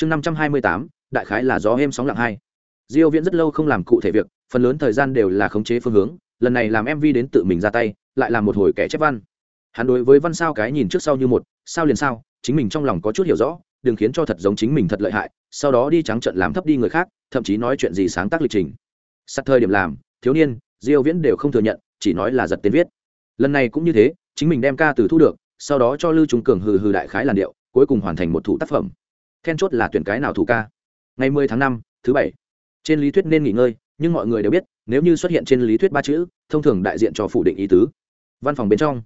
chương năm trăm hai mươi tám, đại khái là gió êm sóng lặng hai. Diêu viễn rất lâu không làm cụ thể việc, phần lớn thời gian đều là khống chế phương hướng, lần này làm mv đến tự mình ra tay, lại làm một hồi kẻ chép văn. Hắn đối với văn sao cái nhìn trước sau như một, sao liền sao, chính mình trong lòng có chút hiểu rõ, đừng khiến cho thật giống chính mình thật lợi hại, sau đó đi trắng trận làm thấp đi người khác, thậm chí nói chuyện gì sáng tác lịch trình. Sắt thời điểm làm, thiếu niên, diêu viễn đều không thừa nhận, chỉ nói là giật tên viết. Lần này cũng như thế, chính mình đem ca từ thu được, sau đó cho lưu trung cường hừ hừ đại khái làn điệu, cuối cùng hoàn thành một thủ tác phẩm then chốt là tuyển cái nào thủ ca? Ngày 10 tháng 5, thứ bảy. Trên lý thuyết nên nghỉ ngơi nhưng mọi người đều biết nếu như xuất hiện trên lý thuyết ba chữ thông thường đại diện cho phủ định ý tứ. Văn phòng bên trong.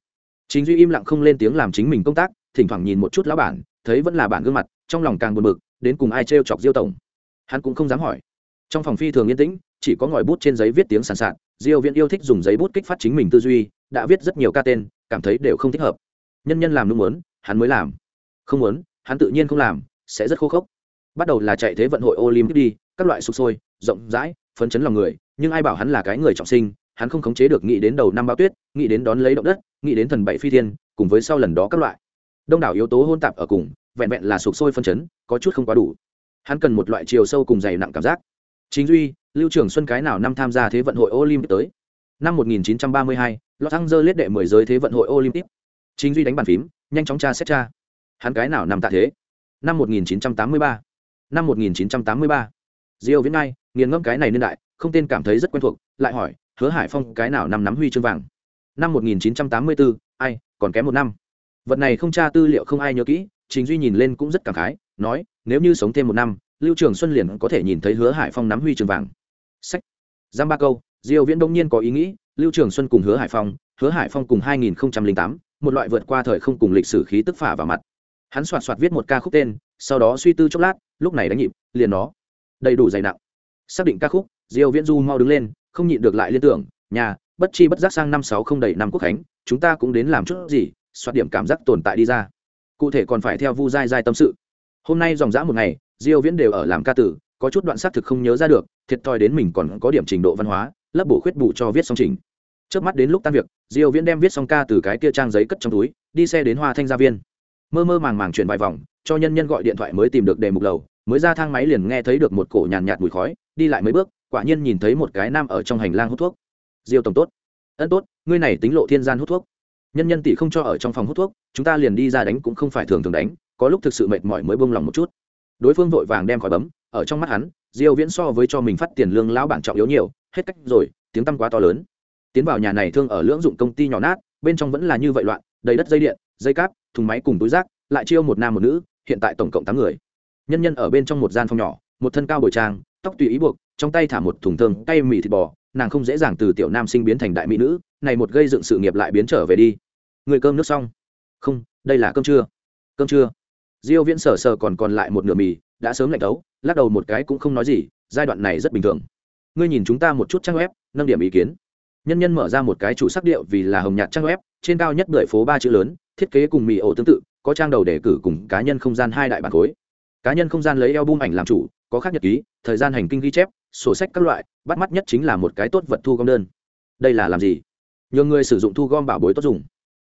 Chính duy im lặng không lên tiếng làm chính mình công tác thỉnh thoảng nhìn một chút lão bản thấy vẫn là bản gương mặt trong lòng càng buồn bực đến cùng ai trêu chọc diêu tổng? Hắn cũng không dám hỏi. Trong phòng phi thường yên tĩnh chỉ có ngòi bút trên giấy viết tiếng sàn sạt diêu viện yêu thích dùng giấy bút kích phát chính mình tư duy đã viết rất nhiều ca tên cảm thấy đều không thích hợp. Nhân nhân làm đúng muốn hắn mới làm. Không muốn hắn tự nhiên không làm sẽ rất khô khốc. Bắt đầu là chạy thế vận hội olympic đi các loại sục sôi rộng rãi phấn chấn lòng người nhưng ai bảo hắn là cái người trọng sinh hắn không khống chế được nghĩ đến đầu năm bao tuyết nghĩ đến đón lấy động đất nghĩ đến thần bảy phi thiên cùng với sau lần đó các loại. Đông đảo yếu tố hôn tạp ở cùng vẹn vẹn là sục sôi phân chấn có chút không quá đủ. Hắn cần một loại chiều sâu cùng dày nặng cảm giác. Chính duy lưu trường xuân cái nào năm tham gia thế vận hội olympic tới? Năm 1932, los angeles đệ mười giới thế vận hội olympic. Chính duy đánh bàn phím nhanh chóng tra xét tra. Hắn cái nào nằm tạ thế? Năm 1983. năm 1983. diêu viễn ngai nghiền ngẫm cái này niên đại không tên cảm thấy rất quen thuộc lại hỏi hứa hải phong cái nào năm nắm huy chương vàng? Năm 1984, ai còn kém một năm. Vật này không tra tư liệu không ai nhớ kỹ chính duy nhìn lên cũng rất cảm khái nói nếu như sống thêm một năm lưu trường xuân liền có thể nhìn thấy hứa hải phong nắm huy chương vàng. Sách. Giam ba câu diêu viễn đông nhiên có ý nghĩ lưu trường xuân cùng hứa hải phong hứa hải phong cùng 2008, một loại vượt qua thời không cùng lịch sử khí tức phả vào mặt hắn soạt soạt viết một ca khúc tên, sau đó suy tư chốc lát, lúc này đánh nhịp, liền nó. Đầy đủ dày nặng. Xác định ca khúc, diêu viễn du mau đứng lên, không nhịn được lại liên tưởng, nhà, bất chi bất giác sang năm sáu không đầy năm quốc khánh, chúng ta cũng đến làm chút gì, soạt điểm cảm giác tồn tại đi ra. Cụ thể còn phải theo vu dai dai tâm sự. Hôm nay dòng dã một ngày, diêu viễn đều ở làm ca tử, có chút đoạn xác thực không nhớ ra được, thiệt thòi đến mình còn có điểm trình độ văn hóa lấp bổ khuyết bù cho viết xong trình. Trước mắt đến lúc tan việc, diêu viễn đem viết xong ca từ cái kia trang giấy cất trong túi, đi xe đến hoa thanh gia viên mơ mơ màng màng chuyển vài vòng, cho nhân nhân gọi điện thoại mới tìm được đề mục lầu, mới ra thang máy liền nghe thấy được một cổ nhàn nhạt mùi khói, đi lại mấy bước, quả nhiên nhìn thấy một cái nam ở trong hành lang hút thuốc. Diêu tổng tốt. Ân tốt, ngươi này tính lộ thiên gian hút thuốc. Nhân nhân tỷ không cho ở trong phòng hút thuốc, chúng ta liền đi ra đánh cũng không phải thường thường đánh, có lúc thực sự mệt mỏi mới bông lòng một chút. Đối phương vội vàng đem khỏi bấm, ở trong mắt hắn, diêu viễn so với cho mình phát tiền lương lão bản trọng yếu nhiều, hết cách rồi, tiếng tăm quá to lớn. Tiến vào nhà này thương ở lưỡng dụng công ty nhỏ nát, bên trong vẫn là như vậy loạn, đầy đất dây điện, dây cáp thùng máy cùng túi rác, lại chiêu một nam một nữ, hiện tại tổng cộng tám người. Nhân nhân ở bên trong một gian phòng nhỏ, một thân cao bồi trang, tóc tùy ý buộc, trong tay thả một thùng thơm cay mì thịt bò, nàng không dễ dàng từ tiểu nam sinh biến thành đại mỹ nữ, này một gây dựng sự nghiệp lại biến trở về đi. Người cơm nước xong. Không, đây là cơm trưa. Cơm trưa. Diêu viễn sở sờ còn còn lại một nửa mì, đã sớm lạnh tấu lắc đầu một cái cũng không nói gì, giai đoạn này rất bình thường. Ngươi nhìn chúng ta một chút trang web, nâng điểm ý kiến. Nhân nhân mở ra một cái chủ sắc điệu vì là hồng nhạt trang web trên cao nhất bưởi phố ba chữ lớn, thiết kế cùng mì ổ tương tự, có trang đầu đề cử cùng cá nhân không gian hai đại bản khối. Cá nhân không gian lấy album ảnh làm chủ, có khác nhật ký, thời gian hành kinh ghi chép, sổ sách các loại, bắt mắt nhất chính là một cái tốt vật thu gom đơn. Đây là làm gì? Nhiều người sử dụng thu gom bảo bối tốt dùng.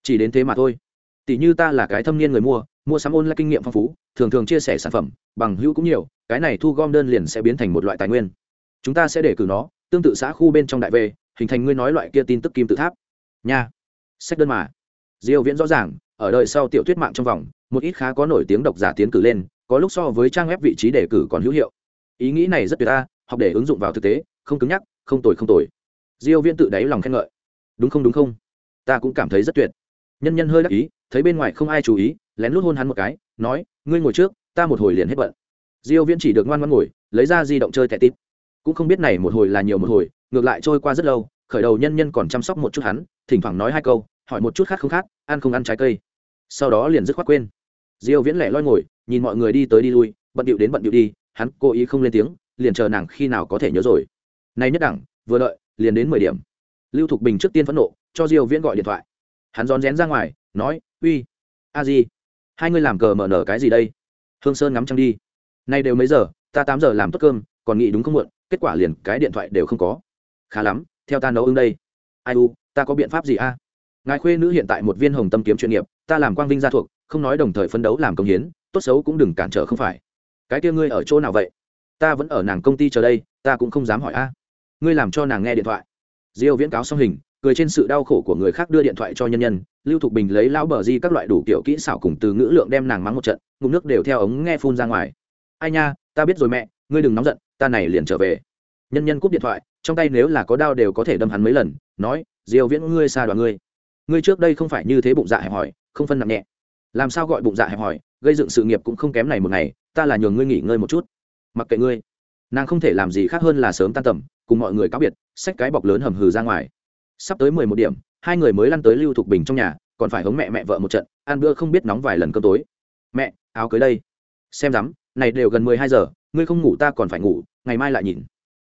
Chỉ đến thế mà thôi. Tỷ như ta là cái thâm niên người mua mua sắm ôn là kinh nghiệm phong phú, thường thường chia sẻ sản phẩm, bằng hữu cũng nhiều, cái này thu gom đơn liền sẽ biến thành một loại tài nguyên. Chúng ta sẽ để cử nó, tương tự xã khu bên trong đại về hình thành ngươi nói loại kia tin tức kim tự tháp. Nha sách đơn mà. Diêu viễn rõ ràng, ở đời sau tiểu thuyết mạng trong vòng, một ít khá có nổi tiếng độc giả tiến cử lên, có lúc so với trang web vị trí đề cử còn hữu hiệu. Ý nghĩ này rất tuyệt ta học để ứng dụng vào thực tế, không cứng nhắc, không tồi không tồi. Diêu viễn tự đáy lòng khen ngợi. Đúng không đúng không? Ta cũng cảm thấy rất tuyệt. Nhân nhân hơi đắc ý, thấy bên ngoài không ai chú ý, lén lút hôn hắn một cái, nói, ngươi ngồi trước, ta một hồi liền hết bận. Diêu viễn chỉ được ngoan ngoãn ngồi, lấy ra di động chơi tẹt tít. Cũng không biết này một hồi là nhiều một hồi, ngược lại trôi qua rất lâu khởi đầu nhân nhân còn chăm sóc một chút hắn thỉnh thoảng nói hai câu hỏi một chút khác không khác, ăn không ăn trái cây. Sau đó liền dứt khoát quên. Diêu viễn lẻ loi ngồi nhìn mọi người đi tới đi lui bận điệu đến bận điệu đi hắn cố ý không lên tiếng liền chờ nàng khi nào có thể nhớ rồi. Nay nhất đẳng vừa đợi liền đến mười điểm. Lưu thục bình trước tiên phẫn nộ cho diêu viễn gọi điện thoại. Hắn rón rén ra ngoài nói uy a di hai người làm cờ mở nở cái gì đây? Hương sơn ngắm trăng đi. Nay đều mấy giờ ta tám giờ làm tốt cơm còn nghĩ đúng không muộn kết quả liền cái điện thoại đều không có. Khá lắm theo ta nấu ứng đây. Ai u, ta có biện pháp gì a? Ngài khuê nữ hiện tại một viên hồng tâm kiếm chuyên nghiệp, ta làm quang vinh gia thuộc, không nói đồng thời phấn đấu làm công hiến, tốt xấu cũng đừng cản trở không phải. Cái kia ngươi ở chỗ nào vậy? Ta vẫn ở nàng công ty chờ đây, ta cũng không dám hỏi a. Ngươi làm cho nàng nghe điện thoại. Diêu viễn cáo xong hình, cười trên sự đau khổ của người khác đưa điện thoại cho nhân nhân, lưu thục bình lấy lão bờ di các loại đủ kiểu kỹ xảo cùng từ ngữ lượng đem nàng mắng một trận, ngụm nước đều theo ống nghe phun ra ngoài. Ai nha, ta biết rồi mẹ, ngươi đừng nóng giận, ta này liền trở về nhân nhân cúp điện thoại trong tay nếu là có đao đều có thể đâm hắn mấy lần nói diêu viễn ngươi xa đoàn ngươi. Ngươi trước đây không phải như thế bụng dạ hẹp hòi, không phân nặng nhẹ. Làm sao gọi bụng dạ hẹp hòi? gây dựng sự nghiệp cũng không kém này một ngày ta là nhường ngươi nghỉ ngơi một chút. Mặc kệ ngươi. Nàng không thể làm gì khác hơn là sớm tan tầm cùng mọi người cáo biệt xách cái bọc lớn hầm hừ ra ngoài. Sắp tới mười một điểm hai người mới lăn tới lưu thục bình trong nhà còn phải hống mẹ mẹ vợ một trận ăn bữa không biết nóng vài lần cơm tối. Mẹ áo cưới đây. Xem rắm này đều gần mười hai giờ ngươi không ngủ ta còn phải ngủ ngày mai lại nhìn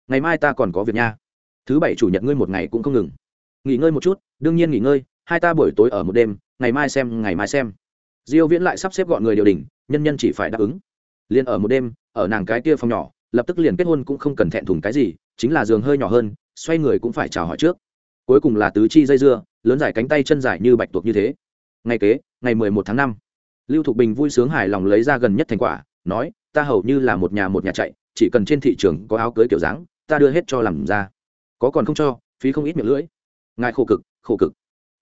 ngày mai ta còn có việc nha. Thứ bảy chủ nhật ngươi một ngày cũng không ngừng. Nghỉ ngơi một chút đương nhiên nghỉ ngơi hai ta buổi tối ở một đêm ngày mai xem ngày mai xem. Diêu viễn lại sắp xếp gọn người điều đình nhân nhân chỉ phải đáp ứng. Liền ở một đêm ở nàng cái kia phòng nhỏ lập tức liền kết hôn cũng không cần thẹn thùng cái gì chính là giường hơi nhỏ hơn xoay người cũng phải chào hỏi trước. Cuối cùng là tứ chi dây dưa lớn dài cánh tay chân dài như bạch tuộc như thế. Ngày kế ngày 11 tháng 5, lưu thục bình vui sướng hài lòng lấy ra gần nhất thành quả nói ta hầu như là một nhà một nhà chạy chỉ cần trên thị trường có áo cưới kiểu dáng ta đưa hết cho làm ra. Có còn không cho, phí không ít miệng lưỡi. Ngài khổ cực khổ cực.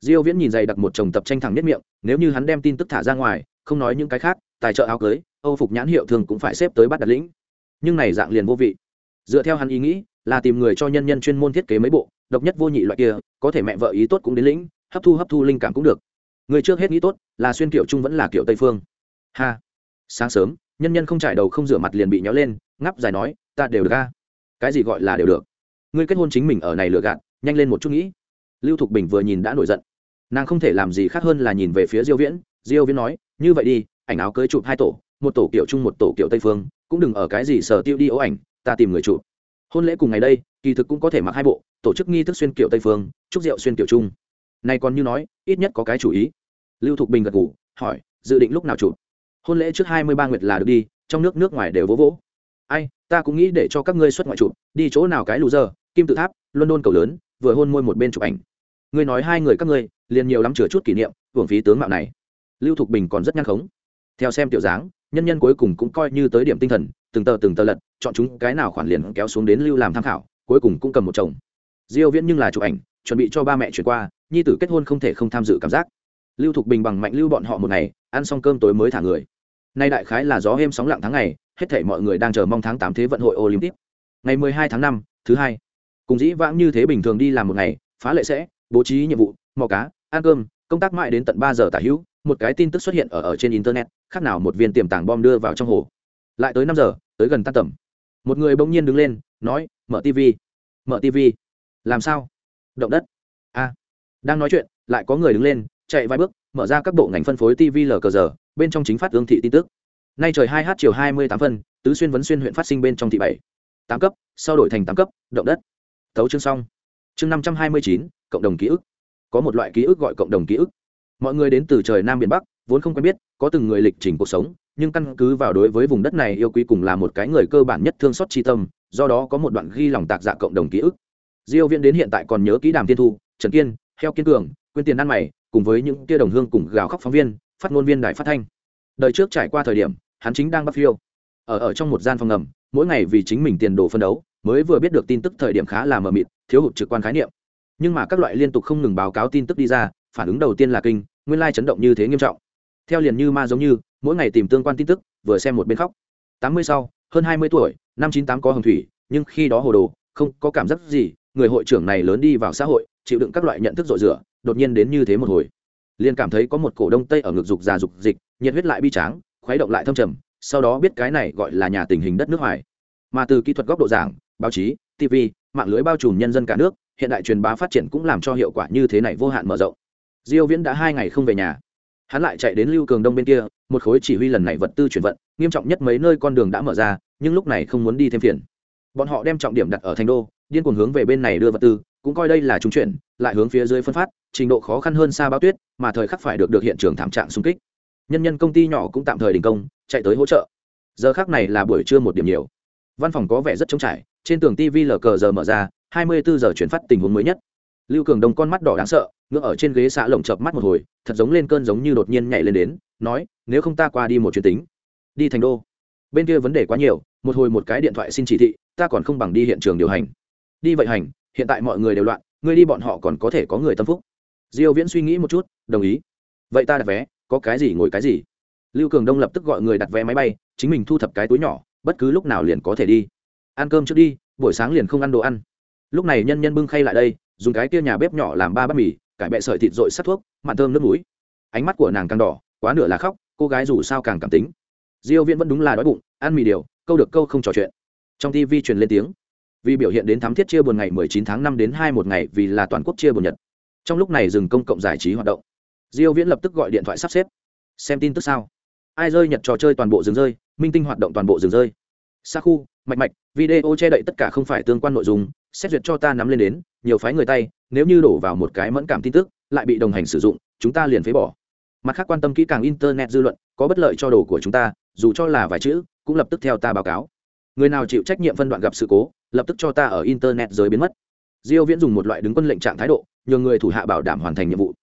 Diêu viễn nhìn dày đặt một chồng tập tranh thẳng nhất miệng, nếu như hắn đem tin tức thả ra ngoài, không nói những cái khác, tài trợ áo cưới, âu phục nhãn hiệu thường cũng phải xếp tới bắt đặt lĩnh. Nhưng này dạng liền vô vị. Dựa theo hắn ý nghĩ, là tìm người cho nhân nhân chuyên môn thiết kế mấy bộ, độc nhất vô nhị loại kia, có thể mẹ vợ ý tốt cũng đến lĩnh, hấp thu hấp thu linh cảm cũng được. Người trước hết nghĩ tốt, là xuyên kiểu trung vẫn là kiểu tây phương. Ha. Sáng sớm, nhân nhân không trải đầu không rửa mặt liền bị nhó lên, ngáp dài nói, ta đều được ca cái gì gọi là đều được. Ngươi kết hôn chính mình ở này lừa gạt, nhanh lên một chút nghĩ. Lưu thục bình vừa nhìn đã nổi giận. Nàng không thể làm gì khác hơn là nhìn về phía diêu viễn. Diêu viễn nói, như vậy đi, ảnh áo cưới chụp hai tổ, một tổ kiểu trung, một tổ kiểu tây phương, cũng đừng ở cái gì sở tiêu đi ấu ảnh, ta tìm người chụp. Hôn lễ cùng ngày đây, kỳ thực cũng có thể mặc hai bộ, tổ chức nghi thức xuyên kiểu tây phương, chúc rượu xuyên kiểu trung. Này còn như nói, ít nhất có cái chủ ý. Lưu thục bình gật gù, hỏi, dự định lúc nào chụp? Hôn lễ trước hai mươi ba nguyệt là được đi, trong nước nước ngoài đều vỗ vỗ ai, ta cũng nghĩ để cho các ngươi xuất ngoại chụp đi chỗ nào cái lù giờ, kim tự tháp, london cầu lớn, vừa hôn môi một bên chụp ảnh. Ngươi nói hai người các ngươi, liền nhiều lắm chừa chút kỷ niệm, hưởng phí tướng mạo này. Lưu thục bình còn rất nhăn khống. Theo xem tiểu dáng, nhân nhân cuối cùng cũng coi như tới điểm tinh thần, từng tờ từng tờ lật, chọn chúng cái nào khoản liền kéo xuống đến lưu làm tham khảo, cuối cùng cũng cầm một chồng. Diêu viễn nhưng là chụp ảnh, chuẩn bị cho ba mẹ chuyển qua, nhi tử kết hôn không thể không tham dự cảm giác. Lưu thục bình bằng mạnh lưu bọn họ một ngày, ăn xong cơm tối mới thả người nay đại khái là gió êm sóng lặng tháng ngày hết thảy mọi người đang chờ mong tháng tám thế vận hội olympic. Ngày 12 tháng năm, thứ hai. Cùng dĩ vãng như thế bình thường đi làm một ngày phá lệ sẽ bố trí nhiệm vụ mò cá ăn cơm công tác mãi đến tận ba giờ tả hữu một cái tin tức xuất hiện ở, ở trên internet khác nào một viên tiềm tàng bom đưa vào trong hồ. Lại tới năm giờ tới gần tan tầm. Một người bỗng nhiên đứng lên nói mở tv mở tv làm sao? Động đất. A. Đang nói chuyện lại có người đứng lên chạy vài bước mở ra các bộ ngành phân phối tv lờ cờ giờ bên trong chính phát ương thị tin tức. Nay trời hai h chiều hai mươi tám phân, tứ xuyên vấn xuyên huyện phát sinh bên trong thị bảy. Tám cấp, sau đổi thành tám cấp, động đất. Thấu chương xong. Chương năm trăm hai mươi chín, cộng đồng ký ức. Có một loại ký ức gọi cộng đồng ký ức. Mọi người đến từ trời nam biển bắc, vốn không quen biết, có từng người lịch trình cuộc sống, nhưng căn cứ vào đối với vùng đất này yêu quý cùng là một cái người cơ bản nhất thương xót chi tâm, do đó có một đoạn ghi lòng tạc dạ cộng đồng ký ức. Diêu viễn đến hiện tại còn nhớ kỹ đàm tiên thu, trần kiên, heo kiên cường, quyên tiền ăn mày, cùng với những kia đồng hương cùng gào khóc phóng viên phát ngôn viên đài phát thanh. Đời trước trải qua thời điểm, hắn chính đang bắt phiêu. Ở ở trong một gian phòng ngầm, mỗi ngày vì chính mình tiền đồ phân đấu, mới vừa biết được tin tức thời điểm khá là mờ mịt, thiếu hụt trực quan khái niệm. Nhưng mà các loại liên tục không ngừng báo cáo tin tức đi ra, phản ứng đầu tiên là kinh, nguyên lai chấn động như thế nghiêm trọng. Theo liền như ma giống như, mỗi ngày tìm tương quan tin tức, vừa xem một bên khóc. Tám mươi sau, hơn hai mươi tuổi, năm chín tám có hồng thủy, nhưng khi đó hồ đồ, không có cảm giác gì, người hội trưởng này lớn đi vào xã hội, chịu đựng các loại nhận thức dội rửa, đột nhiên đến như thế một hồi liền cảm thấy có một cổ đông tây ở ngực dục già dục dịch, nhiệt huyết lại bi tráng, khuấy động lại thâm trầm, sau đó biết cái này gọi là nhà tình hình đất nước hoài. Mà từ kỹ thuật góc độ giảng, báo chí tv mạng lưới bao trùm nhân dân cả nước, hiện đại truyền bá phát triển cũng làm cho hiệu quả như thế này vô hạn mở rộng. Diêu viễn đã hai ngày không về nhà. Hắn lại chạy đến lưu cường đông bên kia, một khối chỉ huy lần này vật tư chuyển vận, nghiêm trọng nhất mấy nơi con đường đã mở ra, nhưng lúc này không muốn đi thêm phiền. Bọn họ đem trọng điểm đặt ở thành đô, điên cuồng hướng về bên này đưa vật tư cũng coi đây là trung chuyển, lại hướng phía dưới phân phát, trình độ khó khăn hơn xa báo tuyết, mà thời khắc phải được được hiện trường thảm trạng xung kích. Nhân nhân công ty nhỏ cũng tạm thời đình công, chạy tới hỗ trợ. Giờ khác này là buổi trưa một điểm nhiều. Văn phòng có vẻ rất trống trải, trên tường tv lờ cờ giờ mở ra, hai mươi bốn giờ chuyển phát tình huống mới nhất. Lưu cường đông con mắt đỏ đáng sợ ngựa ở trên ghế xạ lồng chợp mắt một hồi, thật giống lên cơn giống như đột nhiên nhảy lên đến, nói, nếu không ta qua đi một chuyến tính. Đi thành đô. Bên kia vấn đề quá nhiều, một hồi một cái điện thoại xin chỉ thị, ta còn không bằng đi hiện trường điều hành. Đi vậy hành hiện tại mọi người đều loạn, ngươi đi bọn họ còn có thể có người tâm phúc. Diêu viễn suy nghĩ một chút, đồng ý. Vậy ta đặt vé, có cái gì ngồi cái gì? Lưu cường đông lập tức gọi người đặt vé máy bay, chính mình thu thập cái túi nhỏ, bất cứ lúc nào liền có thể đi. Ăn cơm trước đi, buổi sáng liền không ăn đồ ăn. Lúc này nhân nhân bưng khay lại đây, dùng cái kia nhà bếp nhỏ làm ba bát mì, cải bẹ sợi thịt rội sắt thuốc, mặn thơm nước mũi ánh mắt của nàng càng đỏ, quá nửa là khóc, cô gái dù sao càng cảm tính. Diêu viễn vẫn đúng là đói bụng, ăn mì điều, câu được câu không trò chuyện. Trong tv truyền lên tiếng vì biểu hiện đến thám thiết chia buồn ngày 19 tháng 5 đến 2 một ngày vì là toàn quốc chia buồn nhật. Trong lúc này dừng công cộng giải trí hoạt động. Diêu viễn lập tức gọi điện thoại sắp xếp. Xem tin tức sao? Ai rơi nhật trò chơi toàn bộ dừng rơi, minh tinh hoạt động toàn bộ dừng rơi. Xa khu mạch mạch, video che đậy tất cả không phải tương quan nội dung, xét duyệt cho ta nắm lên đến, nhiều phái người tay, nếu như đổ vào một cái mẫn cảm tin tức, lại bị đồng hành sử dụng, chúng ta liền phế bỏ. Mặt khác quan tâm kỹ càng internet dư luận, có bất lợi cho đồ của chúng ta, dù cho là vài chữ, cũng lập tức theo ta báo cáo. Người nào chịu trách nhiệm phân đoạn gặp sự cố lập tức cho ta ở internet giới biến mất. Diêu viễn dùng một loại đứng quân lệnh trạng thái độ nhờ người thủ hạ bảo đảm hoàn thành nhiệm vụ.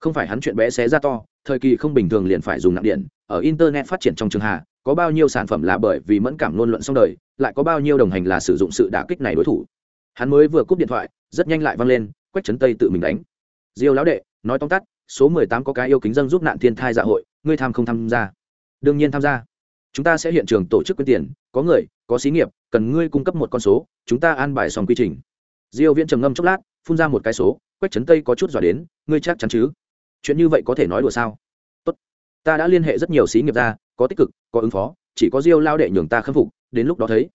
Không phải hắn chuyện bé xé ra to, thời kỳ không bình thường liền phải dùng nặng điện, ở internet phát triển trong trường hạ, có bao nhiêu sản phẩm là bởi vì mẫn cảm ngôn luận xong đời, lại có bao nhiêu đồng hành là sử dụng sự đả kích này đối thủ. Hắn mới vừa cúp điện thoại, rất nhanh lại văng lên, quách trấn tây tự mình đánh. Diêu lão đệ, nói tóm tắt, số mười tám có cái yêu kính dân giúp nạn thiên thai dạ hội, ngươi tham không tham gia? Đương nhiên tham gia. Chúng ta sẽ hiện trường tổ chức quyên tiền, có người có xí nghiệp, cần ngươi cung cấp một con số, chúng ta an bài xong quy trình. Diêu viễn trầm ngâm chốc lát, phun ra một cái số, quách trấn tây có chút dọa đến, ngươi chắc chắn chứ? Chuyện như vậy có thể nói đùa sao? Tốt, ta đã liên hệ rất nhiều xí nghiệp ra, có tích cực, có ứng phó, chỉ có diêu lao đệ nhường ta khâm phục, đến lúc đó thấy.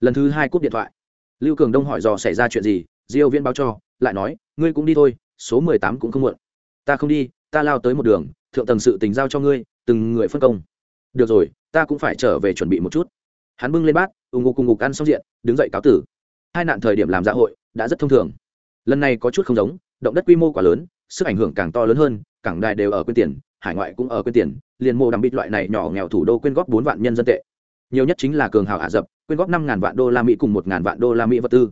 Lần thứ hai cúp điện thoại. Lưu cường đông hỏi dò xảy ra chuyện gì, diêu viễn báo cho, lại nói, ngươi cũng đi thôi, số 18 cũng không muộn. Ta không đi, ta lao tới một đường, thượng tầng sự tình giao cho ngươi, từng người phân công. Được rồi, ta cũng phải trở về chuẩn bị một chút hắn bưng lên bát, ù ngục cùng ngục ăn xong diện, đứng dậy cáo tử. Hai nạn thời điểm làm dạ hội đã rất thông thường. Lần này có chút không giống, động đất quy mô quá lớn, sức ảnh hưởng càng to lớn hơn, cảng đài đều ở quyên tiền, hải ngoại cũng ở quyên tiền, liền mô đằng bịt loại này nhỏ nghèo thủ đô quyên góp bốn vạn nhân dân tệ. Nhiều nhất chính là cường hào ả rập, quyên góp năm ngàn vạn đô la mỹ cùng một ngàn vạn đô la mỹ vật tư.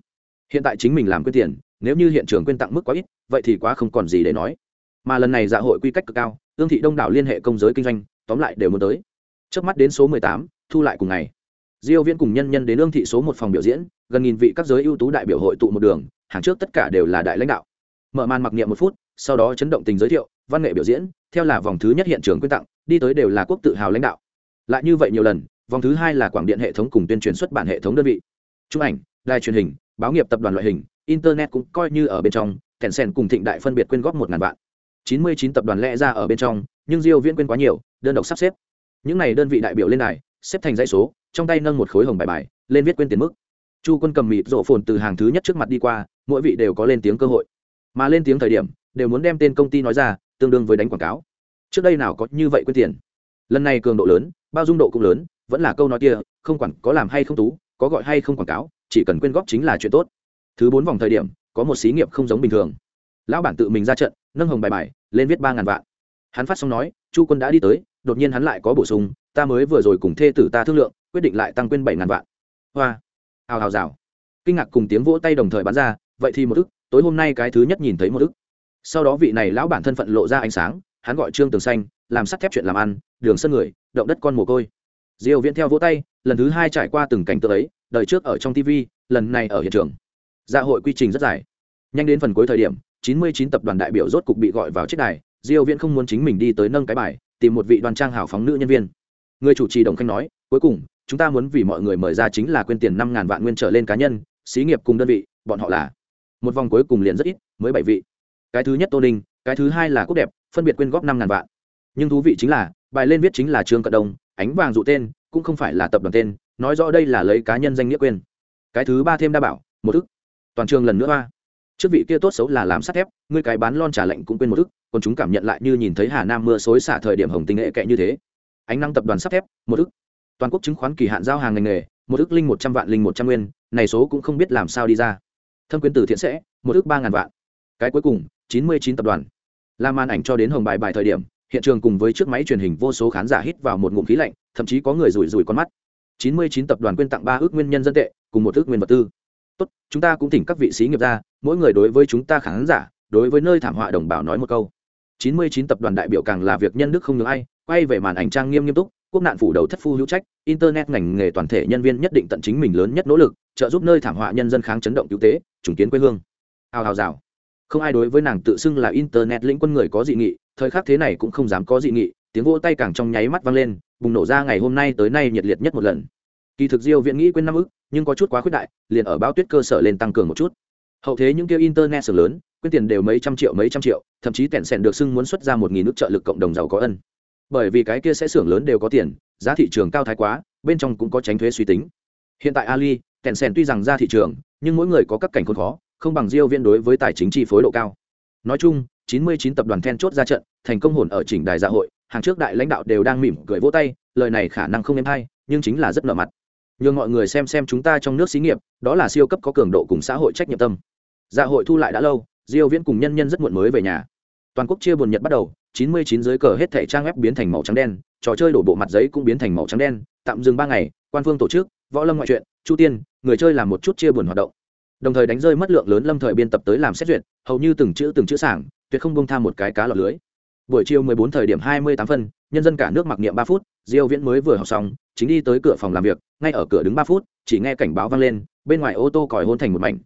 Hiện tại chính mình làm quyên tiền, nếu như hiện trường quyên tặng mức quá ít, vậy thì quá không còn gì để nói. Mà lần này dạ hội quy cách cực cao, ương thị đông đảo liên hệ công giới kinh doanh, tóm lại đều muốn tới. Trước mắt đến số mười tám, thu lại cùng ngày diêu viễn cùng nhân nhân đến ương thị số một phòng biểu diễn, gần nghìn vị các giới ưu tú đại biểu hội tụ một đường, hàng trước tất cả đều là đại lãnh đạo. Mở màn mặc niệm một phút, sau đó chấn động tình giới thiệu, văn nghệ biểu diễn, theo là vòng thứ nhất hiện trường quyên tặng, đi tới đều là quốc tự hào lãnh đạo. Lại như vậy nhiều lần, vòng thứ hai là quảng điện hệ thống cùng tuyên truyền xuất bản hệ thống đơn vị. Chụp ảnh, đài truyền hình, báo nghiệp tập đoàn loại hình, internet cũng coi như ở bên trong, kèn sen cùng thịnh đại phân biệt quyên góp một ngàn vạn. Chín mươi chín tập đoàn lẽ ra ở bên trong, nhưng diêu viễn quyên quá nhiều, đơn độc sắp xếp. Những này đơn vị đại biểu lên đài, xếp thành dãy số trong tay nâng một khối hồng bài bài, lên viết quên tiền mức. Chu quân cầm mịt rộ phồn từ hàng thứ nhất trước mặt đi qua, mỗi vị đều có lên tiếng cơ hội. Mà lên tiếng thời điểm, đều muốn đem tên công ty nói ra, tương đương với đánh quảng cáo. Trước đây nào có như vậy quên tiền? Lần này cường độ lớn, bao dung độ cũng lớn, vẫn là câu nói kia, không quản có làm hay không tú, có gọi hay không quảng cáo, chỉ cần quyên góp chính là chuyện tốt. Thứ bốn vòng thời điểm, có một xí nghiệp không giống bình thường. Lão bản tự mình ra trận, nâng hồng bài bài, lên viết ba ngàn vạn. Hắn phát xong nói, chu quân đã đi tới, đột nhiên hắn lại có bổ sung, ta mới vừa rồi cùng thê tử ta thương lượng quyết định lại tăng quên bảy ngàn vạn. Hoa. Hào hào rào. Kinh ngạc cùng tiếng vỗ tay đồng thời bắn ra, vậy thì một ức, tối hôm nay cái thứ nhất nhìn thấy một ức. Sau đó vị này lão bản thân phận lộ ra ánh sáng, hắn gọi trương tường xanh, làm sắt thép chuyện làm ăn, đường sân người, động đất con mồ côi. Diều viễn theo vỗ tay, lần thứ hai trải qua từng cảnh tượng ấy, đời trước ở trong tv lần này ở hiện trường. Dạ hội quy trình rất dài. Nhanh đến phần cuối thời điểm, chín mươi chín tập đoàn đại biểu rốt cục bị gọi vào chiếc đài, diêu viễn không muốn chính mình đi tới nâng cái bài, tìm một vị đoàn trang hảo phóng nữ nhân viên. Người chủ trì đồng khanh nói, cuối cùng chúng ta muốn vì mọi người mời ra chính là quyên tiền năm ngàn vạn nguyên trở lên cá nhân, xí nghiệp cùng đơn vị, bọn họ là. Một vòng cuối cùng liền rất ít, mới bảy vị. Cái thứ nhất tô ninh, cái thứ hai là quốc đẹp, phân biệt quyên góp năm ngàn vạn. Nhưng thú vị chính là, bài lên viết chính là trương cận đông, ánh vàng dụ tên, cũng không phải là tập đoàn tên, nói rõ đây là lấy cá nhân danh nghĩa quên. Cái thứ ba thêm đa bảo, một thức. Toàn trường lần nữa ba trước vị kia tốt xấu là làm sắt thép, ngươi cái bán lon trả lệnh cũng quên một thức, còn chúng cảm nhận lại như nhìn thấy hà nam mưa xối xả thời điểm hồng tinh nghệ kệ như thế. Ánh năng tập đoàn sắt thép, một thức toàn quốc chứng khoán kỳ hạn giao hàng ngành nghề, một ước linh một trăm vạn linh một trăm nguyên, này số cũng không biết làm sao đi ra. Thâm quyến từ thiện sẽ, một ước ba ngàn vạn. Cái cuối cùng, chín mươi chín tập đoàn. Làm màn ảnh cho đến hồng bài bài thời điểm, hiện trường cùng với chiếc máy truyền hình vô số khán giả hít vào một ngụm khí lạnh, thậm chí có người rủi rủi con mắt. chín mươi chín tập đoàn quyên tặng ba ước nguyên nhân dân tệ, cùng một ước nguyên vật tư. Tốt, chúng ta cũng thỉnh các vị sĩ nghiệp ra mỗi người đối với chúng ta khán giả, đối với nơi thảm họa đồng bào nói một câu. chín mươi chín tập đoàn đại biểu càng là việc nhân đức không ngừng ai, quay về màn ảnh trang nghiêm nghiêm túc quốc nạn phủ đầu thất phu hữu trách, internet ngành nghề toàn thể nhân viên nhất định tận chính mình lớn nhất nỗ lực, trợ giúp nơi thảm họa nhân dân kháng chấn động cứu tế chứng kiến quê hương. Hào hào rào. Không ai đối với nàng tự xưng là internet lĩnh quân người có dị nghị, thời khắc thế này cũng không dám có dị nghị, tiếng vỗ tay càng trong nháy mắt vang lên, bùng nổ ra ngày hôm nay tới nay nhiệt liệt nhất một lần. Kỳ thực diêu viện nghĩ quên năm ức, nhưng có chút quá khuyết đại, liền ở báo tuyết cơ sở lên tăng cường một chút. Hậu thế những kêu internet sở lớn, quyên tiền đều mấy trăm triệu mấy trăm triệu, thậm chí tẹn sẻn được xưng muốn xuất ra một nghìn nước trợ lực cộng đồng giàu có ân bởi vì cái kia sẽ xưởng lớn đều có tiền, giá thị trường cao thái quá, bên trong cũng có tránh thuế suy tính. Hiện tại ali, kèn sen tuy rằng ra thị trường, nhưng mỗi người có các cảnh khốn khó, không bằng diêu viên đối với tài chính chi phối độ cao. Nói chung 99 tập đoàn then chốt ra trận, thành công hồn ở chỉnh đài dạ hội, hàng trước đại lãnh đạo đều đang mỉm cười vỗ tay, lời này khả năng không em hay, nhưng chính là rất nở mặt. Nhường mọi người xem xem chúng ta trong nước xí nghiệp, đó là siêu cấp có cường độ cùng xã hội trách nhiệm tâm. Dạ hội thu lại đã lâu, diêu viễn cùng nhân nhân rất muộn mới về nhà. Toàn quốc chia buồn nhật bắt đầu 99 dưới cờ hết thảy trang web biến thành màu trắng đen, trò chơi đổ bộ mặt giấy cũng biến thành màu trắng đen, tạm dừng ba ngày, quan phương tổ chức, võ lâm ngoại truyện, chu tiên, người chơi làm một chút chia buồn hoạt động. Đồng thời đánh rơi mất lượng lớn lâm thời biên tập tới làm xét duyệt, hầu như từng chữ từng chữ sảng, tuyệt không buông tham một cái cá lọt lưới. Buổi chiều 14 thời điểm 28 phân, nhân dân cả nước mặc niệm 3 phút, diêu viễn mới vừa học xong, chính đi tới cửa phòng làm việc, ngay ở cửa đứng 3 phút, chỉ nghe cảnh báo vang lên, bên ngoài ô tô còi hôn thành một mảnh.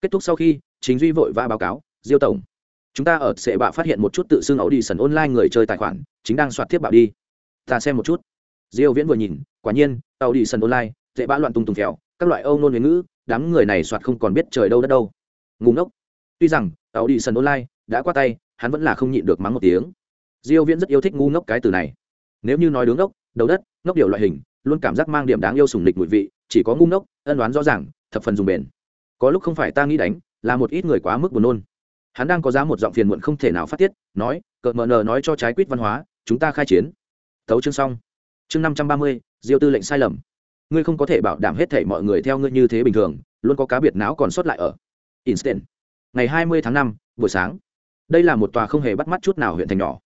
Kết thúc sau khi, chính duy vội vã báo cáo, diêu tổng chúng ta ở sệ bạ phát hiện một chút tự xưng ấu đi sần online người chơi tài khoản, chính đang soạt tiếp bạo đi. Ta xem một chút. Diêu viễn vừa nhìn, quả nhiên tàu đi sần online, dễ bạ loạn tung tung kẹo các loại âu nôn ngữ, đám người này soạt không còn biết trời đâu đất đâu. Ngủ ngốc. Tuy rằng tàu đi sần online đã qua tay, hắn vẫn là không nhịn được mắng một tiếng. Diêu viễn rất yêu thích ngu ngốc cái từ này. Nếu như nói đứng ngốc, đầu đất, ngốc điều loại hình, luôn cảm giác mang điểm đáng yêu sủng lịch mùi vị, chỉ có ngu ngốc, ân đoán rõ ràng, thập phần dùng bền. Có lúc không phải ta nghĩ đánh, là một ít người quá mức buồn nôn hắn đang có giá một giọng phiền muộn không thể nào phát tiết, nói cợt mờ nờ nói cho trái quýt văn hóa, chúng ta khai chiến. Tấu chương xong. Chương năm trăm ba mươi, diêu tư lệnh sai lầm. Ngươi không có thể bảo đảm hết thể mọi người theo ngươi như thế bình thường, luôn có cá biệt não còn sót lại ở. Instant ngày hai mươi tháng năm, buổi sáng. Đây là một tòa không hề bắt mắt chút nào huyện thành nhỏ.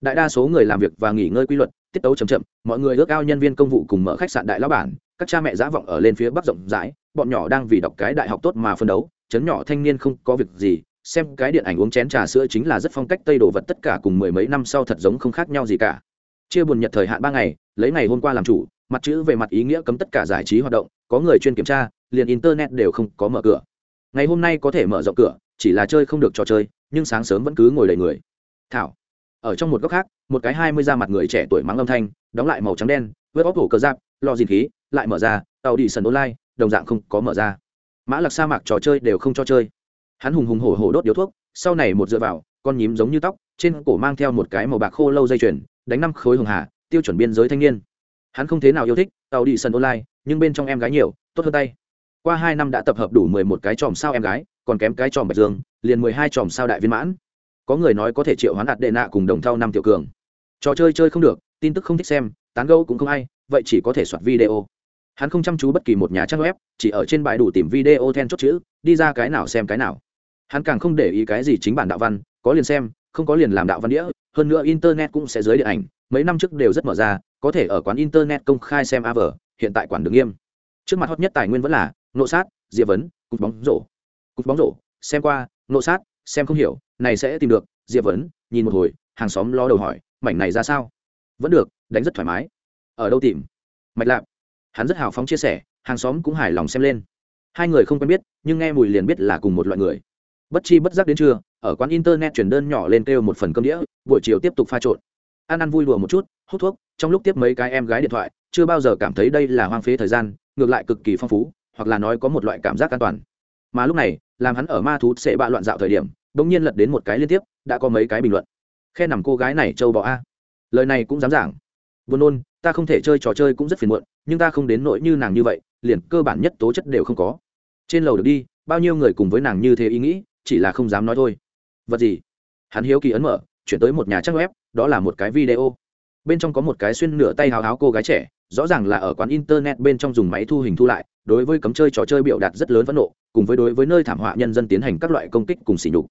Đại đa số người làm việc và nghỉ ngơi quy luật, tiết tấu chậm chậm, mọi người ước ao nhân viên công vụ cùng mở khách sạn đại lão bản, các cha mẹ giả vọng ở lên phía bắc rộng rãi, bọn nhỏ đang vì đọc cái đại học tốt mà phân đấu, chấn nhỏ thanh niên không có việc gì xem cái điện ảnh uống chén trà sữa chính là rất phong cách tây đồ vật tất cả cùng mười mấy năm sau thật giống không khác nhau gì cả. Chia buồn nhật thời hạn ba ngày, lấy ngày hôm qua làm chủ, mặt chữ về mặt ý nghĩa cấm tất cả giải trí hoạt động, có người chuyên kiểm tra, liền internet đều không có mở cửa. Ngày hôm nay có thể mở rộng cửa, chỉ là chơi không được trò chơi, nhưng sáng sớm vẫn cứ ngồi đầy người. Thảo. Ở trong một góc khác, một cái hai mươi da mặt người trẻ tuổi mắng âm thanh, đóng lại màu trắng đen, vớt óc hổ cơ giáp, lo dìn khí, lại mở ra, tàu đi sân online, đồng dạng không có mở ra. Mã lạc sa mạc trò chơi đều không cho chơi hắn hùng hùng hổ hổ đốt điếu thuốc, sau này một dựa vào, con nhím giống như tóc, trên cổ mang theo một cái màu bạc khô lâu dây chuyền, đánh năm khối hồng hà, tiêu chuẩn biên giới thanh niên. Hắn không thế nào yêu thích tàu đi sân online, nhưng bên trong em gái nhiều, tốt hơn tay. Qua hai năm đã tập hợp đủ mười một cái chòm sao em gái, còn kém cái chòm bạch dương, liền mười hai chòm sao đại viên mãn. Có người nói có thể triệu hoán đạt đệ nạ cùng đồng thau năm tiểu cường. Trò chơi chơi không được, tin tức không thích xem, tán gẫu cũng không hay vậy chỉ có thể soạt video. Hắn không chăm chú bất kỳ một nhà trang web, chỉ ở trên bài đủ tìm video then chốt chữ, đi ra cái nào xem cái nào hắn càng không để ý cái gì chính bản đạo văn, có liền xem, không có liền làm đạo văn đĩa, hơn nữa internet cũng sẽ giới điện ảnh, mấy năm trước đều rất mở ra, có thể ở quán internet công khai xem av hiện tại quản được nghiêm. Trước mặt hot nhất tài nguyên vẫn là nộ sát, diệp vấn, cục bóng rổ. Cục bóng rổ, xem qua, nộ sát, xem không hiểu, này sẽ tìm được, diệp vấn, nhìn một hồi, hàng xóm lo đầu hỏi, mảnh này ra sao? Vẫn được, đánh rất thoải mái. Ở đâu tìm? Mạch lạp. Hắn rất hào phóng chia sẻ, hàng xóm cũng hài lòng xem lên. Hai người không quen biết, nhưng nghe mùi liền biết là cùng một loại người bất chi bất giác đến trưa, ở quán internet chuyển đơn nhỏ lên kêu một phần cơm đĩa, buổi chiều tiếp tục pha trộn. Ăn ăn vui đùa một chút, hút thuốc, trong lúc tiếp mấy cái em gái điện thoại, chưa bao giờ cảm thấy đây là hoang phế thời gian, ngược lại cực kỳ phong phú, hoặc là nói có một loại cảm giác an toàn. Mà lúc này, làm hắn ở ma thú sẽ bạ loạn dạo thời điểm đ ỗ n g nhiên lật đến một cái liên tiếp, đã có mấy cái bình luận. Khe nằm cô gái này trâu bọ a. Lời này cũng dám giảng. Buồn nôn, ta không thể chơi trò chơi cũng rất phiền muộn, nhưng ta không đến nỗi như nàng như vậy, liền cơ bản nhất tố chất đều không có. Trên lầu được đi, bao nhiêu người cùng với nàng như thế ý nghĩ chỉ là không dám nói thôi. Vật gì? Hắn hiếu kỳ ấn mở, chuyển tới một nhà trang web, đó là một cái video. Bên trong có một cái xuyên nửa tay hào háo cô gái trẻ, rõ ràng là ở quán internet bên trong dùng máy thu hình thu lại, đối với cấm chơi trò chơi biểu đạt rất lớn phẫn nộ, cùng với đối với nơi thảm họa nhân dân tiến hành các loại công kích cùng sỉ nhục.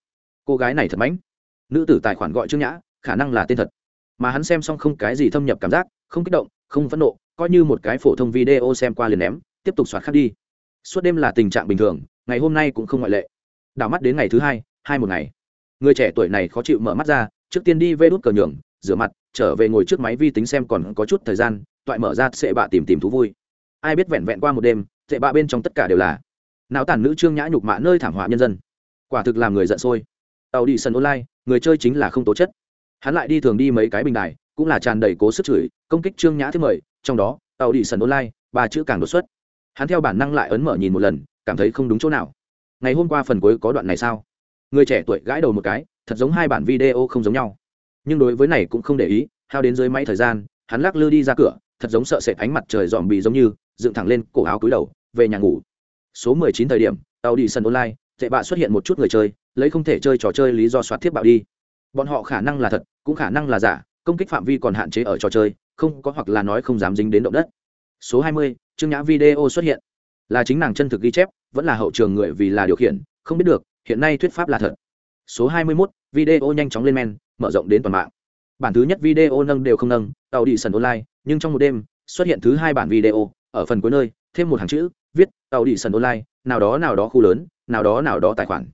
Cô gái này thật mãnh. Nữ tử tài khoản gọi trương nhã, khả năng là tên thật. Mà hắn xem xong không cái gì thâm nhập cảm giác, không kích động, không phẫn nộ, coi như một cái phổ thông video xem qua liền ném, tiếp tục soạt khác đi. Suốt đêm là tình trạng bình thường, ngày hôm nay cũng không ngoại lệ đảo mắt đến ngày thứ hai hai một ngày. Người trẻ tuổi này khó chịu mở mắt ra, trước tiên đi vê đút cờ nhường, rửa mặt, trở về ngồi trước máy vi tính xem còn có chút thời gian, toại mở ra sệ bạ tìm tìm thú vui. Ai biết vẹn vẹn qua một đêm sệ bạ bên trong tất cả đều là não tàn nữ trương nhã nhục mạ nơi thảm họa nhân dân. Quả thực làm người giận sôi. Tàu đi sân online, người chơi chính là không tố chất. Hắn lại đi thường đi mấy cái bình đài, cũng là tràn đầy cố sức chửi, công kích trương nhã thứ mời, trong đó, tàu đi sân online, ba chữ càng đột xuất. Hắn theo bản năng lại ấn mở nhìn một lần, cảm thấy không đúng chỗ nào ngày hôm qua phần cuối có đoạn này sao? Người trẻ tuổi gãi đầu một cái, thật giống hai bản video không giống nhau. Nhưng đối với này cũng không để ý, hao đến dưới máy thời gian, hắn lắc lư đi ra cửa, thật giống sợ sệt ánh mặt trời dòm bị giống như, dựng thẳng lên cổ áo cúi đầu, về nhà ngủ. Số mười chín thời điểm tàu đi sân online, tệ bạ xuất hiện một chút người chơi, lấy không thể chơi trò chơi lý do soạt thiết bạo đi. Bọn họ khả năng là thật, cũng khả năng là giả, công kích phạm vi còn hạn chế ở trò chơi, không có hoặc là nói không dám dính đến động đất. Số hai mươi chương nhã video xuất hiện là chính nàng chân thực ghi chép vẫn là hậu trường người vì là điều khiển không biết được hiện nay thuyết pháp là thật. Số 21, video nhanh chóng lên men mở rộng đến toàn mạng. Bản thứ nhất video nâng đều không nâng tàu đi sần online nhưng trong một đêm xuất hiện thứ hai bản video ở phần cuối nơi thêm một hàng chữ viết tàu đi sần online nào đó nào đó khu lớn nào đó nào đó tài khoản.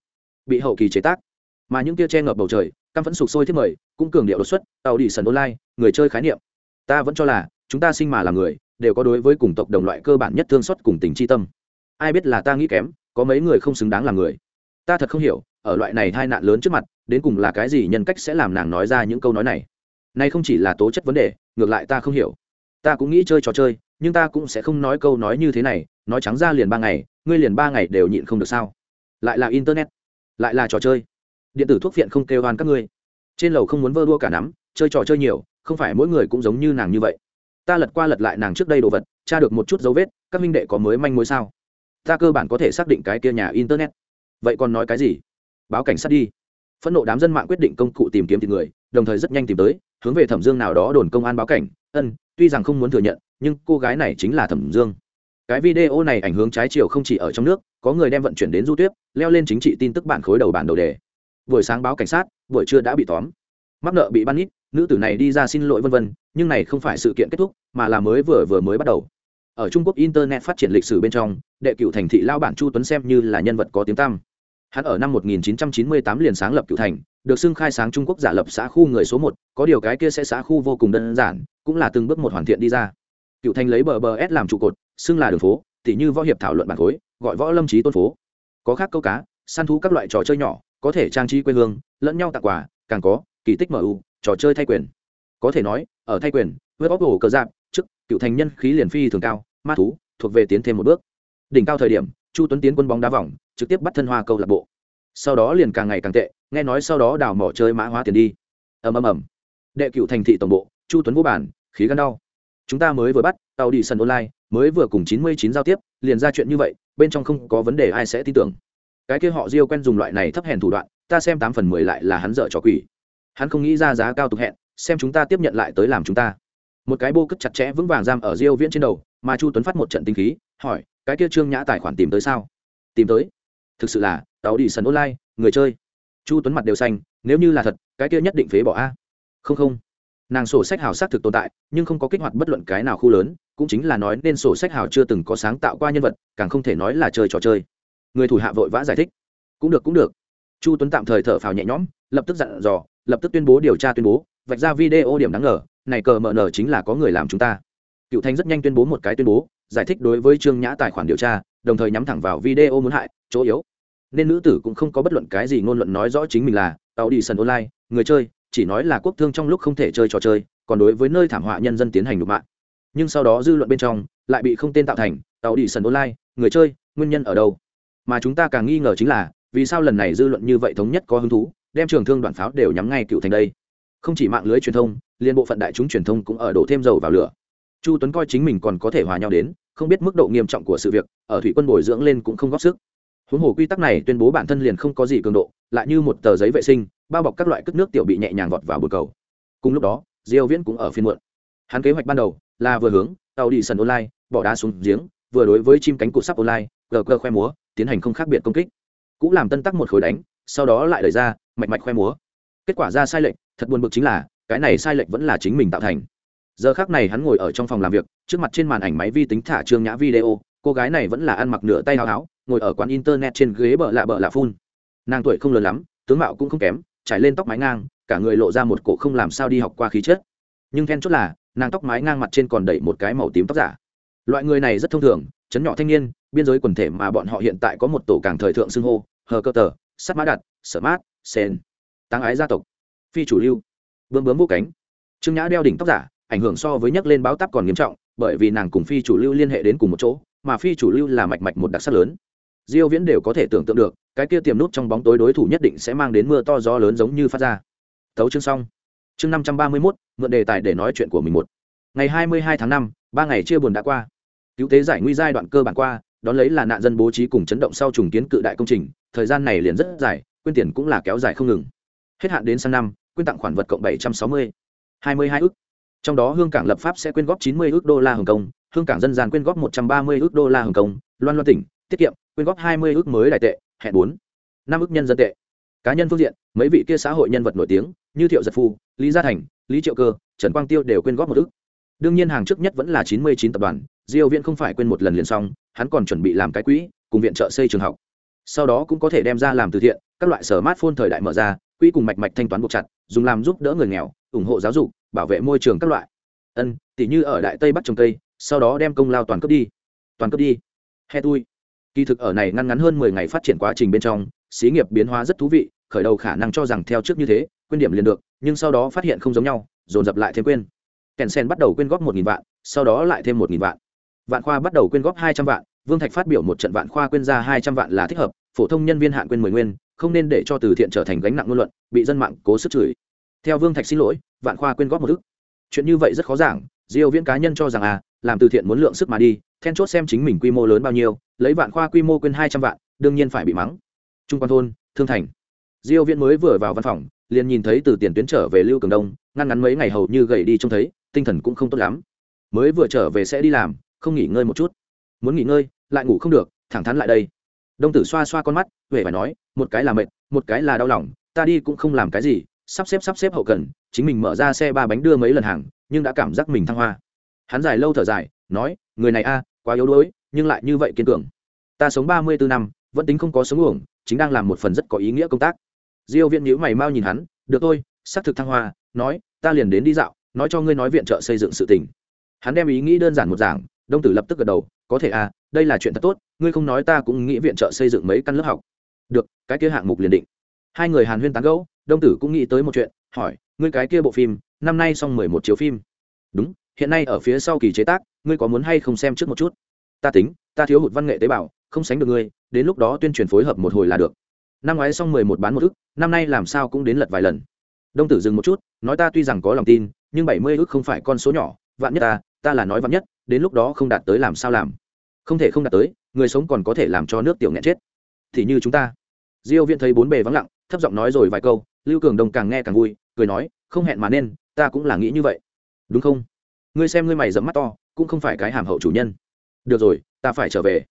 Bị hậu kỳ chế tác. Mà những kia che ngập bầu trời căm vẫn sụp sôi thiết mời cũng cường điệu đột xuất tàu đi sần online người chơi khái niệm. Ta vẫn cho là chúng ta sinh mà là người đều có đối với cùng tộc đồng loại cơ bản nhất thương xót cùng tình chi tâm. Ai biết là ta nghĩ kém, có mấy người không xứng đáng là người. Ta thật không hiểu, ở loại này tai nạn lớn trước mặt, đến cùng là cái gì nhân cách sẽ làm nàng nói ra những câu nói này. Nay không chỉ là tố chất vấn đề, ngược lại ta không hiểu. Ta cũng nghĩ chơi trò chơi, nhưng ta cũng sẽ không nói câu nói như thế này, nói trắng ra liền ba ngày, ngươi liền ba ngày đều nhịn không được sao? Lại là internet, lại là trò chơi. Điện tử thuốc viện không kêu oan các ngươi. Trên lầu không muốn vơ đua cả nắm, chơi trò chơi nhiều, không phải mỗi người cũng giống như nàng như vậy ta lật qua lật lại nàng trước đây đồ vật, tra được một chút dấu vết, các minh đệ có mới manh mối sao? Ta cơ bản có thể xác định cái kia nhà internet. Vậy còn nói cái gì? Báo cảnh sát đi. Phẫn nộ đám dân mạng quyết định công cụ tìm kiếm tìm người, đồng thời rất nhanh tìm tới, hướng về thẩm dương nào đó đồn công an báo cảnh. Ân, tuy rằng không muốn thừa nhận, nhưng cô gái này chính là thẩm dương. Cái video này ảnh hưởng trái chiều không chỉ ở trong nước, có người đem vận chuyển đến du tuyết leo lên chính trị tin tức bản khối đầu bản đầu đề. Buổi sáng báo cảnh sát, buổi trưa đã bị tóm. Mắc nợ bị ban ít nữ tử này đi ra xin lỗi vân vân, nhưng này không phải sự kiện kết thúc, mà là mới vừa vừa mới bắt đầu. Ở trung quốc internet phát triển lịch sử bên trong, đệ cựu thành thị lao bản chu tuấn xem như là nhân vật có tiếng tăm. Hắn ở năm 1998 liền sáng lập cựu thành, được xưng khai sáng trung quốc giả lập xã khu người số một, có điều cái kia sẽ xã khu vô cùng đơn giản, cũng là từng bước một hoàn thiện đi ra. Cựu thành lấy bờ bờ s làm trụ cột, xưng là đường phố, tỉ như võ hiệp thảo luận bản khối, gọi võ lâm trí tôn phố. Có khác câu cá, săn thú các loại trò chơi nhỏ, có thể trang trí quê hương, lẫn nhau tặng quà, càng có, kỳ tích mu trò chơi thay quyền. Có thể nói, ở thay quyền với bóc hồ cờ dạp trước cựu thành nhân khí liền phi thường cao, ma thú thuộc về tiến thêm một bước. Đỉnh cao thời điểm, chu tuấn tiến quân bóng đá vòng, trực tiếp bắt thân hoa câu lạc bộ. Sau đó liền càng ngày càng tệ, nghe nói sau đó đào mỏ chơi mã hóa tiền đi. Ầm ầm ầm. Đệ cựu thành thị tổng bộ, chu tuấn vô bản, khí gan đau. Chúng ta mới vừa bắt, tàu đi sân online, mới vừa cùng chín mươi chín giao tiếp, liền ra chuyện như vậy, bên trong không có vấn đề ai sẽ tin tưởng. Cái kia họ diêu quen dùng loại này thấp hèn thủ đoạn, ta xem tám phần mười lại là hắn dợ trò quỷ hắn không nghĩ ra giá cao tục hẹn, xem chúng ta tiếp nhận lại tới làm chúng ta. Một cái bô cất chặt chẽ vững vàng giam ở diêu viễn trên đầu, mà chu tuấn phát một trận tinh khí, hỏi, cái kia trương nhã tài khoản tìm tới sao? Tìm tới. Thực sự là tàu đi sân online, người chơi. Chu tuấn mặt đều xanh, nếu như là thật, cái kia nhất định phế bỏ a. Không không. Nàng sổ sách hào xác thực tồn tại, nhưng không có kích hoạt bất luận cái nào khu lớn, cũng chính là nói nên sổ sách hào chưa từng có sáng tạo qua nhân vật, càng không thể nói là chơi trò chơi. Người thủ hạ vội vã giải thích. Cũng được cũng được. Chu tuấn tạm thời thở phào nhẹ nhõm, lập tức dặn dò lập tức tuyên bố điều tra tuyên bố, vạch ra video điểm đáng ngờ, này cờ mờ nờ chính là có người làm chúng ta. Cựu thanh rất nhanh tuyên bố một cái tuyên bố, giải thích đối với trương nhã tài khoản điều tra, đồng thời nhắm thẳng vào video muốn hại, chỗ yếu. Nên nữ tử cũng không có bất luận cái gì ngôn luận nói rõ chính mình là tàu đi sân online, người chơi, chỉ nói là quốc thương trong lúc không thể chơi trò chơi, còn đối với nơi thảm họa nhân dân tiến hành đục mạng nhưng sau đó dư luận bên trong lại bị không tên tạo thành tàu đi sân online, người chơi, nguyên nhân ở đâu? Mà chúng ta càng nghi ngờ chính là, vì sao lần này dư luận như vậy thống nhất có hứng thú? Đem trường thương đoạn pháo đều nhắm ngay cựu thành đây. Không chỉ mạng lưới truyền thông, liên bộ phận đại chúng truyền thông cũng ở đổ thêm dầu vào lửa. Chu tuấn coi chính mình còn có thể hòa nhau đến, không biết mức độ nghiêm trọng của sự việc, ở thủy quân bồi dưỡng lên cũng không góp sức. Huống hồ quy tắc này tuyên bố bản thân liền không có gì cường độ, lại như một tờ giấy vệ sinh, bao bọc các loại cất nước tiểu bị nhẹ nhàng vọt vào bờ cầu. Cùng lúc đó, diêu viễn cũng ở phiên muộn. Hắn kế hoạch ban đầu là vừa hướng tàu đi sân online, bỏ đá xuống giếng, vừa đối với chim cánh cụt sắp online, gờ gờ khoe múa, tiến hành không khác biệt công kích. Cũng làm tân tắc một khối đánh, sau đó lại đẩy ra mạch mạch khoe múa. Kết quả ra sai lệch, thật buồn bực chính là, cái này sai lệch vẫn là chính mình tạo thành. Giờ khác này hắn ngồi ở trong phòng làm việc, trước mặt trên màn ảnh máy vi tính thả trương nhã video, cô gái này vẫn là ăn mặc nửa tay háo háo, ngồi ở quán internet trên ghế bợ lạ bợ lạ phun. Nàng tuổi không lớn lắm, tướng mạo cũng không kém, trải lên tóc mái ngang, cả người lộ ra một cổ không làm sao đi học qua khí chất. Nhưng then chốt là, nàng tóc mái ngang mặt trên còn đẩy một cái màu tím tóc giả. Loại người này rất thông thường, chấn nhỏ thanh niên, biên giới quần thể mà bọn họ hiện tại có một tổ càng thời thượng xưng hô, hờ cơ tờ, sắt mã đặt, sở mát sen. Tăng ái gia tộc. Phi chủ lưu. Bướm bướm vô cánh. Trương nhã đeo đỉnh tóc giả ảnh hưởng so với nhấc lên báo tắp còn nghiêm trọng bởi vì nàng cùng phi chủ lưu liên hệ đến cùng một chỗ mà phi chủ lưu là mạch mạch một đặc sắc lớn. Diêu viễn đều có thể tưởng tượng được cái kia tiềm nút trong bóng tối đối thủ nhất định sẽ mang đến mưa to gió lớn giống như phát ra. Tấu chương xong. Chương 531, mượn đề tài để nói chuyện của mình một. Ngày 22 tháng 5, ba ngày chia buồn đã qua. Cứu tế giải nguy giai đoạn cơ bản qua đón lấy là nạn dân bố trí cùng chấn động sau trùng kiến cự đại công trình thời gian này liền rất dài quyên tiền cũng là kéo dài không ngừng hết hạn đến sang năm quyên tặng khoản vật cộng bảy trăm sáu mươi, hai mươi hai ước. trong đó hương cảng lập pháp sẽ quyên góp chín mươi ước đô la hồng kông hương cảng dân gian quyên góp một trăm ba mươi ước đô la hồng kông loan loan tỉnh tiết kiệm quyên góp hai mươi ước mới đại tệ hẹn bốn năm ước nhân dân tệ cá nhân phương diện mấy vị kia xã hội nhân vật nổi tiếng như thiệu giật phu lý gia thành lý triệu cơ trần quang tiêu đều quyên góp một ước. đương nhiên hàng trước nhất vẫn là 99 tập đoàn diêu viện không phải quên một lần liền xong hắn còn chuẩn bị làm cái quỹ cùng viện trợ xây trường học sau đó cũng có thể đem ra làm từ thiện, các loại sở smartphone thời đại mở ra quỹ cùng mạch mạch thanh toán buộc chặt, dùng làm giúp đỡ người nghèo, ủng hộ giáo dục, bảo vệ môi trường các loại. Ân tỷ như ở đại tây bắc trồng cây, sau đó đem công lao toàn cấp đi. Toàn cấp đi. He tui. Kỳ thực ở này ngăn ngắn hơn mười ngày phát triển quá trình bên trong, xí nghiệp biến hóa rất thú vị, khởi đầu khả năng cho rằng theo trước như thế quyên điểm liền được, nhưng sau đó phát hiện không giống nhau, dồn dập lại thêm quên. Kèn sen bắt đầu quyên góp một nghìn vạn, sau đó lại thêm một nghìn vạn. Vạn khoa bắt đầu quyên góp hai trăm vạn vương thạch phát biểu một trận vạn khoa quyên ra hai trăm vạn là thích hợp, phổ thông nhân viên hạn quyên mười nguyên, không nên để cho từ thiện trở thành gánh nặng ngôn luận, bị dân mạng cố sức chửi. Theo vương thạch xin lỗi, vạn khoa quyên góp một ức. Chuyện như vậy rất khó giảng, diêu viễn cá nhân cho rằng à làm từ thiện muốn lượng sức mà đi, then chốt xem chính mình quy mô lớn bao nhiêu, lấy vạn khoa quy mô quyên hai trăm vạn, đương nhiên phải bị mắng. Trung quan thôn, thương thành. Diêu viễn mới vừa vào văn phòng, liền nhìn thấy từ tiền tuyến trở về lưu cường đông, ngăn ngắn mấy ngày hầu như gầy đi trông thấy, tinh thần cũng không tốt lắm. Mới vừa trở về sẽ đi làm, không nghỉ ngơi một chút muốn nghỉ ngơi, lại ngủ không được, thẳng thắn lại đây. Đông tử xoa xoa con mắt về phải nói, một cái là mệt, một cái là đau lòng, ta đi cũng không làm cái gì, sắp xếp sắp xếp hậu cần, chính mình mở ra xe ba bánh đưa mấy lần hàng, nhưng đã cảm giác mình thăng hoa. Hắn dài lâu thở dài, nói, người này a, quá yếu đuối, nhưng lại như vậy kiên cường. Ta sống ba mươi bốn năm, vẫn tính không có sống uổng, chính đang làm một phần rất có ý nghĩa công tác. Diêu viện nhữ mày mau nhìn hắn, được thôi, xác thực thăng hoa, nói, ta liền đến đi dạo, nói cho ngươi nói viện trợ xây dựng sự tình. Hắn đem ý nghĩ đơn giản một giảng đông tử lập tức gật đầu, có thể à đây là chuyện thật tốt, ngươi không nói ta cũng nghĩ viện trợ xây dựng mấy căn lớp học. Được, cái kia hạng mục liền định. Hai người hàn huyên tán gẫu, đông tử cũng nghĩ tới một chuyện, hỏi, ngươi cái kia bộ phim, năm nay xong mười một chiếu phim. Đúng, hiện nay ở phía sau kỳ chế tác, ngươi có muốn hay không xem trước một chút? Ta tính, ta thiếu hụt văn nghệ tế bào, không sánh được ngươi, đến lúc đó tuyên truyền phối hợp một hồi là được. Năm ngoái xong mười một bán một ức, năm nay làm sao cũng đến lật vài lần. Đông tử dừng một chút, nói, ta tuy rằng có lòng tin, nhưng bảy mươi ức không phải con số nhỏ, vạn nhất ta ta là nói vạn nhất đến lúc đó không đạt tới làm sao làm. Không thể không đạt tới, người sống còn có thể làm cho nước tiểu nghẹn chết. Thì như chúng ta. Diêu viễn thấy bốn bề vắng lặng, thấp giọng nói rồi vài câu, lưu cường đông càng nghe càng vui, cười nói, không hẹn mà nên, ta cũng là nghĩ như vậy. Đúng không? Ngươi xem ngươi mày dẫm mắt to, cũng không phải cái hàm hậu chủ nhân. Được rồi, ta phải trở về.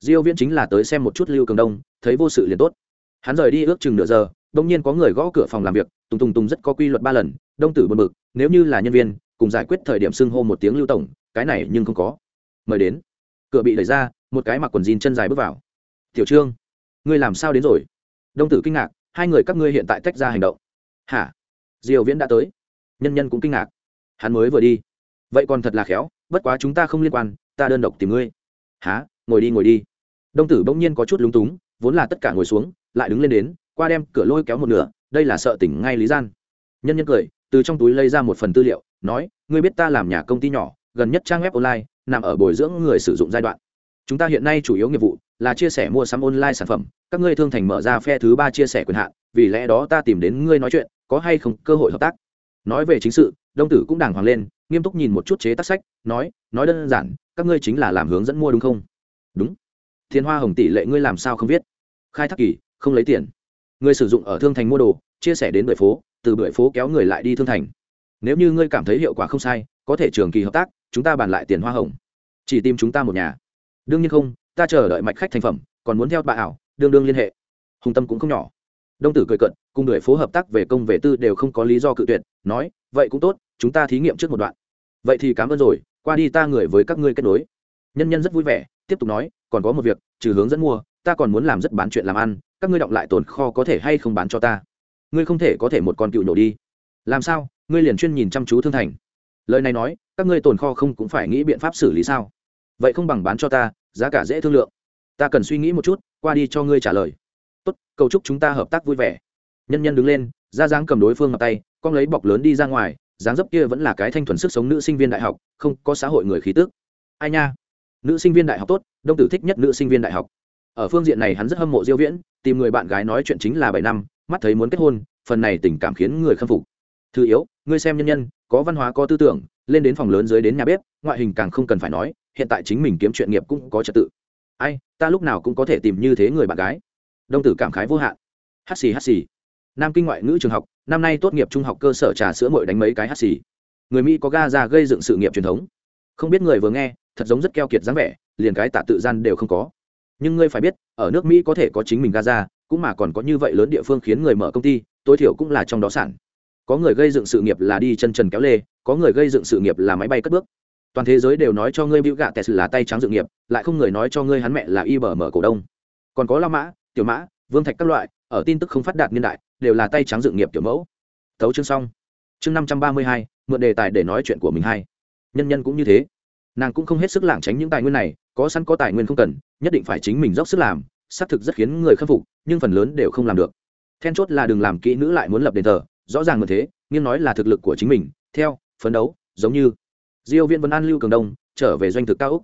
Diêu viễn chính là tới xem một chút lưu cường đông, thấy vô sự liền tốt. Hắn rời đi ước chừng nửa giờ, đông nhiên có người gõ cửa phòng làm việc, tùng tùng tùng rất có quy luật ba lần, đông tử buồn bực, nếu như là nhân viên, cùng giải quyết thời điểm xưng hô một tiếng lưu tổng cái này nhưng không có. Mời đến. Cửa bị đẩy ra, một cái mặc quần jean chân dài bước vào. Tiểu trương, ngươi làm sao đến rồi? Đông tử kinh ngạc, hai người các ngươi hiện tại tách ra hành động. Hả? Diều viễn đã tới. Nhân nhân cũng kinh ngạc. Hắn mới vừa đi. Vậy còn thật là khéo, bất quá chúng ta không liên quan, ta đơn độc tìm ngươi. Há ngồi đi ngồi đi. Đông tử bỗng nhiên có chút lúng túng, vốn là tất cả ngồi xuống, lại đứng lên đến, qua đem cửa lôi kéo một nửa, đây là sợ tỉnh ngay lý gian. Nhân nhân cười, từ trong túi lấy ra một phần tư liệu, nói, ngươi biết ta làm nhà công ty nhỏ gần nhất trang web online, nằm ở bồi dưỡng người sử dụng giai đoạn. Chúng ta hiện nay chủ yếu nghiệp vụ là chia sẻ mua sắm online sản phẩm. Các ngươi thương thành mở ra phe thứ ba chia sẻ quyền hạn, vì lẽ đó ta tìm đến ngươi nói chuyện, có hay không cơ hội hợp tác? Nói về chính sự, đông tử cũng đàng hoàng lên, nghiêm túc nhìn một chút chế tác sách, nói nói đơn giản, các ngươi chính là làm hướng dẫn mua đúng không? Đúng. Thiên hoa hồng tỷ lệ ngươi làm sao không biết khai thác kỳ, không lấy tiền. Người sử dụng ở thương thành mua đồ, chia sẻ đến bưởi phố, từ bưởi phố kéo người lại đi thương thành. Nếu như ngươi cảm thấy hiệu quả không sai, có thể trường kỳ hợp tác chúng ta bàn lại tiền hoa hồng. Chỉ tìm chúng ta một nhà. Đương nhiên không, ta chờ đợi mạch khách thành phẩm, còn muốn theo bà ảo, đương đương liên hệ. Hùng tâm cũng không nhỏ. Đông tử cười cận cùng người phố hợp tác về công về tư đều không có lý do cự tuyệt, nói, vậy cũng tốt, chúng ta thí nghiệm trước một đoạn. Vậy thì cảm ơn rồi, qua đi ta người với các ngươi kết nối. Nhân nhân rất vui vẻ, tiếp tục nói, còn có một việc, trừ hướng dẫn mua, ta còn muốn làm rất bán chuyện làm ăn, các ngươi động lại tồn kho có thể hay không bán cho ta? Ngươi không thể có thể một con cựu nổ đi. Làm sao? Ngươi liền chuyên nhìn chăm chú thương thành lời này nói, các ngươi tồn kho không cũng phải nghĩ biện pháp xử lý sao? Vậy không bằng bán cho ta, giá cả dễ thương lượng. Ta cần suy nghĩ một chút, qua đi cho ngươi trả lời. Tốt, cầu chúc chúng ta hợp tác vui vẻ. Nhân nhân đứng lên, ra dáng cầm đối phương ngập tay, con lấy bọc lớn đi ra ngoài, dáng dấp kia vẫn là cái thanh thuần sức sống nữ sinh viên đại học, không có xã hội người khí tước ai nha? Nữ sinh viên đại học tốt, đông tử thích nhất nữ sinh viên đại học. Ở phương diện này hắn rất hâm mộ diêu viễn, tìm người bạn gái nói chuyện chính là bảy năm, mắt thấy muốn kết hôn, phần này tình cảm khiến người khâm phục. Thứ yếu, ngươi xem nhân nhân có văn hóa, có tư tưởng, lên đến phòng lớn dưới đến nhà bếp, ngoại hình càng không cần phải nói, hiện tại chính mình kiếm chuyện nghiệp cũng có trật tự. Ai, ta lúc nào cũng có thể tìm như thế người bạn gái. Đông tử cảm khái vô hạn. Hát xì hát xì. Nam kinh ngoại ngữ trường học, năm nay tốt nghiệp trung học cơ sở trà sữa mội đánh mấy cái hát xì. Người mỹ có ga ra gây dựng sự nghiệp truyền thống. Không biết người vừa nghe, thật giống rất keo kiệt dáng vẻ, liền cái tạ tự gian đều không có. Nhưng ngươi phải biết, ở nước mỹ có thể có chính mình ga ra, cũng mà còn có như vậy lớn địa phương khiến người mở công ty, tối thiểu cũng là trong đó sản có người gây dựng sự nghiệp là đi chân trần kéo lê, có người gây dựng sự nghiệp là máy bay cất bước. Toàn thế giới đều nói cho ngươi bịu gạ sự là tay trắng dự nghiệp, lại không người nói cho ngươi hắn mẹ là y bờ mở cổ đông. Còn có la mã, tiểu mã, vương thạch các loại, ở tin tức không phát đạt niên đại, đều là tay trắng dự nghiệp tiểu mẫu. Tấu chương xong. Chương năm trăm ba mươi hai, mượn đề tài để nói chuyện của mình hay. Nhân nhân cũng như thế. Nàng cũng không hết sức lảng tránh những tài nguyên này, có sẵn có tài nguyên không cần, nhất định phải chính mình dốc sức làm, xác thực rất khiến người khâm phục, nhưng phần lớn đều không làm được. Then chốt là đừng làm kỹ nữ lại muốn lập đền thờ rõ ràng như thế, nghiêng nói là thực lực của chính mình, theo, phấn đấu, giống như. Diêu viên vân an lưu cường đông, trở về doanh thực cao úc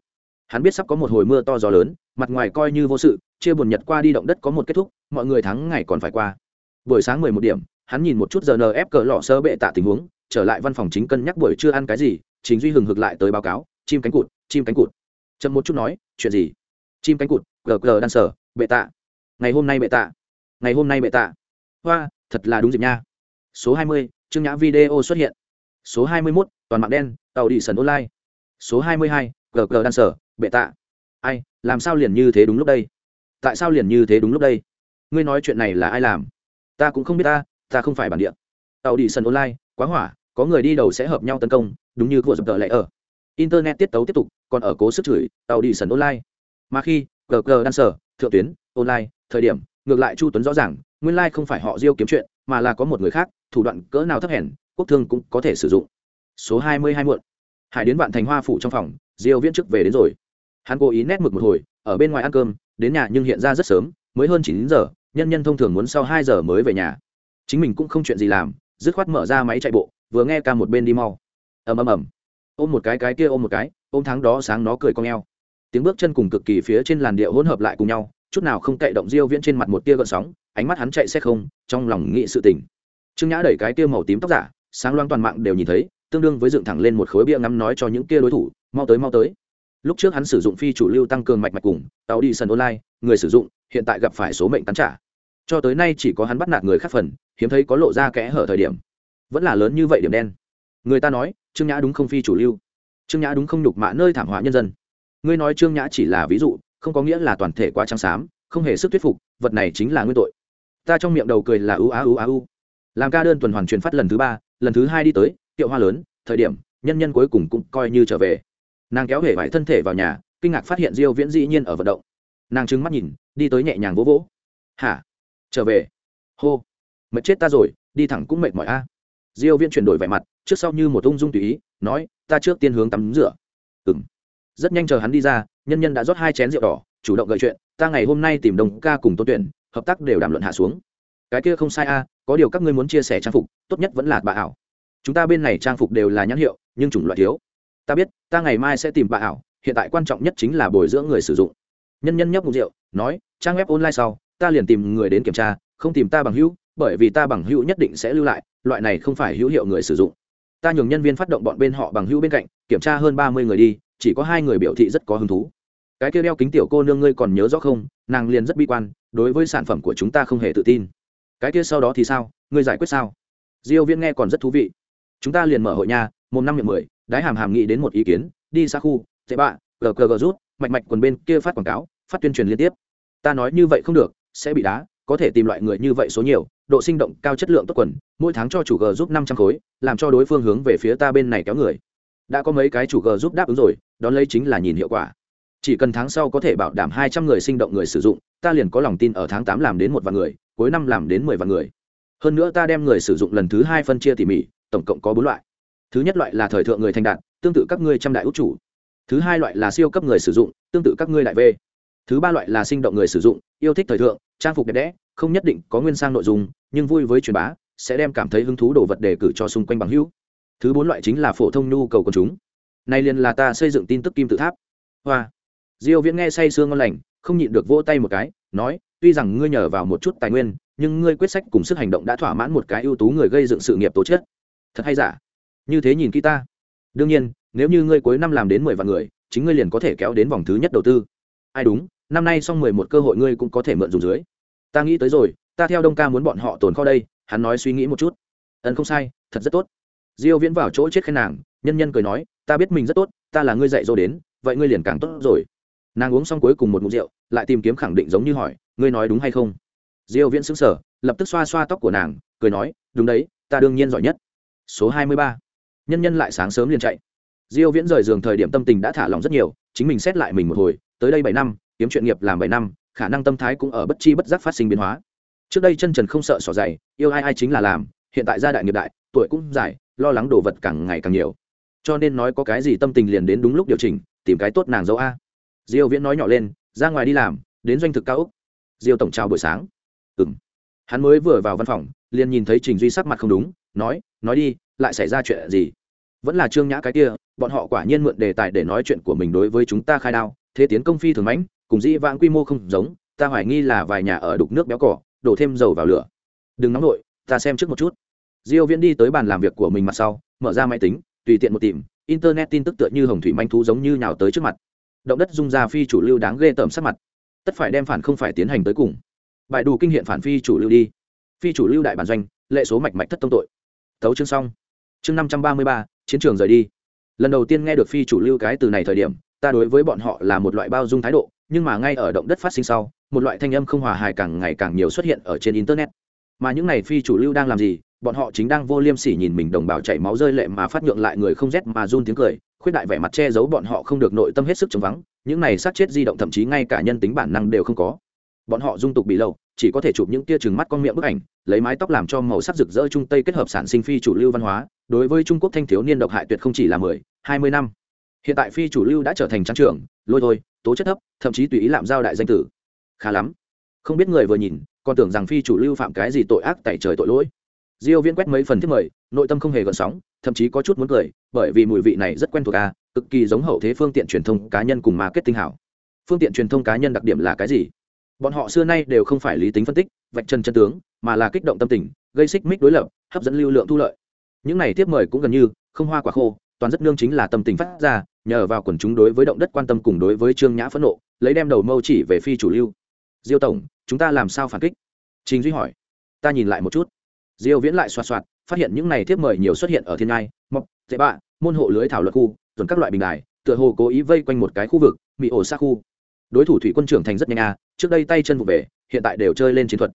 hắn biết sắp có một hồi mưa to gió lớn, mặt ngoài coi như vô sự, chia buồn nhật qua đi động đất có một kết thúc, mọi người thắng ngày còn phải qua. Buổi sáng mười một điểm, hắn nhìn một chút giờ nf cờ lọ sơ bệ tạ tình huống, trở lại văn phòng chính cân nhắc buổi trưa ăn cái gì, chính duy hừng hực lại tới báo cáo, chim cánh cụt, chim cánh cụt. Chậm một chút nói, chuyện gì? Chim cánh cụt gờ gờ đan sở, bệ tạ. Ngày hôm nay bệ tạ. Ngày hôm nay bệ tạ. Hoa, thật là đúng dịp nha số hai mươi chương nhã video xuất hiện. Số 21, toàn mạng đen tàu đi sần online. Số hai mươi hai gờ gờ đan sở bệ tạ. Ai làm sao liền như thế đúng lúc đây? Tại sao liền như thế đúng lúc đây? Ngươi nói chuyện này là ai làm? Ta cũng không biết ta ta không phải bản địa. Tàu đi sân online quá hỏa có người đi đầu sẽ hợp nhau tấn công đúng như của dập tờ lệ ở. Internet tiết tấu tiếp tục còn ở cố sức chửi tàu đi sân online. Mà khi gg đan sở thượng tuyến online thời điểm ngược lại chu tuấn rõ ràng nguyên lai không phải họ diêu kiếm chuyện mà là có một người khác thủ đoạn cỡ nào thấp hèn, quốc thương cũng có thể sử dụng. Số hai mươi hai muộn. Hải đến vạn thành hoa phủ trong phòng, diêu viễn trước về đến rồi. Hắn cố ý nét mực một hồi, ở bên ngoài ăn cơm, đến nhà nhưng hiện ra rất sớm, mới hơn chín giờ, nhân nhân thông thường muốn sau hai giờ mới về nhà. Chính mình cũng không chuyện gì làm, dứt khoát mở ra máy chạy bộ, vừa nghe ca một bên đi mau. Ầm ầm ầm. Ôm một cái cái kia ôm một cái, ôm tháng đó sáng nó cười cong eo. Tiếng bước chân cùng cực kỳ phía trên làn điệu hỗn hợp lại cùng nhau, chút nào không cậy động diêu viễn trên mặt một tia gợn sóng, ánh mắt hắn chạy xe không, trong lòng nghĩ sự tình trương nhã đẩy cái kia màu tím tóc giả, sáng loang toàn mạng đều nhìn thấy, tương đương với dựng thẳng lên một khối bia ngắm nói cho những kia đối thủ, mau tới mau tới. Lúc trước hắn sử dụng phi chủ lưu tăng cường mạch mạch cùng tàu đi sân online, người sử dụng, hiện tại gặp phải số mệnh tán trả. Cho tới nay chỉ có hắn bắt nạt người khác phần, hiếm thấy có lộ ra kẽ hở thời điểm. Vẫn là lớn như vậy điểm đen. Người ta nói, trương nhã đúng không phi chủ lưu? Trương nhã đúng không nhục mạ nơi thảm họa nhân dân? Ngươi nói trương nhã chỉ là ví dụ, không có nghĩa là toàn thể quá trắng xám, không hề sức thuyết phục, vật này chính là nguyên tội. Ta trong miệng đầu cười là ưu á ưu á ưu làm ca đơn tuần hoàn truyền phát lần thứ ba, lần thứ hai đi tới, tiệu hoa lớn, thời điểm, nhân nhân cuối cùng cũng coi như trở về. Nàng kéo hể vải thân thể vào nhà, kinh ngạc phát hiện diêu viễn dĩ nhiên ở vận động. Nàng trừng mắt nhìn, đi tới nhẹ nhàng vỗ vỗ. Hả? Trở về? Hô. Mệt chết ta rồi, đi thẳng cũng mệt mỏi a. Diêu viễn chuyển đổi vẻ mặt, trước sau như một ung dung tùy ý, nói, ta trước tiên hướng tắm rửa. Ừm. Rất nhanh chờ hắn đi ra, nhân nhân đã rót hai chén rượu đỏ, chủ động gợi chuyện, ta ngày hôm nay tìm đồng ca cùng tô tuyển, hợp tác đều đàm luận hạ xuống. Cái kia không sai a có điều các ngươi muốn chia sẻ trang phục, tốt nhất vẫn là bà ảo. Chúng ta bên này trang phục đều là nhãn hiệu, nhưng chủng loại thiếu. Ta biết, ta ngày mai sẽ tìm bà ảo, hiện tại quan trọng nhất chính là bồi dưỡng người sử dụng. Nhân nhân nhấp một rượu, nói, trang web online sau, ta liền tìm người đến kiểm tra, không tìm ta bằng hữu, bởi vì ta bằng hữu nhất định sẽ lưu lại, loại này không phải hữu hiệu người sử dụng. Ta nhường nhân viên phát động bọn bên họ bằng hữu bên cạnh, kiểm tra hơn ba mươi người đi, chỉ có hai người biểu thị rất có hứng thú. Cái kia đeo kính tiểu cô nương ngươi còn nhớ rõ không? Nàng liền rất bi quan, đối với sản phẩm của chúng ta không hề tự tin cái kia sau đó thì sao? Ngươi giải quyết sao? Diêu viễn nghe còn rất thú vị. Chúng ta liền mở hội nhà, mồm năm miệng mười đái hàm hàm nghĩ đến một ý kiến đi xa khu tệ bạ gờ gờ gờ rút mạch mạch quần bên kia phát quảng cáo phát tuyên truyền liên tiếp. Ta nói như vậy không được sẽ bị đá có thể tìm loại người như vậy số nhiều độ sinh động cao chất lượng tốt quần mỗi tháng cho chủ g giúp năm trăm khối làm cho đối phương hướng về phía ta bên này kéo người. Đã có mấy cái chủ g giúp đáp ứng rồi đón lấy chính là nhìn hiệu quả. Chỉ cần tháng sau có thể bảo đảm hai trăm người sinh động người sử dụng ta liền có lòng tin ở tháng tám làm đến một vạn người cuối năm làm đến mười vạn người. Hơn nữa ta đem người sử dụng lần thứ hai phân chia tỉ mỉ, tổng cộng có bốn loại. Thứ nhất loại là thời thượng người thành đạt, tương tự các ngươi trăm đại út chủ. Thứ hai loại là siêu cấp người sử dụng, tương tự các ngươi đại v. Thứ ba loại là sinh động người sử dụng, yêu thích thời thượng, trang phục đẹp đẽ, không nhất định có nguyên sang nội dung, nhưng vui với truyền bá, sẽ đem cảm thấy hứng thú đồ vật để cử cho xung quanh bằng hữu. Thứ bốn loại chính là phổ thông nhu cầu của chúng. Nay liền là ta xây dựng tin tức kim tự tháp. Hoa. Diêu viễn nghe say sương ngon lành, không nhịn được vỗ tay một cái nói, tuy rằng ngươi nhờ vào một chút tài nguyên, nhưng ngươi quyết sách cùng sức hành động đã thỏa mãn một cái ưu tú người gây dựng sự nghiệp tố chất. Thật hay giả? Như thế nhìn kỹ ta. Đương nhiên, nếu như ngươi cuối năm làm đến mười vạn người, chính ngươi liền có thể kéo đến vòng thứ nhất đầu tư. Ai đúng, năm nay xong mười một cơ hội ngươi cũng có thể mượn dùng dưới. Ta nghĩ tới rồi, ta theo đông ca muốn bọn họ tồn kho đây, hắn nói suy nghĩ một chút. Ấn không sai, thật rất tốt. Diêu viễn vào chỗ chết khen nàng, nhân nhân cười nói, ta biết mình rất tốt, ta là ngươi dạy dỗ đến, vậy ngươi liền càng tốt rồi nàng uống xong cuối cùng một ngụm rượu, lại tìm kiếm khẳng định giống như hỏi, ngươi nói đúng hay không? Diêu viễn sững sờ, lập tức xoa xoa tóc của nàng, cười nói, đúng đấy, ta đương nhiên giỏi nhất. Số 23. nhân nhân lại sáng sớm liền chạy. Diêu viễn rời giường thời điểm tâm tình đã thả lỏng rất nhiều, chính mình xét lại mình một hồi, tới đây 7 năm, kiếm chuyện nghiệp làm 7 năm, khả năng tâm thái cũng ở bất chi bất giác phát sinh biến hóa. Trước đây chân trần không sợ sỏ dày, yêu ai ai chính là làm, hiện tại gia đại nghiệp đại, tuổi cũng dài lo lắng đồ vật càng ngày càng nhiều. Cho nên nói có cái gì tâm tình liền đến đúng lúc điều chỉnh, tìm cái tốt nàng dấu a diêu viễn nói nhỏ lên, ra ngoài đi làm, đến doanh thực cao úc diêu tổng chào buổi sáng. Ừm. Hắn mới vừa vào văn phòng, liền nhìn thấy trình duy sắc mặt không đúng, nói nói đi, lại xảy ra chuyện gì? Vẫn là trương nhã cái kia, bọn họ quả nhiên mượn đề tài để nói chuyện của mình đối với chúng ta khai đao, thế tiến công phi thường mãnh, cùng dĩ vãng quy mô không giống, ta hoài nghi là vài nhà ở đục nước béo cỏ, đổ thêm dầu vào lửa. Đừng nóng nổi ta xem trước một chút. Diêu viễn đi tới bàn làm việc của mình mặt sau, mở ra máy tính, tùy tiện một tìm, internet tin tức tựa như hồng thủy manh thú giống như nhào tới trước mặt động đất dung ra phi chủ lưu đáng ghê tởm sắc mặt. Tất phải đem phản không phải tiến hành tới cùng. Bài đủ kinh hiện phản phi chủ lưu đi. Phi chủ lưu đại bản doanh, lệ số mạch mạch thất tông tội. Thấu chương xong. Chương năm trăm ba mươi ba, chiến trường rời đi. Lần đầu tiên nghe được phi chủ lưu cái từ này thời điểm, ta đối với bọn họ là một loại bao dung thái độ, nhưng mà ngay ở động đất phát sinh sau, một loại thanh âm không hòa hài càng ngày càng nhiều xuất hiện ở trên internet. Mà những này phi chủ lưu đang làm gì, bọn họ chính đang vô liêm sỉ nhìn mình đồng bào chảy máu rơi lệ mà phát nhượng lại người không rét mà run tiếng cười khuyết đại vẻ mặt che giấu bọn họ không được nội tâm hết sức chống vắng, những này sát chết di động thậm chí ngay cả nhân tính bản năng đều không có. Bọn họ dung tục bị lâu, chỉ có thể chụp những tia chừng mắt con miệng bức ảnh, lấy mái tóc làm cho màu sắc rực rỡ trung tây kết hợp sản sinh phi chủ lưu văn hóa, đối với trung quốc thanh thiếu niên độc hại tuyệt không chỉ là mười, hai mươi năm. Hiện tại phi chủ lưu đã trở thành trang trưởng, lôi thôi, tố chất thấp, thậm chí tùy ý làm giao đại danh tử. Khá lắm. Không biết người vừa nhìn, còn tưởng rằng phi chủ lưu phạm cái gì tội ác tại trời tội lỗi. Diêu viễn quét mấy phần thiết mời, nội tâm không hề gợn sóng thậm chí có chút muốn cười, bởi vì mùi vị này rất quen thuộc a cực kỳ giống hậu thế phương tiện truyền thông cá nhân cùng marketing hảo. Phương tiện truyền thông cá nhân đặc điểm là cái gì? Bọn họ xưa nay đều không phải lý tính phân tích, vạch chân chân tướng, mà là kích động tâm tình, gây xích mích đối lập, hấp dẫn lưu lượng thu lợi. Những này tiếp mời cũng gần như, không hoa quả khô, toàn rất nương chính là tâm tình phát ra, nhờ vào quần chúng đối với động đất quan tâm cùng đối với trương nhã phẫn nộ, lấy đem đầu mâu chỉ về phi chủ lưu. Diêu tổng, chúng ta làm sao phản kích? Trình duy hỏi. Ta nhìn lại một chút. Diêu viễn lại xoa xoạt phát hiện những này tiếp mời nhiều xuất hiện ở thiên ngai mọc dễ bạ, môn hộ lưới thảo luật khu, tuần các loại bình đài, tựa hồ cố ý vây quanh một cái khu vực bị ổ xa khu. Đối thủ thủy quân trưởng thành rất nhanh a trước đây tay chân vụ về, hiện tại đều chơi lên chiến thuật.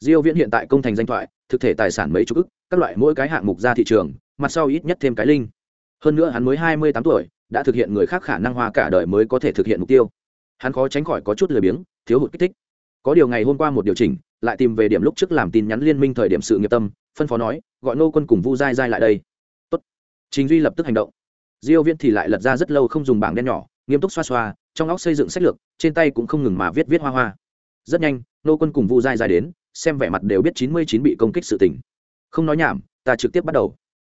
Diêu viễn hiện tại công thành danh thoại, thực thể tài sản mấy chục ức, các loại mỗi cái hạng mục ra thị trường, mặt sau ít nhất thêm cái linh. Hơn nữa hắn mới 28 tuổi, đã thực hiện người khác khả năng hoa cả đời mới có thể thực hiện mục tiêu. Hắn khó tránh khỏi có chút lười biếng, thiếu hụt kích thích. Có điều ngày hôm qua một điều chỉnh lại tìm về điểm lúc trước làm tin nhắn liên minh thời điểm sự nghiệp tâm, phân phó nói, gọi nô quân cùng vu dai dai lại đây. Tốt. trình duy lập tức hành động. Diêu viễn thì lại lật ra rất lâu không dùng bảng đen nhỏ, nghiêm túc xoa xoa, trong óc xây dựng sách lược, trên tay cũng không ngừng mà viết viết hoa hoa. Rất nhanh nô quân cùng vu dai dai đến, xem vẻ mặt đều biết 99 bị công kích sự tình. Không nói nhảm, ta trực tiếp bắt đầu.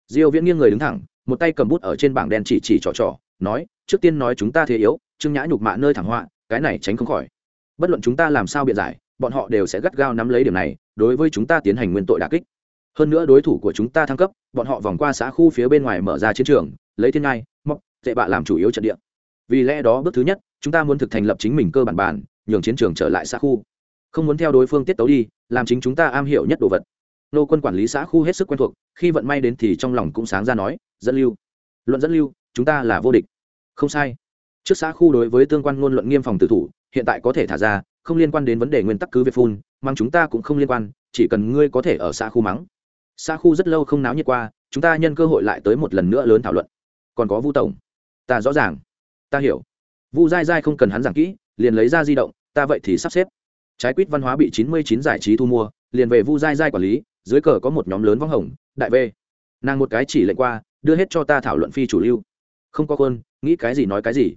Diêu viễn nghiêng người đứng thẳng, một tay cầm bút ở trên bảng đen chỉ chỉ trò trò, nói, trước tiên nói chúng ta thế yếu, trương nhã nhục mạ nơi thẳng họa, cái này tránh không khỏi. Bất luận chúng ta làm sao biện giải bọn họ đều sẽ gắt gao nắm lấy điểm này, đối với chúng ta tiến hành nguyên tội đà kích. Hơn nữa đối thủ của chúng ta thăng cấp, bọn họ vòng qua xã khu phía bên ngoài mở ra chiến trường, lấy thiên ngai, móc tệ bạ làm chủ yếu trận địa. Vì lẽ đó bước thứ nhất, chúng ta muốn thực thành lập chính mình cơ bản bản, nhường chiến trường trở lại xã khu. Không muốn theo đối phương tiết tấu đi, làm chính chúng ta am hiểu nhất đồ vật. Nô quân quản lý xã khu hết sức quen thuộc, khi vận may đến thì trong lòng cũng sáng ra nói, dẫn lưu. Luận dẫn lưu, chúng ta là vô địch. Không sai. Trước xã khu đối với tương quan ngôn luận nghiêm phòng tử thủ, hiện tại có thể thả ra không liên quan đến vấn đề nguyên tắc cứ việc phun, mắng chúng ta cũng không liên quan, chỉ cần ngươi có thể ở xã khu mắng. Xã khu rất lâu không náo nhiệt qua, chúng ta nhân cơ hội lại tới một lần nữa lớn thảo luận. Còn có vu tổng, ta rõ ràng, ta hiểu. Vu dai dai không cần hắn giảng kỹ, liền lấy ra di động, ta vậy thì sắp xếp. Trái quýt văn hóa bị chín mươi chín giải trí thu mua, liền về vu dai dai quản lý, dưới cờ có một nhóm lớn vong hồng, đại v. Nàng một cái chỉ lệnh qua, đưa hết cho ta thảo luận phi chủ lưu. Không có khuôn, nghĩ cái gì nói cái gì.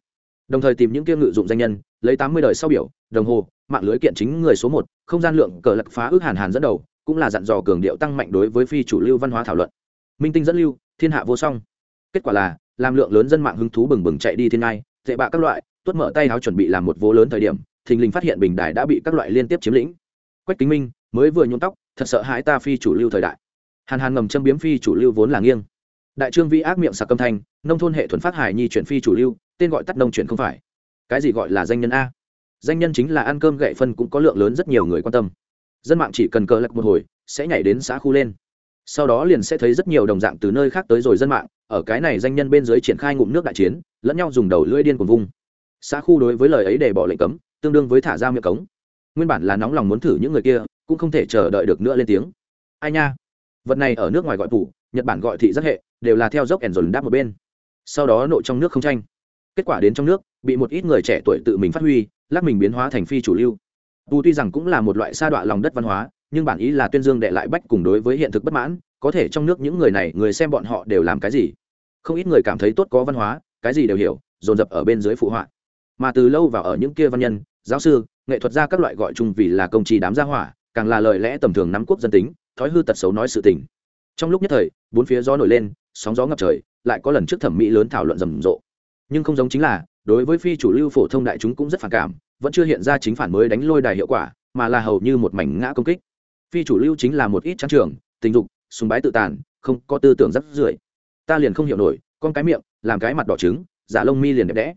Đồng thời tìm những kia ngự dụng danh nhân, lấy tám mươi đời sau biểu, đồng hồ mạng lưới kiện chính người số một, không gian lượng cờ lật phá ước hàn hàn dẫn đầu, cũng là dặn dò cường điệu tăng mạnh đối với phi chủ lưu văn hóa thảo luận. Minh tinh dẫn lưu, thiên hạ vô song. Kết quả là, làm lượng lớn dân mạng hứng thú bừng bừng chạy đi thiên ngai tệ bạ các loại tuất mở tay áo chuẩn bị làm một vố lớn thời điểm, thình lình phát hiện bình đài đã bị các loại liên tiếp chiếm lĩnh. Quách kính minh, mới vừa nhuộm tóc, thật sợ hãi ta phi chủ lưu thời đại. Hàn hàn ngầm châm biếm phi chủ lưu vốn là nghiêng. Đại trương vi ác miệng sạc âm thanh, nông thôn hệ thuần phát hải nhi chuyển phi chủ lưu, tên gọi tắt nông chuyển không phải. Cái gì gọi là danh nhân a? Danh nhân chính là ăn cơm gậy phân cũng có lượng lớn rất nhiều người quan tâm. Dân mạng chỉ cần cờ lật một hồi, sẽ nhảy đến xã khu lên. Sau đó liền sẽ thấy rất nhiều đồng dạng từ nơi khác tới rồi dân mạng, ở cái này danh nhân bên dưới triển khai ngụm nước đại chiến, lẫn nhau dùng đầu lưỡi điên cùng vung. Xã khu đối với lời ấy để bỏ lệnh cấm, tương đương với thả ra miệng cống. Nguyên bản là nóng lòng muốn thử những người kia, cũng không thể chờ đợi được nữa lên tiếng. Ai nha? Vật này ở nước ngoài gọi phủ nhật bản gọi thị giác hệ, đều là theo dốc ẻn dồn đáp một bên. Sau đó nội trong nước không tranh. Kết quả đến trong nước bị một ít người trẻ tuổi tự mình phát huy, lắc mình biến hóa thành phi chủ lưu. Tu tuy rằng cũng là một loại sa đọa lòng đất văn hóa, nhưng bản ý là tuyên dương đệ lại bách cùng đối với hiện thực bất mãn, có thể trong nước những người này, người xem bọn họ đều làm cái gì? Không ít người cảm thấy tốt có văn hóa, cái gì đều hiểu, dồn dập ở bên dưới phụ họa. Mà từ lâu vào ở những kia văn nhân, giáo sư, nghệ thuật gia các loại gọi chung vì là công trì đám gia hỏa, càng là lời lẽ tầm thường nắm quốc dân tính, thói hư tật xấu nói sự tình. Trong lúc nhất thời, bốn phía gió nổi lên, sóng gió ngập trời, lại có lần trước thẩm mỹ lớn thảo luận rầm rộ. Nhưng không giống chính là đối với phi chủ lưu phổ thông đại chúng cũng rất phản cảm, vẫn chưa hiện ra chính phản mới đánh lôi đài hiệu quả, mà là hầu như một mảnh ngã công kích. Phi chủ lưu chính là một ít trang trường, tình dục súng bái tự tàn, không có tư tưởng rắc rưởi. Ta liền không hiểu nổi, con cái miệng, làm cái mặt đỏ trứng, giả lông mi liền đẹp đẽ.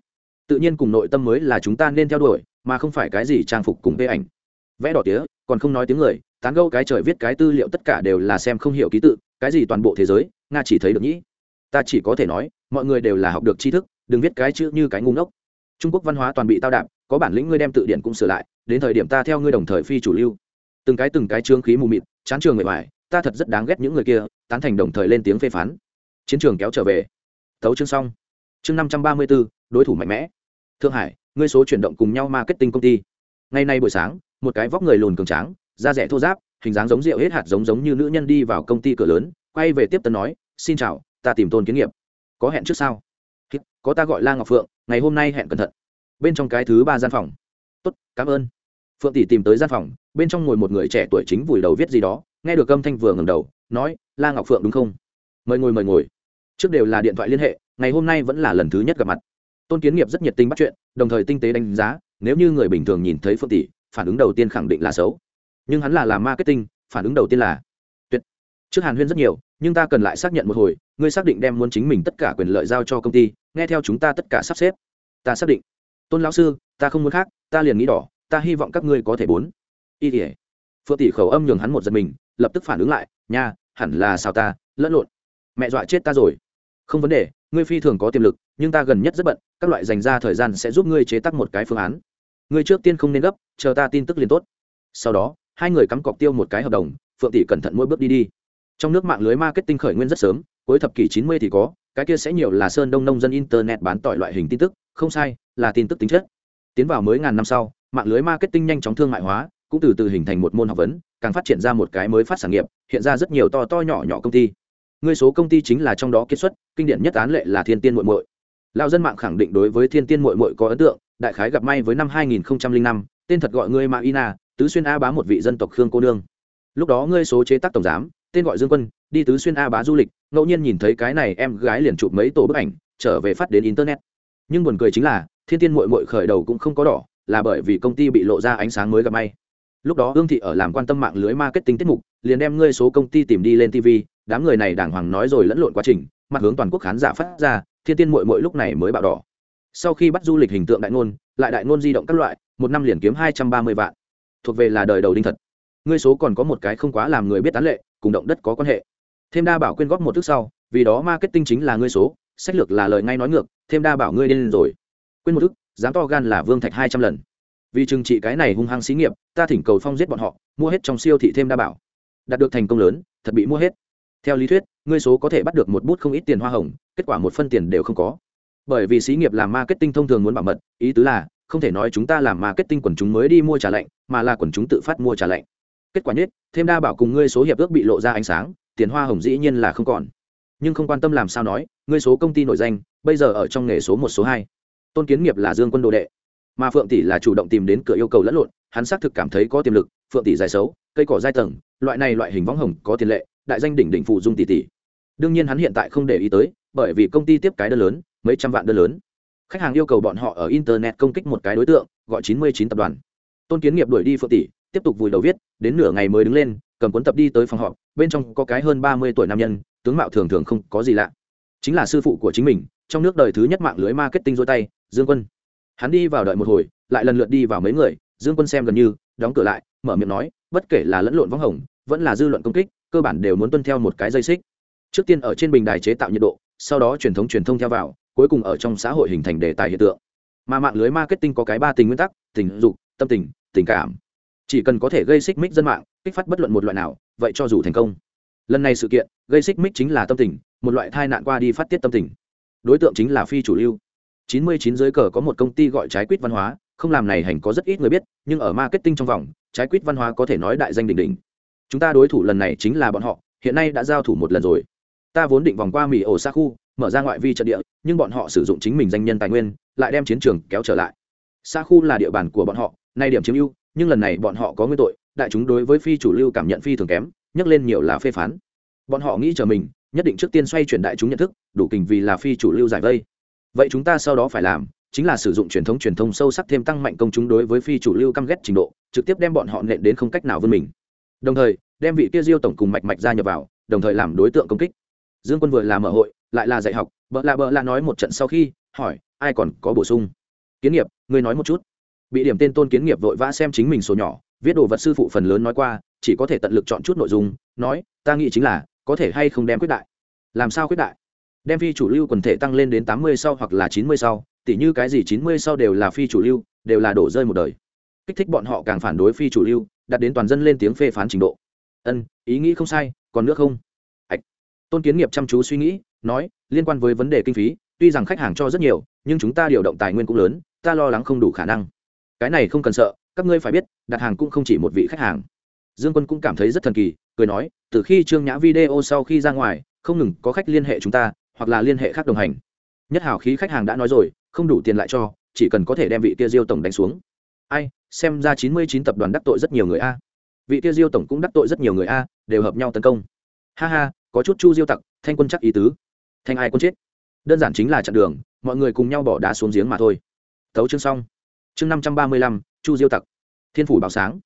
Tự nhiên cùng nội tâm mới là chúng ta nên theo đuổi, mà không phải cái gì trang phục cùng vẽ ảnh. Vẽ đỏ tía, còn không nói tiếng người, tán gâu cái trời viết cái tư liệu tất cả đều là xem không hiểu ký tự, cái gì toàn bộ thế giới, nga chỉ thấy được nhĩ. Ta chỉ có thể nói, mọi người đều là học được tri thức đừng viết cái chữ như cái ngu ngốc. Trung quốc văn hóa toàn bị tao đạp, có bản lĩnh ngươi đem tự điển cũng sửa lại, đến thời điểm ta theo ngươi đồng thời phi chủ lưu. Từng cái từng cái trương khí mù mịt, chán trường người ngoài, ta thật rất đáng ghét những người kia, tán thành đồng thời lên tiếng phê phán. Chiến trường kéo trở về. Tấu chương xong. Chương năm trăm ba mươi bốn đối thủ mạnh mẽ. Thượng hải, ngươi số chuyển động cùng nhau marketing công ty. Ngày nay buổi sáng, một cái vóc người lùn cường tráng, da rẻ thô giáp hình dáng giống rượu hết hạt giống giống như nữ nhân đi vào công ty cửa lớn, quay về tiếp tân nói, xin chào, ta tìm tôn kiến nghiệp. Có hẹn trước sao? Có ta gọi la ngọc phượng, ngày hôm nay hẹn cẩn thận. Bên trong cái thứ ba gian phòng. Tốt, cảm ơn. Phượng tỷ tìm tới gian phòng, bên trong ngồi một người trẻ tuổi chính vùi đầu viết gì đó, nghe được âm thanh vừa ngầm đầu, nói, la ngọc phượng đúng không? Mời ngồi mời ngồi. Trước đều là điện thoại liên hệ, ngày hôm nay vẫn là lần thứ nhất gặp mặt. Tôn kiến nghiệp rất nhiệt tình bắt chuyện, đồng thời tinh tế đánh giá, nếu như người bình thường nhìn thấy phượng tỷ, phản ứng đầu tiên khẳng định là xấu. Nhưng hắn là làm marketing, phản ứng đầu tiên là tuyệt. Trước hàn huyên rất nhiều nhưng ta cần lại xác nhận một hồi, ngươi xác định đem muốn chính mình tất cả quyền lợi giao cho công ty, nghe theo chúng ta tất cả sắp xếp. Ta xác định. Tôn lão sư, ta không muốn khác, ta liền nghĩ đỏ, ta hy vọng các ngươi có thể bốn. Y tỉa phượng tỷ khẩu âm nhường hắn một giật mình, lập tức phản ứng lại, nha, hẳn là sao ta, lẫn lộn. Mẹ dọa chết ta rồi. Không vấn đề, ngươi phi thường có tiềm lực, nhưng ta gần nhất rất bận, các loại dành ra thời gian sẽ giúp ngươi chế tác một cái phương án. Ngươi trước tiên không nên gấp, chờ ta tin tức liền tốt. Sau đó, hai người cắm cọc tiêu một cái hợp đồng, phượng tỷ cẩn thận mỗi bước đi đi trong nước mạng lưới marketing khởi nguyên rất sớm cuối thập kỷ chín mươi thì có cái kia sẽ nhiều là sơn đông nông dân internet bán tỏi loại hình tin tức không sai là tin tức tính chất. Tiến vào mới ngàn năm sau mạng lưới marketing nhanh chóng thương mại hóa cũng từ từ hình thành một môn học vấn càng phát triển ra một cái mới phát sản nghiệp hiện ra rất nhiều to to nhỏ nhỏ công ty. Ngươi số công ty chính là trong đó kết xuất kinh điển nhất án lệ là thiên tiên muội muội. Lão dân mạng khẳng định đối với thiên tiên muội muội có ấn tượng đại khái gặp may với năm 2005, tên thật gọi ngươi mà ina tứ xuyên a bá một vị dân tộc khương cô nương. Lúc đó ngươi số chế tác tổng giám tên gọi dương quân, đi tứ xuyên a bá du lịch, ngẫu nhiên nhìn thấy cái này em gái liền chụp mấy tổ bức ảnh, trở về phát đến internet. Nhưng buồn cười chính là, thiên tiên mội mội khởi đầu cũng không có đỏ, là bởi vì công ty bị lộ ra ánh sáng mới gặp may. Lúc đó hương thị ở làm quan tâm mạng lưới marketing tiết mục, liền đem ngươi số công ty tìm đi lên tv đám người này đàng hoàng nói rồi lẫn lộn quá trình, mặt hướng toàn quốc khán giả phát ra, thiên tiên mội mội lúc này mới bạo đỏ. Sau khi bắt du lịch hình tượng đại ngôn, lại đại ngôn di động các loại, một năm liền kiếm hai trăm ba mươi vạn. Thuộc về là đời đầu đinh thật. Ngươi số còn có một cái không quá làm người biết tán lệ cùng động đất có quan hệ. Thêm đa bảo quyên góp một thứ sau, vì đó marketing chính là ngươi số, sách lược là lời ngay nói ngược, thêm đa bảo ngươi điên rồi. Quên một thức dám to gan là vương thạch hai trăm lần. Vì trừng trị cái này hung hăng xí nghiệp, ta thỉnh cầu phong giết bọn họ, mua hết trong siêu thị thêm đa bảo. Đạt được thành công lớn, thật bị mua hết. Theo lý thuyết, ngươi số có thể bắt được một bút không ít tiền hoa hồng, kết quả một phân tiền đều không có. Bởi vì xí nghiệp làm marketing thông thường muốn bảo mật, ý tứ là, không thể nói chúng ta làm marketing quần chúng mới đi mua trả lệnh mà là quần chúng tự phát mua trả lệnh kết quả nhất thêm đa bảo cùng ngươi số hiệp ước bị lộ ra ánh sáng, tiền hoa hồng dĩ nhiên là không còn. Nhưng không quan tâm làm sao nói, ngươi số công ty nổi danh, bây giờ ở trong nghề số một, số hai. Tôn kiến nghiệp là dương quân đồ đệ, mà phượng tỷ là chủ động tìm đến cửa yêu cầu lẫn lộn, hắn xác thực cảm thấy có tiềm lực, phượng tỷ dài xấu, cây cỏ giai tầng, loại này loại hình võng hồng có tiền lệ, đại danh đỉnh đỉnh phụ dung tỷ tỷ. Đương nhiên hắn hiện tại không để ý tới, bởi vì công ty tiếp cái đơn lớn, mấy trăm vạn đơn lớn. Khách hàng yêu cầu bọn họ ở internet công kích một cái đối tượng, gọi chín mươi chín tập đoàn. Tôn kiến nghiệp đuổi đi phượng tỷ tiếp tục vùi đầu viết, đến nửa ngày mới đứng lên, cầm cuốn tập đi tới phòng họp, bên trong có cái hơn ba mươi tuổi nam nhân, tướng mạo thường thường không có gì lạ. Chính là sư phụ của chính mình, trong nước đời thứ nhất mạng lưới marketing dôi tay, dương quân. Hắn đi vào đợi một hồi, lại lần lượt đi vào mấy người, dương quân xem gần như, đóng cửa lại, mở miệng nói, bất kể là lẫn lộn võng hồng, vẫn là dư luận công kích, cơ bản đều muốn tuân theo một cái dây xích. Trước tiên ở trên bình đài chế tạo nhiệt độ, sau đó truyền thống truyền thông theo vào, cuối cùng ở trong xã hội hình thành đề tài hiện tượng. Mà mạng lưới marketing có cái ba tình nguyên tắc, tình dục, tâm tình tình cảm chỉ cần có thể gây xích mích dân mạng, kích phát bất luận một loại nào, vậy cho dù thành công. Lần này sự kiện, gây xích mích chính là tâm tình, một loại thai nạn qua đi phát tiết tâm tình. Đối tượng chính là phi chủ lưu. Chín mươi chín dưới cờ có một công ty gọi trái quýt văn hóa, không làm này hành có rất ít người biết, nhưng ở marketing trong vòng, trái quýt văn hóa có thể nói đại danh đỉnh đỉnh. Chúng ta đối thủ lần này chính là bọn họ, hiện nay đã giao thủ một lần rồi. Ta vốn định vòng qua mỹ ổ xa khu, mở ra ngoại vi trận địa, nhưng bọn họ sử dụng chính mình danh nhân tài nguyên, lại đem chiến trường kéo trở lại. Xa khu là địa bàn của bọn họ, nay điểm chiếm ưu nhưng lần này bọn họ có nguyên tội, đại chúng đối với phi chủ lưu cảm nhận phi thường kém, nhắc lên nhiều là phê phán. Bọn họ nghĩ chờ mình, nhất định trước tiên xoay chuyển đại chúng nhận thức, đủ kình vì là phi chủ lưu giải vây. Vậy chúng ta sau đó phải làm, chính là sử dụng truyền thống truyền thông sâu sắc thêm tăng mạnh công chúng đối với phi chủ lưu căm ghét trình độ, trực tiếp đem bọn họ nện đến không cách nào vươn mình. Đồng thời, đem vị kia diêu tổng cùng mạch mạch ra nhập vào, đồng thời làm đối tượng công kích. Dương quân vừa làm mở hội, lại là dạy học, bợ lạ bợ lạ nói một trận sau khi, hỏi, ai còn có bổ sung? Kiến nghiệp, ngươi nói một chút bị điểm tên tôn kiến nghiệp vội vã xem chính mình số nhỏ, viết đồ vật sư phụ phần lớn nói qua, chỉ có thể tận lực chọn chút nội dung, nói, ta nghĩ chính là, có thể hay không đem quyết đại? Làm sao quyết đại? Đem phi chủ lưu quần thể tăng lên đến tám mươi sau hoặc là chín mươi sau, tỉ như cái gì chín mươi sau đều là phi chủ lưu, đều là đổ rơi một đời. Kích thích bọn họ càng phản đối phi chủ lưu đặt đến toàn dân lên tiếng phê phán trình độ. Ân, ý nghĩ không sai, còn nước không? Ạch tôn kiến nghiệp chăm chú suy nghĩ, nói, liên quan với vấn đề kinh phí, tuy rằng khách hàng cho rất nhiều, nhưng chúng ta điều động tài nguyên cũng lớn, ta lo lắng không đủ khả năng cái này không cần sợ, các ngươi phải biết, đặt hàng cũng không chỉ một vị khách hàng. Dương quân cũng cảm thấy rất thần kỳ, cười nói, từ khi trương nhã video sau khi ra ngoài, không ngừng có khách liên hệ chúng ta, hoặc là liên hệ khác đồng hành. Nhất hảo khí khách hàng đã nói rồi, không đủ tiền lại cho, chỉ cần có thể đem vị kia diêu tổng đánh xuống. Ai, xem ra chín mươi chín tập đoàn đắc tội rất nhiều người a. Vị kia diêu tổng cũng đắc tội rất nhiều người a, đều hợp nhau tấn công. Ha ha, có chút chu diêu tặc, thanh quân chắc ý tứ. Thanh ai quân chết? Đơn giản chính là chặn đường, mọi người cùng nhau bỏ đá xuống giếng mà thôi. Tấu chương xong chương năm trăm ba mươi lăm, chu diêu tặc. Thiên phủ bảo sáng.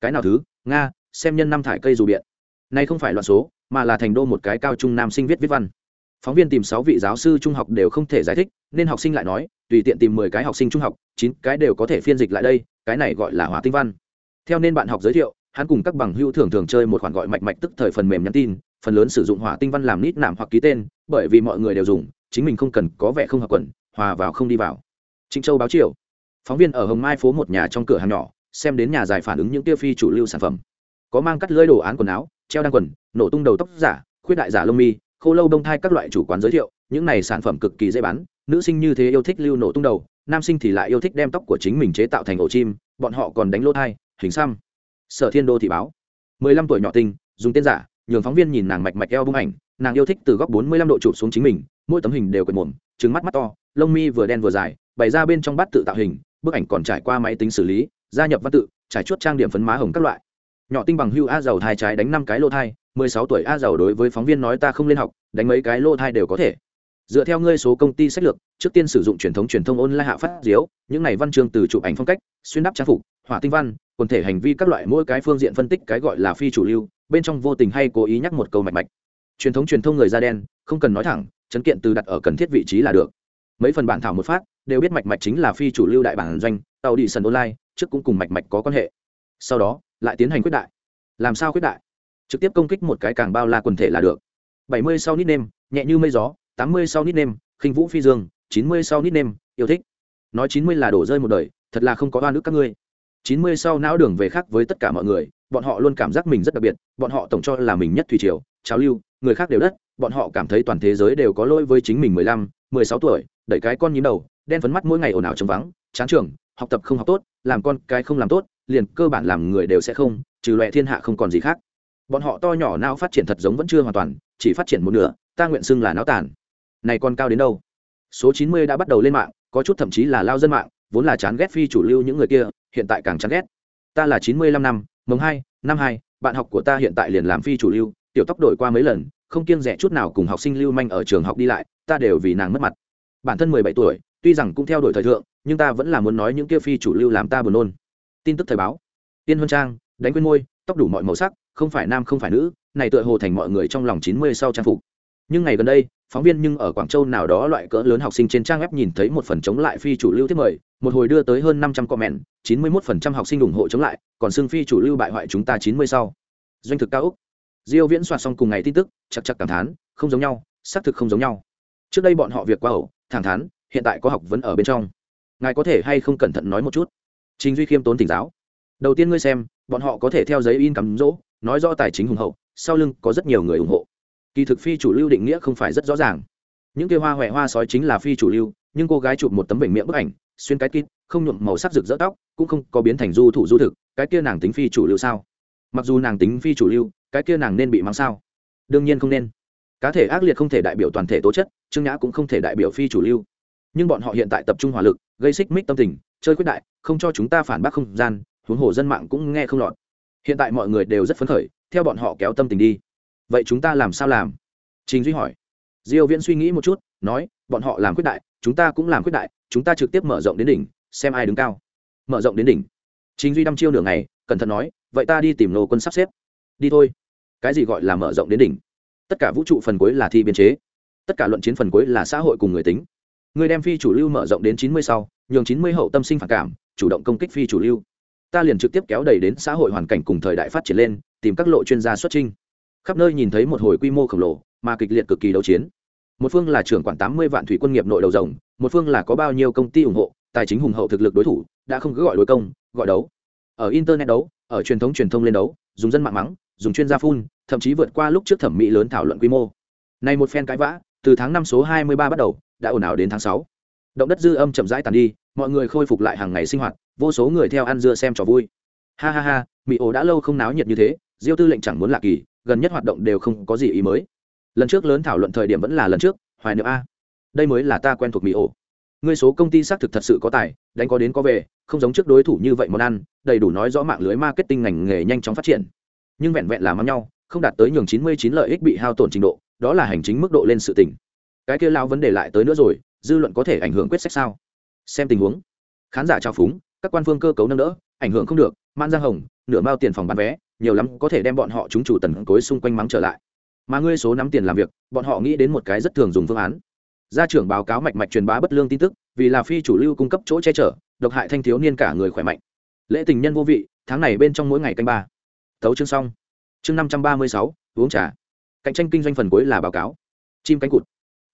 Cái nào thứ? Nga, xem nhân năm thải cây dù biện. Nay không phải loạn số, mà là thành đô một cái cao trung nam sinh viết viết văn. Phóng viên tìm sáu vị giáo sư trung học đều không thể giải thích, nên học sinh lại nói, tùy tiện tìm mười cái học sinh trung học, chín cái đều có thể phiên dịch lại đây, cái này gọi là hỏa tinh văn. Theo nên bạn học giới thiệu, hắn cùng các bằng hữu thường thường chơi một khoản gọi mạch mạch tức thời phần mềm nhắn tin, phần lớn sử dụng hỏa tinh văn làm nít nạm hoặc ký tên, bởi vì mọi người đều dùng, chính mình không cần có vẻ không hợp quần, hòa vào không đi vào. Trịnh châu báo triều phóng viên ở hồng mai phố một nhà trong cửa hàng nhỏ, xem đến nhà dài phản ứng những tiêu phi chủ lưu sản phẩm. Có mang cắt lưỡi đồ án quần áo, treo đăng quần, nổ tung đầu tóc giả, khuyết đại giả lông mi, khô lâu đông thai các loại chủ quán giới thiệu, những này sản phẩm cực kỳ dễ bán, nữ sinh như thế yêu thích lưu nổ tung đầu, nam sinh thì lại yêu thích đem tóc của chính mình chế tạo thành ổ chim, bọn họ còn đánh lỗ thai, hình xăm. Sở thiên đô thị báo. Mười lăm tuổi nhỏ tinh, dùng tên giả, nhường phóng viên nhìn nàng mạch mạch eo bung ảnh, nàng yêu thích từ góc bốn mươi lăm độ chụp xuống chính mình, mỗi tấm hình đều quệt mồm trứng mắt mắt to, lông mi vừa đen vừa dài, bày ra bên trong bát tự tạo hình bức ảnh còn trải qua máy tính xử lý, gia nhập văn tự, trải chuốt trang điểm phấn má hồng các loại. Nhỏ tinh bằng hưu a giàu thai trái đánh năm cái lô thai, mười sáu tuổi a giàu đối với phóng viên nói ta không lên học, đánh mấy cái lô thai đều có thể. Dựa theo ngươi số công ty sách lược, trước tiên sử dụng truyền thống truyền thông online hạ phát diếu, những này văn chương từ chụp ảnh phong cách, xuyên đắp trang phục hỏa tinh văn, quần thể hành vi các loại mỗi cái phương diện phân tích cái gọi là phi chủ lưu, bên trong vô tình hay cố ý nhắc một câu mạch mạch. Truyền thống truyền thông người da đen, không cần nói thẳng, chấn kiện từ đặt ở cần thiết vị trí là được mấy phần bản thảo một phát, đều biết mạch mạch chính là phi chủ lưu đại bản doanh, tàu đi sân online, trước cũng cùng mạch mạch có quan hệ. Sau đó, lại tiến hành quyết đại. Làm sao quyết đại? Trực tiếp công kích một cái càng bao la quần thể là được. Bảy mươi sau nít nêm, nhẹ như mây gió, tám mươi sau nít nêm, khinh vũ phi dương, chín mươi sau nít nêm, yêu thích. Nói chín mươi là đổ rơi một đời, thật là không có oan ức các ngươi. Chín mươi sau não đường về khác với tất cả mọi người, bọn họ luôn cảm giác mình rất đặc biệt, bọn họ tổng cho là mình nhất thủy triều, trào lưu, người khác đều đất, bọn họ cảm thấy toàn thế giới đều có lỗi với chính mình mười lăm mười sáu tuổi, đẩy cái con nhím đầu, đen phấn mắt mỗi ngày ồn ào trống vắng, chán trường, học tập không học tốt, làm con cái không làm tốt, liền cơ bản làm người đều sẽ không, trừ loại thiên hạ không còn gì khác. Bọn họ to nhỏ não phát triển thật giống vẫn chưa hoàn toàn, chỉ phát triển một nửa, ta nguyện xưng là não tàn. này còn cao đến đâu? Số chín mươi đã bắt đầu lên mạng, có chút thậm chí là lao dân mạng, vốn là chán ghét phi chủ lưu những người kia, hiện tại càng chán ghét. Ta là chín mươi lăm năm, mồng hai, năm hai, bạn học của ta hiện tại liền làm phi chủ lưu, tiểu tóc đổi qua mấy lần, không kiêng rẻ chút nào cùng học sinh lưu manh ở trường học đi lại ta đều vì nàng mất mặt. Bản thân mười bảy tuổi, tuy rằng cũng theo đuổi thời thượng, nhưng ta vẫn là muốn nói những kia phi chủ lưu làm ta buồn nôn. Tin tức thời báo. Tiên huân trang, đánh quên môi, tóc đủ mọi màu sắc, không phải nam không phải nữ, này tựa hồ thành mọi người trong lòng chín mươi sau trang phục. Nhưng ngày gần đây, phóng viên nhưng ở quảng châu nào đó loại cỡ lớn học sinh trên trang web nhìn thấy một phần chống lại phi chủ lưu thiết mời, một hồi đưa tới hơn năm trăm comment, chín mươi một phần trăm học sinh ủng hộ chống lại, còn xưng phi chủ lưu bại hoại chúng ta chín mươi sau. Doanh thực cao úc. Diêu viễn soạt xong cùng ngày tin tức chặt chặt cảm thán, không giống nhau, xác thực không giống nhau trước đây bọn họ việc qua ẩu, thẳng thắn, hiện tại có học vấn ở bên trong. Ngài có thể hay không cẩn thận nói một chút? Chính duy khiêm tốn tỉnh giáo. Đầu tiên ngươi xem, bọn họ có thể theo giấy in cắm rỗ, nói rõ tài chính hùng hậu, sau lưng có rất nhiều người ủng hộ. Kỳ thực phi chủ lưu định nghĩa không phải rất rõ ràng. Những kia hoa huệ hoa sói chính là phi chủ lưu, nhưng cô gái chụp một tấm bệnh miệng bức ảnh, xuyên cái kít, không nhuộm màu sắc rực rỡ tóc, cũng không có biến thành du thủ du thực, cái kia nàng tính phi chủ lưu sao? Mặc dù nàng tính phi chủ lưu, cái kia nàng nên bị mắng sao? Đương nhiên không nên cá thể ác liệt không thể đại biểu toàn thể tố chất, trương nhã cũng không thể đại biểu phi chủ lưu. Nhưng bọn họ hiện tại tập trung hỏa lực, gây xích mích tâm tình, chơi quyết đại, không cho chúng ta phản bác không gian, huống hồ dân mạng cũng nghe không lọt. Hiện tại mọi người đều rất phấn khởi, theo bọn họ kéo tâm tình đi. Vậy chúng ta làm sao làm? Trình duy hỏi. Diêu viễn suy nghĩ một chút, nói, bọn họ làm quyết đại, chúng ta cũng làm quyết đại, chúng ta trực tiếp mở rộng đến đỉnh, xem ai đứng cao. Mở rộng đến đỉnh. Trình duy đăm chiêu nửa ngày, cẩn thận nói, vậy ta đi tìm nô quân sắp xếp. Đi thôi. Cái gì gọi là mở rộng đến đỉnh? Tất cả vũ trụ phần cuối là thi biên chế. Tất cả luận chiến phần cuối là xã hội cùng người tính. Người đem phi chủ lưu mở rộng đến chín mươi sau, nhường chín mươi hậu tâm sinh phản cảm, chủ động công kích phi chủ lưu. Ta liền trực tiếp kéo đẩy đến xã hội hoàn cảnh cùng thời đại phát triển lên, tìm các lộ chuyên gia xuất trinh khắp nơi nhìn thấy một hồi quy mô khổng lồ, mà kịch liệt cực kỳ đấu chiến. Một phương là trưởng quản tám mươi vạn thủy quân nghiệp nội đầu rồng, một phương là có bao nhiêu công ty ủng hộ, tài chính hùng hậu thực lực đối thủ, đã không cứ gọi đối công, gọi đấu. Ở internet đấu, ở truyền thống truyền thông lên đấu, dùng dân mạng mắng dùng chuyên gia phun, thậm chí vượt qua lúc trước thẩm mỹ lớn thảo luận quy mô. Này một phen cãi vã, từ tháng năm số hai mươi ba bắt đầu, đã ồn ào đến tháng sáu. Động đất dư âm chậm rãi tàn đi, mọi người khôi phục lại hàng ngày sinh hoạt, vô số người theo ăn dưa xem trò vui. Ha ha ha, mỹ ổ đã lâu không náo nhiệt như thế, diêu tư lệnh chẳng muốn lạ kỳ, gần nhất hoạt động đều không có gì ý mới. Lần trước lớn thảo luận thời điểm vẫn là lần trước, hoài niệm a. Đây mới là ta quen thuộc mỹ ổ. Ngươi số công ty xác thực thật sự có tài, đánh có đến có về, không giống trước đối thủ như vậy món ăn, đầy đủ nói rõ mạng lưới marketing ngành nghề nhanh chóng phát triển nhưng vẹn vẹn là mắm nhau, không đạt tới nhường chín mươi chín lợi ích bị hao tổn trình độ, đó là hành chính mức độ lên sự tỉnh cái kia lao vấn đề lại tới nữa rồi, dư luận có thể ảnh hưởng quyết sách sao? Xem tình huống. Khán giả trao phúng, các quan phương cơ cấu nâng đỡ, ảnh hưởng không được man giang hồng, nửa mao tiền phòng bán vé, nhiều lắm có thể đem bọn họ chúng chủ tần cối xung quanh mắng trở lại. Mà ngươi số nắm tiền làm việc, bọn họ nghĩ đến một cái rất thường dùng phương án. Gia trưởng báo cáo mạch mạch truyền bá bất lương tin tức, vì là phi chủ lưu cung cấp chỗ che chở, độc hại thanh thiếu niên cả người khỏe mạnh. Lễ tình nhân vô vị, tháng này bên trong mỗi ngày canh ba thấu chương xong. Chương năm trăm ba mươi sáu, uống trà. Cạnh tranh kinh doanh phần cuối là báo cáo. Chim cánh cụt.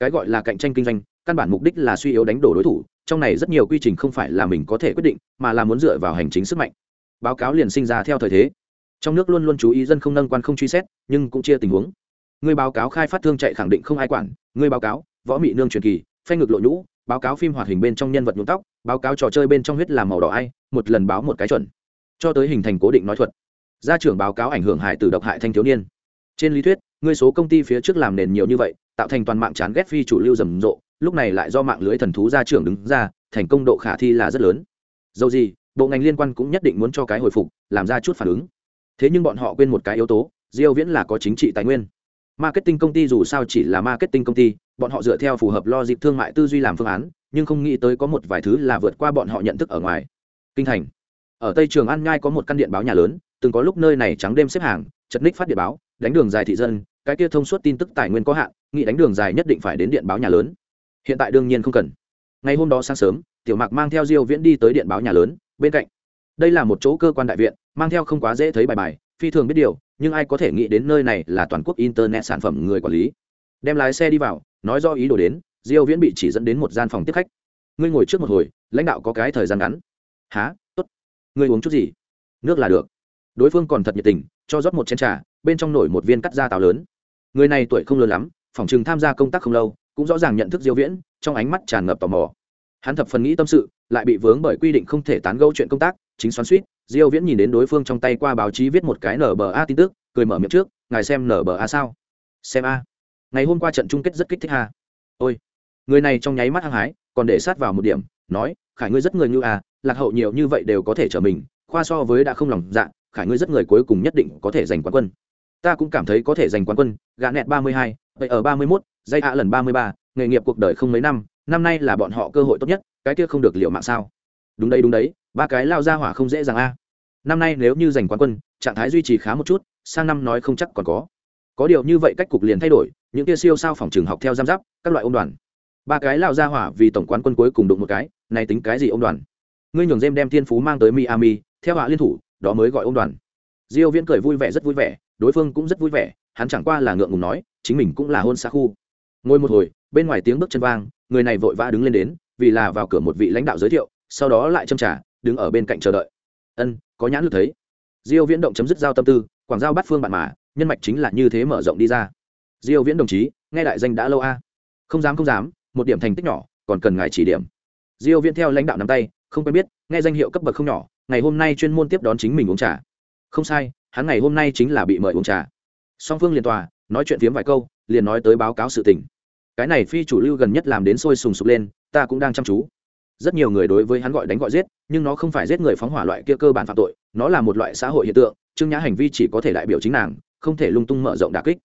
Cái gọi là cạnh tranh kinh doanh, căn bản mục đích là suy yếu đánh đổ đối thủ, trong này rất nhiều quy trình không phải là mình có thể quyết định, mà là muốn dựa vào hành chính sức mạnh. Báo cáo liền sinh ra theo thời thế. Trong nước luôn luôn chú ý dân không nâng quan không truy xét, nhưng cũng chia tình huống. Người báo cáo khai phát thương chạy khẳng định không ai quản, người báo cáo, võ mị nương truyền kỳ, phanh ngực lộ nhũ, báo cáo phim hoạt hình bên trong nhân vật nhuộm tóc, báo cáo trò chơi bên trong huyết làm màu đỏ ai, một lần báo một cái chuẩn. Cho tới hình thành cố định nói thuật gia trưởng báo cáo ảnh hưởng hại từ độc hại thanh thiếu niên. Trên lý thuyết, ngươi số công ty phía trước làm nền nhiều như vậy, tạo thành toàn mạng chán ghét phi chủ lưu rầm rộ, lúc này lại do mạng lưới thần thú gia trưởng đứng ra, thành công độ khả thi là rất lớn. Dầu gì, bộ ngành liên quan cũng nhất định muốn cho cái hồi phục, làm ra chút phản ứng. Thế nhưng bọn họ quên một cái yếu tố, diêu viễn là có chính trị tài nguyên. Marketing công ty dù sao chỉ là marketing công ty, bọn họ dựa theo phù hợp lo dịp thương mại tư duy làm phương án, nhưng không nghĩ tới có một vài thứ là vượt qua bọn họ nhận thức ở ngoài. Kinh thành ở tây trường an nhai có một căn điện báo nhà lớn, từng có lúc nơi này trắng đêm xếp hàng, chật ních phát điện báo, đánh đường dài thị dân, cái kia thông suốt tin tức tài nguyên có hạn, nghĩ đánh đường dài nhất định phải đến điện báo nhà lớn. Hiện tại đương nhiên không cần. Ngày hôm đó sáng sớm, tiểu mạc mang theo diêu viễn đi tới điện báo nhà lớn, bên cạnh. Đây là một chỗ cơ quan đại viện, mang theo không quá dễ thấy bài bài, phi thường biết điều, nhưng ai có thể nghĩ đến nơi này là toàn quốc internet sản phẩm người quản lý. Đem lái xe đi vào, nói do ý đồ đến, diêu viễn bị chỉ dẫn đến một gian phòng tiếp khách. Ngươi ngồi trước một hồi, lãnh đạo có cái thời gian ngắn. Há ngươi uống chút gì? Nước là được. Đối phương còn thật nhiệt tình, cho rót một chén trà, bên trong nổi một viên cắt da táo lớn. Người này tuổi không lớn lắm, phòng chừng tham gia công tác không lâu, cũng rõ ràng nhận thức diêu viễn, trong ánh mắt tràn ngập tò mò. Hắn thập phần nghĩ tâm sự, lại bị vướng bởi quy định không thể tán gẫu chuyện công tác, chính xoắn suýt diêu viễn nhìn đến đối phương trong tay qua báo chí viết một cái nba tin tức, cười mở miệng trước, ngài xem nba sao? Xem a. Ngày hôm qua trận chung kết rất kích thích ha. Ôi. Người này trong nháy mắt hăng hái, còn để sát vào một điểm nói, khải ngươi rất người như à lạc hậu nhiều như vậy đều có thể trở mình, khoa so với đã không lòng dạ khải ngươi rất người cuối cùng nhất định có thể giành quán quân. Ta cũng cảm thấy có thể giành quán quân gà nẹt ba mươi hai, vậy ở ba mươi mốt dây hạ lần ba mươi ba, nghề nghiệp cuộc đời không mấy năm năm nay là bọn họ cơ hội tốt nhất, cái kia không được liệu mạng sao? Đúng đấy đúng đấy, ba cái lao ra hỏa không dễ dàng a. Năm nay nếu như giành quán quân, trạng thái duy trì khá một chút, sang năm nói không chắc còn có. Có điều như vậy cách cục liền thay đổi, những kia siêu sao phòng trường học theo giam giáp, các loại ông đoàn. Ba cái lao ra hỏa vì tổng quán quân cuối cùng đụng một cái này tính cái gì ông đoàn? Ngươi nhường dêm đem thiên phú mang tới miami, theo hạ liên thủ, đó mới gọi ông đoàn. Diêu viễn cười vui vẻ, rất vui vẻ, đối phương cũng rất vui vẻ, hắn chẳng qua là ngượng ngùng nói, chính mình cũng là hôn xa khu ngồi một hồi, bên ngoài tiếng bước chân vang, người này vội vã đứng lên đến, vì là vào cửa một vị lãnh đạo giới thiệu, sau đó lại châm trả đứng ở bên cạnh chờ đợi. Ân, có nhãn lực thấy. Diêu viễn động chấm dứt giao tâm tư, quảng giao bắt phương bạn mà, nhân mạch chính là như thế mở rộng đi ra. Diêu viễn đồng chí, nghe đại danh đã lâu a. Không dám không dám, một điểm thành tích nhỏ, còn cần ngài chỉ điểm diêu viễn theo lãnh đạo nắm tay, không quen biết, nghe danh hiệu cấp bậc không nhỏ, ngày hôm nay chuyên môn tiếp đón chính mình uống trà. Không sai, hắn ngày hôm nay chính là bị mời uống trà. Song phương liền tòa, nói chuyện phiếm vài câu, liền nói tới báo cáo sự tình. Cái này phi chủ lưu gần nhất làm đến sôi sùng sục lên, ta cũng đang chăm chú. Rất nhiều người đối với hắn gọi đánh gọi giết, nhưng nó không phải giết người phóng hỏa loại kia cơ bản phạm tội, nó là một loại xã hội hiện tượng, trương nhã hành vi chỉ có thể đại biểu chính nàng, không thể lung tung mở rộng đà kích.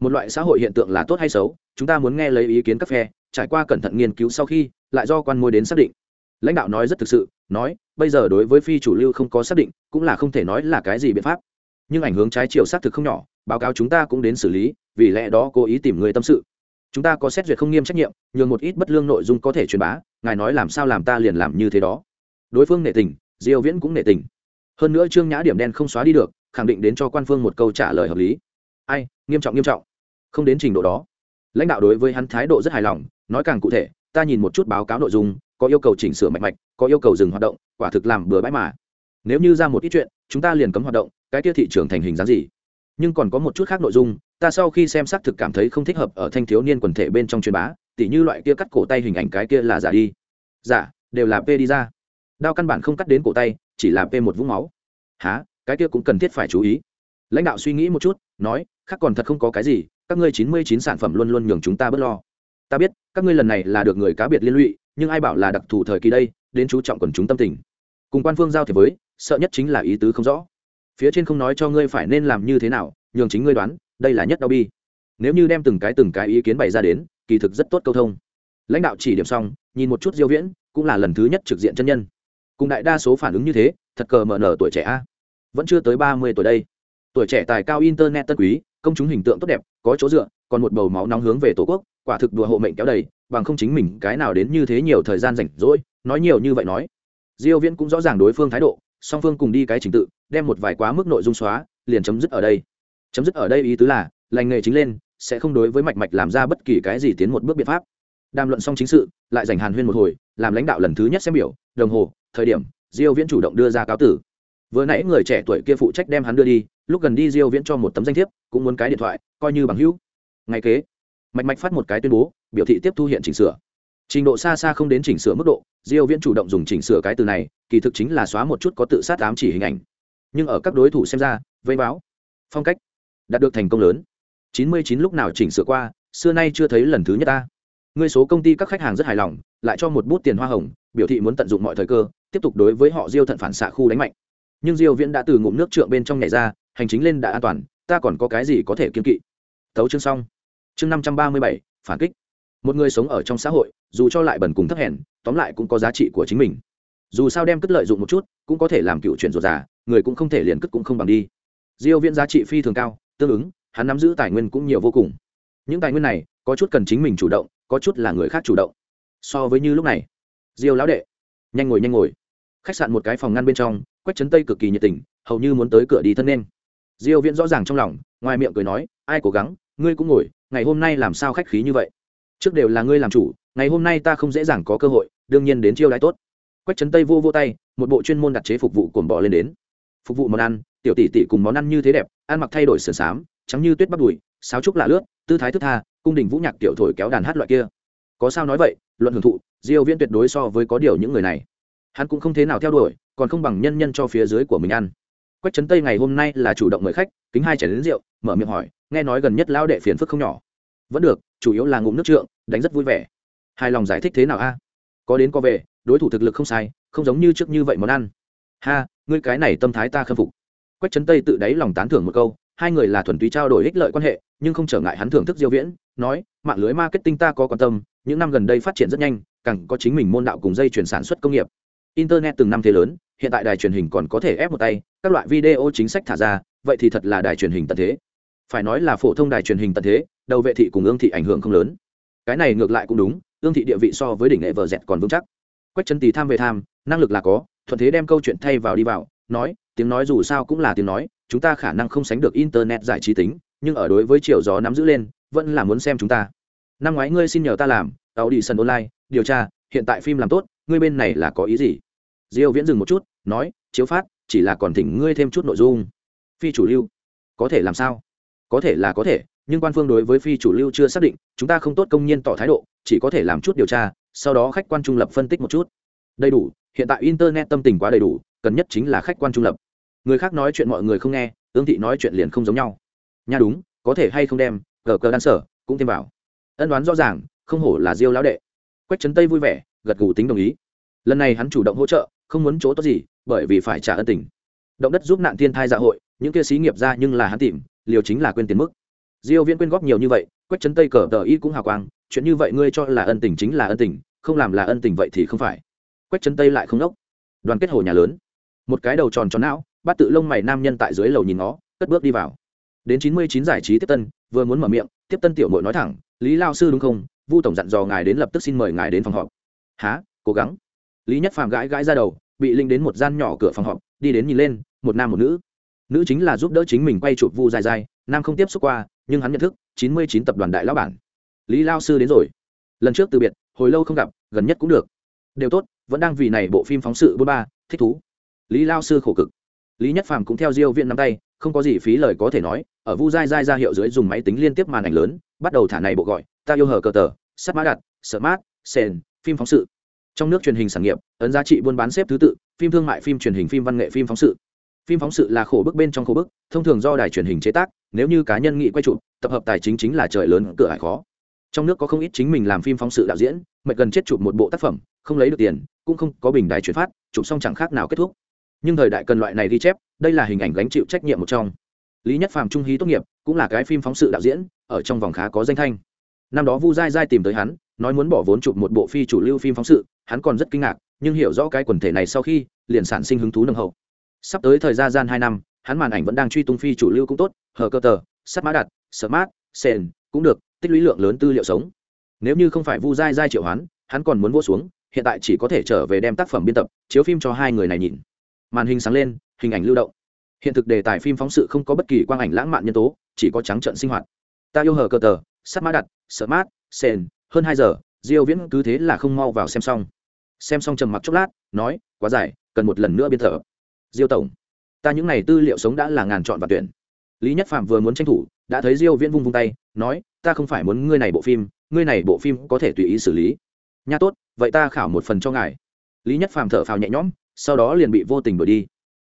Một loại xã hội hiện tượng là tốt hay xấu, chúng ta muốn nghe lấy ý kiến các phe, trải qua cẩn thận nghiên cứu sau khi lại do quan môi đến xác định. Lãnh đạo nói rất thực sự, nói, bây giờ đối với phi chủ lưu không có xác định, cũng là không thể nói là cái gì biện pháp. Nhưng ảnh hướng trái chiều xác thực không nhỏ, báo cáo chúng ta cũng đến xử lý, vì lẽ đó cố ý tìm người tâm sự. Chúng ta có xét duyệt không nghiêm trách nhiệm, nhường một ít bất lương nội dung có thể truyền bá, ngài nói làm sao làm ta liền làm như thế đó. Đối phương nể tình, diêu viễn cũng nể tình. Hơn nữa trương nhã điểm đen không xóa đi được, khẳng định đến cho quan phương một câu trả lời hợp lý. Ai, nghiêm trọng nghiêm trọng. Không đến trình độ đó. Lãnh đạo đối với hắn thái độ rất hài lòng, nói càng cụ thể ta nhìn một chút báo cáo nội dung, có yêu cầu chỉnh sửa mạch mạch, có yêu cầu dừng hoạt động, quả thực làm bừa bãi mà. Nếu như ra một ít chuyện, chúng ta liền cấm hoạt động, cái kia thị trường thành hình dáng gì? Nhưng còn có một chút khác nội dung, ta sau khi xem xác thực cảm thấy không thích hợp ở thanh thiếu niên quần thể bên trong truyền bá, tỉ như loại kia cắt cổ tay hình ảnh cái kia là giả đi. Giả, đều là p đi ra. Đao căn bản không cắt đến cổ tay, chỉ là p một vũng máu. Há cái kia cũng cần thiết phải chú ý. Lãnh đạo suy nghĩ một chút, nói, khác còn thật không có cái gì, các ngươi chín mươi chín sản phẩm luôn luôn nhường chúng ta bớt lo ta biết, các ngươi lần này là được người cá biệt liên lụy, nhưng ai bảo là đặc thù thời kỳ đây, đến chú trọng quần chúng tâm tình. Cùng quan phương giao thì với, sợ nhất chính là ý tứ không rõ. Phía trên không nói cho ngươi phải nên làm như thế nào, nhường chính ngươi đoán, đây là nhất đau bi. Nếu như đem từng cái từng cái ý kiến bày ra đến, kỳ thực rất tốt câu thông. Lãnh đạo chỉ điểm xong, nhìn một chút diêu viễn, cũng là lần thứ nhất trực diện chân nhân. Cùng đại đa số phản ứng như thế, thật cờ mở nở tuổi trẻ a. Vẫn chưa tới 30 tuổi đây. Tuổi trẻ tài cao internet tân quý, công chúng hình tượng tốt đẹp, có chỗ dựa còn một bầu máu nóng hướng về tổ quốc, quả thực đùa hộ mệnh kéo đầy, bằng không chính mình cái nào đến như thế nhiều thời gian rảnh rỗi, nói nhiều như vậy nói. Diêu viễn cũng rõ ràng đối phương thái độ, song phương cùng đi cái trình tự, đem một vài quá mức nội dung xóa, liền chấm dứt ở đây. Chấm dứt ở đây ý tứ là, lành nghề chính lên, sẽ không đối với mạch mạch làm ra bất kỳ cái gì tiến một bước biện pháp. Đàm luận xong chính sự, lại dành hàn huyên một hồi, làm lãnh đạo lần thứ nhất xem biểu, đồng hồ, thời điểm, diêu viễn chủ động đưa ra cáo tử. Vừa nãy người trẻ tuổi kia phụ trách đem hắn đưa đi, lúc gần đi diêu viễn cho một tấm danh thiếp, cũng muốn cái điện thoại, coi như bằng hữu ngày kế, mạch mạch phát một cái tuyên bố, biểu thị tiếp thu hiện chỉnh sửa. Trình độ xa xa không đến chỉnh sửa mức độ, diêu viễn chủ động dùng chỉnh sửa cái từ này, kỳ thực chính là xóa một chút có tự sát ám chỉ hình ảnh. Nhưng ở các đối thủ xem ra, vây báo, phong cách đạt được thành công lớn. 99 lúc nào chỉnh sửa qua, xưa nay chưa thấy lần thứ nhất ta. Người số công ty các khách hàng rất hài lòng, lại cho một bút tiền hoa hồng, biểu thị muốn tận dụng mọi thời cơ, tiếp tục đối với họ diêu thận phản xạ khu đánh mạnh. Nhưng diêu viễn đã từ ngụm nước trượng bên trong nhảy ra, hành chính lên đã an toàn, ta còn có cái gì có thể kiên kỵ? Thấu chương xong chương 537, phản kích. Một người sống ở trong xã hội dù cho lại bẩn cùng thấp hèn tóm lại cũng có giá trị của chính mình. Dù sao đem cất lợi dụng một chút cũng có thể làm cựu chuyện rột rà người cũng không thể liền cất cũng không bằng đi. Diêu viễn giá trị phi thường cao tương ứng hắn nắm giữ tài nguyên cũng nhiều vô cùng. Những tài nguyên này có chút cần chính mình chủ động có chút là người khác chủ động. So với như lúc này diêu lão đệ nhanh ngồi nhanh ngồi. Khách sạn một cái phòng ngăn bên trong quách trấn tây cực kỳ nhiệt tình hầu như muốn tới cửa đi thân nên. Diêu viễn rõ ràng trong lòng ngoài miệng cười nói ai cố gắng ngươi cũng ngồi ngày hôm nay làm sao khách khí như vậy? Trước đều là ngươi làm chủ, ngày hôm nay ta không dễ dàng có cơ hội, đương nhiên đến chiêu đãi tốt. Quách trấn tây vô vô tay, một bộ chuyên môn đặt chế phục vụ cồn bò lên đến. Phục vụ món ăn, tiểu tỷ tỷ cùng món ăn như thế đẹp, ăn mặc thay đổi sườn xám, trắng như tuyết bắt đùi, sáo trúc lạ lướt, tư thái thức tha, cung đình vũ nhạc tiểu thổi kéo đàn hát loại kia. Có sao nói vậy, luận hưởng thụ, diêu viễn tuyệt đối so với có điều những người này. Hắn cũng không thế nào theo đuổi, còn không bằng nhân nhân cho phía dưới của mình ăn. Quách trấn tây ngày hôm nay là chủ động mời khách, kính hai chén đến rượu, mở miệng hỏi nghe nói gần nhất lao đệ phiền phức không nhỏ. Vẫn được, chủ yếu là ngụm nước trượng, đánh rất vui vẻ. Hài lòng giải thích thế nào a? Có đến có về, đối thủ thực lực không sai, không giống như trước như vậy món ăn. Ha, ngươi cái này tâm thái ta khâm phục. Quách trấn tây tự đáy lòng tán thưởng một câu, hai người là thuần túy trao đổi ích lợi quan hệ, nhưng không trở ngại hắn thưởng thức diêu viễn, nói, mạng lưới marketing ta có quan tâm, những năm gần đây phát triển rất nhanh, càng có chính mình môn đạo cùng dây chuyển sản xuất công nghiệp. Internet từng năm thế lớn, hiện tại đài truyền hình còn có thể ép một tay, các loại video chính sách thả ra, vậy thì thật là đài truyền hình tận thế phải nói là phổ thông đài truyền hình tận thế, đầu vệ thị cùng ương thị ảnh hưởng không lớn. Cái này ngược lại cũng đúng, ương thị địa vị so với đỉnh nghệ vợ dẹt còn vững chắc. Quách chân tì tham về tham, năng lực là có, thuận thế đem câu chuyện thay vào đi vào, nói, tiếng nói dù sao cũng là tiếng nói, chúng ta khả năng không sánh được internet giải trí tính, nhưng ở đối với chiều gió nắm giữ lên, vẫn là muốn xem chúng ta. Năm ngoái ngươi xin nhờ ta làm tàu đi sân online, điều tra, hiện tại phim làm tốt, ngươi bên này là có ý gì? Diêu viễn dừng một chút, nói, chiếu phát, chỉ là còn thỉnh ngươi thêm chút nội dung. Phi chủ lưu, có thể làm sao? Có thể là có thể, nhưng quan phương đối với phi chủ lưu chưa xác định, chúng ta không tốt công nhiên tỏ thái độ, chỉ có thể làm chút điều tra, sau đó khách quan trung lập phân tích một chút. Đầy đủ, hiện tại internet tâm tình quá đầy đủ, cần nhất chính là khách quan trung lập. Người khác nói chuyện mọi người không nghe, ương thị nói chuyện liền không giống nhau. Nha đúng, có thể hay không đem, gờ cờ đan sở, cũng thêm vào. Ân đoán rõ ràng, không hổ là diêu lão đệ. Quách trấn tây vui vẻ, gật gù tính đồng ý. Lần này hắn chủ động hỗ trợ, không muốn chỗ tốt gì, bởi vì phải trả ân tình. Động đất giúp nạn thiên thai dạ hội, những kia xí nghiệp ra nhưng là hắn tìm liều chính là quên tiền mức. Diêu viễn quyên góp nhiều như vậy, quách trấn tây cờ tờ y cũng hào quang, chuyện như vậy ngươi cho là ân tình chính là ân tình, không làm là ân tình vậy thì không phải. Quách trấn tây lại không đốc. Đoàn kết hồ nhà lớn. Một cái đầu tròn tròn não bắt tự lông mày nam nhân tại dưới lầu nhìn nó cất bước đi vào. Đến chín mươi chín giải trí tiếp tân, vừa muốn mở miệng, tiếp tân tiểu mội nói thẳng, lý lao sư đúng không? Vu tổng dặn dò ngài đến lập tức xin mời ngài đến phòng họp. Há cố gắng. Lý nhất phàm gãi gãi ra đầu, bị linh đến một gian nhỏ cửa phòng họp, đi đến nhìn lên, một nam một nữ nữ chính là giúp đỡ chính mình quay chụp vu dài dài, nam không tiếp xúc qua, nhưng hắn nhận thức, chín mươi chín tập đoàn đại lão bản. Lý lao sư đến rồi. Lần trước từ biệt, hồi lâu không gặp, gần nhất cũng được. Đều tốt, vẫn đang vì này bộ phim phóng sự bốn ba, thích thú. Lý lao sư khổ cực. Lý nhất phàm cũng theo diêu viện nắm tay, không có gì phí lời có thể nói, ở vu dai dai ra hiệu dưới dùng máy tính liên tiếp màn ảnh lớn, bắt đầu thả này bộ gọi, ta yêu hờ cờ tờ, sắt mã đặt, sợ mát, sền, phim phóng sự. Trong nước truyền hình sản nghiệp, ấn giá trị buôn bán xếp thứ tự, phim thương mại, phim truyền hình, phim văn nghệ, phim phóng sự phim phóng sự là khổ bức bên trong khổ bức, thông thường do đài truyền hình chế tác, nếu như cá nhân nghị quay chụp, tập hợp tài chính chính là trời lớn, cửa hải khó. Trong nước có không ít chính mình làm phim phóng sự đạo diễn, mệt gần chết chụp một bộ tác phẩm, không lấy được tiền, cũng không có bình đài chuyển phát, chụp xong chẳng khác nào kết thúc. Nhưng thời đại cần loại này ghi chép, đây là hình ảnh gánh chịu trách nhiệm một trong. Lý nhất phàm trung hí tốt nghiệp, cũng là cái phim phóng sự đạo diễn, ở trong vòng khá có danh thanh. Năm đó vu dai dai tìm tới hắn, nói muốn bỏ vốn chụp một bộ phi chủ lưu phim phóng sự, hắn còn rất kinh ngạc, nhưng hiểu rõ cái quần thể này sau khi, liền sản sinh hứng thú nâng hậu sắp tới thời gian gian hai năm, hắn màn ảnh vẫn đang truy tung phi chủ lưu cũng tốt, hờ cơ tờ, sắt mã đặt smart sen cũng được, tích lũy lượng lớn tư liệu sống. Nếu như không phải vu dai dai triệu hoán, hắn còn muốn vô xuống, hiện tại chỉ có thể trở về đem tác phẩm biên tập, chiếu phim cho hai người này nhìn. Màn hình sáng lên, hình ảnh lưu động. Hiện thực đề tài phim phóng sự không có bất kỳ quang ảnh lãng mạn nhân tố, chỉ có trắng trận sinh hoạt. Ta yêu hờ cờ tờ, sắt mã đặt sợ mát sen hơn hai giờ, diêu viễn cứ thế là không mau vào xem xong. Xem xong trầm mặc chốc lát, nói, quá dài, cần một lần nữa biên thở diêu tổng, ta những này tư liệu sống đã là ngàn chọn và tuyển. Lý nhất phạm vừa muốn tranh thủ, đã thấy diêu viễn vung vung tay, nói, ta không phải muốn ngươi này bộ phim, ngươi này bộ phim có thể tùy ý xử lý. Nha tốt, vậy ta khảo một phần cho ngài. Lý nhất Phạm thở phào nhẹ nhõm, sau đó liền bị vô tình đuổi đi.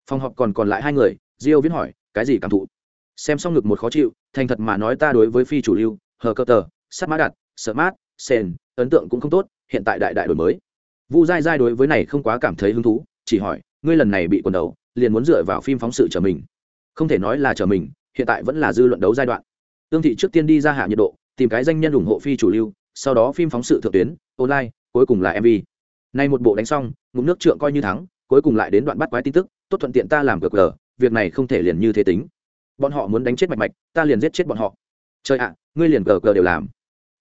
Phòng họp còn còn lại hai người, diêu viễn hỏi, cái gì cảm thụ? Xem xong ngực một khó chịu, thành thật mà nói ta đối với phi chủ lưu, hờ cơ tờ, sắt mã đặt, sợ mát sen ấn tượng cũng không tốt, hiện tại đại đại đổi mới. Vu dai dai đối với này không quá cảm thấy hứng thú, chỉ hỏi ngươi lần này bị quần đầu, liền muốn dựa vào phim phóng sự trở mình. Không thể nói là trở mình, hiện tại vẫn là dư luận đấu giai đoạn. Tương thị trước tiên đi ra hạ nhiệt độ, tìm cái danh nhân ủng hộ phi chủ lưu, sau đó phim phóng sự thượng tuyến, online, cuối cùng là mv nay một bộ đánh xong, ngụm nước trượng coi như thắng, cuối cùng lại đến đoạn bắt quái tin tức, tốt thuận tiện ta làm cờ cờ, việc này không thể liền như thế tính. Bọn họ muốn đánh chết mạch mạch, ta liền giết chết bọn họ. Trời ạ, ngươi liền cờ cờ đều làm.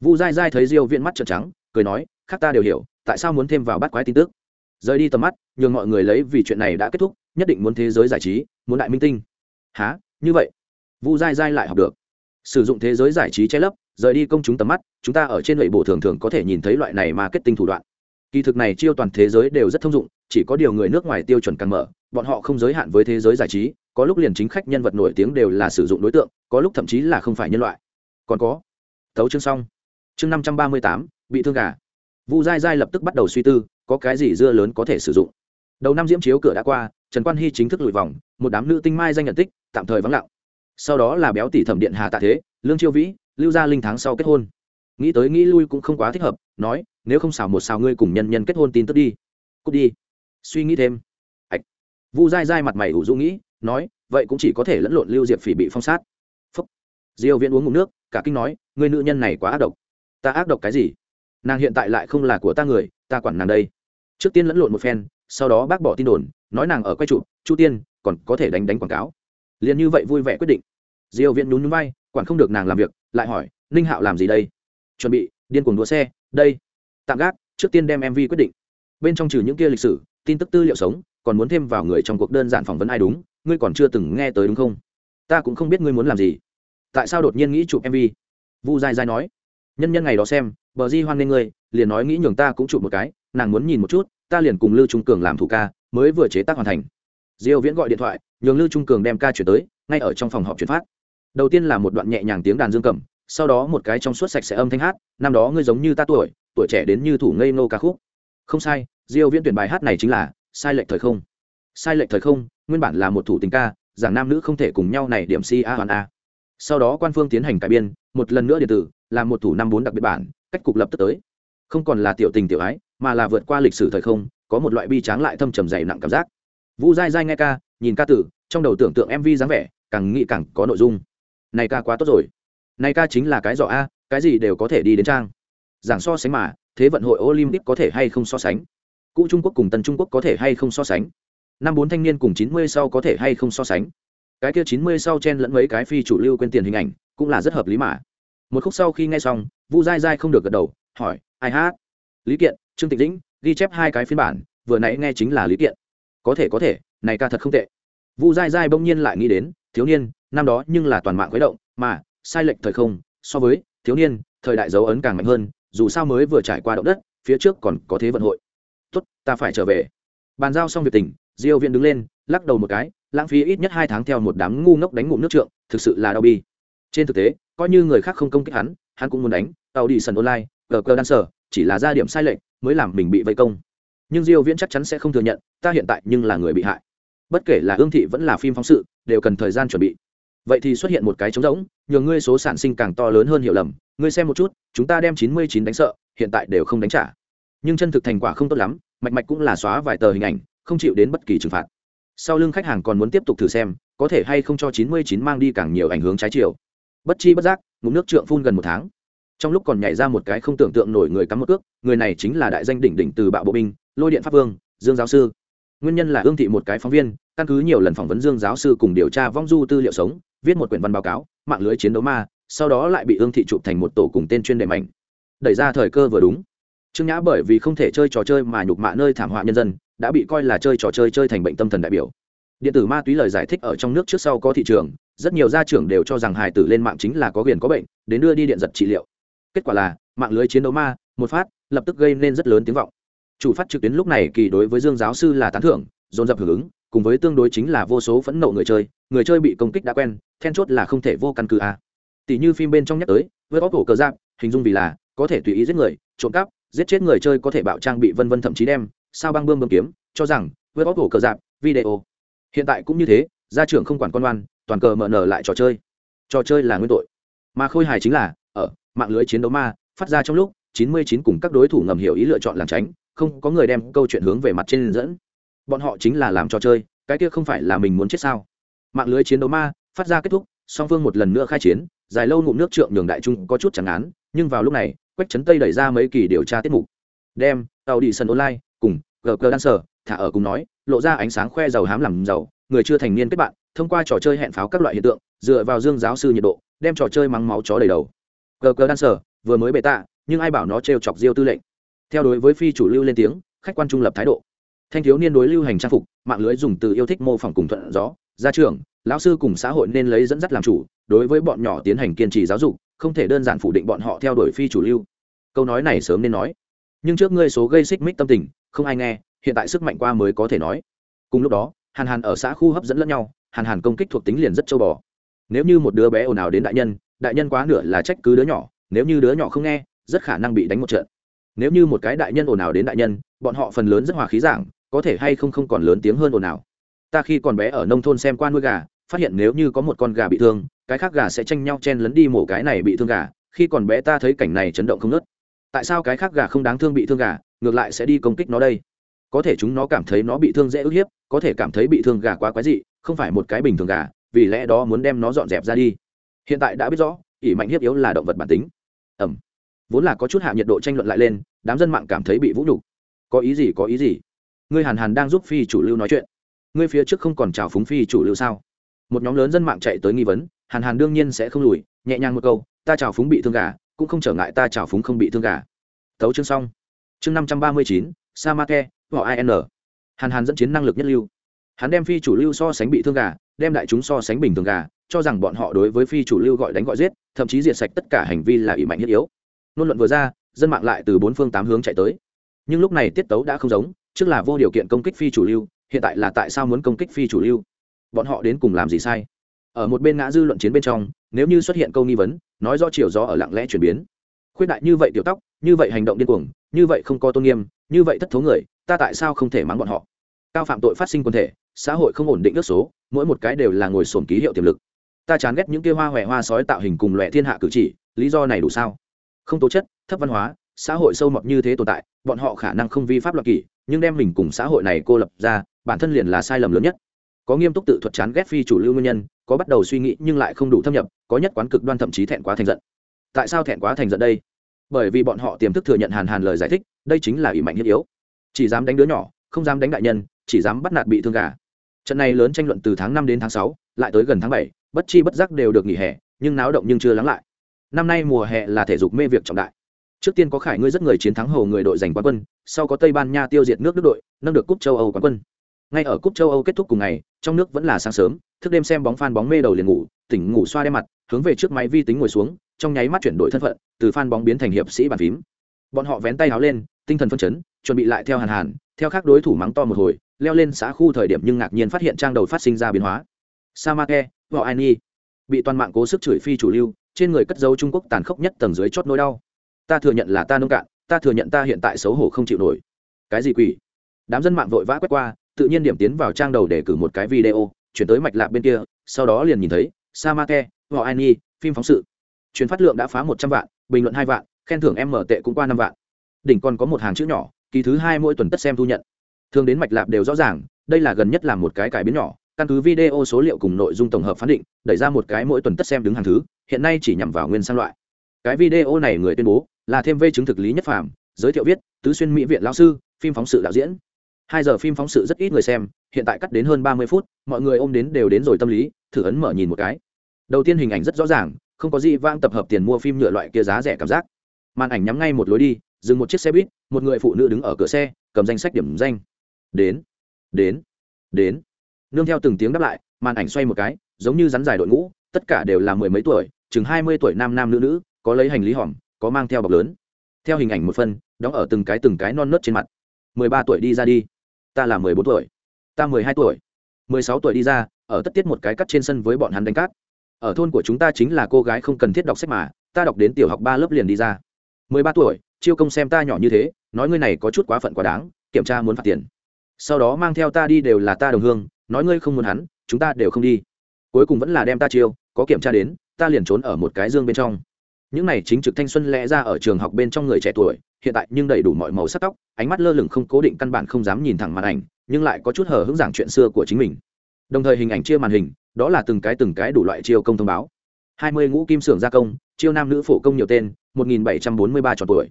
Vu dai dai thấy diêu viễn mắt trợn trắng, cười nói, khác ta đều hiểu, tại sao muốn thêm vào bắt quái tin tức? Rời đi tầm mắt, nhường mọi người lấy vì chuyện này đã kết thúc, nhất định muốn thế giới giải trí, muốn đại minh tinh. Há như vậy? Vu dai dai lại học được. Sử dụng thế giới giải trí che lấp, rời đi công chúng tầm mắt, chúng ta ở trên lệ bộ thường thường có thể nhìn thấy loại này mà kết tinh thủ đoạn. Kỳ thực này chiêu toàn thế giới đều rất thông dụng, chỉ có điều người nước ngoài tiêu chuẩn càng mở, bọn họ không giới hạn với thế giới giải trí, có lúc liền chính khách nhân vật nổi tiếng đều là sử dụng đối tượng, có lúc thậm chí là không phải nhân loại. Còn có, thấu chương xong. Chương năm trăm ba mươi tám, bị thương gà vu dai dai lập tức bắt đầu suy tư, có cái gì dưa lớn có thể sử dụng. Đầu năm diễm chiếu cửa đã qua, trần quan hy chính thức lùi vòng, một đám nữ tinh mai danh nhận tích, tạm thời vắng lặng. Sau đó là béo tỷ thẩm điện hà tạ thế, lương chiêu vĩ, lưu gia linh tháng sau kết hôn. Nghĩ tới nghĩ lui cũng không quá thích hợp, nói, nếu không xào một xào ngươi cùng nhân nhân kết hôn tin tức đi. Cút đi. Suy nghĩ thêm. Ạch. Vu dai dai mặt mày ủ rũ nghĩ, nói, vậy cũng chỉ có thể lẫn lộn lưu diệp phỉ bị phong sát. Phúc. Diêu viễn uống ngụm nước, cả kinh nói người nữ nhân này quá ác độc. Ta ác độc cái gì? Nàng hiện tại lại không là của ta người, ta quản nàng đây. Trước tiên lẫn lộn một phen, sau đó bác bỏ tin đồn, nói nàng ở quay trụ chu tiên, còn có thể đánh đánh quảng cáo. Liền như vậy vui vẻ quyết định. Diêu viễn nhún nhún vai, quản không được nàng làm việc, lại hỏi, ninh hạo làm gì đây? Chuẩn bị, điên cuồng đua xe, đây. Tạm gác, trước tiên đem mv quyết định. Bên trong trừ những kia lịch sử, tin tức tư liệu sống, còn muốn thêm vào người trong cuộc đơn giản phỏng vấn ai đúng, ngươi còn chưa từng nghe tới đúng không? Ta cũng không biết ngươi muốn làm gì. Tại sao đột nhiên nghĩ chụp mv vu dai dai nói. Nhân nhân ngày đó xem bờ di hoan nghênh ngươi, liền nói nghĩ nhường ta cũng chụp một cái, nàng muốn nhìn một chút, ta liền cùng lưu trung cường làm thủ ca, mới vừa chế tác hoàn thành. Diêu viễn gọi điện thoại, nhường lưu trung cường đem ca chuyển tới, ngay ở trong phòng họp chuyển phát. Đầu tiên là một đoạn nhẹ nhàng tiếng đàn dương cầm, sau đó một cái trong suốt sạch sẽ âm thanh hát, năm đó ngươi giống như ta tuổi tuổi trẻ đến như thủ ngây ngô ca khúc. Không sai, diêu viễn tuyển bài hát này chính là sai lệch thời không. Sai lệch thời không, nguyên bản là một thủ tình ca, giảng nam nữ không thể cùng nhau này điểm si a hoàn a. Sau đó quan phương tiến hành cải biên, một lần nữa điện tử làm một thủ năm bốn đặc biệt bản cách cục lập tức tới. Không còn là tiểu tình tiểu ái, mà là vượt qua lịch sử thời không, có một loại bi tráng lại thâm trầm dày nặng cảm giác. Vũ dai dai nghe ca, nhìn ca tử, trong đầu tưởng tượng mv dáng vẻ, càng nghĩ càng có nội dung. Này ca quá tốt rồi. Này ca chính là cái giỏ a, cái gì đều có thể đi đến trang. Giảng so sánh mà, thế vận hội olympic có thể hay không so sánh? Cũ trung quốc cùng tân trung quốc có thể hay không so sánh? Năm bốn thanh niên cùng chín mươi sau có thể hay không so sánh? Cái kia chín mươi sau chen lẫn mấy cái phi chủ lưu quên tiền hình ảnh, cũng là rất hợp lý mà. Một khúc sau khi nghe xong vu dai dai không được gật đầu, hỏi, ai hát? Lý kiện, trương Tịnh lĩnh ghi chép hai cái phiên bản, vừa nãy nghe chính là lý kiện. Có thể có thể, này ca thật không tệ. Vu dai dai bỗng nhiên lại nghĩ đến, thiếu niên, năm đó nhưng là toàn mạng khuấy động, mà, sai lệch thời không, so với, thiếu niên, thời đại dấu ấn càng mạnh hơn, dù sao mới vừa trải qua động đất, phía trước còn có thế vận hội. Tốt, ta phải trở về. Bàn giao xong việc tình, diêu viện đứng lên, lắc đầu một cái, lãng phí ít nhất hai tháng theo một đám ngu ngốc đánh ngụm nước trượng, thực sự là đau bi. Trên thực tế, coi như người khác không công kích hắn hắn cũng muốn đánh tàu đi sân online gờ cơ đan sở chỉ là ra điểm sai lệch, mới làm mình bị vây công. Nhưng diêu viễn chắc chắn sẽ không thừa nhận, ta hiện tại nhưng là người bị hại. Bất kể là ương thị vẫn là phim phóng sự, đều cần thời gian chuẩn bị. Vậy thì xuất hiện một cái trống rỗng nhường ngươi số sản sinh càng to lớn hơn hiểu lầm, ngươi xem một chút, chúng ta đem 99 đánh sợ, hiện tại đều không đánh trả. Nhưng chân thực thành quả không tốt lắm, mạch mạch cũng là xóa vài tờ hình ảnh, không chịu đến bất kỳ trừng phạt. Sau lưng khách hàng còn muốn tiếp tục thử xem, có thể hay không cho 99 mang đi càng nhiều ảnh hướng trái chiều. Bất chi bất giác, ngụm nước trượng phun gần một tháng trong lúc còn nhảy ra một cái không tưởng tượng nổi người cắm một cước, người này chính là đại danh đỉnh đỉnh từ bạo bộ binh, lôi điện pháp vương, dương giáo sư. Nguyên nhân là ương thị một cái phóng viên, căn cứ nhiều lần phỏng vấn dương giáo sư cùng điều tra vong du tư liệu sống, viết một quyển văn báo cáo, mạng lưới chiến đấu ma, sau đó lại bị ương thị chụp thành một tổ cùng tên chuyên đề mạnh. Đẩy ra thời cơ vừa đúng. Trương nhã bởi vì không thể chơi trò chơi mà nhục mạ nơi thảm họa nhân dân, đã bị coi là chơi trò chơi chơi thành bệnh tâm thần đại biểu. Điện tử ma túy lời giải thích ở trong nước trước sau có thị trường, rất nhiều gia trưởng đều cho rằng hài tử lên mạng chính là có quyền có bệnh, đến đưa đi điện giật trị liệu kết quả là, mạng lưới chiến đấu ma, một phát, lập tức gây nên rất lớn tiếng vọng. Chủ phát trực tuyến lúc này kỳ đối với dương giáo sư là tán thưởng, dồn dập hưởng ứng, cùng với tương đối chính là vô số phẫn nộ người chơi người chơi bị công kích đã quen, then chốt là không thể vô căn cứ a à. tỷ như phim bên trong nhắc tới, với bóc cổ cờ giáp, hình dung vì là, có thể tùy ý giết người, trộm cắp, giết chết người chơi có thể bạo trang bị vân vân thậm chí đem, sao băng bơm bơm kiếm, cho rằng, với bóc cổ cờ giáp, video. Hiện tại cũng như thế, gia trưởng không quản con oan, toàn cờ mở nở lại trò chơi. Trò chơi là nguyên tội. Mà khôi hài chính là, ở mạng lưới chiến đấu ma, phát ra trong lúc 99 cùng các đối thủ ngầm hiểu ý lựa chọn làng tránh, không có người đem câu chuyện hướng về mặt trên dẫn. Bọn họ chính là làm trò chơi, cái kia không phải là mình muốn chết sao? Mạng lưới chiến đấu ma, phát ra kết thúc, song phương một lần nữa khai chiến, dài lâu ngụm nước trượng nhường đại trung có chút chẳng án, nhưng vào lúc này, quách trấn tây đẩy ra mấy kỳ điều tra tiết mục. Đem tàu đi sân online cùng gờ cờ đan thả ở cùng nói, lộ ra ánh sáng khoe giàu hám làm giàu, người chưa thành niên kết bạn, thông qua trò chơi hẹn pháo các loại hiện tượng, dựa vào dương giáo sư nhiệt độ, đem trò chơi mắng máu chó đầy đầu gờ cờ đan sở, vừa mới bề tạ, nhưng ai bảo nó trêu chọc diêu tư lệnh. Theo đối với phi chủ lưu lên tiếng, khách quan trung lập thái độ. Thanh thiếu niên đối lưu hành trang phục, mạng lưới dùng từ yêu thích mô phỏng cùng thuận gió, gia trưởng, lão sư cùng xã hội nên lấy dẫn dắt làm chủ, đối với bọn nhỏ tiến hành kiên trì giáo dục, không thể đơn giản phủ định bọn họ theo đuổi phi chủ lưu. Câu nói này sớm nên nói. Nhưng trước ngươi số gây xích mích tâm tình, không ai nghe, hiện tại sức mạnh qua mới có thể nói. Cùng lúc đó, hàn hàn ở xã khu hấp dẫn lẫn nhau, hàn hàn công kích thuộc tính liền rất châu bò. Nếu như một đứa bé ồn ào đến đại nhân đại nhân quá nửa là trách cứ đứa nhỏ, nếu như đứa nhỏ không nghe, rất khả năng bị đánh một trận. Nếu như một cái đại nhân ồn ào đến đại nhân, bọn họ phần lớn rất hòa khí giảng có thể hay không không còn lớn tiếng hơn ồn ào. Ta khi còn bé ở nông thôn xem qua nuôi gà, phát hiện nếu như có một con gà bị thương, cái khác gà sẽ tranh nhau chen lấn đi mổ cái này bị thương gà, khi còn bé ta thấy cảnh này chấn động không nớt tại sao cái khác gà không đáng thương bị thương gà, ngược lại sẽ đi công kích nó đây? Có thể chúng nó cảm thấy nó bị thương dễ ức hiếp, có thể cảm thấy bị thương gà quá quái dị, không phải một cái bình thường gà, vì lẽ đó muốn đem nó dọn dẹp ra đi hiện tại đã biết rõ, ỷ mạnh hiếp yếu là động vật bản tính. Ẩm. Vốn là có chút hạ nhiệt độ tranh luận lại lên, đám dân mạng cảm thấy bị vũ nhục. Có ý gì, có ý gì? Ngươi hàn hàn đang giúp phi chủ lưu nói chuyện. Ngươi phía trước không còn chào phúng phi chủ lưu sao? Một nhóm lớn dân mạng chạy tới nghi vấn, hàn hàn đương nhiên sẽ không lùi, nhẹ nhàng một câu, ta chào phúng bị thương gà, cũng không trở ngại ta chào phúng không bị thương gà. Tấu chương xong. Chương năm trăm ba mươi chín sa ma ke họ in hàn hàn dẫn chiến năng lực nhất lưu. Hắn đem phi chủ lưu so sánh bị thương gà, đem đại chúng so sánh bình thường gà cho rằng bọn họ đối với phi chủ lưu gọi đánh gọi giết, thậm chí diệt sạch tất cả hành vi là ỷ mạnh nhất yếu. Nôn luận vừa ra, dân mạng lại từ bốn phương tám hướng chạy tới. Nhưng lúc này tiết tấu đã không giống, trước là vô điều kiện công kích phi chủ lưu, hiện tại là tại sao muốn công kích phi chủ lưu? Bọn họ đến cùng làm gì sai? Ở một bên ngã dư luận chiến bên trong, nếu như xuất hiện câu nghi vấn, nói do chiều gió ở lặng lẽ chuyển biến. Khuyết đại như vậy tiểu tóc, như vậy hành động điên cuồng, như vậy không có tôn nghiêm, như vậy thất thố người, ta tại sao không thể mắng bọn họ? Cao phạm tội phát sinh quân thể, xã hội không ổn định ước số, mỗi một cái đều là ngồi sồn ký hiệu tiềm lực ta chán ghét những kia hoa huệ hoa sói tạo hình cùng loẹ thiên hạ cử chỉ, lý do này đủ sao? Không tố chất, thấp văn hóa, xã hội sâu mọt như thế tồn tại, bọn họ khả năng không vi pháp luật kỷ, nhưng đem mình cùng xã hội này cô lập ra, bản thân liền là sai lầm lớn nhất. Có nghiêm túc tự thuật chán ghét phi chủ lưu nguyên nhân, có bắt đầu suy nghĩ nhưng lại không đủ thâm nhập, có nhất quán cực đoan thậm chí thẹn quá thành giận. Tại sao thẹn quá thành giận đây? Bởi vì bọn họ tiềm thức thừa nhận hàn hàn lời giải thích, đây chính là ỷ mạnh thiết yếu. Chỉ dám đánh đứa nhỏ, không dám đánh đại nhân, chỉ dám bắt nạt bị thương gà. Trận này lớn tranh luận từ tháng năm đến tháng sáu, lại tới gần tháng bảy bất chi bất giác đều được nghỉ hè, nhưng náo động nhưng chưa lắng lại. Năm nay mùa hè là thể dục mê việc trọng đại. Trước tiên có khải ngươi rất người chiến thắng hầu người đội giành quán quân, sau có tây ban nha tiêu diệt nước đức đội, nâng được cúp châu âu quán quân. Ngay ở cúp châu âu kết thúc cùng ngày, trong nước vẫn là sáng sớm, thức đêm xem bóng phan bóng mê đầu liền ngủ, tỉnh ngủ xoa đêm mặt, hướng về trước máy vi tính ngồi xuống, trong nháy mắt chuyển đổi thân phận, từ phan bóng biến thành hiệp sĩ bàn phím. Bọn họ vén tay áo lên, tinh thần phân chấn, chuẩn bị lại theo hàn hàn, theo các đối thủ mắng to một hồi, leo lên xã khu thời điểm nhưng ngạc nhiên phát hiện trang đầu phát sinh ra biến hóa. Samake họ ai bị toàn mạng cố sức chửi phi chủ lưu, trên người cất dấu trung quốc tàn khốc nhất tầng dưới chót nỗi đau. Ta thừa nhận là ta nông cạn, ta thừa nhận ta hiện tại xấu hổ không chịu nổi. Cái gì quỷ? Đám dân mạng vội vã quét qua, tự nhiên điểm tiến vào trang đầu để cử một cái video, chuyển tới mạch lạc bên kia, sau đó liền nhìn thấy, samake họ ai phim phóng sự. Chuyến phát lượng đã phá một trăm vạn, bình luận hai vạn, khen thưởng em mở tệ cũng qua năm vạn. Đỉnh còn có một hàng chữ nhỏ, kỳ thứ hai mỗi tuần tất xem thu nhận. Thường đến mạch lạp đều rõ ràng, đây là gần nhất là một cái cải biến nhỏ căn cứ video số liệu cùng nội dung tổng hợp phán định, đẩy ra một cái mỗi tuần tất xem đứng hàng thứ, hiện nay chỉ nhằm vào nguyên sang loại. Cái video này người tuyên bố là thêm vây chứng thực lý nhất phàm, giới thiệu viết, tứ xuyên mỹ viện lao sư, phim phóng sự đạo diễn. Hai giờ phim phóng sự rất ít người xem, hiện tại cắt đến hơn ba mươi phút, mọi người ôm đến đều đến rồi tâm lý, thử ấn mở nhìn một cái. Đầu tiên hình ảnh rất rõ ràng, không có gì vang tập hợp tiền mua phim nhựa loại kia giá rẻ cảm giác. Màn ảnh nhắm ngay một lối đi, dừng một chiếc xe buýt, một người phụ nữ đứng ở cửa xe, cầm danh sách điểm danh. Đến đến đến nương theo từng tiếng đáp lại, màn ảnh xoay một cái, giống như rắn dài đội ngũ, tất cả đều là mười mấy tuổi, chừng hai mươi tuổi nam nam nữ nữ, có lấy hành lý hỏng có mang theo bọc lớn. Theo hình ảnh một phân đóng ở từng cái từng cái non nớt trên mặt. Mười ba tuổi đi ra đi. Ta là mười bốn tuổi. Ta mười hai tuổi. Mười sáu tuổi đi ra, ở tất tiết một cái cắt trên sân với bọn hắn đánh cát. Ở thôn của chúng ta chính là cô gái không cần thiết đọc sách mà, ta đọc đến tiểu học ba lớp liền đi ra. Mười ba tuổi, chiêu công xem ta nhỏ như thế, nói ngươi này có chút quá phận quá đáng, kiểm tra muốn phạt tiền. Sau đó mang theo ta đi đều là ta đồng hương nói ngươi không muốn hắn, chúng ta đều không đi. Cuối cùng vẫn là đem ta chiêu, có kiểm tra đến, ta liền trốn ở một cái dương bên trong. Những này chính trực thanh xuân lẽ ra ở trường học bên trong người trẻ tuổi, hiện tại nhưng đầy đủ mọi màu sắc tóc, ánh mắt lơ lửng không cố định căn bản không dám nhìn thẳng màn ảnh, nhưng lại có chút hờ hững giảng chuyện xưa của chính mình. Đồng thời hình ảnh chia màn hình, đó là từng cái từng cái đủ loại chiêu công thông báo. Hai mươi ngũ kim xưởng gia công, chiêu nam nữ phổ công nhiều tên, một nghìn bảy trăm bốn mươi ba tròn tuổi.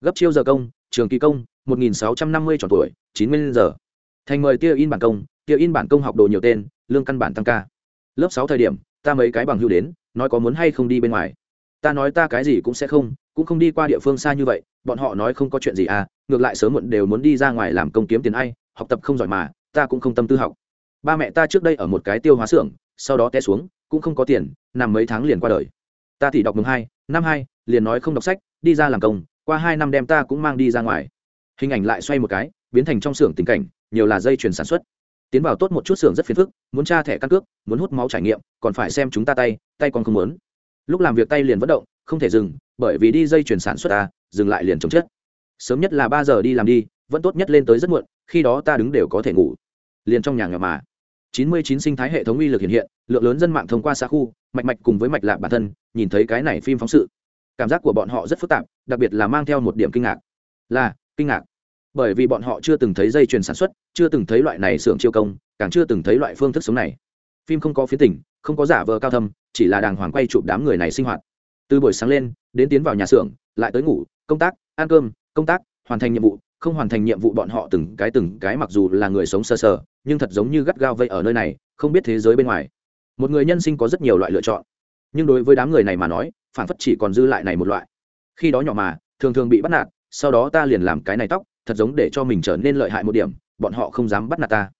Gấp chiêu giờ công, trường kỳ công, một nghìn sáu trăm năm mươi tròn tuổi, chín mươi giờ. Thành mời tia in bản công kia in bản công học đồ nhiều tên, lương căn bản tăng ca. Lớp sáu thời điểm, ta mấy cái bằng hưu đến, nói có muốn hay không đi bên ngoài. Ta nói ta cái gì cũng sẽ không, cũng không đi qua địa phương xa như vậy, bọn họ nói không có chuyện gì à ngược lại sớm muộn đều muốn đi ra ngoài làm công kiếm tiền ai, học tập không giỏi mà, ta cũng không tâm tư học. Ba mẹ ta trước đây ở một cái tiêu hóa xưởng, sau đó té xuống, cũng không có tiền, nằm mấy tháng liền qua đời. Ta thì đọc mừng hai, năm hai, liền nói không đọc sách, đi ra làm công, qua hai năm đem ta cũng mang đi ra ngoài. Hình ảnh lại xoay một cái, biến thành trong xưởng tình cảnh, nhiều là dây chuyển sản xuất tiến vào tốt một chút xưởng rất phiền phức, muốn tra thẻ căn cước, muốn hút máu trải nghiệm, còn phải xem chúng ta tay tay còn không muốn. Lúc làm việc tay liền vận động, không thể dừng, bởi vì đi dây chuyển sản xuất ta, dừng lại liền chống chết. Sớm nhất là ba giờ đi làm đi, vẫn tốt nhất lên tới rất muộn, khi đó ta đứng đều có thể ngủ. Liền trong nhà nghèo mà. 99 sinh thái hệ thống uy lực hiện hiện, lượng lớn dân mạng thông qua xã khu, mạch mạch cùng với mạch lạc bản thân, nhìn thấy cái này phim phóng sự. Cảm giác của bọn họ rất phức tạp, đặc biệt là mang theo một điểm kinh ngạc. Là, kinh ngạc bởi vì bọn họ chưa từng thấy dây chuyền sản xuất chưa từng thấy loại này xưởng chiêu công càng chưa từng thấy loại phương thức sống này. Phim không có phiến tỉnh không có giả vờ cao thâm chỉ là đàng hoàng quay chụp đám người này sinh hoạt. Từ buổi sáng lên đến tiến vào nhà xưởng lại tới ngủ công tác ăn cơm công tác hoàn thành nhiệm vụ không hoàn thành nhiệm vụ bọn họ từng cái từng cái mặc dù là người sống sơ sờ, sờ nhưng thật giống như gắt gao vây ở nơi này không biết thế giới bên ngoài. Một người nhân sinh có rất nhiều loại lựa chọn. Nhưng đối với đám người này mà nói phản phất chỉ còn dư lại này một loại. Khi đó nhỏ mà thường thường bị bắt nạt sau đó ta liền làm cái này tóc thật giống để cho mình trở nên lợi hại một điểm, bọn họ không dám bắt nạt ta.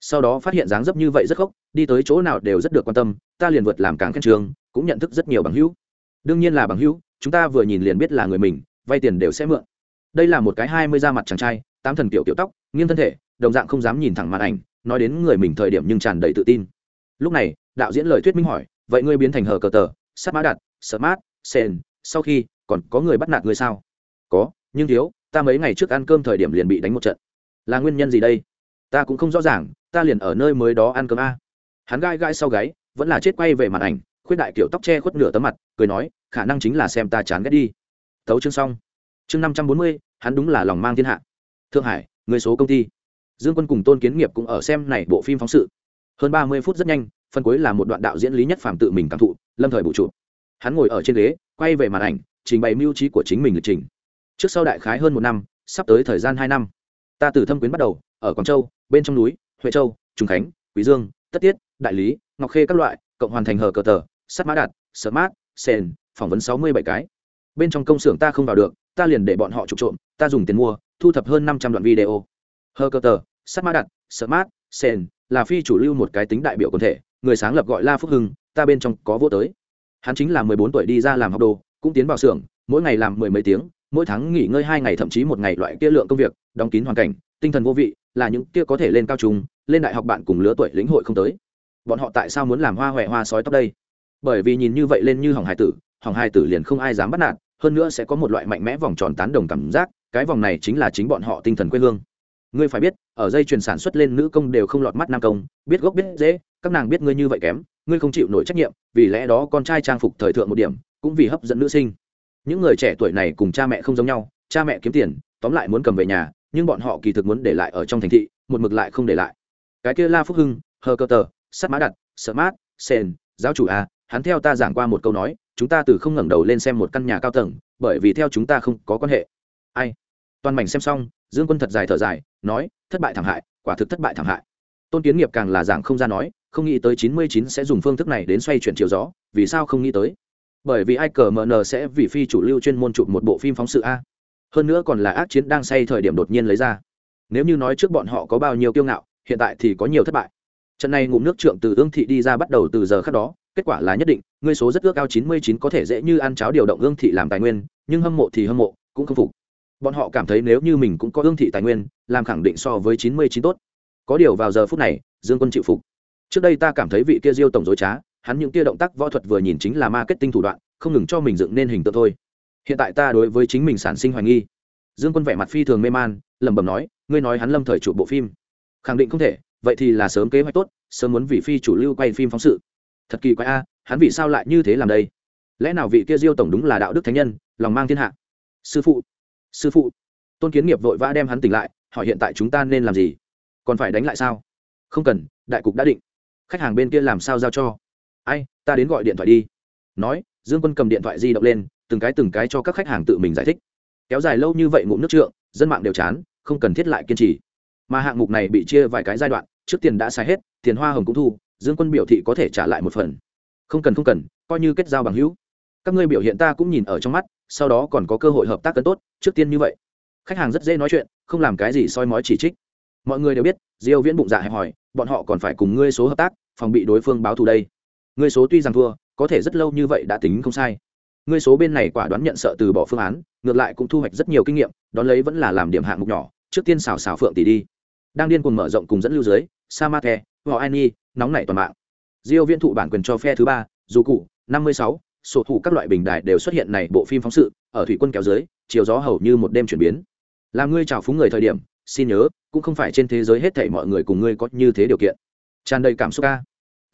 Sau đó phát hiện dáng dấp như vậy rất khóc đi tới chỗ nào đều rất được quan tâm, ta liền vượt làm càng khen trường, cũng nhận thức rất nhiều bằng hữu. Đương nhiên là bằng hữu, chúng ta vừa nhìn liền biết là người mình, vay tiền đều sẽ mượn. Đây là một cái hai mươi da mặt chàng trai, tám thần kiểu kiểu tóc, nghiêng thân thể, đồng dạng không dám nhìn thẳng màn ảnh, nói đến người mình thời điểm nhưng tràn đầy tự tin. Lúc này, đạo diễn lời thuyết minh hỏi, vậy ngươi biến thành hờ cờ tờ, sắt mã đặt smart sen sau khi còn có người bắt nạt ngươi sao? Có, nhưng thiếu ta mấy ngày trước ăn cơm thời điểm liền bị đánh một trận. Là nguyên nhân gì đây? Ta cũng không rõ ràng, ta liền ở nơi mới đó ăn cơm a. Hắn gai gai sau gáy, vẫn là chết quay về màn ảnh, khuyết đại kiểu tóc che khuất nửa tấm mặt, cười nói, khả năng chính là xem ta chán ghét đi. Thấu chương xong. Chương năm trăm bốn mươi, hắn đúng là lòng mang thiên hạ. Thượng hải, người số công ty. Dương quân cùng tôn kiến nghiệp cũng ở xem này bộ phim phóng sự. Hơn ba mươi phút rất nhanh, phần cuối là một đoạn đạo diễn lý nhất phàm tự mình cảm thụ, lâm thời bù trụ hắn ngồi ở trên ghế, quay về màn ảnh, trình bày mưu trí của chính mình lịch trình trước sau đại khái hơn một năm, sắp tới thời gian hai năm. Ta từ thâm quyến bắt đầu, ở quảng châu, bên trong núi, huệ châu, trùng khánh, quý dương, tất tiết, đại lý, ngọc khê các loại, cộng hoàn thành hờ cờ tờ, sắt mã đạt sợ mát, sền, phỏng vấn sáu mươi bảy cái. Bên trong công xưởng ta không vào được, ta liền để bọn họ trục trộm, ta dùng tiền mua, thu thập hơn năm trăm đoạn video. Hờ cờ tờ, sắt mã đạt sợ mát, sền, là phi chủ lưu một cái tính đại biểu quần thể, người sáng lập gọi la phúc hưng, ta bên trong có vô tới. Hắn chính là mười bốn tuổi đi ra làm học đồ, cũng tiến vào xưởng, mỗi ngày làm mười mấy tiếng mỗi tháng nghỉ ngơi hai ngày thậm chí một ngày loại kia lượng công việc, đóng kín hoàn cảnh, tinh thần vô vị, là những kia có thể lên cao trung, lên đại học bạn cùng lứa tuổi lĩnh hội không tới. Bọn họ tại sao muốn làm hoa huệ hoa sói tóc đây? Bởi vì nhìn như vậy lên như hỏng hải tử, hỏng hải tử liền không ai dám bắt nạt, hơn nữa sẽ có một loại mạnh mẽ vòng tròn tán đồng cảm giác, cái vòng này chính là chính bọn họ tinh thần quê hương. Ngươi phải biết, ở dây chuyền sản xuất lên nữ công đều không lọt mắt nam công, biết gốc biết dễ các nàng biết ngươi như vậy kém, ngươi không chịu nổi trách nhiệm, vì lẽ đó con trai trang phục thời thượng một điểm, cũng vì hấp dẫn nữ sinh những người trẻ tuổi này cùng cha mẹ không giống nhau, cha mẹ kiếm tiền, tóm lại muốn cầm về nhà, nhưng bọn họ kỳ thực muốn để lại ở trong thành thị, một mực lại không để lại. Cái kia la phúc hưng, hờ cơ tờ, sắt mã đặt, sợ mát sen giáo chủ a hắn theo ta giảng qua một câu nói, chúng ta từ không ngẩng đầu lên xem một căn nhà cao tầng, bởi vì theo chúng ta không có quan hệ. Ai? Toàn mảnh xem xong, dương quân thật dài thở dài, nói, thất bại thảm hại, quả thực thất bại thảm hại. Tôn kiến nghiệp càng là giảng không ra nói, không nghĩ tới chín mươi chín sẽ dùng phương thức này đến xoay chuyển chiều gió, vì sao không nghĩ tới? Bởi vì ai cờ mn sẽ vì phi chủ lưu chuyên môn chụp một bộ phim phóng sự a. Hơn nữa còn là ác chiến đang say thời điểm đột nhiên lấy ra. Nếu như nói trước bọn họ có bao nhiêu kiêu ngạo, hiện tại thì có nhiều thất bại. Trận này ngụm nước trượng từ ương thị đi ra bắt đầu từ giờ khác đó, kết quả là nhất định, ngươi số rất ước cao chín mươi chín có thể dễ như ăn cháo điều động ương thị làm tài nguyên, nhưng hâm mộ thì hâm mộ, cũng không phục. Bọn họ cảm thấy nếu như mình cũng có ương thị tài nguyên, làm khẳng định so với chín mươi chín tốt. Có điều vào giờ phút này, dương quân chịu phục. Trước đây ta cảm thấy vị kia diêu tổng dối trá hắn những kia động tác võ thuật vừa nhìn chính là marketing thủ đoạn, không ngừng cho mình dựng nên hình tượng thôi. Hiện tại ta đối với chính mình sản sinh hoài nghi. Dương quân vẻ mặt phi thường mê man, lẩm bẩm nói, ngươi nói hắn lâm thời chụp bộ phim. Khẳng định không thể, vậy thì là sớm kế hoạch tốt, sớm muốn vị phi chủ lưu quay phim phóng sự. Thật kỳ quái a, hắn vì sao lại như thế làm đây? Lẽ nào vị kia diêu tổng đúng là đạo đức thánh nhân, lòng mang thiên hạ? Sư phụ sư phụ. Tôn kiến nghiệp vội vã đem hắn tỉnh lại, hỏi hiện tại chúng ta nên làm gì? Còn phải đánh lại sao? Không cần, đại cục đã định. Khách hàng bên kia làm sao giao cho? Ai, ta đến gọi điện thoại đi. Nói, dương quân cầm điện thoại di động lên, từng cái từng cái cho các khách hàng tự mình giải thích. Kéo dài lâu như vậy ngụm nước trượng, dân mạng đều chán, không cần thiết lại kiên trì. Mà hạng mục này bị chia vài cái giai đoạn, trước tiền đã xài hết, tiền hoa hồng cũng thu, dương quân biểu thị có thể trả lại một phần. Không cần không cần, coi như kết giao bằng hữu. Các ngươi biểu hiện ta cũng nhìn ở trong mắt, sau đó còn có cơ hội hợp tác cân tốt, trước tiên như vậy. Khách hàng rất dễ nói chuyện, không làm cái gì soi mói chỉ trích. Mọi người đều biết, diêu viễn bụng dạ hẹp hòi, bọn họ còn phải cùng ngươi số hợp tác, phòng bị đối phương báo thù đây ngươi số tuy rằng thua có thể rất lâu như vậy đã tính không sai. Ngươi số bên này quả đoán nhận sợ từ bỏ phương án ngược lại cũng thu hoạch rất nhiều kinh nghiệm đón lấy vẫn là làm điểm hạng mục nhỏ trước tiên xào xào phượng tỷ đi. Đang điên cuồng mở rộng cùng dẫn lưu dưới sa ma the nhi, ani nóng nảy toàn mạng. Diêu viễn thụ bản quyền cho phe thứ ba dù cụ 56, sổ thủ các loại bình đài đều xuất hiện này bộ phim phóng sự ở thủy quân kéo dưới chiều gió hầu như một đêm chuyển biến. Làm ngươi chào phúng người thời điểm xin nhớ cũng không phải trên thế giới hết thảy mọi người cùng ngươi có như thế điều kiện. Tràn đầy cảm xúc ca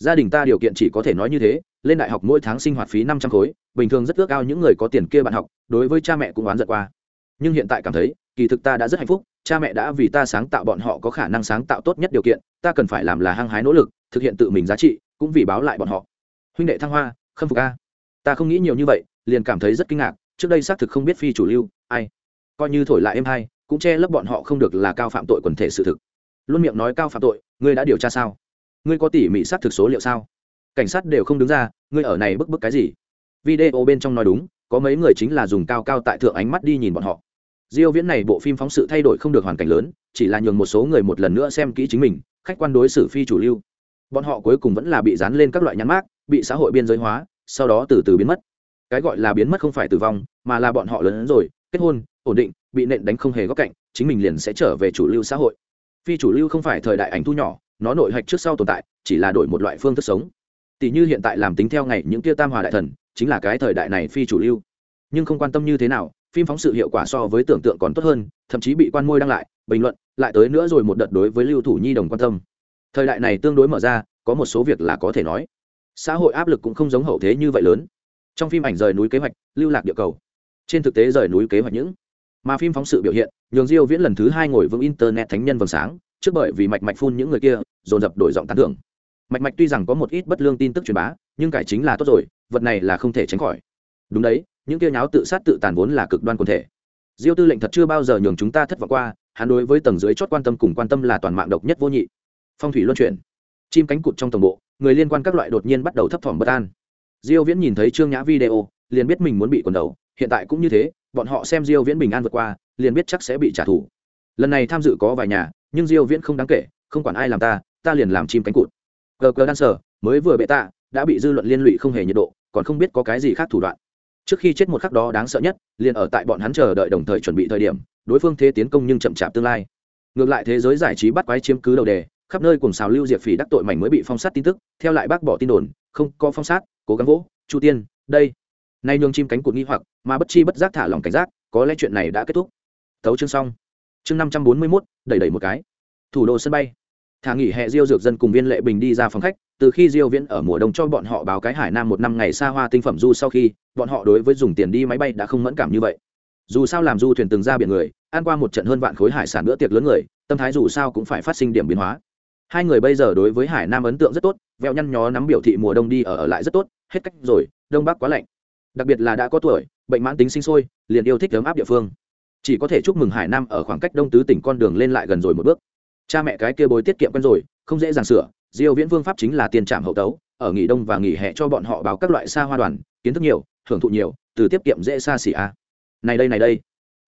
gia đình ta điều kiện chỉ có thể nói như thế, lên đại học mỗi tháng sinh hoạt phí năm trăm khối, bình thường rất ước ao những người có tiền kia bạn học, đối với cha mẹ cũng oán giận qua. Nhưng hiện tại cảm thấy, kỳ thực ta đã rất hạnh phúc, cha mẹ đã vì ta sáng tạo bọn họ có khả năng sáng tạo tốt nhất điều kiện, ta cần phải làm là hăng hái nỗ lực, thực hiện tự mình giá trị, cũng vì báo lại bọn họ. Huynh đệ thăng hoa, khâm phục a. Ta không nghĩ nhiều như vậy, liền cảm thấy rất kinh ngạc, trước đây xác thực không biết phi chủ lưu, ai. Coi như thổi lại em hai, cũng che lấp bọn họ không được là cao phạm tội quần thể sự thực. Luôn miệng nói cao phạm tội, ngươi đã điều tra sao? Ngươi có tỉ mỉ xác thực số liệu sao? Cảnh sát đều không đứng ra ngươi ở này bức bức cái gì? Video bên trong nói đúng có mấy người chính là dùng cao cao tại thượng ánh mắt đi nhìn bọn họ. Diêu viễn này bộ phim phóng sự thay đổi không được hoàn cảnh lớn chỉ là nhường một số người một lần nữa xem kỹ chính mình khách quan đối xử phi chủ lưu. Bọn họ cuối cùng vẫn là bị dán lên các loại nhãn mác, bị xã hội biên giới hóa sau đó từ từ biến mất. Cái gọi là biến mất không phải tử vong mà là bọn họ lớn hơn rồi kết hôn ổn định bị nện đánh không hề góc cạnh chính mình liền sẽ trở về chủ lưu xã hội. Phi chủ lưu không phải thời đại ảnh thu nhỏ nó nội hạch trước sau tồn tại, chỉ là đổi một loại phương thức sống. Tỷ như hiện tại làm tính theo ngày những kia tam hòa đại thần, chính là cái thời đại này phi chủ lưu. Nhưng không quan tâm như thế nào, phim phóng sự hiệu quả so với tưởng tượng còn tốt hơn, thậm chí bị quan môi đăng lại, bình luận, lại tới nữa rồi một đợt đối với lưu thủ nhi đồng quan tâm. Thời đại này tương đối mở ra, có một số việc là có thể nói. Xã hội áp lực cũng không giống hậu thế như vậy lớn. Trong phim ảnh rời núi kế hoạch, lưu lạc địa cầu. Trên thực tế rời núi kế hoạch những mà phim phóng sự biểu hiện, nhường diêu viễn lần thứ hai ngồi vững internet thánh nhân vầng sáng, trước bởi vì mạch mạch phun những người kia dồn dập đổi giọng tán thưởng. Mạch mạch tuy rằng có một ít bất lương tin tức truyền bá, nhưng cải chính là tốt rồi, vật này là không thể tránh khỏi. Đúng đấy, những kia nháo tự sát tự tàn vốn là cực đoan quần thể. Diêu tư lệnh thật chưa bao giờ nhường chúng ta thất vọng qua, hắn đối với tầng dưới chót quan tâm cùng quan tâm là toàn mạng độc nhất vô nhị. Phong thủy luân chuyển. Chim cánh cụt trong tổng bộ, người liên quan các loại đột nhiên bắt đầu thấp thỏm bất an. Diêu viễn nhìn thấy trương nhã video, liền biết mình muốn bị quần đầu. Hiện tại cũng như thế, bọn họ xem diêu viễn bình an vượt qua, liền biết chắc sẽ bị trả thù. Lần này tham dự có vài nhà, nhưng diêu viễn không đáng kể, không quản ai làm ta ta liền làm chim cánh cụt. Gờ gờ dancer mới vừa bệ tạ, đã bị dư luận liên lụy không hề nhiệt độ, còn không biết có cái gì khác thủ đoạn. Trước khi chết một khắc đó đáng sợ nhất, liền ở tại bọn hắn chờ đợi đồng thời chuẩn bị thời điểm, đối phương thế tiến công nhưng chậm chạp tương lai. Ngược lại thế giới giải trí bắt quái chiếm cứ đầu đề, khắp nơi cùng xào lưu diệp phỉ đắc tội mảnh mới bị phong sát tin tức, theo lại bác bỏ tin đồn, không có phong sát, cố gắng vỗ, chu tiên, đây. Nay nhường chim cánh cụt nghi hoặc, mà bất chi bất giác thả lòng cảnh giác, có lẽ chuyện này đã kết thúc. Thấu chương xong. Chương năm trăm bốn mươi mốt, đẩy đẩy một cái. Thủ đô sân bay thả nghỉ hè diêu dược dân cùng viên lệ bình đi ra phòng khách từ khi diêu viễn ở mùa đông cho bọn họ báo cái hải nam một năm ngày xa hoa tinh phẩm du sau khi bọn họ đối với dùng tiền đi máy bay đã không mẫn cảm như vậy. Dù sao làm du thuyền từng ra biển người ăn qua một trận hơn vạn khối hải sản bữa tiệc lớn người tâm thái dù sao cũng phải phát sinh điểm biến hóa. Hai người bây giờ đối với hải nam ấn tượng rất tốt veo nhăn nhó nắm biểu thị mùa đông đi ở, ở lại rất tốt hết cách rồi đông bắc quá lạnh. Đặc biệt là đã có tuổi bệnh mãn tính sinh sôi liền yêu thích ấm áp địa phương. Chỉ có thể chúc mừng hải nam ở khoảng cách đông tứ tỉnh con đường lên lại gần rồi một bước cha mẹ cái kia bối tiết kiệm quen rồi, không dễ dàng sửa, diêu viễn vương pháp chính là tiền trạm hậu tấu, ở nghỉ đông và nghỉ hè cho bọn họ báo các loại xa hoa đoàn, kiến thức nhiều thưởng thụ nhiều, từ tiết kiệm dễ xa xỉ a à. này đây này đây.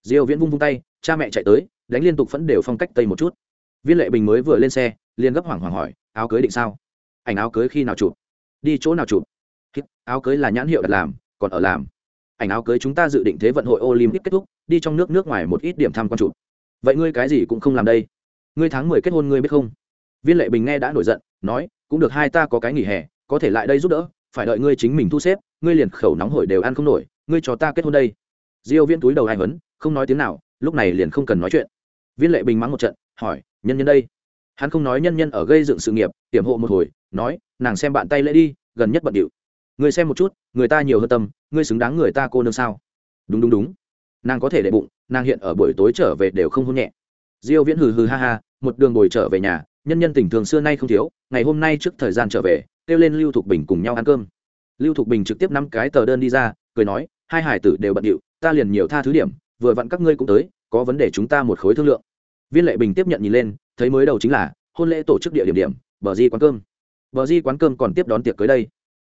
Diêu viễn vung vung tay, cha mẹ chạy tới, đánh liên tục vẫn đều phong cách tây một chút. Viên lệ bình mới vừa lên xe, liền gấp hoảng hoảng hỏi, áo cưới định sao? Ảnh áo cưới khi nào chụp? Đi chỗ nào chụp? Áo cưới là nhãn hiệu đặt làm, còn ở làm. Ảnh áo cưới chúng ta dự định thế vận hội olympic kết thúc, đi trong nước nước ngoài một ít điểm tham quan chụp. Vậy ngươi cái gì cũng không làm đây? Ngươi tháng mười kết hôn ngươi biết không? Viên lệ bình nghe đã nổi giận, nói, cũng được hai ta có cái nghỉ hè, có thể lại đây giúp đỡ, phải đợi ngươi chính mình thu xếp, ngươi liền khẩu nóng hổi đều ăn không nổi, ngươi cho ta kết hôn đây. Diêu viên túi đầu ai hấn không nói tiếng nào, lúc này liền không cần nói chuyện. Viên lệ bình mắng một trận, hỏi, nhân nhân đây? Hắn không nói nhân nhân ở gây dựng sự nghiệp tiềm hộ một hồi, nói, nàng xem bạn tay lễ đi, gần nhất bận điệu. Người xem một chút, người ta nhiều hơn tâm, ngươi xứng đáng người ta cô nương sao? Đúng đúng đúng. Nàng có thể đệ bụng, nàng hiện ở buổi tối trở về đều không hôn nhẹ diêu viễn hừ hừ ha ha, một đường bồi trở về nhà, nhân nhân tình thường xưa nay không thiếu, ngày hôm nay trước thời gian trở về, kêu lên lưu thục bình cùng nhau ăn cơm. Lưu thục bình trực tiếp năm cái tờ đơn đi ra, cười nói, hai hải tử đều bận điệu, ta liền nhiều tha thứ điểm, vừa vặn các ngươi cũng tới, có vấn đề chúng ta một khối thương lượng. Viên lệ bình tiếp nhận nhìn lên, thấy mới đầu chính là, hôn lễ tổ chức địa điểm điểm, bờ di quán cơm. Bờ di quán cơm còn tiếp đón tiệc cưới đây.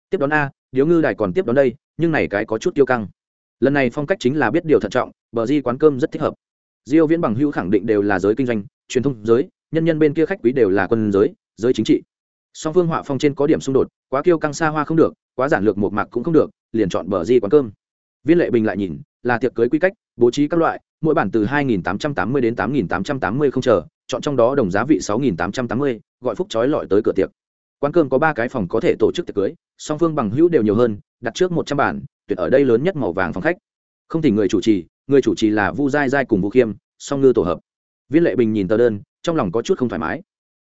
Tiếp đón a, điếu ngư đài còn tiếp đón đây, nhưng này cái có chút tiêu căng. Lần này phong cách chính là biết điều thận trọng, bờ di quán cơm rất thích hợp diêu viễn bằng hữu khẳng định đều là giới kinh doanh truyền thông giới nhân nhân bên kia khách quý đều là quân giới giới chính trị. Song phương họa phong trên có điểm xung đột quá kiêu căng xa hoa không được quá giản lược một mạc cũng không được liền chọn bờ di quán cơm. Viên lệ bình lại nhìn là tiệc cưới quy cách bố trí các loại mỗi bản từ 2.880 đến 8.880 không chờ chọn trong đó đồng giá vị 6.880, gọi phúc chói lọi tới cửa tiệc. Quán cơm có ba cái phòng có thể tổ chức tiệc cưới song phương bằng hữu đều nhiều hơn đặt trước một trăm bản tuyệt ở đây lớn nhất màu vàng phòng khách không thì người chủ trì, người chủ trì là vu giai giai cùng vũ khiêm, song ngư tổ hợp. Viên lệ bình nhìn tờ đơn, trong lòng có chút không thoải mái.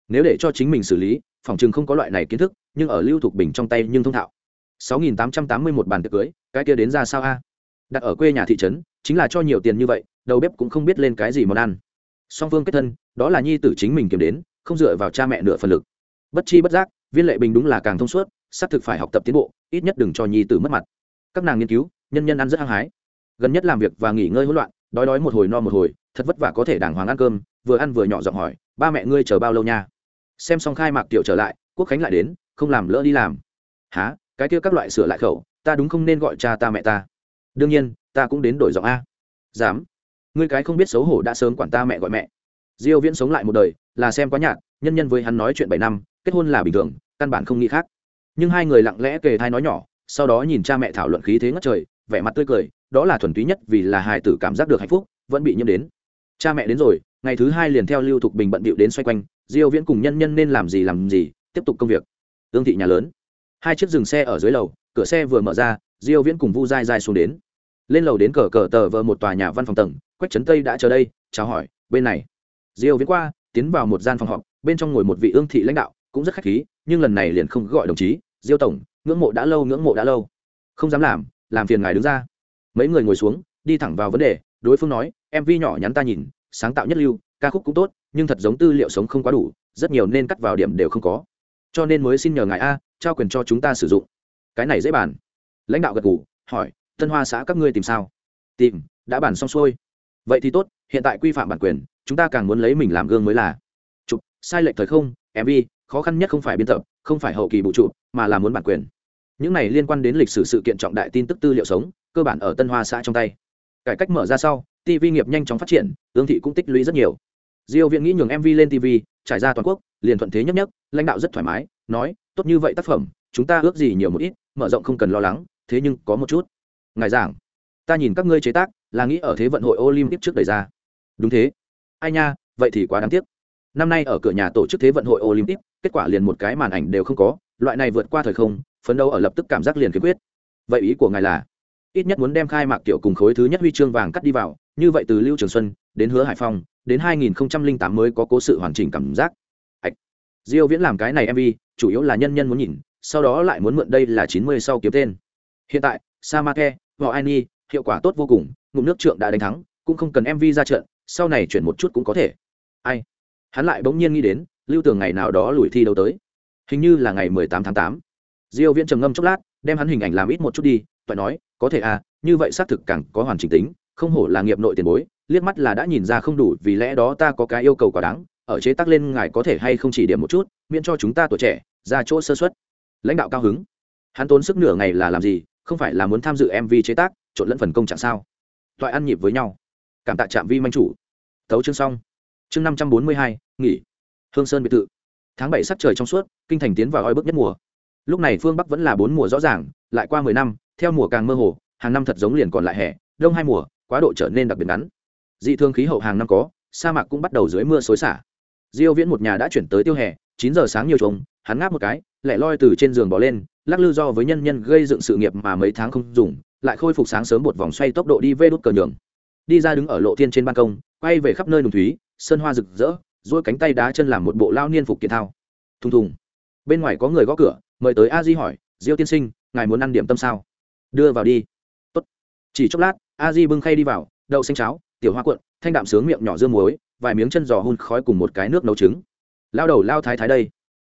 Nếu để cho chính mình xử lý, phòng chừng không có loại này kiến thức, nhưng ở lưu thục bình trong tay nhưng thông thạo. 6.881 bàn tiệc cưới, cái kia đến ra sao a? Đặt ở quê nhà thị trấn, chính là cho nhiều tiền như vậy, đầu bếp cũng không biết lên cái gì món ăn. Song phương kết thân, đó là nhi tử chính mình kiếm đến, không dựa vào cha mẹ nửa phần lực. Bất chi bất giác, viên lệ bình đúng là càng thông suốt, xác thực phải học tập tiến bộ, ít nhất đừng cho nhi tử mất mặt. Các nàng nghiên cứu, nhân nhân ăn rất hăng hái gần nhất làm việc và nghỉ ngơi hỗn loạn, đói đói một hồi no một hồi, thật vất vả có thể đàng hoàng ăn cơm, vừa ăn vừa nhỏ giọng hỏi, ba mẹ ngươi chờ bao lâu nha? Xem xong khai mạc tiểu trở lại, quốc khánh lại đến, không làm lỡ đi làm. Há cái kia các loại sửa lại khẩu, ta đúng không nên gọi cha ta mẹ ta? Đương nhiên, ta cũng đến đổi giọng a. Dám? Ngươi cái không biết xấu hổ đã sớm quản ta mẹ gọi mẹ. Diêu viễn sống lại một đời, là xem quá nhạt, nhân nhân với hắn nói chuyện bảy năm, kết hôn là bình thường, căn bản không nghĩ khác. Nhưng hai người lặng lẽ kề thai nói nhỏ, sau đó nhìn cha mẹ thảo luận khí thế ngất trời, vẻ mặt tươi cười đó là thuần túy nhất vì là hài tử cảm giác được hạnh phúc, vẫn bị nhiễm đến. Cha mẹ đến rồi, ngày thứ hai liền theo lưu thục bình bận bịu đến xoay quanh, diêu viễn cùng nhân nhân nên làm gì làm gì, tiếp tục công việc. Tương thị nhà lớn. Hai chiếc dừng xe ở dưới lầu, cửa xe vừa mở ra, diêu viễn cùng vu dai dai xuống đến. Lên lầu đến cờ cờ tờ vờ một tòa nhà văn phòng tầng, quách trấn tây đã chờ đây, chào hỏi, bên này. Diêu viễn qua, tiến vào một gian phòng họp, bên trong ngồi một vị ương thị lãnh đạo, cũng rất khách khí, nhưng lần này liền không gọi đồng chí. Diêu tổng, ngưỡng mộ đã lâu, ngưỡng mộ đã lâu. Không dám làm làm phiền ngài đứng ra mấy người ngồi xuống, đi thẳng vào vấn đề, đối phương nói mv nhỏ nhắn ta nhìn, sáng tạo nhất lưu, ca khúc cũng tốt, nhưng thật giống tư liệu sống không quá đủ, rất nhiều nên cắt vào điểm đều không có. Cho nên mới xin nhờ ngài a, trao quyền cho chúng ta sử dụng. Cái này dễ bàn. Lãnh đạo gật ngủ hỏi, tân hoa xã các ngươi tìm sao? Tìm, đã bàn xong xuôi. Vậy thì tốt, hiện tại quy phạm bản quyền, chúng ta càng muốn lấy mình làm gương mới là. Chụp, sai lệch thời không mv khó khăn nhất không phải biên tập, không phải hậu kỳ bù trụ, mà là muốn bản quyền. Những này liên quan đến lịch sử sự kiện trọng đại tin tức tư liệu sống cơ bản ở tân hoa xã trong tay. Cải cách mở ra sau tv nghiệp nhanh chóng phát triển, ương thị cũng tích lũy rất nhiều. Diêu viện nghĩ nhường mv lên tv trải ra toàn quốc, liền thuận thế nhất nhất, lãnh đạo rất thoải mái, nói, tốt như vậy tác phẩm, chúng ta ước gì nhiều một ít, mở rộng không cần lo lắng, thế nhưng có một chút. Ngài giảng, ta nhìn các ngươi chế tác, là nghĩ ở thế vận hội olympic trước đẩy ra. Đúng thế. Ai nha, vậy thì quá đáng tiếc. Năm nay ở cửa nhà tổ chức thế vận hội olympic, kết quả liền một cái màn ảnh đều không có, loại này vượt qua thời không, phấn đấu ở lập tức cảm giác liền kiên quyết. Vậy ý của ngài là? Ít nhất muốn đem khai mạc tiểu cùng khối thứ nhất huy chương vàng cắt đi vào, như vậy từ lưu trường xuân đến hứa hải phong, đến 2008 mới có cố sự hoàn chỉnh cảm giác. Ảch. diêu viễn làm cái này mv chủ yếu là nhân nhân muốn nhìn, sau đó lại muốn mượn đây là 90 sau kiếm tên. Hiện tại samake võ ani hiệu quả tốt vô cùng, ngụm nước trượng đã đánh thắng, cũng không cần mv ra trận, sau này chuyển một chút cũng có thể. Ai? Hắn lại bỗng nhiên nghĩ đến, lưu tường ngày nào đó lùi thi đâu tới. Hình như là ngày 18 tháng 8. diêu viễn trầm ngâm chốc lát, đem hắn hình ảnh làm ít một chút đi, toại nói có thể à như vậy xác thực càng có hoàn chỉnh tính, không hổ là nghiệp nội tiền bối, liếc mắt là đã nhìn ra không đủ, vì lẽ đó ta có cái yêu cầu quá đáng, ở chế tác lên ngài có thể hay không chỉ điểm một chút, miễn cho chúng ta tuổi trẻ, ra chỗ sơ xuất lãnh đạo cao hứng. Hắn tốn sức nửa ngày là làm gì, không phải là muốn tham dự mv chế tác, trộn lẫn phần công trạng sao? Toại ăn nhịp với nhau. Cảm tạ trạm vi manh chủ. Tấu chương xong. Chương năm trăm bốn mươi hai, nghỉ. Hương sơn biệt thự. Tháng bảy sắc trời trong suốt, kinh thành tiến vào oi bức nhất mùa lúc này phương bắc vẫn là bốn mùa rõ ràng, lại qua mười năm, theo mùa càng mơ hồ, hàng năm thật giống liền còn lại hè, đông hai mùa, quá độ trở nên đặc biệt ngắn. Dị thương khí hậu hàng năm có, sa mạc cũng bắt đầu dưới mưa xối xả. Diêu viễn một nhà đã chuyển tới tiêu hè, chín giờ sáng nhiều trống hắn ngáp một cái, lẻ loi từ trên giường bỏ lên, lắc lư do với nhân nhân gây dựng sự nghiệp mà mấy tháng không dùng, lại khôi phục sáng sớm một vòng xoay tốc độ đi vê đốt cờ nhường. Đi ra đứng ở lộ thiên trên ban công, quay về khắp nơi đồng thúy, sơn hoa rực rỡ, duỗi cánh tay đá chân làm một bộ lao niên phục kiện thao. Thùng thùng. Bên ngoài có người gõ cửa mời tới a di hỏi, diêu tiên sinh, ngài muốn ăn điểm tâm sao? Đưa vào đi. Tốt. chỉ chốc lát, a di bưng khay đi vào, đậu xanh cháo, tiểu hoa cuộn, thanh đạm sướng miệng nhỏ dương muối, vài miếng chân giò hun khói cùng một cái nước nấu trứng. Lao đầu, lao thái thái đây.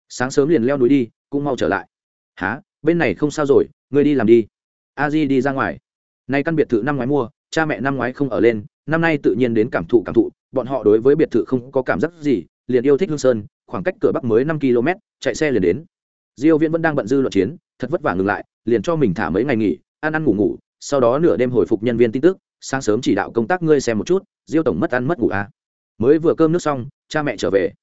Sáng sớm liền leo núi đi, cũng mau trở lại. Há bên này không sao rồi, ngươi đi làm đi. A di đi ra ngoài. Nay căn biệt thự năm ngoái mua, cha mẹ năm ngoái không ở lên, năm nay tự nhiên đến cảm thụ cảm thụ, bọn họ đối với biệt thự không có cảm giác gì, liền yêu thích hương sơn, khoảng cách cửa bắc mới năm km chạy xe liền đến diêu viễn vẫn đang bận dư luận chiến, thật vất vả ngừng lại, liền cho mình thả mấy ngày nghỉ, ăn ăn ngủ ngủ, sau đó nửa đêm hồi phục nhân viên tin tức, sáng sớm chỉ đạo công tác ngươi xem một chút, diêu tổng mất ăn mất ngủ à. mới vừa cơm nước xong, cha mẹ trở về.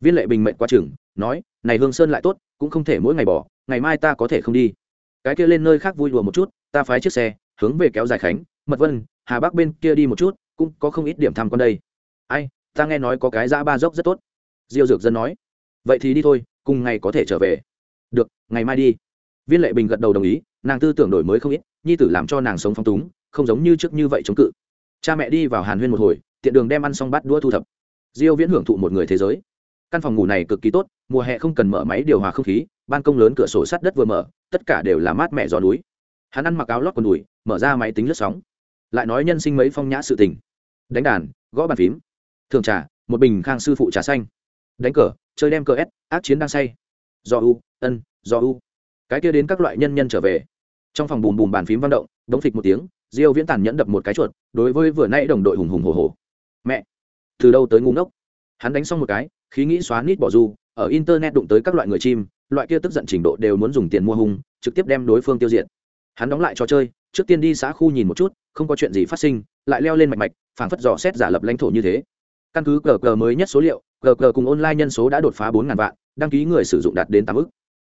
Viên lệ bình mệnh quá chừng nói, này hương sơn lại tốt, cũng không thể mỗi ngày bỏ, ngày mai ta có thể không đi. Cái kia lên nơi khác vui đùa một chút, ta phái chiếc xe, hướng về kéo dài khánh, mật vân, hà bắc bên kia đi một chút, cũng có không ít điểm tham quan đây. Ai, ta nghe nói có cái dã ba dốc rất tốt. Diêu dược dân nói, vậy thì đi thôi, cùng ngày có thể trở về được, ngày mai đi. Viên lệ bình gật đầu đồng ý, nàng tư tưởng đổi mới không ít, nhi tử làm cho nàng sống phong túng, không giống như trước như vậy chống cự. Cha mẹ đi vào hàn huyên một hồi, tiện đường đem ăn xong bát đũa thu thập. Diêu viễn hưởng thụ một người thế giới. Căn phòng ngủ này cực kỳ tốt, mùa hè không cần mở máy điều hòa không khí, ban công lớn cửa sổ sắt đất vừa mở, tất cả đều là mát mẻ gió núi. Hắn ăn mặc áo lót quần đùi, mở ra máy tính lướt sóng. Lại nói nhân sinh mấy phong nhã sự tình. Đánh đàn, gõ bàn phím. Thường trà, một bình khang sư phụ trà xanh. Đánh cờ, chơi đem cờ s, ác chiến đang say. Do u ân, do u. Cái kia đến các loại nhân nhân trở về. Trong phòng bùm bùm bàn phím văn động, đống phịch một tiếng, diêu viễn tàn nhẫn đập một cái chuột, đối với vừa nãy đồng đội hùng hùng hổ hổ. Mẹ, từ đâu tới ngu ngốc? Hắn đánh xong một cái, khí nghĩ xóa nít bỏ du, ở internet đụng tới các loại người chim, loại kia tức giận trình độ đều muốn dùng tiền mua hung, trực tiếp đem đối phương tiêu diệt. Hắn đóng lại trò chơi, trước tiên đi xã khu nhìn một chút, không có chuyện gì phát sinh, lại leo lên mạch mạch, phảng phất dò xét giả lập lãnh thổ như thế. Căn cứ cờ cờ mới nhất số liệu, cờ cờ cùng online nhân số đã đột phá bốn ngàn vạn, đăng ký người sử dụng đạt đến tám ước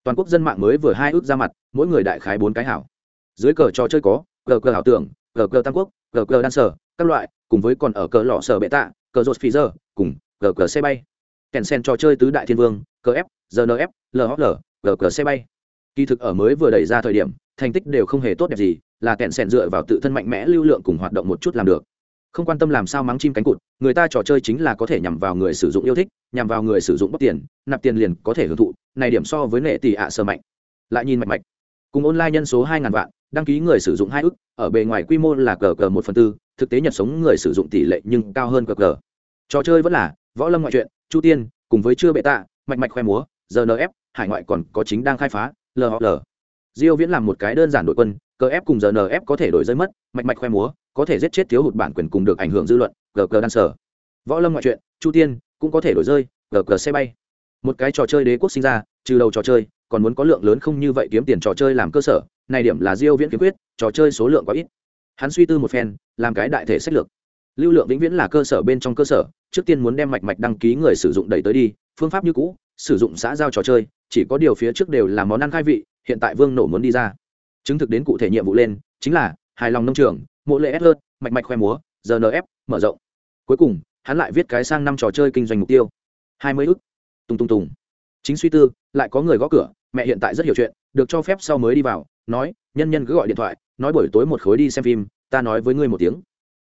toàn quốc dân mạng mới vừa hai ước ra mặt, mỗi người đại khái bốn cái hảo. Dưới cờ trò chơi có, cờ cờ ảo tưởng, cờ cờ tam quốc, cờ cờ đan sở các loại, cùng với còn ở cờ lọ sở bệ tạ, cờ rột phi giờ, cùng cờ cờ xe bay. Kèn sen trò chơi tứ đại thiên vương, cờ f gnf lhl cờ cờ xe bay. Kỳ thực ở mới vừa đẩy ra thời điểm, thành tích đều không hề tốt đẹp gì, là kẹn sen dựa vào tự thân mạnh mẽ lưu lượng cùng hoạt động một chút làm được không quan tâm làm sao mắng chim cánh cụt, người ta trò chơi chính là có thể nhằm vào người sử dụng yêu thích, nhằm vào người sử dụng bóc tiền, nạp tiền liền có thể hưởng thụ, này điểm so với nệ tỷ ạ sơ mạnh. Lại nhìn mạch mạch cùng online nhân số hai ngàn vạn, đăng ký người sử dụng hai ức, ở bề ngoài quy mô là cờ cờ một phần tư, thực tế nhật sống người sử dụng tỷ lệ nhưng cao hơn cờ cờ. Trò chơi vẫn là võ lâm ngoại truyện, chu tiên, cùng với chưa bệ tạ mạch mạch khoe múa rnf hải ngoại còn có chính đang khai phá lhl diêu viễn làm một cái đơn giản đội quân, cờ ép cùng rnf có thể đổi rơi mất mạch mạch khoe múa có thể giết chết thiếu hụt bản quyền cùng được ảnh hưởng dư luận gờ cờ đan sở võ lâm ngoại truyện, chu tiên, cũng có thể đổi rơi gờ cờ xe bay. Một cái trò chơi đế quốc sinh ra, trừ đầu trò chơi, còn muốn có lượng lớn không như vậy kiếm tiền trò chơi làm cơ sở, này điểm là diêu viễn kiếm quyết, trò chơi số lượng quá ít. Hắn suy tư một phen, làm cái đại thể sách lược. Lưu lượng vĩnh viễn là cơ sở bên trong cơ sở, trước tiên muốn đem mạch mạch đăng ký người sử dụng đẩy tới đi, phương pháp như cũ, sử dụng xã giao trò chơi, chỉ có điều phía trước đều là món ăn khai vị, hiện tại vương nổ muốn đi ra. Chứng thực đến cụ thể nhiệm vụ lên, chính là hài lòng nông trường mộ lệ ép hơn mạch mạch khoe múa rnf mở rộng. Cuối cùng, hắn lại viết cái sang năm trò chơi kinh doanh mục tiêu. Hai mươi ức. Tùng tùng tùng. Chính suy tư, lại có người gõ cửa, mẹ hiện tại rất hiểu chuyện, được cho phép sau mới đi vào, nói, nhân nhân cứ gọi điện thoại, nói buổi tối một khối đi xem phim, ta nói với ngươi một tiếng.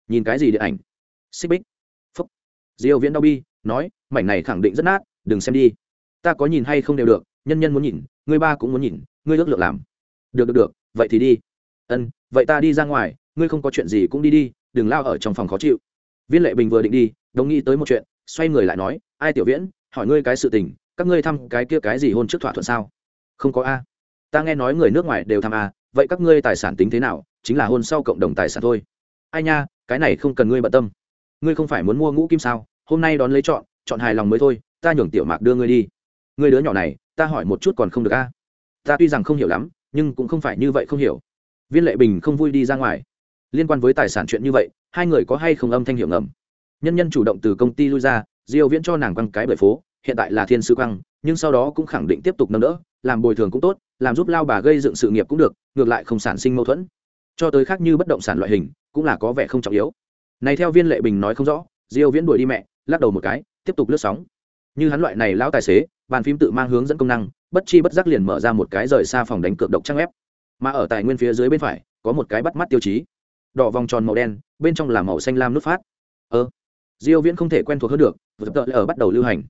Nhìn cái gì điện ảnh? Xích bích. Phúc. Diêu viễn đau bi, nói, mảnh này khẳng định rất nát, đừng xem đi. Ta có nhìn hay không đều được, nhân nhân muốn nhìn, ngươi ba cũng muốn nhìn, ngươi ước lượng làm. Được được được, vậy thì đi. Ân, vậy ta đi ra ngoài ngươi không có chuyện gì cũng đi đi, đừng lao ở trong phòng khó chịu. Viên lệ bình vừa định đi đồng nghĩ tới một chuyện, xoay người lại nói, ai tiểu viễn, hỏi ngươi cái sự tình, các ngươi thăm cái kia cái gì hôn trước thỏa thuận sao? Không có a. Ta nghe nói người nước ngoài đều thăm a, vậy các ngươi tài sản tính thế nào? Chính là hôn sau cộng đồng tài sản thôi. Ai nha, cái này không cần ngươi bận tâm. Ngươi không phải muốn mua ngũ kim sao? Hôm nay đón lấy chọn chọn hài lòng mới thôi, ta nhường tiểu mạc đưa ngươi đi. Ngươi đứa nhỏ này, ta hỏi một chút còn không được a. Ta tuy rằng không hiểu lắm, nhưng cũng không phải như vậy không hiểu. Viên lệ bình không vui đi ra ngoài liên quan với tài sản chuyện như vậy, hai người có hay không âm thanh hiệu ngầm? Nhân nhân chủ động từ công ty lui ra, diêu viễn cho nàng quăng cái bởi phố, hiện tại là thiên sư quăng, nhưng sau đó cũng khẳng định tiếp tục nâng đỡ, làm bồi thường cũng tốt, làm giúp lao bà gây dựng sự nghiệp cũng được, ngược lại không sản sinh mâu thuẫn. Cho tới khác như bất động sản loại hình, cũng là có vẻ không trọng yếu. Này theo viên lệ bình nói không rõ, diêu viễn đuổi đi mẹ, lắc đầu một cái, tiếp tục lướt sóng. Như hắn loại này lão tài xế, bàn phím tự mang hướng dẫn công năng, bất chi bất giác liền mở ra một cái rời xa phòng đánh cược độc trang ép mà ở tài nguyên phía dưới bên phải, có một cái bắt mắt tiêu chí đỏ vòng tròn màu đen, bên trong là màu xanh lam nút phát. Ơ diêu viễn không thể quen thuộc hơn được, vừa tợ ở bắt đầu lưu hành.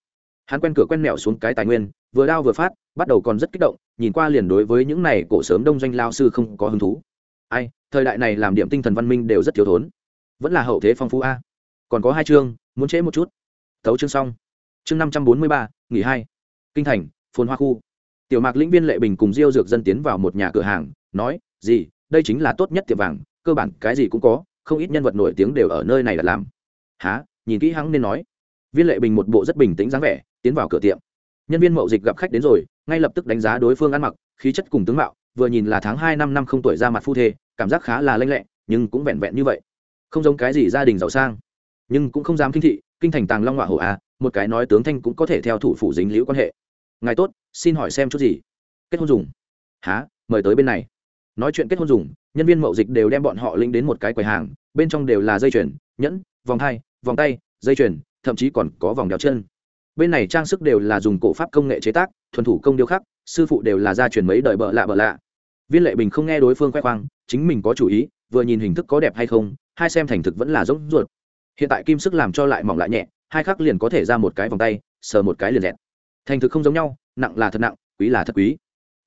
Hắn quen cửa quen mẹo xuống cái tài nguyên, vừa đao vừa phát, bắt đầu còn rất kích động, nhìn qua liền đối với những này cổ sớm đông doanh lao sư không có hứng thú. Ai, thời đại này làm điểm tinh thần văn minh đều rất thiếu thốn. Vẫn là hậu thế phong phú a. Còn có hai chương, muốn chế một chút. Tấu chương xong. Chương năm trăm bốn mươi ba, nghỉ hai. Kinh thành, phồn hoa khu. Tiểu mạc lĩnh viên lệ bình cùng diêu dược dân tiến vào một nhà cửa hàng, nói gì đây chính là tốt nhất tiệm vàng cơ bản cái gì cũng có, không ít nhân vật nổi tiếng đều ở nơi này đặt làm. Há nhìn kỹ hắn nên nói. Viên lệ bình một bộ rất bình tĩnh dáng vẻ, tiến vào cửa tiệm. Nhân viên mậu dịch gặp khách đến rồi, ngay lập tức đánh giá đối phương ăn mặc, khí chất cùng tướng mạo, vừa nhìn là tháng hai năm năm không tuổi ra mặt phu thê, cảm giác khá là lanh lẹ, nhưng cũng vẹn vẹn như vậy. Không giống cái gì gia đình giàu sang. Nhưng cũng không dám kinh thị, kinh thành tàng long hỏa hổ à một cái nói tướng thanh cũng có thể theo thủ phủ dính liễu quan hệ. Ngài tốt, xin hỏi xem chút gì? Kết hôn dùng. Há mời tới bên này. Nói chuyện kết hôn dùng nhân viên mậu dịch đều đem bọn họ linh đến một cái quầy hàng, bên trong đều là dây chuyền, nhẫn, vòng hai, vòng tay, dây chuyền, thậm chí còn có vòng đeo chân. Bên này trang sức đều là dùng cổ pháp công nghệ chế tác, thuần thủ công điêu khắc, sư phụ đều là gia truyền mấy đời bợ lạ bợ lạ. Viên lệ bình không nghe đối phương khoe khoang, chính mình có chủ ý, vừa nhìn hình thức có đẹp hay không, hai xem thành thực vẫn là giống ruột. Hiện tại kim sức làm cho lại mỏng lại nhẹ, hai khắc liền có thể ra một cái vòng tay, sờ một cái liền dẹt. Thành thực không giống nhau, nặng là thật nặng, quý là thật quý.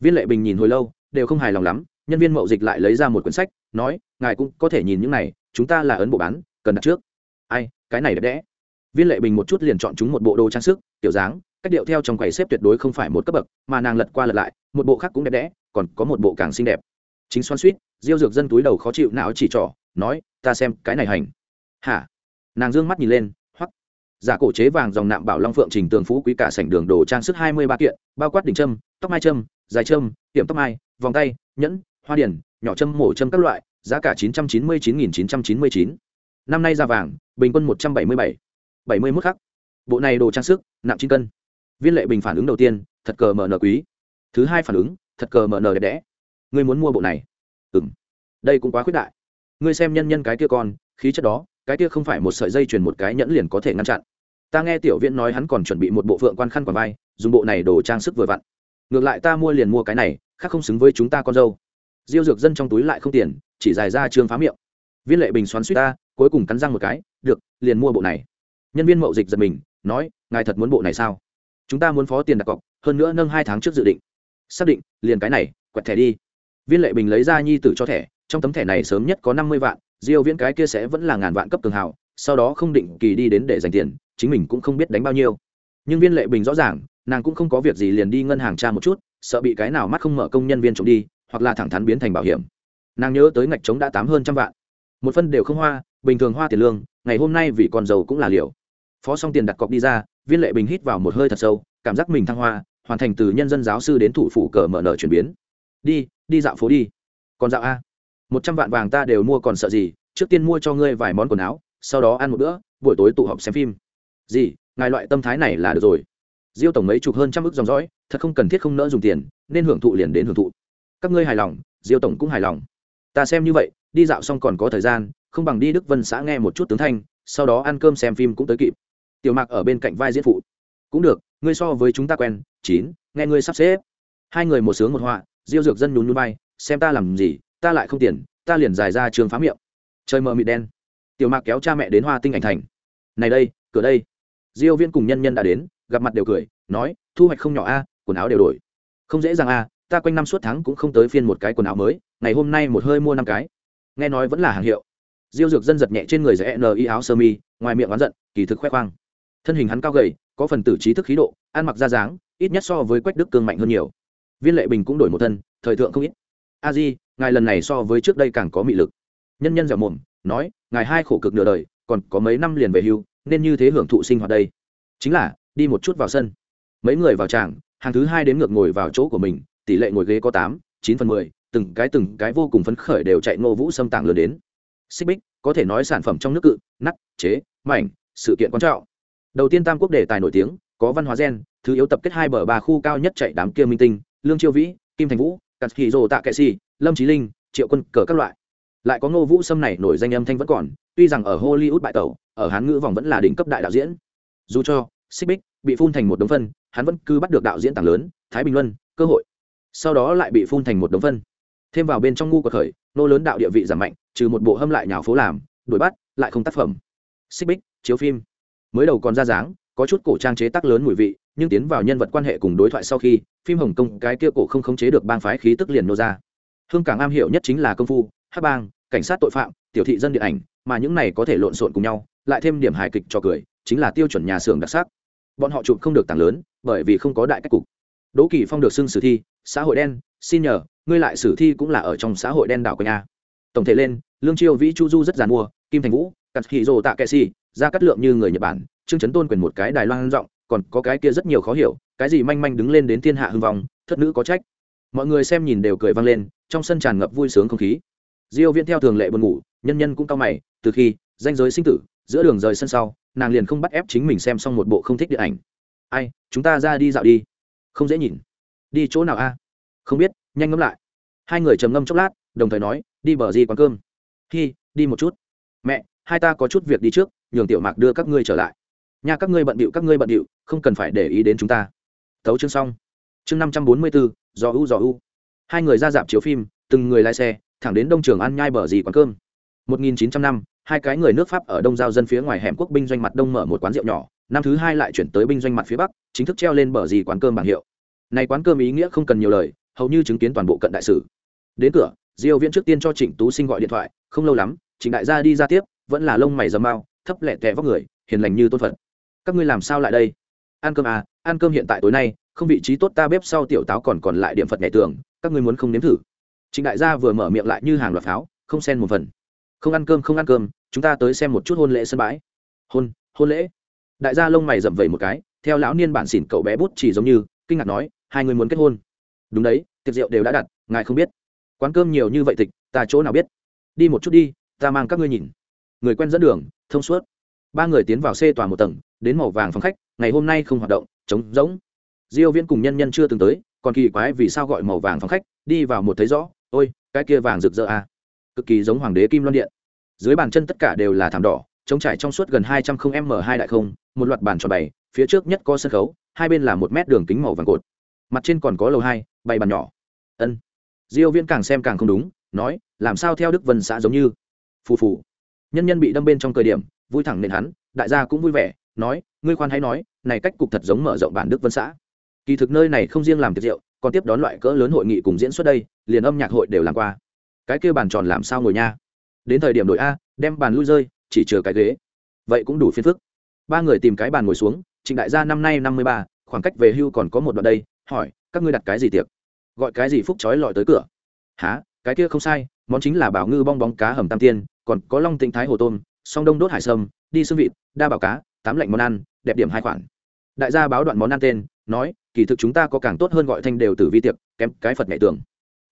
Viên lệ bình nhìn hồi lâu, đều không hài lòng lắm nhân viên mậu dịch lại lấy ra một quyển sách, nói, ngài cũng có thể nhìn những này, chúng ta là ấn bộ bán, cần đặt trước. Ai, cái này đẹp đẽ. Viên lệ bình một chút liền chọn chúng một bộ đồ trang sức, kiểu dáng, cách điệu theo trong quầy xếp tuyệt đối không phải một cấp bậc, mà nàng lật qua lật lại, một bộ khác cũng đẹp đẽ, còn có một bộ càng xinh đẹp. Chính xoan suýt diêu dược dân túi đầu khó chịu não chỉ trỏ, nói, ta xem, cái này hành. Hả? Nàng d ư ơ n g mắt nhìn lên, hoắc. Giả cổ chế vàng dòng nạm bảo long phượng trình tường phú quý cả sảnh đường đồ trang sức hai mươi ba kiện, bao quát đỉnh trâm tóc mai trâm dài trâm tiệm tóc mai, vòng tay, nhẫn hoa điển, nhỏ châm, mổ châm các loại, giá cả chín trăm chín mươi chín nghìn chín trăm chín mươi chín. Năm nay ra vàng, bình quân một trăm bảy mươi bảy bảy mươi mức khắc. Bộ này đồ trang sức, nặng chín cân. Viên lệ bình phản ứng đầu tiên, thật cờ mở nở quý. Thứ hai phản ứng, thật cờ mở nở đẹp đẽ. Ngươi muốn mua bộ này? Ừ m đây cũng quá khuyết đại. Ngươi xem nhân nhân cái kia con, khí chất đó, cái kia không phải một sợi dây chuyền một cái nhẫn liền có thể ngăn chặn. Ta nghe tiểu viện nói hắn còn chuẩn bị một bộ phượng quan khăn quả vai, dùng bộ này đồ trang sức vừa vặn. Ngược lại ta mua liền mua cái này, khác không xứng với chúng ta con dâu diêu dược dân trong túi lại không tiền, chỉ dài ra trương phá miệng. Viên lệ bình xoắn suýt ta, cuối cùng cắn răng một cái, được, liền mua bộ này. Nhân viên mậu dịch giật mình, nói, ngài thật muốn bộ này sao? Chúng ta muốn phó tiền đặt cọc, hơn nữa nâng hai tháng trước dự định. Xác định, liền cái này, quẹt thẻ đi. Viên lệ bình lấy ra nhi tử cho thẻ, trong tấm thẻ này sớm nhất có năm mươi vạn, diêu viễn cái kia sẽ vẫn là ngàn vạn cấp cường hào, sau đó không định kỳ đi đến để dành tiền, chính mình cũng không biết đánh bao nhiêu. Nhưng viên lệ bình rõ ràng, nàng cũng không có việc gì liền đi ngân hàng tra một chút, sợ bị cái nào mắt không mở công nhân viên trộm đi hoặc là thẳng thắn biến thành bảo hiểm. Nàng nhớ tới ngạch trống đã tám hơn trăm vạn. Một phân đều không hoa, bình thường hoa tiền lương, ngày hôm nay vì còn giàu cũng là liều. Phó xong tiền đặt cọc đi ra, viên lệ bình hít vào một hơi thật sâu, cảm giác mình thăng hoa, hoàn thành từ nhân dân giáo sư đến thủ phủ cờ mở nợ chuyển biến. Đi đi dạo phố đi. Còn dạo a? Một trăm vạn vàng ta đều mua còn sợ gì, trước tiên mua cho ngươi vài món quần áo, sau đó ăn một bữa, buổi tối tụ họp xem phim. Gì, ngài loại tâm thái này là được rồi. Diêu tổng mấy chục hơn trăm ức dòng dõi, thật không cần thiết không nỡ dùng tiền, nên hưởng thụ liền đến hưởng thụ các ngươi hài lòng, diêu tổng cũng hài lòng. Ta xem như vậy, đi dạo xong còn có thời gian, không bằng đi đức vân xã nghe một chút tướng thanh, sau đó ăn cơm xem phim cũng tới kịp. Tiểu mạc ở bên cạnh vai diễn phụ. Cũng được, ngươi so với chúng ta quen, chín, nghe ngươi sắp xếp. Hai người một sướng một họa, diêu dược dân nhún nhún bay xem ta làm gì, ta lại không tiền, ta liền dài ra trường phá miệng. Trời mờ mịt đen. Tiểu mạc kéo cha mẹ đến hoa tinh ảnh thành. Này đây, cửa đây. Diêu viên cùng nhân nhân đã đến, gặp mặt đều cười, nói, thu hoạch không nhỏ a, quần áo đều đổi. Không dễ dàng a ta quanh năm suốt tháng cũng không tới phiên một cái quần áo mới, ngày hôm nay một hơi mua năm cái. Nghe nói vẫn là hàng hiệu. Diêu dược dân giật nhẹ trên người rẽ n y áo sơ mi, ngoài miệng oán giận, kỳ thực khoe khoang. Thân hình hắn cao gầy, có phần tử trí thức khí độ, ăn mặc ra dáng, ít nhất so với quách đức cương mạnh hơn nhiều. Viên lệ bình cũng đổi một thân, thời thượng không ít. A di, ngài lần này so với trước đây càng có mị lực. Nhân nhân dẻo mồm, nói, ngài hai khổ cực nửa đời, còn có mấy năm liền về hưu, nên như thế hưởng thụ sinh hoạt đây. Chính là, đi một chút vào sân. Mấy người vào tràng, hàng thứ hai đến ngược ngồi vào chỗ của mình tỷ lệ ngồi ghế có tám, chín phần mười, từng cái từng cái vô cùng phấn khởi đều chạy ngô vũ xâm tàng lớn đến. Xích bích, có thể nói sản phẩm trong nước cự, nắc, chế, mảnh, sự kiện quan trọng. Đầu tiên tam quốc đề tài nổi tiếng, có văn hóa gen, thứ yếu tập kết hai bờ ba khu cao nhất chạy đám kia minh tinh, lương chiêu vĩ, kim thành vũ cắt hì rồ tạ kệ si lâm trí linh, triệu quân, cờ các loại. Lại có ngô vũ sâm này nổi danh âm thanh vẫn còn, tuy rằng ở hollywood bại tẩu, ở hán ngữ vòng vẫn là đỉnh cấp đại đạo diễn. Dù cho xích bích bị phun thành một đống phân, hắn vẫn cứ bắt được đạo diễn tảng lớn, thái bình luân, cơ hội sau đó lại bị phun thành một đống phân. Thêm vào bên trong ngu của khởi, nô lớn đạo địa vị giảm mạnh, trừ một bộ hâm lại nhào phố làm, đuổi bắt, lại không tác phẩm. Xích bích, chiếu phim. Mới đầu còn ra dáng, có chút cổ trang chế tác lớn mùi vị, nhưng tiến vào nhân vật quan hệ cùng đối thoại sau khi, phim hồng kông, cái kia cổ không khống chế được bang phái khí tức liền nô ra. Hương càng am hiểu nhất chính là công phu, hát bang, cảnh sát tội phạm, tiểu thị dân điện ảnh, mà những này có thể lộn xộn cùng nhau, lại thêm điểm hài kịch cho cười, chính là tiêu chuẩn nhà xưởng đặc sắc. Bọn họ chụp không được tảng lớn, bởi vì không có đại cách cục đỗ kỳ phong được xưng sử thi, xã hội đen, xin nhờ, ngươi lại sử thi cũng là ở trong xã hội đen đảo quanh a. Tổng thể lên, lương chiêu, vĩ chu du rất giàn mua, kim thành vũ cắt hì rồ tạ kệ si ra cắt lượng như người nhật bản, trương chấn tôn quyền một cái đài loan rộng còn có cái kia rất nhiều khó hiểu, cái gì manh manh đứng lên đến thiên hạ hưng vong, thất nữ có trách. Mọi người xem nhìn đều cười vang lên, trong sân tràn ngập vui sướng không khí. Diêu viễn theo thường lệ buồn ngủ, nhân nhân cũng cao mày, từ khi danh giới sinh tử, giữa đường rời sân sau, nàng liền không bắt ép chính mình xem xong một bộ không thích điện ảnh. Ai, chúng ta ra đi dạo đi không dễ nhìn. Đi chỗ nào a? Không biết, nhanh ngẫm lại. Hai người trầm ngâm chốc lát, đồng thời nói, đi bờ gì quán cơm? Hi, đi một chút. Mẹ, hai ta có chút việc đi trước, nhường tiểu mạc đưa các ngươi trở lại. Nhà các ngươi bận bịu các ngươi bận bịu không cần phải để ý đến chúng ta. Thấu chương xong. Chương năm trăm bốn mươi bốn do u do u. Hai người ra dạp chiếu phim, từng người lái xe, thẳng đến đông trường ăn nhai bờ gì quán cơm. Một nghìn chín trăm năm, hai cái người nước pháp ở đông giao dân phía ngoài hẻm quốc binh doanh mặt đông mở một quán rượu nhỏ năm thứ hai lại chuyển tới binh doanh mặt phía bắc, chính thức treo lên bờ gì quán cơm bảng hiệu. Này quán cơm ý nghĩa không cần nhiều lời, hầu như chứng kiến toàn bộ cận đại sử. Đến cửa, diêu viễn trước tiên cho trịnh tú sinh gọi điện thoại, không lâu lắm, trịnh đại gia đi ra tiếp, vẫn là lông mày dầm mau thấp lẹ tẹ vóc người, hiền lành như tôn phật. Các ngươi làm sao lại đây? Ăn cơm à ăn cơm hiện tại tối nay, không vị trí tốt ta bếp sau tiểu táo còn còn lại điểm phật nhảy tường, các ngươi muốn không nếm thử. Trịnh đại gia vừa mở miệng lại như hàng loạt pháo, không xen một phần. Không ăn cơm, không ăn cơm, chúng ta tới xem một chút hôn lễ sân bãi. Hôn hôn lễ? Đại gia lông mày rậm vẩy một cái, theo lão niên bản xỉn cậu bé bút chỉ giống như, kinh ngạc nói, hai người muốn kết hôn. Đúng đấy, tiệc rượu đều đã đặt, ngài không biết. Quán cơm nhiều như vậy tịch, ta chỗ nào biết? Đi một chút đi, ta mang các ngươi nhìn. Người quen dẫn đường, thông suốt. Ba người tiến vào xê tòa một tầng, đến màu vàng phòng khách, ngày hôm nay không hoạt động, trống rỗng. Diêu viễn cùng nhân nhân chưa từng tới, còn kỳ quái vì sao gọi màu vàng phòng khách, đi vào một thấy rõ, ôi, cái kia vàng rực rỡ à. cực kỳ giống hoàng đế kim loan điện. Dưới bàn chân tất cả đều là thảm đỏ trống trải trong suốt gần 200 không m hai đại không, một loạt bàn tròn bày, phía trước nhất có sân khấu, hai bên là một mét đường kính màu vàng cột. Mặt trên còn có lầu hai, bày bàn nhỏ. Ân. Diêu viễn càng xem càng không đúng, nói, làm sao theo đức vân xã giống như? Phù phù. Nhân nhân bị đâm bên trong cười điểm, vui thẳng nên hắn, đại gia cũng vui vẻ, nói, ngươi khoan hãy nói, này cách cục thật giống mở rộng bản đức vân xã. Kỳ thực nơi này không riêng làm tiệc rượu, còn tiếp đón loại cỡ lớn hội nghị cùng diễn xuất đây, liền âm nhạc hội đều làm qua. Cái kia bàn tròn làm sao ngồi nha? Đến thời điểm đội a, đem bàn lui rơi chỉ chừa cái ghế. Vậy cũng đủ phiền phức. Ba người tìm cái bàn ngồi xuống, trịnh đại gia năm nay năm mươi ba, khoảng cách về hưu còn có một đoạn đây, hỏi, các ngươi đặt cái gì tiệc? Gọi cái gì phúc trói lọi tới cửa? Há cái kia không sai, món chính là bảo ngư bong bóng cá hầm tam tiên, còn có long tĩnh thái hồ tôm, song đông đốt hải sâm, đi xương vịt, đa bảo cá, tám lạnh món ăn, đẹp điểm hai khoản. Đại gia báo đoạn món ăn tên, nói, kỳ thực chúng ta có càng tốt hơn gọi thanh đều từ vi tiệc, kém cái phật mẹ tưởng.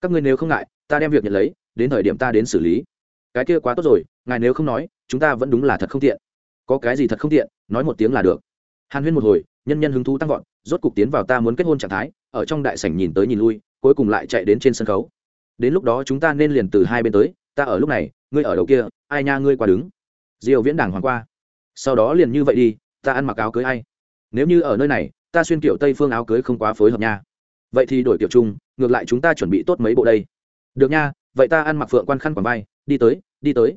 Các ngươi nếu không ngại, ta đem việc nhận lấy, đến thời điểm ta đến xử lý cái kia quá tốt rồi, ngài nếu không nói, chúng ta vẫn đúng là thật không tiện. Có cái gì thật không tiện, nói một tiếng là được. Hàn huyên một hồi, nhân nhân hứng thú tăng vọt, rốt cục tiến vào ta muốn kết hôn trạng thái, ở trong đại sảnh nhìn tới nhìn lui, cuối cùng lại chạy đến trên sân khấu. Đến lúc đó chúng ta nên liền từ hai bên tới, ta ở lúc này, ngươi ở đầu kia, ai nha ngươi qua đứng. Diều viễn đảng hoàng qua. Sau đó liền như vậy đi, ta ăn mặc áo cưới ai? Nếu như ở nơi này, ta xuyên kiểu tây phương áo cưới không quá phối hợp nha. Vậy thì đổi kiểu chung, ngược lại chúng ta chuẩn bị tốt mấy bộ đây. Được nha, vậy ta ăn mặc phượng quan khăn quảng vai đi tới đi tới.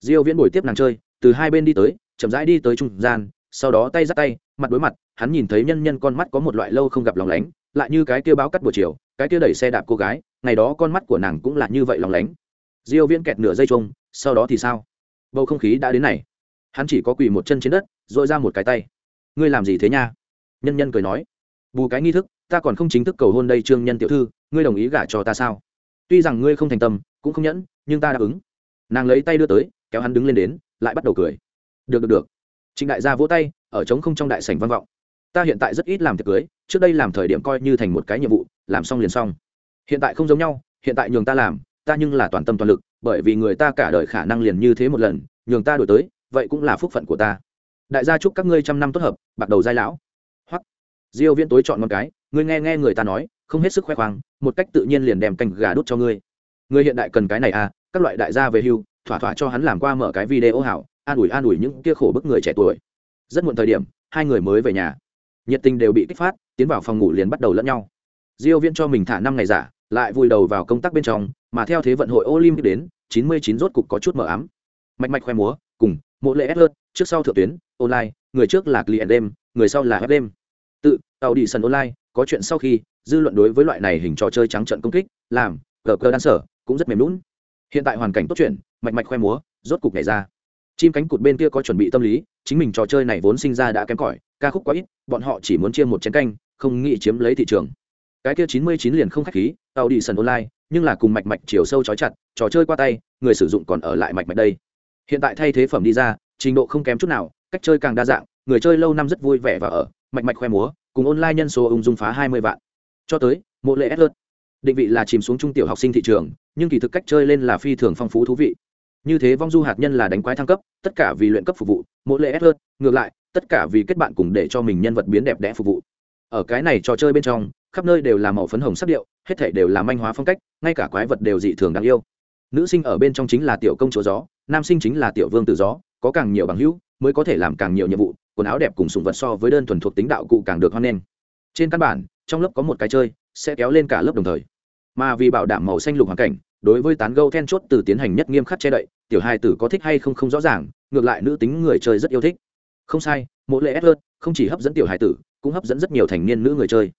Diêu viễn buổi tiếp nàng chơi, từ hai bên đi tới, chậm rãi đi tới trung gian, sau đó tay dắt tay, mặt đối mặt, hắn nhìn thấy nhân nhân con mắt có một loại lâu không gặp lòng lánh, lại như cái kia báo cắt buổi chiều, cái kia đẩy xe đạp cô gái, ngày đó con mắt của nàng cũng là như vậy lòng lánh. Diêu viễn kẹt nửa dây chung, sau đó thì sao? Bầu không khí đã đến này. Hắn chỉ có quỳ một chân trên đất dội ra một cái tay. Ngươi làm gì thế nha? Nhân nhân cười nói. Bù cái nghi thức, ta còn không chính thức cầu hôn đây trương nhân tiểu thư, ngươi đồng ý gả cho ta sao? Tuy rằng ngươi không thành tâm, cũng không nhẫn, nhưng ta đáp ứng nàng lấy tay đưa tới, kéo hắn đứng lên đến, lại bắt đầu cười. Được được được. Trịnh đại gia vỗ tay, ở trống không trong đại sảnh văn vọng. Ta hiện tại rất ít làm tiệc cưới, trước đây làm thời điểm coi như thành một cái nhiệm vụ, làm xong liền xong. Hiện tại không giống nhau, hiện tại nhường ta làm, ta nhưng là toàn tâm toàn lực, bởi vì người ta cả đời khả năng liền như thế một lần, nhường ta đổi tới, vậy cũng là phúc phận của ta. Đại gia chúc các ngươi trăm năm tốt hợp, bạc đầu giai lão. Hoặc diêu viễn tối chọn một cái, ngươi nghe nghe người ta nói, không hết sức khoe khoang, một cách tự nhiên liền đem canh gà đút cho ngươi. Ngươi hiện đại cần cái này à các loại đại gia về hưu, thỏa thỏa cho hắn làm qua mở cái video hảo, an ủi an ủi những kia khổ bức người trẻ tuổi. Rất muộn thời điểm, hai người mới về nhà. Nhiệt tình đều bị kích phát, tiến vào phòng ngủ liền bắt đầu lẫn nhau. Diêu viễn cho mình thả năm ngày giả, lại vùi đầu vào công tác bên trong, mà theo thế vận hội olympic đến 99 rốt cục có chút mở ám. Mạch mạch khoe múa, cùng, mộ lệ sơn trước sau thượng tuyến, online, người trước là client đêm, người sau là web đêm. Tự tàu đi sân online, có chuyện sau khi, dư luận đối với loại này hình trò chơi trắng trận công kích, làm, cờ cơ đan sở cũng rất mềm lún hiện tại hoàn cảnh tốt chuyện mạch mạch khoe múa, rốt cục nhảy ra. Chim cánh cụt bên kia có chuẩn bị tâm lý, chính mình trò chơi này vốn sinh ra đã kém cỏi, ca khúc quá ít, bọn họ chỉ muốn chia một chén canh, không nghĩ chiếm lấy thị trường. Cái kia chín mươi chín liền không khách khí tàu đi sần online, nhưng là cùng mạch mạch chiều sâu chói chặt, trò chơi qua tay, người sử dụng còn ở lại mạch mạch đây. Hiện tại thay thế phẩm đi ra, trình độ không kém chút nào, cách chơi càng đa dạng, người chơi lâu năm rất vui vẻ và ở, mạch mạch khoe múa, cùng online nhân số ung dung phá hai mươi vạn. Cho tới, mộ lệ s định vị là chìm xuống trung tiểu học sinh thị trường, nhưng kỳ thực cách chơi lên là phi thường phong phú thú vị. Như thế vong du hạt nhân là đánh quái thăng cấp, tất cả vì luyện cấp phục vụ, mỗi lễ ép hơn ngược lại, tất cả vì kết bạn cùng để cho mình nhân vật biến đẹp đẽ phục vụ. Ở cái này trò chơi bên trong, khắp nơi đều là màu phấn hồng sắc điệu, hết thể đều là manh hóa phong cách, ngay cả quái vật đều dị thường đáng yêu. Nữ sinh ở bên trong chính là tiểu công chúa gió, nam sinh chính là tiểu vương tử gió, có càng nhiều bằng hữu, mới có thể làm càng nhiều nhiệm vụ, quần áo đẹp cùng sùng vật so với đơn thuần thuộc tính đạo cụ càng được hoan nghênh. Trên căn bản, trong lớp có một cái chơi, sẽ kéo lên cả lớp đồng thời mà vì bảo đảm màu xanh lục hoàn cảnh, đối với tán gâu then chốt từ tiến hành nhất nghiêm khắc che đậy, tiểu hai tử có thích hay không không rõ ràng, ngược lại nữ tính người chơi rất yêu thích. Không sai, mỗi lễ ép không chỉ hấp dẫn tiểu hải tử, cũng hấp dẫn rất nhiều thành niên nữ người chơi.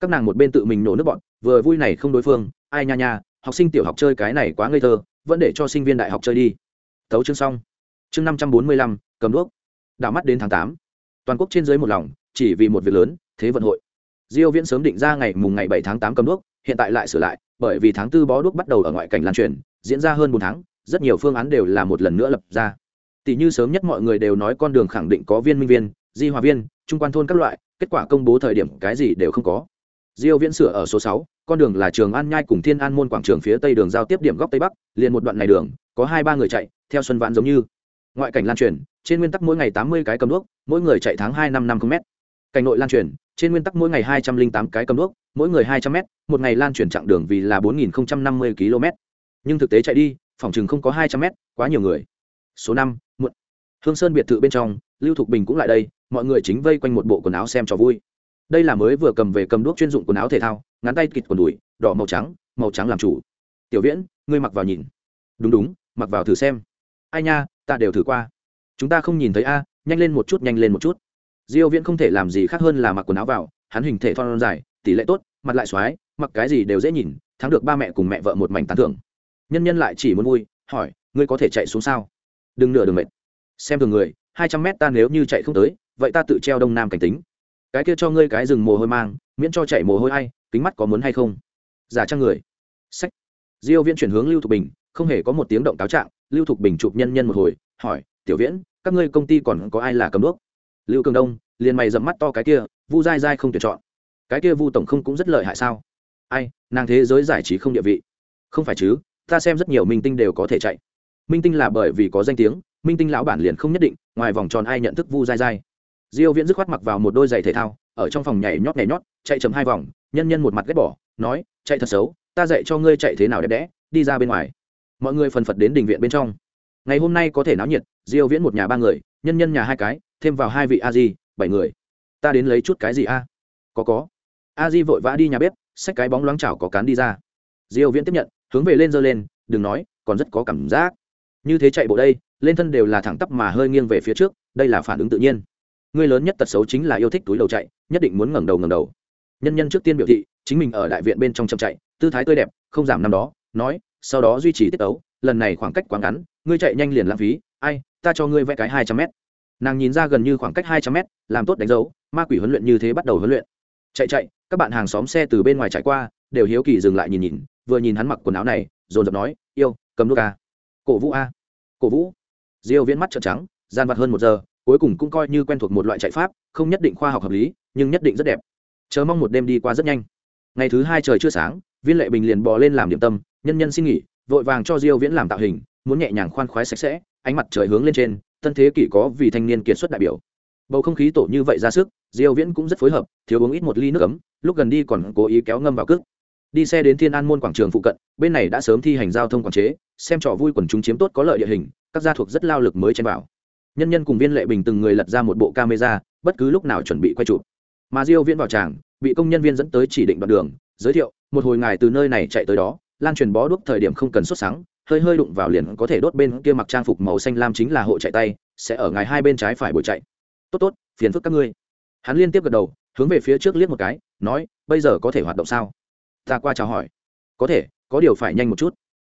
Các nàng một bên tự mình nổ nước bọn, vừa vui này không đối phương, ai nha nha, học sinh tiểu học chơi cái này quá ngây thơ, vẫn để cho sinh viên đại học chơi đi. Tấu chương xong. Chương năm trăm bốn mươi lăm, cầm đuốc. Đảo mắt đến tháng tám. Toàn quốc trên dưới một lòng, chỉ vì một việc lớn, thế vận hội. Diêu viễn sớm định ra ngày mùng ngày bảy tháng tám cầm đuốc hiện tại lại sửa lại bởi vì tháng tư bó đuốc bắt đầu ở ngoại cảnh lan truyền diễn ra hơn bốn tháng rất nhiều phương án đều là một lần nữa lập ra. Tỷ như sớm nhất mọi người đều nói con đường khẳng định có viên minh viên di hòa viên trung quan thôn các loại kết quả công bố thời điểm cái gì đều không có. Diêu viễn sửa ở số 6, con đường là trường an nhai cùng thiên an môn quảng trường phía tây đường giao tiếp điểm góc tây bắc liền một đoạn này đường có hai ba người chạy theo xuân vãn giống như. Ngoại cảnh lan truyền trên nguyên tắc mỗi ngày 80 cái cầm đuốc mỗi người chạy tháng hai năm năm km cảnh nội lan truyền, trên nguyên tắc mỗi ngày 208 cái cầm đuốc, mỗi người 200 m một ngày lan truyền chặng đường vì là 4050 km. Nhưng thực tế chạy đi, phòng chừng không có 200 m quá nhiều người. Số năm, muộn. Hương sơn biệt thự bên trong, lưu thục bình cũng lại đây, mọi người chính vây quanh một bộ quần áo xem cho vui. Đây là mới vừa cầm về cầm đuốc chuyên dụng quần áo thể thao, ngắn tay kịt quần đùi, đỏ màu trắng màu trắng làm chủ. Tiểu viễn, ngươi mặc vào nhìn. Đúng đúng, mặc vào thử xem. Ai nha, ta đều thử qua. Chúng ta không nhìn thấy a, nhanh lên một chút, nhanh lên một chút diêu viễn không thể làm gì khác hơn là mặc quần áo vào, hắn hình thể thon dài, tỷ lệ tốt, mặt lại xoái, mặc cái gì đều dễ nhìn, thắng được ba mẹ cùng mẹ vợ một mảnh tán thưởng. Nhân nhân lại chỉ muốn vui, hỏi, ngươi có thể chạy xuống sao? Đừng nửa đường mệt. Xem thường người, hai trăm mét ta nếu như chạy không tới, vậy ta tự treo đông nam cảnh tính. Cái kia cho ngươi cái rừng mồ hôi mang, miễn cho chạy mồ hôi hay kính mắt có muốn hay không? Giả trang người. Sách. Diêu viễn chuyển hướng lưu thục bình, không hề có một tiếng động cáo trạng, lưu thục bình chụp nhân nhân một hồi, hỏi, tiểu viễn, các ngươi công ty còn có ai là cầm đuốc? Lưu cường đông, liền mày dẫm mắt to cái kia, vu dai dai không tuyển chọn. Cái kia vu tổng không cũng rất lợi hại sao? Ai, nàng thế giới giải trí không địa vị. Không phải chứ, ta xem rất nhiều minh tinh đều có thể chạy. Minh tinh là bởi vì có danh tiếng, minh tinh lão bản liền không nhất định, ngoài vòng tròn ai nhận thức vu dai dai diêu viễn dứt khoát mặc vào một đôi giày thể thao, ở trong phòng nhảy nhót nhảy nhót, chạy chấm hai vòng, nhân nhân một mặt ghét bỏ, nói, chạy thật xấu, ta dạy cho ngươi chạy thế nào đẹp đẽ, đi ra bên ngoài. Mọi người phần phật đến đình viện bên trong. Ngày hôm nay có thể náo nhiệt, diêu viễn một nhà ba người, nhân nhân nhà hai cái thêm vào hai vị a di, bảy người. Ta đến lấy chút cái gì a? Có có. A di vội vã đi nhà bếp, xách cái bóng loáng chảo có cán đi ra. Diêu viễn tiếp nhận, hướng về lên dơ lên, đừng nói, còn rất có cảm giác. Như thế chạy bộ đây, lên thân đều là thẳng tắp mà hơi nghiêng về phía trước, đây là phản ứng tự nhiên. Người lớn nhất tật xấu chính là yêu thích túi đầu chạy, nhất định muốn ngẩng đầu ngẩng đầu. Nhân nhân trước tiên biểu thị, chính mình ở đại viện bên trong chậm chạy, tư thái tươi đẹp, không giảm năm đó, nói, sau đó duy trì tiết tấu, lần này khoảng cách quá ngắn, ngươi chạy nhanh liền lãng phí, ai, ta cho ngươi vẽ cái hai trăm mét nàng nhìn ra gần như khoảng cách hai trăm mét, làm tốt đánh dấu, ma quỷ huấn luyện như thế bắt đầu huấn luyện. Chạy chạy, các bạn hàng xóm xe từ bên ngoài chạy qua, đều hiếu kỳ dừng lại nhìn nhìn, vừa nhìn hắn mặc quần áo này, dồn dập nói, yêu, cầm đuốc a. Cổ vũ a. Cổ vũ. Diêu viễn mắt trợn trắng, gian vặt hơn một giờ, cuối cùng cũng coi như quen thuộc một loại chạy pháp, không nhất định khoa học hợp lý, nhưng nhất định rất đẹp. Chờ mong một đêm đi qua rất nhanh. Ngày thứ hai trời chưa sáng, viên lệ bình liền bò lên làm điểm tâm, nhân nhân xin nghỉ, vội vàng cho diêu viễn làm tạo hình, muốn nhẹ nhàng khoan khoái sạch sẽ, ánh mặt trời hướng lên trên tân thế kỷ có vì thanh niên kiệt xuất đại biểu. Bầu không khí tổ như vậy ra sức, diêu viễn cũng rất phối hợp, thiếu uống ít một ly nước ấm, lúc gần đi còn cố ý kéo ngâm vào cước. Đi xe đến thiên an môn quảng trường phụ cận, bên này đã sớm thi hành giao thông quản chế, xem trò vui quần chúng chiếm tốt có lợi địa hình, các gia thuộc rất lao lực mới chen vào. Nhân nhân cùng viên lệ bình từng người lật ra một bộ camera, bất cứ lúc nào chuẩn bị quay chụp. Mà diêu viễn vào tràng, bị công nhân viên dẫn tới chỉ định đoạn đường, giới thiệu, một hồi ngài từ nơi này chạy tới đó, lan truyền bó đuốc thời điểm không cần xuất sáng hơi hơi đụng vào liền có thể đốt bên kia mặc trang phục màu xanh lam chính là hộ chạy tay, sẽ ở ngài hai bên trái phải buổi chạy. Tốt tốt, phiền phức các ngươi. Hắn liên tiếp gật đầu, hướng về phía trước liếc một cái, nói, bây giờ có thể hoạt động sao? Ta qua chào hỏi. Có thể, có điều phải nhanh một chút.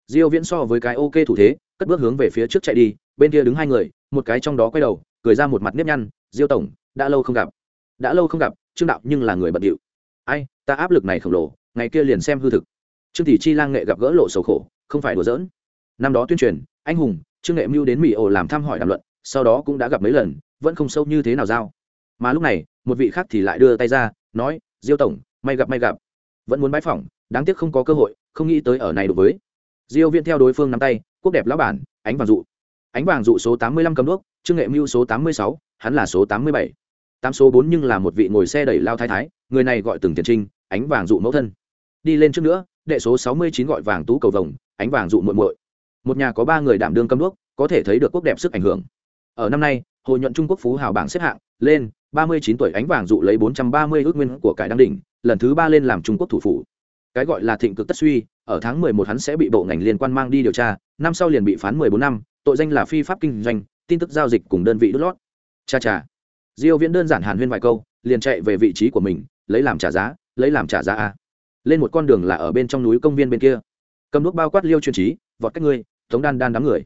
Diêu viễn so với cái ok thủ thế, cất bước hướng về phía trước chạy đi, bên kia đứng hai người, một cái trong đó quay đầu, cười ra một mặt nếp nhăn, diêu tổng, đã lâu không gặp. Đã lâu không gặp, trương đạo nhưng là người bận điệu. Ai, ta áp lực này khổng lồ, ngày kia liền xem hư thực. Trương thị chi lang nghệ gặp gỡ lộ sầu khổ, không phải đùa giỡn năm đó tuyên truyền anh hùng trương nghệ mưu đến mỹ ổ làm thăm hỏi đàm luận sau đó cũng đã gặp mấy lần vẫn không sâu như thế nào giao. Mà lúc này một vị khác thì lại đưa tay ra nói diêu tổng may gặp may gặp. Vẫn muốn bãi phỏng đáng tiếc không có cơ hội không nghĩ tới ở này đối với. Diêu viện theo đối phương nắm tay quốc đẹp lão bản ánh vàng dụ. Ánh vàng dụ số 85 cầm đuốc trương nghệ mưu số 86, hắn là số 87. tám số bốn nhưng là một vị ngồi xe đẩy lao thái thái người này gọi từng tiền trinh ánh vàng dụ mẫu thân. Đi lên trước nữa đệ số 69 gọi vàng tú cầu vồng ánh vàng dụ muội muội một nhà có ba người đảm đương cầm đuốc, có thể thấy được quốc đẹp sức ảnh hưởng. Ở năm nay hồ nhuận trung quốc phú hào bảng xếp hạng lên 39 tuổi ánh vàng dụ lấy 430 ước nguyên của cải đăng đỉnh, lần thứ ba lên làm trung quốc thủ phủ. Cái gọi là thịnh cực tất suy, ở tháng 11 hắn sẽ bị bộ ngành liên quan mang đi điều tra, năm sau liền bị phán 14 năm, tội danh là phi pháp kinh doanh, tin tức giao dịch cùng đơn vị đốt lót. Cha cha. Diêu viễn đơn giản hàn huyên vài câu, liền chạy về vị trí của mình, lấy làm trả giá, lấy làm trả giá a. Lên một con đường là ở bên trong núi công viên bên kia. Cầm đuốc bao quát liêu truyền trí vọt cách ngươi tống đan đan đám người.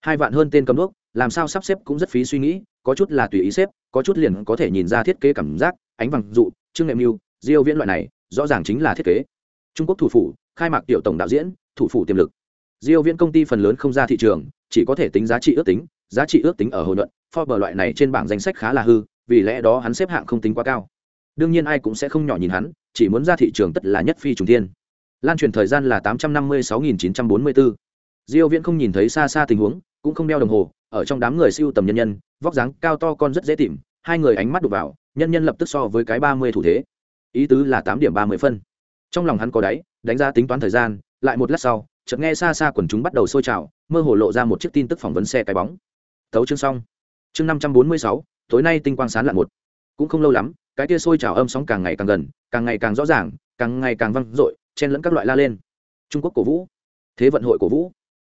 Hai vạn hơn tên cầm đuốc, làm sao sắp xếp cũng rất phí suy nghĩ, có chút là tùy ý xếp, có chút liền có thể nhìn ra thiết kế cảm giác, ánh vàng dụ, trương nghệ mưu diêu viễn loại này, rõ ràng chính là thiết kế. Trung quốc thủ phủ, khai mạc tiểu tổng đạo diễn, thủ phủ tiềm lực. Diêu viễn công ty phần lớn không ra thị trường, chỉ có thể tính giá trị ước tính, giá trị ước tính ở hồi luận Forbes loại này trên bảng danh sách khá là hư, vì lẽ đó hắn xếp hạng không tính quá cao. Đương nhiên ai cũng sẽ không nhỏ nhìn hắn, chỉ muốn ra thị trường tất là nhất phi trùng thiên. Lan truyền thời gian là 856.944 diêu viễn không nhìn thấy xa xa tình huống cũng không đeo đồng hồ ở trong đám người siêu tầm nhân nhân vóc dáng cao to con rất dễ tìm hai người ánh mắt đụng vào nhân nhân lập tức so với cái 30 thủ thế. Ý tứ là 8 điểm 30 phân. Trong lòng hắn có đáy đánh giá tính toán thời gian lại một lát sau chợt nghe xa xa quần chúng bắt đầu sôi trào mơ hồ lộ ra một chiếc tin tức phỏng vấn xe cái bóng. Thấu chương xong. Chương 546, tối nay tinh quang sáng lạn một. Cũng không lâu lắm cái kia sôi trào âm sóng càng ngày càng gần càng ngày càng rõ ràng càng ngày càng vang dội chen lẫn các loại la lên. Trung quốc cổ vũ. Thế vận hội cổ vũ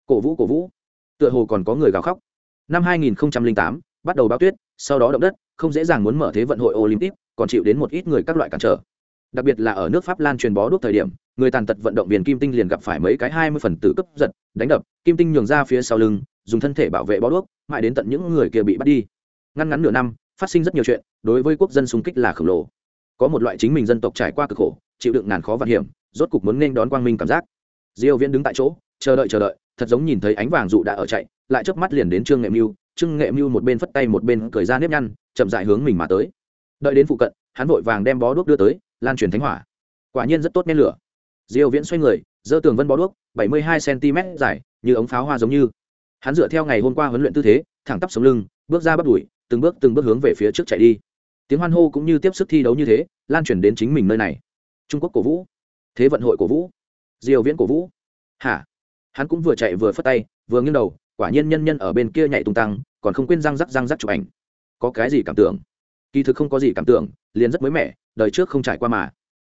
cổ vũ cổ vũ. Tựa hồ còn có người gào khóc. Năm 2008, bắt đầu báo tuyết sau đó động đất không dễ dàng muốn mở thế vận hội olympic còn chịu đến một ít người các loại cản trở. Đặc biệt là ở nước pháp lan truyền bó đuốc thời điểm người tàn tật vận động viên kim tinh liền gặp phải mấy cái hai mươi phần tử cấp giật đánh đập kim tinh nhường ra phía sau lưng dùng thân thể bảo vệ bó đuốc mãi đến tận những người kia bị bắt đi. Ngăn ngắn nửa năm phát sinh rất nhiều chuyện đối với quốc dân xung kích là khổng lồ. Có một loại chính mình dân tộc trải qua cực khổ chịu đựng ngàn khó vạn hiểm rốt cục muốn nên đón quang minh cảm giác. Diêu viễn đứng tại chỗ chờ đợi chờ đợi, thật giống nhìn thấy ánh vàng dụ đã ở chạy, lại chớp mắt liền đến trương nghệ mưu. Trương nghệ mưu một bên phất tay một bên cởi ra nếp nhăn, chậm rãi hướng mình mà tới. Đợi đến phụ cận, hắn vội vàng đem bó đuốc đưa tới, lan truyền thánh hỏa. Quả nhiên rất tốt nén lửa. Diêu viễn xoay người dơ tường vân bó đuốc 72 cm dài, như ống pháo hoa giống như. Hắn dựa theo ngày hôm qua huấn luyện tư thế, thẳng tắp sống lưng, bước ra bắt đuổi, từng bước từng bước hướng về phía trước chạy đi. Tiếng hoan hô cũng như tiếp sức thi đấu như thế, lan truyền đến chính mình nơi này. Trung quốc cổ vũ. Thế vận hội cổ vũ. Diều viễn cổ vũ. Hả? Hắn cũng vừa chạy vừa phất tay, vừa nghiêng đầu, quả nhiên nhân nhân ở bên kia nhảy tung tăng, còn không quên răng rắc răng rắc chụp ảnh. Có cái gì cảm tưởng? Kỳ thực không có gì cảm tưởng, liền rất mới mẻ, đời trước không trải qua mà.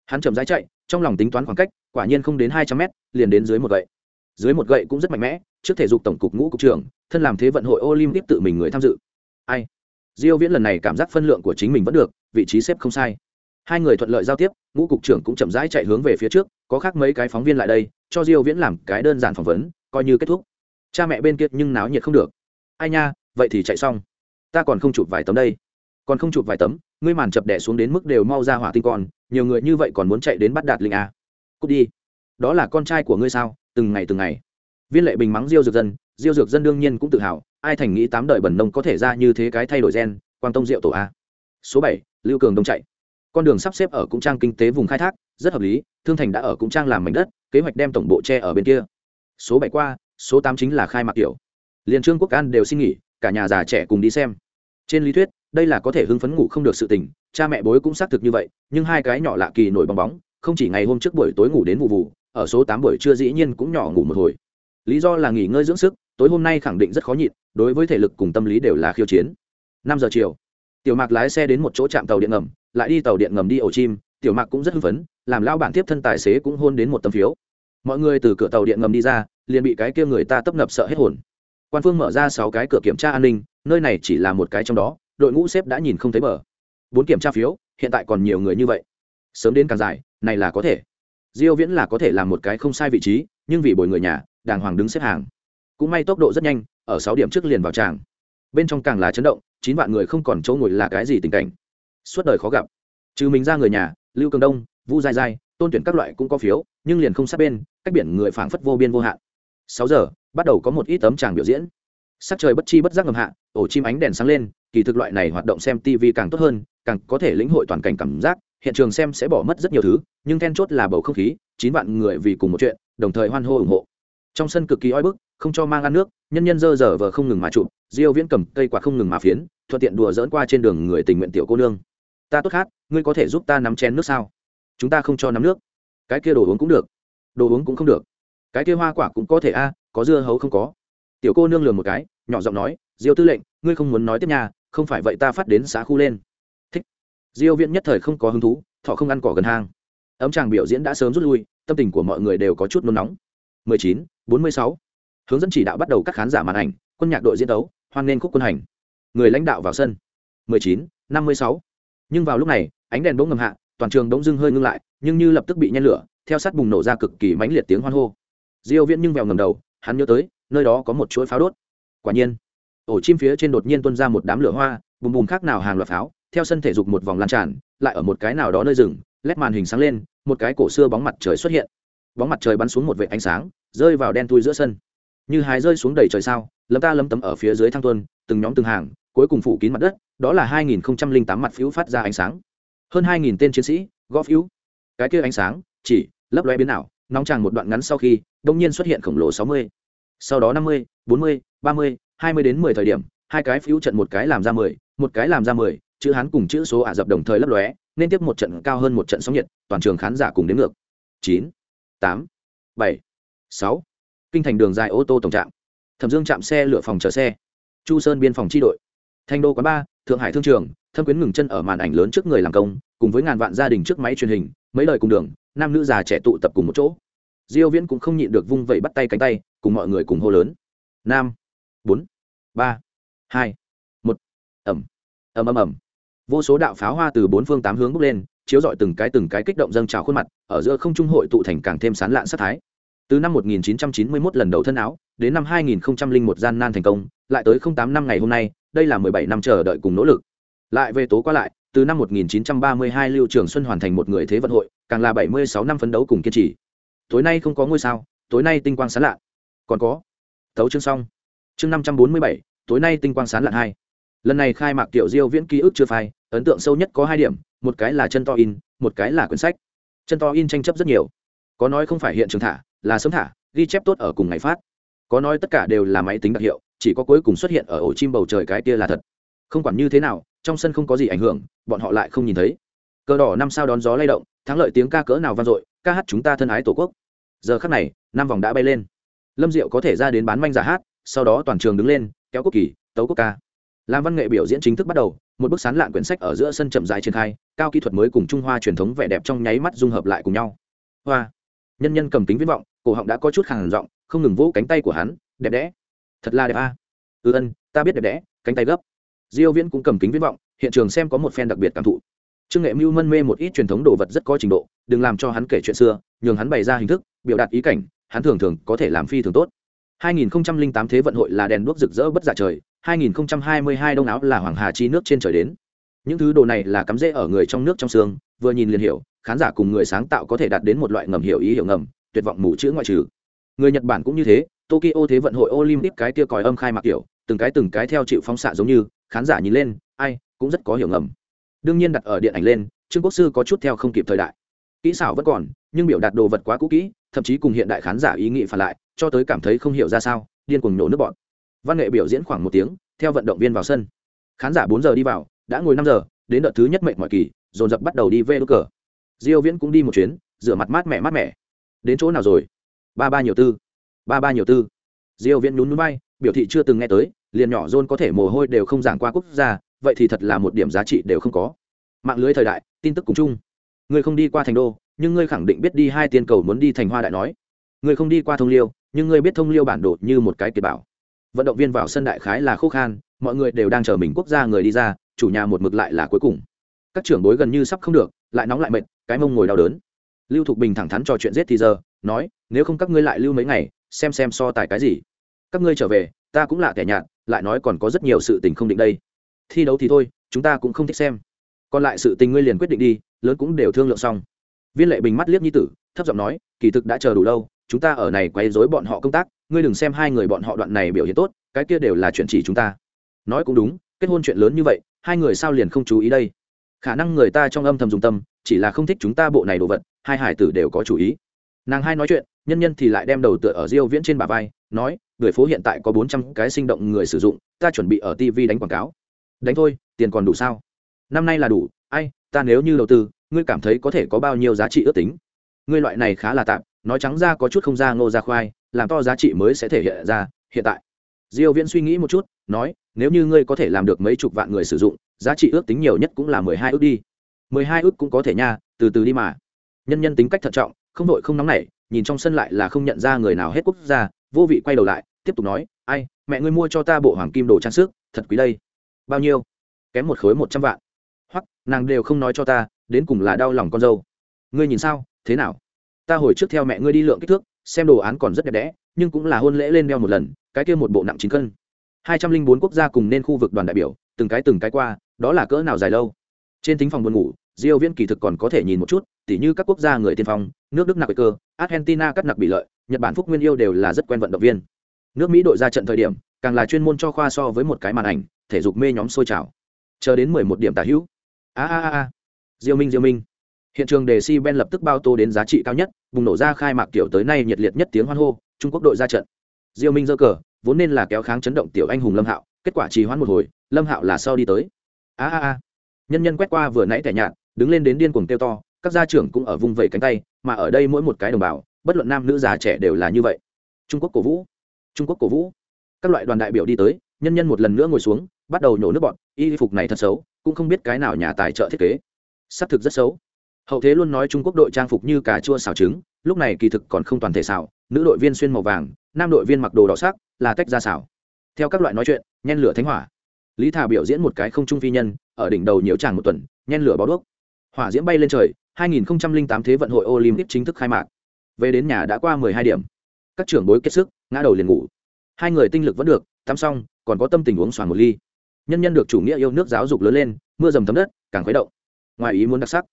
Hắn chậm rãi chạy, trong lòng tính toán khoảng cách, quả nhiên không đến hai trăm mét, liền đến dưới một gậy. Dưới một gậy cũng rất mạnh mẽ, trước thể dục tổng cục ngũ cục trưởng, thân làm thế vận hội olympic tự mình người tham dự. Ai? Diêu viễn lần này cảm giác phân lượng của chính mình vẫn được, vị trí xếp không sai hai người thuận lợi giao tiếp, ngũ cục trưởng cũng chậm rãi chạy hướng về phía trước, có khác mấy cái phóng viên lại đây, cho diêu viễn làm cái đơn giản phỏng vấn, coi như kết thúc. Cha mẹ bên kia nhưng náo nhiệt không được. Ai nha, vậy thì chạy xong. Ta còn không chụp vài tấm đây. Còn không chụp vài tấm, ngươi màn chập đẻ xuống đến mức đều mau ra hỏa tinh con nhiều người như vậy còn muốn chạy đến bắt đạt linh a. Cút đi. Đó là con trai của ngươi sao? Từng ngày từng ngày. Viên lệ bình mắng diêu dược dân, diêu dược dân đương nhiên cũng tự hào, ai thành nghĩ tám đời bẩn nông có thể ra như thế cái thay đổi gen, quang tông diệu tổ a. Số bảy, lưu cường đông chạy con đường sắp xếp ở cũng trang kinh tế vùng khai thác, rất hợp lý, thương thành đã ở cũng trang làm mảnh đất, kế hoạch đem tổng bộ tre ở bên kia. Số bảy qua, số tám chính là khai mạc kiểu liền trương quốc an đều xin nghỉ, cả nhà già trẻ cùng đi xem. Trên lý thuyết, đây là có thể hưng phấn ngủ không được sự tình, cha mẹ bối cũng xác thực như vậy, nhưng hai cái nhỏ lạ kỳ nổi bong bóng, không chỉ ngày hôm trước buổi tối ngủ đến vụ vụ, ở số tám buổi trưa dĩ nhiên cũng nhỏ ngủ một hồi. Lý do là nghỉ ngơi dưỡng sức, tối hôm nay khẳng định rất khó nhịn, đối với thể lực cùng tâm lý đều là khiêu chiến. Năm giờ chiều, tiểu mạc lái xe đến một chỗ trạm tàu điện ngầm lại đi tàu điện ngầm đi ổ chim, tiểu mạc cũng rất hưng phấn, làm lao bản tiếp thân tài xế cũng hôn đến một tấm phiếu. Mọi người từ cửa tàu điện ngầm đi ra, liền bị cái kia người ta tấp nập sợ hết hồn. Quan phương mở ra sáu cái cửa kiểm tra an ninh, nơi này chỉ là một cái trong đó, đội ngũ xếp đã nhìn không thấy bờ. Bốn kiểm tra phiếu, hiện tại còn nhiều người như vậy. Sớm đến càng dài, này là có thể. Diêu viễn là có thể làm một cái không sai vị trí, nhưng vì bồi người nhà, đàng hoàng đứng xếp hàng. Cũng may tốc độ rất nhanh, ở sáu điểm trước liền vào tràng. Bên trong càng là chấn động, chín vạn người không còn chỗ ngồi là cái gì tình cảnh suốt đời khó gặp. Trừ mình ra người nhà, lưu cường đông, vu dai dai tôn tuyển các loại cũng có phiếu, nhưng liền không sát bên, cách biển người phảng phất vô biên vô hạn. Sáu giờ, bắt đầu có một ít tấm tràng biểu diễn. Sắc trời bất chi bất giác ngầm hạ, ổ chim ánh đèn sáng lên, kỳ thực loại này hoạt động xem tv càng tốt hơn, càng có thể lĩnh hội toàn cảnh cảm giác, hiện trường xem sẽ bỏ mất rất nhiều thứ, nhưng then chốt là bầu không khí, chín vạn người vì cùng một chuyện, đồng thời hoan hô ủng hộ. Trong sân cực kỳ oi bức, không cho mang ăn nước, nhân nhân dơ dở vờ không ngừng mà chụp, diêu viễn cầm cây quạt không ngừng mà phiến, thuận tiện đùa dỡn qua trên đường người tình nguyện tiểu cô nương ta tốt hát ngươi có thể giúp ta nắm chén nước sao? Chúng ta không cho nắm nước. Cái kia đồ uống cũng được. Đồ uống cũng không được. Cái kia hoa quả cũng có thể a có dưa hấu không có. Tiểu cô nương lườm một cái nhỏ giọng nói diêu tư lệnh ngươi không muốn nói tiếp nhà không phải vậy ta phát đến xã khu lên. Thích. Diêu viễn nhất thời không có hứng thú thọ không ăn cỏ gần hang. Ấm chàng biểu diễn đã sớm rút lui tâm tình của mọi người đều có chút nôn nóng. 19, 46. hướng dẫn chỉ đạo bắt đầu các khán giả màn ảnh quân nhạc đội diễn đấu hoan nên khúc quân hành. Người lãnh đạo vào sân. 19, năm mươi sáu nhưng vào lúc này, ánh đèn bỗng ngầm hạ, toàn trường bỗng dưng hơi ngưng lại, nhưng như lập tức bị nhen lửa, theo sát bùng nổ ra cực kỳ mãnh liệt tiếng hoan hô. Diêu viễn nhưng vèo ngầm đầu, hắn nhớ tới, nơi đó có một chuỗi pháo đốt. Quả nhiên, ổ chim phía trên đột nhiên tuôn ra một đám lửa hoa, bùm bùm khác nào hàng loạt pháo, theo sân thể dục một vòng lan tràn, lại ở một cái nào đó nơi rừng, lét màn hình sáng lên, một cái cổ xưa bóng mặt trời xuất hiện. Bóng mặt trời bắn xuống một vệt ánh sáng, rơi vào đen thui giữa sân. Như hái rơi xuống đầy trời sao, lấm ta lấm tấm ở phía dưới thang tuân từng nhóm từng hàng, cuối cùng phủ kín mặt đất đó là hai nghìn tám mặt phiếu phát ra ánh sáng. Hơn hai nghìn tên chiến sĩ, gõ phiếu. Cái kia ánh sáng, chỉ, lấp lóe biến ảo, nóng chàng một đoạn ngắn sau khi đông nhiên xuất hiện khổng lồ sáu mươi. Sau đó năm mươi, bốn mươi, ba mươi, hai mươi đến mười thời điểm, hai cái phiếu trận một cái làm ra mười, một cái làm ra mười, chữ hán cùng chữ số ả rập đồng thời lấp lóe, nên tiếp một trận cao hơn một trận sóng nhiệt, toàn trường khán giả cùng đến ngược. Chín, tám, bảy, sáu. Kinh thành đường dài ô tô tổng trạm. Thẩm dương chạm xe lựa phòng chờ xe. Chu sơn biên phòng chi đội thanh đô quán ba, thượng hải thương trường, thâm quyến ngừng chân ở màn ảnh lớn trước người làm công, cùng với ngàn vạn gia đình trước máy truyền hình, mấy lời cùng đường, nam nữ già trẻ tụ tập cùng một chỗ. Diêu viễn cũng không nhịn được vung vẩy bắt tay cánh tay, cùng mọi người cùng hô lớn. Nam. Bốn. Ba. Hai. Một. Ẩm. Ầm ầm ầm vô số đạo pháo hoa từ bốn phương tám hướng bốc lên, chiếu rọi từng cái từng cái kích động dâng trào khuôn mặt, ở giữa không trung hội tụ thành càng thêm sán lạn sát thái từ năm 1991 lần đầu thân áo đến năm 2001 gian nan thành công lại tới 08 năm ngày hôm nay đây là 17 năm chờ đợi cùng nỗ lực. Lại về tố qua lại từ năm 1932 lưu trường xuân hoàn thành một người thế vận hội càng là 76 năm phấn đấu cùng kiên trì. Tối nay không có ngôi sao tối nay tinh quang sáng lạ còn có thấu chương xong. Chương 547, tối nay tinh quang sáng lạ hai. Lần này khai mạc tiểu diêu viễn ký ức chưa phai ấn tượng sâu nhất có hai điểm một cái là chân to in một cái là quyển sách. Chân to in tranh chấp rất nhiều. Có nói không phải hiện trường thả là sớm thả, ghi chép tốt ở cùng ngày phát. Có nói tất cả đều là máy tính đặc hiệu, chỉ có cuối cùng xuất hiện ở ổ chim bầu trời cái kia là thật. Không quản như thế nào, trong sân không có gì ảnh hưởng, bọn họ lại không nhìn thấy. Cờ đỏ năm sao đón gió lay động, thắng lợi tiếng ca cỡ nào vang dội, ca hát chúng ta thân ái tổ quốc. Giờ khắc này, năm vòng đã bay lên. Lâm diệu có thể ra đến bán manh giả hát, sau đó toàn trường đứng lên, kéo quốc kỳ, tấu quốc ca. Làm văn nghệ biểu diễn chính thức bắt đầu, một bức sán lạn quyển sách ở giữa sân chậm dài triển khai, cao kỹ thuật mới cùng trung hoa truyền thống vẻ đẹp trong nháy mắt dung hợp lại cùng nhau. Hoa nhân nhân cầm kính viễn vọng, cổ họng đã có chút khàn giọng, không ngừng vỗ cánh tay của hắn, đẹp đẽ. Thật là đẹp a. À. ừ ân, ta biết đẹp đẽ, cánh tay gấp. Diêu viễn cũng cầm kính viễn vọng, hiện trường xem có một phen đặc biệt cảm thụ. Trương nghệ mưu mân mê một ít truyền thống đồ vật rất có trình độ, đừng làm cho hắn kể chuyện xưa, nhường hắn bày ra hình thức, biểu đạt ý cảnh, hắn thường thường có thể làm phi thường tốt. 2008 thế vận hội là đèn đuốc rực rỡ bất dạ trời 2022 đông áo là hoàng hà chi nước trên trời đến. Những thứ đồ này là cắm rễ ở người trong nước trong xương vừa nhìn liền hiểu, khán giả cùng người sáng tạo có thể đạt đến một loại ngầm hiểu ý hiểu ngầm, tuyệt vọng mù chữ ngoại trừ. Người nhật bản cũng như thế, tokyo thế vận hội olympic cái tia còi âm khai mạc kiểu, từng cái từng cái theo chịu phóng xạ giống như, khán giả nhìn lên, ai, cũng rất có hiểu ngầm. Đương nhiên đặt ở điện ảnh lên, trương quốc sư có chút theo không kịp thời đại. Kỹ xảo vẫn còn, nhưng biểu đạt đồ vật quá cũ kỹ, thậm chí cùng hiện đại khán giả ý nghĩ phản lại, cho tới cảm thấy không hiểu ra sao, điên cuồng nổ nước bọn. Văn nghệ biểu diễn khoảng một tiếng, theo vận động viên vào sân. Khán giả bốn giờ đi vào, đã ngồi năm giờ, đến đợt thứ nhất mệnh mọi kỳ dồn dập bắt đầu đi về đốt cờ. Diêu viễn cũng đi một chuyến, rửa mặt mát mẻ mát mẻ. Đến chỗ nào rồi? Ba ba nhiều tư. Ba ba nhiều tư. Diêu viễn nhún nhún bay biểu thị chưa từng nghe tới, liền nhỏ dôn có thể mồ hôi đều không giảng qua quốc gia, vậy thì thật là một điểm giá trị đều không có. Mạng lưới thời đại, tin tức cùng chung. Ngươi không đi qua thành đô, nhưng ngươi khẳng định biết đi hai tiên cầu muốn đi thành hoa đại nói. Ngươi không đi qua thông liêu, nhưng ngươi biết thông liêu bản đồ như một cái kiệt bảo. Vận động viên vào sân đại khái là khúc khan, mọi người đều đang chờ mình quốc gia người đi ra, chủ nhà một mực lại là cuối cùng các trưởng bối gần như sắp không được, lại nóng lại mệt, cái mông ngồi đau đớn. Lưu thục bình thẳng thắn trò chuyện giết thì giờ, nói, nếu không các ngươi lại lưu mấy ngày, xem xem so tài cái gì. Các ngươi trở về, ta cũng lạ kẻ nhạt, lại nói còn có rất nhiều sự tình không định đây. Thi đấu thì thôi, chúng ta cũng không thích xem. Còn lại sự tình ngươi liền quyết định đi, lớn cũng đều thương lượng xong. Viên lệ bình mắt liếc nhi tử, thấp giọng nói, kỳ thực đã chờ đủ lâu, chúng ta ở này quay dối bọn họ công tác, ngươi đừng xem hai người bọn họ đoạn này biểu hiện tốt, cái kia đều là chuyện chỉ chúng ta. Nói cũng đúng, kết hôn chuyện lớn như vậy, hai người sao liền không chú ý đây? Khả năng người ta trong âm thầm dùng tâm, chỉ là không thích chúng ta bộ này đồ vật, hai hải tử đều có chủ ý. Nàng hai nói chuyện, nhân nhân thì lại đem đầu tựa ở diêu viễn trên bà vai, nói, người phố hiện tại có 400 cái sinh động người sử dụng, ta chuẩn bị ở tv đánh quảng cáo. Đánh thôi, tiền còn đủ sao? Năm nay là đủ, ai, ta nếu như đầu tư, ngươi cảm thấy có thể có bao nhiêu giá trị ước tính? Ngươi loại này khá là tạm, nói trắng ra có chút không ra ngô ra khoai, làm to giá trị mới sẽ thể hiện ra, hiện tại. Diêu viễn suy nghĩ một chút, nói, nếu như ngươi có thể làm được mấy chục vạn người sử dụng giá trị ước tính nhiều nhất cũng là 12 ước đi. 12 ước cũng có thể nha, từ từ đi mà. Nhân nhân tính cách thận trọng, không đội không nóng nảy, nhìn trong sân lại là không nhận ra người nào hết quốc gia, vô vị quay đầu lại, tiếp tục nói, ai, mẹ ngươi mua cho ta bộ hoàng kim đồ trang sức, thật quý đây. Bao nhiêu? Kém một khối một trăm vạn. Hoặc nàng đều không nói cho ta, đến cùng là đau lòng con dâu. Ngươi nhìn sao, thế nào? Ta hồi trước theo mẹ ngươi đi lượng kích thước, xem đồ án còn rất đẹp đẽ, nhưng cũng là hôn lễ lên đeo một lần, cái kia một bộ nặng chín cân. Hai trăm linh bốn quốc gia cùng nên khu vực đoàn đại biểu, từng cái từng cái qua đó là cỡ nào dài lâu? Trên thính phòng buồn ngủ, diêu viễn kỳ thực còn có thể nhìn một chút, tỉ như các quốc gia người tiên phong, nước đức nặc cơ, argentina cắt nặc bị lợi, nhật bản phúc nguyên yêu đều là rất quen vận động viên. Nước mỹ đội ra trận thời điểm, càng là chuyên môn cho khoa so với một cái màn ảnh, thể dục mê nhóm sôi trào. Chờ đến mười một điểm tả hữu. A a a diêu minh diêu minh. Hiện trường đề si ben lập tức bao tô đến giá trị cao nhất, bùng nổ ra khai mạc kiểu tới nay nhiệt liệt nhất tiếng hoan hô, trung quốc đội ra trận. Diêu minh dơ cờ, vốn nên là kéo kháng chấn động tiểu anh hùng lâm hạo, kết quả trì hoãn một hồi, lâm hạo là sau đi tới a a a. Nhân nhân quét qua vừa nãy tẻ nhạt, đứng lên đến điên cuồng kêu to, các gia trưởng cũng ở vùng vẩy cánh tay, mà ở đây mỗi một cái đồng bào, bất luận nam nữ già trẻ đều là như vậy. Trung quốc cổ vũ. Trung quốc cổ vũ. Các loại đoàn đại biểu đi tới, nhân nhân một lần nữa ngồi xuống, bắt đầu nhổ nước bọn y phục này thật xấu, cũng không biết cái nào nhà tài trợ thiết kế. S ắ c thực rất xấu. Hậu thế luôn nói trung quốc đội trang phục như cà chua xào trứng, lúc này kỳ thực còn không toàn thể xào, nữ đội viên xuyên màu vàng, nam đội viên mặc đồ đỏ sắc, là tách ra xào. Theo các loại nói chuyện, nhen lửa thánh hỏa lý thà biểu diễn một cái không trung phi nhân, ở đỉnh đầu nhiễu tràn một tuần, nhen lửa bó đuốc. Hỏa diễm bay lên trời 2008 thế vận hội olympic chính thức khai mạc. Về đến nhà đã qua 12 điểm. Các trưởng bối kết sức, ngã đầu liền ngủ. Hai người tinh lực vẫn được, tắm xong, còn có tâm tình uống xoàng một ly. Nhân nhân được chủ nghĩa yêu nước giáo dục lớn lên, mưa dầm thấm đất, càng khuấy động. Ngoài ý muốn đặc sắc.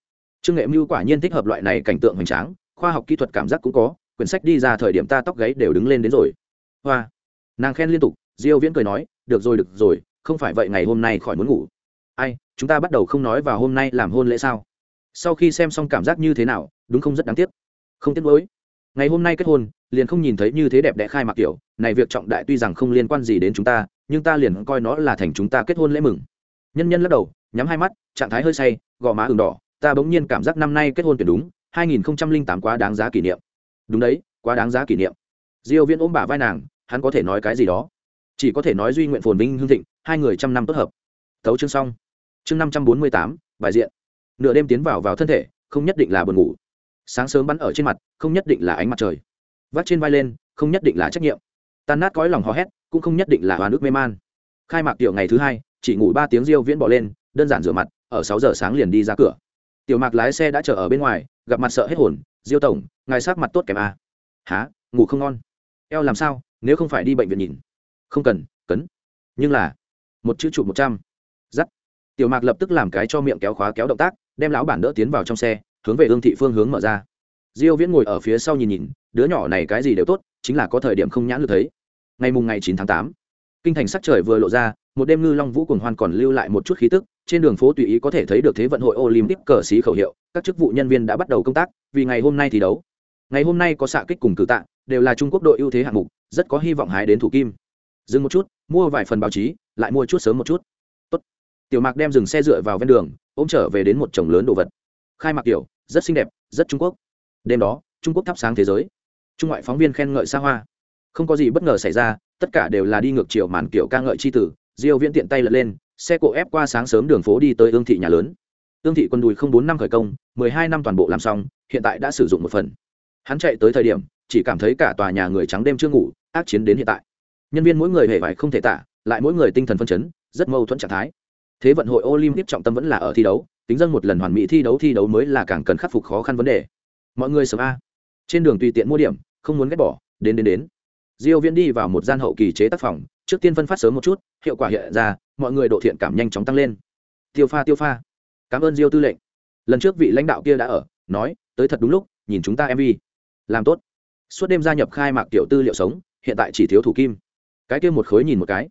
Trương nghệ mưu quả nhiên thích hợp loại này cảnh tượng hoành tráng, khoa học kỹ thuật cảm giác cũng có, quyển sách đi ra thời điểm ta tóc gáy đều đứng lên đến rồi. Hoa. Nàng khen liên tục, diêu viễn cười nói, được rồi được rồi không phải vậy ngày hôm nay khỏi muốn ngủ. Ai, chúng ta bắt đầu không nói vào hôm nay làm hôn lễ sao? Sau khi xem xong cảm giác như thế nào, đúng không rất đáng tiếc. Không tiếc nuối. Ngày hôm nay kết hôn, liền không nhìn thấy như thế đẹp đẽ khai mạc kiểu, này việc trọng đại tuy rằng không liên quan gì đến chúng ta, nhưng ta liền coi nó là thành chúng ta kết hôn lễ mừng. Nhân nhân lắc đầu, nhắm hai mắt, trạng thái hơi say, gò má ửng đỏ, ta bỗng nhiên cảm giác năm nay kết hôn tuyệt đúng 2008 quá đáng giá kỷ niệm. Đúng đấy, quá đáng giá kỷ niệm. Diêu viễn ôm bả vai nàng, hắn có thể nói cái gì đó? Chỉ có thể nói duy nguyện phồn vinh hương thịnh hai người trăm năm tốt hợp. Thấu chương xong. Chương 548, bài diện. Nửa đêm tiến vào vào thân thể không nhất định là buồn ngủ. Sáng sớm bắn ở trên mặt không nhất định là ánh mặt trời. Vắt trên vai lên không nhất định là trách nhiệm. Tan nát cõi lòng hò hét cũng không nhất định là hoa nước mê man. Khai mạc tiểu ngày thứ hai chỉ ngủ ba tiếng riêu viễn bỏ lên đơn giản rửa mặt ở sáu giờ sáng liền đi ra cửa. Tiểu mạc lái xe đã chờ ở bên ngoài gặp mặt sợ hết hồn diêu tổng ngài sắc mặt tốt kèm a à. há ngủ không ngon. Eo làm sao? Nếu không phải đi bệnh viện nhìn không cần cấn. Nhưng là một chữ trụ một trăm. Dắt tiểu mạc lập tức làm cái cho miệng kéo khóa kéo động tác đem lão bản đỡ tiến vào trong xe hướng về hương thị phương hướng mở ra. Diêu viễn ngồi ở phía sau nhìn nhìn đứa nhỏ này cái gì đều tốt chính là có thời điểm không nhãn được thấy. Ngày mùng ngày 9 tháng 8, kinh thành sắc trời vừa lộ ra một đêm ngư long vũ cuồng hoan còn lưu lại một chút khí tức trên đường phố tùy ý có thể thấy được thế vận hội olympic cờ xí khẩu hiệu các chức vụ nhân viên đã bắt đầu công tác vì ngày hôm nay thi đấu. Ngày hôm nay có xạ kích cùng cử tạ đều là trung quốc đội ưu thế hạng mục rất có hy vọng hái đến thủ kim dừng một chút, mua vài phần báo chí, lại mua chút sớm một chút. Tốt. tiểu mạc đem dừng xe dựa vào ven đường, ôm trở về đến một chồng lớn đồ vật. Khai mạc tiểu rất xinh đẹp, rất trung quốc. Đêm đó, trung quốc thắp sáng thế giới. Trung ngoại phóng viên khen ngợi xa hoa. Không có gì bất ngờ xảy ra, tất cả đều là đi ngược chiều màn kiểu ca ngợi c h i tử, diêu viễn tiện tay lật lên, xe cộ ép qua sáng sớm đường phố đi tới ương thị nhà lớn. Ương thị quân đùi không bốn năm khởi công, mười hai năm toàn bộ làm xong, hiện tại đã sử dụng một phần. Hắn chạy tới thời điểm, chỉ cảm thấy cả tòa nhà người trắng đêm chưa ngủ, ác chiến đến hiện tại nhân viên mỗi người hề vải không thể tả, lại mỗi người tinh thần phân chấn, rất mâu thuẫn trạng thái. Thế vận hội olympic trọng tâm vẫn là ở thi đấu, tính dân một lần hoàn mỹ thi đấu thi đấu mới là càng cần khắc phục khó khăn vấn đề. Mọi người sớm a. Trên đường tùy tiện mua điểm, không muốn ghét bỏ, đến đến đến. Diêu viễn đi vào một gian hậu kỳ chế tác phòng, trước tiên phân phát sớm một chút, hiệu quả hiện ra, mọi người độ thiện cảm nhanh chóng tăng lên. Tiêu pha tiêu pha. Cảm ơn diêu tư lệnh. Lần trước vị lãnh đạo kia đã ở, nói, tới thật đúng lúc, nhìn chúng ta mv làm tốt. Suốt đêm gia nhập khai mạc tiểu tư liệu sống, hiện tại chỉ thiếu thủ kim cái kia một khối nhìn một cái.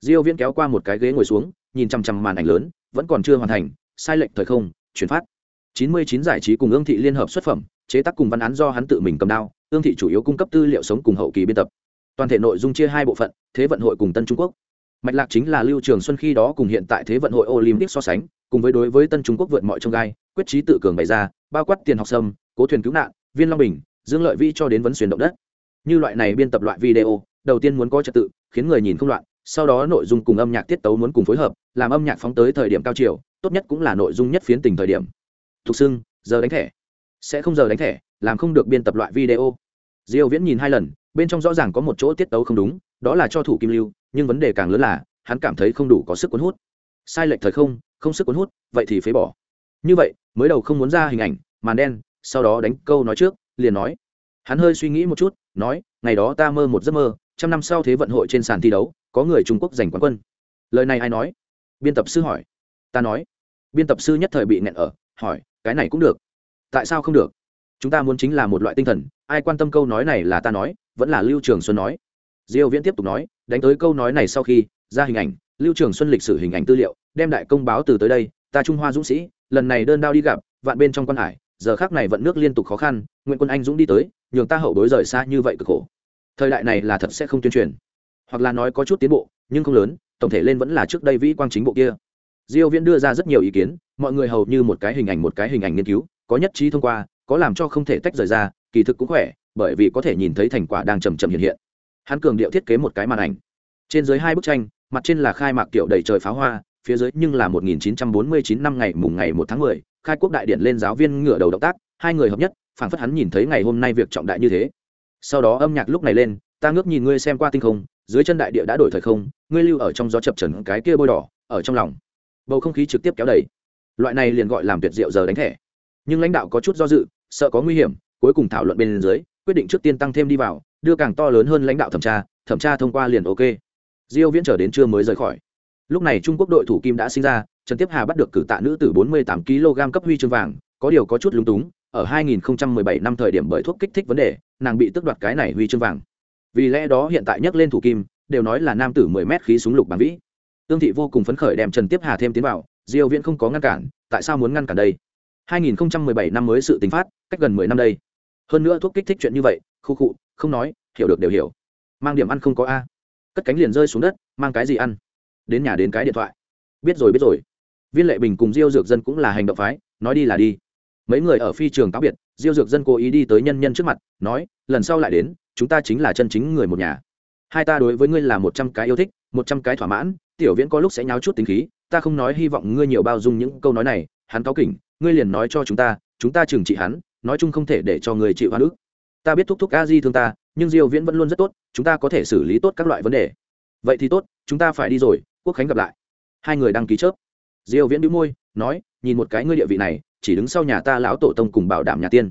Diêu viễn kéo qua một cái ghế ngồi xuống, nhìn chăm chăm màn ảnh lớn, vẫn còn chưa hoàn thành, sai lệch thời không, chuyển phát. 99 giải trí cùng ương thị liên hợp xuất phẩm, chế tác cùng văn án do hắn tự mình cầm đao, ương thị chủ yếu cung cấp tư liệu sống cùng hậu kỳ biên tập. Toàn thể nội dung chia hai bộ phận, thế vận hội cùng tân trung quốc. Mạch lạc chính là lưu trường xuân khi đó cùng hiện tại thế vận hội olympic so sánh, cùng với đối với tân trung quốc vượt mọi trông gai, quyết trí tự cường bày ra, bao quát tiền học sâm, cố thuyền cứu nạn, viên long bình, dương lợi vi cho đến vấn xuyên động đất. Như loại này biên tập loại video đầu tiên muốn có trật tự, khiến người nhìn không loạn, sau đó nội dung cùng âm nhạc tiết tấu muốn cùng phối hợp, làm âm nhạc phóng tới thời điểm cao chiều, tốt nhất cũng là nội dung nhất phiến tình thời điểm. Thục xưng giờ đánh thẻ. Sẽ không giờ đánh thẻ, làm không được biên tập loại video. Diêu viễn nhìn hai lần, bên trong rõ ràng có một chỗ tiết tấu không đúng, đó là cho thủ kim lưu, nhưng vấn đề càng lớn là, hắn cảm thấy không đủ có sức cuốn hút. Sai lệch thời không không sức cuốn hút, vậy thì phế bỏ. Như vậy, mới đầu không muốn ra hình ảnh, màn đen, sau đó đánh câu nói trước, liền nói. Hắn hơi suy nghĩ một chút, nói, ngày đó ta mơ một giấc mơ trăm năm sau thế vận hội trên sàn thi đấu, có người trung quốc giành quán quân. Lời này ai nói? Biên tập sư hỏi. Ta nói. Biên tập sư nhất thời bị nghẹn ở, hỏi, cái này cũng được. Tại sao không được? Chúng ta muốn chính là một loại tinh thần, ai quan tâm câu nói này là ta nói, vẫn là lưu trường xuân nói. Diêu viễn tiếp tục nói, đánh tới câu nói này sau khi, ra hình ảnh, lưu trường xuân lịch sử hình ảnh tư liệu, đem đại công báo từ tới đây, ta trung hoa dũng sĩ, lần này đơn đao đi gặp, vạn bên trong quan hải, giờ khác này vận nước liên tục khó khăn nguyện quân anh dũng đi tới, nhường ta hậu bối rời xa như vậy cực khổ thời đại này là thật sẽ không tuyên truyền. Hoặc là nói có chút tiến bộ nhưng không lớn tổng thể lên vẫn là trước đây vĩ quang chính bộ kia. Diêu viễn đưa ra rất nhiều ý kiến mọi người hầu như một cái hình ảnh một cái hình ảnh nghiên cứu có nhất trí thông qua có làm cho không thể tách rời ra kỳ thực cũng khỏe bởi vì có thể nhìn thấy thành quả đang chậm chậm hiện hiện. Hắn cường điệu thiết kế một cái màn ảnh. Trên dưới hai bức tranh mặt trên là khai mạc kiểu đầy trời pháo hoa phía dưới nhưng là 1949 năm ngày mùng ngày 1 tháng 10, khai quốc đại điện lên giáo viên ngửa đầu động tác hai người hợp nhất phảng phất hắn nhìn thấy ngày hôm nay việc trọng đại như thế sau đó âm nhạc lúc này lên, ta ngước nhìn ngươi xem qua tinh không, dưới chân đại địa đã đổi thời không, ngươi lưu ở trong gió chập trần cái kia bôi đỏ, ở trong lòng. Bầu không khí trực tiếp kéo đầy. Loại này liền gọi làm tuyệt diệu giờ đánh thẻ. Nhưng lãnh đạo có chút do dự, sợ có nguy hiểm, cuối cùng thảo luận bên dưới, quyết định trước tiên tăng thêm đi vào, đưa càng to lớn hơn lãnh đạo thẩm tra thẩm tra thông qua liền ok. Diêu viễn trở đến trưa mới rời khỏi. Lúc này trung quốc đội thủ kim đã sinh ra, trần tiếp hà bắt được cử tạ nữ tử 48 kg cấp huy chương vàng, có điều có chút lúng túng ở 2017 năm thời điểm bởi thuốc kích thích vấn đề, nàng bị tước đoạt cái này huy chương vàng. Vì lẽ đó hiện tại nhắc lên thủ kim, đều nói là nam tử 10 mét khí súng lục bằng vĩ. Tương thị vô cùng phấn khởi đem trần tiếp hà thêm tiến vào, diêu viễn không có ngăn cản, tại sao muốn ngăn cản đây? 2017 năm mới sự tình phát, cách gần 10 năm đây. Hơn nữa thuốc kích thích chuyện như vậy, khu khụ không nói, hiểu được đều hiểu. Mang điểm ăn không có a. Cất cánh liền rơi xuống đất, mang cái gì ăn? Đến nhà đến cái điện thoại. Biết rồi biết rồi. Viên lệ bình cùng diêu dược dân cũng là hành động phái, nói đi là đi mấy người ở phi trường cáo biệt, diêu dược dân cố ý đi tới nhân nhân trước mặt, nói, lần sau lại đến, chúng ta chính là chân chính người một nhà. Hai ta đối với ngươi là một trăm cái yêu thích, một trăm cái thỏa mãn, tiểu viễn có lúc sẽ nháo chút tính khí, ta không nói hy vọng ngươi nhiều bao dung những câu nói này, hắn cáo kỉnh, ngươi liền nói cho chúng ta chúng ta trừng trị hắn, nói chung không thể để cho người chịu hoa ức. Ta biết thúc thúc a di thương ta, nhưng diêu viễn vẫn luôn rất tốt, chúng ta có thể xử lý tốt các loại vấn đề. Vậy thì tốt, chúng ta phải đi rồi, quốc khánh gặp lại. Hai người đăng ký chớp. Diêu viễn đĩu môi, nói, nhìn một cái ngươi địa vị này chỉ đứng sau nhà ta lão tổ tông cùng bảo đảm nhà tiên.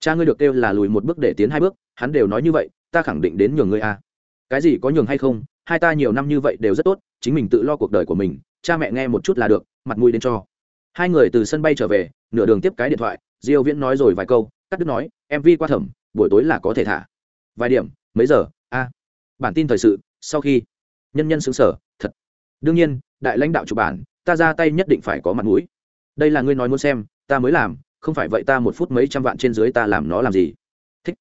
Cha ngươi được kêu là lùi một bước để tiến hai bước, hắn đều nói như vậy, ta khẳng định đến nhường ngươi a. Cái gì có nhường hay không, hai ta nhiều năm như vậy đều rất tốt, chính mình tự lo cuộc đời của mình, cha mẹ nghe một chút là được, mặt mũi đến cho. Hai người từ sân bay trở về, nửa đường tiếp cái điện thoại, diêu viễn nói rồi vài câu, cắt đứt nói mv qua thẩm, buổi tối là có thể thả. Vài điểm, mấy giờ? A. Bản tin thời sự, sau khi. Nhân nhân xứng sở thật. Đương nhiên, đại lãnh đạo chủ bản, ta ra tay nhất định phải có mặt mũi. Đây là ngươi nói muốn xem ta mới làm không phải vậy ta một phút mấy trăm vạn trên dưới ta làm nó làm gì? Thích.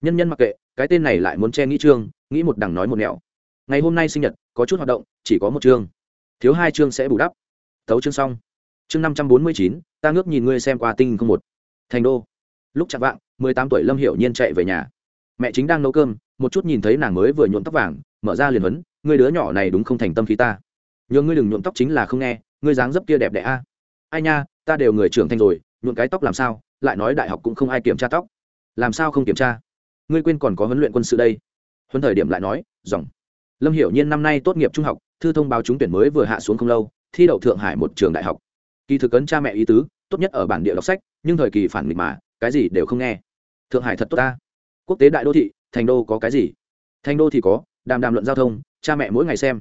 Nhân nhân mặc kệ cái tên này lại muốn che nghĩ trương, nghĩ một đằng nói một nẻo. Ngày hôm nay sinh nhật có chút hoạt động chỉ có một chương. Thiếu hai chương sẽ bù đắp. Thấu chương xong. Chương năm trăm bốn mươi chín ta ngước nhìn ngươi xem qua tinh không một. Thành đô. Lúc chạm vạng mười tám tuổi lâm hiểu nhiên chạy về nhà. Mẹ chính đang nấu cơm một chút nhìn thấy nàng mới vừa nhuộm tóc vàng mở ra liền vấn ngươi đứa nhỏ này đúng không thành tâm khí ta? Nhờ ngươi đừng nhuộm tóc chính là không nghe ngươi dáng dấp kia đẹp đẽ a. Ai nha ta đều người trưởng thành rồi nhuộm cái tóc làm sao? Lại nói đại học cũng không ai kiểm tra tóc. Làm sao không kiểm tra? Ngươi quên còn có huấn luyện quân sự đây. Huấn thời điểm lại nói, dòng. Lâm hiểu nhiên năm nay tốt nghiệp trung học, thư thông báo trúng tuyển mới vừa hạ xuống không lâu, thi đậu thượng hải một trường đại học. Kỳ thực ấn cha mẹ ý tứ, tốt nhất ở bản địa đọc sách, nhưng thời kỳ phản nghịch mà, cái gì đều không nghe. Thượng hải thật tốt ta. Quốc tế đại đô thị, thành đô có cái gì? Thành đô thì có, đàm đàm luận giao thông, cha mẹ mỗi ngày xem.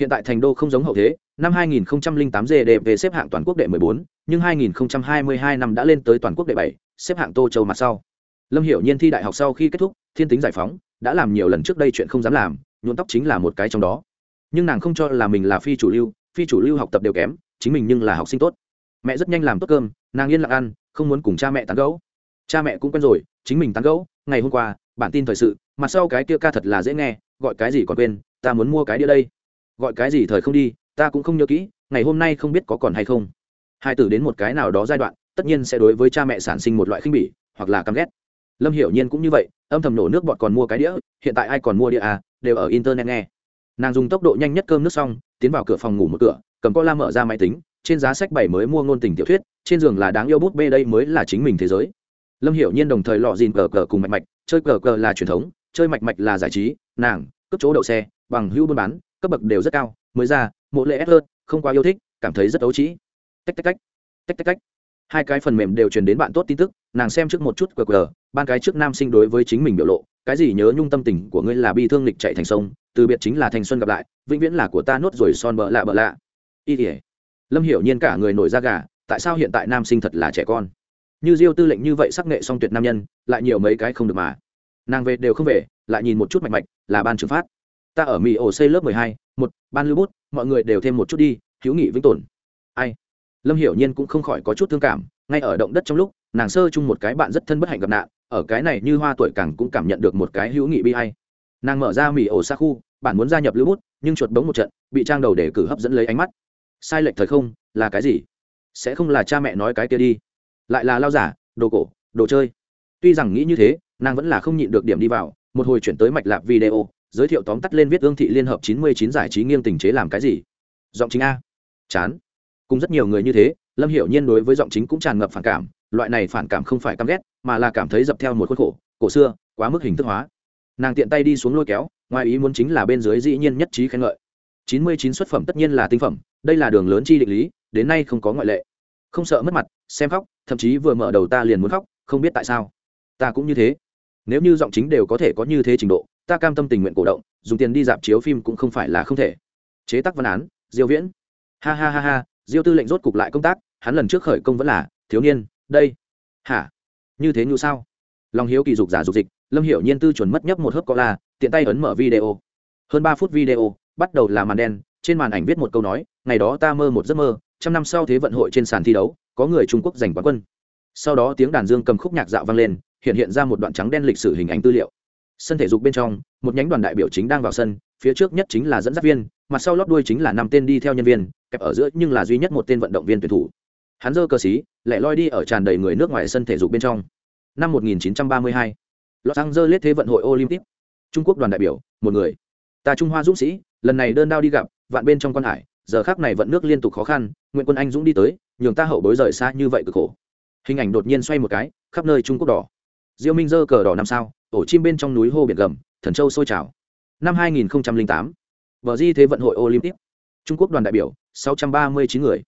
Hiện tại thành đô không giống hậu thế năm 2008 gdp xếp hạng toàn quốc đệ 14, nhưng 2022 năm đã lên tới toàn quốc đệ 7, xếp hạng tô châu mặt sau. Lâm hiểu nhiên thi đại học sau khi kết thúc thiên tính giải phóng đã làm nhiều lần trước đây chuyện không dám làm nhuộm tóc chính là một cái trong đó. Nhưng nàng không cho là mình là phi chủ lưu phi chủ lưu học tập đều kém chính mình nhưng là học sinh tốt. Mẹ rất nhanh làm tốt cơm nàng yên lặng ăn không muốn cùng cha mẹ tán gẫu. Cha mẹ cũng quen rồi chính mình tán gẫu ngày hôm qua bản tin thời sự mặt sau cái kia ca thật là dễ nghe gọi cái gì còn quên ta muốn mua cái đĩa đây. Gọi cái gì thời không đi ta cũng không nhớ kỹ, ngày hôm nay không biết có còn hay không. Hai tử đến một cái nào đó giai đoạn, tất nhiên sẽ đối với cha mẹ sản sinh một loại khinh bỉ, hoặc là căm ghét. Lâm hiểu nhiên cũng như vậy, âm thầm nổ nước bọn còn mua cái đĩa, hiện tại ai còn mua đĩa à đều ở internet nghe. Nàng dùng tốc độ nhanh nhất cơm nước xong, tiến vào cửa phòng ngủ một cửa, cầm co la mở ra máy tính, trên giá sách bảy mới mua ngôn tình tiểu thuyết, trên giường là đáng yêu bút bê đây mới là chính mình thế giới. Lâm hiểu nhiên đồng thời lọ dìn cờ cờ cùng mạch mạch, chơi cờ cờ là truyền thống, chơi mạch mạch là giải trí, nàng cấp chỗ đậu xe, bằng hữu buôn bán, cấp bậc đều rất cao, mới ra mộ lệ ép hơn không quá yêu thích, cảm thấy rất ấu trĩ. Tách tách tách tách tách tách. Hai cái phần mềm đều truyền đến bạn tốt tin tức, nàng xem trước một chút qr ban cái trước nam sinh đối với chính mình biểu lộ, cái gì nhớ nhung tâm tình của ngươi là bi thương lịch chạy thành sông, từ biệt chính là thành xuân gặp lại, vĩnh viễn là của ta nốt rồi son bợ lạ bợ lạ. Y tỉa lâm hiểu nhiên cả người nổi da gà, tại sao hiện tại nam sinh thật là trẻ con? Như diêu tư lệnh như vậy sắc nghệ song tuyệt nam nhân, lại nhiều mấy cái không được mà. Nàng về đều không về, lại nhìn một chút mạch mạch, là ban trường phát ta ở mỹ ổ xây lớp mười hai, một, ban lưu bút, mọi người đều thêm một chút đi, hữu nghị vĩnh tồn. Ai? Lâm hiểu nhiên cũng không khỏi có chút thương cảm, ngay ở động đất trong lúc, nàng sơ chung một cái bạn rất thân bất hạnh gặp nạn, ở cái này như hoa tuổi càng cũng cảm nhận được một cái hữu nghị bi hay nàng mở ra mỹ ổ xa khu, bạn muốn gia nhập lưu bút, nhưng chuột bóng một trận, bị trang đầu để cử hấp dẫn lấy ánh mắt. Sai lệch thời không, là cái gì? Sẽ không là cha mẹ nói cái kia đi. Lại là lao giả, đồ cổ, đồ chơi. Tuy rằng nghĩ như thế, nàng vẫn là không nhịn được điểm đi vào, một hồi chuyển tới mạch lạc video giới thiệu tóm tắt lên viết ương thị liên hợp chín mươi chín giải trí nghiêng tình chế làm cái gì? Giọng chính a. Chán. Cùng rất nhiều người như thế, lâm hiểu nhiên đối với giọng chính cũng tràn ngập phản cảm, loại này phản cảm không phải căm ghét, mà là cảm thấy dập theo một khuôn khổ, cổ xưa, quá mức hình thức hóa. Nàng tiện tay đi xuống lôi kéo, ngoài ý muốn chính là bên dưới dĩ nhiên nhất trí khen ngợi. Chín mươi chín xuất phẩm tất nhiên là tinh phẩm, đây là đường lớn chi định lý, đến nay không có ngoại lệ. Không sợ mất mặt, xem khóc, thậm chí vừa mở đầu ta liền muốn khóc, không biết tại sao. Ta cũng như thế nếu như giọng chính đều có thể có như thế trình độ, ta cam tâm tình nguyện cổ động, dùng tiền đi dạp chiếu phim cũng không phải là không thể. Chế tác văn án, diêu viễn. Ha ha ha ha, diêu tư lệnh rốt cục lại công tác, hắn lần trước khởi công vẫn là, thiếu niên, đây. Hả? Như thế như sao? Lòng hiếu kỳ dục giả dục dịch, lâm hiểu nhiên tư chuẩn mất nhấp một hớp cola, tiện tay ấn mở video. Hơn ba phút video, bắt đầu là màn đen, trên màn ảnh viết một câu nói, ngày đó ta mơ một giấc mơ, trăm năm sau thế vận hội trên sàn thi đấu, có người trung quốc giành quán quân. Sau đó tiếng đàn dương cầm khúc nhạc dạo vang lên hiện hiện ra một đoạn trắng đen lịch sử hình ảnh tư liệu sân thể dục bên trong một nhánh đoàn đại biểu chính đang vào sân phía trước nhất chính là dẫn dắt viên mặt sau lót đuôi chính là năm tên đi theo nhân viên kẹp ở giữa nhưng là duy nhất một tên vận động viên tuyển thủ hắn dơ cờ xí lẻ loi đi ở tràn đầy người nước ngoài sân thể dục bên trong năm 1932, Los Angeles Thế vận hội Olympic, Trung Quốc đoàn đại biểu, một người. Ta Trung Hoa dũng sĩ, lần này đơn đao đi gặp, vạn bên trong quan hải, giờ khắc này vận nước liên tục khó khăn, Nguyện Quân Anh dũng đi tới, nhường ta hậu bối rời xa như vậy cực khổ. Hình ảnh đột nhiên xoay một cái, khắp nơi Trung Quốc đỏ. Diêu Minh dơ cờ đỏ năm sao, ổ chim bên trong núi hô biển gầm, thần châu sôi trào. Năm 2008, Bờ Di Thế vận hội Olympic, Trung Quốc đoàn đại biểu, 639 người.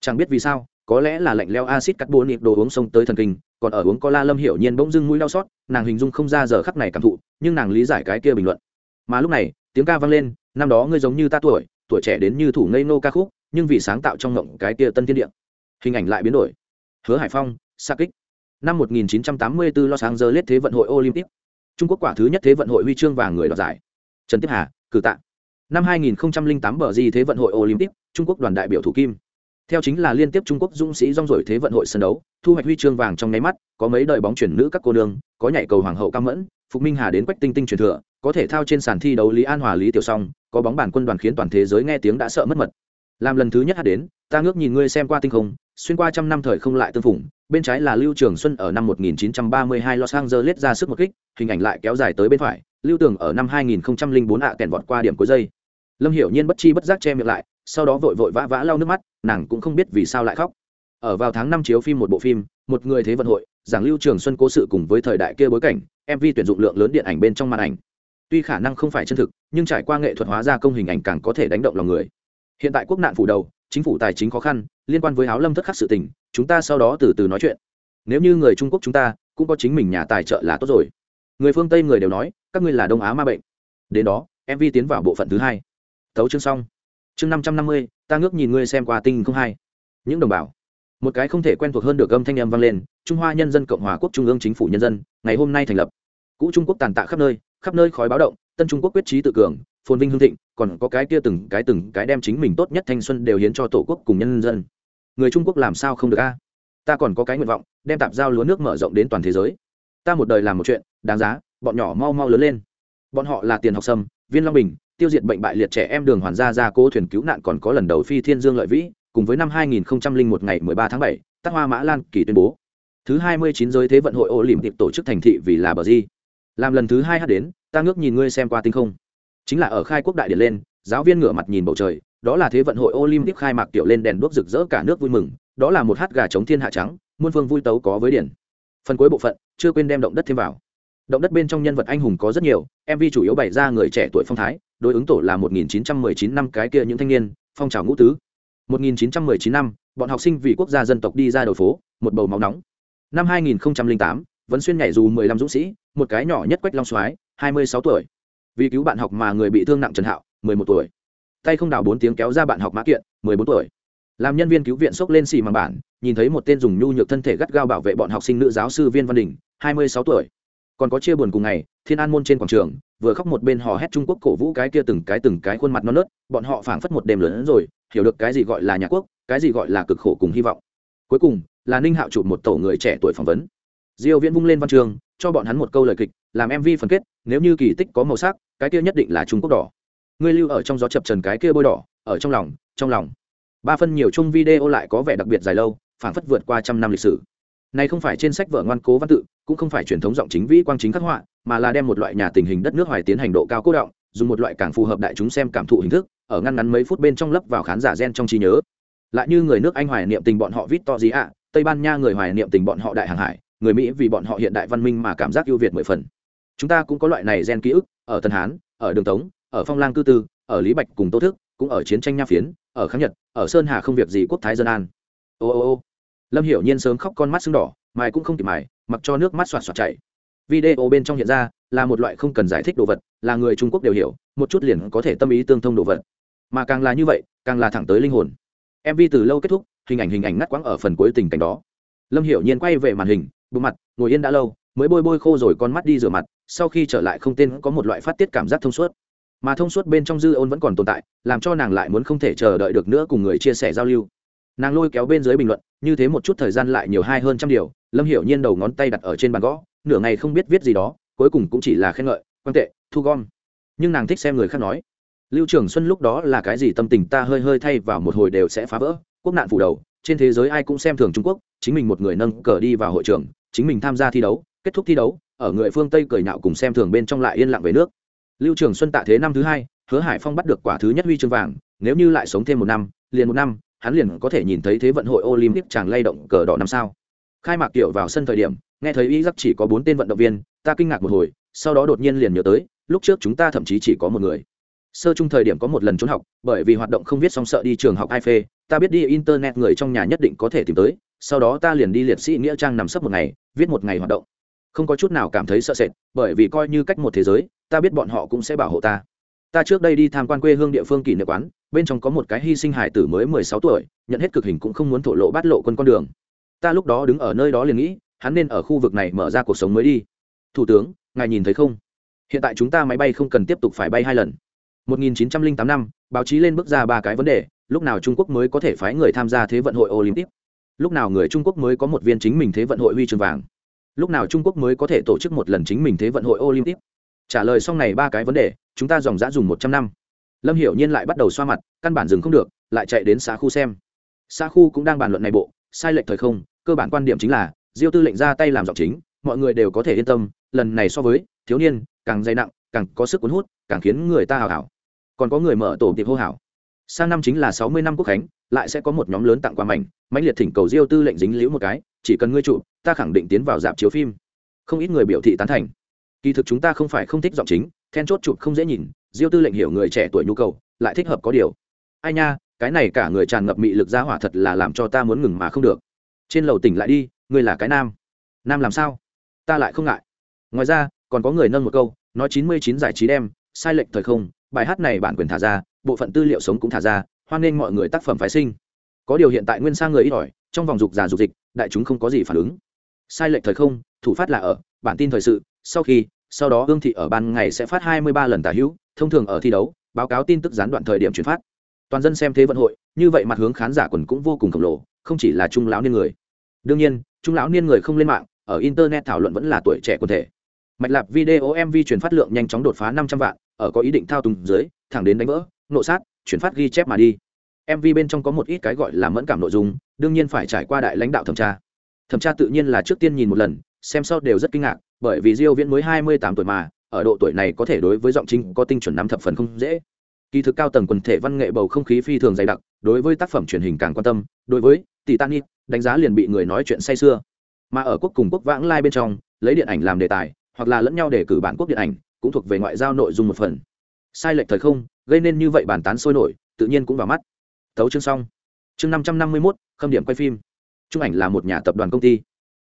Chẳng biết vì sao, có lẽ là lạnh leo acid carbonic đồ uống sông tới thần kinh còn ở uống cola lâm hiểu nhiên bỗng dưng mũi đau xót nàng hình dung không ra giờ khắc này cảm thụ nhưng nàng lý giải cái kia bình luận. Mà lúc này tiếng ca vang lên năm đó ngươi giống như ta tuổi tuổi trẻ đến như thủ ngây nô ca khúc nhưng vì sáng tạo trong ngộng cái kia tân thiên địa. Hình ảnh lại biến đổi. Hứa hải phong sa kích năm 1984 Los Angeles thế vận hội Olympic. Trung Quốc quả thứ nhất thế vận hội huy chương vàng người đoạt giải. Trần Tiếp Hà, cử tạ. Năm 2008 bờ gì thế vận hội Olympic, Trung Quốc đoàn đại biểu thủ kim. Theo chính là liên tiếp trung quốc dũng sĩ rong rổi thế vận hội sân đấu, thu hoạch huy chương vàng trong nháy mắt, có mấy đời bóng chuyển nữ các cô nương, có nhảy cầu hoàng hậu cam mẫn, phục minh hà đến quách tinh tinh truyền thừa, có thể thao trên sàn thi đấu lý an hòa, lý tiểu song, có bóng bàn quân đoàn khiến toàn thế giới nghe tiếng đã sợ mất mật. Làm lần thứ nhất hát đến, ta ngước nhìn ngươi xem qua tinh không xuyên qua trăm năm thời không lại tương phủng bên trái là lưu trường xuân ở năm 1932 los angeles ra sức một kích, hình ảnh lại kéo dài tới bên phải, lưu tường ở năm 2004 ạ kèn vọt qua điểm cuối dây. lâm hiểu nhiên bất chi bất giác che miệng lại, sau đó vội vội vã vã lau nước mắt, nàng cũng không biết vì sao lại khóc. Ở vào tháng năm chiếu phim một bộ phim, một người thế vận hội, giảng lưu trường xuân cố sự cùng với thời đại kia bối cảnh mv tuyển dụng lượng lớn điện ảnh bên trong màn ảnh. Tuy khả năng không phải chân thực, nhưng trải qua nghệ thuật hóa ra công hình ảnh càng có thể đánh động lòng người hiện tại quốc nạn phủ đầu, chính phủ tài chính khó khăn, liên quan với áo lâm thất khắc sự tình, chúng ta sau đó từ từ nói chuyện. Nếu như người trung quốc chúng ta, cũng có chính mình nhà tài trợ là tốt rồi. Người phương tây người đều nói, các ngươi là đông á ma bệnh. Đến đó mv tiến vào bộ phận thứ hai. Thấu chương xong. Chương năm trăm năm mươi, ta ngước nhìn ngươi xem qua tinh không hai. Những đồng bào. Một cái không thể quen thuộc hơn được âm thanh âm vang lên, trung hoa nhân dân cộng hòa quốc trung ương chính phủ nhân dân, ngày hôm nay thành lập. Cũ trung quốc tàn tạ khắp nơi khắp nơi khói báo động, tân trung quốc quyết trí tự cường phồn vinh hương thịnh còn có cái kia từng cái từng cái đem chính mình tốt nhất thanh xuân đều hiến cho tổ quốc cùng nhân dân người trung quốc làm sao không được a ta còn có cái nguyện vọng đem tạp giao lúa nước mở rộng đến toàn thế giới ta một đời làm một chuyện đáng giá bọn nhỏ mau mau lớn lên bọn họ là tiền học sâm viên long bình tiêu diệt bệnh bại liệt trẻ em đường hoàn gia gia cố thuyền cứu nạn còn có lần đầu phi thiên dương lợi vĩ cùng với năm 2001 ngày 13 tháng 7, Tắc Hoa Mã Lan kỳ tuyên bố. Thứ 29 giới thế vận hội Olympic tổ chức thành thị vì là bờ gì? Làm lần thứ hai hát đến, ta ngước nhìn ngươi xem qua tinh không. Chính là ở khai quốc đại điện lên, giáo viên ngửa mặt nhìn bầu trời, đó là thế vận hội Olympic khai mạc tiểu lên đèn đuốc rực rỡ cả nước vui mừng, đó là một hát gà chống thiên hạ trắng, muôn phương vui tấu có với điển. Phần cuối bộ phận, chưa quên đem động đất thêm vào. Động đất bên trong nhân vật anh hùng có rất nhiều, MV chủ yếu bày ra người trẻ tuổi phong thái, đối ứng tổ là 1919 năm cái kia những thanh niên phong trào ngũ tứ 1919 năm bọn học sinh vì quốc gia dân tộc đi ra đầu phố một bầu máu nóng năm 2008 vẫn xuyên nhảy dù 15 dũng sĩ một cái nhỏ nhất quách long soái 26 tuổi vì cứu bạn học mà người bị thương nặng trần hạo 11 tuổi. Tay không đào bốn tiếng kéo ra bạn học mã kiện 14 tuổi. Làm nhân viên cứu viện sốc lên xì màng bản, nhìn thấy một tên dùng nhu nhược thân thể gắt gao bảo vệ bọn học sinh nữ giáo sư viên văn đình 26 tuổi. Còn có chia buồn cùng ngày, thiên an môn trên quảng trường, vừa khóc một bên hò hét trung quốc cổ vũ cái kia từng cái từng cái khuôn mặt non nớt, bọn họ phảng phất một đêm lớn hơn rồi, hiểu được cái gì gọi là nhà quốc, cái gì gọi là cực khổ cùng hy vọng. Cuối cùng, là ninh hạo chụp một tổ người trẻ tuổi phỏng vấn. Diêu viễn vung lên văn trường cho bọn hắn một câu lời kịch, làm mv phần kết, nếu như kỳ tích có màu sắc, cái kia nhất định là trung quốc đỏ. Ngươi lưu ở trong gió chập trần cái kia bôi đỏ, ở trong lòng trong lòng. Ba phân nhiều chung video lại có vẻ đặc biệt dài lâu phản phất vượt qua trăm năm lịch sử. Này không phải trên sách vở ngoan cố văn tự, cũng không phải truyền thống giọng chính vĩ quang chính khắc họa, mà là đem một loại nhà tình hình đất nước hoài tiến hành độ cao cố động, dùng một loại càng phù hợp đại chúng xem cảm thụ hình thức, ở ngăn ngắn mấy phút bên trong lấp vào khán giả gen trong trí nhớ. Lại như người nước anh hoài niệm tình bọn họ vít to gì ạ tây ban nha người hoài niệm tình bọn họ đại hàng hải người mỹ vì bọn họ hiện đại văn minh mà cảm giác ưu việt mười phần. Chúng ta cũng có loại này gen ký ức, ở tân hán, ở đường tống, ở phong lang cư tư, ở lý bạch cùng tô thức, cũng ở chiến tranh nha phiến, ở kháng nhật, ở sơn hà không việc gì quốc thái dân an. Ô ô ô. Lâm hiểu nhiên sớm khóc con mắt sưng đỏ, mài cũng không kịp mài, mặc cho nước mắt xoạt xoạt chảy. Video bên trong hiện ra, là một loại không cần giải thích đồ vật, là người trung quốc đều hiểu, một chút liền có thể tâm ý tương thông đồ vật. Mà càng là như vậy, càng là thẳng tới linh hồn. Mv từ lâu kết thúc, hình ảnh hình ảnh ngắt quãng ở phần cuối tình cảnh đó. Lâm hiểu nhiên quay về màn hình bộ mặt, ngồi yên đã lâu, mới bôi bôi khô rồi con mắt đi rửa mặt, sau khi trở lại không tên có một loại phát tiết cảm giác thông suốt. Mà thông suốt bên trong dư ôn vẫn còn tồn tại, làm cho nàng lại muốn không thể chờ đợi được nữa cùng người chia sẻ giao lưu. Nàng lôi kéo bên dưới bình luận, như thế một chút thời gian lại nhiều hai hơn trăm điều, lâm hiểu nhiên đầu ngón tay đặt ở trên bàn gõ, nửa ngày không biết viết gì đó, cuối cùng cũng chỉ là khen ngợi, quan tệ, thu gom. Nhưng nàng thích xem người khác nói. Lưu trường xuân lúc đó là cái gì tâm tình ta hơi hơi thay vào một hồi đều sẽ phá vỡ, quốc nạn phủ đầu, trên thế giới ai cũng xem thường trung quốc, chính mình một người nâng cờ đi vào hội trường chính mình tham gia thi đấu, kết thúc thi đấu, ở người phương tây cười nhạo cùng xem thường bên trong lại yên lặng về nước. Lưu trường xuân tạ thế năm thứ hai, hứa hải phong bắt được quả thứ nhất huy chương vàng, nếu như lại sống thêm một năm, liền một năm, hắn liền có thể nhìn thấy thế vận hội olympic chàng lay động cờ đỏ năm sao. Khai mạc kiểu vào sân thời điểm, nghe thấy y giắc chỉ có bốn tên vận động viên, ta kinh ngạc một hồi, sau đó đột nhiên liền nhớ tới, lúc trước chúng ta thậm chí chỉ có một người. Sơ chung thời điểm có một lần trốn học, bởi vì hoạt động không viết xong sợ đi trường học hai phê, ta biết đi internet người trong nhà nhất định có thể tìm tới sau đó ta liền đi liệt sĩ nghĩa trang nằm sấp một ngày, viết một ngày hoạt động. Không có chút nào cảm thấy sợ sệt, bởi vì coi như cách một thế giới, ta biết bọn họ cũng sẽ bảo hộ ta. Ta trước đây đi tham quan quê hương địa phương kỷ niệm quán, bên trong có một cái hy sinh hải tử mới mười sáu tuổi, nhận hết cực hình cũng không muốn thổ lộ bắt lộ quân con đường. Ta lúc đó đứng ở nơi đó liền nghĩ, hắn nên ở khu vực này mở ra cuộc sống mới đi. Thủ tướng, ngài nhìn thấy không? Hiện tại chúng ta máy bay không cần tiếp tục phải bay hai lần. 1908 năm, báo chí lên bước ra ba cái vấn đề, lúc nào trung quốc mới có thể phái người tham gia thế vận hội olympic? Lúc nào người trung quốc mới có một viên chính mình thế vận hội huy chương vàng? Lúc nào trung quốc mới có thể tổ chức một lần chính mình thế vận hội olympic? Trả lời xong này ba cái vấn đề, chúng ta dòng dã dùng một trăm năm. Lâm hiểu nhiên lại bắt đầu xoa mặt, căn bản dừng không được, lại chạy đến xã khu xem. Xã khu cũng đang bàn luận này bộ, sai lệch thời không, cơ bản quan điểm chính là, diêu tư lệnh ra tay làm giọng chính, mọi người đều có thể yên tâm, lần này so với, thiếu niên, càng dày nặng, càng có sức cuốn hút, càng khiến người ta hào hảo. Còn có người mở tổ tiệp hô hào sang năm chính là sáu mươi năm quốc khánh, lại sẽ có một nhóm lớn tặng quà mảnh, mãnh liệt thỉnh cầu diêu tư lệnh dính liễu một cái, chỉ cần ngươi trụ, ta khẳng định tiến vào dạp chiếu phim. Không ít người biểu thị tán thành. Kỳ thực chúng ta không phải không thích giọng chính, then chốt chụp không dễ nhìn, diêu tư lệnh hiểu người trẻ tuổi nhu cầu, lại thích hợp có điều. Ai nha, cái này cả người tràn ngập mị lực ra hỏa thật là làm cho ta muốn ngừng mà không được. Trên lầu tỉnh lại đi, ngươi là cái nam. Nam làm sao? Ta lại không ngại. Ngoài ra, còn có người nâng một câu, nói chín mươi chín giải trí đem, sai lệch thời không, bài hát này bản quyền thả ra bộ phận tư liệu sống cũng thả ra, hoan nghênh mọi người tác phẩm phái sinh. Có điều hiện tại nguyên sang người ít ỏi, trong vòng dục già dục dịch, đại chúng không có gì phản ứng. Sai lệch thời không, thủ phát là ở, bản tin thời sự, sau khi, sau đó hương thị ở ban ngày sẽ phát hai mươi ba lần tả hữu, thông thường ở thi đấu, báo cáo tin tức gián đoạn thời điểm chuyển phát. Toàn dân xem thế vận hội, như vậy mặt hướng khán giả quần cũng vô cùng khổng lồ, không chỉ là trung lão niên người. Đương nhiên, trung lão niên người không lên mạng, ở internet thảo luận vẫn là tuổi trẻ quần thể. Mạch lạp video mv truyền phát lượng nhanh chóng đột phá năm trăm vạn, ở có ý định thao túng dưới, thẳng đến đánh vỡ nộ sát, chuyển phát ghi chép mà đi. Mv bên trong có một ít cái gọi là mẫn cảm nội dung, đương nhiên phải trải qua đại lãnh đạo thẩm tra. Thẩm tra tự nhiên là trước tiên nhìn một lần, xem sau đều rất kinh ngạc, bởi vì diêu viễn mới hai mươi tám tuổi mà, ở độ tuổi này có thể đối với giọng chính có tinh chuẩn nắm thập phần không dễ. Kỳ thực cao tầng quần thể văn nghệ bầu không khí phi thường dày đặc, đối với tác phẩm truyền hình càng quan tâm, đối với titanic, đánh giá liền bị người nói chuyện say xưa mà ở quốc cùng quốc vãng lai bên trong, lấy điện ảnh làm đề tài, hoặc là lẫn nhau để cử bản quốc điện ảnh, cũng thuộc về ngoại giao nội dung một phần. Sai lệch thời không gây nên như vậy bàn tán sôi nổi, tự nhiên cũng vào mắt. Thấu chương xong. Chương năm trăm năm mươi mốt, khâm điểm quay phim. Trung ảnh là một nhà tập đoàn công ty.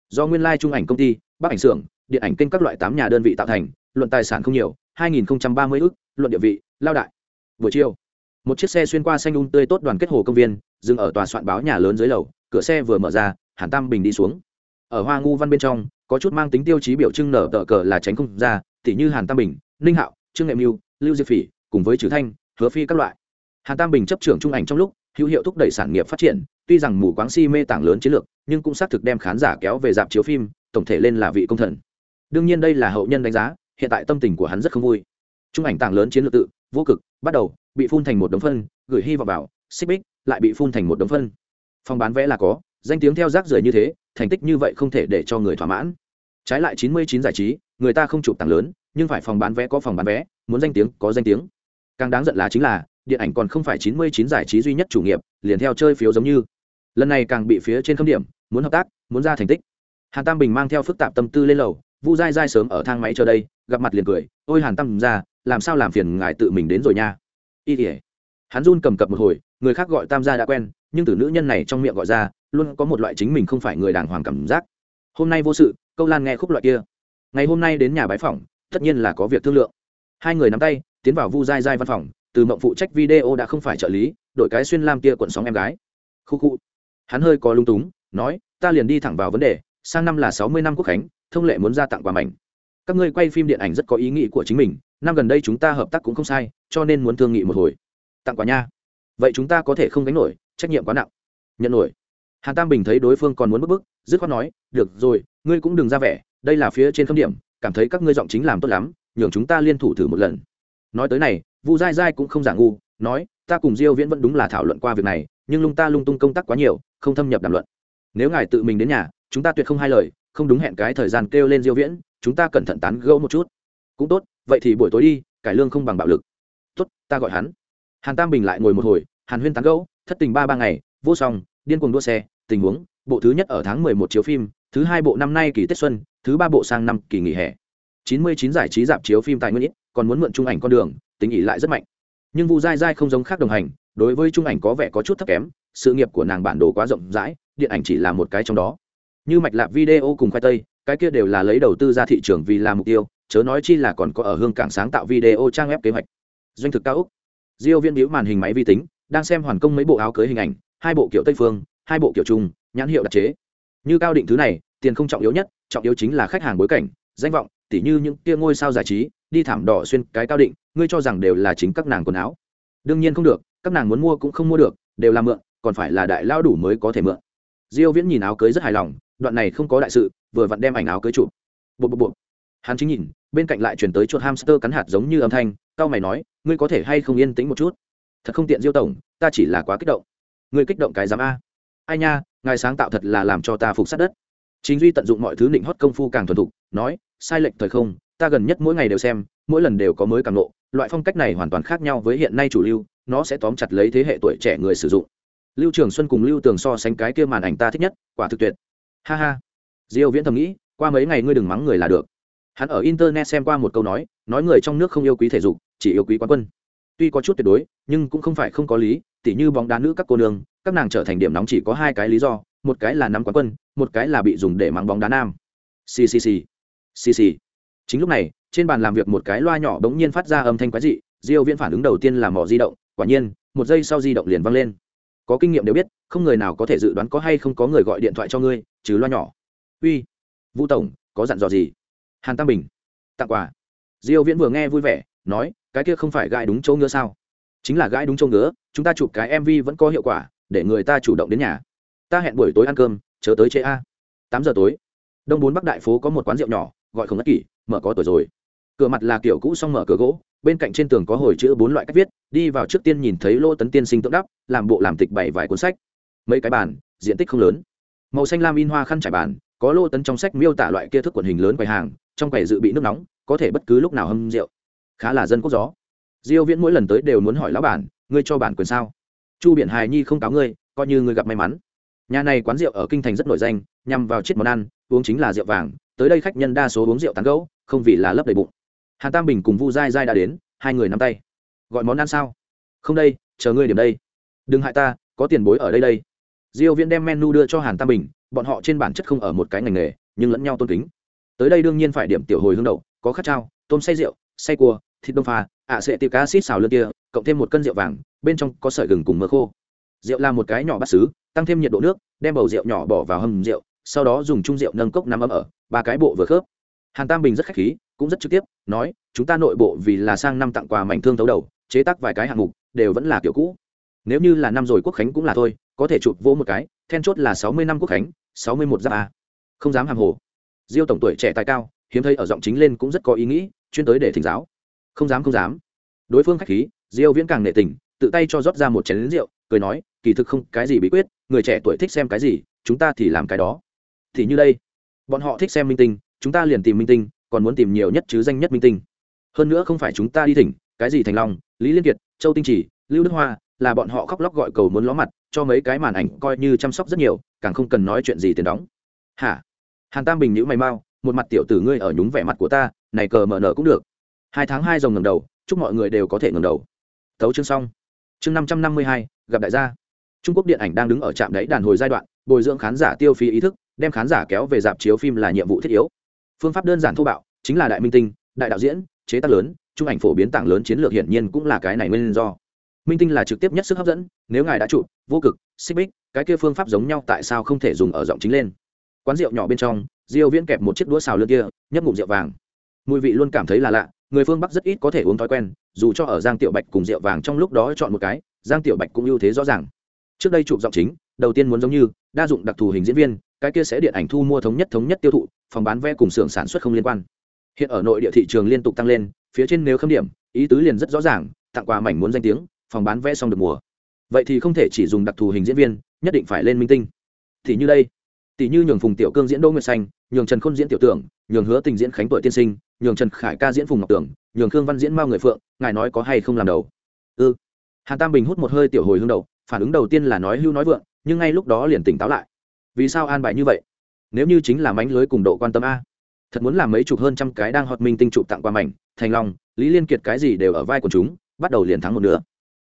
Do nguyên lai trung ảnh công ty bắc ảnh xưởng, điện ảnh kênh các loại tám nhà đơn vị tạo thành, luận tài sản không nhiều, hai nghìn ba mươi ước luận địa vị, lao đại. Buổi chiều, một chiếc xe xuyên qua xanh un tươi tốt đoàn kết hồ công viên, dừng ở tòa soạn báo nhà lớn dưới lầu, cửa xe vừa mở ra, hàn tam bình đi xuống. Ở hoa ngu văn bên trong, có chút mang tính tiêu chí biểu trưng nở tờ cờ là tránh không ra tỷ như hàn tam bình, ninh hạo, trương nghệ mưu lưu diệp phỉ cùng với trừ thanh, hứa phi các loại. Hàn tam bình chấp trưởng trung ảnh trong lúc, hữu hiệu thúc đẩy sản nghiệp phát triển, tuy rằng mù quáng si mê tảng lớn chiến lược, nhưng cũng xác thực đem khán giả kéo về dạp chiếu phim, tổng thể lên là vị công thần. Đương nhiên đây là hậu nhân đánh giá, hiện tại tâm tình của hắn rất không vui. Trung ảnh tảng lớn chiến lược tự, vô cực, bắt đầu, bị phun thành một đống phân, gửi hy vọng vào, xích bích, lại bị phun thành một đống phân. Phòng bán vé là có, danh tiếng theo rác rưởi như thế, thành tích như vậy không thể để cho người thỏa mãn. Trái lại chín mươi chín giải trí, người ta không chụp tặng lớn, nhưng phải phòng bán vé có phòng bán vé, muốn danh tiếng có danh tiếng càng đáng giận là chính là, điện ảnh còn không phải chín mươi chín giải trí duy nhất chủ nghiệp, liền theo chơi phiếu giống như. Lần này càng bị phía trên khâm điểm, muốn hợp tác, muốn ra thành tích. Hàn tam bình mang theo phức tạp tâm tư lên lầu, vu dai dai sớm ở thang máy chờ đây, gặp mặt liền cười, ôi hàn tam ra, làm sao làm phiền ngài tự mình đến rồi nha? Y tỉa hắn run cầm cập một hồi, người khác gọi tam gia đã quen, nhưng từ nữ nhân này trong miệng gọi ra, luôn có một loại chính mình không phải người đàng hoàng cảm giác. Hôm nay vô sự, câu lan nghe khúc loại kia. Ngày hôm nay đến nhà bái phỏng, tất nhiên là có việc thương lượng. Hai người nắm tay tiến vào vu dai dai văn phòng, từ mộng phụ trách video đã không phải trợ lý đội cái xuyên lam kia quận sóng em gái. Khu khu. Hắn hơi có lung túng, nói, ta liền đi thẳng vào vấn đề, sang năm là sáu mươi năm quốc khánh, thông lệ muốn ra tặng quà mảnh. Các ngươi quay phim điện ảnh rất có ý nghĩ của chính mình, năm gần đây chúng ta hợp tác cũng không sai, cho nên muốn thương nghị một hồi. Tặng quà nha. Vậy chúng ta có thể không gánh nổi, trách nhiệm quá nặng. Nhận nổi. Hàn tam bình thấy đối phương còn muốn bức bức, dứt khoát nói, được rồi, ngươi cũng đừng ra vẻ, đây là phía trên khâm điểm, cảm thấy các ngươi giọng chính làm tốt lắm, nhường chúng ta liên thủ thử một lần nói tới này, vu dai dai cũng không giả ngu, nói, ta cùng diêu viễn vẫn đúng là thảo luận qua việc này, nhưng lung ta lung tung công tác quá nhiều, không thâm nhập đàm luận. Nếu ngài tự mình đến nhà, chúng ta tuyệt không hai lời, không đúng hẹn cái thời gian kêu lên diêu viễn, chúng ta cẩn thận tán gẫu một chút. Cũng tốt, vậy thì buổi tối đi, cải lương không bằng bạo lực. Tốt, ta gọi hắn. Hàn tam bình lại ngồi một hồi, hàn huyên tán gẫu, thất tình ba ba ngày, vô song, điên cuồng đua xe, tình huống, bộ thứ nhất ở tháng 11 chiếu phim, thứ hai bộ năm nay kỳ tết xuân, thứ ba bộ sang năm kỳ nghỉ hè. 99 giải trí dạp chiếu phim tại nguyên ít còn muốn mượn trung ảnh con đường tính ỉ lại rất mạnh. Nhưng vu dai dai không giống khác đồng hành, đối với trung ảnh có vẻ có chút thấp kém, sự nghiệp của nàng bản đồ quá rộng rãi, điện ảnh chỉ là một cái trong đó. Như mạch lạc video cùng khoai tây, cái kia đều là lấy đầu tư ra thị trường vì làm mục tiêu, chớ nói chi là còn có ở hương cảng sáng tạo video trang web kế hoạch. Doanh thực cao úc. Diêu viên biểu màn hình máy vi tính, đang xem hoàn công mấy bộ áo cưới hình ảnh, hai bộ kiểu tây phương, hai bộ kiểu trung, nhãn hiệu đặc chế. Như cao định thứ này, tiền không trọng yếu nhất, trọng yếu chính là khách hàng bối cảnh, danh vọng, tỉ như những tia ngôi sao giải trí đi thảm đỏ xuyên cái cao định, ngươi cho rằng đều là chính các nàng quần áo. Đương nhiên không được, các nàng muốn mua cũng không mua được, đều là mượn, còn phải là đại lao đủ mới có thể mượn. Diêu viễn nhìn áo cưới rất hài lòng, đoạn này không có đại sự, vừa vặn đem ảnh áo cưới chụp. Bộ bộ bộ hắn chính nhìn, bên cạnh lại truyền tới chuột hamster cắn hạt giống như âm thanh, cao mày nói, ngươi có thể hay không yên tĩnh một chút? Thật không tiện diêu tổng, ta chỉ là quá kích động. Ngươi kích động cái dám a. Ai nha, ngài sáng tạo thật là làm cho ta phục sát đất. Chính duy tận dụng mọi thứ định hót công phu càng thuần thục, nói, sai lệch thời không ta gần nhất mỗi ngày đều xem, mỗi lần đều có mới càng lộ, loại phong cách này hoàn toàn khác nhau với hiện nay chủ lưu, nó sẽ tóm chặt lấy thế hệ tuổi trẻ người sử dụng. Lưu trường xuân cùng lưu tường so sánh cái kia màn ảnh ta thích nhất, quả thực tuyệt. Ha ha. Diêu viễn thầm nghĩ, qua mấy ngày ngươi đừng mắng người là được. Hắn ở internet xem qua một câu nói nói người trong nước không yêu quý thể dục, chỉ yêu quý quán quân. Tuy có chút tuyệt đối, nhưng cũng không phải không có lý, tỉ như bóng đá nữ các cô nương, các nàng trở thành điểm nóng chỉ có hai cái lý do, một cái là nắm quán quân, một cái là bị dùng để mắng bóng đá nam. Ccc cc chính lúc này, trên bàn làm việc một cái loa nhỏ bỗng nhiên phát ra âm thanh quái dị, diêu viễn phản ứng đầu tiên là mỏ di động, quả nhiên, một giây sau di động liền văng lên. Có kinh nghiệm đều biết, không người nào có thể dự đoán có hay không có người gọi điện thoại cho ngươi, trừ loa nhỏ. Uy, vũ tổng, có dặn dò gì? Hàn tam bình, tặng quà. Diêu viễn vừa nghe vui vẻ, nói, cái kia không phải gãi đúng chỗ ngứa sao? Chính là gãi đúng chỗ ngứa, chúng ta chụp cái mv vẫn có hiệu quả, để người ta chủ động đến nhà. Ta hẹn buổi tối ăn cơm chờ tới chế a. Tám giờ tối, đông bốn bắc đại phố có một quán rượu nhỏ, gọi không ngất kỷ mở có tuổi rồi. Cửa mặt là kiểu cũ xong mở cửa gỗ, bên cạnh trên tường có hồi chữ bốn loại cách viết, đi vào trước tiên nhìn thấy lô tấn tiên sinh tượng đắp, làm bộ làm tịch bảy vài cuốn sách. Mấy cái bàn, diện tích không lớn. Màu xanh lam in hoa khăn trải bàn, có lô tấn trong sách miêu tả loại kia thức quần hình lớn quầy hàng, trong quầy dự bị nước nóng, có thể bất cứ lúc nào hâm rượu. Khá là dân quốc gió. Diêu viễn mỗi lần tới đều muốn hỏi lão bản, ngươi cho bản quyền sao? Chu biển hài nhi không cáo ngươi, coi như ngươi gặp may mắn. Nhà này quán rượu ở kinh thành rất nổi danh, nhằm vào chiếc món ăn, uống chính là rượu vàng tới đây khách nhân đa số uống rượu tán gẫu, không vì là lấp đầy bụng. Hàn tam bình cùng vu dai dai đã đến, hai người nắm tay. Gọi món ăn sao? Không đây, chờ ngươi điểm đây. Đừng hại ta, có tiền bối ở đây đây. Diêu viễn đem menu đưa cho hàn tam bình, bọn họ trên bản chất không ở một cái ngành nghề, nhưng lẫn nhau tôn kính. Tới đây đương nhiên phải điểm tiểu hồi hương đậu, có khát trao, tôm say rượu say cua, thịt đông pha, ạ sẽ tiệc cá xít xào lươn kia, cộng thêm một cân rượu vàng, bên trong có sợi gừng cùng mỡ khô. Rượu là một cái nhỏ bát xứ, tăng thêm nhiệt độ nước, đem bầu rượu nhỏ bỏ vào hầm rượu sau đó dùng chung rượu nâng cốc nắm ấm ở, ba cái bộ vừa khớp. Hàn tam bình rất khách khí, cũng rất trực tiếp, nói, chúng ta nội bộ vì là sang năm tặng quà mảnh thương thấu đầu, chế tác vài cái hạng mục, đều vẫn là kiểu cũ. Nếu như là năm rồi quốc khánh cũng là thôi, có thể chụp vỗ một cái, then chốt là sáu mươi năm quốc khánh, sáu mươi một giáp a. Không dám hàm hồ. Diêu tổng tuổi trẻ tài cao, hiếm thấy ở giọng chính lên cũng rất có ý nghĩ, chuyên tới để thỉnh giáo. Không dám không dám. Đối phương khách khí, diêu viễn càng nệ tình, tự tay cho rót ra một chén rượu, cười nói, kỳ thực không, cái gì bí quyết, người trẻ tuổi thích xem cái gì, chúng ta thì làm cái đó thì như đây. Bọn họ thích xem minh tinh, chúng ta liền tìm minh tinh, còn muốn tìm nhiều nhất chứ danh nhất minh tinh. Hơn nữa không phải chúng ta đi thỉnh, cái gì thành long, lý liên kiệt, châu tinh chỉ, lưu đức hoa, là bọn họ khóc lóc gọi cầu muốn ló mặt, cho mấy cái màn ảnh coi như chăm sóc rất nhiều, càng không cần nói chuyện gì tiền đóng. Hả? Hàn tam bình nhữ mày mau, một mặt tiểu tử ngươi ở nhúng vẻ mặt của ta, này cờ mở nở cũng được. Hai tháng hai dòng ngầm đầu, chúc mọi người đều có thể ngầm đầu. Tấu chương xong. Chương năm trăm năm mươi hai, gặp đại gia. Trung quốc điện ảnh đang đứng ở trạm đáy đàn hồi giai đoạn, bồi dưỡng khán giả tiêu phí ý thức đem khán giả kéo về dạp chiếu phim là nhiệm vụ thiết yếu. Phương pháp đơn giản thô bạo, chính là đại minh tinh, đại đạo diễn, chế tác lớn trung ảnh phổ biến tảng lớn chiến lược hiển nhiên cũng là cái này nguyên do. Minh tinh là trực tiếp nhất sức hấp dẫn, nếu ngài đã chụp, vô cực, xích bích, cái kia phương pháp giống nhau tại sao không thể dùng ở giọng chính lên? Quán rượu nhỏ bên trong, diêu viễn kẹp một chiếc đũa xào lươn kia, nhấp ngụm rượu vàng. Mùi vị luôn cảm thấy là lạ, người phương bắc rất ít có thể uống thói quen, dù cho ở giang tiểu bạch cùng rượu vàng trong lúc đó chọn một cái, giang tiểu bạch cũng ưu thế rõ ràng. Trước đây chụp giọng chính, đầu tiên muốn giống như đa dụng đặc thù hình diễn viên cái kia sẽ điện ảnh thu mua thống nhất thống nhất tiêu thụ, phòng bán vé cùng xưởng sản xuất không liên quan. Hiện ở nội địa thị trường liên tục tăng lên, phía trên nếu khâm điểm, ý tứ liền rất rõ ràng, tặng quà mảnh muốn danh tiếng, phòng bán vé xong được mùa. Vậy thì không thể chỉ dùng đặc thù hình diễn viên, nhất định phải lên minh tinh. Thì như đây, tỷ như nhường phùng tiểu cương diễn đỗ nguyệt xanh, nhường trần khôn diễn tiểu tưởng, nhường hứa tình diễn khánh tuổi tiên sinh, nhường trần khải ca diễn phùng ngọc tưởng, nhường khương văn diễn mao người phượng, ngài nói có hay không làm đầu? Ư ừ. hàn tam bình hút một hơi tiểu hồi hương đầu, phản ứng đầu tiên là nói hưu nói vượng, nhưng ngay lúc đó liền tỉnh táo lại vì sao an bài như vậy? Nếu như chính là mánh lưới cùng độ quan tâm a, thật muốn làm mấy chục hơn trăm cái đang hot minh tinh chụp tặng qua mảnh, thành long, lý liên kiệt cái gì đều ở vai của chúng, bắt đầu liền thắng một nửa.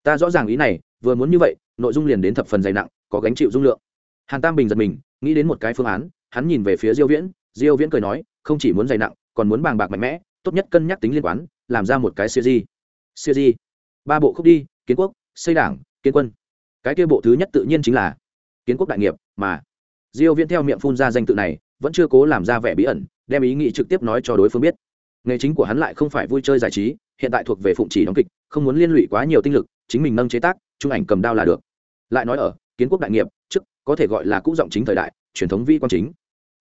Ta rõ ràng ý này, vừa muốn như vậy, nội dung liền đến thập phần dày nặng, có gánh chịu dung lượng. Hàn tam bình giật mình, nghĩ đến một cái phương án, hắn nhìn về phía diêu viễn diêu viễn cười nói, không chỉ muốn dày nặng, còn muốn bàng bạc mạnh mẽ, tốt nhất cân nhắc tính liên quan làm ra một cái siêu di. Siêu di. Ba bộ khúc đi, kiến quốc, xây đảng, kiến quân. Cái kia bộ thứ nhất tự nhiên chính là kiến quốc đại nghiệp, mà diêu viễn theo miệng phun ra danh tự này, vẫn chưa cố làm ra vẻ bí ẩn, đem ý nghĩ trực tiếp nói cho đối phương biết. Nghề chính của hắn lại không phải vui chơi giải trí, hiện tại thuộc về phụng chỉ đóng kịch, không muốn liên lụy quá nhiều tinh lực, chính mình nâng chế tác, trung ảnh cầm đao là được. Lại nói ở, kiến quốc đại nghiệp, trước, có thể gọi là cũ giọng chính thời đại, truyền thống vi quan chính.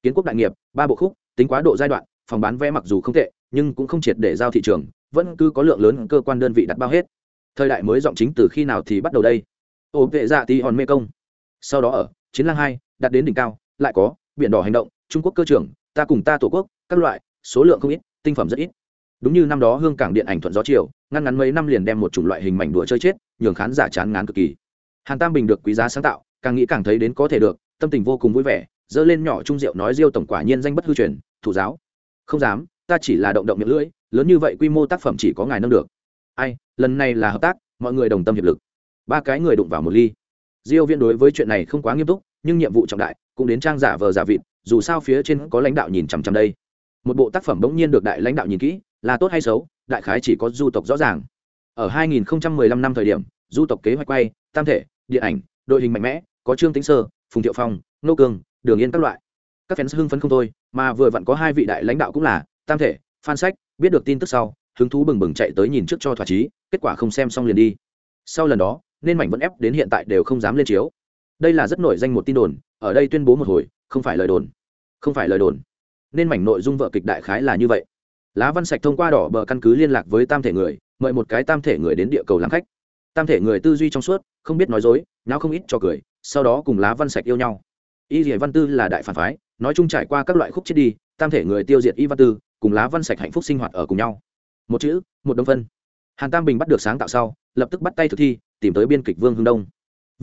Kiến quốc đại nghiệp, ba bộ khúc, tính quá độ giai đoạn, phòng bán vé mặc dù không tệ, nhưng cũng không triệt để giao thị trường, vẫn cứ có lượng lớn cơ quan đơn vị đặt bao hết. Thời đại mới giọng chính từ khi nào thì bắt đầu đây? Ổ vệ dạ tí hòn mê công. Sau đó ở, chiến lang hai đạt đến đỉnh cao, lại có biển đỏ hành động, trung quốc cơ trưởng ta cùng ta tổ quốc, các loại, số lượng không ít, tinh phẩm rất ít. Đúng như năm đó hương cảng điện ảnh thuận gió chiều, ngăn ngắn mấy năm liền đem một chủng loại hình mảnh đùa chơi chết, nhường khán giả chán ngán cực kỳ. Hàn tam bình được quý giá sáng tạo, càng nghĩ càng thấy đến có thể được, tâm tình vô cùng vui vẻ, dơ lên nhỏ trung rượu nói diêu tổng quả nhiên danh bất hư truyền, thủ giáo. Không dám, ta chỉ là động động miệng lưỡi, lớn như vậy quy mô tác phẩm chỉ có ngài nâng được. Ai, lần này là hợp tác, mọi người đồng tâm hiệp lực. Ba cái người đụng vào một ly. Diêu viên đối với chuyện này không quá nghiêm túc nhưng nhiệm vụ trọng đại cũng đến trang giả vờ giả vịt, dù sao phía trên có lãnh đạo nhìn chằm chằm đây. Một bộ tác phẩm bỗng nhiên được đại lãnh đạo nhìn kỹ, là tốt hay xấu, đại khái chỉ có du tộc rõ ràng. Ở 2015 năm thời điểm, du tộc kế hoạch quay, tam thể, điện ảnh, đội hình mạnh mẽ, có trương tĩnh sơ, phùng thiệu phong, nô cường, đường yên các loại. Các fans hưng phấn không thôi, mà vừa vặn có hai vị đại lãnh đạo cũng là, tam thể phan sách, biết được tin tức sau, hứng thú bừng bừng chạy tới nhìn trước cho thỏa chí, kết quả không xem xong liền đi. Sau lần đó, nên mảnh vẫn ép đến hiện tại đều không dám lên chiếu đây là rất nổi danh một tin đồn, ở đây tuyên bố một hồi, không phải lời đồn. Không phải lời đồn. Nên mảnh nội dung vợ kịch đại khái là như vậy. Lá văn sạch thông qua đỏ bờ căn cứ liên lạc với tam thể người, mời một cái tam thể người đến địa cầu làm khách. Tam thể người tư duy trong suốt, không biết nói dối nào không ít cho cười, sau đó cùng lá văn sạch yêu nhau. Y dĩa văn tư là đại phản phái, nói chung trải qua các loại khúc chết đi, tam thể người tiêu diệt y văn tư, cùng lá văn sạch hạnh phúc sinh hoạt ở cùng nhau. Một chữ, một đông phân. Hàn tam bình bắt được sáng tạo sau, lập tức bắt tay thực thi, tìm tới biên kịch vương hưng đông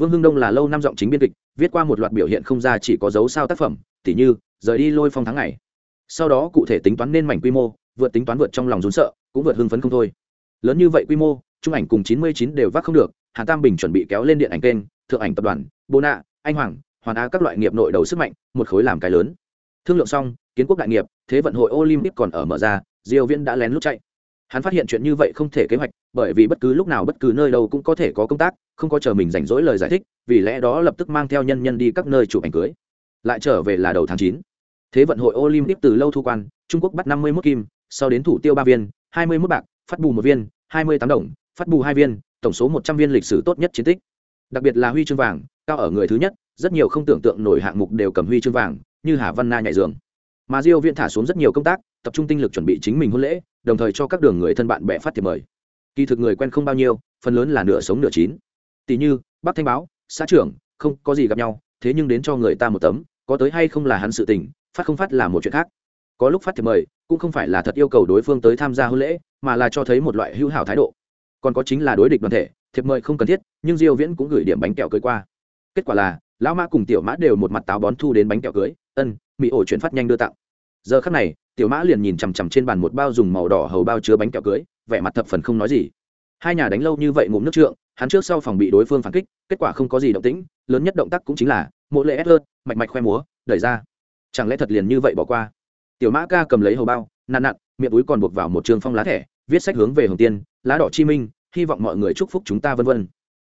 vương hưng đông là lâu năm giọng chính biên kịch, viết qua một loạt biểu hiện không ra chỉ có dấu sao tác phẩm, tỉ như, rời đi lôi phong tháng ngày. Sau đó cụ thể tính toán nên mảnh quy mô, vượt tính toán vượt trong lòng rốn sợ, cũng vượt hưng phấn không thôi. Lớn như vậy quy mô, trung ảnh cùng chín mươi chín đều vác không được, Hà tam bình chuẩn bị kéo lên điện ảnh kênh, thượng ảnh tập đoàn, bô nạ, anh hoàng, hoàn á các loại nghiệp nội đầu sức mạnh, một khối làm cái lớn. Thương lượng xong, kiến quốc đại nghiệp, thế vận hội olympic còn ở mở ra, diêu viễn đã lén lút chạy hắn phát hiện chuyện như vậy không thể kế hoạch, bởi vì bất cứ lúc nào bất cứ nơi đâu cũng có thể có công tác, không có chờ mình rảnh rỗi lời giải thích, vì lẽ đó lập tức mang theo nhân nhân đi các nơi chụp ảnh cưới. Lại trở về là đầu tháng chín. thế vận hội olympic từ lâu thu quan, trung quốc bắt 51 kim, sau đến thủ tiêu ba viên 21 bạc, phát bù một viên 28 đồng, phát bù hai viên, tổng số 100 viên lịch sử tốt nhất chiến tích. Đặc biệt là huy chương vàng, cao ở người thứ nhất, rất nhiều không tưởng tượng nổi hạng mục đều cầm huy chương vàng, như hà văn na nhảy giường. Mà diêu viện thả xuống rất nhiều công tác tập trung tinh lực chuẩn bị chính mình hôn lễ, đồng thời cho các đường người thân bạn bè phát thiệp mời. Kỳ thực người quen không bao nhiêu, phần lớn là nửa sống nửa chín. Tỷ như, bác thanh báo, xã trưởng, không có gì gặp nhau, thế nhưng đến cho người ta một tấm, có tới hay không là hắn sự tình, phát không phát là một chuyện khác. Có lúc phát thiệp mời, cũng không phải là thật yêu cầu đối phương tới tham gia hôn lễ, mà là cho thấy một loại hữu hảo thái độ. Còn có chính là đối địch đoàn thể, thiệp mời không cần thiết, nhưng diêu viễn cũng gửi điểm bánh kẹo cưới qua. Kết quả là, lão mã cùng tiểu mã đều một mặt táo bón thu đến bánh kẹo cưới, ân mỹ ổ chuyển phát nhanh đưa tặng. Giờ khắc này tiểu mã liền nhìn chằm chằm trên bàn một bao dùng màu đỏ hầu bao chứa bánh kẹo cưới, vẻ mặt thập phần không nói gì. Hai nhà đánh lâu như vậy ngụm nước trượng, hắn trước sau phòng bị đối phương phản kích, kết quả không có gì động tĩnh, lớn nhất động tác cũng chính là mộ lệ ép hơn mạch mạch khoe múa, đẩy ra. Chẳng lẽ thật liền như vậy bỏ qua? Tiểu mã ca cầm lấy hầu bao nạn nặn, miệng túi còn buộc vào một trường phong lá thẻ, viết sách hướng về hồng tiên, lá đỏ chi minh, hy vọng mọi người chúc phúc chúng ta vân vân.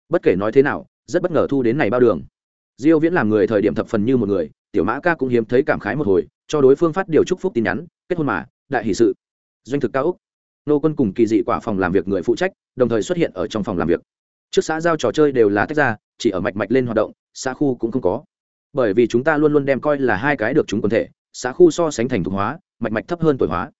Bất kể nói thế nào, rất bất ngờ thu đến này bao đường. Diêu viễn làm người thời điểm thập phần như một người, tiểu mã ca cũng hiếm thấy cảm khái một hồi cho đối phương phát điều chúc phúc tin nhắn, kết hôn mà, đại hỷ sự. Doanh thực cao úc. Nô quân cùng kỳ dị quả phòng làm việc người phụ trách, đồng thời xuất hiện ở trong phòng làm việc. Trước xã giao trò chơi đều là tách ra, chỉ ở mạch mạch lên hoạt động, xã khu cũng không có. Bởi vì chúng ta luôn luôn đem coi là hai cái được chúng quần thể, xã khu so sánh thành thục hóa, mạch mạch thấp hơn tuổi hóa.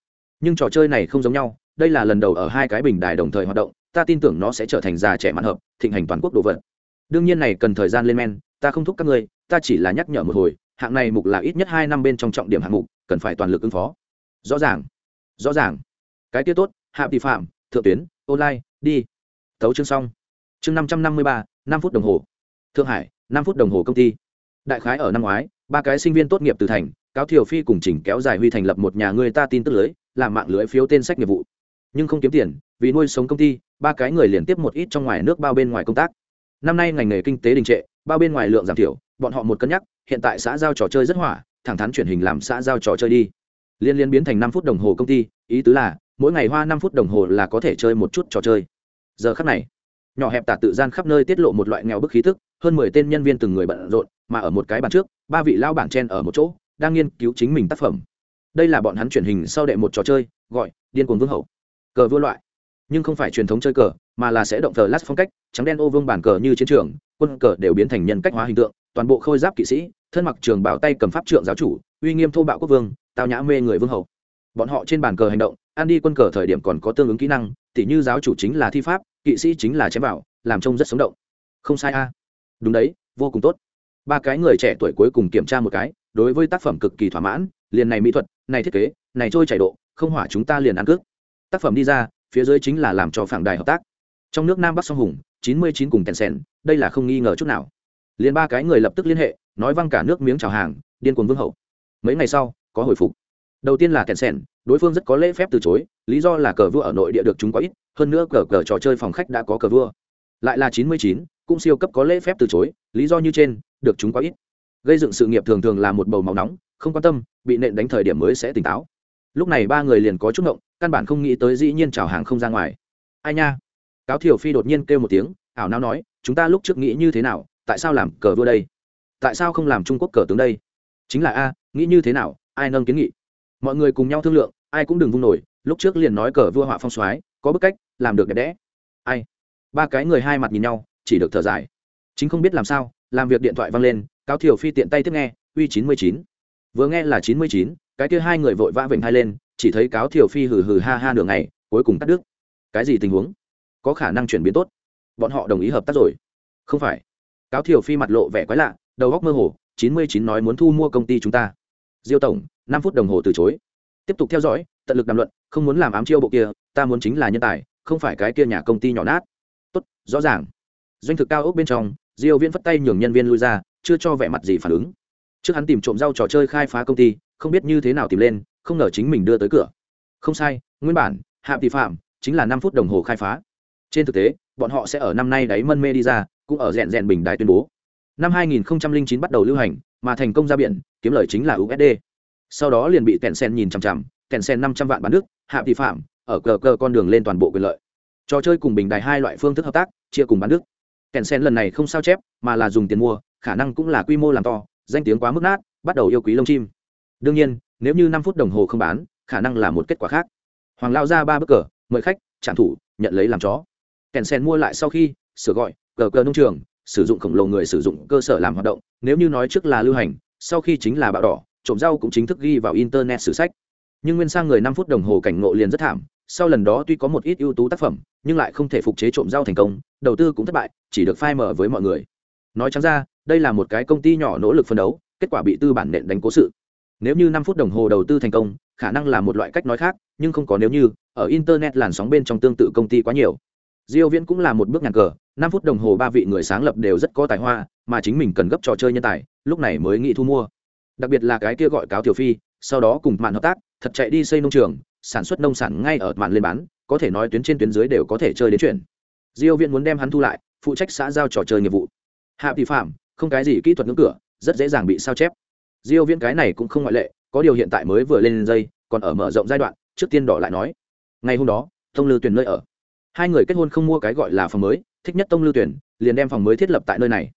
Nhưng trò chơi này không giống nhau, đây là lần đầu ở hai cái bình đài đồng thời hoạt động, ta tin tưởng nó sẽ trở thành già trẻ mãn hợp, thịnh hành toàn quốc đồ vật. Đương nhiên này cần thời gian lên men, ta không thúc các ngươi, ta chỉ là nhắc nhở một hồi hạng này mục là ít nhất hai năm bên trong trọng điểm hạng mục, cần phải toàn lực ứng phó. Rõ ràng rõ ràng. Cái tiết tốt, hạ tỷ phạm, thượng tuyến, online, đi. Thấu chương xong. Chương năm trăm năm mươi ba, năm phút đồng hồ. Thượng hải, năm phút đồng hồ công ty. Đại khái ở năm ngoái, ba cái sinh viên tốt nghiệp từ thành, cáo thiều phi cùng chỉnh kéo dài huy thành lập một nhà người ta tin tức lưới, làm mạng lưới phiếu tên sách nghiệp vụ. Nhưng không kiếm tiền, vì nuôi sống công ty, ba cái người liền tiếp một ít trong ngoài nước bao bên ngoài công tác. Năm nay ngành nghề kinh tế đình trệ, bao bên ngoài lượng giảm thiểu bọn họ một cân nhắc, hiện tại xã giao trò chơi rất hỏa, thẳng thắn chuyển hình làm xã giao trò chơi đi. Liên liên biến thành năm phút đồng hồ công ty, ý tứ là, mỗi ngày hoa năm phút đồng hồ là có thể chơi một chút trò chơi. Giờ khắc này, nhỏ hẹp tả tự gian khắp nơi tiết lộ một loại nghèo bức khí thức hơn mười tên nhân viên từng người bận rộn, mà ở một cái bàn trước, ba vị lao bảng chen ở một chỗ, đang nghiên cứu chính mình tác phẩm. Đây là bọn hắn truyền hình sau đệ một trò chơi, gọi, điên cuồng vương hậu. Cờ vua loại. Nhưng không phải truyền thống chơi cờ, mà là sẽ động thờ lát phong cách, trắng đen ô vương bản cờ như chiến trường, quân cờ đều biến thành nhân cách hóa hình tượng toàn bộ khôi giáp kỵ sĩ, thân mặc trường bảo tay cầm pháp trượng giáo chủ, uy nghiêm thô bạo quốc vương, tao nhã mê người vương hậu bọn họ trên bàn cờ hành động ăn đi quân cờ thời điểm còn có tương ứng kỹ năng, tỉ như giáo chủ chính là thi pháp, kỵ sĩ chính là chém bảo làm trông rất sống động. Không sai a. Đúng đấy, vô cùng tốt. Ba cái người trẻ tuổi cuối cùng kiểm tra một cái, đối với tác phẩm cực kỳ thỏa mãn, liền này mỹ thuật, này thiết kế, này trôi chảy độ, không hỏa chúng ta liền ăn cước tác phẩm đi ra, phía dưới chính là làm cho phảng đài hợp tác. Trong nước nam bắc song hùng, chín mươi chín cùng kèn sen đây là không nghi ngờ chút nào liền ba cái người lập tức liên hệ, nói văng cả nước miếng chào hàng, điên cuồng vương hậu. Mấy ngày sau, có hồi phục. Đầu tiên là kẹn sẻn đối phương rất có lễ phép từ chối, lý do là cờ vua ở nội địa được chúng có ít, hơn nữa cờ cờ trò chơi phòng khách đã có cờ vua. Lại là chín mươi chín, cũng siêu cấp có lễ phép từ chối, lý do như trên, được chúng có ít. Gây dựng sự nghiệp thường thường là một bầu máu nóng, không quan tâm, bị nện đánh thời điểm mới sẽ tỉnh táo. Lúc này ba người liền có chút ngộng, căn bản không nghĩ tới dĩ nhiên chào hàng không ra ngoài. Ai nha? Cáo thiểu phi đột nhiên kêu một tiếng, ảo não nói, chúng ta lúc trước nghĩ như thế nào tại sao làm cờ vua đây? Tại sao không làm trung quốc cờ tướng đây? Chính là a, nghĩ như thế nào, ai nâng kiến nghị? Mọi người cùng nhau thương lượng, ai cũng đừng vung nổi, lúc trước liền nói cờ vua họa phong soái, có bức cách, làm được đẹp đẽ. Ai? Ba cái người hai mặt nhìn nhau, chỉ được thở dài. Chính không biết làm sao, làm việc điện thoại văng lên, cáo thiểu phi tiện tay tiếp nghe, uy chín mươi chín. Vừa nghe là chín mươi chín, cái kia hai người vội vã vểnh hai lên, chỉ thấy cáo thiểu phi hừ hừ ha ha nửa ngày, cuối cùng cắt đứt. Cái gì tình huống? Có khả năng chuyển biến tốt. Bọn họ đồng ý hợp tác rồi. Không phải cáo thiều phi mặt lộ vẻ quái lạ, đầu góc mơ hồ, chín mươi chín nói muốn thu mua công ty chúng ta. Diêu tổng, năm phút đồng hồ từ chối. Tiếp tục theo dõi, tận lực đàm luận, không muốn làm ám chiêu bộ kia, ta muốn chính là nhân tài, không phải cái kia nhà công ty nhỏ nát. Tốt, rõ ràng. Doanh thực cao ốc bên trong, diêu viễn phất tay nhường nhân viên lui ra, chưa cho vẻ mặt gì phản ứng. Trước hắn tìm trộm rau trò chơi khai phá công ty, không biết như thế nào tìm lên, không ngờ chính mình đưa tới cửa. Không sai, nguyên bản, hạ tỷ phạm, chính là năm phút đồng hồ khai phá. Trên thực tế bọn họ sẽ ở năm nay đáy mân mê đi ra, cũng ở rèn rèn bình đài tuyên bố. Năm 2009 bắt đầu lưu hành, mà thành công ra biển, kiếm lời chính là usd sau đó liền bị tèn sen nhìn chằm chằm, tèn sen năm trăm vạn bán nước, hạ thị phạm, ở cờ cờ con đường lên toàn bộ quyền lợi. Trò chơi cùng bình đài hai loại phương thức hợp tác, chia cùng bán nước. Tèn sen lần này không sao chép, mà là dùng tiền mua, khả năng cũng là quy mô làm to, danh tiếng quá mức nát, bắt đầu yêu quý lông chim. Đương nhiên, nếu như năm phút đồng hồ không bán, khả năng là một kết quả khác. Hoàng lao ra ba bức cờ, mời khách trạm thủ nhận lấy làm chó kèn sen mua lại sau khi, sửa gọi, cờ cờ nông trường, sử dụng khổng lồ người sử dụng cơ sở làm hoạt động, nếu như nói trước là lưu hành, sau khi chính là bạo đỏ, trộm rau cũng chính thức ghi vào internet sử sách. Nhưng nguyên sang người năm phút đồng hồ cảnh ngộ liền rất thảm, sau lần đó tuy có một ít ưu tú tác phẩm, nhưng lại không thể phục chế trộm rau thành công, đầu tư cũng thất bại, chỉ được phai mở với mọi người. Nói trắng ra, đây là một cái công ty nhỏ nỗ lực phân đấu, kết quả bị tư bản nện đánh cố sự. Nếu như năm phút đồng hồ đầu tư thành công, khả năng là một loại cách nói khác, nhưng không có nếu như, ở internet làn sóng bên trong tương tự công ty quá nhiều diêu viễn cũng là một bước nhàn cờ, năm phút đồng hồ ba vị người sáng lập đều rất có tài hoa, mà chính mình cần gấp trò chơi nhân tài, lúc này mới nghĩ thu mua. Đặc biệt là cái kia gọi cáo tiểu phi, sau đó cùng mạn hợp tác, thật chạy đi xây nông trường, sản xuất nông sản ngay ở mạn lên bán, có thể nói tuyến trên tuyến dưới đều có thể chơi đến chuyện. Diêu viễn muốn đem hắn thu lại, phụ trách xã giao trò chơi nghiệp vụ. Hạ thị phạm, không cái gì kỹ thuật ngưỡng cửa, rất dễ dàng bị sao chép. Diêu viễn cái này cũng không ngoại lệ, có điều hiện tại mới vừa lên dây, còn ở mở rộng giai đoạn, trước tiên đỏ lại nói. Ngày hôm đó, thông lư tuyển nơi ở hai người kết hôn không mua cái gọi là phòng mới, thích nhất tông lưu tuyển, liền đem phòng mới thiết lập tại nơi này.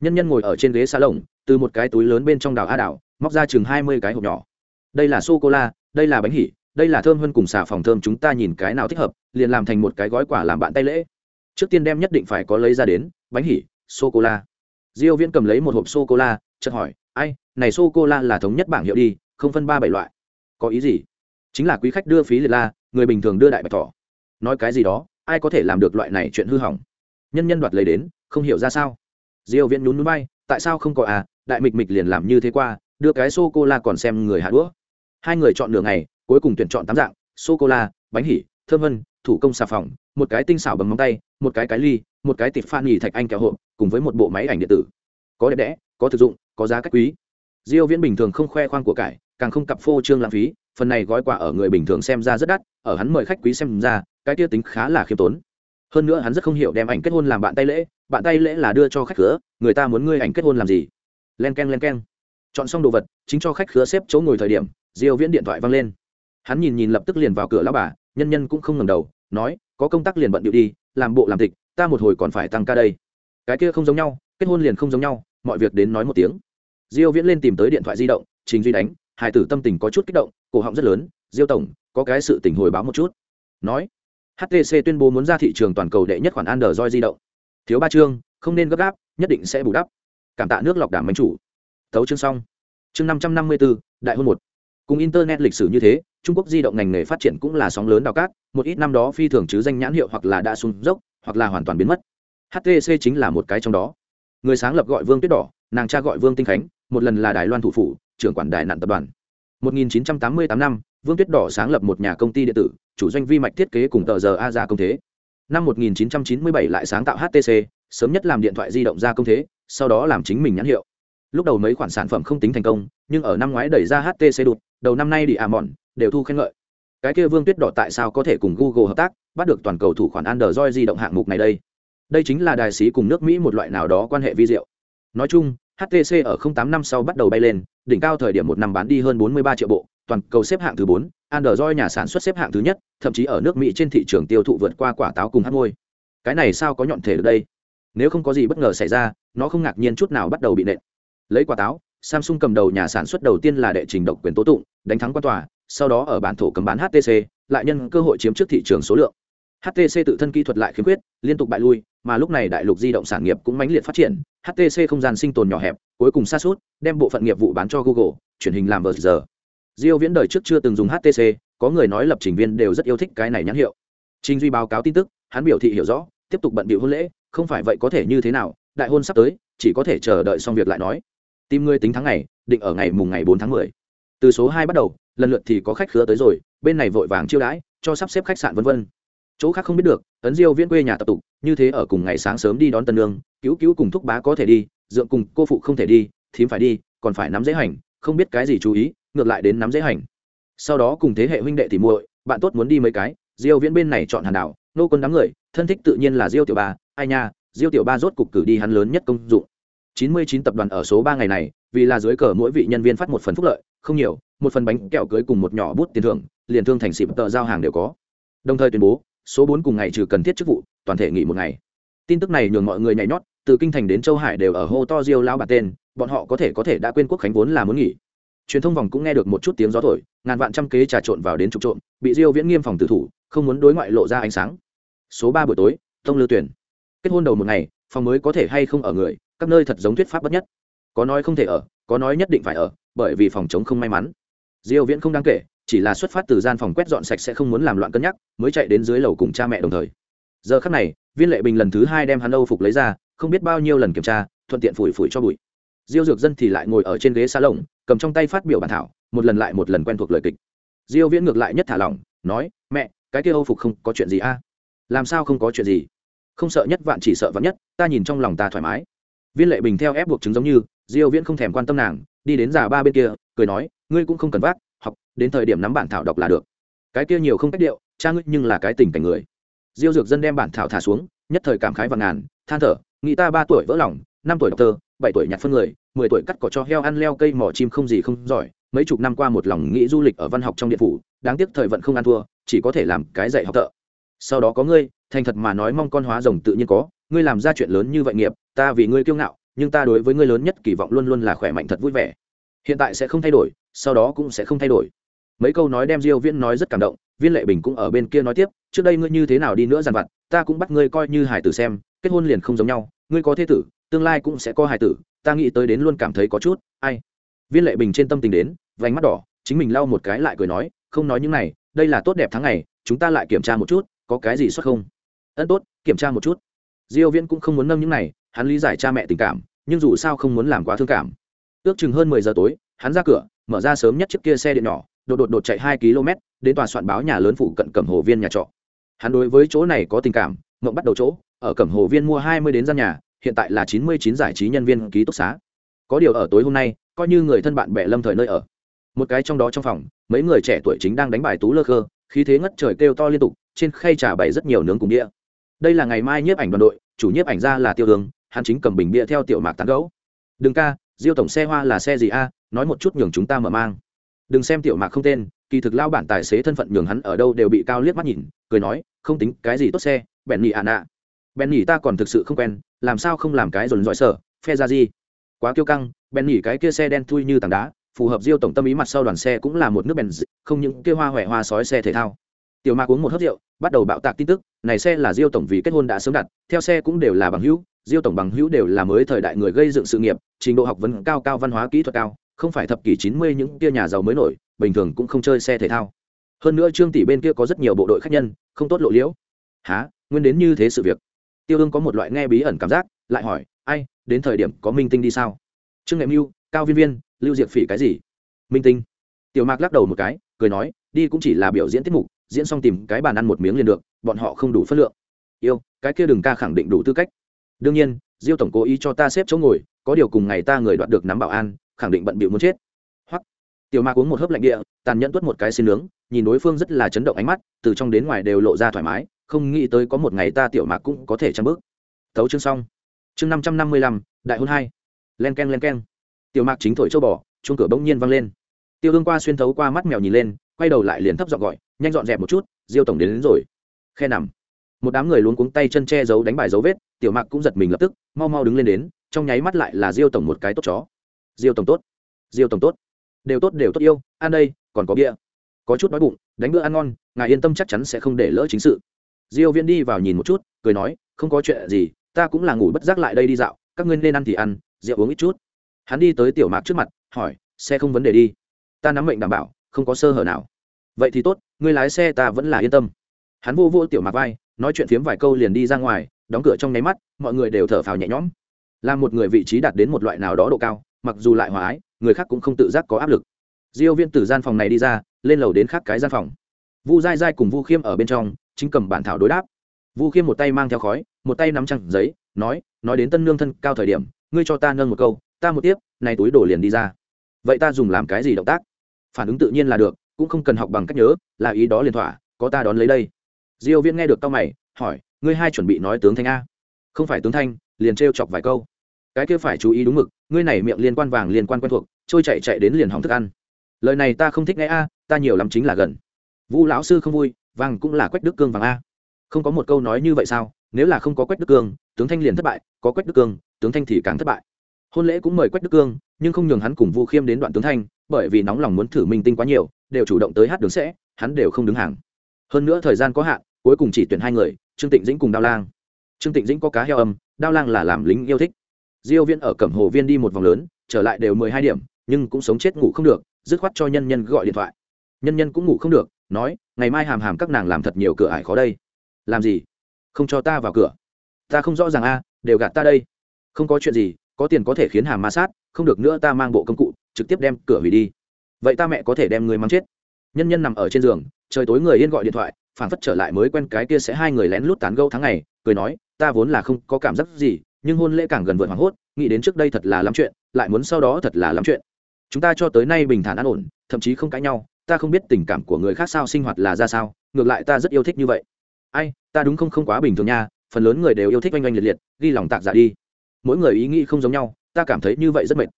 Nhân nhân ngồi ở trên ghế xa lồng từ một cái túi lớn bên trong đảo a đảo móc ra chừng hai mươi cái hộp nhỏ. Đây là sô cô la đây là bánh hỉ, đây là thơm hơn cùng xà phòng thơm chúng ta nhìn cái nào thích hợp, liền làm thành một cái gói quả làm bạn tay lễ. Trước tiên đem nhất định phải có lấy ra đến, bánh hỉ sô cô la diêu viễn cầm lấy một hộp sô cô la chợt hỏi, ai, này sô cô la là thống nhất bảng hiệu đi, không phân ba bảy loại. Có ý gì? Chính là quý khách đưa phí liệt la, người bình thường đưa đại bạch thỏ. Nói cái gì đó? Ai có thể làm được loại này chuyện hư hỏng? Nhân nhân đoạt lấy đến, không hiểu ra sao. Diêu viễn nhún núi bay tại sao không có à đại mịch mịch liền làm như thế qua, đưa cái sô cô la còn xem người hạ đũa. Hai người chọn nửa ngày, cuối cùng tuyển chọn tám dạng sô cô la bánh hỉ, thơm vân thủ công xà phòng, một cái tinh xảo bằng móng tay, một cái cái ly, một cái tịt phan nhì thạch anh kéo hộp, cùng với một bộ máy ảnh điện tử. Có đẹp đẽ, có thực dụng, có giá cách quý. Diêu viễn bình thường không khoe khoang của cải, càng không cặp phô trương lãng phí phần này gói quà ở người bình thường xem ra rất đắt, ở hắn mời khách quý xem ra, cái kia tính khá là khiêm tốn. Hơn nữa hắn rất không hiểu đem ảnh kết hôn làm bạn tay lễ, bạn tay lễ là đưa cho khách khứa, người ta muốn ngươi ảnh kết hôn làm gì? Len k e n len k e n chọn xong đồ vật, chính cho khách khứa xếp chỗ ngồi thời điểm, diêu viễn điện thoại văng lên. Hắn nhìn nhìn lập tức liền vào cửa lão bà, nhân nhân cũng không ngẩng đầu, nói, có công tác liền bận điệu đi, làm bộ làm tịch, ta một hồi còn phải tăng ca đây. Cái kia không giống nhau, kết hôn liền không giống nhau, mọi việc đến nói một tiếng. Diêu viễn lên tìm tới điện thoại di động, trình duy đánh hải tử tâm tình có chút kích động, cổ họng rất lớn, diêu tổng, có cái sự tình hồi báo một chút. Nói htc tuyên bố muốn ra thị trường toàn cầu đệ nhất khoản android di động. Thiếu ba chương, không nên gấp gáp, nhất định sẽ bù đắp. Cảm tạ nước lọc đảm bánh chủ. Thấu chương xong. Chương năm trăm năm mươi bốn đại hôn một. Cùng internet lịch sử như thế, trung quốc di động ngành nghề phát triển cũng là sóng lớn đào cát, một ít năm đó phi thường chứ danh nhãn hiệu hoặc là đã sung dốc, hoặc là hoàn toàn biến mất. Htc chính là một cái trong đó. Người sáng lập gọi vương tuyết đỏ, nàng cha gọi vương tinh khánh, một lần là đài loan thủ phủ trưởng quản đài nạn tập đoàn. 1988 năm, vương tuyết đỏ sáng lập một nhà công ty điện tử, chủ doanh vi mạch thiết kế cùng tờ giờ a ra công thế. Năm 1997 lại sáng tạo htc sớm nhất làm điện thoại di động ra công thế, sau đó làm chính mình nhãn hiệu. Lúc đầu mấy khoản sản phẩm không tính thành công, nhưng ở năm ngoái đẩy ra htc đụt đầu năm nay đi à mòn, đều thu khen ngợi. Cái kia vương tuyết đỏ tại sao có thể cùng google hợp tác, bắt được toàn cầu thủ khoản android di động hạng mục này đây? Đây chính là đài sĩ cùng nước mỹ một loại nào đó quan hệ vi diệu. Nói chung htc ở 08 năm sau bắt đầu bay lên đỉnh cao thời điểm một năm bán đi hơn 43 triệu bộ toàn cầu xếp hạng thứ 4, android nhà sản xuất xếp hạng thứ nhất thậm chí ở nước mỹ trên thị trường tiêu thụ vượt qua quả táo cùng hát môi. Cái này sao có nhọn thể được đây? Nếu không có gì bất ngờ xảy ra nó không ngạc nhiên chút nào bắt đầu bị nện. Lấy quả táo samsung cầm đầu nhà sản xuất đầu tiên là đệ trình độc quyền tố tụng đánh thắng quan tòa sau đó ở bản thổ cấm bán htc lại nhân cơ hội chiếm trước thị trường số lượng. Htc tự thân kỹ thuật lại khiếm khuyết liên tục bại lui mà lúc này đại lục di động sản nghiệp cũng mãnh liệt phát triển htc không gian sinh tồn nhỏ hẹp cuối cùng sa sút, đem bộ phận nghiệp vụ bán cho google truyền hình làm vờ giờ diêu viễn đời trước chưa từng dùng htc có người nói lập trình viên đều rất yêu thích cái này nhãn hiệu. Trình duy báo cáo tin tức hắn biểu thị hiểu rõ tiếp tục bận bịu hôn lễ không phải vậy có thể như thế nào đại hôn sắp tới chỉ có thể chờ đợi xong việc lại nói. Tìm người tính tháng ngày định ở ngày mùng ngày 4 tháng 10. từ số 2 bắt đầu lần lượt thì có khách khứa tới rồi bên này vội vàng chiêu đãi cho sắp xếp khách sạn vân vân chỗ khác không biết được, ấn diêu viễn quê nhà tập tục, như thế ở cùng ngày sáng sớm đi đón tân lương cứu cứu cùng thúc bá có thể đi, dượng cùng cô phụ không thể đi, thím phải đi, còn phải nắm dễ hành, không biết cái gì chú ý, ngược lại đến nắm dễ hành. Sau đó cùng thế hệ huynh đệ thì muội, bạn tốt muốn đi mấy cái, diêu viễn bên này chọn hàn đảo, nô quân đám người, thân thích tự nhiên là diêu tiểu ba, ai nha, diêu tiểu ba rốt cục cử đi hắn lớn nhất công dụng. 99 tập đoàn ở số ba ngày này, vì là dưới cờ mỗi vị nhân viên phát một phần phúc lợi, không nhiều, một phần bánh kẹo cưới cùng một nhỏ bút tiền thưởng, liền thương thành xịp tờ giao hàng đều có. Đồng thời tuyên bố số bốn cùng ngày trừ cần thiết chức vụ, toàn thể nghỉ một ngày. Tin tức này nhường mọi người nhảy nhót, từ kinh thành đến châu hải đều ở hô to diêu lao bản tên, bọn họ có thể có thể đã quên quốc khánh vốn là muốn nghỉ. Truyền thông vòng cũng nghe được một chút tiếng gió thổi, ngàn vạn trăm kế trà trộn vào đến trục trộm bị diêu viễn nghiêm phòng tử thủ, không muốn đối ngoại lộ ra ánh sáng. Số ba buổi tối, tông lư tuyển. Kết hôn đầu một ngày, phòng mới có thể hay không ở người, các nơi thật giống thuyết pháp bất nhất. Có nói không thể ở, có nói nhất định phải ở, bởi vì phòng chống không may mắn. Diêu viễn không đáng kể chỉ là xuất phát từ gian phòng quét dọn sạch sẽ không muốn làm loạn cân nhắc, mới chạy đến dưới lầu cùng cha mẹ đồng thời. Giờ khắc này, viên lệ bình lần thứ hai đem hắn âu phục lấy ra, không biết bao nhiêu lần kiểm tra, thuận tiện phủi phủi cho bụi. Diêu dược dân thì lại ngồi ở trên ghế xa lồng cầm trong tay phát biểu bản thảo, một lần lại một lần quen thuộc lời kịch. Diêu viễn ngược lại nhất thả lỏng, nói, mẹ, cái kia âu phục không có chuyện gì a? Làm sao không có chuyện gì? Không sợ nhất vạn chỉ sợ vạn nhất, ta nhìn trong lòng ta thoải mái. Viên lệ bình theo ép buộc chứng giống như, diêu viễn không thèm quan tâm nàng, đi đến già ba bên kia, cười nói, ngươi cũng không cần vác học, đến thời điểm nắm bản thảo đọc là được. Cái kia nhiều không cách điệu, cha ngươi nhưng là cái tình cảnh người. Diêu dược dân đem bản thảo thả xuống, nhất thời cảm khái và ngàn, than thở, nghĩ ta ba tuổi vỡ lòng, năm tuổi đọc tơ bảy tuổi nhặt phân người, mười tuổi cắt cỏ cho heo ăn leo cây mỏ chim không gì không giỏi, mấy chục năm qua một lòng nghĩ du lịch ở văn học trong điện phủ, đáng tiếc thời vận không ăn thua, chỉ có thể làm cái dạy học thợ. Sau đó có ngươi, thành thật mà nói mong con hóa rồng tự nhiên có, ngươi làm ra chuyện lớn như vậy nghiệp, ta vì ngươi kiêu ngạo, nhưng ta đối với ngươi lớn nhất kỳ vọng luôn luôn là khỏe mạnh thật vui vẻ. Hiện tại sẽ không thay đổi sau đó cũng sẽ không thay đổi. Mấy câu nói đem diêu viễn nói rất cảm động, viên lệ bình cũng ở bên kia nói tiếp, trước đây ngươi như thế nào đi nữa dàn vặt, ta cũng bắt ngươi coi như hải tử xem, kết hôn liền không giống nhau, ngươi có thế tử, tương lai cũng sẽ có hải tử, ta nghĩ tới đến luôn cảm thấy có chút, ai? Viên lệ bình trên tâm tình đến, vành mắt đỏ, chính mình lau một cái lại cười nói, không nói những này, đây là tốt đẹp tháng ngày, chúng ta lại kiểm tra một chút, có cái gì xuất không? Ân tốt, kiểm tra một chút. Diêu viễn cũng không muốn nâng những này, hắn lý giải cha mẹ tình cảm, nhưng dù sao không muốn làm quá thương cảm. Ước chừng hơn 10 giờ tối hắn ra cửa, mở ra sớm nhất chiếc kia xe điện nhỏ, đột đột đột chạy hai km, đến tòa soạn báo nhà lớn phụ cận cẩm hồ viên nhà trọ. Hắn đối với chỗ này có tình cảm ngậm bắt đầu chỗ, ở cẩm hồ viên mua 20 đến gian nhà, hiện tại là 99 giải trí nhân viên ký túc xá. Có điều ở tối hôm nay, coi như người thân bạn bè lâm thời nơi ở. Một cái trong đó trong phòng, mấy người trẻ tuổi chính đang đánh bài tú lơ khơ, khí thế ngất trời kêu to liên tục, trên khay trà bày rất nhiều nướng cùng đĩa. Đây là ngày mai nhiếp ảnh đoàn đội, chủ nhiếp ảnh ra là tiêu hướng hắn chính cầm bình bia theo tiểu mạc tán gấu đừng ca, diêu tổng xe hoa là xe gì a? Nói một chút nhường chúng ta mở mang. Đừng xem tiểu mạc không tên, kỳ thực lao bản tài xế thân phận nhường hắn ở đâu đều bị cao liếc mắt nhìn, cười nói, không tính, cái gì tốt xe bèn nhì ạn ạ bèn nhì ta còn thực sự không quen, làm sao không làm cái dồn dọi sở phe ra gì quá kiêu căng bèn nhì cái kia xe đen thui như tảng đá, phù hợp diêu tổng tâm ý mặt sau đoàn xe cũng là một nước bèn không những kia hoa hoẻ hoa sói xe thể thao. Tiểu mạc uống một hớp rượu, bắt đầu bạo tạc tin tức, này xe là diêu tổng vì kết hôn đã sớm đặt, theo xe cũng đều là bằng hữu, diêu tổng bằng hữu đều là mới thời đại người gây dựng sự nghiệp, trình độ học vấn cao cao văn hóa kỹ thuật cao không phải thập kỷ chín mươi những kia nhà giàu mới nổi, bình thường cũng không chơi xe thể thao. Hơn nữa trương tỷ bên kia có rất nhiều bộ đội khách nhân, không tốt lộ liễu. Há nguyên đến như thế sự việc? Tiêu dương có một loại nghe bí ẩn cảm giác, lại hỏi, ai, đến thời điểm có minh tinh đi sao? Trương nghệ mưu, cao viên viên, lưu diệp phỉ cái gì? Minh tinh. Tiểu mạc lắc đầu một cái, cười nói, đi cũng chỉ là biểu diễn tiết mục, diễn xong tìm cái bàn ăn một miếng liền được, bọn họ không đủ phất lượng. Yêu, cái kia đừng ca khẳng định đủ tư cách. Đương nhiên, diêu tổng cố ý cho ta xếp chỗ ngồi, có điều cùng ngày ta người đoạt được nắm bảo an khẳng định bận bịu muốn chết. Hoặc tiểu mạc uống một hớp lạnh địa tàn nhẫn tuất một cái xin nướng nhìn đối phương rất là chấn động ánh mắt từ trong đến ngoài đều lộ ra thoải mái không nghĩ tới có một ngày ta tiểu mạc cũng có thể chăm bước. Tấu chương xong. Chương năm trăm năm mươi lăm đại hôn hai. Len k e n len k e n tiểu mạc chính thổi châu bò chung cửa bỗng nhiên văng lên. Tiêu hương qua xuyên thấu qua mắt mèo nhìn lên quay đầu lại liền thấp dọn gọi nhanh dọn dẹp một chút diêu tổng đến, đến rồi. Khe nằm. Một đám người luống cuống tay chân che giấu đánh bài dấu vết tiểu mạc cũng giật mình lập tức mau mau đứng lên đến trong nháy mắt lại là diêu tổng một cái tốt chó diêu tổng tốt. Diêu tổng tốt. Đều tốt đều tốt yêu. Ăn đây, còn có bia. Có chút đói bụng, đánh bữa ăn ngon, ngài yên tâm chắc chắn sẽ không để lỡ chính sự. Diêu viễn đi vào nhìn một chút, cười nói, không có chuyện gì, ta cũng là ngủ bất giác lại đây đi dạo, các ngươi nên ăn thì ăn, rượu uống ít chút. Hắn đi tới tiểu mạc trước mặt, hỏi, xe không vấn đề đi? Ta nắm mệnh đảm bảo, không có sơ hở nào. Vậy thì tốt người lái xe ta vẫn là yên tâm. Hắn vô vô tiểu mạc vai, nói chuyện phiếm vài câu liền đi ra ngoài, đóng cửa trong nháy mắt, mọi người đều thở phào nhẹ nhõm. Là một người vị trí đạt đến một loại nào đó độ cao mặc dù lại hòa ái, người khác cũng không tự giác có áp lực. Diêu viên từ gian phòng này đi ra, lên lầu đến khác cái gian phòng. Vu dai dai cùng vu khiêm ở bên trong, chính cầm bản thảo đối đáp. Vu khiêm một tay mang theo khói, một tay nắm chặt giấy, nói nói đến tân nương thân cao thời điểm, ngươi cho ta nâng một câu, ta một tiếp, này túi đổ liền đi ra. Vậy ta dùng làm cái gì động tác? Phản ứng tự nhiên là được, cũng không cần học bằng cách nhớ, là ý đó liền thỏa, có ta đón lấy đây. Diêu viễn nghe được tao mày, hỏi, ngươi hai chuẩn bị nói tướng thanh a? Không phải tướng thanh, liền trêu chọc vài câu. Cái kia phải chú ý đúng mực ngươi này miệng liên quan vàng liên quan quen thuộc, trôi chạy chạy đến liền hỏng thức ăn. Lời này ta không thích nghe a, ta nhiều lắm chính là gần. Vu lão sư không vui, vàng cũng là quách đức cương vàng a. Không có một câu nói như vậy sao? Nếu là không có quách đức cương, tướng thanh liền thất bại, có quách đức cương, tướng thanh thì càng thất bại. Hôn lễ cũng mời quách đức cương, nhưng không nhường hắn cùng vu khiêm đến đoạn tướng thanh, bởi vì nóng lòng muốn thử minh tinh quá nhiều, đều chủ động tới hát đường sẽ, hắn đều không đứng hàng. Hơn nữa thời gian có hạn, cuối cùng chỉ tuyển hai người, trương tịnh dĩnh cùng đao lang. Trương tịnh dĩnh có cá heo âm, đao lang là làm lính yêu thích diêu viên ở cẩm hồ viên đi một vòng lớn, trở lại đều mười hai điểm, nhưng cũng sống chết ngủ không được, dứt khoát cho nhân nhân gọi điện thoại. Nhân nhân cũng ngủ không được, nói, ngày mai hàm hàm các nàng làm thật nhiều cửa ải khó đây. Làm gì? Không cho ta vào cửa. Ta không rõ ràng a, đều gạt ta đây. Không có chuyện gì, có tiền có thể khiến hàm ma sát, không được nữa ta mang bộ công cụ, trực tiếp đem cửa hủy đi. Vậy ta mẹ có thể đem người mang chết. Nhân nhân nằm ở trên giường, trời tối người yên gọi điện thoại phản phất trở lại mới quen cái kia sẽ hai người lén lút tán gẫu tháng ngày, cười nói, ta vốn là không có cảm giác gì nhưng hôn lễ càng gần vượt hoảng hốt, nghĩ đến trước đây thật là lắm chuyện, lại muốn sau đó thật là lắm chuyện. Chúng ta cho tới nay bình thản an ổn, thậm chí không cãi nhau, ta không biết tình cảm của người khác sao, sinh hoạt là ra sao, ngược lại ta rất yêu thích như vậy. Ai, ta đúng không không quá bình thường nha, phần lớn người đều yêu thích oanh oanh liệt liệt, ghi lòng tạc giả đi. Mỗi người ý nghĩ không giống nhau, ta cảm thấy như vậy rất mệt.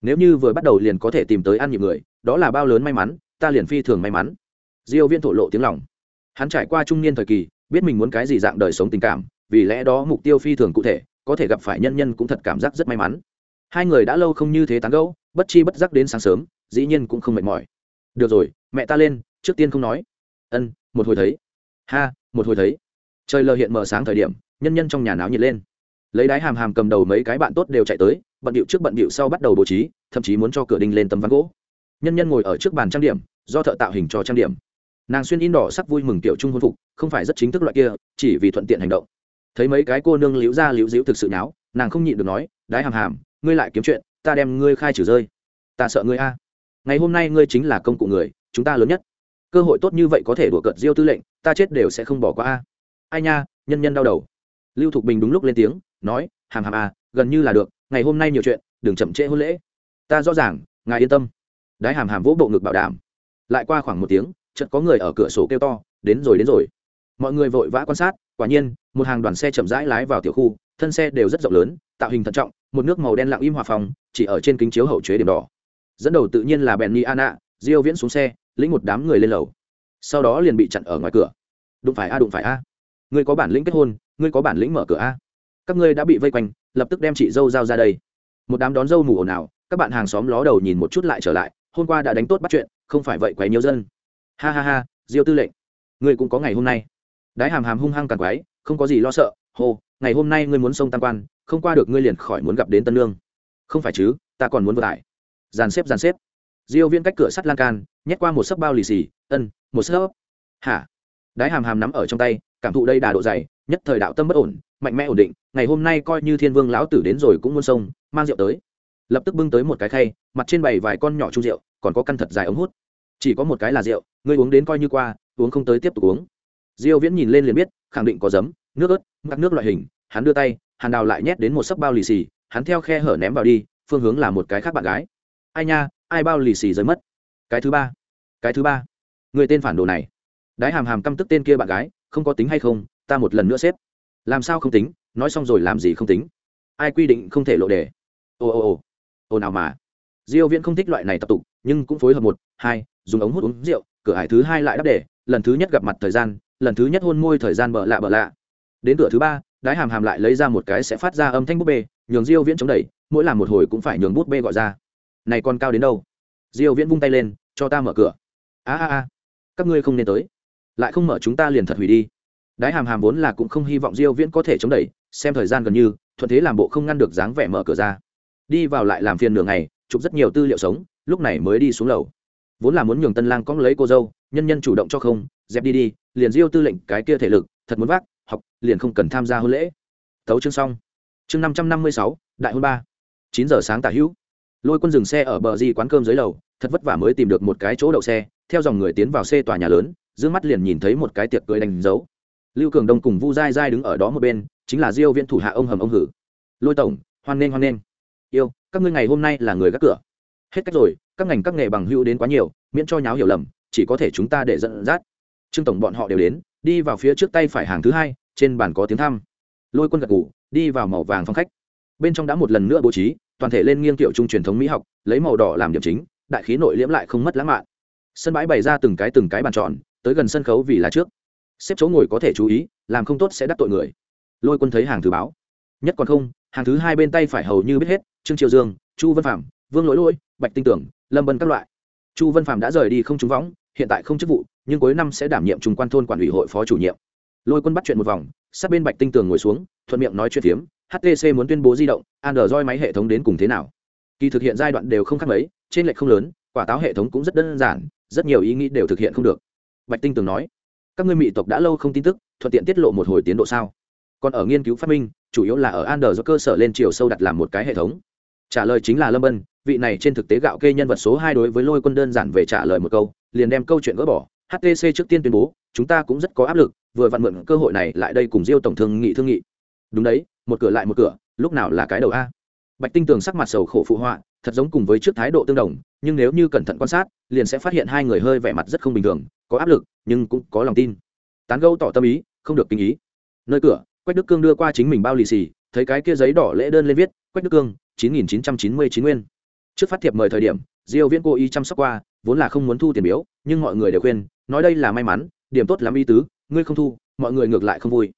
Nếu như vừa bắt đầu liền có thể tìm tới ăn nhịp người, đó là bao lớn may mắn, ta liền phi thường may mắn. Diêu viên thổ lộ tiếng lòng. Hắn trải qua trung niên thời kỳ, biết mình muốn cái gì dạng đời sống tình cảm, vì lẽ đó mục tiêu phi thường cụ thể có thể gặp phải nhân nhân cũng thật cảm giác rất may mắn. Hai người đã lâu không như thế tán gẫu, bất chi bất giác đến sáng sớm, dĩ nhiên cũng không mệt mỏi. Được rồi, mẹ ta lên, trước tiên không nói. Ân, một hồi thấy. Ha, một hồi thấy. Trời lờ hiện mở sáng thời điểm, nhân nhân trong nhà náo nhiệt lên. Lấy đái hàm hàm cầm đầu mấy cái bạn tốt đều chạy tới, bận điệu trước bận điệu sau bắt đầu bố trí, thậm chí muốn cho cửa đinh lên tấm ván gỗ. Nhân nhân ngồi ở trước bàn trang điểm, do thợ tạo hình cho trang điểm. Nàng xuyên in đỏ sắc vui mừng tiểu trung hôn phục, không phải rất chính thức loại kia, chỉ vì thuận tiện hành động thấy mấy cái cô nương liễu ra liễu diễu thực sự nháo, nàng không nhịn được nói, đái hàm hàm, ngươi lại kiếm chuyện, ta đem ngươi khai trừ rơi. Ta sợ ngươi a. Ngày hôm nay ngươi chính là công cụ người, chúng ta lớn nhất. Cơ hội tốt như vậy có thể đùa cợt diêu tư lệnh, ta chết đều sẽ không bỏ qua a. Ai nha, nhân nhân đau đầu. Lưu thục bình đúng lúc lên tiếng, nói, hàm hàm à gần như là được, ngày hôm nay nhiều chuyện, đừng chậm trễ hôn lễ. Ta rõ ràng, ngài yên tâm. Đái hàm hàm vỗ bộ ngực bảo đảm. Lại qua khoảng một tiếng, chợt có người ở cửa sổ kêu to, đến rồi đến rồi. Mọi người vội vã quan sát, quả nhiên một hàng đoàn xe chậm rãi lái vào tiểu khu, thân xe đều rất rộng lớn, tạo hình thận trọng, một nước màu đen lặng im hòa phòng, chỉ ở trên kính chiếu hậu chế điểm đỏ. Dẫn đầu tự nhiên là benny anna, diêu viễn xuống xe, lĩnh một đám người lên lầu. Sau đó liền bị chặn ở ngoài cửa. Đụng phải a, đụng phải a. Ngươi có bản lĩnh kết hôn, ngươi có bản lĩnh mở cửa a. Các ngươi đã bị vây quanh, lập tức đem chị dâu giao ra đây. Một đám đón dâu mù ồn ào, các bạn hàng xóm ló đầu nhìn một chút lại trở lại, hôm qua đã đánh tốt bắt chuyện, không phải vậy quấy nhiều dân. Ha ha ha, diêu tư lệnh, ngươi cũng có ngày hôm nay. Đái hàm hàm hung hăng càng quái không có gì lo sợ, hô, ngày hôm nay ngươi muốn sông tam quan, không qua được ngươi liền khỏi muốn gặp đến tân lương. Không phải chứ, ta còn muốn vượt lại dàn xếp dàn xếp. Diêu viên cách cửa sắt lan can, nhét qua một sấp bao lì xì, ân, một sấp. Hả? Đái hàm hàm nắm ở trong tay, cảm thụ đây đà độ dày, nhất thời đạo tâm bất ổn, mạnh mẽ ổn định, ngày hôm nay coi như thiên vương lão tử đến rồi cũng muốn sông mang rượu tới. Lập tức bưng tới một cái khay, mặt trên bày vài con nhỏ chung rượu, còn có căn thật dài ống hút. Chỉ có một cái là rượu, ngươi uống đến coi như qua, uống không tới tiếp tục uống. Diêu viễn nhìn lên liền biết khẳng định có giấm, nước ớt, ngắt nước loại hình. Hắn đưa tay, hàn đào lại nhét đến một sấp bao lì xì. Hắn theo khe hở ném vào đi, phương hướng là một cái khác bạn gái. Ai nha, ai bao lì xì rơi mất? Cái thứ ba, cái thứ ba. Người tên phản đồ này. Đái hàm hàm căm tức tên kia bạn gái, không có tính hay không, ta một lần nữa xếp. Làm sao không tính, nói xong rồi làm gì không tính. Ai quy định không thể lộ đề. Ồ ồ ồ ồ nào mà. Diêu viễn không thích loại này tập tục, nhưng cũng phối hợp một, hai, dùng ống hút uống rượu, cửa hải thứ hai lại đáp đề, lần thứ nhất gặp mặt thời gian lần thứ nhất hôn môi thời gian bợ lạ bợ lạ. Đến cửa thứ ba, đái hàm hàm lại lấy ra một cái sẽ phát ra âm thanh bút bê, nhường diêu viễn chống đẩy, mỗi làm một hồi cũng phải nhường bút bê gọi ra. Này còn cao đến đâu? Diêu viễn vung tay lên, cho ta mở cửa. A a a, các ngươi không nên tới. Lại không mở chúng ta liền thật hủy đi. Đái hàm hàm vốn là cũng không hy vọng diêu viễn có thể chống đẩy, xem thời gian gần như, thuận thế làm bộ không ngăn được dáng vẻ mở cửa ra. Đi vào lại làm phiền nửa ngày, chụp rất nhiều tư liệu sống, lúc này mới đi xuống lầu. Vốn là muốn nhường tân lang cóng lấy cô dâu, nhân nhân chủ động cho không dẹp đi đi, liền diêu tư lệnh cái kia thể lực, thật muốn vác, học, liền không cần tham gia hôn lễ. Tấu chương xong. Chương năm trăm năm mươi sáu, đại hôn ba. Chín giờ sáng tả hữu. Lôi quân dừng xe ở bờ di quán cơm dưới lầu, thật vất vả mới tìm được một cái chỗ đậu xe, theo dòng người tiến vào xe tòa nhà lớn giữ mắt liền nhìn thấy một cái tiệc cưới đánh dấu. Lưu cường đông cùng vu dai dai đứng ở đó một bên, chính là diêu viễn thủ hạ ông hầm ông hử. Lôi tổng, hoan nghênh hoan nghênh. Yêu, các ngươi ngày hôm nay là người gác cửa. Hết cách rồi, các ngành các nghề bằng hữu đến quá nhiều, miễn cho nháo hiểu lầm, chỉ có thể chúng ta để dẫn dắt trương tổng bọn họ đều đến, đi vào phía trước tay phải hàng thứ hai, trên bàn có tiếng thăm. Lôi quân gật ngủ đi vào màu vàng phong khách. Bên trong đã một lần nữa bố trí, toàn thể lên nghiêng kiểu trung truyền thống mỹ học, lấy màu đỏ làm điểm chính, đại khí nội liễm lại không mất lãng mạn. Sân bãi bày ra từng cái từng cái bàn tròn, tới gần sân khấu vì là trước. Xếp chỗ ngồi có thể chú ý, làm không tốt sẽ đắc tội người. Lôi quân thấy hàng thứ báo. Nhất còn không, hàng thứ hai bên tay phải hầu như biết hết, trương triều dương, chu văn phạm vương lỗi lỗi, bạch tinh tưởng, lâm Bân các loại. Chu văn phạm đã rời đi không trúng võng, hiện tại không chức vụ nhưng cuối năm sẽ đảm nhiệm trung quan thôn quản ủy hội phó chủ nhiệm. Lôi quân bắt chuyện một vòng, sát bên bạch tinh tường ngồi xuống, thuận miệng nói chuyện phiếm htc muốn tuyên bố di động, android máy hệ thống đến cùng thế nào? Kỳ thực hiện giai đoạn đều không khác mấy trên lệch không lớn, quả táo hệ thống cũng rất đơn giản, rất nhiều ý nghĩ đều thực hiện không được. Bạch tinh tường nói, các ngươi mỹ tộc đã lâu không tin tức, thuận tiện tiết lộ một hồi tiến độ sao? Còn ở nghiên cứu phát minh, chủ yếu là ở Android do cơ sở lên chiều sâu đặt làm một cái hệ thống. Trả lời chính là lâm bân, vị này trên thực tế gạo kê nhân vật số hai đối với lôi quân đơn giản về trả lời một câu, liền đem câu chuyện gỡ bỏ htc trước tiên tuyên bố, chúng ta cũng rất có áp lực, vừa vặn mượn cơ hội này lại đây cùng diêu tổng thương nghị thương nghị. Đúng đấy, một cửa lại một cửa, lúc nào là cái đầu a? Bạch tinh tường sắc mặt sầu khổ phụ họa, thật giống cùng với trước thái độ tương đồng, nhưng nếu như cẩn thận quan sát, liền sẽ phát hiện hai người hơi vẻ mặt rất không bình thường, có áp lực, nhưng cũng có lòng tin. Tán gâu tỏ tâm ý, không được kinh ý. Nơi cửa, quách đức cương đưa qua chính mình bao lì xì, thấy cái kia giấy đỏ lễ đơn lên viết, quách đức cương, chín nghìn chín trăm chín mươi chín nguyên. Trước phát thiệp mời thời điểm, diêu viễn cố ý chăm sóc qua, vốn là không muốn thu tiền biếu, nhưng mọi người đều khuyên nói đây là may mắn, điểm tốt lắm ý tứ, ngươi không thu, mọi người ngược lại không vui.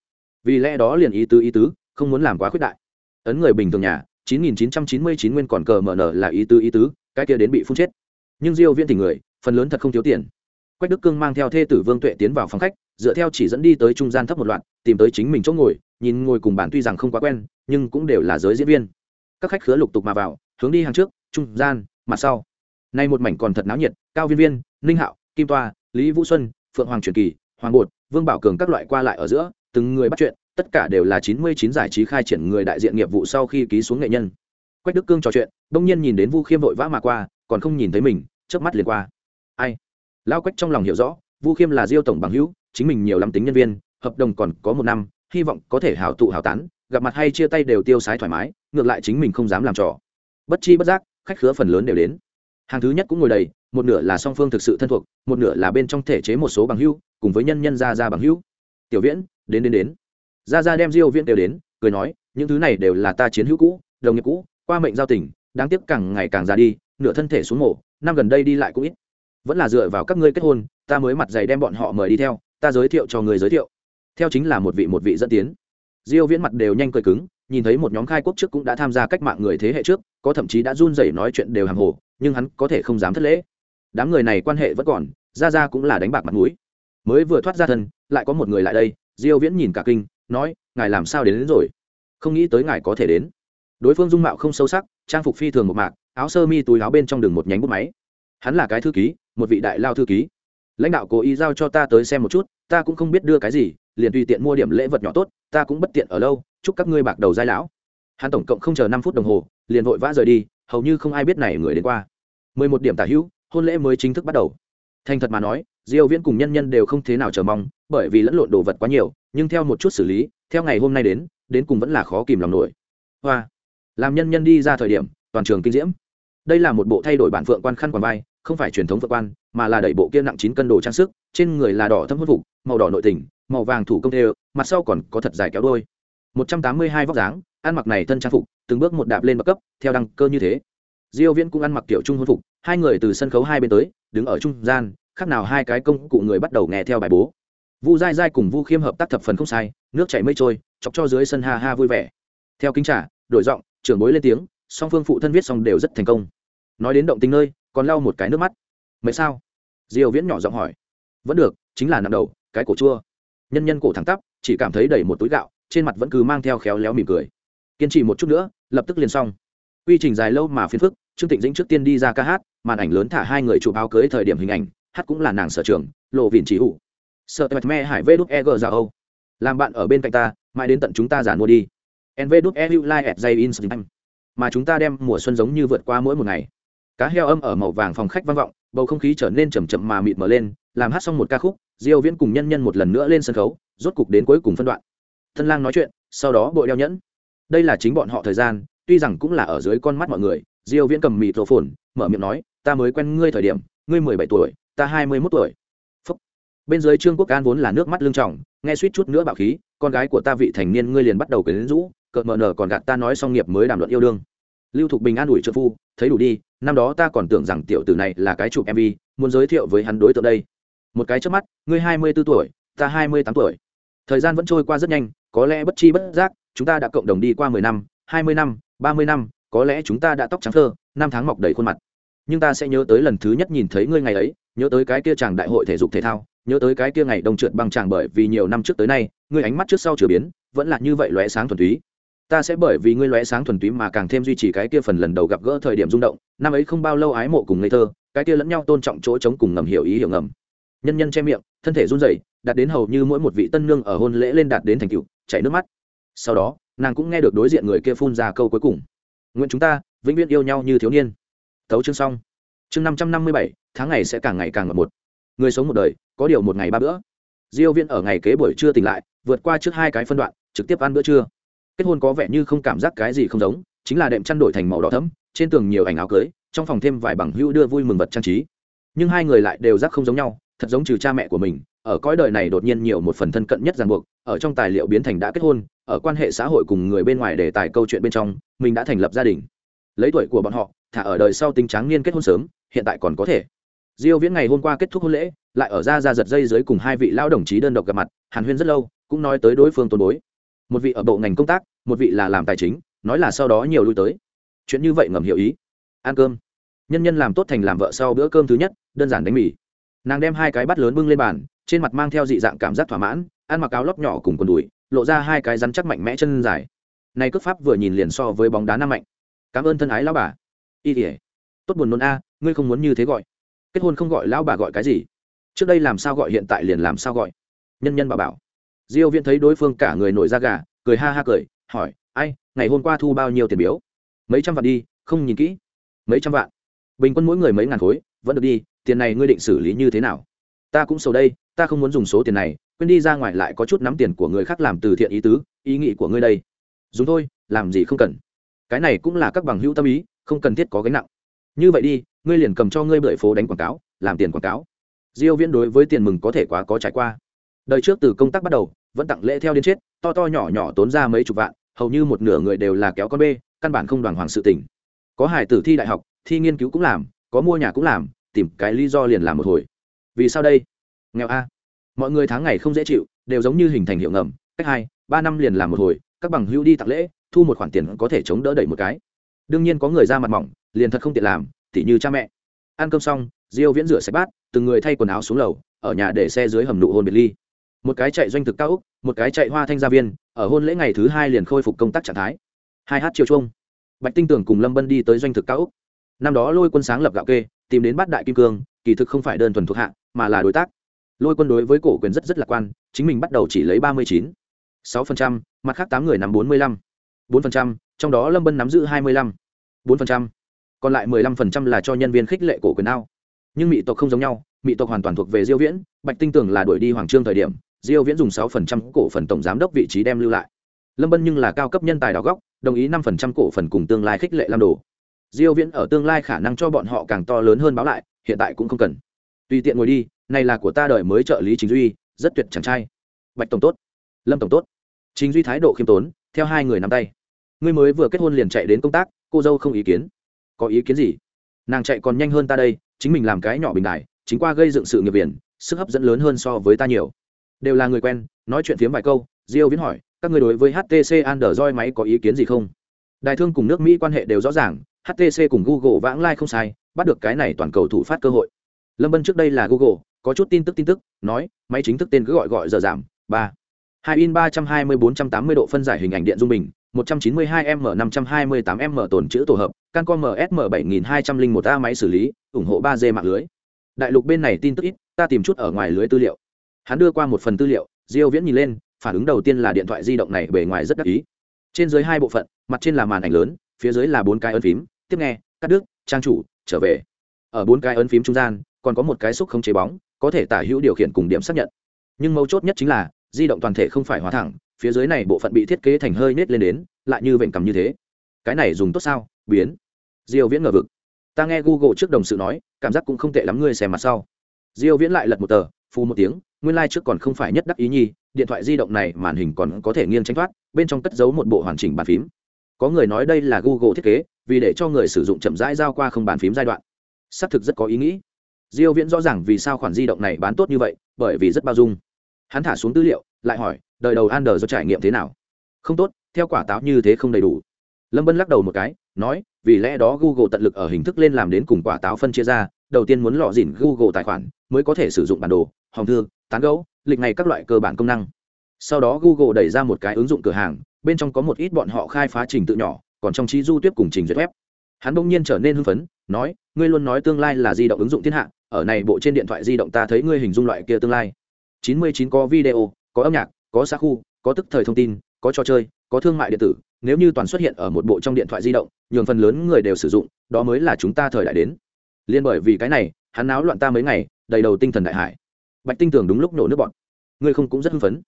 Vì lẽ đó liền ý tứ ý tứ, không muốn làm quá khuyết đại. Ấn người bình thường nhà 9999 nguyên còn cờ mở nở là ý tứ ý tứ, cái kia đến bị phun chết. Nhưng diêu viễn thì người, phần lớn thật không thiếu tiền. Quách đức cương mang theo thê tử vương tuệ tiến vào phòng khách, dựa theo chỉ dẫn đi tới trung gian thấp một loạt, tìm tới chính mình chỗ ngồi, nhìn ngồi cùng bản tuy rằng không quá quen, nhưng cũng đều là giới diễn viên. Các khách khứa lục tục mà vào, hướng đi hàng trước, trung gian, mặt sau. Nay một mảnh còn thật náo nhiệt, cao viên viên, ninh hạo, kim toa lý vũ xuân, phượng hoàng truyền kỳ, hoàng bột, vương bảo cường các loại qua lại ở giữa, từng người bắt chuyện, tất cả đều là chín mươi chín giải trí khai triển người đại diện nghiệp vụ sau khi ký xuống nghệ nhân. Quách đức cương trò chuyện, đông nhiên nhìn đến vu khiêm vội vã mà qua, còn không nhìn thấy mình trước mắt liền qua. Ai? Lao quách trong lòng hiểu rõ, vu khiêm là diêu tổng bằng hữu, chính mình nhiều lắm tính nhân viên, hợp đồng còn có một năm, hy vọng có thể hảo tụ hảo tán, gặp mặt hay chia tay đều tiêu sái thoải mái, ngược lại chính mình không dám làm trò. Bất chi bất giác, khách khứa phần lớn đều đến hàng thứ nhất cũng ngồi đầy, một nửa là song phương thực sự thân thuộc, một nửa là bên trong thể chế một số bằng hữu, cùng với nhân nhân ra ra bằng hữu. Tiểu viễn, đến đến đến. Ra ra đem diêu viễn đều đến, cười nói, những thứ này đều là ta chiến hữu cũ, đồng nghiệp cũ, qua mệnh giao tình, đáng tiếc càng ngày càng già đi, nửa thân thể xuống mổ, năm gần đây đi lại cũng ít. Vẫn là dựa vào các ngươi kết hôn, ta mới mặt dày đem bọn họ mời đi theo, ta giới thiệu cho người giới thiệu. Theo chính là một vị một vị dẫn tiến. Diêu viễn mặt đều nhanh cười cứng nhìn thấy một nhóm khai quốc trước cũng đã tham gia cách mạng người thế hệ trước có thậm chí đã run rẩy nói chuyện đều hàng hồ nhưng hắn có thể không dám thất lễ. Đám người này quan hệ vẫn còn ra ra cũng là đánh bạc mặt mũi. Mới vừa thoát ra thân lại có một người lại đây diêu viễn nhìn cả kinh nói ngài làm sao đến, đến rồi? Không nghĩ tới ngài có thể đến. Đối phương dung mạo không sâu sắc trang phục phi thường một mạc áo sơ mi túi áo bên trong đường một nhánh bút máy. Hắn là cái thư ký một vị đại lao thư ký. Lãnh đạo cố ý giao cho ta tới xem một chút ta cũng không biết đưa cái gì liền tùy tiện mua điểm lễ vật nhỏ tốt ta cũng bất tiện ở lâu chúc các ngươi bạc đầu giai lão. Hắn tổng cộng không chờ năm phút đồng hồ, liền vội vã rời đi, hầu như không ai biết này người đến qua. Mười một điểm tả hữu, hôn lễ mới chính thức bắt đầu. Thành thật mà nói, diêu viễn cùng nhân nhân đều không thế nào chờ mong, bởi vì lẫn lộn đồ vật quá nhiều, nhưng theo một chút xử lý, theo ngày hôm nay đến đến cùng vẫn là khó kìm lòng nổi. Hoa. Làm nhân nhân đi ra thời điểm, toàn trường kinh diễm. Đây là một bộ thay đổi bản phượng quan khăn quàng vai, không phải truyền thống phượng quan, mà là đẩy bộ kia nặng chín cân đồ trang sức, trên người là đỏ thâm hút phục, màu đỏ nội tình, màu vàng thủ công thêu, mặt sau còn có thật dài kéo đôi một trăm tám mươi hai vóc dáng, ăn mặc này thân trang phục, từng bước một đạp lên bậc cấp, theo đăng cơ như thế. Diêu viễn cũng ăn mặc kiểu trung hôn phục, hai người từ sân khấu hai bên tới, đứng ở trung gian, khác nào hai cái công cụ người bắt đầu nghe theo bài bố. Vu dai dai cùng vu khiêm hợp tác thập phần không sai, nước chảy mây trôi, chọc cho dưới sân ha ha vui vẻ. Theo kính trả đổi giọng, trưởng bối lên tiếng, song phương phụ thân viết xong đều rất thành công. Nói đến động tình nơi, còn lau một cái nước mắt. Mấy sao? Diêu viễn nhỏ giọng hỏi. Vẫn được, chính là nằm đầu, cái cổ chua. Nhân nhân cổ thẳng tắp, chỉ cảm thấy đầy một túi gạo trên mặt vẫn cứ mang theo khéo léo mỉm cười. Kiên trì một chút nữa, lập tức liền xong. Quy trình dài lâu mà phiền phức, trương tịnh dĩnh trước tiên đi ra ca hát, màn ảnh lớn thả hai người chụp áo cưới thời điểm hình ảnh, hát cũng là nàng sở trường, lộ vịn chỉ hụ sợ tẹt me hải vê đúc e g ra âu. Làm bạn ở bên cạnh ta, mãi đến tận chúng ta giản mua đi. Nv đúc e hữu lai at dây in mà chúng ta đem mùa xuân giống như vượt qua mỗi một ngày. Cá heo âm ở màu vàng phòng khách vang vọng, bầu không khí trở nên chầm chậm mà mịt mờ lên, làm hát xong một ca khúc, diêu viễn cùng nhân nhân một lần nữa lên sân khấu, rốt cục đến cuối cùng phân đoạn thân lang nói chuyện, sau đó bội đeo nhẫn. Đây là chính bọn họ thời gian, tuy rằng cũng là ở dưới con mắt mọi người, diêu viễn cầm mịt rổ phồn mở miệng nói, ta mới quen ngươi thời điểm, ngươi 17 tuổi, ta 21 tuổi. Phúc. bên dưới trương quốc an vốn là nước mắt lưng trọng nghe suýt chút nữa bạo khí, con gái của ta vị thành niên ngươi liền bắt đầu quyến rũ cợt mờ nở còn gạt ta nói xong nghiệp mới đàm luận yêu đương. Lưu thục bình an ủi trợ phu, thấy đủ đi, năm đó ta còn tưởng rằng tiểu tử này là cái chụp mv muốn giới thiệu với hắn đối tượng đây. Một cái trước mắt, ngươi hai mươi b ố tuổi, ta hai mươi tám tuổi thời gian vẫn trôi qua rất nhanh, có lẽ bất chi bất giác, chúng ta đã cộng đồng đi qua mười năm, hai mươi năm, ba mươi năm, có lẽ chúng ta đã tóc trắng thơ, năm tháng mọc đầy khuôn mặt. Nhưng ta sẽ nhớ tới lần thứ nhất nhìn thấy ngươi ngày ấy, nhớ tới cái kia chàng đại hội thể dục thể thao, nhớ tới cái kia ngày đông trượt băng chàng bởi vì nhiều năm trước tới nay, ngươi ánh mắt trước sau chửa biến, vẫn là như vậy lóe sáng thuần túy. Ta sẽ bởi vì ngươi lóe sáng thuần túy mà càng thêm duy trì cái kia phần lần đầu gặp gỡ thời điểm rung động, năm ấy không bao lâu ái mộ cùng ngây thơ, cái kia lẫn nhau tôn trọng chỗ trống cùng ngầm hiểu ý hiểu ngầm nhân nhân che miệng, thân thể run rẩy, đạt đến hầu như mỗi một vị tân nương ở hôn lễ lên đạt đến thành cựu chảy nước mắt. Sau đó, nàng cũng nghe được đối diện người kia phun ra câu cuối cùng. Nguyện chúng ta vĩnh viễn yêu nhau như thiếu niên. Tấu chương xong. Chương năm trăm năm mươi bảy, tháng ngày sẽ càng ngày càng ngập một. Người sống một đời, có điều một ngày ba bữa. Diêu viên ở ngày kế buổi trưa tỉnh lại, vượt qua trước hai cái phân đoạn, trực tiếp ăn bữa trưa. Kết hôn có vẻ như không cảm giác cái gì không giống, chính là đệm chăn đổi thành màu đỏ thẫm, trên tường nhiều ảnh áo cưới, trong phòng thêm vài bằng hữu đưa vui mừng vật trang trí. Nhưng hai người lại đều giác không giống nhau thật giống trừ cha mẹ của mình, ở cõi đời này đột nhiên nhiều một phần thân cận nhất ràng buộc, ở trong tài liệu biến thành đã kết hôn, ở quan hệ xã hội cùng người bên ngoài để tài câu chuyện bên trong, mình đã thành lập gia đình. Lấy tuổi của bọn họ, thả ở đời sau tính tráng niên kết hôn sớm, hiện tại còn có thể. Diêu viễn ngày hôm qua kết thúc hôn lễ, lại ở ra ra giật dây dưới cùng hai vị lao đồng chí đơn độc gặp mặt, hàn huyên rất lâu, cũng nói tới đối phương tôn bối. Một vị ở bộ ngành công tác, một vị là làm tài chính, nói là sau đó nhiều lui tới. Chuyện như vậy ngầm hiểu ý. Ăn cơm. Nhân nhân làm tốt thành làm vợ sau bữa cơm thứ nhất, đơn giản đánh mì nàng đem hai cái bát lớn bưng lên bàn, trên mặt mang theo dị dạng cảm giác thỏa mãn, ăn mặc áo lóc nhỏ cùng quần đùi, lộ ra hai cái rắn chắc mạnh mẽ chân dài. Này cước pháp vừa nhìn liền so với bóng đá nam mạnh. Cảm ơn thân ái lão bà. Y ỉa tốt buồn nôn a, ngươi không muốn như thế gọi. Kết hôn không gọi lão bà gọi cái gì? Trước đây làm sao gọi hiện tại liền làm sao gọi. Nhân nhân bà bảo. Diêu viễn thấy đối phương cả người nổi da gà, cười ha ha cười, hỏi, ai, ngày hôm qua thu bao nhiêu tiền biếu? Mấy trăm vạn đi, không nhìn kỹ. Mấy trăm vạn? Bình quân mỗi người mấy ngàn khối, vẫn được đi tiền này ngươi định xử lý như thế nào? Ta cũng sầu đây, ta không muốn dùng số tiền này, quên đi ra ngoài lại có chút nắm tiền của người khác làm từ thiện ý tứ, ý nghĩ của ngươi đây. Dùng thôi, làm gì không cần. Cái này cũng là các bằng hữu tâm ý, không cần thiết có gánh nặng. Như vậy đi, ngươi liền cầm cho ngươi bưởi phố đánh quảng cáo, làm tiền quảng cáo. Diêu viễn đối với tiền mừng có thể quá có trải qua. Đời trước từ công tác bắt đầu, vẫn tặng lễ theo đến chết, to to nhỏ nhỏ tốn ra mấy chục vạn, hầu như một nửa người đều là kéo con bê, căn bản không đoàn hoàng sự tình. Có hải tử thi đại học, thi nghiên cứu cũng làm, có mua nhà cũng làm tìm cái lý do liền làm một hồi. Vì sao đây? Nghèo a. Mọi người tháng ngày không dễ chịu, đều giống như hình thành hiệu ngầm, cách hai, ba năm liền làm một hồi, các bằng hữu đi tặng lễ, thu một khoản tiền có thể chống đỡ đẩy một cái. Đương nhiên có người ra mặt mỏng, liền thật không tiện làm, tỉ như cha mẹ. Ăn cơm xong, diêu viễn rửa sạch bát, từng người thay quần áo xuống lầu, ở nhà để xe dưới hầm nụ hôn biệt ly. Một cái chạy doanh thực cao úc, một cái chạy hoa thanh gia viên, ở hôn lễ ngày thứ hai liền khôi phục công tác trạng thái. Hai hát chiều trung bạch tinh tưởng cùng lâm bân đi tới doanh thực cao úc. Năm đó lôi quân sáng lập gạo kê tìm đến bát đại kim cương, kỳ thực không phải đơn thuần thuộc hạ, mà là đối tác. Lôi quân đối với cổ quyền rất rất lạc quan, chính mình bắt đầu chỉ lấy ba mươi chín. sáu phần trăm, mặt khác tám người nắm bốn mươi lăm. bốn phần trăm, trong đó lâm bân nắm giữ hai mươi lăm. bốn phần trăm, còn lại mười lăm phần trăm là cho nhân viên khích lệ cổ quyền ao. Nhưng mỹ tộc không giống nhau mỹ tộc hoàn toàn thuộc về diêu viễn, bạch tinh tưởng là đuổi đi hoàng trương thời điểm, diêu viễn dùng sáu phần trăm cổ phần tổng giám đốc vị trí đem lưu lại. Lâm bân nhưng là cao cấp nhân tài đào góc, đồng ý năm phần trăm cổ phần cùng tương lai khích lệ làm đồ diêu viễn ở tương lai khả năng cho bọn họ càng to lớn hơn báo lại, hiện tại cũng không cần. Tùy tiện ngồi đi, này là của ta đợi mới trợ lý chính duy, rất tuyệt chàng trai. Bạch tổng tốt. Lâm tổng tốt. Chính duy thái độ khiêm tốn, theo hai người nắm tay. Ngươi mới vừa kết hôn liền chạy đến công tác, cô dâu không ý kiến. Có ý kiến gì? Nàng chạy còn nhanh hơn ta đây, chính mình làm cái nhỏ bình đại chính qua gây dựng sự nghiệp biển, sức hấp dẫn lớn hơn so với ta nhiều. Đều là người quen, nói chuyện phiếm vài câu, diêu viễn hỏi, các người đối với htc android máy có ý kiến gì không? Đài thương cùng nước mỹ quan hệ đều rõ ràng htc cùng google vãng lai không sai bắt được cái này toàn cầu thủ phát cơ hội lâm bân trước đây là google có chút tin tức tin tức nói máy chính thức tên cứ gọi gọi giờ giảm ba hai in ba trăm hai mươi bốn trăm tám mươi độ phân giải hình ảnh điện dung bình 192M528M tồn chữ tổ hợp, Cancom MSM7201A máy xử lý, ủng hộ 3G mạng lưới. Đại lục bên này tin tức ít, ta tìm chút ở ngoài lưới tư liệu. Hắn đưa qua một phần tư liệu, Diêu Viễn nhìn lên, phản ứng đầu tiên là điện thoại di động này bề ngoài rất đắc ý. Trên dưới hai bộ phận, mặt trên là màn ảnh lớn, phía dưới là bốn cái ấn phím, tiếp nghe, cắt đứt, trang chủ, trở về. Ở bốn cái ấn phím trung gian, còn có một cái xúc không chế bóng, có thể tả hữu điều khiển cùng điểm xác nhận. Nhưng mấu chốt nhất chính là, di động toàn thể không phải hóa thẳng, phía dưới này bộ phận bị thiết kế thành hơi nết lên đến lại như vệnh cầm như thế. Cái này dùng tốt sao? Biến. Diêu viễn ngờ vực. Ta nghe google trước đồng sự nói cảm giác cũng không tệ lắm ngươi xem mặt sau. Diêu viễn lại lật một tờ phù một tiếng nguyên lai trước còn không phải nhất đắc ý nhi điện thoại di động này màn hình còn có thể nghiêng tránh thoát bên trong cất giấu một bộ hoàn chỉnh bàn phím. Có người nói đây là google thiết kế vì để cho người sử dụng chậm rãi giao qua không bàn phím giai đoạn. Xác thực rất có ý nghĩ. Diêu viễn rõ ràng vì sao khoản di động này bán tốt như vậy, bởi vì rất bao dung. Hắn thả xuống tư liệu, lại hỏi, đời đầu Android do trải nghiệm thế nào? Không tốt, theo quả táo như thế không đầy đủ. Lâm bân lắc đầu một cái, nói, vì lẽ đó google tận lực ở hình thức lên làm đến cùng quả táo phân chia ra, đầu tiên muốn lọ dỉn google tài khoản, mới có thể sử dụng bản đồ, hòm thư, tán gấu lịch này các loại cơ bản công năng. Sau đó google đẩy ra một cái ứng dụng cửa hàng, bên trong có một ít bọn họ khai phá trình tự nhỏ còn trong trí du tiếp cùng trình duyệt web. Hắn bỗng nhiên trở nên hưng phấn, nói, ngươi luôn nói tương lai là di động ứng dụng thiên hạ, ở này bộ trên điện thoại di động ta thấy ngươi hình dung loại kia tương lai. 99 có video, có âm nhạc, có xã khu, có tức thời thông tin, có trò chơi, có thương mại điện tử. Nếu như toàn xuất hiện ở một bộ trong điện thoại di động, nhường phần lớn người đều sử dụng, đó mới là chúng ta thời đại đến. Liên bởi vì cái này, hắn náo loạn ta mấy ngày, đầy đầu tinh thần đại hải. Bạch tinh tường đúng lúc nổ nước bọn ngươi không cũng rất hưng phấn.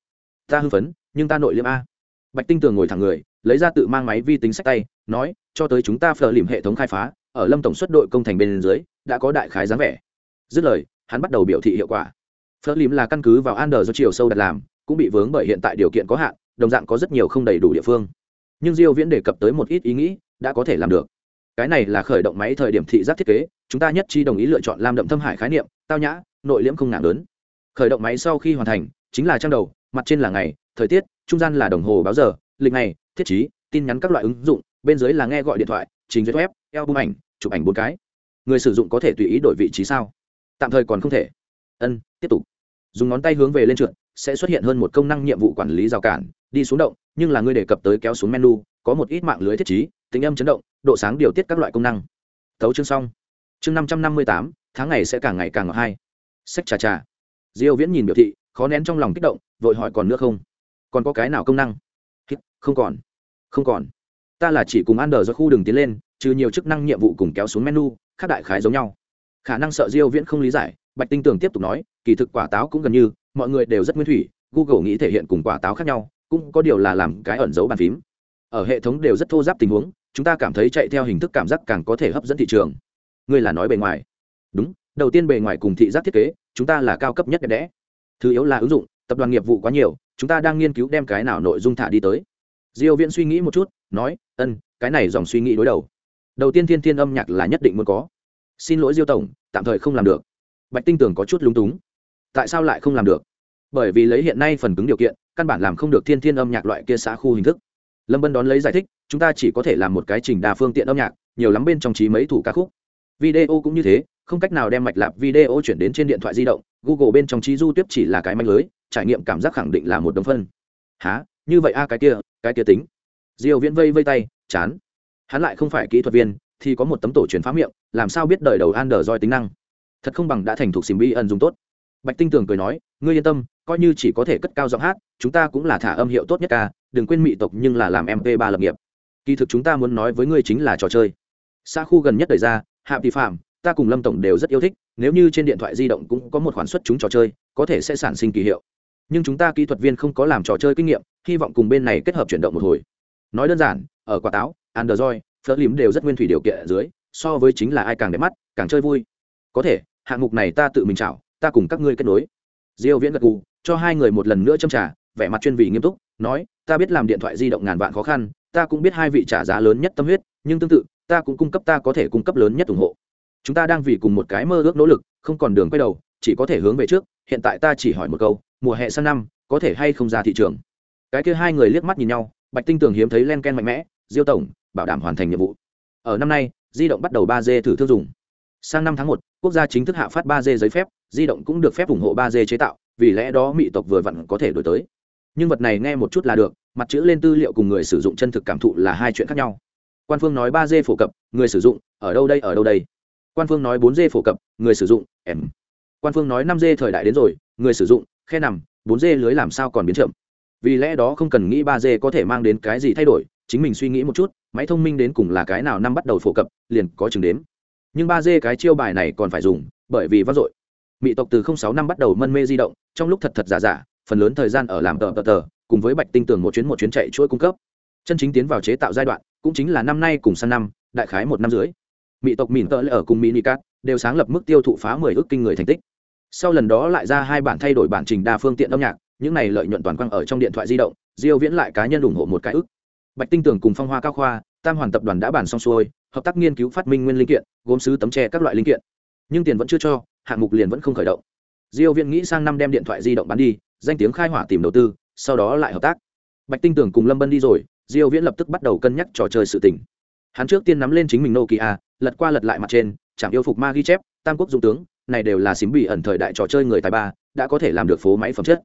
Ta hưng phấn, nhưng ta nội liêm a. Bạch tinh tường ngồi thẳng người lấy ra tự mang máy vi tính sách tay, nói, cho tới chúng ta phờ lìm hệ thống khai phá, ở lâm tổng xuất đội công thành bên dưới, đã có đại khái dáng vẻ. Dứt lời, hắn bắt đầu biểu thị hiệu quả. Phờ lìm là căn cứ vào an do chiều sâu đặt làm, cũng bị vướng bởi hiện tại điều kiện có hạn, đồng dạng có rất nhiều không đầy đủ địa phương. Nhưng diêu viễn đề cập tới một ít ý nghĩ, đã có thể làm được. Cái này là khởi động máy thời điểm thị giác thiết kế, chúng ta nhất trí đồng ý lựa chọn lam đậm thâm hải khái niệm, tao nhã, nội liễm không ngạc lớn. Khởi động máy sau khi hoàn thành, chính là trang đầu, mặt trên là ngày, thời tiết, trung gian là đồng hồ báo giờ, lịch ngày thiết chí tin nhắn các loại ứng dụng, bên dưới là nghe gọi điện thoại, trình duyệt web bung ảnh, chụp ảnh bốn cái. Người sử dụng có thể tùy ý đổi vị trí sao? Tạm thời còn không thể. Ân, tiếp tục. Dùng ngón tay hướng về lên trượt, sẽ xuất hiện hơn một công năng nhiệm vụ quản lý rào cản, đi xuống động, nhưng là ngươi đề cập tới kéo xuống menu, có một ít mạng lưới thiết chí tính âm chấn động, độ sáng điều tiết các loại công năng. Thấu chương xong. Chương năm trăm năm mươi tám, tháng ngày sẽ càng ngày càng ngọt hay. Sách trà trà. Diêu viễn nhìn biểu thị, khó nén trong lòng kích động, vội hỏi còn nữa không? Còn có cái nào công năng? Không còn không còn. Ta là chỉ cùng ăn đờ do khu đường tiến lên trừ nhiều chức năng nhiệm vụ cùng kéo xuống menu, khác đại khái giống nhau. Khả năng sợ diêu viễn không lý giải, bạch tinh tường tiếp tục nói, kỳ thực quả táo cũng gần như, mọi người đều rất nguyên thủy, google nghĩ thể hiện cùng quả táo khác nhau, cũng có điều là làm cái ẩn dấu bàn phím. Ở hệ thống đều rất thô giáp tình huống, chúng ta cảm thấy chạy theo hình thức cảm giác càng có thể hấp dẫn thị trường. Ngươi là nói bề ngoài. Đúng, đầu tiên bề ngoài cùng thị giác thiết kế, chúng ta là cao cấp nhất đẹp đẽ. Thứ yếu là ứng dụng, tập đoàn nghiệp vụ quá nhiều, chúng ta đang nghiên cứu đem cái nào nội dung thả đi tới diêu viễn suy nghĩ một chút, nói, ân, cái này dòng suy nghĩ đối đầu. Đầu tiên thiên thiên âm nhạc là nhất định muốn có. Xin lỗi diêu tổng, tạm thời không làm được. Bạch tinh tưởng có chút lúng túng. Tại sao lại không làm được? Bởi vì lấy hiện nay phần cứng điều kiện, căn bản làm không được thiên thiên âm nhạc loại kia xã khu hình thức. Lâm bân đón lấy giải thích, chúng ta chỉ có thể làm một cái trình đa phương tiện âm nhạc, nhiều lắm bên trong trí mấy thủ ca khúc. Video cũng như thế, không cách nào đem mạch lạc video chuyển đến trên điện thoại di động, google bên trong trí du tiếp chỉ là cái manh lưới, trải nghiệm cảm giác khẳng định là một đồng phân. Há như vậy a, cái kia cái kia tính. Diều viễn vây vây tay, chán. Hắn lại không phải kỹ thuật viên, thì có một tấm tổ truyền phá miệng, làm sao biết đời đầu an đờ roi tính năng? Thật không bằng đã thành thục xìm bi ẩn dùng tốt. Bạch tinh tường cười nói, ngươi yên tâm, coi như chỉ có thể cất cao giọng hát, chúng ta cũng là thả âm hiệu tốt nhất ca, đừng quên mị tộc nhưng là làm mp ba lập nghiệp. Kỳ thực chúng ta muốn nói với ngươi chính là trò chơi. Xa khu gần nhất đời ra, hạ vi phạm, ta cùng lâm tổng đều rất yêu thích, nếu như trên điện thoại di động cũng có một khoản xuất chúng trò chơi, có thể sẽ sản sinh kỳ hiệu nhưng chúng ta kỹ thuật viên không có làm trò chơi kinh nghiệm hy vọng cùng bên này kết hợp chuyển động một hồi. Nói đơn giản ở quả táo android phớt lìm đều rất nguyên thủy điều kiện ở dưới so với chính là ai càng đẹp mắt càng chơi vui. Có thể hạng mục này ta tự mình chảo ta cùng các ngươi kết nối. Diêu viễn gật gù cho hai người một lần nữa châm trà, vẻ mặt chuyên vị nghiêm túc nói ta biết làm điện thoại di động ngàn vạn khó khăn ta cũng biết hai vị trả giá lớn nhất tâm huyết nhưng tương tự ta cũng cung cấp ta có thể cung cấp lớn nhất ủng hộ. Chúng ta đang vì cùng một cái mơ ước nỗ lực không còn đường quay đầu chỉ có thể hướng về trước hiện tại ta chỉ hỏi một câu mùa hè sang năm, có thể hay không ra thị trường? Cái kia hai người liếc mắt nhìn nhau, bạch tinh tường hiếm thấy len ken mạnh mẽ, diêu tổng, bảo đảm hoàn thành nhiệm vụ. Ở năm nay, di động bắt đầu ba d thử thương dùng sang năm tháng một, quốc gia chính thức hạ phát ba d giấy phép, di động cũng được phép ủng hộ ba d chế tạo, vì lẽ đó mỹ tộc vừa vặn có thể đổi tới. Nhưng vật này nghe một chút là được, mặt chữ lên tư liệu cùng người sử dụng chân thực cảm thụ là hai chuyện khác nhau. Quan phương nói ba d phổ cập, người sử dụng, ở đâu đây, ở đâu đây? Quan phương nói bốn d phổ cập, người sử dụng, em. Quan phương nói năm d thời đại đến rồi, người sử dụng khe nằm, bốn d lưới làm sao còn biến chậm? Vì lẽ đó không cần nghĩ ba d có thể mang đến cái gì thay đổi, chính mình suy nghĩ một chút, máy thông minh đến cùng là cái nào năm bắt đầu phổ cập, liền có chừng đếm. Nhưng ba d cái chiêu bài này còn phải dùng, bởi vì vang dội. Mỹ tộc từ sáu năm bắt đầu mân mê di động, trong lúc thật thật giả giả, phần lớn thời gian ở làm tờ tờ tờ, cùng với bạch tinh tường một chuyến một chuyến chạy chuỗi cung cấp. Chân chính tiến vào chế tạo giai đoạn, cũng chính là năm nay cùng sang năm, đại khái một năm dưới mỹ tộc mìn tợ lệ ở cùng minicat đều sáng lập mức tiêu thụ phá mười ước kinh người thành tích sau lần đó lại ra hai bản thay đổi bản trình đa phương tiện âm nhạc, những này lợi nhuận toàn quang ở trong điện thoại di động, diêu viễn lại cá nhân ủng hộ một cái ức. Bạch tinh tường cùng phong hoa cao khoa, tam hoàn tập đoàn đã bàn xong xuôi, hợp tác nghiên cứu phát minh nguyên linh kiện, gốm sứ tấm tre các loại linh kiện. Nhưng tiền vẫn chưa cho, hạng mục liền vẫn không khởi động. Diêu viễn nghĩ sang năm đem điện thoại di động bán đi, danh tiếng khai hỏa tìm đầu tư, sau đó lại hợp tác. Bạch tinh tường cùng lâm bân đi rồi, diêu viễn lập tức bắt đầu cân nhắc trò chơi sự tình. Hắn trước tiên nắm lên chính mình nokia, lật qua lật lại mặt trên, chẳng yêu phục ma ghi chép, tam quốc dung tướng này đều là xím bị ẩn thời đại trò chơi người tài ba, đã có thể làm được phố máy phẩm chất.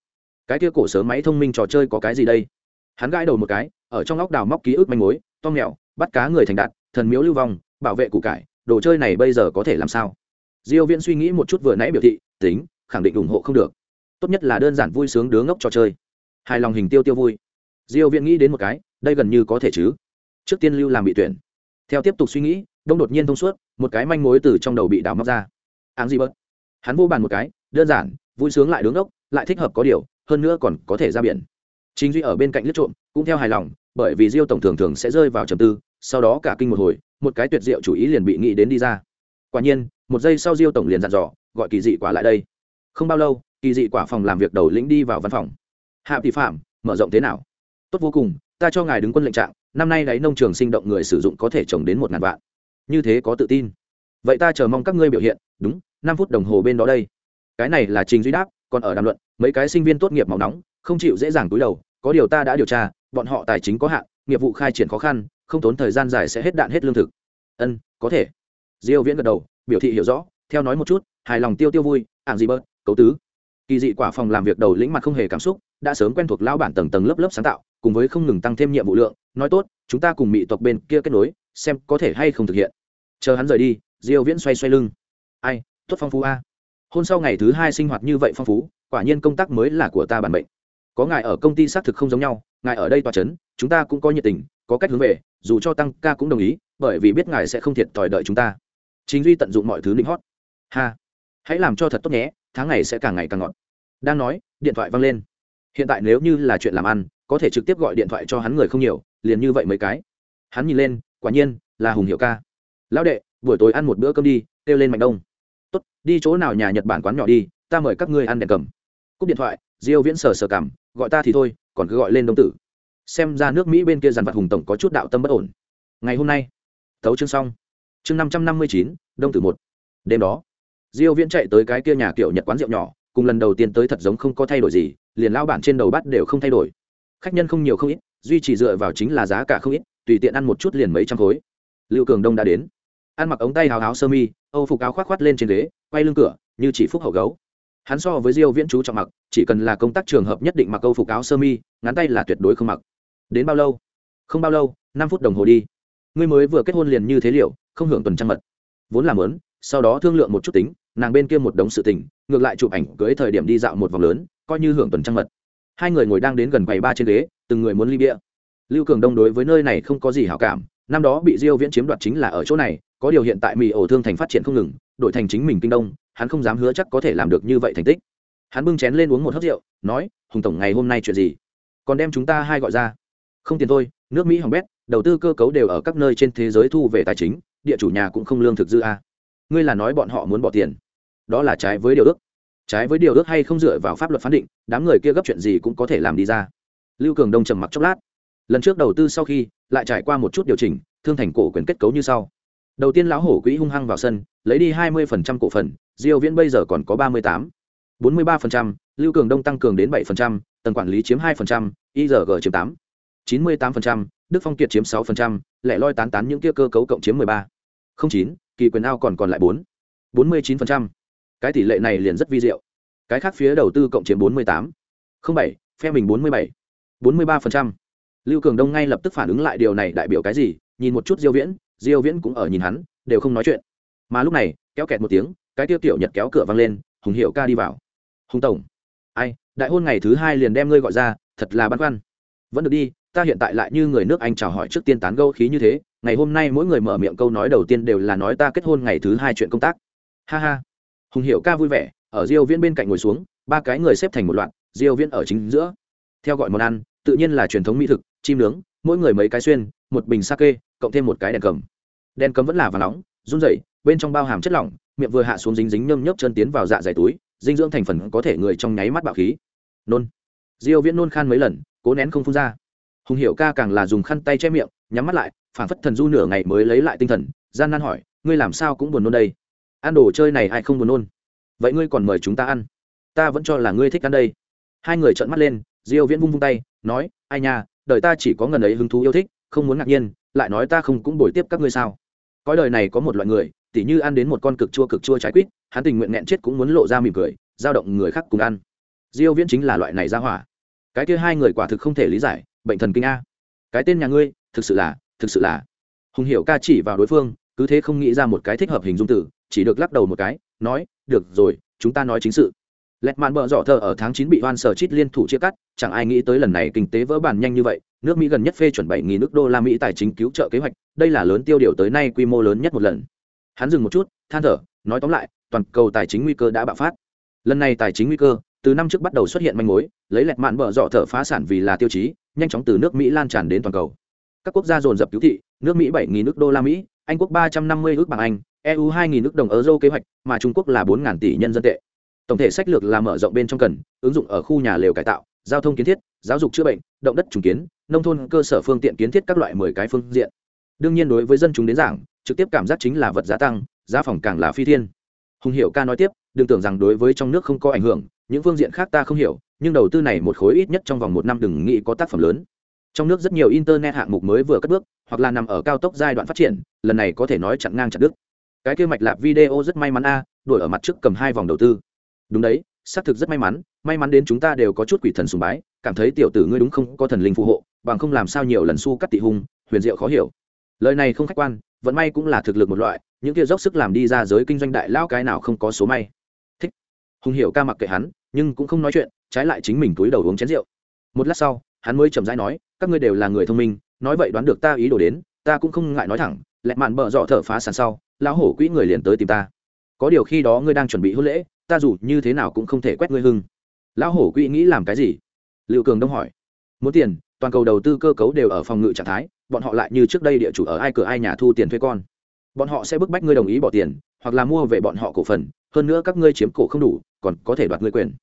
Cái kia cổ sớm máy thông minh trò chơi có cái gì đây? Hắn gãi đầu một cái, ở trong óc đào móc ký ức manh mối, tom mèo, bắt cá người thành đạt, thần miếu lưu vong, bảo vệ củ cải, đồ chơi này bây giờ có thể làm sao? Diêu viễn suy nghĩ một chút vừa nãy biểu thị, tính, khẳng định ủng hộ không được. Tốt nhất là đơn giản vui sướng đứa ngốc trò chơi. Hài lòng hình tiêu tiêu vui. Diêu viễn nghĩ đến một cái, đây gần như có thể chứ? Trước tiên lưu làm bị tuyển. Theo tiếp tục suy nghĩ, đông đột nhiên thông suốt, một cái manh mối từ trong đầu bị đào móc ra áng gì bớt. Hắn vô bàn một cái, đơn giản, vui sướng lại đứng ốc, lại thích hợp có điều, hơn nữa còn có thể ra biển. Chính duy ở bên cạnh lướt trộm, cũng theo hài lòng, bởi vì diêu tổng thường thường sẽ rơi vào trầm tư, sau đó cả kinh một hồi, một cái tuyệt diệu chủ ý liền bị nghĩ đến đi ra. Quả nhiên, một giây sau diêu tổng liền dặn dò, gọi kỳ dị quả lại đây. Không bao lâu, kỳ dị quả phòng làm việc đầu lĩnh đi vào văn phòng. Hạ thị phạm, mở rộng thế nào? Tốt vô cùng, ta cho ngài đứng quân lệnh trạng, năm nay đáy nông trường sinh động người sử dụng có thể trồng đến một ngàn vạn. Như thế có tự tin vậy ta chờ mong các ngươi biểu hiện, đúng, năm phút đồng hồ bên đó đây. Cái này là trình duy đáp, còn ở đàm luận, mấy cái sinh viên tốt nghiệp màu nóng, không chịu dễ dàng túi đầu, có điều ta đã điều tra, bọn họ tài chính có hạn, nghiệp vụ khai triển khó khăn, không tốn thời gian dài sẽ hết đạn hết lương thực. Ân, có thể. Diêu viễn gật đầu, biểu thị hiểu rõ, theo nói một chút, hài lòng tiêu tiêu vui, ảng gì bớt, cấu tứ. Kỳ dị quả phòng làm việc đầu lĩnh mặt không hề cảm xúc, đã sớm quen thuộc lao bản tầng tầng lớp lớp sáng tạo, cùng với không ngừng tăng thêm nhiệm vụ lượng, nói tốt, chúng ta cùng mỹ tộc bên kia kết nối, xem có thể hay không thực hiện. Chờ hắn rời đi diêu viễn xoay xoay lưng. Ai, tốt phong phú a. Hôm sau ngày thứ hai sinh hoạt như vậy phong phú, quả nhiên công tác mới là của ta bản mệnh. Có ngài ở công ty xác thực không giống nhau, ngài ở đây tòa chấn, chúng ta cũng có nhiệt tình, có cách hướng về, dù cho tăng ca cũng đồng ý, bởi vì biết ngài sẽ không thiệt thòi đợi chúng ta. Chính duy tận dụng mọi thứ linh hót. Ha. Hãy làm cho thật tốt nhé, tháng ngày sẽ càng ngày càng ngọt. Đang nói, điện thoại văng lên. Hiện tại nếu như là chuyện làm ăn, có thể trực tiếp gọi điện thoại cho hắn người không nhiều, liền như vậy mấy cái. Hắn nhìn lên, quả nhiên là hùng hiệu ca lão đệ, buổi tối ăn một bữa cơm đi, kêu lên mạnh đông. Tốt, đi chỗ nào nhà nhật bản quán nhỏ đi, ta mời các ngươi ăn đèn cầm. Cúp điện thoại, diêu viễn sờ sờ cảm gọi ta thì thôi, còn cứ gọi lên đông tử. Xem ra nước mỹ bên kia dàn vật hùng tổng có chút đạo tâm bất ổn. Ngày hôm nay, thấu chương xong. Chương năm trăm năm mươi chín, đông tử một. Đêm đó, diêu viễn chạy tới cái kia nhà kiểu nhật quán rượu nhỏ, cùng lần đầu tiên tới thật giống không có thay đổi gì, liền lao bản trên đầu bắt đều không thay đổi. Khách nhân không nhiều không ít, duy trì dựa vào chính là giá cả không ít, tùy tiện ăn một chút liền mấy trăm khối. Lưu cường đông đã đến ăn mặc ống tay hào áo sơ mi, âu phục áo khoác khoát lên trên ghế, quay lưng cửa, như chỉ phúc hậu gấu. Hắn so với diêu viễn chú trọng mặc, chỉ cần là công tác trường hợp nhất định mặc âu phục áo sơ mi, ngắn tay là tuyệt đối không mặc. Đến bao lâu? Không bao lâu, năm phút đồng hồ đi. Ngươi mới vừa kết hôn liền như thế liệu, không hưởng tuần trăng mật. Vốn làm lớn sau đó thương lượng một chút tính, nàng bên kia một đống sự tình, ngược lại chụp ảnh cưới thời điểm đi dạo một vòng lớn, coi như hưởng tuần trăng mật. Hai người ngồi đang đến gần quầy ba trên ghế, từng người muốn ly bia. Lưu cường đông đối với nơi này không có gì hảo cảm năm đó bị diêu viễn chiếm đoạt chính là ở chỗ này, có điều hiện tại mỹ ổ thương thành phát triển không ngừng, đổi thành chính mình kinh đông, hắn không dám hứa chắc có thể làm được như vậy thành tích. Hắn bưng chén lên uống một hớp rượu, nói, hùng tổng, ngày hôm nay chuyện gì? Còn đem chúng ta hai gọi ra. Không tiền thôi, nước mỹ hỏng bét, đầu tư cơ cấu đều ở các nơi trên thế giới thu về tài chính, địa chủ nhà cũng không lương thực dư a. Ngươi là nói bọn họ muốn bỏ tiền. Đó là trái với điều ước. Trái với điều ước hay không dựa vào pháp luật phán định, đám người kia gấp chuyện gì cũng có thể làm đi ra. Lưu cường đông trầm mặc chốc lát lần trước đầu tư sau khi lại trải qua một chút điều chỉnh thương thành cổ quyền kết cấu như sau. Đầu tiên lão hổ quỹ hung hăng vào sân lấy đi 20% cổ phần diêu viễn bây giờ còn có 38 43%, lưu cường đông tăng cường đến 7%, tầng quản lý chiếm 2%, igg chiếm 8 98%, đức phong kiệt chiếm 6%, lẻ loi tán tán những kia cơ cấu cộng chiếm 13 09 kỳ quyền ao còn còn lại 4 49%. cái tỷ lệ này liền rất vi diệu. Cái khác phía đầu tư cộng chiếm 48 07 phe mình 47 43% lưu cường đông ngay lập tức phản ứng lại điều này đại biểu cái gì, nhìn một chút diêu viễn diêu viễn cũng ở nhìn hắn, đều không nói chuyện. Mà lúc này, kéo kẹt một tiếng, cái tiêu tiểu nhật kéo cửa văng lên, hùng hiệu ca đi vào. Hùng tổng. Ai, đại hôn ngày thứ hai liền đem ngươi gọi ra, thật là băn khoăn. Vẫn được đi, ta hiện tại lại như người nước anh chào hỏi trước tiên tán gẫu khí như thế, ngày hôm nay mỗi người mở miệng câu nói đầu tiên đều là nói ta kết hôn ngày thứ hai chuyện công tác. Ha ha. Hùng hiệu ca vui vẻ, ở diêu viễn bên cạnh ngồi xuống, ba cái người xếp thành một loạt, diêu viễn ở chính giữa. Theo gọi món ăn, tự nhiên là truyền thống mỹ thực chim nướng, mỗi người mấy cái xuyên, một bình sake, cộng thêm một cái đèn cầm. Đèn cầm vẫn là vàng nóng, run rẩy, bên trong bao hàm chất lỏng, miệng vừa hạ xuống dính dính nhâm nhấp chân tiến vào dạ dày túi, dinh dưỡng thành phần có thể người trong nháy mắt bạo khí. Nôn. Diêu viễn nôn khan mấy lần, cố nén không phun ra. Hùng hiệu ca càng là dùng khăn tay che miệng, nhắm mắt lại, phảng phất thần du nửa ngày mới lấy lại tinh thần, gian nan hỏi, ngươi làm sao cũng buồn nôn đây? Ăn đồ chơi này ai không buồn nôn? Vậy ngươi còn mời chúng ta ăn? Ta vẫn cho là ngươi thích ăn đây. Hai người trợn mắt lên, diêu viễn vung vung tay, nói, ai nha đời ta chỉ có ngần ấy hứng thú yêu thích, không muốn ngạc nhiên, lại nói ta không cũng bồi tiếp các ngươi sao? Cõi đời này có một loại người, tỉ như ăn đến một con cực chua cực chua trái quýt, hắn tình nguyện nghẹn chết cũng muốn lộ ra mỉm cười, giao động người khác cùng ăn. Diêu viễn chính là loại này ra hỏa. Cái kia hai người quả thực không thể lý giải, bệnh thần kinh a. Cái tên nhà ngươi, thực sự là, thực sự là. Hùng hiểu ca chỉ vào đối phương, cứ thế không nghĩ ra một cái thích hợp hình dung từ, chỉ được lắc đầu một cái, nói, được rồi, chúng ta nói chính sự lẹt mạn bợ dọ thờ ở tháng chín bị hoan sở chít liên thủ chia cắt, chẳng ai nghĩ tới lần này kinh tế vỡ bàn nhanh như vậy, nước mỹ gần nhất phê chuẩn bảy nghìn nước đô la mỹ tài chính cứu trợ kế hoạch, đây là lớn tiêu điều tới nay quy mô lớn nhất một lần. Hắn dừng một chút, than thở, nói tóm lại, toàn cầu tài chính nguy cơ đã bạo phát. Lần này tài chính nguy cơ, từ năm trước bắt đầu xuất hiện manh mối, lấy lẹt mạn bợ dọ thờ phá sản vì là tiêu chí, nhanh chóng từ nước mỹ lan tràn đến toàn cầu. Các quốc gia dồn dập cứu thị, nước mỹ bảy nghìn nước đô la mỹ, anh quốc ba trăm năm mươi ước bằng anh eu hai nghìn nước đồng euro kế hoạch, mà trung quốc là bốn tỷ nhân dân tệ tổng thể sách lược là mở rộng bên trong cần, ứng dụng ở khu nhà lều cải tạo, giao thông kiến thiết, giáo dục chữa bệnh, động đất trùng kiến, nông thôn, cơ sở phương tiện kiến thiết các loại mười cái phương diện. Đương nhiên đối với dân chúng đến giảng, trực tiếp cảm giác chính là vật giá tăng, giá phòng càng là phi thiên. Hùng hiệu ca nói tiếp, đừng tưởng rằng đối với trong nước không có ảnh hưởng, những phương diện khác ta không hiểu, nhưng đầu tư này một khối ít nhất trong vòng một năm đừng nghĩ có tác phẩm lớn. Trong nước rất nhiều internet hạng mục mới vừa cất bước, hoặc là nằm ở cao tốc giai đoạn phát triển, lần này có thể nói chặn ngang chặn đứt. Cái kế mạch lạp video rất may mắn a, đổi ở mặt trước cầm hai vòng đầu tư đúng đấy, xác thực rất may mắn may mắn đến chúng ta đều có chút quỷ thần sùng bái, cảm thấy tiểu tử ngươi đúng không có thần linh phù hộ, bằng không làm sao nhiều lần su cắt tị hung, huyền diệu khó hiểu. Lời này không khách quan vẫn may cũng là thực lực một loại, những kia dốc sức làm đi ra giới kinh doanh đại lao cái nào không có số may. Thích. Hùng hiểu ca mặc kệ hắn, nhưng cũng không nói chuyện, trái lại chính mình túi đầu uống chén rượu. Một lát sau, hắn mới chậm rãi nói, các ngươi đều là người thông minh, nói vậy đoán được ta ý đồ đến, ta cũng không ngại nói thẳng, lẹ mạn bợ dọ thở phá sàn sau, lão hổ quỹ người liền tới tìm ta có điều khi đó ngươi đang chuẩn bị hôn lễ, ta dù như thế nào cũng không thể quét ngươi hưng. Lão hổ quỹ nghĩ làm cái gì? Liệu cường đông hỏi. Muốn tiền, toàn cầu đầu tư cơ cấu đều ở phòng ngự trạng thái, bọn họ lại như trước đây địa chủ ở ai cửa ai nhà thu tiền thuê con. Bọn họ sẽ bức bách ngươi đồng ý bỏ tiền, hoặc là mua về bọn họ cổ phần, hơn nữa các ngươi chiếm cổ không đủ, còn có thể đoạt ngươi quyền.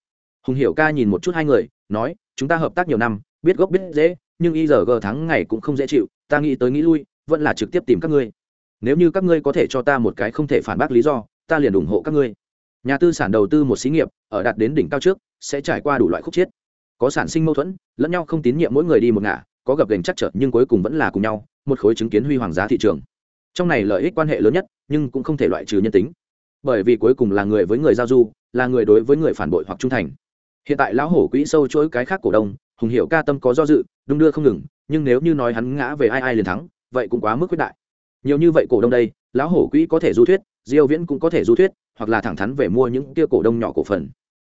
Hùng hiểu ca nhìn một chút hai người, nói, chúng ta hợp tác nhiều năm, biết gốc biết dễ nhưng y giờ g tháng ngày cũng không dễ chịu, ta nghĩ tới nghĩ lui, vẫn là trực tiếp tìm các ngươi. Nếu như các ngươi có thể cho ta một cái không thể phản bác lý do ta liền ủng hộ các ngươi. Nhà tư sản đầu tư một xí nghiệp, ở đạt đến đỉnh cao trước, sẽ trải qua đủ loại khúc chiết có sản sinh mâu thuẫn, lẫn nhau không tín nhiệm mỗi người đi một ngả, có gặp gành chắc trở nhưng cuối cùng vẫn là cùng nhau, một khối chứng kiến huy hoàng giá thị trường. Trong này lợi ích quan hệ lớn nhất, nhưng cũng không thể loại trừ nhân tính. Bởi vì cuối cùng là người với người giao du, là người đối với người phản bội hoặc trung thành. Hiện tại lão hổ quỹ sâu chuỗi cái khác cổ đông, hùng hiểu ca tâm có do dự, đung đưa không ngừng, nhưng nếu như nói hắn ngã về ai ai liền thắng, vậy cũng quá mức quyết đại. Nhiều như vậy cổ đông đây lão hổ quỹ có thể du thuyết, diêu viễn cũng có thể du thuyết, hoặc là thẳng thắn về mua những kia cổ đông nhỏ cổ phần.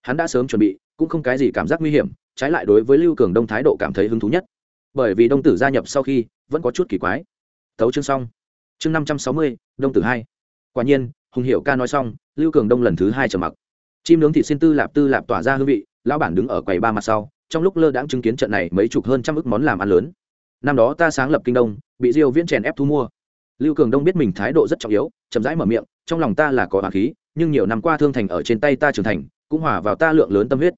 Hắn đã sớm chuẩn bị, cũng không cái gì cảm giác nguy hiểm, trái lại đối với lưu cường đông thái độ cảm thấy hứng thú nhất. Bởi vì đông tử gia nhập sau khi, vẫn có chút kỳ quái. Thấu chương xong. Chương năm trăm sáu mươi, đông tử hai. Quả nhiên, hùng hiệu ca nói xong, lưu cường đông lần thứ hai trở mặc. Chim nướng thịt xin tư lạp tư lạp tỏa ra hương vị, lão bản đứng ở quầy ba mặt sau, trong lúc lơ đãng chứng kiến trận này mấy chục hơn trăm ức món làm ăn lớn. Năm đó ta sáng lập kinh đông, bị diêu viễn chèn ép thu mua lưu cường đông biết mình thái độ rất trọng yếu, chậm rãi mở miệng, trong lòng ta là có hoàng khí, nhưng nhiều năm qua thương thành ở trên tay ta trưởng thành, cũng hòa vào ta lượng lớn tâm huyết.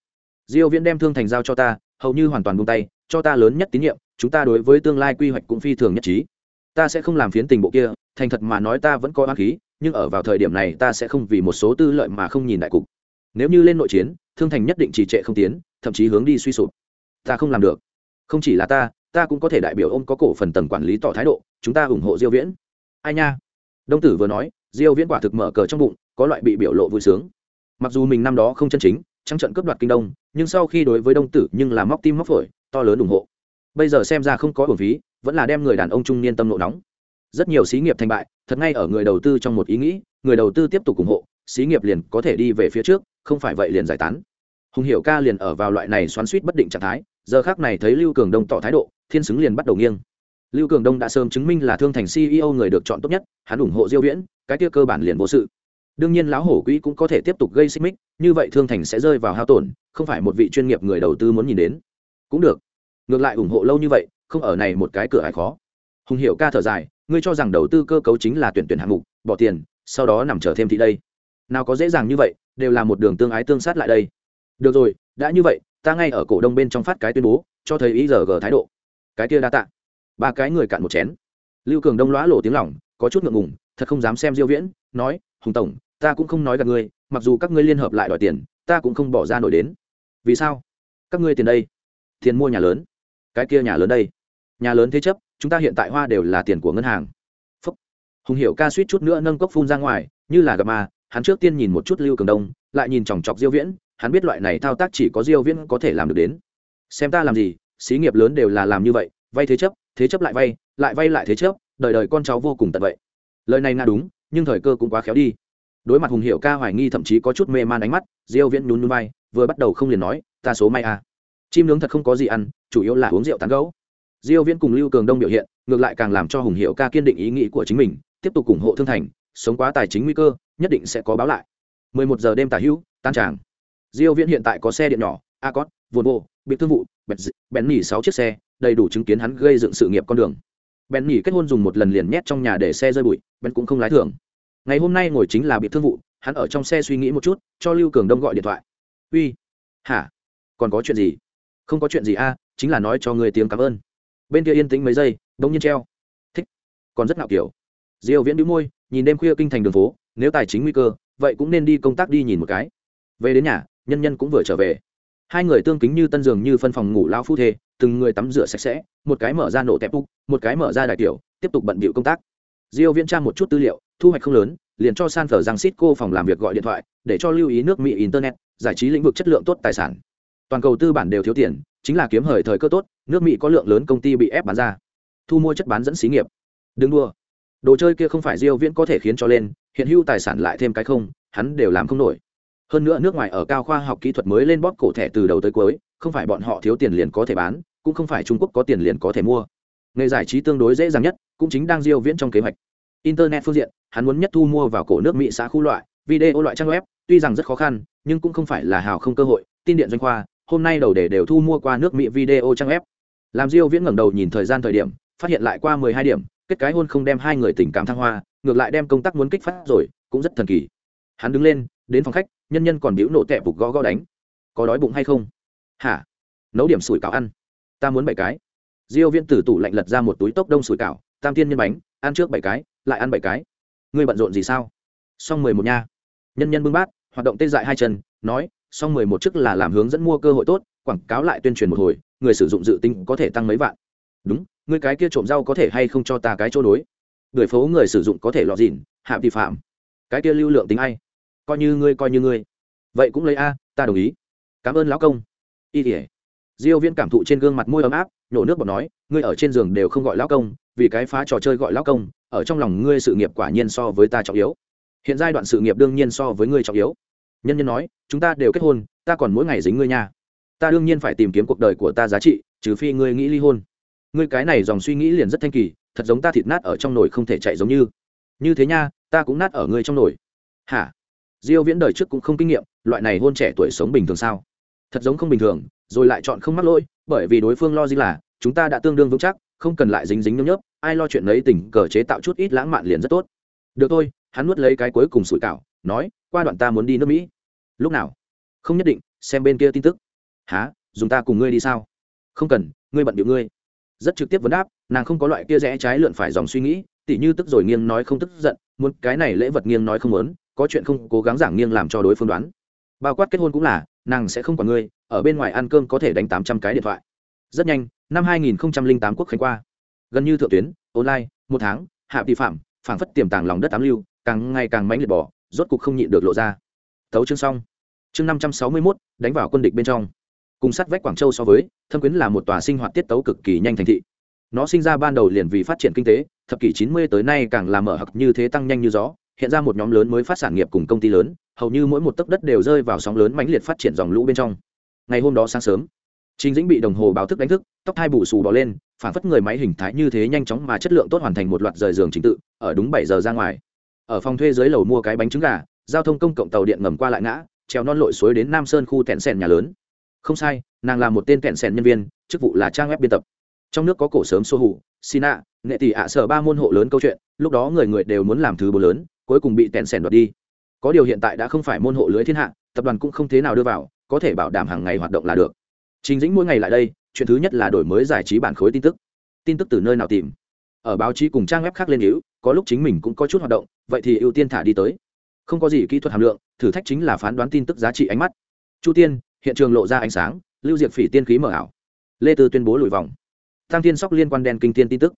Diêu viễn đem thương thành giao cho ta, hầu như hoàn toàn buông tay, cho ta lớn nhất tín nhiệm, chúng ta đối với tương lai quy hoạch cũng phi thường nhất trí. Ta sẽ không làm phiến tình bộ kia, thành thật mà nói ta vẫn có ác khí, nhưng ở vào thời điểm này ta sẽ không vì một số tư lợi mà không nhìn đại cục. Nếu như lên nội chiến, thương thành nhất định trì trệ không tiến, thậm chí hướng đi suy sụp. Ta không làm được. Không chỉ là ta ta cũng có thể đại biểu ôm có cổ phần tầng quản lý tỏ thái độ, chúng ta ủng hộ diêu viễn ai nha? Đông tử vừa nói, diêu viễn quả thực mở cờ trong bụng, có loại bị biểu lộ vui sướng. Mặc dù mình năm đó không chân chính, trắng trận cướp đoạt kinh đông, nhưng sau khi đối với đông tử nhưng là móc tim móc phổi, to lớn ủng hộ. Bây giờ xem ra không có bổn phí, vẫn là đem người đàn ông trung niên tâm nộ nóng. Rất nhiều xí nghiệp thành bại, thật ngay ở người đầu tư trong một ý nghĩ, người đầu tư tiếp tục ủng hộ, xí nghiệp liền có thể đi về phía trước, không phải vậy liền giải tán. Hùng hiểu ca liền ở vào loại này xoắn suýt bất định trạng thái, giờ khác này thấy lưu cường đông tỏ thái độ, thiên xứng liền bắt đầu nghiêng lưu cường đông đã sớm chứng minh là thương thành ceo người được chọn tốt nhất, hắn ủng hộ diêu viễn, cái kia cơ bản liền vô sự. Đương nhiên lão hổ quỹ cũng có thể tiếp tục gây xích mích, như vậy thương thành sẽ rơi vào hao tổn, không phải một vị chuyên nghiệp người đầu tư muốn nhìn đến. Cũng được. Ngược lại ủng hộ lâu như vậy, không ở này một cái cửa hải khó. Hùng hiểu ca thở dài, ngươi cho rằng đầu tư cơ cấu chính là tuyển tuyển hạng mục, bỏ tiền, sau đó nằm chờ thêm thị đây. Nào có dễ dàng như vậy, đều là một đường tương ái tương sát lại đây. Được rồi, đã như vậy, ta ngay ở cổ đông bên trong phát cái tuyên bố, cho thấy ý giờ g thái độ. Cái kia đa tạ ba cái người cạn một chén. Lưu cường đông lõa lộ tiếng lỏng có chút ngượng ngùng, thật không dám xem diêu viễn, nói, hùng tổng, ta cũng không nói gặp ngươi, mặc dù các ngươi liên hợp lại đòi tiền, ta cũng không bỏ ra nổi đến. Vì sao? Các ngươi tiền đây? Tiền mua nhà lớn. Cái kia nhà lớn đây. Nhà lớn thế chấp, chúng ta hiện tại hoa đều là tiền của ngân hàng. Phúc. hùng hiểu ca suýt chút nữa nâng cốc phun ra ngoài, như là gặp mà hắn trước tiên nhìn một chút lưu cường đông, lại nhìn chòng chọc diêu viễn, hắn biết loại này thao tác chỉ có diêu viễn có thể làm được đến. Xem ta làm gì, xí nghiệp lớn đều là làm như vậy, vay thế chấp thế chấp lại vay lại vay lại thế chấp, đời đời con cháu vô cùng tận vậy. Lời này nga đúng, nhưng thời cơ cũng quá khéo đi. Đối mặt hùng hiệu ca hoài nghi thậm chí có chút mê man ánh mắt, diêu viễn nhún nhún vai, vừa bắt đầu không liền nói, ta số may à. Chim nướng thật không có gì ăn, chủ yếu là uống rượu tán gẫu. Diêu viễn cùng lưu cường đông biểu hiện, ngược lại càng làm cho hùng hiệu ca kiên định ý nghĩ của chính mình, tiếp tục ủng hộ thương thành, sống quá tài chính nguy cơ, nhất định sẽ có báo lại. 11 giờ đêm tả hữu, tan tràng. Diêu viễn hiện tại có xe điện nhỏ accord volvo, biệt thương vụ bèn nỉ sáu chiếc xe đầy đủ chứng kiến hắn gây dựng sự nghiệp con đường. Bèn nghỉ kết hôn dùng một lần liền nhét trong nhà để xe rơi bụi bèn cũng không lái thường ngày hôm nay ngồi chính là biệt thương vụ, hắn ở trong xe suy nghĩ một chút, cho lưu cường đông gọi điện thoại. Uy, hả? Còn có chuyện gì? Không có chuyện gì a, chính là nói cho người tiếng cảm ơn. Bên kia yên tĩnh mấy giây đông nhiên treo. Thích, còn rất ngạo kiểu. Diêu viễn đĩu môi, nhìn đêm khuya kinh thành đường phố, nếu tài chính nguy cơ, vậy cũng nên đi công tác đi nhìn một cái. Về đến nhà, nhân nhân cũng vừa trở về hai người tương kính như tân giường như phân phòng ngủ lao phu thê, từng người tắm rửa sạch sẽ, một cái mở ra nổ tẹp úc, một cái mở ra đại tiểu, tiếp tục bận bịu công tác. Diêu viễn tra một chút tư liệu, thu hoạch không lớn, liền cho san phở giang xít cô phòng làm việc gọi điện thoại, để cho lưu ý nước mỹ internet, giải trí lĩnh vực chất lượng tốt tài sản. Toàn cầu tư bản đều thiếu tiền, chính là kiếm hời thời cơ tốt, nước mỹ có lượng lớn công ty bị ép bán ra. Thu mua chất bán dẫn xí nghiệp. Đừng đua đồ chơi kia không phải diêu viễn có thể khiến cho lên, hiện hữu tài sản lại thêm cái không, hắn đều làm không nổi hơn nữa nước ngoài ở cao khoa học kỹ thuật mới lên bóp cổ thẻ từ đầu tới cuối, không phải bọn họ thiếu tiền liền có thể bán, cũng không phải trung quốc có tiền liền có thể mua. Nghề giải trí tương đối dễ dàng nhất, cũng chính đang diêu viễn trong kế hoạch. Internet phương diện, hắn muốn nhất thu mua vào cổ nước mỹ xã khu loại, video loại trang web, tuy rằng rất khó khăn, nhưng cũng không phải là hào không cơ hội, tin điện doanh khoa, hôm nay đầu đề đều thu mua qua nước mỹ video trang web. Làm diêu viễn ngẩng đầu nhìn thời gian thời điểm, phát hiện lại qua 12 điểm, kết cái hôn không đem hai người tình cảm thăng hoa, ngược lại đem công tác muốn kích phát rồi, cũng rất thần kỳ. Hắn đứng lên, đến phòng khách nhân nhân còn biểu nộ tẹp phục gõ gõ đánh. Có đói bụng hay không? Hả? Nấu điểm sủi cảo ăn. Ta muốn bảy cái. Diêu viễn tử tủ lạnh lật ra một túi tốc đông sủi cảo, tam tiên nhân bánh, ăn trước bảy cái, lại ăn bảy cái. Ngươi bận rộn gì sao? Xong mười một nha. Nhân nhân bưng bát, hoạt động tê dại hai chân, nói, xong mười một chức là làm hướng dẫn mua cơ hội tốt, quảng cáo lại tuyên truyền một hồi, người sử dụng dự tính có thể tăng mấy vạn. Đúng, ngươi cái kia trộm rau có thể hay không cho ta cái chỗ đối? Người phố người sử dụng có thể lọt dịn, hạ vi phạm. Cái kia lưu lượng tính ai? Coi như ngươi, coi như ngươi. Vậy cũng lấy a, ta đồng ý. Cảm ơn lão công. Y tỉa diêu viên cảm thụ trên gương mặt môi ấm áp, nhổ nước bọt nói, ngươi ở trên giường đều không gọi lão công, vì cái phá trò chơi gọi lão công, ở trong lòng ngươi sự nghiệp quả nhiên so với ta trọng yếu. Hiện giai đoạn sự nghiệp đương nhiên so với ngươi trọng yếu. Nhân nhân nói, chúng ta đều kết hôn, ta còn mỗi ngày dính ngươi nha. Ta đương nhiên phải tìm kiếm cuộc đời của ta giá trị, trừ phi ngươi nghĩ ly hôn. Ngươi cái này dòng suy nghĩ liền rất thanh kỳ, thật giống ta thịt nát ở trong nồi không thể chạy giống như. Như thế nha, ta cũng nát ở ngươi trong nồi. Hả? Diêu viễn đời trước cũng không kinh nghiệm, loại này hôn trẻ tuổi sống bình thường sao? Thật giống không bình thường, rồi lại chọn không mắc lỗi, bởi vì đối phương lo gì là, chúng ta đã tương đương vững chắc, không cần lại dính dính nhấp nhấp ai lo chuyện lấy tình cờ chế tạo chút ít lãng mạn liền rất tốt. Được thôi, hắn nuốt lấy cái cuối cùng sủi cảo, nói, qua đoạn ta muốn đi nước mỹ. Lúc nào? Không nhất định, xem bên kia tin tức. Há dùng ta cùng ngươi đi sao? Không cần, ngươi bận điệu ngươi. Rất trực tiếp vấn đáp, nàng không có loại kia rẽ trái lượn phải dòng suy nghĩ, tỉ như tức rồi nghiêng nói không tức giận, muốn cái này lễ vật nghiêng nói không muốn có chuyện không cố gắng giảng nghiêng làm cho đối phương đoán. Bao quát kết hôn cũng là, nàng sẽ không còn ngươi, ở bên ngoài ăn cơm có thể đánh tám trăm cái điện thoại. Rất nhanh, năm hai nghìn tám quốc khánh qua. Gần như thượng tuyến, online, một tháng, hạ vi phạm, phảng phất tiềm tàng lòng đất tám lưu, càng ngày càng mãnh liệt bỏ, rốt cục không nhịn được lộ ra. Thấu chương xong. Chương năm trăm sáu mươi mốt, đánh vào quân địch bên trong. Cùng sát vách quảng châu so với, thâm quyến là một tòa sinh hoạt tiết tấu cực kỳ nhanh thành thị. Nó sinh ra ban đầu liền vì phát triển kinh tế, thập kỷ chín mươi tới nay càng làm mở hặc như thế tăng nhanh như gió hiện ra một nhóm lớn mới phát sản nghiệp cùng công ty lớn hầu như mỗi một tấc đất đều rơi vào sóng lớn mãnh liệt phát triển dòng lũ bên trong ngày hôm đó sáng sớm Trình Dĩnh bị đồng hồ báo thức đánh thức, tóc hai bù xù bò lên, phản phất người máy hình thái như thế nhanh chóng mà chất lượng tốt hoàn thành một loạt rời giường chính tự, ở đúng bảy giờ ra ngoài. Ở phòng thuê dưới lầu mua cái bánh trứng gà, giao thông công cộng tàu điện ngầm qua lại ngã, treo non lội suối đến Nam Sơn khu tẹn sèn nhà lớn. Không sai, nàng là một tên tẹn sèn nhân viên, chức vụ là trang web biên tập. Trong nước có cổ sớm xô hủ, Sina, nghệ tỷ ạ sở ba môn hộ lớn câu chuyện, lúc đó người người đều muốn làm thứ bố lớn, cuối cùng bị tèn sèn đoạt đi. có điều hiện tại đã không phải môn hộ lưới thiên hạ, tập đoàn cũng không thế nào đưa vào, có thể bảo đảm hàng ngày hoạt động là được. Trình dĩnh mỗi ngày lại đây, chuyện thứ nhất là đổi mới giải trí bản khối tin tức. Tin tức từ nơi nào tìm? Ở báo chí cùng trang web khác lên hữu, có lúc chính mình cũng có chút hoạt động, vậy thì ưu tiên thả đi tới. Không có gì kỹ thuật hàm lượng, thử thách chính là phán đoán tin tức giá trị ánh mắt. Chu tiên, hiện trường lộ ra ánh sáng, lưu diệt phỉ tiên khí mở ảo. Lê tư tuyên bố lùi vòng. Tăng thiên sóc liên quan đen kinh tiên tin tức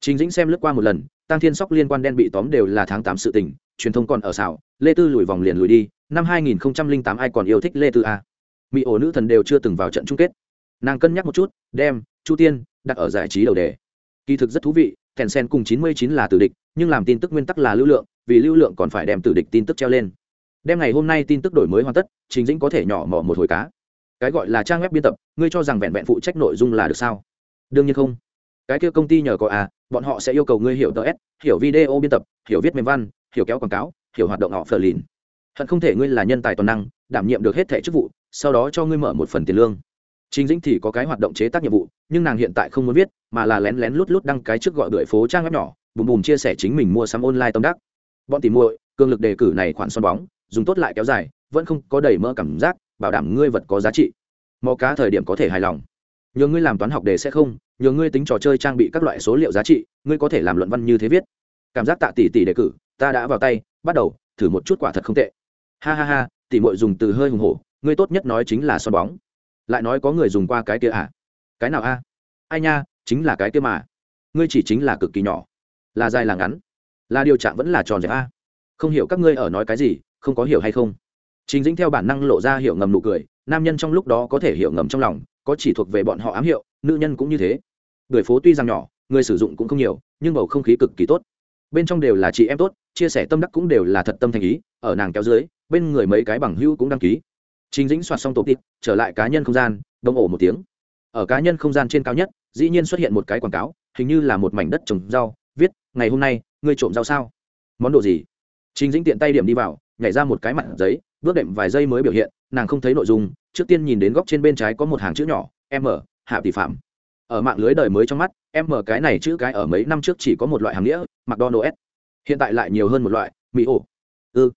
chính dĩnh xem lướt qua một lần tăng thiên sóc liên quan đen bị tóm đều là tháng tám sự tình, truyền thông còn ở xảo lê tư lùi vòng liền lùi đi, năm hai nghìn tám ai còn yêu thích lê tư a mỹ ổ nữ thần đều chưa từng vào trận chung kết. Nàng cân nhắc một chút, đem, chu tiên, đặt ở giải trí đầu đề. Kỳ thực rất thú vị kèn sen cùng chín mươi chín là tử địch, nhưng làm tin tức nguyên tắc là lưu lượng, vì lưu lượng còn phải đem tử địch tin tức treo lên. Đem ngày hôm nay tin tức đổi mới hoàn tất chính dĩnh có thể nhỏ mỏ một hồi cá. Cái gọi là trang web biên tập, ngươi cho rằng vẹn vẹn phụ trách nội dung là được sao? Đương nhiên không. Cái kia công ty nhờ có à bọn họ sẽ yêu cầu ngươi hiểu ts hiểu video biên tập, hiểu viết mềm văn, hiểu kéo quảng cáo, hiểu hoạt động họ phờ lìn. Hận không thể ngươi là nhân tài toàn năng, đảm nhiệm được hết thẻ chức vụ, sau đó cho ngươi mở một phần tiền lương. Chính dĩnh thì có cái hoạt động chế tác nhiệm vụ, nhưng nàng hiện tại không muốn viết, mà là lén lén lút lút đăng cái trước gọi bưởi phố trang web nhỏ, bùm bùm chia sẻ chính mình mua sắm online tâm đắc. Bọn tìm muội, cường lực đề cử này khoản son bóng, dùng tốt lại kéo dài, vẫn không có đầy mỡ cảm giác, bảo đảm ngươi vật có giá trị. Mò cá thời điểm có thể hài lòng nhờ ngươi làm toán học đề sẽ không, nhờ ngươi tính trò chơi trang bị các loại số liệu giá trị, ngươi có thể làm luận văn như thế viết. Cảm giác tạ tỷ tỷ đề cử, ta đã vào tay, bắt đầu, thử một chút quả thật không tệ. Ha ha ha, tỷ mội dùng từ hơi hùng hổ, ngươi tốt nhất nói chính là son bóng. Lại nói có người dùng qua cái kia à? Cái nào a? Ai nha, chính là cái kia mà. Ngươi chỉ chính là cực kỳ nhỏ. Là dài là ngắn. Là điều trạng vẫn là tròn dẹp a. Không hiểu các ngươi ở nói cái gì, không có hiểu hay không? Chính dĩnh theo bản năng lộ ra hiểu ngầm nụ cười, nam nhân trong lúc đó có thể hiểu ngầm trong lòng có chỉ thuộc về bọn họ ám hiệu nữ nhân cũng như thế người phố tuy rằng nhỏ người sử dụng cũng không nhiều nhưng bầu không khí cực kỳ tốt bên trong đều là chị em tốt chia sẻ tâm đắc cũng đều là thật tâm thành ý ở nàng kéo dưới bên người mấy cái bằng hữu cũng đăng ký Trình Dĩnh soạt xong tổ tịp, trở lại cá nhân không gian, đông ổ một tiếng. Ở cá nhân không gian trên cao nhất, dĩ nhiên xuất hiện một cái quảng cáo, hình như là một mảnh đất trồng rau, viết: "Ngày hôm nay, ngươi trộm rau sao? Món đồ gì?" Trình Dĩnh tiện tay điểm đi vào, nhảy ra một cái mặt giấy, bước đệm vài giây mới biểu hiện, nàng không thấy nội dung, trước tiên nhìn đến góc trên bên trái có một hàng chữ nhỏ, "M, hạ tỷ phạm." Ở mạng lưới đời mới trong mắt, M cái này chữ cái ở mấy năm trước chỉ có một loại hàng nghĩa, McDonald's. Hiện tại lại nhiều hơn một loại, Mỹ ổ. Ừ.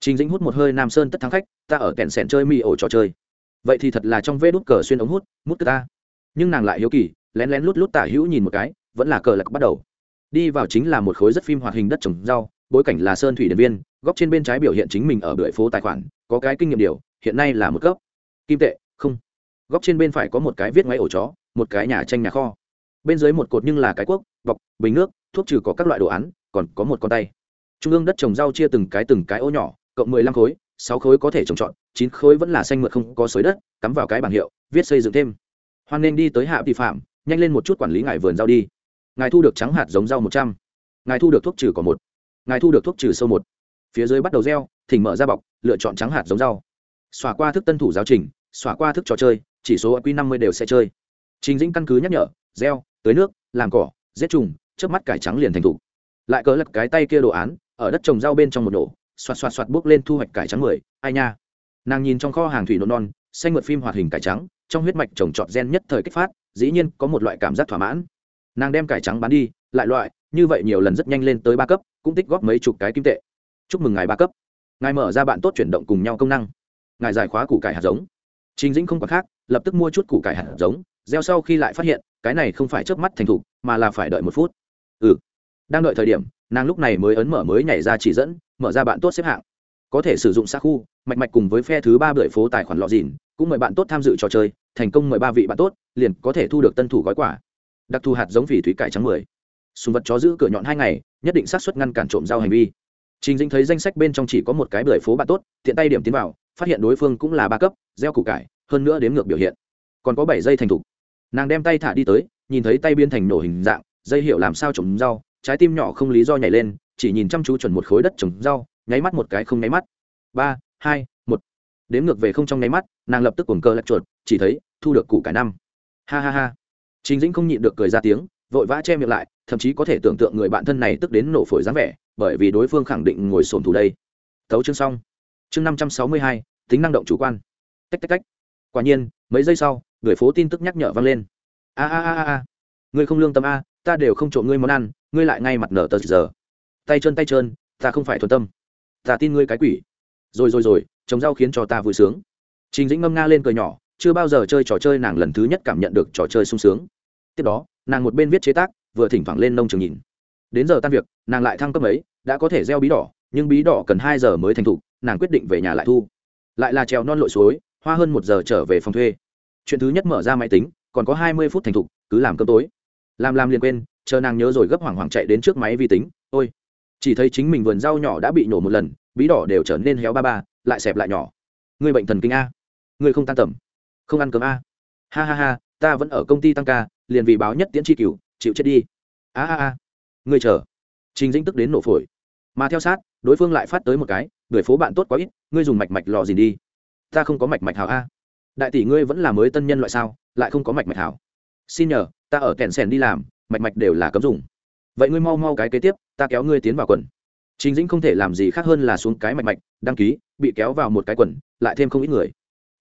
Trình Dĩnh hút một hơi Nam Sơn tất thắng khách, ta ở kẹn sẻn chơi mỹ ổ trò chơi vậy thì thật là trong vê đút cờ xuyên ống hút mút ta nhưng nàng lại hiếu kỳ lén lén lút lút tả hữu nhìn một cái vẫn là cờ lạc bắt đầu đi vào chính là một khối rất phim hoạt hình đất trồng rau bối cảnh là sơn thủy điện viên, góc trên bên trái biểu hiện chính mình ở bưởi phố tài khoản, có cái kinh nghiệm điều, hiện nay là một cấp. Kim tệ, không. Góc trên bên phải có một cái viết ngoáy ổ chó, một cái nhà tranh nhà kho. Bên dưới một cột nhưng là cái quốc, bọc, bình nước, thuốc trừ có các loại đồ án, còn có một con tay. Trung ương đất trồng rau chia từng cái từng cái ô nhỏ, cộng mười lăm khối, sáu khối có thể trồng trọt, chín khối vẫn là xanh mượt không có xới đất, cắm vào cái bảng hiệu, viết xây dựng thêm. Hoan nên đi tới hạ vi phạm, nhanh lên một chút quản lý ngài vườn rau đi. Ngài thu được trắng hạt giống rau một trăm, ngài thu được thuốc trừ có một ngài thu được thuốc trừ sâu một. Phía dưới bắt đầu gieo, thỉnh mở ra bọc, lựa chọn trắng hạt giống rau. Xóa qua thức tân thủ giáo trình xóa qua thức trò chơi, chỉ số q năm mươi đều sẽ chơi. Trình dĩnh căn cứ nhắc nhở, gieo, tưới nước, làm cỏ, giết trùng trước mắt cải trắng liền thành thủ. Lại cỡ lật cái tay kia đồ án, ở đất trồng rau bên trong một nổ, xoạt xoạt xoạt bước lên thu hoạch cải trắng mười, ai nha. Nàng nhìn trong kho hàng thủy nộn non, xanh mượt phim hoạt hình cải trắng, trong huyết mạch trồng trọt gen nhất thời kích phát, dĩ nhiên có một loại cảm giác thỏa mãn. Nàng đem cải trắng bán đi, lại loại như vậy nhiều lần rất nhanh lên tới ba cấp, cũng tích góp mấy chục cái kim tệ. Chúc mừng ngài ba cấp. Ngài mở ra bạn tốt chuyển động cùng nhau công năng. Ngài giải khóa củ cải hạt giống. Chính dĩnh không quá khác, lập tức mua chút củ cải hạt giống, gieo sau khi lại phát hiện, cái này không phải chớp mắt thành thục, mà là phải đợi một phút. Ừ. Đang đợi thời điểm, nàng lúc này mới ấn mở mới nhảy ra chỉ dẫn, mở ra bạn tốt xếp hạng. Có thể sử dụng xa khu mạch mạch cùng với phe thứ ba bưởi phố tài khoản lọ dìn, cũng mời bạn tốt tham dự trò chơi, thành công mời ba vị bạn tốt, liền có thể thu được tân thủ gói quả đặc thù hạt giống phỉ thủy cải trắng mười sùng vật chó giữ cửa nhọn hai ngày, nhất định sát suất ngăn cản trộm giao hành vi. Trình dinh thấy danh sách bên trong chỉ có một cái bưởi phố bạn tốt, tiện tay điểm tiến vào, phát hiện đối phương cũng là ba cấp, gieo củ cải, hơn nữa đếm ngược biểu hiện. Còn có bảy giây thành thục. Nàng đem tay thả đi tới, nhìn thấy tay biên thành nổ hình dạng, dây hiệu làm sao trồng rau, trái tim nhỏ không lý do nhảy lên, chỉ nhìn chăm chú chuẩn một khối đất trồng rau, nháy mắt một cái không nháy mắt. Ba, hai, một. Đếm ngược về không trong nháy mắt, nàng lập tức cuồng cơ lạch chuột, chỉ thấy, thu được củ cải năm. Ha ha ha. Chính dĩnh không nhịn được cười ra tiếng, vội vã che miệng lại thậm chí có thể tưởng tượng người bạn thân này tức đến nổ phổi dáng vẻ, bởi vì đối phương khẳng định ngồi sồn thủ đây. Thấu chương xong. Chương năm trăm sáu mươi hai, tính năng động chủ quan. Tách tách tách. Quả nhiên, mấy giây sau, người phố tin tức nhắc nhở vang lên. A a a a ngươi không lương tâm a, ta đều không trộm ngươi món ăn, ngươi lại ngay mặt nở tờ giờ. Tay chân tay chân ta không phải thuần tâm. Ta tin ngươi cái quỷ. Rồi rồi rồi, trồng rau khiến cho ta vui sướng. Trình dĩnh ngâm nga lên cười nhỏ, chưa bao giờ chơi trò chơi nàng lần thứ nhất cảm nhận được trò chơi sung sướng. Tiếp đó, nàng một bên viết chế tác vừa thỉnh thoảng lên nông trường nhìn. Đến giờ tan việc, nàng lại thăng cấp ấy đã có thể gieo bí đỏ, nhưng bí đỏ cần hai giờ mới thành thục, nàng quyết định về nhà lại thu. Lại là trèo non lội suối, hoa hơn một giờ trở về phòng thuê. Chuyện thứ nhất mở ra máy tính, còn có hai mươi phút thành thục, cứ làm cơm tối. Làm làm liền quên, chờ nàng nhớ rồi gấp hoảng hoảng chạy đến trước máy vi tính, ôi, chỉ thấy chính mình vườn rau nhỏ đã bị nổ một lần, bí đỏ đều trở nên héo ba ba, lại xẹp lại nhỏ. Người bệnh thần kinh a. Người không tan tầm. Không ăn cơm a. Ha ha ha, ta vẫn ở công ty tăng ca, liền vì báo nhất tiễn tri cửu chịu chết đi. A a a. Người chờ. Trình dĩnh tức đến nổ phổi. Mà theo sát, đối phương lại phát tới một cái, người phố bạn tốt quá ít, ngươi dùng mạch mạch lò gì đi. Ta không có mạch mạch hảo a. Đại tỷ ngươi vẫn là mới tân nhân loại sao, lại không có mạch mạch hảo. Xin nhờ, ta ở kèn sèn đi làm, mạch mạch đều là cấm dùng. Vậy ngươi mau mau cái kế tiếp, ta kéo ngươi tiến vào quần. Chính dĩnh không thể làm gì khác hơn là xuống cái mạch mạch, đăng ký, bị kéo vào một cái quần, lại thêm không ít người.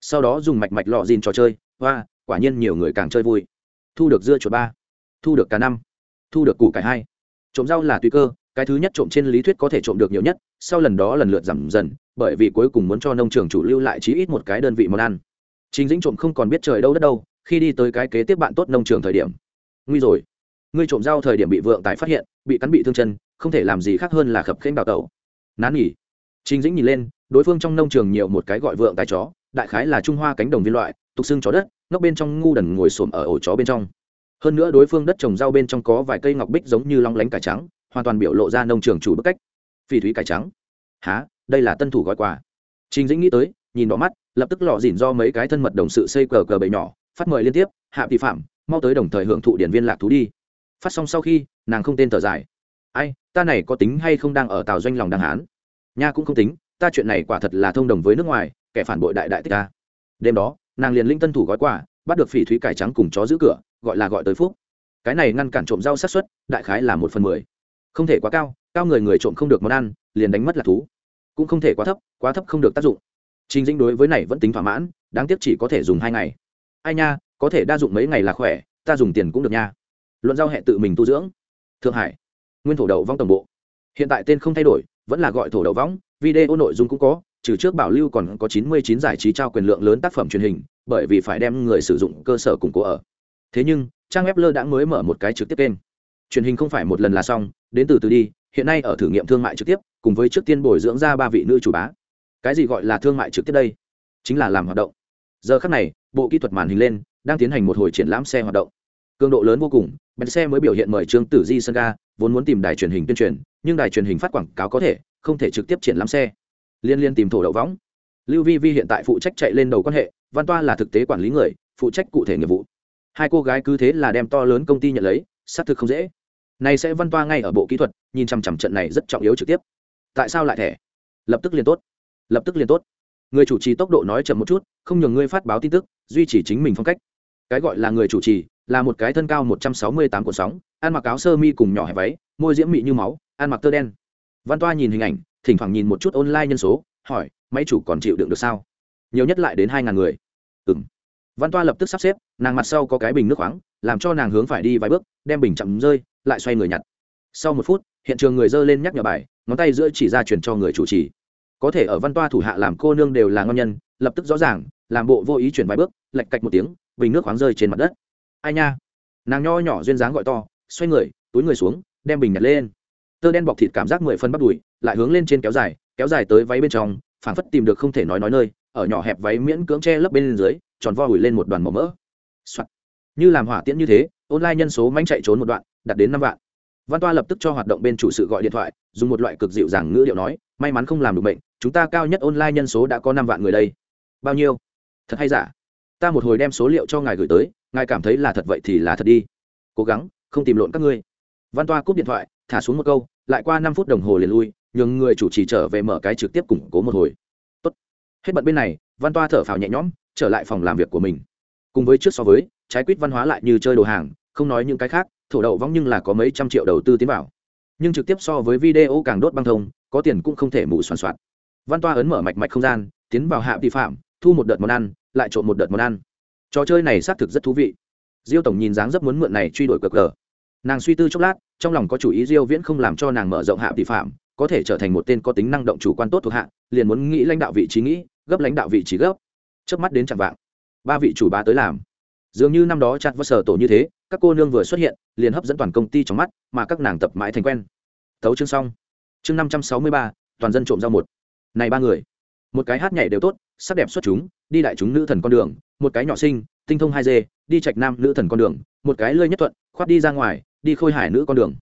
Sau đó dùng mạch mạch lọ dìn trò chơi, hoa, quả nhiên nhiều người càng chơi vui. Thu được dưa chuột ba thu được cả năm, thu được củ cải hai. Trộm rau là tùy cơ, cái thứ nhất trộm trên lý thuyết có thể trộm được nhiều nhất, sau lần đó lần lượt giảm dần, bởi vì cuối cùng muốn cho nông trường chủ lưu lại chí ít một cái đơn vị món ăn. Chính dĩnh trộm không còn biết trời đâu đất đâu, khi đi tới cái kế tiếp bạn tốt nông trường thời điểm. Nguy rồi. Ngươi trộm rau thời điểm bị vượng tài phát hiện, bị cắn bị thương chân, không thể làm gì khác hơn là khập khênh đào tẩu. Nán nghỉ. Chính dĩnh nhìn lên, đối phương trong nông trường nhiều một cái gọi vượng tài chó, đại khái là trung hoa cánh đồng viên loại, tục xương chó đất ngóc bên trong ngu đần ngồi xổm ở ổ chó bên trong hơn nữa đối phương đất trồng rau bên trong có vài cây ngọc bích giống như long lánh cải trắng, hoàn toàn biểu lộ ra nông trường chủ bức cách. Phỉ thúy cải trắng. Há đây là tân thủ gói quà. Trình dĩnh nghĩ tới, nhìn đỏ mắt, lập tức lọ dỉn do mấy cái thân mật đồng sự xây cờ cờ bầy nhỏ, phát mời liên tiếp, hạ vi phạm, mau tới đồng thời hưởng thụ điển viên lạc thú đi. Phát xong sau khi, nàng không tên thở dài. Ai, ta này có tính hay không đang ở tàu doanh lòng đàng hán? Nha cũng không tính, ta chuyện này quả thật là thông đồng với nước ngoài, kẻ phản bội đại đại tích ta. Đêm đó, nàng liền linh tân thủ gói quà, bắt được phỉ thúy cải trắng cùng chó giữ cửa gọi là gọi tới phúc. Cái này ngăn cản trộm rau sát xuất, đại khái là một phần mười. Không thể quá cao cao người người trộm không được món ăn, liền đánh mất lạc thú. Cũng không thể quá thấp quá thấp không được tác dụng. Trình dĩnh đối với này vẫn tính thỏa mãn, đáng tiếc chỉ có thể dùng hai ngày. Ai nha, có thể đa dụng mấy ngày là khỏe, ta dùng tiền cũng được nha. Luận giao hệ tự mình tu dưỡng. Thượng hải, nguyên thổ đậu vong tổng bộ. Hiện tại tên không thay đổi, vẫn là gọi thổ đậu võng video nội dung cũng có, trừ trước bảo lưu còn có 99 giải trí trao quyền lượng lớn tác phẩm truyền hình, bởi vì phải đem người sử dụng cơ sở củng cố ở thế nhưng, trang web lơ đã mới mở một cái trực tiếp kênh. Truyền hình không phải một lần là xong, đến từ từ đi, hiện nay ở thử nghiệm thương mại trực tiếp, cùng với trước tiên bồi dưỡng ra ba vị nữ chủ bá. Cái gì gọi là thương mại trực tiếp đây? Chính là làm hoạt động. Giờ khắc này, bộ kỹ thuật màn hình lên, đang tiến hành một hồi triển lãm xe hoạt động. Cường độ lớn vô cùng bèn xe mới biểu hiện mời trương tử di sân ga, vốn muốn tìm đài truyền hình tuyên truyền, nhưng đài truyền hình phát quảng cáo có thể, không thể trực tiếp triển lãm xe. Liên liên tìm thổ đậu võng. Lưu vi vi hiện tại phụ trách chạy lên đầu quan hệ, văn toa là thực tế quản lý người, phụ trách cụ thể nghiệp vụ hai cô gái cứ thế là đem to lớn công ty nhận lấy, xác thực không dễ. Này sẽ văn toa ngay ở bộ kỹ thuật, nhìn chằm chằm trận này rất trọng yếu trực tiếp. Tại sao lại thẻ? Lập tức liền tốt. Lập tức liền tốt. Người chủ trì tốc độ nói chậm một chút, không nhường ngươi phát báo tin tức, duy trì chính mình phong cách. Cái gọi là người chủ trì, là một cái thân cao một trăm sáu mươi tám cuộn sóng, ăn mặc áo sơ mi cùng nhỏ hẹp váy, môi diễm mị như máu, ăn mặc tơ đen. Văn toa nhìn hình ảnh, thỉnh thoảng nhìn một chút online nhân số, hỏi, máy chủ còn chịu đựng được sao? Nhiều nhất lại đến hai ngàn người. Ừng văn toa lập tức sắp xếp, nàng mặt sau có cái bình nước khoáng, làm cho nàng hướng phải đi vài bước, đem bình chậm rơi, lại xoay người nhặt. Sau một phút, hiện trường người dơ lên nhắc nhở bài, ngón tay giữa chỉ ra chuyển cho người chủ trì. Có thể ở văn toa thủ hạ làm cô nương đều là ngon nhân, lập tức rõ ràng, làm bộ vô ý chuyển vài bước lạch cạch một tiếng, bình nước khoáng rơi trên mặt đất. Ai nha? Nàng nho nhỏ duyên dáng gọi to, xoay người, túi người xuống, đem bình nhặt lên. Tơ đen bọc thịt cảm giác mười phân bắt đùi, lại hướng lên trên kéo dài kéo dài tới váy bên trong, phảng phất tìm được không thể nói nói nơi, ở nhỏ hẹp váy miễn cưỡng che lấp bên dưới tròn vo ủi lên một đoàn màu mỡ、Soạn. như làm hỏa tiễn như thế, online nhân số manh chạy trốn một đoạn đặt đến năm vạn. Văn toa lập tức cho hoạt động bên chủ sự gọi điện thoại, dùng một loại cực dịu dàng ngữ điệu nói, may mắn không làm được bệnh chúng ta cao nhất online nhân số đã có năm vạn người đây. Bao nhiêu? Thật hay giả? Ta một hồi đem số liệu cho ngài gửi tới, ngài cảm thấy là thật vậy thì là thật đi. Cố gắng, không tìm lộn các ngươi. Văn toa cúp điện thoại, thả xuống một câu, lại qua năm phút đồng hồ liền lui, nhường người chủ trì trở về mở cái trực tiếp củng cố một hồi. Tốt. hết bận bên này, văn toa thở phào nhẹ nhõm trở lại phòng làm việc của mình. Cùng với trước so với, trái quýt văn hóa lại như chơi đồ hàng, không nói những cái khác, thổ đậu vong nhưng là có mấy trăm triệu đầu tư tiến vào. Nhưng trực tiếp so với video càng đốt băng thông, có tiền cũng không thể mù soạn soạn. Văn toa ấn mở mạch mạch không gian, tiến vào hạ vi phạm, thu một đợt món ăn, lại trộn một đợt món ăn. Trò chơi này xác thực rất thú vị. Diêu tổng nhìn dáng dấp muốn mượn này truy đuổi cờ cờ. Nàng suy tư chốc lát, trong lòng có chủ ý diêu viễn không làm cho nàng mở rộng hạ tỷ phạm, có thể trở thành một tên có tính năng động chủ quan tốt thuộc hạ, liền muốn nghĩ lãnh đạo vị trí nghĩ, gấp lãnh đạo vị trí gấp chớp mắt đến chẳng vạng. Ba vị chủ bá tới làm. Dường như năm đó chặt và sở tổ như thế, các cô nương vừa xuất hiện, liền hấp dẫn toàn công ty trong mắt, mà các nàng tập mãi thành quen. Tấu chương xong. Chương năm trăm sáu mươi ba, toàn dân trộm rau một. Này ba người. Một cái hát nhảy đều tốt, sắc đẹp xuất chúng, đi đại chúng nữ thần con đường, một cái nhỏ sinh tinh thông hai dê, đi trạch nam nữ thần con đường, một cái lơi nhất thuận khoát đi ra ngoài, đi khôi hải nữ con đường.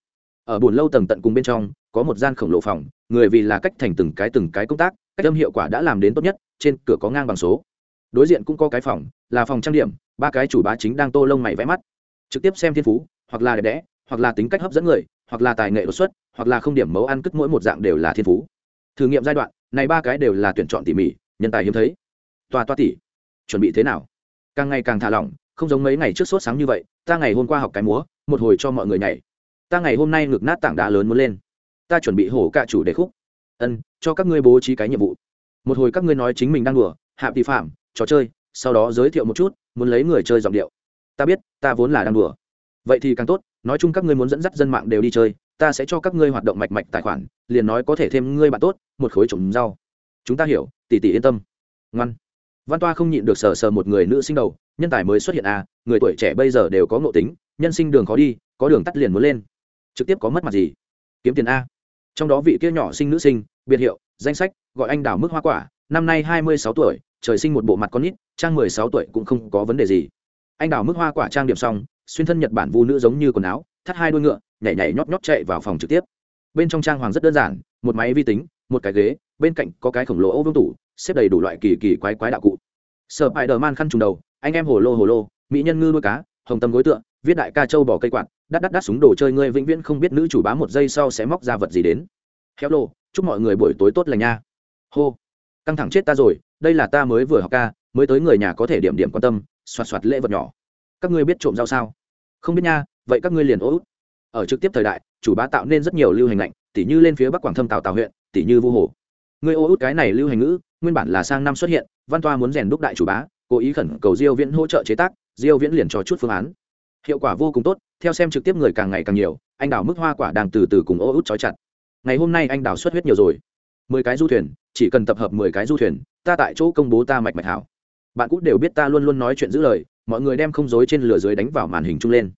Ở buồn lâu tầng tận cùng bên trong, có một gian khổng lồ phòng, người vì là cách thành từng cái từng cái công tác, cách âm hiệu quả đã làm đến tốt nhất, trên cửa có ngang bằng số đối diện cũng có cái phòng, là phòng trang điểm, ba cái chủ bá chính đang tô lông mày vẽ mắt. Trực tiếp xem thiên phú, hoặc là đẹp đẽ, hoặc là tính cách hấp dẫn người, hoặc là tài nghệ đột xuất, hoặc là không điểm mấu ăn cất mỗi một dạng đều là thiên phú. Thử nghiệm giai đoạn, này ba cái đều là tuyển chọn tỉ mỉ, nhân tài hiếm thấy. Toa toa tỉ. Chuẩn bị thế nào? Càng ngày càng thả lỏng, không giống mấy ngày trước sốt sáng như vậy, ta ngày hôm qua học cái múa, một hồi cho mọi người nhảy. Ta ngày hôm nay ngực nát tảng đá lớn muốn lên. Ta chuẩn bị hổ cả chủ đề khúc. Ân, cho các ngươi bố trí cái nhiệm vụ. Một hồi các ngươi nói chính mình đang đùa hạ vi phạm trò chơi, sau đó giới thiệu một chút, muốn lấy người chơi giọng điệu. Ta biết, ta vốn là đang đùa. Vậy thì càng tốt, nói chung các ngươi muốn dẫn dắt dân mạng đều đi chơi, ta sẽ cho các ngươi hoạt động mạch mạch tài khoản, liền nói có thể thêm ngươi bạn tốt, một khối trồng rau. Chúng ta hiểu, tỷ tỷ yên tâm. Ngoan. Văn toa không nhịn được sờ sờ một người nữ sinh đầu, nhân tài mới xuất hiện à người tuổi trẻ bây giờ đều có ngộ tính, nhân sinh đường khó đi, có đường tắt liền muốn lên. Trực tiếp có mất mặt gì? Kiếm tiền a. Trong đó vị kia nhỏ sinh nữ sinh, biệt hiệu, danh sách, gọi anh đào mức hoa quả, năm nay hai mươi sáu tuổi trời sinh một bộ mặt con nít, trang mười sáu tuổi cũng không có vấn đề gì. Anh đào mức hoa quả trang điểm xong, xuyên thân nhật bản vu nữ giống như quần áo, thắt hai đuôi ngựa, nhảy nhảy nhót nhót chạy vào phòng trực tiếp. Bên trong trang hoàng rất đơn giản, một máy vi tính, một cái ghế, bên cạnh có cái khổng lồ ô vương tủ, xếp đầy đủ loại kỳ kỳ quái quái đạo cụ. Sợ bài đờ man khăn trùng đầu, anh em hồ lô hồ lô, mỹ nhân ngư nuôi cá, hồng tâm gối tượng viết đại ca châu bỏ cây quạt, đắt đắt đắt súng đồ chơi ngươi vĩnh viễn không biết nữ chủ bá một giây sau sẽ móc ra vật gì đến. Khéo lô chúc mọi người buổi tối tốt lành nha. Hô, căng thẳng chết ta rồi đây là ta mới vừa học ca, mới tới người nhà có thể điểm điểm quan tâm, xoạt xoạt lễ vật nhỏ. Các ngươi biết trộm rau sao? Không biết nha, vậy các ngươi liền ô út. Ở trực tiếp thời đại, chủ bá tạo nên rất nhiều lưu hành lạnh, tỉ như lên phía bắc quảng thâm tào tào huyện, tỉ như vu hồ. Ngươi ô út cái này lưu hành ngữ, nguyên bản là sang năm xuất hiện, văn toa muốn rèn đúc đại chủ bá, cố ý khẩn cầu diêu viễn hỗ trợ chế tác, diêu viễn liền cho chút phương án. Hiệu quả vô cùng tốt, theo xem trực tiếp người càng ngày càng nhiều, anh đào mức hoa quả đang từ từ cùng ô út trói chặt. Ngày hôm nay anh đào xuất huyết nhiều rồi mười cái du thuyền, chỉ cần tập hợp mười cái du thuyền, ta tại chỗ công bố ta mạch mạch hảo. Bạn cũng đều biết ta luôn luôn nói chuyện giữ lời, mọi người đem không dối trên lửa dưới đánh vào màn hình chung lên.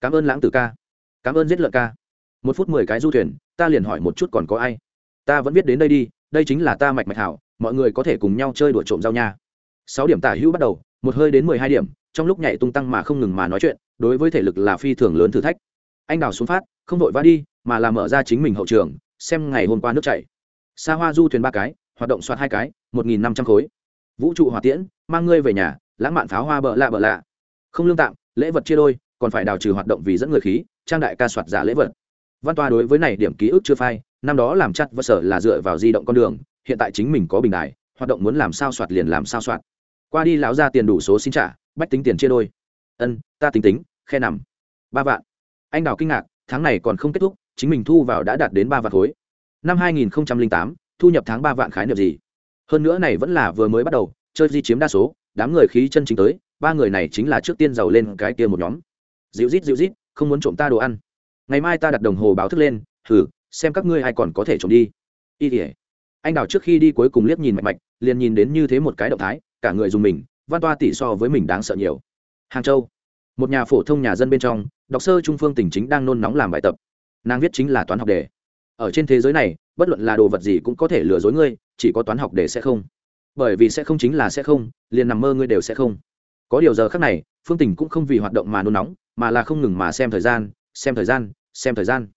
Cảm ơn lãng tử ca. Cảm ơn giết lợn ca. Một phút mười cái du thuyền, ta liền hỏi một chút còn có ai. Ta vẫn biết đến đây đi, đây chính là ta mạch mạch hảo, mọi người có thể cùng nhau chơi đuổi trộm giao nha. Sáu điểm tả hữu bắt đầu, một hơi đến mười hai điểm, trong lúc nhảy tung tăng mà không ngừng mà nói chuyện, đối với thể lực là phi thường lớn thử thách. Anh đào xuống phát, không vội vã đi, mà là mở ra chính mình hậu trường, xem ngày hôm qua nước chảy xa hoa du thuyền ba cái, hoạt động soạt hai cái, một nghìn năm trăm khối. Vũ trụ hỏa tiễn, mang ngươi về nhà, lãng mạn pháo hoa bợ lạ bợ lạ. Không lương tạm, lễ vật chia đôi, còn phải đào trừ hoạt động vì dẫn người khí, trang đại ca soạt giả lễ vật. Văn toa đối với này điểm ký ức chưa phai, năm đó làm chặt và sở là dựa vào di động con đường, hiện tại chính mình có bình đài, hoạt động muốn làm sao soạt liền làm sao soạt. Qua đi lão ra tiền đủ số xin trả, bách tính tiền chia đôi. Ân, ta tính tính, khe nằm. Ba vạn. Anh đào kinh ngạc, tháng này còn không kết thúc, chính mình thu vào đã đạt đến ba vạn khối năm hai nghìn tám, thu nhập tháng ba vạn khái niệm gì? Hơn nữa này vẫn là vừa mới bắt đầu, chơi di chiếm đa số, đám người khí chân chính tới, ba người này chính là trước tiên giàu lên cái kia một nhóm. Dịu rít dịu rít không muốn trộm ta đồ ăn. Ngày mai ta đặt đồng hồ báo thức lên thử xem các ngươi ai còn có thể trộm đi. Y tỉa anh đào trước khi đi cuối cùng liếc nhìn mạch mạch, liền nhìn đến như thế một cái động thái, cả người dùng mình, văn toa tỷ so với mình đáng sợ nhiều. Hàng châu, một nhà phổ thông nhà dân bên trong, đọc sơ trung phương tỉnh chính đang nôn nóng làm bài tập. Nàng viết chính là toán học đề ở trên thế giới này, bất luận là đồ vật gì cũng có thể lừa dối ngươi, chỉ có toán học để sẽ không. Bởi vì sẽ không chính là sẽ không, liền nằm mơ ngươi đều sẽ không. Có điều giờ khác này, phương tình cũng không vì hoạt động mà nôn nóng, mà là không ngừng mà xem thời gian, xem thời gian, xem thời gian.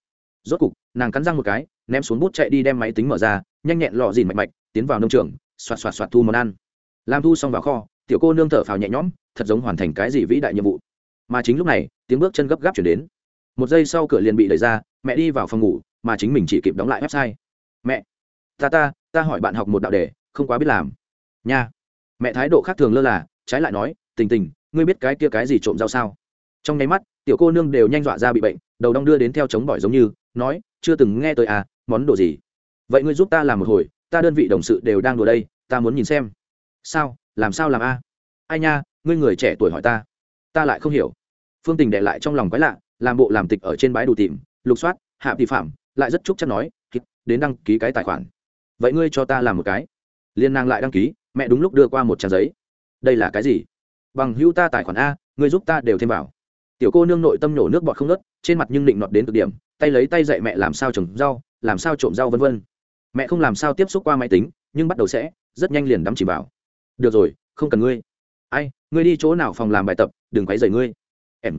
Rốt cục, nàng cắn răng một cái, ném xuống bút chạy đi đem máy tính mở ra, nhanh nhẹn lọ dìn mạch mạch, tiến vào nông trường, xoạt xoạt xoạt thu món ăn. Làm thu xong vào kho, tiểu cô nương thở phào nhẹ nhõm, thật giống hoàn thành cái gì vĩ đại nhiệm vụ. Mà chính lúc này, tiếng bước chân gấp gáp chuyển đến. Một giây sau cửa liền bị đẩy ra, mẹ đi vào phòng ngủ mà chính mình chỉ kịp đóng lại website. Mẹ, ta ta ta hỏi bạn học một đạo đề, không quá biết làm. Nha. Mẹ thái độ khác thường lơ là, trái lại nói, tình tình, ngươi biết cái kia cái gì trộm rau sao? Trong nháy mắt, tiểu cô nương đều nhanh dọa ra bị bệnh, đầu đong đưa đến theo chống bỏi giống như, nói, chưa từng nghe tôi à món đồ gì? Vậy ngươi giúp ta làm một hồi, ta đơn vị đồng sự đều đang đùa đây, ta muốn nhìn xem. Sao, làm sao làm a ai nha, ngươi người trẻ tuổi hỏi ta. Ta lại không hiểu. Phương tình đệ lại trong lòng quái lạ, làm bộ làm tịch ở trên bãi đủ tìm, lục soát, hạ vi phạm lại rất chúc chắc nói đến đăng ký cái tài khoản. Vậy ngươi cho ta làm một cái. Liên nàng lại đăng ký, mẹ đúng lúc đưa qua một trang giấy. Đây là cái gì? Bằng hữu ta tài khoản a, ngươi giúp ta đều thêm vào. Tiểu cô nương nội tâm nhổ nước bọt không nớt trên mặt nhưng định nọt đến cực điểm, tay lấy tay dạy mẹ làm sao trồng rau, làm sao trộm rau vân vân. Mẹ không làm sao tiếp xúc qua máy tính, nhưng bắt đầu sẽ, rất nhanh liền đắm chỉ vào. Được rồi, không cần ngươi. Ai, ngươi đi chỗ nào phòng làm bài tập, đừng quấy rầy ngươi. Em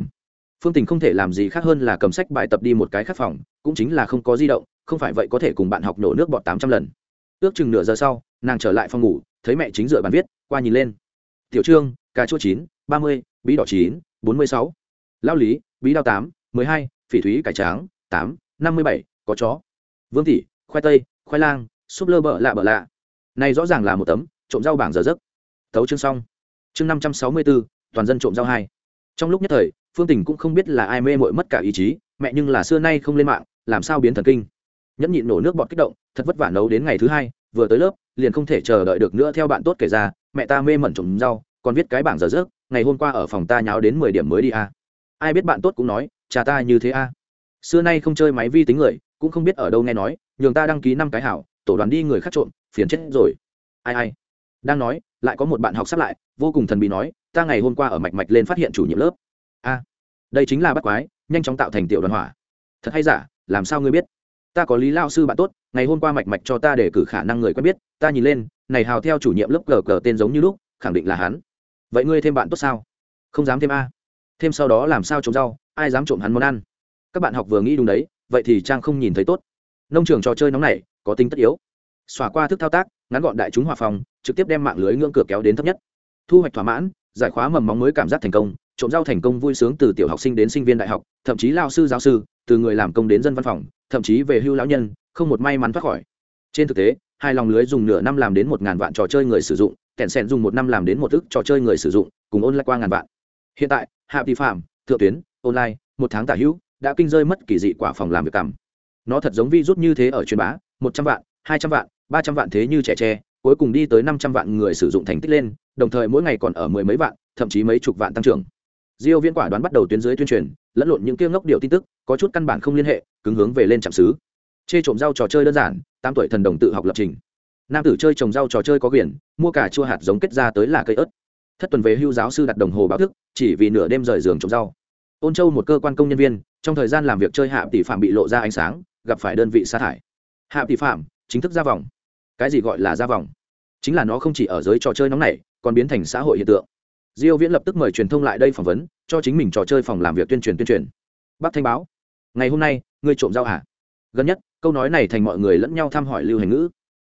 phương tình không thể làm gì khác hơn là cầm sách bài tập đi một cái khác phòng cũng chính là không có di động không phải vậy có thể cùng bạn học nổ nước bọt tám trăm lần. Ước chừng nửa giờ sau nàng trở lại phòng ngủ thấy mẹ chính dựa bàn viết qua nhìn lên. Tiểu trương cà chua chín ba mươi bí đỏ chín bốn mươi sáu. Lao lý bí đao tám mười hai phỉ thúy cải tráng tám năm mươi bảy có chó. Vương Thị, khoai tây khoai lang súp lơ bợ lạ bợ lạ. Này rõ ràng là một tấm trộm rau bảng giờ giấc. Thấu chương xong. Chương năm trăm sáu mươi bốn toàn dân trộm rau hai. Trong lúc nhất thời phương tình cũng không biết là ai mê mội mất cả ý chí, mẹ nhưng là xưa nay không lên mạng, làm sao biến thần kinh nhẫn nhịn nổ nước bọt kích động, thật vất vả nấu đến ngày thứ hai, vừa tới lớp, liền không thể chờ đợi được nữa theo bạn tốt kể ra, mẹ ta mê mẩn trộm rau, còn viết cái bảng giờ giấc ngày hôm qua ở phòng ta nháo đến mười điểm mới đi a à. ai biết bạn tốt cũng nói, cha ta như thế a à. xưa nay không chơi máy vi tính người, cũng không biết ở đâu nghe nói, nhường ta đăng ký năm cái hảo, tổ đoàn đi người khác trộm, phiền chết rồi ai ai đang nói, lại có một bạn học sắp lại, vô cùng thần bí nói, ta ngày hôm qua ở mạch mạch lên phát hiện chủ nhiệm lớp a, đây chính là bắt quái, nhanh chóng tạo thành tiểu đoàn hỏa. Thật hay giả, làm sao ngươi biết? Ta có lý lao sư bạn tốt, ngày hôm qua mạch mạch cho ta để cử khả năng người quen biết, ta nhìn lên, này hào theo chủ nhiệm lớp cờ cờ tên giống như lúc, khẳng định là hắn. Vậy ngươi thêm bạn tốt sao? Không dám thêm a. Thêm sau đó làm sao trộm rau, ai dám trộm hắn món ăn? Các bạn học vừa nghĩ đúng đấy, vậy thì trang không nhìn thấy tốt. Nông trường trò chơi nóng này có tính tất yếu. Xòa qua thức thao tác, ngắn gọn đại chúng hòa phòng, trực tiếp đem mạng lưới ngưỡng cửa kéo đến thấp nhất. Thu hoạch thỏa mãn, giải khóa mầm móng mới cảm giác thành công trộm rau thành công vui sướng từ tiểu học sinh đến sinh viên đại học, thậm chí lao sư, giáo sư, từ người làm công đến dân văn phòng, thậm chí về hưu lão nhân, không một may mắn thoát khỏi. Trên thực tế, hai lòng lưới dùng nửa năm làm đến một ngàn vạn trò chơi người sử dụng, kẹn sẻn dùng một năm làm đến một ức trò chơi người sử dụng, cùng ôn lại qua ngàn vạn. Hiện tại, hạ vi phạm, thượng tuyến, online, một tháng tả hữu, đã kinh rơi mất kỳ dị quả phòng làm việc cảm. Nó thật giống vi rút như thế ở truyền bá, một trăm vạn, hai trăm vạn, ba trăm vạn thế như trẻ tre, cuối cùng đi tới năm trăm vạn người sử dụng thành tích lên, đồng thời mỗi ngày còn ở mười mấy vạn, thậm chí mấy chục vạn tăng trưởng diêu viễn quả đoán bắt đầu tuyến dưới tuyên truyền, lẫn lộn những kia ngốc điều tin tức, có chút căn bản không liên hệ, cứng hướng về lên trạm xứ. Chê trộm rau trò chơi đơn giản, tám tuổi thần đồng tự học lập trình. Nam tử chơi trồng rau trò chơi có quyền mua cả chua hạt giống kết ra tới là cây ớt. Thất tuần về hưu giáo sư đặt đồng hồ báo thức, chỉ vì nửa đêm rời giường trồng rau. Ôn châu một cơ quan công nhân viên, trong thời gian làm việc chơi hạ tỷ phạm bị lộ ra ánh sáng, gặp phải đơn vị sa thải. Hạ tỷ phạm, chính thức ra vòng. Cái gì gọi là ra vòng? Chính là nó không chỉ ở giới trò chơi nóng này còn biến thành xã hội hiện tượng diêu viễn lập tức mời truyền thông lại đây phỏng vấn, cho chính mình trò chơi phòng làm việc tuyên truyền tuyên truyền. Bắc thanh báo, ngày hôm nay, ngươi trộm rau hả? Gần nhất, câu nói này thành mọi người lẫn nhau thăm hỏi lưu hành ngữ.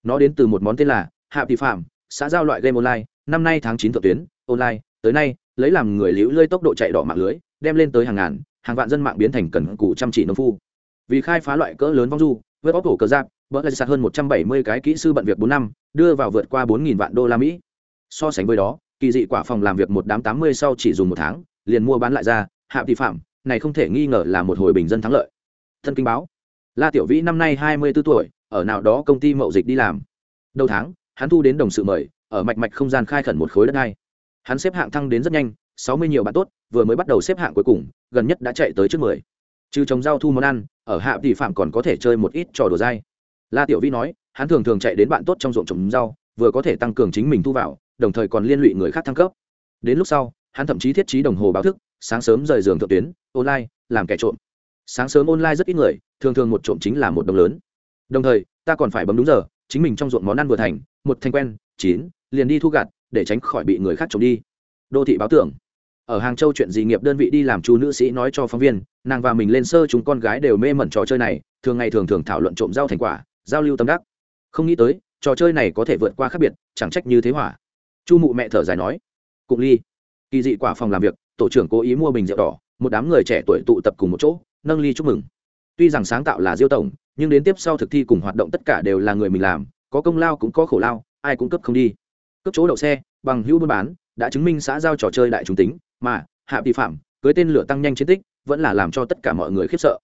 Nó đến từ một món tên là hạ tỷ phạm xã giao loại game online, năm nay tháng 9 thượng tuyến, online, tới nay, lấy làm người liễu lơi tốc độ chạy đỏ mạng lưới, đem lên tới hàng ngàn, hàng vạn dân mạng biến thành cần cù chăm chỉ nông phu. Vì khai phá loại cỡ lớn vong du, với bóc cổ cờ giáp bớt lại sạt hơn 170 cái kỹ sư bận việc 4 năm, đưa vào vượt qua 4.000 vạn đô la mỹ. So sánh với đó kỳ dị quả phòng làm việc một đám tám mươi sau chỉ dùng một tháng, liền mua bán lại ra, hạ tỷ phạm, này không thể nghi ngờ là một hồi bình dân thắng lợi. Thân kinh báo. La tiểu vĩ năm nay hai mươi 24 tuổi, ở nào đó công ty mậu dịch đi làm. Đầu tháng, hắn thu đến đồng sự mời, ở mạch mạch không gian khai khẩn một khối đất đai hắn xếp hạng thăng đến rất nhanh, sáu mươi nhiều bạn tốt, vừa mới bắt đầu xếp hạng cuối cùng, gần nhất đã chạy tới trước mười. Trừ trồng rau thu món ăn, ở hạ tỷ phạm còn có thể chơi một ít trò đùa dai. La tiểu vĩ nói, hắn thường thường chạy đến bạn tốt trong ruộng trồng rau, vừa có thể tăng cường chính mình thu vào đồng thời còn liên lụy người khác thăng cấp. Đến lúc sau, hắn thậm chí thiết trí đồng hồ báo thức, sáng sớm rời giường thượng tuyến, online, làm kẻ trộm. Sáng sớm online rất ít người, thường thường một trộm chính là một đồng lớn. Đồng thời, ta còn phải bấm đúng giờ, chính mình trong ruộng món ăn vừa thành, một thành quen, chín, liền đi thu gặt, để tránh khỏi bị người khác trộm đi. Đô thị báo tưởng. Ở hàng châu chuyện gì nghiệp đơn vị đi làm chú nữ sĩ nói cho phóng viên, nàng và mình lên sơ chúng con gái đều mê mẩn trò chơi này, thường ngày thường thường thảo luận trộm rau thành quả, giao lưu tâm đắc. Không nghĩ tới, trò chơi này có thể vượt qua khác biệt, chẳng trách như thế hỏa chu mụ mẹ thở dài nói, cụng ly. Kỳ dị quả phòng làm việc, tổ trưởng cố ý mua bình rượu đỏ, một đám người trẻ tuổi tụ tập cùng một chỗ, nâng ly chúc mừng. Tuy rằng sáng tạo là diêu tổng, nhưng đến tiếp sau thực thi cùng hoạt động tất cả đều là người mình làm, có công lao cũng có khổ lao, ai cũng cấp không đi. Cấp chỗ đậu xe, bằng hữu buôn bán, đã chứng minh xã giao trò chơi đại chúng tính, mà hạ vi phạm, cưới tên lửa tăng nhanh chiến tích, vẫn là làm cho tất cả mọi người khiếp sợ.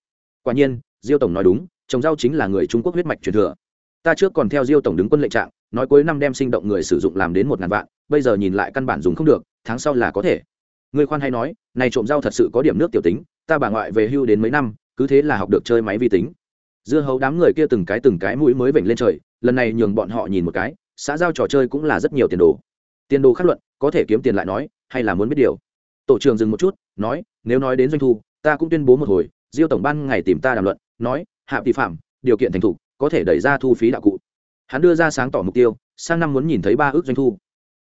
Quả nhiên, diêu tổng nói đúng, trồng rau chính là người trung quốc huyết mạch truyền thừa ta trước còn theo diêu tổng đứng quân lệnh trạng, nói cuối năm đem sinh động người sử dụng làm đến một ngàn vạn, bây giờ nhìn lại căn bản dùng không được, tháng sau là có thể. Người khoan hay nói, này trộm rau thật sự có điểm nước tiểu tính, ta bà ngoại về hưu đến mấy năm, cứ thế là học được chơi máy vi tính. Dưa hấu đám người kia từng cái từng cái mũi mới vểnh lên trời, lần này nhường bọn họ nhìn một cái, xã giao trò chơi cũng là rất nhiều tiền đồ. Tiền đồ khắc luận, có thể kiếm tiền lại nói, hay là muốn biết điều. Tổ trưởng dừng một chút, nói, nếu nói đến doanh thu, ta cũng tuyên bố một hồi, diêu tổng ban ngày tìm ta đàm luận, nói, hạ tỷ phạm, điều kiện thành thục có thể đẩy ra thu phí đạo cụ. Hắn đưa ra sáng tỏ mục tiêu, sang năm muốn nhìn thấy ba ước doanh thu.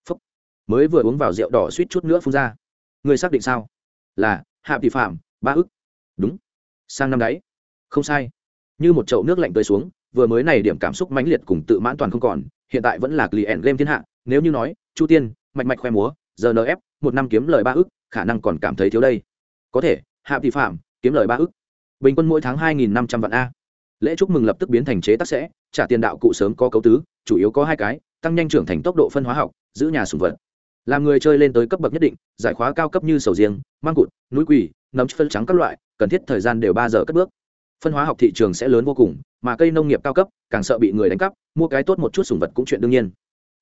Phúc. mới vừa uống vào rượu đỏ suýt chút nữa phun ra. Người xác định sao? Là, hạ tỷ phạm, ba ước. Đúng. Sang năm đấy. Không sai. Như một chậu nước lạnh tới xuống, vừa mới này điểm cảm xúc mãnh liệt cùng tự mãn toàn không còn, hiện tại vẫn là client game thiên hạ. Nếu như nói, chu tiên, mạch mạch khoe múa giờ nf một năm kiếm lời ba ước, khả năng còn cảm thấy thiếu đây. Có thể, hạ tỷ phạm, kiếm lời ba ước. Bình quân mỗi tháng hai nghìn năm trăm vạn a lễ chúc mừng lập tức biến thành chế tác sẽ, trả tiền đạo cụ sớm có cấu tứ, chủ yếu có hai cái, tăng nhanh trưởng thành tốc độ phân hóa học, giữ nhà sùng vật. Làm người chơi lên tới cấp bậc nhất định, giải khóa cao cấp như sầu riêng mang cụt, núi quỳ, nấm phân trắng các loại, cần thiết thời gian đều ba giờ cất bước. Phân hóa học thị trường sẽ lớn vô cùng, mà cây nông nghiệp cao cấp, càng sợ bị người đánh cắp, mua cái tốt một chút sùng vật cũng chuyện đương nhiên.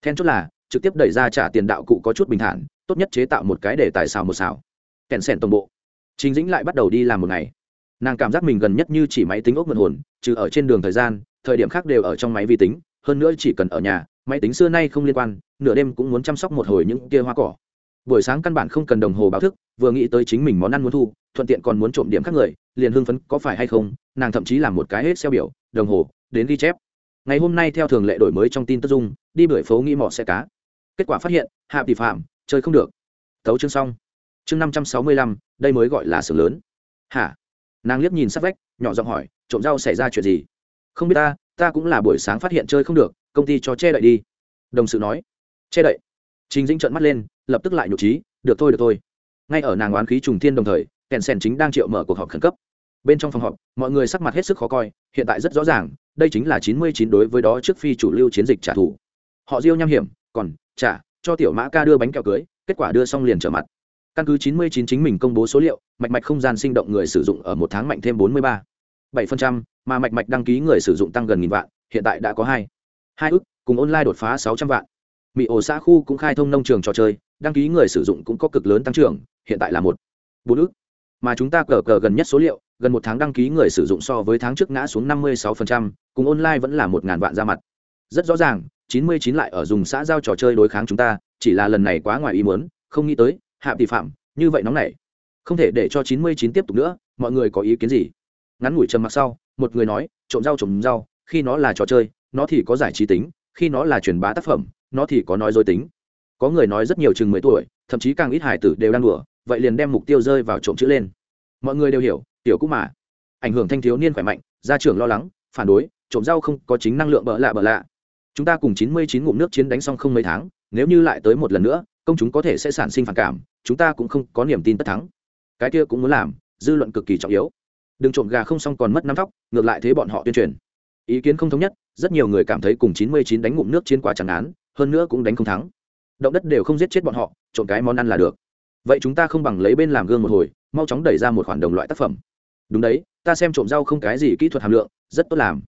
Then chốt là, trực tiếp đẩy ra trả tiền đạo cụ có chút bình thản, tốt nhất chế tạo một cái để tài xào một xào kèn sèn toàn bộ. Chính dĩnh lại bắt đầu đi làm một ngày nàng cảm giác mình gần nhất như chỉ máy tính ốc mượn hồn, trừ ở trên đường thời gian, thời điểm khác đều ở trong máy vi tính, hơn nữa chỉ cần ở nhà, máy tính xưa nay không liên quan, nửa đêm cũng muốn chăm sóc một hồi những kia hoa cỏ. Buổi sáng căn bản không cần đồng hồ báo thức, vừa nghĩ tới chính mình món ăn muốn thu, thuận tiện còn muốn trộm điểm khác người, liền hưng phấn có phải hay không, nàng thậm chí làm một cái hết xeo biểu, đồng hồ, đến ghi chép. Ngày hôm nay theo thường lệ đổi mới trong tin tức dung, đi bưởi phố nghĩ mỏ xe cá. Kết quả phát hiện, hạ tỷ phạm, chơi không được. Tấu chương xong. Chương năm trăm sáu mươi lăm, đây mới gọi là sưởng lớn. Hả? Nàng liếc nhìn sát vách, nhỏ giọng hỏi, trộm rau xảy ra chuyện gì? Không biết ta ta cũng là buổi sáng phát hiện chơi không được, công ty cho che đậy đi. Đồng sự nói, che đậy? Trình dĩnh trợn mắt lên, lập tức lại nhục trí, được thôi được thôi. Ngay ở nàng oán khí trùng thiên đồng thời, kèn sen chính đang triệu mở cuộc họp khẩn cấp. Bên trong phòng họp, mọi người sắc mặt hết sức khó coi, hiện tại rất rõ ràng, đây chính là chín mươi chín đối với đó trước phi chủ lưu chiến dịch trả thù. Họ diêu nham hiểm, còn, trả, cho tiểu mã ca đưa bánh kẹo cưới, kết quả đưa xong liền trở mặt căn cứ 99 chính mình công bố số liệu mạch mạch không gian sinh động người sử dụng ở một tháng mạnh thêm 43. 7%, mà mạch mạch đăng ký người sử dụng tăng gần nghìn vạn hiện tại đã có hai. Hai ước cùng online đột phá 600 vạn. Mỹ ổ xã khu cũng khai thông nông trường trò chơi đăng ký người sử dụng cũng có cực lớn tăng trưởng hiện tại là một. Bốn ức mà chúng ta cờ cờ gần nhất số liệu gần một tháng đăng ký người sử dụng so với tháng trước ngã xuống 56%, cùng online vẫn là một ngàn vạn ra mặt. Rất rõ ràng 99 lại ở dùng xã giao trò chơi đối kháng chúng ta chỉ là lần này quá ngoài ý muốn không nghĩ tới hạ tỷ phạm, như vậy nóng này không thể để cho chín mươi chín tiếp tục nữa, mọi người có ý kiến gì? Ngắn ngủi trầm mặc sau, một người nói, trộm rau trộm rau, khi nó là trò chơi, nó thì có giải trí tính, khi nó là truyền bá tác phẩm, nó thì có nói dối tính. Có người nói rất nhiều chừng mười tuổi, thậm chí càng ít hải tử đều đang đùa, vậy liền đem mục tiêu rơi vào trộm chữ lên. Mọi người đều hiểu, tiểu cũng mà. Ảnh hưởng thanh thiếu niên khỏe mạnh, gia trưởng lo lắng, phản đối, trộm rau không có chính năng lượng bỡ lạ bỡ lạ. Chúng ta cùng chín mươi chín ngụm nước chiến đánh xong không mấy tháng, nếu như lại tới một lần nữa công chúng có thể sẽ sản sinh phản cảm, chúng ta cũng không có niềm tin tất thắng. Cái kia cũng muốn làm, dư luận cực kỳ trọng yếu. Đừng trộm gà không xong còn mất năm tóc, ngược lại thế bọn họ tuyên truyền. Ý kiến không thống nhất, rất nhiều người cảm thấy cùng chín mươi chín đánh ngụm nước chiến quả chẳng án, hơn nữa cũng đánh không thắng. Động đất đều không giết chết bọn họ, trộm cái món ăn là được. Vậy chúng ta không bằng lấy bên làm gương một hồi, mau chóng đẩy ra một khoản đồng loại tác phẩm. Đúng đấy, ta xem trộm rau không cái gì kỹ thuật hàm lượng, rất tốt làm.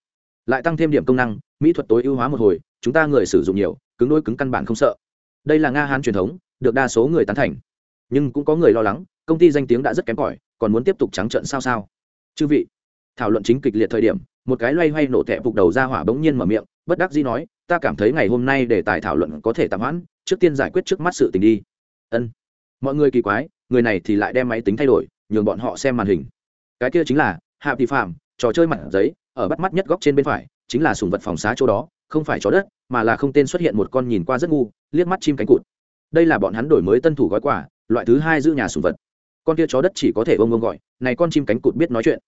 Lại tăng thêm điểm công năng, mỹ thuật tối ưu hóa một hồi, chúng ta người sử dụng nhiều, cứng đôi cứng căn bản không sợ đây là nga hán truyền thống, được đa số người tán thành. Nhưng cũng có người lo lắng, công ty danh tiếng đã rất kém cỏi, còn muốn tiếp tục trắng trợn sao sao. Chư vị, thảo luận chính kịch liệt thời điểm, một cái loay hoay nổ tẹp phục đầu ra hỏa bỗng nhiên mở miệng, bất đắc dĩ nói, ta cảm thấy ngày hôm nay để tài thảo luận có thể tạm hoãn, trước tiên giải quyết trước mắt sự tình đi. Ân. Mọi người kỳ quái, người này thì lại đem máy tính thay đổi, nhường bọn họ xem màn hình. Cái kia chính là, hạ thị phạm trò chơi mặt giấy, ở bắt mắt nhất góc trên bên phải, chính là sùng vật phòng xá chỗ đó, không phải chó đất mà là không tên xuất hiện một con nhìn qua rất ngu, liếc mắt chim cánh cụt. Đây là bọn hắn đổi mới tân thủ gói quà, loại thứ hai giữ nhà sùng vật. Con kia chó đất chỉ có thể bông bông gọi, này con chim cánh cụt biết nói chuyện.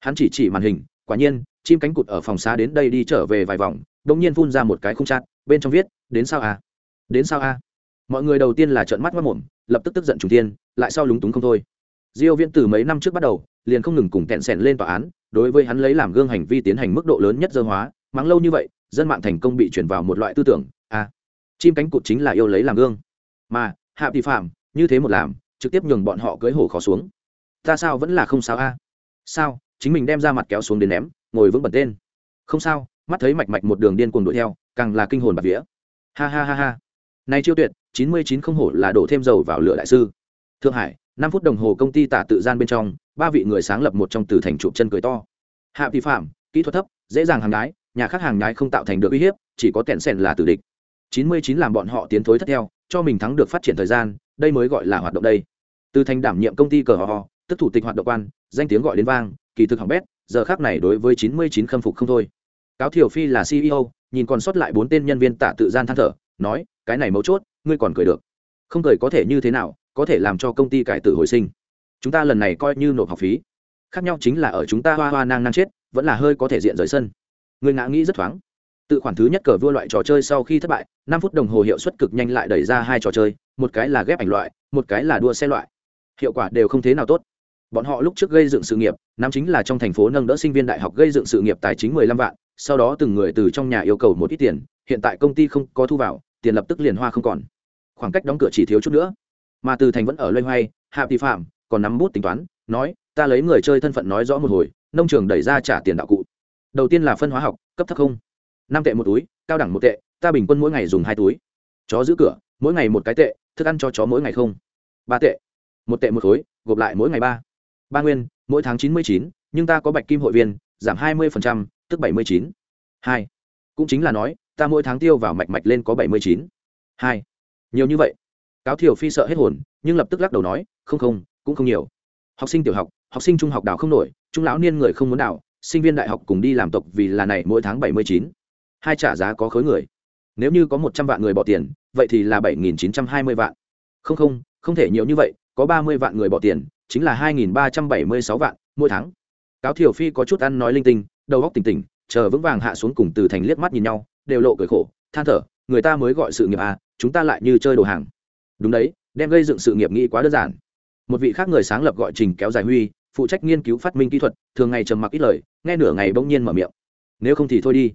Hắn chỉ chỉ màn hình, quả nhiên, chim cánh cụt ở phòng xá đến đây đi trở về vài vòng, đột nhiên phun ra một cái khung chát bên trong viết, đến sao à? Đến sao à? Mọi người đầu tiên là trợn mắt mất mồm lập tức tức giận trùng tiên lại sau lúng túng không thôi. Diêu viễn từ mấy năm trước bắt đầu, liền không ngừng cùng tẹn sẻn lên tòa án, đối với hắn lấy làm gương hành vi tiến hành mức độ lớn nhất dơ hóa, mắng lâu như vậy dân mạng thành công bị chuyển vào một loại tư tưởng à chim cánh cụt chính là yêu lấy làm gương. Mà, hạ vi phạm, như thế một làm, trực tiếp nhường bọn họ cưới hổ khó xuống. Ta sao vẫn là không sao a? Sao, chính mình đem ra mặt kéo xuống đến ném, ngồi vững bật tên. Không sao, mắt thấy mạch mạch một đường điên cuồng đuổi theo, càng là kinh hồn bạc vía. Ha ha ha ha. Này chiêu tuyệt, chín mươi chín không hổ là đổ thêm dầu vào lửa đại sư. Thượng hải, năm phút đồng hồ công ty tả tự gian bên trong, ba vị người sáng lập một trong từ thành trụ chân cười to. Hạ vi phạm, kỹ thuật thấp, dễ dàng hàng đái nhà khác hàng nhái không tạo thành được uy hiếp, chỉ có tẹn sẻn là tử địch. 99 làm bọn họ tiến thối thất theo, cho mình thắng được phát triển thời gian, đây mới gọi là hoạt động đây. Từ thành đảm nhiệm công ty cờ họ tức thủ tịch hoạt động quan, danh tiếng gọi đến vang, kỳ thực hỏng bét, giờ khác này đối với 99 khâm phục không thôi. Cáo thiểu phi là ceo nhìn còn sót lại bốn tên nhân viên tạ tự gian than thở, nói, cái này mấu chốt, ngươi còn cười được. Không cười có thể như thế nào, có thể làm cho công ty cải tử hồi sinh. Chúng ta lần này coi như nộp học phí. Khác nhau chính là ở chúng ta hoa hoa nang nang chết, vẫn là hơi có thể diện rời sân người ngã nghĩ rất thoáng. Tự khoản thứ nhất cờ vua loại trò chơi sau khi thất bại, năm phút đồng hồ hiệu suất cực nhanh lại đẩy ra hai trò chơi, một cái là ghép ảnh loại, một cái là đua xe loại. Hiệu quả đều không thế nào tốt. Bọn họ lúc trước gây dựng sự nghiệp, nam chính là trong thành phố nâng đỡ sinh viên đại học gây dựng sự nghiệp tài chính mười lăm vạn, sau đó từng người từ trong nhà yêu cầu một ít tiền, hiện tại công ty không có thu vào, tiền lập tức liền hoa không còn. Khoảng cách đóng cửa chỉ thiếu chút nữa. Mà từ thành vẫn ở loay hoay, hạ vi phạm còn nắm bút tính toán, nói, ta lấy người chơi thân phận nói rõ một hồi, nông trường đẩy ra trả tiền đạo cụ đầu tiên là phân hóa học, cấp thấp không. Năm tệ một túi, cao đẳng một tệ, ta bình quân mỗi ngày dùng hai túi. Chó giữ cửa, mỗi ngày một cái tệ, thức ăn cho chó mỗi ngày không. Ba tệ. Một tệ một khối, gộp lại mỗi ngày ba. Ba nguyên, mỗi tháng chín mươi chín, nhưng ta có bạch kim hội viên, giảm hai mươi tức bảy mươi chín. Hai. Cũng chính là nói, ta mỗi tháng tiêu vào mạch mạch lên có bảy mươi chín. Hai. Nhiều như vậy. Cáo thiều phi sợ hết hồn, nhưng lập tức lắc đầu nói, không không, cũng không nhiều. Học sinh tiểu học học sinh trung học đào không nổi trung lão niên người không muốn đào sinh viên đại học cùng đi làm tộc vì là này mỗi tháng bảy mươi chín. Hai trả giá có khối người. Nếu như có một trăm vạn người bỏ tiền, vậy thì là bảy nghìn chín trăm hai mươi vạn. Không không không thể nhiều như vậy, có ba mươi vạn người bỏ tiền, chính là hai nghìn ba trăm bảy mươi sáu vạn mỗi tháng. Cáo thiểu phi có chút ăn nói linh tinh, đầu góc tỉnh tỉnh, chờ vững vàng hạ xuống cùng từ thành liếc mắt nhìn nhau, đều lộ cười khổ, than thở, người ta mới gọi sự nghiệp à chúng ta lại như chơi đồ hàng. Đúng đấy, đem gây dựng sự nghiệp nghĩ quá đơn giản. Một vị khác người sáng lập gọi trình kéo dài huy phụ trách nghiên cứu phát minh kỹ thuật, thường ngày trầm mặc ít lời, nghe nửa ngày bỗng nhiên mở miệng. Nếu không thì thôi đi.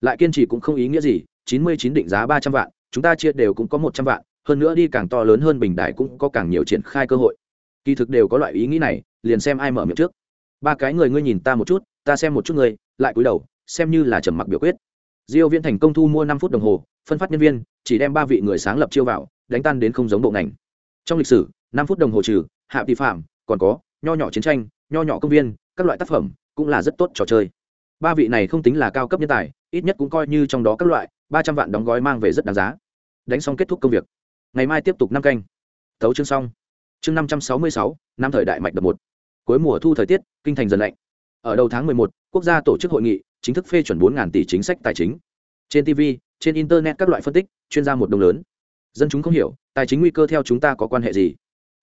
Lại kiên trì cũng không ý nghĩa gì, chín mươi chín định giá ba trăm vạn, chúng ta chia đều cũng có một trăm vạn, hơn nữa đi càng to lớn hơn bình đại cũng có càng nhiều triển khai cơ hội. Kỳ thực đều có loại ý nghĩ này, liền xem ai mở miệng trước. Ba cái người ngươi nhìn ta một chút, ta xem một chút ngươi, lại cúi đầu, xem như là trầm mặc biểu quyết. Diêu viễn thành công thu mua năm phút đồng hồ, phân phát nhân viên, chỉ đem ba vị người sáng lập chiêu vào, đánh tan đến không giống bộ ngành. Trong lịch sử, năm phút đồng hồ trừ, hạ vi phạm, còn có nho nhỏ chiến tranh nho nhỏ công viên các loại tác phẩm cũng là rất tốt trò chơi. Ba vị này không tính là cao cấp nhân tài ít nhất cũng coi như trong đó các loại ba trăm vạn đóng gói mang về rất đáng giá. Đánh xong kết thúc công việc. Ngày mai tiếp tục năm canh. Thấu chương xong. Chương năm trăm sáu mươi sáu năm thời đại mạch đập một. Cuối mùa thu thời tiết kinh thành dần lạnh. Ở đầu tháng một, quốc gia tổ chức hội nghị chính thức phê chuẩn bốn tỷ chính sách tài chính. Trên tv trên internet các loại phân tích chuyên gia một đồng lớn. Dân chúng không hiểu tài chính nguy cơ theo chúng ta có quan hệ gì?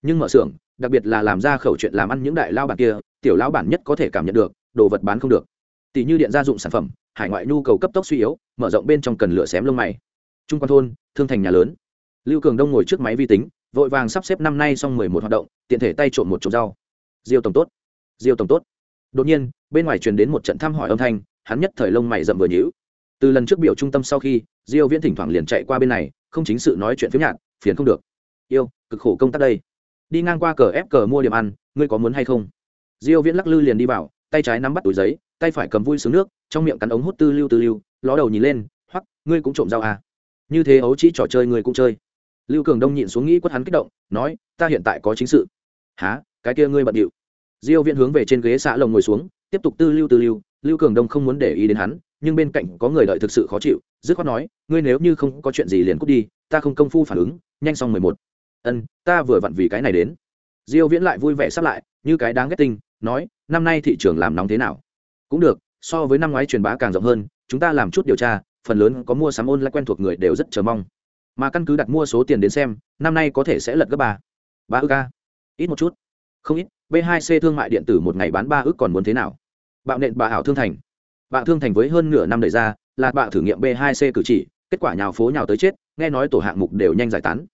Nhưng mở xưởng, đặc biệt là làm ra khẩu chuyện làm ăn những đại lao bản kia, tiểu lao bản nhất có thể cảm nhận được, đồ vật bán không được. Tỷ như điện gia dụng sản phẩm, hải ngoại nhu cầu cấp tốc suy yếu, mở rộng bên trong cần lửa xém lông mày. Trung quan thôn, thương thành nhà lớn. Lưu cường đông ngồi trước máy vi tính, vội vàng sắp xếp năm nay xong mười một hoạt động, tiện thể tay trộn một trộm rau. Diêu tổng tốt. Diêu tổng tốt. Đột nhiên, bên ngoài truyền đến một trận thăm hỏi âm thanh, hắn nhất thời lông mày rậm vừa nhữ từ lần trước biểu trung tâm sau khi, diêu viễn thỉnh thoảng liền chạy qua bên này, không chính sự nói chuyện phiếm nhạt, phiền không được. Yêu, cực khổ công tác đây đi ngang qua cờ ép cờ mua điểm ăn, ngươi có muốn hay không? Diêu viễn lắc lư liền đi vào, tay trái nắm bắt túi giấy, tay phải cầm vui sướng nước, trong miệng cắn ống hút tư lưu tư lưu, ló đầu nhìn lên hoặc ngươi cũng trộm dao à? Như thế ấu chỉ trò chơi ngươi cũng chơi. Lưu cường đông nhịn xuống nghĩ quất hắn kích động, nói, ta hiện tại có chính sự. Há cái kia ngươi bận điệu. Diêu viễn hướng về trên ghế xạ lồng ngồi xuống, tiếp tục tư lưu tư lưu lưu cường đông không muốn để ý đến hắn, nhưng bên cạnh có người đợi thực sự khó chịu, dứt khoát nói, ngươi nếu như không có chuyện gì liền cút đi, ta không công phu phản ứng, nhanh xong mười một ân, ta vừa vặn vì cái này đến. Diêu viễn lại vui vẻ sắp lại, như cái đáng ghét tinh, nói, năm nay thị trường làm nóng thế nào? Cũng được, so với năm ngoái truyền bá càng rộng hơn, chúng ta làm chút điều tra, phần lớn có mua sắm ôn lại quen thuộc người đều rất chờ mong. Mà căn cứ đặt mua số tiền đến xem, năm nay có thể sẽ lật gấp ba ba ước ca ít một chút. Không ít, b 2 c thương mại điện tử một ngày bán ba ước còn muốn thế nào? Bạo nện bà ảo thương thành. Bạo thương thành với hơn nửa năm đời ra, là bạo thử nghiệm b 2 c cử chỉ, kết quả nhào phố nhào tới chết, nghe nói tổ hạng mục đều nhanh giải tán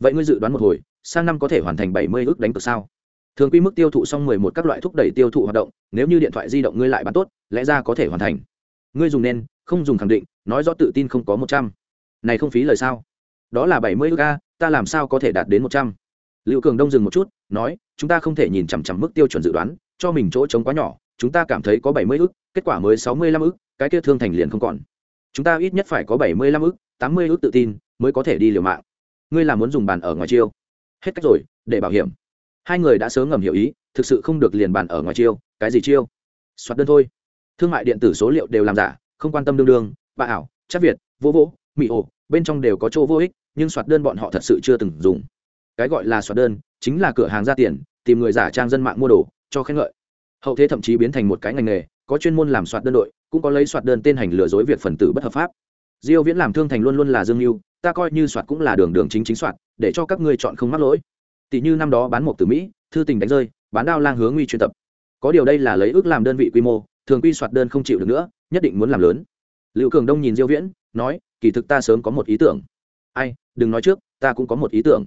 vậy ngươi dự đoán một hồi, sang năm có thể hoàn thành bảy mươi ước đánh cược sao? Thường quy mức tiêu thụ xong mười một các loại thúc đẩy tiêu thụ hoạt động, nếu như điện thoại di động ngươi lại bán tốt, lẽ ra có thể hoàn thành. Ngươi dùng nên, không dùng khẳng định, nói rõ tự tin không có một trăm. Này không phí lời sao? Đó là bảy mươi ước a, ta làm sao có thể đạt đến một trăm? Liệu cường đông dừng một chút, nói, chúng ta không thể nhìn chằm chằm mức tiêu chuẩn dự đoán, cho mình chỗ trống quá nhỏ, chúng ta cảm thấy có bảy mươi ước, kết quả mới sáu mươi lăm ước, cái kia thương thành liền không còn. Chúng ta ít nhất phải có bảy mươi lăm ước, tám mươi ước tự tin, mới có thể đi liều mạng ngươi là muốn dùng bàn ở ngoài chiêu. Hết cách rồi, để bảo hiểm. Hai người đã sớm ngầm hiểu ý, thực sự không được liền bàn ở ngoài chiêu, cái gì chiêu? Soạt đơn thôi. Thương mại điện tử số liệu đều làm giả, không quan tâm đương đương, bà ảo, chắc việt, vô vỗ mỹ ổ, bên trong đều có chỗ vô ích, nhưng soạt đơn bọn họ thật sự chưa từng dùng. Cái gọi là soạt đơn, chính là cửa hàng ra tiền, tìm người giả trang dân mạng mua đồ, cho khen ngợi. Hậu thế thậm chí biến thành một cái ngành nghề, có chuyên môn làm soạt đơn đội, cũng có lấy soạt đơn tên hành lừa dối việc phần tử bất hợp pháp. Diêu viễn làm thương thành luôn luôn là dương lưu ta coi như soạt cũng là đường đường chính chính soạt, để cho các ngươi chọn không mắc lỗi. Tỷ như năm đó bán một từ mỹ, thư tình đánh rơi, bán đao lang hướng nguy chuyên tập. Có điều đây là lấy ước làm đơn vị quy mô, thường quy soạt đơn không chịu được nữa, nhất định muốn làm lớn. Lưu cường đông nhìn diêu viễn, nói, kỳ thực ta sớm có một ý tưởng. Ai, đừng nói trước, ta cũng có một ý tưởng.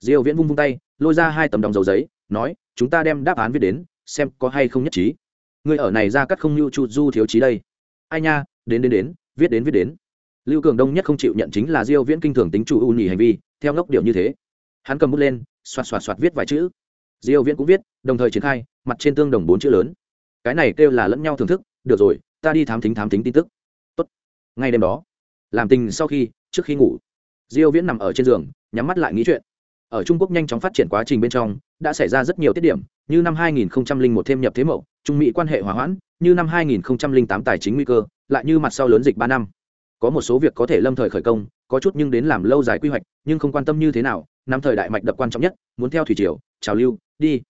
Diêu viễn vung vung tay, lôi ra hai tấm đồng dầu giấy, nói, chúng ta đem đáp án viết đến, xem có hay không nhất trí. Người ở này ra cắt không lưu chu du thiếu trí đây. Ai nha, đến đến đến, viết đến viết đến lưu cường đông nhất không chịu nhận chính là diêu viễn kinh thường tính chủ ưu nhì hành vi, theo ngốc điệu như thế. Hắn cầm bút lên, xoạt xoạt xoạt viết vài chữ. Diêu viễn cũng viết, đồng thời triển khai, mặt trên tương đồng bốn chữ lớn. Cái này kêu là lẫn nhau thưởng thức, được rồi, ta đi thám thính thám thính tin tức. Tốt. Ngay đêm đó, làm tình sau khi, trước khi ngủ, diêu viễn nằm ở trên giường, nhắm mắt lại nghĩ chuyện. Ở trung quốc nhanh chóng phát triển quá trình bên trong, đã xảy ra rất nhiều tiết điểm, như năm 2001 thêm nhập thế mậu, trung mỹ quan hệ hòa hoãn, như năm 2008 tài chính nguy cơ, lại như mặt sau lớn dịch 3 năm có một số việc có thể lâm thời khởi công, có chút nhưng đến làm lâu dài quy hoạch, nhưng không quan tâm như thế nào, năm thời đại mạch đập quan trọng nhất, muốn theo thủy triều, trào lưu, đi.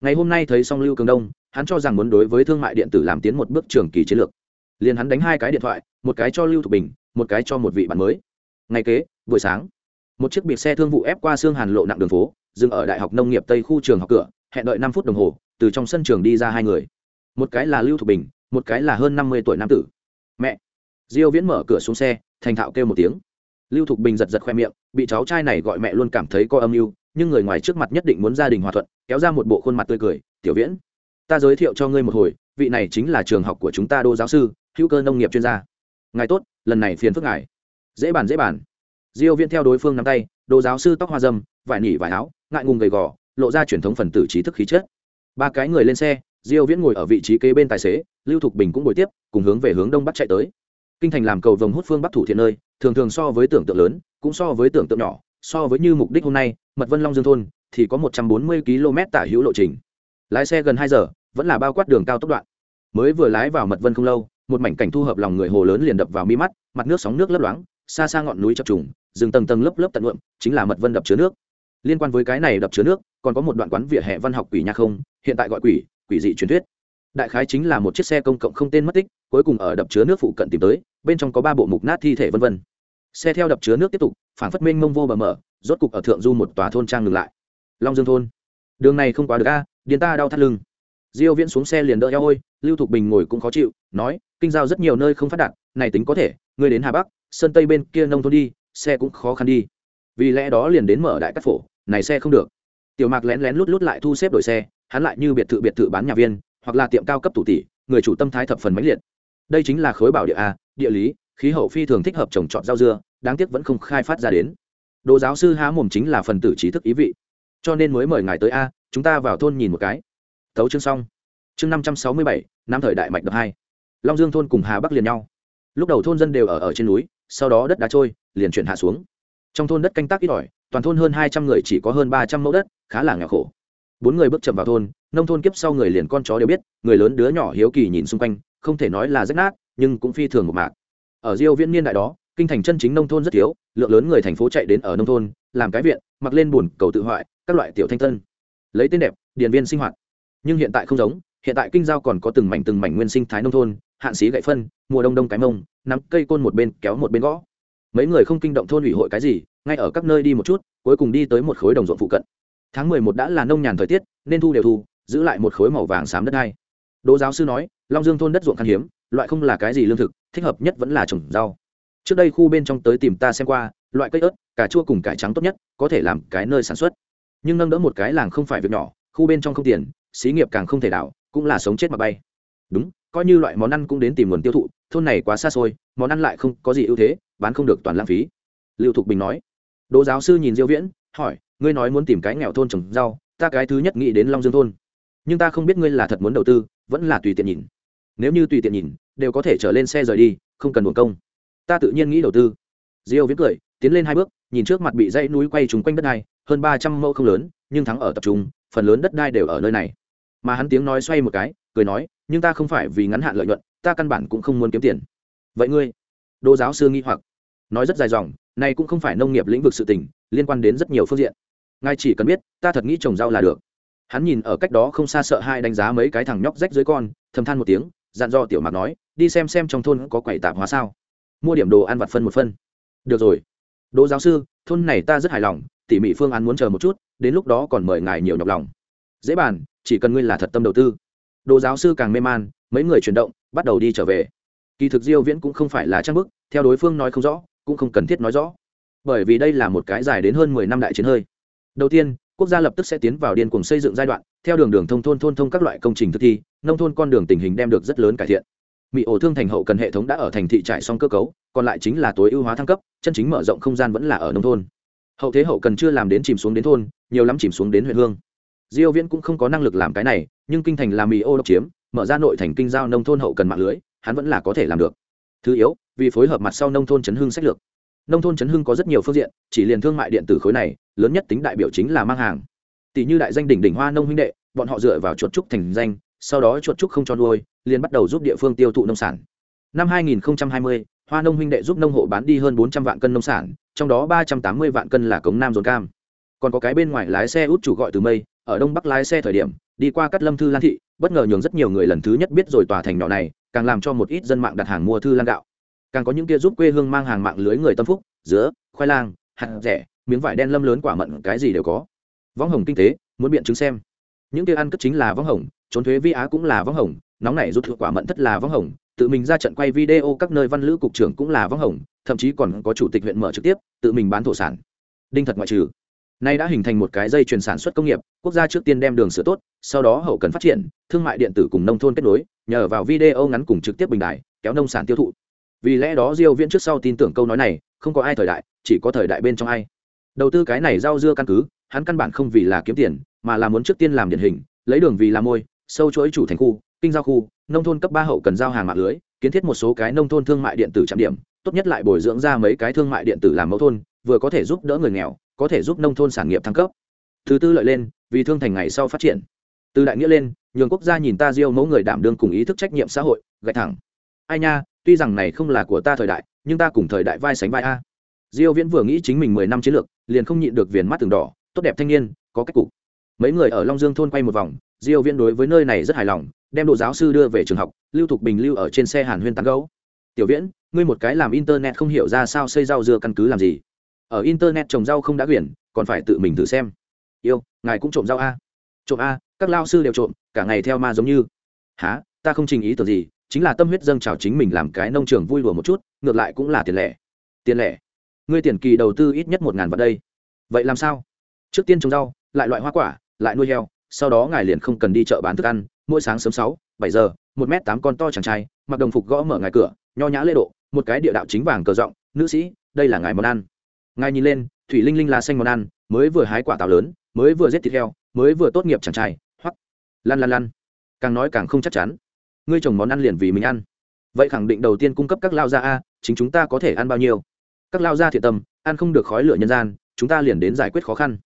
Ngày hôm nay thấy song lưu cường đông, hắn cho rằng muốn đối với thương mại điện tử làm tiến một bước trường kỳ chiến lược. Liền hắn đánh hai cái điện thoại, một cái cho lưu thục bình, một cái cho một vị bạn mới. Ngày kế, buổi sáng, một chiếc biệt xe thương vụ ép qua xương hàn lộ nặng đường phố, dừng ở đại học nông nghiệp tây khu trường học cửa, hẹn đợi năm phút đồng hồ, từ trong sân trường đi ra hai người. Một cái là lưu thục bình, một cái là hơn năm mươi tuổi nam tử. Mẹ diêu viễn mở cửa xuống xe, thành thạo kêu một tiếng. Lưu thục bình giật giật khoe miệng, bị cháu trai này gọi mẹ luôn cảm thấy có âm mưu, nhưng người ngoài trước mặt nhất định muốn gia đình hòa thuận, kéo ra một bộ khuôn mặt tươi cười, tiểu viễn, ta giới thiệu cho ngươi một hồi, vị này chính là trường học của chúng ta đô giáo sư, hữu cơ nông nghiệp chuyên gia. Ngài tốt, lần này phiền phức ngài. Dễ bàn dễ bàn. Diêu viễn theo đối phương nắm tay, đô giáo sư tóc hoa dâm, vải nỉ vải áo, ngại ngùng gầy gò, lộ ra truyền thống phần tử trí thức khí chất. Ba cái người lên xe, diêu viễn ngồi ở vị trí kế bên tài xế, lưu thục bình cũng ngồi tiếp, cùng hướng về hướng đông bắc chạy tới kinh thành làm cầu vồng hút phương bắc thủ thiện nơi, thường thường so với tưởng tượng lớn, cũng so với tưởng tượng nhỏ, so với như mục đích hôm nay, mật vân long dương thôn, thì có 140 km tả hữu lộ trình. Lái xe gần hai giờ, vẫn là bao quát đường cao tốc đoạn. Mới vừa lái vào mật vân không lâu, một mảnh cảnh thu hợp lòng người hồ lớn liền đập vào mi mắt, mặt nước sóng nước lấp loáng, xa xa ngọn núi chập trùng, rừng tầng tầng lớp lớp tận luộm chính là mật vân đập chứa nước. Liên quan với cái này đập chứa nước, còn có một đoạn quán vỉa hè văn học quỷ nha không, hiện tại gọi quỷ quỷ dị truyền thuyết. Đại khái chính là một chiếc xe công cộng không tên mất tích cuối cùng ở đập chứa nước phụ cận tìm tới, bên trong có ba bộ mục nát thi thể vân vân. Xe theo đập chứa nước tiếp tục phản phất minh mông vô bờ mở, rốt cục ở thượng du một tòa thôn trang ngừng lại. Long dương thôn. Đường này không quá được a, điền ta đau thắt lưng. Diêu viễn xuống xe liền đỡ eo ôi, lưu thục bình ngồi cũng khó chịu, nói, kinh giao rất nhiều nơi không phát đạt, này tính có thể, ngươi đến hà bắc, sơn tây bên kia nông thôn đi, xe cũng khó khăn đi. Vì lẽ đó liền đến mở đại cắt phổ, này xe không được. Tiểu mạc lén lén lút lút lại thu xếp đổi xe, hắn lại như biệt thự biệt thự bán nhà viên, hoặc là tiệm cao cấp tủ tỷ, người chủ tâm thái thập phần mãnh liệt đây chính là khối bảo địa a, địa lý, khí hậu phi thường thích hợp trồng trọt rau dưa, đáng tiếc vẫn không khai phát ra đến. Đồ giáo sư há mồm chính là phần tử trí thức ý vị. Cho nên mới mời ngài tới a, chúng ta vào thôn nhìn một cái. Tấu chương xong. Chương năm trăm sáu mươi bảy năm thời đại mạch đập hai. Long dương thôn cùng hà bắc liền nhau. Lúc đầu thôn dân đều ở ở trên núi, sau đó đất đá trôi, liền chuyển hạ xuống. Trong thôn đất canh tác ít ỏi, toàn thôn hơn hai trăm người chỉ có hơn ba trăm mẫu đất, khá là nghèo khổ. Bốn người bước chậm vào thôn, nông thôn kiếp sau người liền con chó đều biết, người lớn đứa nhỏ hiếu kỳ nhìn xung quanh không thể nói là rách nát, nhưng cũng phi thường một mạc. Ở diêu viễn niên đại đó, kinh thành chân chính nông thôn rất thiếu, lượng lớn người thành phố chạy đến ở nông thôn, làm cái viện, mặc lên buồn cầu tự hoại, các loại tiểu thanh tân lấy tên đẹp, điền viên sinh hoạt. Nhưng hiện tại không giống, hiện tại kinh giao còn có từng mảnh từng mảnh nguyên sinh thái nông thôn, hạn xí gậy phân, mùa đông đông cái mông, nắm cây côn một bên, kéo một bên gõ. Mấy người không kinh động thôn ủy hội cái gì, ngay ở các nơi đi một chút, cuối cùng đi tới một khối đồng ruộng phụ cận. Tháng mười một đã là nông nhàn thời tiết, nên thu đều thu, giữ lại một khối màu vàng xám đất hay. đỗ giáo sư nói long dương thôn đất ruộng khan hiếm, loại không là cái gì lương thực, thích hợp nhất vẫn là trồng rau. Trước đây khu bên trong tới tìm ta xem qua, loại cây ớt, cà chua cùng cải trắng tốt nhất, có thể làm cái nơi sản xuất. Nhưng nâng đỡ một cái làng không phải việc nhỏ, khu bên trong không tiền, xí nghiệp càng không thể đảo, cũng là sống chết mà bay. Đúng, coi như loại món ăn cũng đến tìm nguồn tiêu thụ, thôn này quá xa xôi, món ăn lại không có gì ưu thế, bán không được toàn lãng phí. Lưu thục bình nói. Đỗ giáo sư nhìn diêu viễn, hỏi, ngươi nói muốn tìm cái nghèo thôn trồng rau, ta cái thứ nhất nghĩ đến long dương thôn. Nhưng ta không biết ngươi là thật muốn đầu tư, vẫn là tùy tiện nhìn nếu như tùy tiện nhìn, đều có thể trở lên xe rời đi, không cần buồn công. Ta tự nhiên nghĩ đầu tư. Diêu viễn cười, tiến lên hai bước, nhìn trước mặt bị dãy núi quay trúng quanh đất đai, hơn 300 mẫu không lớn, nhưng thắng ở tập trung, phần lớn đất đai đều ở nơi này. Mà hắn tiếng nói xoay một cái, cười nói, nhưng ta không phải vì ngắn hạn lợi nhuận, ta căn bản cũng không muốn kiếm tiền. Vậy ngươi? Đô giáo sư nghi hoặc. Nói rất dài dòng, này cũng không phải nông nghiệp lĩnh vực sự tình, liên quan đến rất nhiều phương diện. Ngài chỉ cần biết, ta thật nghĩ trồng rau là được. Hắn nhìn ở cách đó không xa sợ hai đánh giá mấy cái thằng nhóc rách dưới con, thầm than một tiếng dặn do tiểu mạc nói, đi xem xem trong thôn có quầy tạp hóa sao. Mua điểm đồ ăn vặt phân một phân. Được rồi. Đỗ giáo sư, thôn này ta rất hài lòng, tỉ mỉ phương án muốn chờ một chút, đến lúc đó còn mời ngài nhiều nhọc lòng. Dễ bàn, chỉ cần ngươi là thật tâm đầu tư. Đỗ giáo sư càng mê man, mấy người chuyển động, bắt đầu đi trở về. Kỳ thực diêu viễn cũng không phải là trang bức, theo đối phương nói không rõ, cũng không cần thiết nói rõ. Bởi vì đây là một cái dài đến hơn 10 năm đại chiến hơi. Đầu tiên, quốc gia lập tức sẽ tiến vào điên cuồng xây dựng giai đoạn, theo đường đường thông thôn thôn thông các loại công trình thực thi nông thôn con đường tình hình đem được rất lớn cải thiện. Mỹ ổ thương thành hậu cần hệ thống đã ở thành thị trải xong cơ cấu, còn lại chính là tối ưu hóa thăng cấp, chân chính mở rộng không gian vẫn là ở nông thôn. Hậu thế hậu cần chưa làm đến chìm xuống đến thôn, nhiều lắm chìm xuống đến huyện hương. Diêu viễn cũng không có năng lực làm cái này, nhưng kinh thành làm mỹ ô độc chiếm, mở ra nội thành kinh giao nông thôn hậu cần mạng lưới, hắn vẫn là có thể làm được. Thứ yếu, vì phối hợp mặt sau nông thôn chấn hưng sách lược. Nông thôn chấn hưng có rất nhiều phương diện, chỉ liền thương mại điện tử khối này, lớn nhất tính đại biểu chính là mang hàng. Tỷ như đại danh đỉnh đỉnh hoa nông huynh đệ, bọn họ dựa vào chuột trúc thành danh sau đó chuột trúc không cho nuôi liền bắt đầu giúp địa phương tiêu thụ nông sản. Năm 2020, hoa nông huynh đệ giúp nông hộ bán đi hơn 400 vạn cân nông sản trong đó 380 vạn cân là cống nam dồn cam. Còn có cái bên ngoài lái xe út chủ gọi từ mây ở đông bắc lái xe thời điểm đi qua cắt lâm thư lan thị bất ngờ nhường rất nhiều người lần thứ nhất biết rồi tòa thành nhỏ này càng làm cho một ít dân mạng đặt hàng mua thư lan gạo. Càng có những kia giúp quê hương mang hàng mạng lưới người tâm phúc giữa khoai lang hạt rẻ miếng vải đen lâm lớn quả mận cái gì đều có. Võng hồng kinh tế muốn biện chứng xem. Những kia ăn cất chính là võng hồng trốn thuế vi á cũng là vắng hồng, nóng này rút quả mận thất là vắng hồng, tự mình ra trận quay video các nơi văn lữ cục trưởng cũng là vắng hồng, thậm chí còn có chủ tịch huyện mở trực tiếp, tự mình bán thổ sản. Đinh thật ngoại trừ. Nay đã hình thành một cái dây chuyền sản xuất công nghiệp, quốc gia trước tiên đem đường sửa tốt, sau đó hậu cần phát triển, thương mại điện tử cùng nông thôn kết nối, nhờ vào video ngắn cùng trực tiếp bình đại kéo nông sản tiêu thụ. Vì lẽ đó diêu viễn trước sau tin tưởng câu nói này, không có ai thời đại, chỉ có thời đại bên trong ai. Đầu tư cái này rau dưa căn cứ, hắn căn bản không vì là kiếm tiền, mà là muốn trước tiên làm điển hình, lấy đường vì làm môi sâu chuỗi chủ thành khu, kinh giao khu, nông thôn cấp ba hậu cần giao hàng mạng lưới, kiến thiết một số cái nông thôn thương mại điện tử trạm điểm, tốt nhất lại bồi dưỡng ra mấy cái thương mại điện tử làm mẫu thôn, vừa có thể giúp đỡ người nghèo, có thể giúp nông thôn sản nghiệp thăng cấp. Thứ tư lợi lên, vì thương thành ngày sau phát triển. Từ đại nghĩa lên, nhường quốc gia nhìn ta diêu mẫu người đảm đương cùng ý thức trách nhiệm xã hội, gạch thẳng. Ai nha, tuy rằng này không là của ta thời đại, nhưng ta cùng thời đại vai sánh vai a. Diêu viễn vừa nghĩ chính mình mười năm chiến lược, liền không nhịn được viền mắt từng đỏ, tốt đẹp thanh niên, có cách cục. Mấy người ở long dương thôn quay một vòng diêu viễn đối với nơi này rất hài lòng, đem đồ giáo sư đưa về trường học, lưu thục bình lưu ở trên xe hàn huyên tán gấu tiểu viễn, ngươi một cái làm internet không hiểu ra sao xây rau dưa căn cứ làm gì? Ở internet trồng rau không đã quyển, còn phải tự mình thử xem. Yêu, ngài cũng trộm rau a? Trộm a, các lao sư đều trộm, cả ngày theo ma giống như. Há ta không trình ý tưởng gì, chính là tâm huyết dâng trào chính mình làm cái nông trường vui đùa một chút, ngược lại cũng là tiền lẻ. Tiền lẻ? Ngươi tiền kỳ đầu tư ít nhất một ngàn vào đây. Vậy làm sao? Trước tiên trồng rau, lại loại hoa quả, lại nuôi heo sau đó ngài liền không cần đi chợ bán thức ăn, mỗi sáng sớm sáu, bảy giờ, một m tám con to chàng trai, mặc đồng phục gõ mở ngài cửa, nho nhã lễ độ, một cái địa đạo chính vàng cờ rộng, nữ sĩ, đây là ngài món ăn. Ngài nhìn lên, thủy linh linh là xanh món ăn, mới vừa hái quả táo lớn, mới vừa giết thịt heo, mới vừa tốt nghiệp chàng trai, hoắc. Lăn lăn lăn. Càng nói càng không chắc chắn. Ngươi trồng món ăn liền vì mình ăn. Vậy khẳng định đầu tiên cung cấp các lao gia a, chính chúng ta có thể ăn bao nhiêu? Các lao gia thiện tâm, ăn không được khói lửa nhân gian, chúng ta liền đến giải quyết khó khăn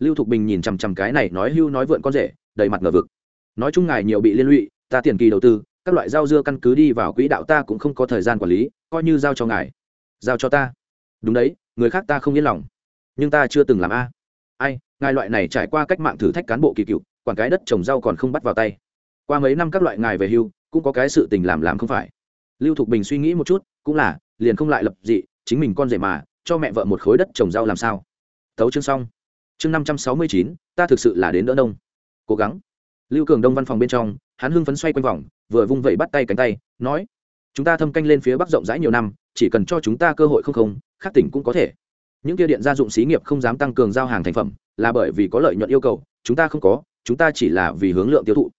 lưu thục bình nhìn chằm chằm cái này nói hưu nói vượn con rể, đầy mặt ngờ vực. Nói chung ngài nhiều bị liên lụy, ta tiền kỳ đầu tư, các loại rau dưa căn cứ đi vào quỹ đạo ta cũng không có thời gian quản lý, coi như giao cho ngài. Giao cho ta. Đúng đấy, người khác ta không yên lòng. Nhưng ta chưa từng làm a. Ai, ngài loại này trải qua cách mạng thử thách cán bộ kỳ cựu, quản cái đất trồng rau còn không bắt vào tay. Qua mấy năm các loại ngài về hưu, cũng có cái sự tình làm làm không phải. Lưu thục bình suy nghĩ một chút, cũng là, liền không lại lập dị, chính mình con rể mà, cho mẹ vợ một khối đất trồng rau làm sao. Tấu chương xong chương năm trăm sáu mươi chín, ta thực sự là đến đỡ nông. Cố gắng. Lưu cường đông văn phòng bên trong, hắn hưng phấn xoay quanh vòng, vừa vung vẩy bắt tay cánh tay, nói, chúng ta thâm canh lên phía bắc rộng rãi nhiều năm, chỉ cần cho chúng ta cơ hội không không khác tỉnh cũng có thể. Những kia điện gia dụng xí nghiệp không dám tăng cường giao hàng thành phẩm, là bởi vì có lợi nhuận yêu cầu, chúng ta không có, chúng ta chỉ là vì hướng lượng tiêu thụ.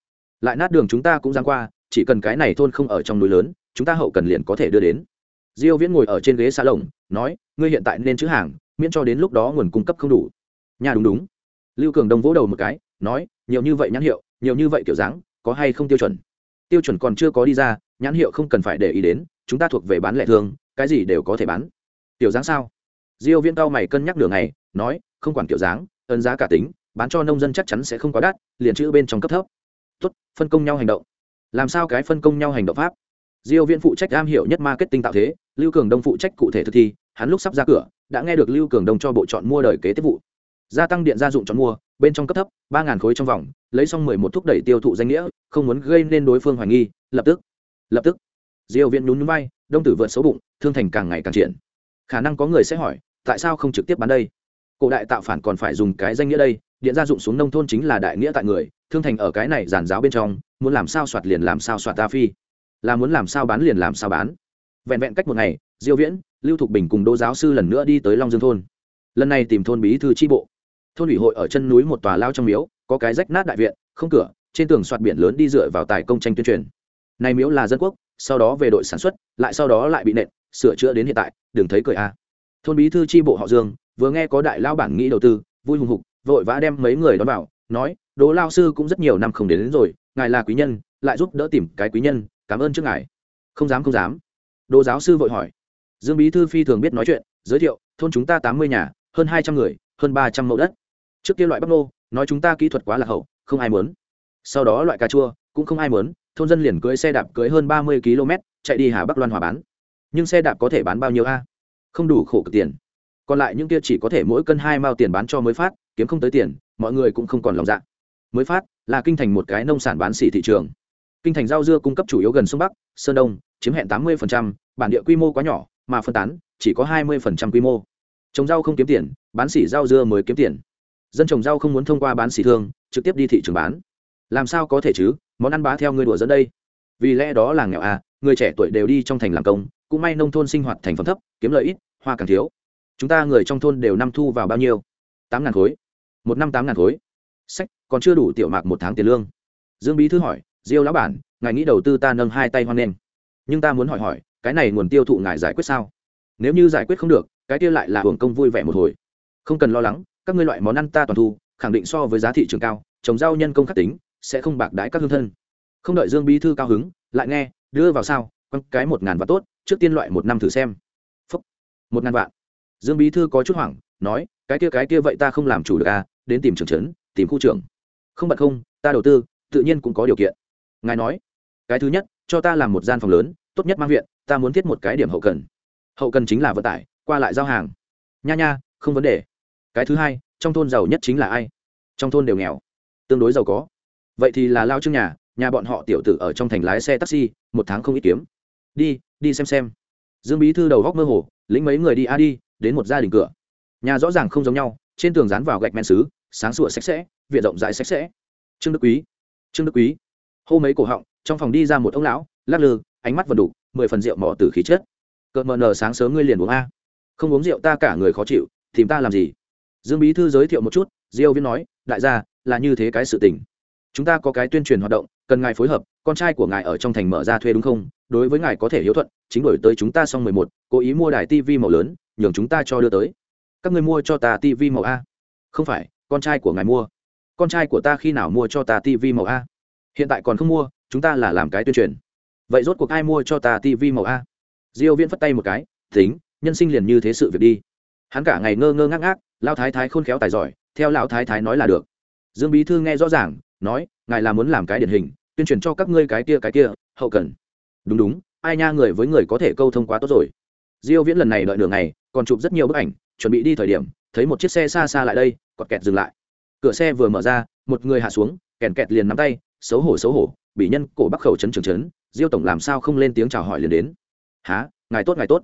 Lại nát đường chúng ta cũng dám qua, chỉ cần cái này thôn không ở trong núi lớn, chúng ta hậu cần liền có thể đưa đến. Diêu viễn ngồi ở trên ghế xa lồng nói, ngươi hiện tại nên chữ hàng, miễn cho đến lúc đó nguồn cung cấp không đủ nhà đúng đúng. Lưu cường đông vỗ đầu một cái, nói, nhiều như vậy nhãn hiệu, nhiều như vậy kiểu dáng, có hay không tiêu chuẩn? Tiêu chuẩn còn chưa có đi ra, nhãn hiệu không cần phải để ý đến, chúng ta thuộc về bán lẻ thường, cái gì đều có thể bán. Tiểu dáng sao? Diêu Viên cao mày cân nhắc đường này nói, không quản kiểu dáng, ấn giá cả tính, bán cho nông dân chắc chắn sẽ không quá đắt, liền chữ bên trong cấp thấp. Tốt, phân công nhau hành động. Làm sao cái phân công nhau hành động pháp? Diêu Viên phụ trách am hiểu nhất marketing tạo thế, lưu cường đông phụ trách cụ thể thực thi, hắn lúc sắp ra cửa, đã nghe được lưu cường đông cho bộ chọn mua đời kế tiếp vụ gia tăng điện gia dụng chọn mua, bên trong cấp thấp, ba ngàn khối trong vòng, lấy xong mười một thúc đẩy tiêu thụ danh nghĩa, không muốn gây nên đối phương hoài nghi, lập tức lập tức, diêu viễn nhún nhún vai, đông tử vượt xấu bụng, thương thành càng ngày càng triển. Khả năng có người sẽ hỏi, tại sao không trực tiếp bán đây? Cổ đại tạo phản còn phải dùng cái danh nghĩa đây, điện gia dụng xuống nông thôn chính là đại nghĩa tại người, thương thành ở cái này giản giáo bên trong, muốn làm sao soạt liền làm sao soạt ta phi. Là muốn làm sao bán liền làm sao bán. Vẹn vẹn cách một ngày, diêu viễn, lưu thục bình cùng đô giáo sư lần nữa đi tới long dương thôn. Lần này tìm thôn bí thư tri bộ thôn ủy hội ở chân núi một tòa lao trong miếu có cái rách nát đại viện không cửa trên tường soạt biển lớn đi dựa vào tài công tranh tuyên truyền. Này miếu là dân quốc sau đó về đội sản xuất lại sau đó lại bị nện sửa chữa đến hiện tại đừng thấy cười a. Thôn bí thư tri bộ họ dương vừa nghe có đại lao bản nghĩ đầu tư vui hùng hục vội vã đem mấy người đón vào nói đỗ lao sư cũng rất nhiều năm không đến, đến rồi ngài là quý nhân lại giúp đỡ tìm cái quý nhân cảm ơn trước ngài. Không dám không dám. Đỗ giáo sư vội hỏi. Dương bí thư phi thường biết nói chuyện giới thiệu thôn chúng ta tám mươi nhà hơn hai trăm người hơn ba trăm mẫu đất trước kia loại bắp nô, nói chúng ta kỹ thuật quá lạc hậu, không ai muốn. Sau đó loại cà chua, cũng không ai muốn, thôn dân liền cưới xe đạp cưới hơn ba mươi km chạy đi hà bắc loan hòa bán. Nhưng xe đạp có thể bán bao nhiêu a? Không đủ khổ cực tiền. Còn lại những kia chỉ có thể mỗi cân hai mao tiền bán cho mới phát, kiếm không tới tiền, mọi người cũng không còn lòng dạ. Mới phát là kinh thành một cái nông sản bán xỉ thị trường. Kinh thành rau dưa cung cấp chủ yếu gần sông bắc, sơn đông, chiếm hẹn tám mươi bản địa quy mô quá nhỏ, mà phân tán chỉ có hai mươi quy mô. Trồng rau không kiếm tiền, bán xỉ rau dưa mới kiếm tiền dân trồng rau không muốn thông qua bán xỉ thương, trực tiếp đi thị trường bán. Làm sao có thể chứ? Món ăn bá theo người đùa dẫn đây. Vì lẽ đó là nghèo à người trẻ tuổi đều đi trong thành làm công, cũng may nông thôn sinh hoạt thành phẩm thấp, kiếm lợi ít, hoa càng thiếu. Chúng ta người trong thôn đều năm thu vào bao nhiêu? Tám ngàn khối. Một năm tám ngàn khối. Sách, còn chưa đủ tiểu mạc một tháng tiền lương. Dương bí thư hỏi, diêu lão bản, ngài nghĩ đầu tư ta nâng hai tay hoan nghênh? Nhưng ta muốn hỏi hỏi, cái này nguồn tiêu thụ ngài giải quyết sao? Nếu như giải quyết không được, cái kia lại là hưởng công vui vẻ một hồi. Không cần lo lắng các ngươi loại món ăn ta toàn thu, khẳng định so với giá thị trường cao, trồng rau nhân công khắc tính, sẽ không bạc đái các hương thân. Không đợi dương bí thư cao hứng, lại nghe, đưa vào sao con cái một ngàn vạn tốt, trước tiên loại một năm thử xem. Phúc, một ngàn vạn. Dương bí thư có chút hoảng, nói, cái kia cái kia vậy ta không làm chủ được à đến tìm trưởng trấn, tìm khu trưởng. Không bật không, ta đầu tư, tự nhiên cũng có điều kiện. Ngài nói, cái thứ nhất, cho ta làm một gian phòng lớn, tốt nhất mang viện, ta muốn thiết một cái điểm hậu cần. Hậu cần chính là vận tải, qua lại giao hàng. Nha nha, không vấn đề cái thứ hai, trong thôn giàu nhất chính là ai? Trong thôn đều nghèo. Tương đối giàu có. Vậy thì là lao trương nhà nhà bọn họ tiểu tử ở trong thành lái xe taxi, một tháng không ít kiếm. Đi đi xem xem. Dương bí thư đầu góc mơ hồ lĩnh mấy người đi a đi, đến một gia đình cửa. Nhà rõ ràng không giống nhau, trên tường dán vào gạch men xứ, sáng sủa sạch sẽ, viện rộng rãi sạch sẽ. Trương đức quý. Trương đức quý. Hô mấy cổ họng, trong phòng đi ra một ông lão, lắc lư, ánh mắt vần đục mười phần rượu mỏ từ khí chết cợt mờ nờ sáng sớm ngươi liền uống a. Không uống rượu ta cả người khó chịu, tìm ta làm gì? Dương bí thư giới thiệu một chút, diêu viễn nói, đại gia, là như thế cái sự tình. Chúng ta có cái tuyên truyền hoạt động, cần ngài phối hợp, con trai của ngài ở trong thành mở ra thuê đúng không? Đối với ngài có thể hiếu thuận, chính đổi tới chúng ta xong mười một, cố ý mua đài tivi màu lớn, nhường chúng ta cho đưa tới. Các người mua cho ta tivi màu a. Không phải, con trai của ngài mua. Con trai của ta khi nào mua cho ta tivi màu a? Hiện tại còn không mua, chúng ta là làm cái tuyên truyền. Vậy rốt cuộc ai mua cho ta tivi màu a? Diêu viễn phất tay một cái, tính, nhân sinh liền như thế sự việc đi. Hắn cả ngày ngơ ngơ ngác ngác lao thái thái khôn khéo tài giỏi, theo lão thái thái nói là được. Dương bí thư nghe rõ ràng, nói, ngài là muốn làm cái điển hình, tuyên truyền cho các ngươi cái kia cái kia, hậu cần. Đúng đúng, ai nha người với người có thể câu thông quá tốt rồi. Diêu viễn lần này đợi nửa ngày, còn chụp rất nhiều bức ảnh, chuẩn bị đi thời điểm, thấy một chiếc xe xa xa lại đây còn kẹt dừng lại. Cửa xe vừa mở ra, một người hạ xuống kẹt kẹt liền nắm tay, xấu hổ xấu hổ, bị nhân cổ bắc khẩu chấn trường chấn, diêu tổng làm sao không lên tiếng chào hỏi liền đến? Há ngài tốt ngài tốt.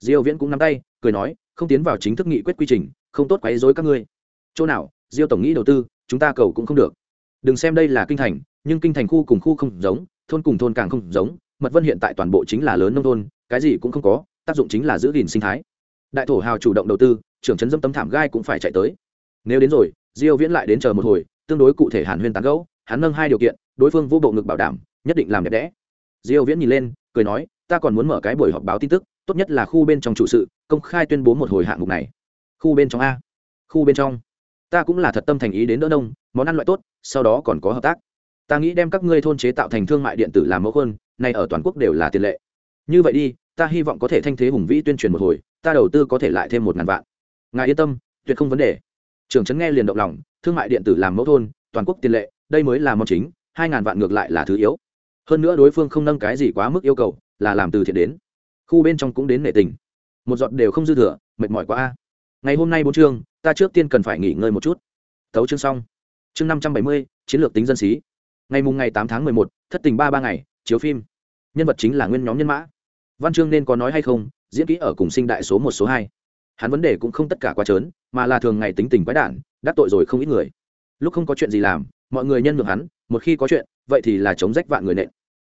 Diêu viễn cũng nắm tay, cười nói, không tiến vào chính thức nghị quyết quy trình không tốt quấy rối các ngươi. Chỗ nào, diêu tổng nghĩ đầu tư, chúng ta cầu cũng không được. Đừng xem đây là kinh thành, nhưng kinh thành khu cùng khu không giống, thôn cùng thôn càng không giống, mật vân hiện tại toàn bộ chính là lớn nông thôn, cái gì cũng không có, tác dụng chính là giữ gìn sinh thái. Đại thổ hào chủ động đầu tư, trưởng trấn dâm tấm thảm gai cũng phải chạy tới. Nếu đến rồi, diêu viễn lại đến chờ một hồi, tương đối cụ thể hàn huyên tán gẫu, hắn nâng hai điều kiện, đối phương vô bộ ngực bảo đảm, nhất định làm đẹp đẽ. Diêu viễn nhìn lên, cười nói, ta còn muốn mở cái buổi họp báo tin tức, tốt nhất là khu bên trong trụ sự, công khai tuyên bố một hồi hạng mục này khu bên trong a. Khu bên trong. Ta cũng là thật tâm thành ý đến đỡ nông, món ăn loại tốt, sau đó còn có hợp tác. Ta nghĩ đem các ngươi thôn chế tạo thành thương mại điện tử làm mẫu hơn nay ở toàn quốc đều là tiền lệ. Như vậy đi, ta hy vọng có thể thanh thế hùng vĩ tuyên truyền một hồi, ta đầu tư có thể lại thêm một ngàn vạn. Ngài yên tâm, tuyệt không vấn đề. Trưởng trấn nghe liền động lòng, thương mại điện tử làm mẫu thôn, toàn quốc tiền lệ, đây mới là món chính, hai ngàn vạn ngược lại là thứ yếu. Hơn nữa đối phương không nâng cái gì quá mức yêu cầu, là làm từ thiện đến. Khu bên trong cũng đến nể tình. Một giọt đều không dư thừa, mệt mỏi quá a ngày hôm nay bốn chương, ta trước tiên cần phải nghỉ ngơi một chút. Tấu chương xong. Chương năm trăm bảy mươi, chiến lược tính dân sĩ. ngày mùng ngày tám tháng mười một, thất tình ba ba ngày, chiếu phim. Nhân vật chính là nguyên nhóm nhân mã. Văn chương nên có nói hay không, diễn kỹ ở cùng sinh đại số một, số hai. Hắn vấn đề cũng không tất cả quá trớn, mà là thường ngày tính tình quái đản, đắc tội rồi không ít người. Lúc không có chuyện gì làm, mọi người nhân ngược hắn, một khi có chuyện, vậy thì là chống rách vạn người nện.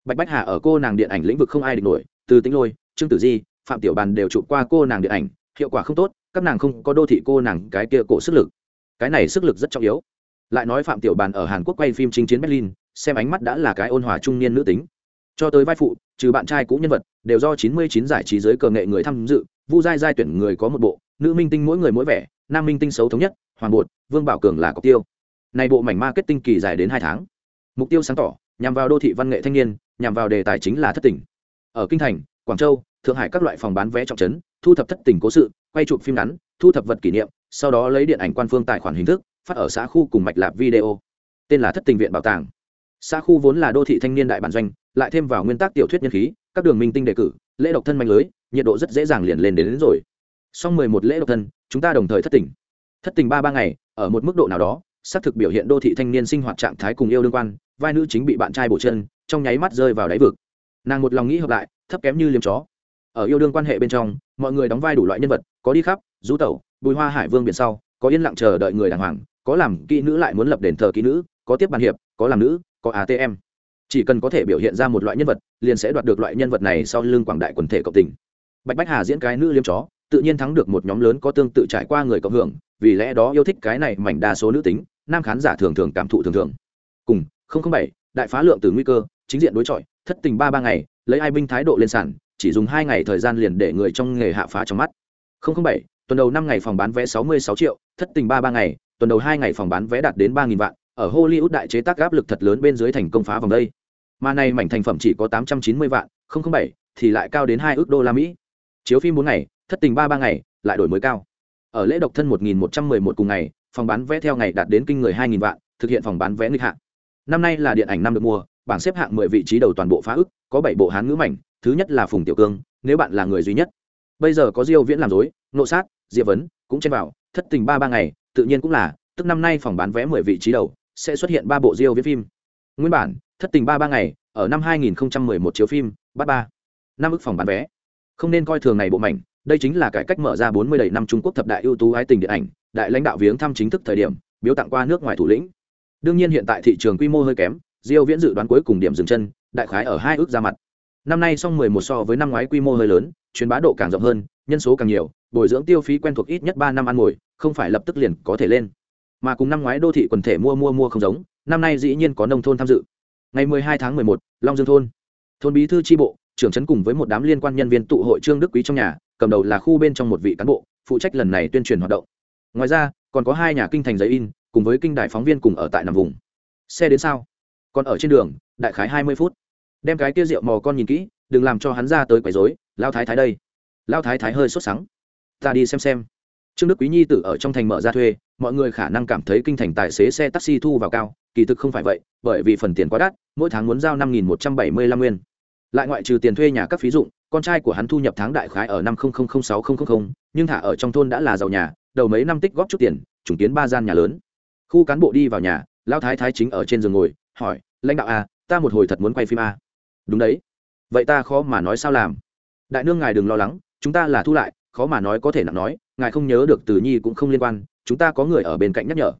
Bạch bách hà ở cô nàng điện ảnh lĩnh vực không ai địch nổi, từ tính lôi, trương tử di, phạm tiểu bàn đều chụp qua cô nàng điện ảnh, hiệu quả không tốt các nàng không có đô thị cô nàng cái kia cổ sức lực. Cái này sức lực rất trọng yếu. Lại nói phạm tiểu bàn ở hàn quốc quay phim chính chiến berlin, xem ánh mắt đã là cái ôn hòa trung niên nữ tính. Cho tới vai phụ, trừ bạn trai cũ nhân vật, đều do 99 giải trí giới cờ nghệ người tham dự, vu giai giai tuyển người có một bộ, nữ minh tinh mỗi người mỗi vẻ, nam minh tinh xấu thống nhất, hoàng bột, vương bảo cường là cọc tiêu. Này bộ mảnh marketing kỳ dài đến hai tháng. Mục tiêu sáng tỏ, nhằm vào đô thị văn nghệ thanh niên, nhằm vào đề tài chính là thất tỉnh. Ở kinh thành, quảng châu thượng hải các loại phòng bán vé trọng trấn thu thập thất tình cố sự quay chụp phim ngắn thu thập vật kỷ niệm sau đó lấy điện ảnh quan phương tài khoản hình thức phát ở xã khu cùng mạch lạp video. Tên là thất tình viện bảo tàng. Xã khu vốn là đô thị thanh niên đại bản doanh lại thêm vào nguyên tắc tiểu thuyết nhân khí các đường minh tinh đề cử lễ độc thân manh lưới nhiệt độ rất dễ dàng liền lên đến, đến rồi. Sau mười một lễ độc thân chúng ta đồng thời thất tình. Thất tình ba ba ngày ở một mức độ nào đó xác thực biểu hiện đô thị thanh niên sinh hoạt trạng thái cùng yêu đương quan vai nữ chính bị bạn trai bổ chân trong nháy mắt rơi vào đáy vực. Nàng một lòng nghĩ hợp lại thấp kém như liếm chó ở yêu đương quan hệ bên trong, mọi người đóng vai đủ loại nhân vật, có đi khắp, du tẩu, bùi hoa hải vương biển sau, có yên lặng chờ đợi người đàng hoàng, có làm kỹ nữ lại muốn lập đền thờ kỹ nữ, có tiếp bàn hiệp, có làm nữ, có atm chỉ cần có thể biểu hiện ra một loại nhân vật, liền sẽ đoạt được loại nhân vật này sau lưng quảng đại quần thể cộng tình. Bạch bách hà diễn cái nữ liêm chó, tự nhiên thắng được một nhóm lớn có tương tự trải qua người cộng hưởng, vì lẽ đó yêu thích cái này mảnh đa số nữ tính, nam khán giả thường thường cảm thụ thường thường. Cùng bảy, đại phá lượng từ nguy cơ, chính diện đối chọi, thất tình ba ba ngày, lấy ai binh thái độ lên sàn chỉ dùng hai ngày thời gian liền để người trong nghề hạ phá trong mắt. Bảy, tuần đầu năm ngày phòng bán vé sáu mươi sáu triệu, thất tình ba ba ngày, tuần đầu hai ngày phòng bán vé đạt đến ba nghìn vạn, ở hollywood đại chế tác áp lực thật lớn bên dưới thành công phá vòng đây. Mà này mảnh thành phẩm chỉ có tám trăm chín mươi vạn bảy, thì lại cao đến hai ước đô la mỹ. Chiếu phim bốn ngày, thất tình ba ba ngày, lại đổi mới cao. Ở lễ độc thân một nghìn một trăm mười một cùng ngày, phòng bán vé theo ngày đạt đến kinh người hai nghìn vạn, thực hiện phòng bán vé nghịch hạng năm nay là điện ảnh năm được mua bảng xếp hạng mười vị trí đầu toàn bộ phá ức, có bảy bộ hán ngữ mảnh thứ nhất là phùng tiểu cương, nếu bạn là người duy nhất. Bây giờ có diêu viễn làm dối, nộ sát, diệp vấn cũng chen vào, thất tình ba ba ngày, tự nhiên cũng là, tức năm nay phòng bán vé mười vị trí đầu, sẽ xuất hiện ba bộ diêu viễn phim. Nguyên bản, thất tình ba ba ngày, ở năm 2011 chiếu phim bắt ba. Năm ức phòng bán vé. Không nên coi thường này bộ mảnh, đây chính là cải cách mở ra 40 đầy năm Trung Quốc thập đại ưu tú ái tình điện ảnh, đại lãnh đạo viếng thăm chính thức thời điểm, biếu tặng qua nước ngoài thủ lĩnh. Đương nhiên hiện tại thị trường quy mô hơi kém, diêu viễn dự đoán cuối cùng điểm dừng chân, đại khái ở hai ước ra mặt năm nay xong 11 so với năm ngoái quy mô hơi lớn truyền bá độ càng rộng hơn nhân số càng nhiều bồi dưỡng tiêu phí quen thuộc ít nhất ba năm ăn ngồi không phải lập tức liền có thể lên. Mà cùng năm ngoái đô thị quần thể mua mua mua không giống năm nay dĩ nhiên có nông thôn tham dự. Ngày 12 tháng 11, long dương thôn. Thôn bí thư tri bộ trưởng trấn cùng với một đám liên quan nhân viên tụ hội trương đức quý trong nhà cầm đầu là khu bên trong một vị cán bộ phụ trách lần này tuyên truyền hoạt động. Ngoài ra còn có hai nhà kinh thành giấy in cùng với kinh đại phóng viên cùng ở tại nằm vùng. Xe đến sao? Còn ở trên đường đại khái hai mươi phút đem cái kia rượu mò con nhìn kỹ đừng làm cho hắn ra tới quấy rối lao thái thái đây. Lao thái thái hơi sốt sắng. Ta đi xem xem. Trương đức quý nhi tử ở trong thành mở ra thuê mọi người khả năng cảm thấy kinh thành tài xế xe taxi thu vào cao kỳ thực không phải vậy bởi vì phần tiền quá đắt mỗi tháng muốn giao năm nghìn một trăm bảy mươi lăm nguyên. Lại ngoại trừ tiền thuê nhà các phí dụng con trai của hắn thu nhập tháng đại khái ở năm sáu nhưng thả ở trong thôn đã là giàu nhà đầu mấy năm tích góp chút tiền trùng kiến ba gian nhà lớn. Khu cán bộ đi vào nhà lao thái thái chính ở trên giường ngồi hỏi lãnh đạo a à, ta một hồi thật muốn quay phim a à? Đúng đấy. Vậy ta khó mà nói sao làm? Đại nương ngài đừng lo lắng, chúng ta là thu lại, khó mà nói có thể nặng nói, ngài không nhớ được từ nhi cũng không liên quan, chúng ta có người ở bên cạnh nhắc nhở.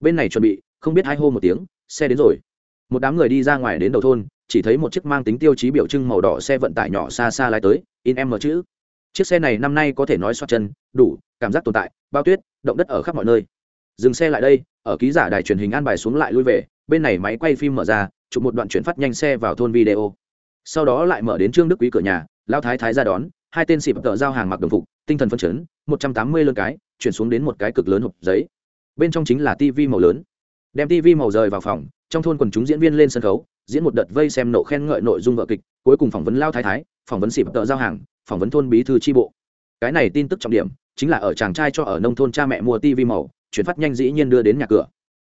Bên này chuẩn bị, không biết hai hô một tiếng, xe đến rồi. Một đám người đi ra ngoài đến đầu thôn, chỉ thấy một chiếc mang tính tiêu chí biểu trưng màu đỏ xe vận tải nhỏ xa xa lái tới, in em mở chữ. Chiếc xe này năm nay có thể nói xoát chân, đủ, cảm giác tồn tại, bao tuyết, động đất ở khắp mọi nơi. Dừng xe lại đây, ở ký giả đài truyền hình an bài xuống lại lui về, bên này máy quay phim mở ra, chụp một đoạn chuyển phát nhanh xe vào thôn video sau đó lại mở đến trương đức quý cửa nhà lao thái thái ra đón, hai tên xịp tợ giao hàng mặc đồng phục, tinh thần phân chấn, một trăm tám mươi lơn cái, chuyển xuống đến một cái cực lớn hộp giấy. Bên trong chính là tv màu lớn. Đem tv màu rời vào phòng, trong thôn quần chúng diễn viên lên sân khấu, diễn một đợt vây xem nộ khen ngợi nội dung vợ kịch, cuối cùng phỏng vấn lao thái thái, phỏng vấn xịp tợ giao hàng, phỏng vấn thôn bí thư tri bộ. Cái này tin tức trọng điểm, chính là ở chàng trai cho ở nông thôn cha mẹ mua tv màu, chuyển phát nhanh dĩ nhiên đưa đến nhà cửa.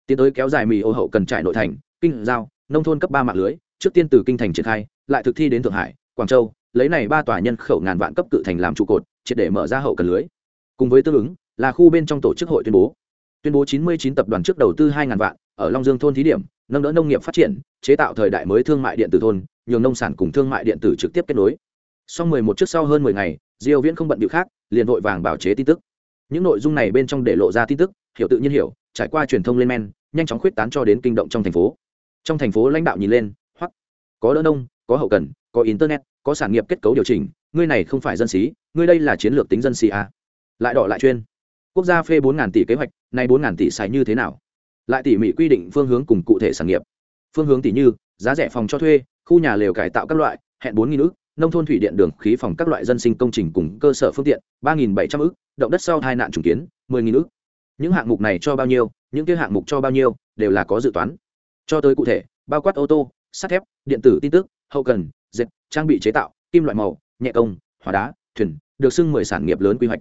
Tiến tới kéo dài mì ô hậu cần trải nội thành, kinh giao, nông thôn cấp ba mạng lưới, trước tiên từ kinh thành triển khai lại thực thi đến thượng hải, quảng châu, lấy này ba tòa nhân khẩu ngàn vạn cấp cự thành làm trụ cột, triệt để mở ra hậu cần lưới. Cùng với tương ứng, là khu bên trong tổ chức hội tuyên bố. Tuyên bố 99 tập đoàn trước đầu tư 2.000 vạn, ở long dương thôn thí điểm, nâng đỡ nông nghiệp phát triển, chế tạo thời đại mới thương mại điện tử thôn, nhường nông sản cùng thương mại điện tử trực tiếp kết nối. Sau 11 trước sau hơn 10 ngày, diêu viễn không bận điều khác, liền vội vàng bảo chế tin tức. Những nội dung này bên trong để lộ ra tin tức, hiểu tự nhiên hiểu, trải qua truyền thông lên men, nhanh chóng khuyết tán cho đến kinh động trong thành phố. Trong thành phố lãnh đạo nhìn lên hoặc có đỡ nông có hậu cần, có internet, có sản nghiệp kết cấu điều chỉnh, ngươi này không phải dân sĩ ngươi đây là chiến lược tính dân sĩ à. lại đỏ lại chuyên. Quốc gia phê bốn tỷ kế hoạch, nay bốn tỷ xài như thế nào? Lại tỉ mỉ quy định phương hướng cùng cụ thể sản nghiệp. Phương hướng tỷ như, giá rẻ phòng cho thuê, khu nhà lều cải tạo các loại, hẹn bốn nghìn ước nông thôn thủy điện đường khí phòng các loại dân sinh công trình cùng cơ sở phương tiện, ba nghìn bảy trăm ước động đất sau hai nạn trùng kiến, mười nghìn ước những hạng mục này cho bao nhiêu, những kia hạng mục cho bao nhiêu, đều là có dự toán. Cho tới cụ thể, bao quát ô tô, sắt thép, điện tử tin tức hậu cần dệt trang bị chế tạo kim loại màu nhẹ công hóa đá thuyền được xưng mười sản nghiệp lớn quy hoạch.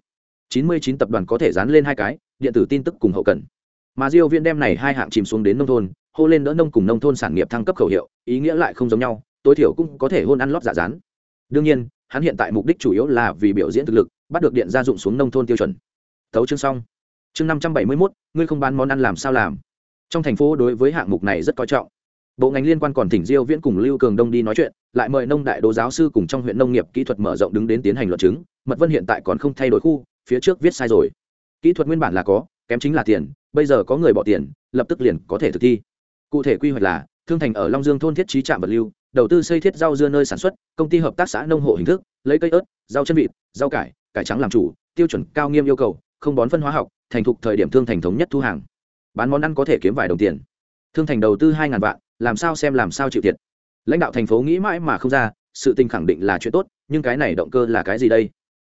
Chín mươi chín tập đoàn có thể dán lên hai cái điện tử tin tức cùng hậu cần. Mà diêu viên đem này hai hạng chìm xuống đến nông thôn hô lên đỡ nông cùng nông thôn sản nghiệp thăng cấp khẩu hiệu ý nghĩa lại không giống nhau tối thiểu cũng có thể hôn ăn lót giả dán. Đương nhiên hắn hiện tại mục đích chủ yếu là vì biểu diễn thực lực bắt được điện gia dụng xuống nông thôn tiêu chuẩn. Tấu chương xong. Chương năm trăm bảy mươi 571, ngươi không bán món ăn làm sao làm. Trong thành phố đối với hạng mục này rất coi trọng bộ ngành liên quan còn thỉnh diêu viễn cùng lưu cường đông đi nói chuyện, lại mời nông đại đô giáo sư cùng trong huyện nông nghiệp kỹ thuật mở rộng đứng đến tiến hành luận chứng. Mật vân hiện tại còn không thay đổi khu, phía trước viết sai rồi. Kỹ thuật nguyên bản là có, kém chính là tiền, bây giờ có người bỏ tiền, lập tức liền có thể thực thi. Cụ thể quy hoạch là, thương thành ở long dương thôn thiết trí trạm vật lưu, đầu tư xây thiết rau dưa nơi sản xuất, công ty hợp tác xã nông hộ hình thức, lấy cây ớt, rau chân vịt, rau cải cải trắng làm chủ, tiêu chuẩn cao nghiêm yêu cầu, không bón phân hóa học, thành thục thời điểm thương thành thống nhất thu hàng. Bán món ăn có thể kiếm vài đồng tiền. Thương thành đầu tư hai ngàn vạn làm sao xem làm sao chịu thiệt. Lãnh đạo thành phố nghĩ mãi mà không ra, sự tình khẳng định là chuyện tốt, nhưng cái này động cơ là cái gì đây?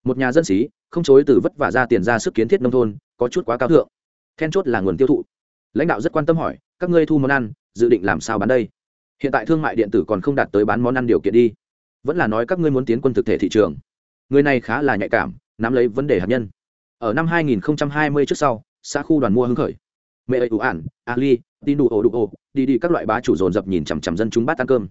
Một nhà dân sĩ không chối từ vất vả ra tiền ra sức kiến thiết nông thôn, có chút quá cao thượng. Then chốt là nguồn tiêu thụ. Lãnh đạo rất quan tâm hỏi, các ngươi thu món ăn, dự định làm sao bán đây? Hiện tại thương mại điện tử còn không đạt tới bán món ăn điều kiện đi. Vẫn là nói các ngươi muốn tiến quân thực thể thị trường. Người này khá là nhạy cảm, nắm lấy vấn đề hạt nhân. Ở năm 2020 trước sau, xã khu đoàn mua hứng khởi mẹ ấy ủ ản ali tin đủ ổ đủ ổ, đi đi các loại bá chủ dồn dập nhìn chằm chằm dân chúng bát ăn cơm.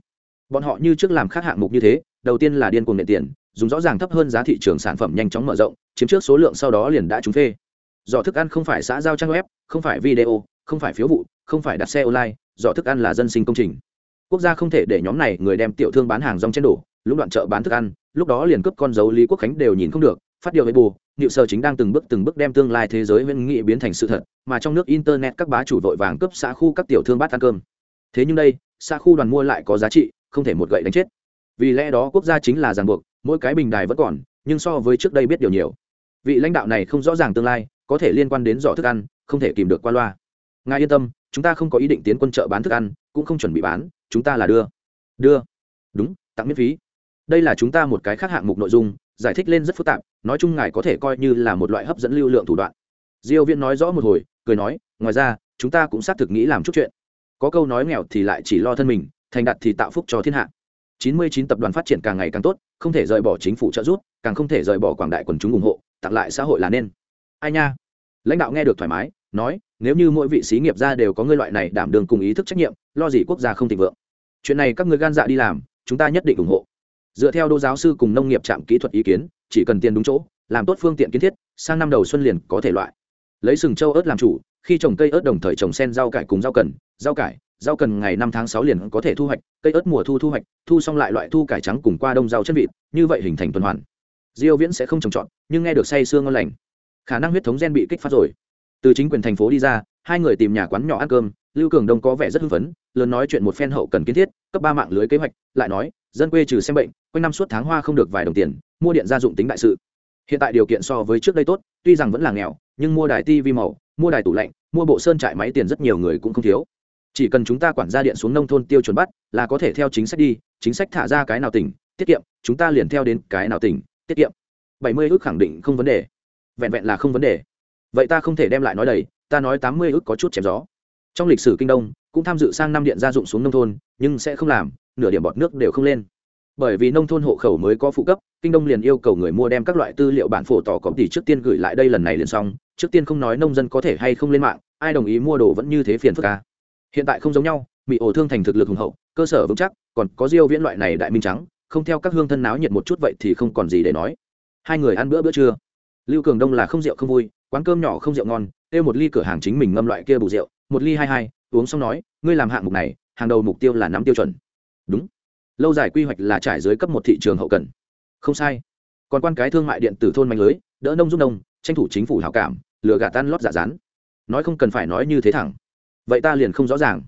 Bọn họ như trước làm khác hạng mục như thế, đầu tiên là điên cuồng nghệ tiền, dùng rõ ràng thấp hơn giá thị trường sản phẩm nhanh chóng mở rộng, chiếm trước số lượng sau đó liền đã trúng phê. Dò thức ăn không phải xã giao trang web, không phải video, không phải phiếu vụ, không phải đặt xe online dò thức ăn là dân sinh công trình. Quốc gia không thể để nhóm này người đem tiểu thương bán hàng rong trên đổ lúc đoạn chợ bán thức ăn, lúc đó liền cướp con dấu lý quốc khánh đều nhìn không được phát điều với bù nịu sơ chính đang từng bước từng bước đem tương lai thế giới huyễn nghị biến thành sự thật, mà trong nước internet các bá chủ vội vàng cướp xã khu các tiểu thương bát ăn cơm. Thế nhưng đây, xã khu đoàn mua lại có giá trị, không thể một gậy đánh chết. Vì lẽ đó quốc gia chính là ràng buộc, mỗi cái bình đài vẫn còn, nhưng so với trước đây biết điều nhiều. Vị lãnh đạo này không rõ ràng tương lai, có thể liên quan đến giỏ thức ăn, không thể kìm được qua loa. Ngài yên tâm, chúng ta không có ý định tiến quân chợ bán thức ăn, cũng không chuẩn bị bán, chúng ta là đưa. Đưa. Đúng, tặng miễn phí. Đây là chúng ta một cái khác hạng mục nội dung, giải thích lên rất phức tạp, nói chung ngài có thể coi như là một loại hấp dẫn lưu lượng thủ đoạn. Diêu viễn nói rõ một hồi, cười nói, ngoài ra, chúng ta cũng xác thực nghĩ làm chút chuyện. Có câu nói nghèo thì lại chỉ lo thân mình, thành đạt thì tạo phúc cho thiên hạ. 99 tập đoàn phát triển càng ngày càng tốt, không thể rời bỏ chính phủ trợ giúp, càng không thể rời bỏ quảng đại quần chúng ủng hộ, tặng lại xã hội là nên. Ai nha? Lãnh đạo nghe được thoải mái, nói, nếu như mỗi vị xí nghiệp gia đều có ngươi loại này đảm đương cùng ý thức trách nhiệm, lo gì quốc gia không thịnh vượng. Chuyện này các ngươi gan dạ đi làm, chúng ta nhất định ủng hộ dựa theo đô giáo sư cùng nông nghiệp trạm kỹ thuật ý kiến, chỉ cần tiền đúng chỗ, làm tốt phương tiện kiến thiết, sang năm đầu xuân liền có thể loại. Lấy sừng châu ớt làm chủ, khi trồng cây ớt đồng thời trồng sen rau cải cùng rau cần, rau cải, rau cần ngày năm tháng sáu liền có thể thu hoạch, cây ớt mùa thu thu hoạch, thu xong lại loại thu cải trắng cùng qua đông rau chân vịt, như vậy hình thành tuần hoàn. Diêu viễn sẽ không trồng trọt, nhưng nghe được say sương ngon lành, khả năng huyết thống gen bị kích phát rồi. Từ chính quyền thành phố đi ra, hai người tìm nhà quán nhỏ ăn cơm, lưu cường đông có vẻ rất hưng phấn, lớn nói chuyện một phen hậu cần kiến thiết, cấp ba mạng lưới kế hoạch, lại nói, dân quê trừ xem bệnh quanh năm suốt tháng hoa không được vài đồng tiền, mua điện gia dụng tính đại sự. Hiện tại điều kiện so với trước đây tốt, tuy rằng vẫn là nghèo, nhưng mua đài ti vi màu, mua đài tủ lạnh, mua bộ sơn trại máy tiền rất nhiều người cũng không thiếu. Chỉ cần chúng ta quản gia điện xuống nông thôn tiêu chuẩn bắt, là có thể theo chính sách đi, chính sách thả ra cái nào tỉnh, tiết kiệm, chúng ta liền theo đến cái nào tỉnh, tiết kiệm. Bảy mươi ước khẳng định không vấn đề. Vẹn vẹn là không vấn đề. Vậy ta không thể đem lại nói đầy, ta nói tám mươi ước có chút chém gió. Trong lịch sử kinh đông, cũng tham dự sang năm điện gia dụng xuống nông thôn, nhưng sẽ không làm, nửa điểm bọt nước đều không lên bởi vì nông thôn hộ khẩu mới có phụ cấp, kinh đông liền yêu cầu người mua đem các loại tư liệu bản phổ tỏ có tỷ trước tiên gửi lại đây lần này liền xong, trước tiên không nói nông dân có thể hay không lên mạng, ai đồng ý mua đồ vẫn như thế phiền phức ca hiện tại không giống nhau bị ổ thương thành thực lực hùng hậu, cơ sở vững chắc, còn có diêu viễn loại này đại minh trắng, không theo các hương thân náo nhiệt một chút vậy thì không còn gì để nói. Hai người ăn bữa bữa trưa. Lưu cường đông là không rượu không vui, quán cơm nhỏ không rượu ngon tiêu một ly cửa hàng chính mình ngâm loại kia bù rượu, một ly hai hai, uống xong nói, ngươi làm hạng mục này, hàng đầu mục tiêu là nắm tiêu chuẩn. Đúng lâu dài quy hoạch là trải dưới cấp một thị trường hậu cần. Không sai. Còn quan cái thương mại điện tử thôn mạnh lưới, đỡ nông giúp nông, tranh thủ chính phủ hảo cảm, lừa gạt tan lót giả rán nói không cần phải nói như thế thẳng. Vậy ta liền không rõ ràng.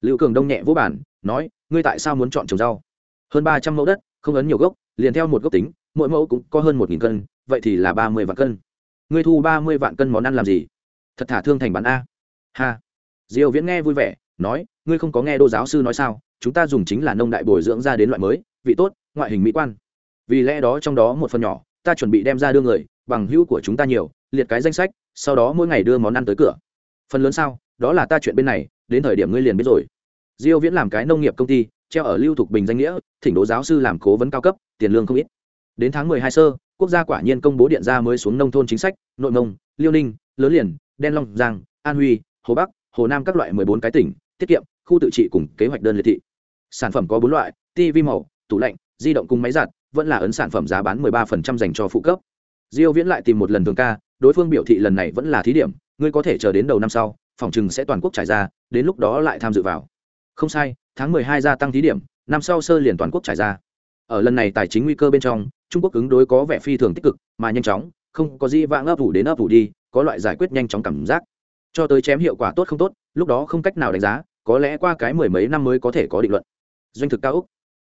Liệu cường đông nhẹ vô bản nói, ngươi tại sao muốn chọn trồng rau? Hơn ba trăm mẫu đất, không ấn nhiều gốc, liền theo một gốc tính, mỗi mẫu cũng có hơn một nghìn cân, vậy thì là ba mươi vạn cân. Ngươi thu ba mươi vạn cân món ăn làm gì? Thật thả thương thành bán a. Ha. Diều viễn nghe vui vẻ, nói, ngươi không có nghe đô giáo sư nói sao? Chúng ta dùng chính là nông đại bồi dưỡng ra đến loại mới, vị tốt, ngoại hình mỹ quan. Vì lẽ đó trong đó một phần nhỏ, ta chuẩn bị đem ra đưa người, bằng hữu của chúng ta nhiều, liệt cái danh sách, sau đó mỗi ngày đưa món ăn tới cửa. Phần lớn sao? Đó là ta chuyện bên này, đến thời điểm ngươi liền biết rồi. Diêu viễn làm cái nông nghiệp công ty, treo ở lưu thục bình danh nghĩa, thỉnh đố giáo sư làm cố vấn cao cấp, tiền lương không ít. Đến tháng 12 sơ, quốc gia quả nhiên công bố điện ra mới xuống nông thôn chính sách, nội mông, liêu ninh, lớn liền, đen long giang, an huy, hồ bắc, hồ nam các loại 14 cái tỉnh, tiết kiệm khu tự trị cùng kế hoạch đơn liệt thị. Sản phẩm có bốn loại tv màu, tủ lạnh, di động cùng máy giặt, vẫn là ấn sản phẩm giá bán 13% dành cho phụ cấp. Diêu viễn lại tìm một lần thường ca, đối phương biểu thị lần này vẫn là thí điểm, ngươi có thể chờ đến đầu năm sau, phòng trừng sẽ toàn quốc trải ra, đến lúc đó lại tham dự vào. Không sai, tháng 12 gia tăng thí điểm, năm sau sơ liền toàn quốc trải ra. Ở lần này tài chính nguy cơ bên trong, trung quốc ứng đối có vẻ phi thường tích cực, mà nhanh chóng, không có gì vãng ấp ủ đến ấp ủ đi, có loại giải quyết nhanh chóng cảm giác. Cho tới chém hiệu quả tốt không tốt, lúc đó không cách nào đánh giá có lẽ qua cái mười mấy năm mới có thể có định luận. Doanh thực cao úc.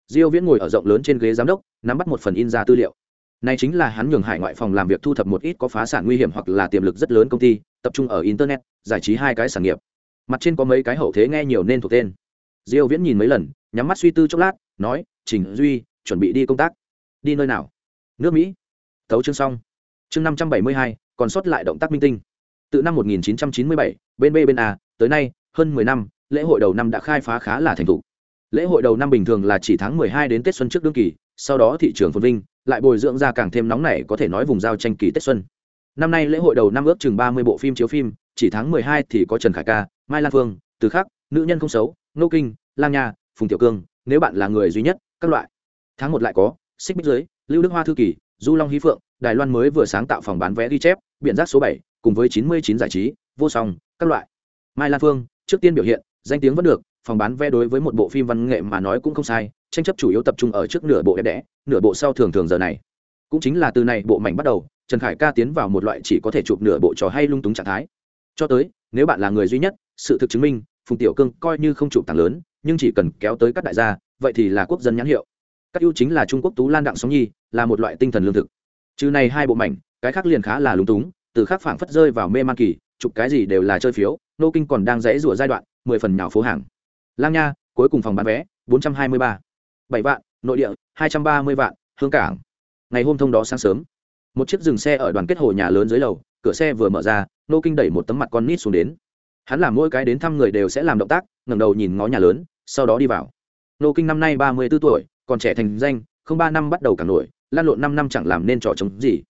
Diêu viễn ngồi ở rộng lớn trên ghế giám đốc nắm bắt một phần in ra tư liệu. Này chính là hắn nhường hải ngoại phòng làm việc thu thập một ít có phá sản nguy hiểm hoặc là tiềm lực rất lớn công ty tập trung ở internet giải trí hai cái sản nghiệp. Mặt trên có mấy cái hậu thế nghe nhiều nên thuộc tên. Diêu viễn nhìn mấy lần nhắm mắt suy tư chốc lát nói trình duy chuẩn bị đi công tác. Đi nơi nào? Nước mỹ. Thấu chương xong. Chương 572, còn sót lại động tác minh tinh. Từ năm 1997, bên b bên a tới nay hơn 10 năm lễ hội đầu năm đã khai phá khá là thành thục. Lễ hội đầu năm bình thường là chỉ tháng 12 đến tết xuân trước đương kỳ, sau đó thị trường phồn vinh, lại bồi dưỡng ra càng thêm nóng nảy có thể nói vùng giao tranh kỳ tết xuân. Năm nay lễ hội đầu năm ước chừng 30 bộ phim chiếu phim, chỉ tháng 12 thì có trần khải ca, mai lan phương, từ khắc, nữ nhân không xấu nô kinh, lang nha, phùng tiểu cương, nếu bạn là người duy nhất, các loại. Tháng một lại có, xích bích dưới, lưu đức hoa thư kỳ, du long hí phượng, đài loan mới vừa sáng tạo phòng bán vé ghi chép biện giác số bảy, cùng với chín mươi chín giải trí, vô song, các loại. Mai lan phương, trước tiên biểu hiện danh tiếng vẫn được, phòng bán vé đối với một bộ phim văn nghệ mà nói cũng không sai, tranh chấp chủ yếu tập trung ở trước nửa bộ đẹp đẽ, nửa bộ sau thường thường giờ này. Cũng chính là từ này bộ mảnh bắt đầu, trần khải ca tiến vào một loại chỉ có thể chụp nửa bộ trò hay lung túng trạng thái. Cho tới, nếu bạn là người duy nhất, sự thực chứng minh, phùng tiểu cương coi như không chụp tàng lớn, nhưng chỉ cần kéo tới các đại gia, vậy thì là quốc dân nhãn hiệu. Các ưu chính là trung quốc tú lan đặng sóng nhi, là một loại tinh thần lương thực. Trừ này hai bộ mảnh, cái khác liền khá là lúng túng, từ khác phảng phất rơi vào mê man kỳ, chụp cái gì đều là chơi phiếu, nô kinh còn đang rẽ rủa giai đoạn mười phần nhào phố hàng. Lang nha, cuối cùng phòng bán vé, bốn trăm hai mươi ba. Bảy vạn, nội địa, hai trăm ba mươi vạn hương cảng. Ngày hôm thông đó sáng sớm, một chiếc dừng xe ở đoàn kết hồ nhà lớn dưới lầu, cửa xe vừa mở ra, nô kinh đẩy một tấm mặt con nít xuống đến. Hắn làm mỗi cái đến thăm người đều sẽ làm động tác, ngẩng đầu nhìn ngó nhà lớn, sau đó đi vào. Nô kinh năm nay ba mươi b ố tuổi, còn trẻ thành danh, không ba năm bắt đầu càng nổi, lan lộn năm năm chẳng làm nên trò chống gì.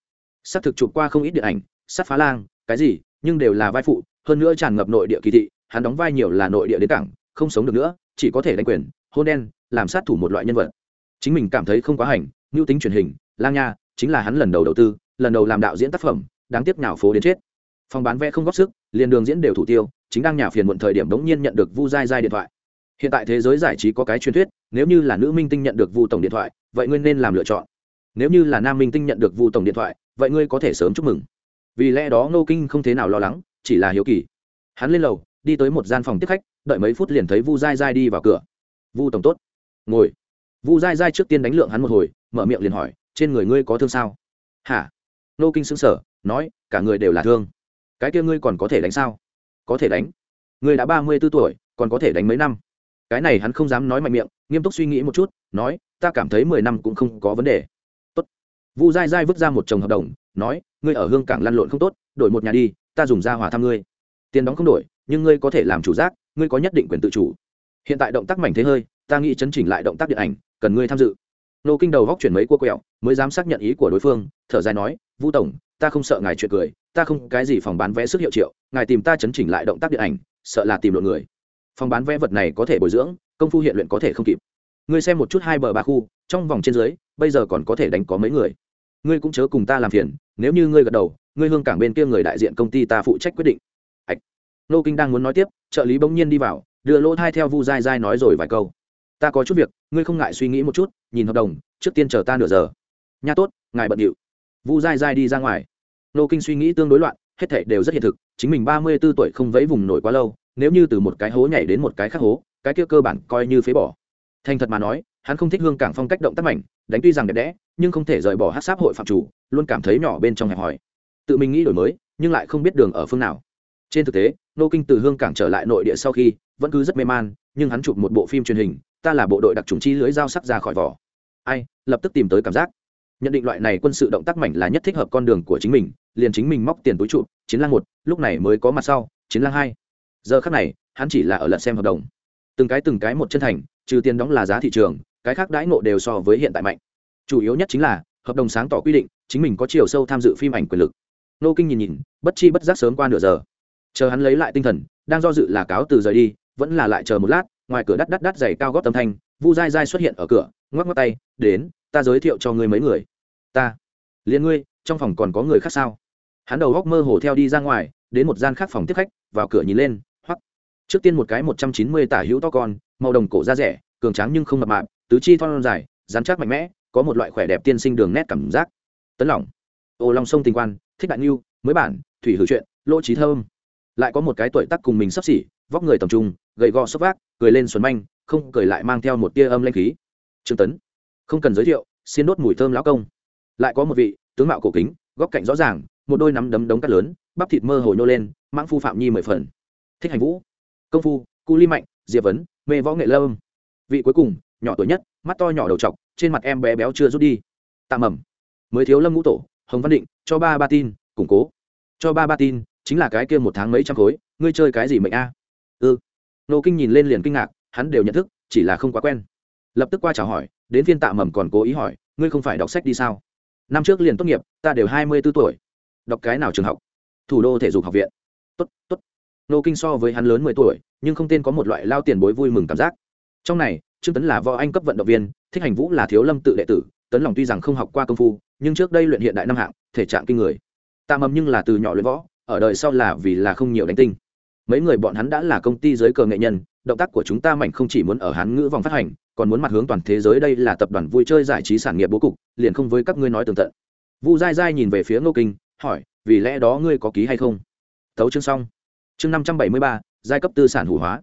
S ắ c thực chụp qua không ít điện ảnh sắt phá lang, cái gì, nhưng đều là vai phụ, hơn nữa tràn ngập nội địa kỳ thị hắn đóng vai nhiều là nội địa đến cảng, không sống được nữa, chỉ có thể đánh quyền, hôn đen, làm sát thủ một loại nhân vật. Chính mình cảm thấy không quá hành ngưu tính truyền hình, lang nha, chính là hắn lần đầu đầu tư, lần đầu làm đạo diễn tác phẩm, đáng tiếc nào phố đến chết. Phòng bán vé không góp sức, liền đường diễn đều thủ tiêu, chính đang nhà phiền muộn thời điểm đống nhiên nhận được vu dai dai điện thoại. Hiện tại thế giới giải trí có cái truyền thuyết, nếu như là nữ minh tinh nhận được vu tổng điện thoại, vậy ngươi nên làm lựa chọn. Nếu như là nam minh tinh nhận được vu tổng điện thoại, vậy ngươi có thể sớm chúc mừng. Vì lẽ đó ngô kinh không thế nào lo lắng, chỉ là hiếu kỳ. Hắn lên lầu đi tới một gian phòng tiếp khách, đợi mấy phút liền thấy vu dai dai đi vào cửa. Vu tổng tốt. Ngồi. Vu dai dai trước tiên đánh lượng hắn một hồi, mở miệng liền hỏi, trên người ngươi có thương sao? Hả? Nô kinh xứng sở nói, cả người đều là thương. Cái kia ngươi còn có thể đánh sao? Có thể đánh. Ngươi đã ba mươi b ố tuổi, còn có thể đánh mấy năm? Cái này hắn không dám nói mạnh miệng, nghiêm túc suy nghĩ một chút, nói, ta cảm thấy mười năm cũng không có vấn đề. Tốt. Vu dai dai vứt ra một chồng hợp đồng, nói, ngươi ở hương cảng lăn lộn không tốt, đổi một nhà đi, ta dùng ra hòa thăm ngươi. Tiền đóng không đổi nhưng ngươi có thể làm chủ giác, ngươi có nhất định quyền tự chủ. Hiện tại động tác mảnh thế hơi, ta nghĩ chấn chỉnh lại động tác điện ảnh, cần ngươi tham dự. Nô kinh đầu góc chuyển mấy cua quẹo, mới dám xác nhận ý của đối phương, thở dài nói vu tổng, ta không sợ ngài chuyện cười, ta không cái gì phòng bán vé sức hiệu triệu, ngài tìm ta chấn chỉnh lại động tác điện ảnh, sợ là tìm lộn người. Phòng bán vé vật này có thể bồi dưỡng, công phu hiện luyện có thể không kịp. Ngươi xem một chút hai bờ ba khu, trong vòng trên dưới, bây giờ còn có thể đánh có mấy người. Ngươi cũng chớ cùng ta làm phiền, nếu như ngươi gật đầu, ngươi hương cảng bên kia người đại diện công ty ta phụ trách quyết định nô kinh đang muốn nói tiếp, trợ lý bỗng nhiên đi vào, đưa lỗ thai theo vu dai dai nói rồi vài câu. Ta có chút việc, ngươi không ngại suy nghĩ một chút, nhìn hợp đồng, trước tiên chờ ta nửa giờ. Nha tốt, ngài bận điệu. Vu dai dai đi ra ngoài. Nô kinh suy nghĩ tương đối loạn, hết thảy đều rất hiện thực, chính mình ba mươi b ố tuổi không vẫy vùng nổi quá lâu, nếu như từ một cái hố nhảy đến một cái khác hố, cái kia cơ bản coi như phế bỏ. Thành thật mà nói, hắn không thích hương cảng phong cách động tác mạnh, đánh tuy rằng đẹp đẽ, nhưng không thể rời bỏ hát sáp hội phạm chủ, luôn cảm thấy nhỏ bên trong hẹp hòi. Tự mình nghĩ đổi mới, nhưng lại không biết đường ở phương nào trên thực tế, nô kinh từ hương cảng trở lại nội địa sau khi, vẫn cứ rất mê man, nhưng hắn chụp một bộ phim truyền hình, ta là bộ đội đặc trùng chi lưới dao sắc ra khỏi vỏ. Ai, lập tức tìm tới cảm giác. Nhận định loại này quân sự động tác mảnh là nhất thích hợp con đường của chính mình, liền chính mình móc tiền túi trụ chiến lang một, lúc này mới có mặt sau, chiến lang hai. Giờ khác này, hắn chỉ là ở lận xem hợp đồng. Từng cái từng cái một chân thành, trừ tiền đóng là giá thị trường, cái khác đãi ngộ đều so với hiện tại mạnh. Chủ yếu nhất chính là, hợp đồng sáng tỏ quy định, chính mình có chiều sâu tham dự phim ảnh quyền lực. Nô kinh nhìn nhìn, bất chi bất giác sớm qua nửa giờ chờ hắn lấy lại tinh thần, đang do dự là cáo từ rời đi, vẫn là lại chờ một lát, ngoài cửa đắt đắt đắt giày cao gót tâm thanh, vu dai dai xuất hiện ở cửa, ngoắc ngoắc tay, đến, ta giới thiệu cho ngươi mấy người. Ta? Liền ngươi, trong phòng còn có người khác sao? Hắn đầu góc mơ hồ theo đi ra ngoài, đến một gian khác phòng tiếp khách, vào cửa nhìn lên, hoắc. Trước tiên một cái một trăm chín mươi tả hữu to con, màu đồng cổ da rẻ, cường tráng nhưng không mập mạp, tứ chi thon dài dán chắc mạnh mẽ, có một loại khỏe đẹp tiên sinh đường nét cảm giác. Tấn lỏng. Ô long sông tình quan, thích đại niu mới bản, thủy hử chuyện, lỗ trí thơm lại có một cái tuổi tác cùng mình sắp xỉ, vóc người tầm trung, gầy gò sốc vác, cười lên xuân manh, không cười lại mang theo một tia âm lanh khí. Trương tấn, không cần giới thiệu, xin đốt mùi thơm lão công. Lại có một vị, tướng mạo cổ kính, góc cạnh rõ ràng, một đôi nắm đấm đống cát lớn, bắp thịt mơ hồ nhô lên, mãng phu phạm nhi mười phần. Thích hành vũ, công phu, cu ly mạnh, diệp vấn, mê võ nghệ lâm. Vị cuối cùng, nhỏ tuổi nhất, mắt to nhỏ đầu trọc, trên mặt em bé béo chưa rút đi. Tạm mầm mới thiếu lâm ngũ tổ, hồng văn định, cho ba ba tin, củng cố. Cho ba ba tin chính là cái kia một tháng mấy trăm khối, ngươi chơi cái gì mệnh a? Ư nô kinh nhìn lên liền kinh ngạc, hắn đều nhận thức, chỉ là không quá quen. Lập tức qua chào hỏi, đến phiên tạ mầm còn cố ý hỏi, ngươi không phải đọc sách đi sao? Năm trước liền tốt nghiệp, ta đều hai mươi b ố tuổi. Đọc cái nào trường học? Thủ đô thể dục học viện. Tốt tốt. Nô kinh so với hắn lớn mười tuổi, nhưng không tên có một loại lao tiền bối vui mừng cảm giác. Trong này, trương tấn là võ anh cấp vận động viên, thích hành vũ là thiếu lâm tự đệ tử, tấn lòng tuy rằng không học qua công phu, nhưng trước đây luyện hiện đại năm hạng, thể trạng kinh người. Tạ mầm nhưng là từ nhỏ luyện võ ở đời sau là vì là không nhiều đánh tinh. Mấy người bọn hắn đã là công ty giới cờ nghệ nhân, động tác của chúng ta mạnh không chỉ muốn ở hán ngữ vòng phát hành, còn muốn mặt hướng toàn thế giới đây là tập đoàn vui chơi giải trí sản nghiệp bố cục, liền không với các ngươi nói tường tận. Vu dai dai nhìn về phía ngô kinh, hỏi, vì lẽ đó ngươi có ký hay không? Thấu chương xong. Chương năm trăm bảy mươi ba, giai cấp tư sản hủ hóa.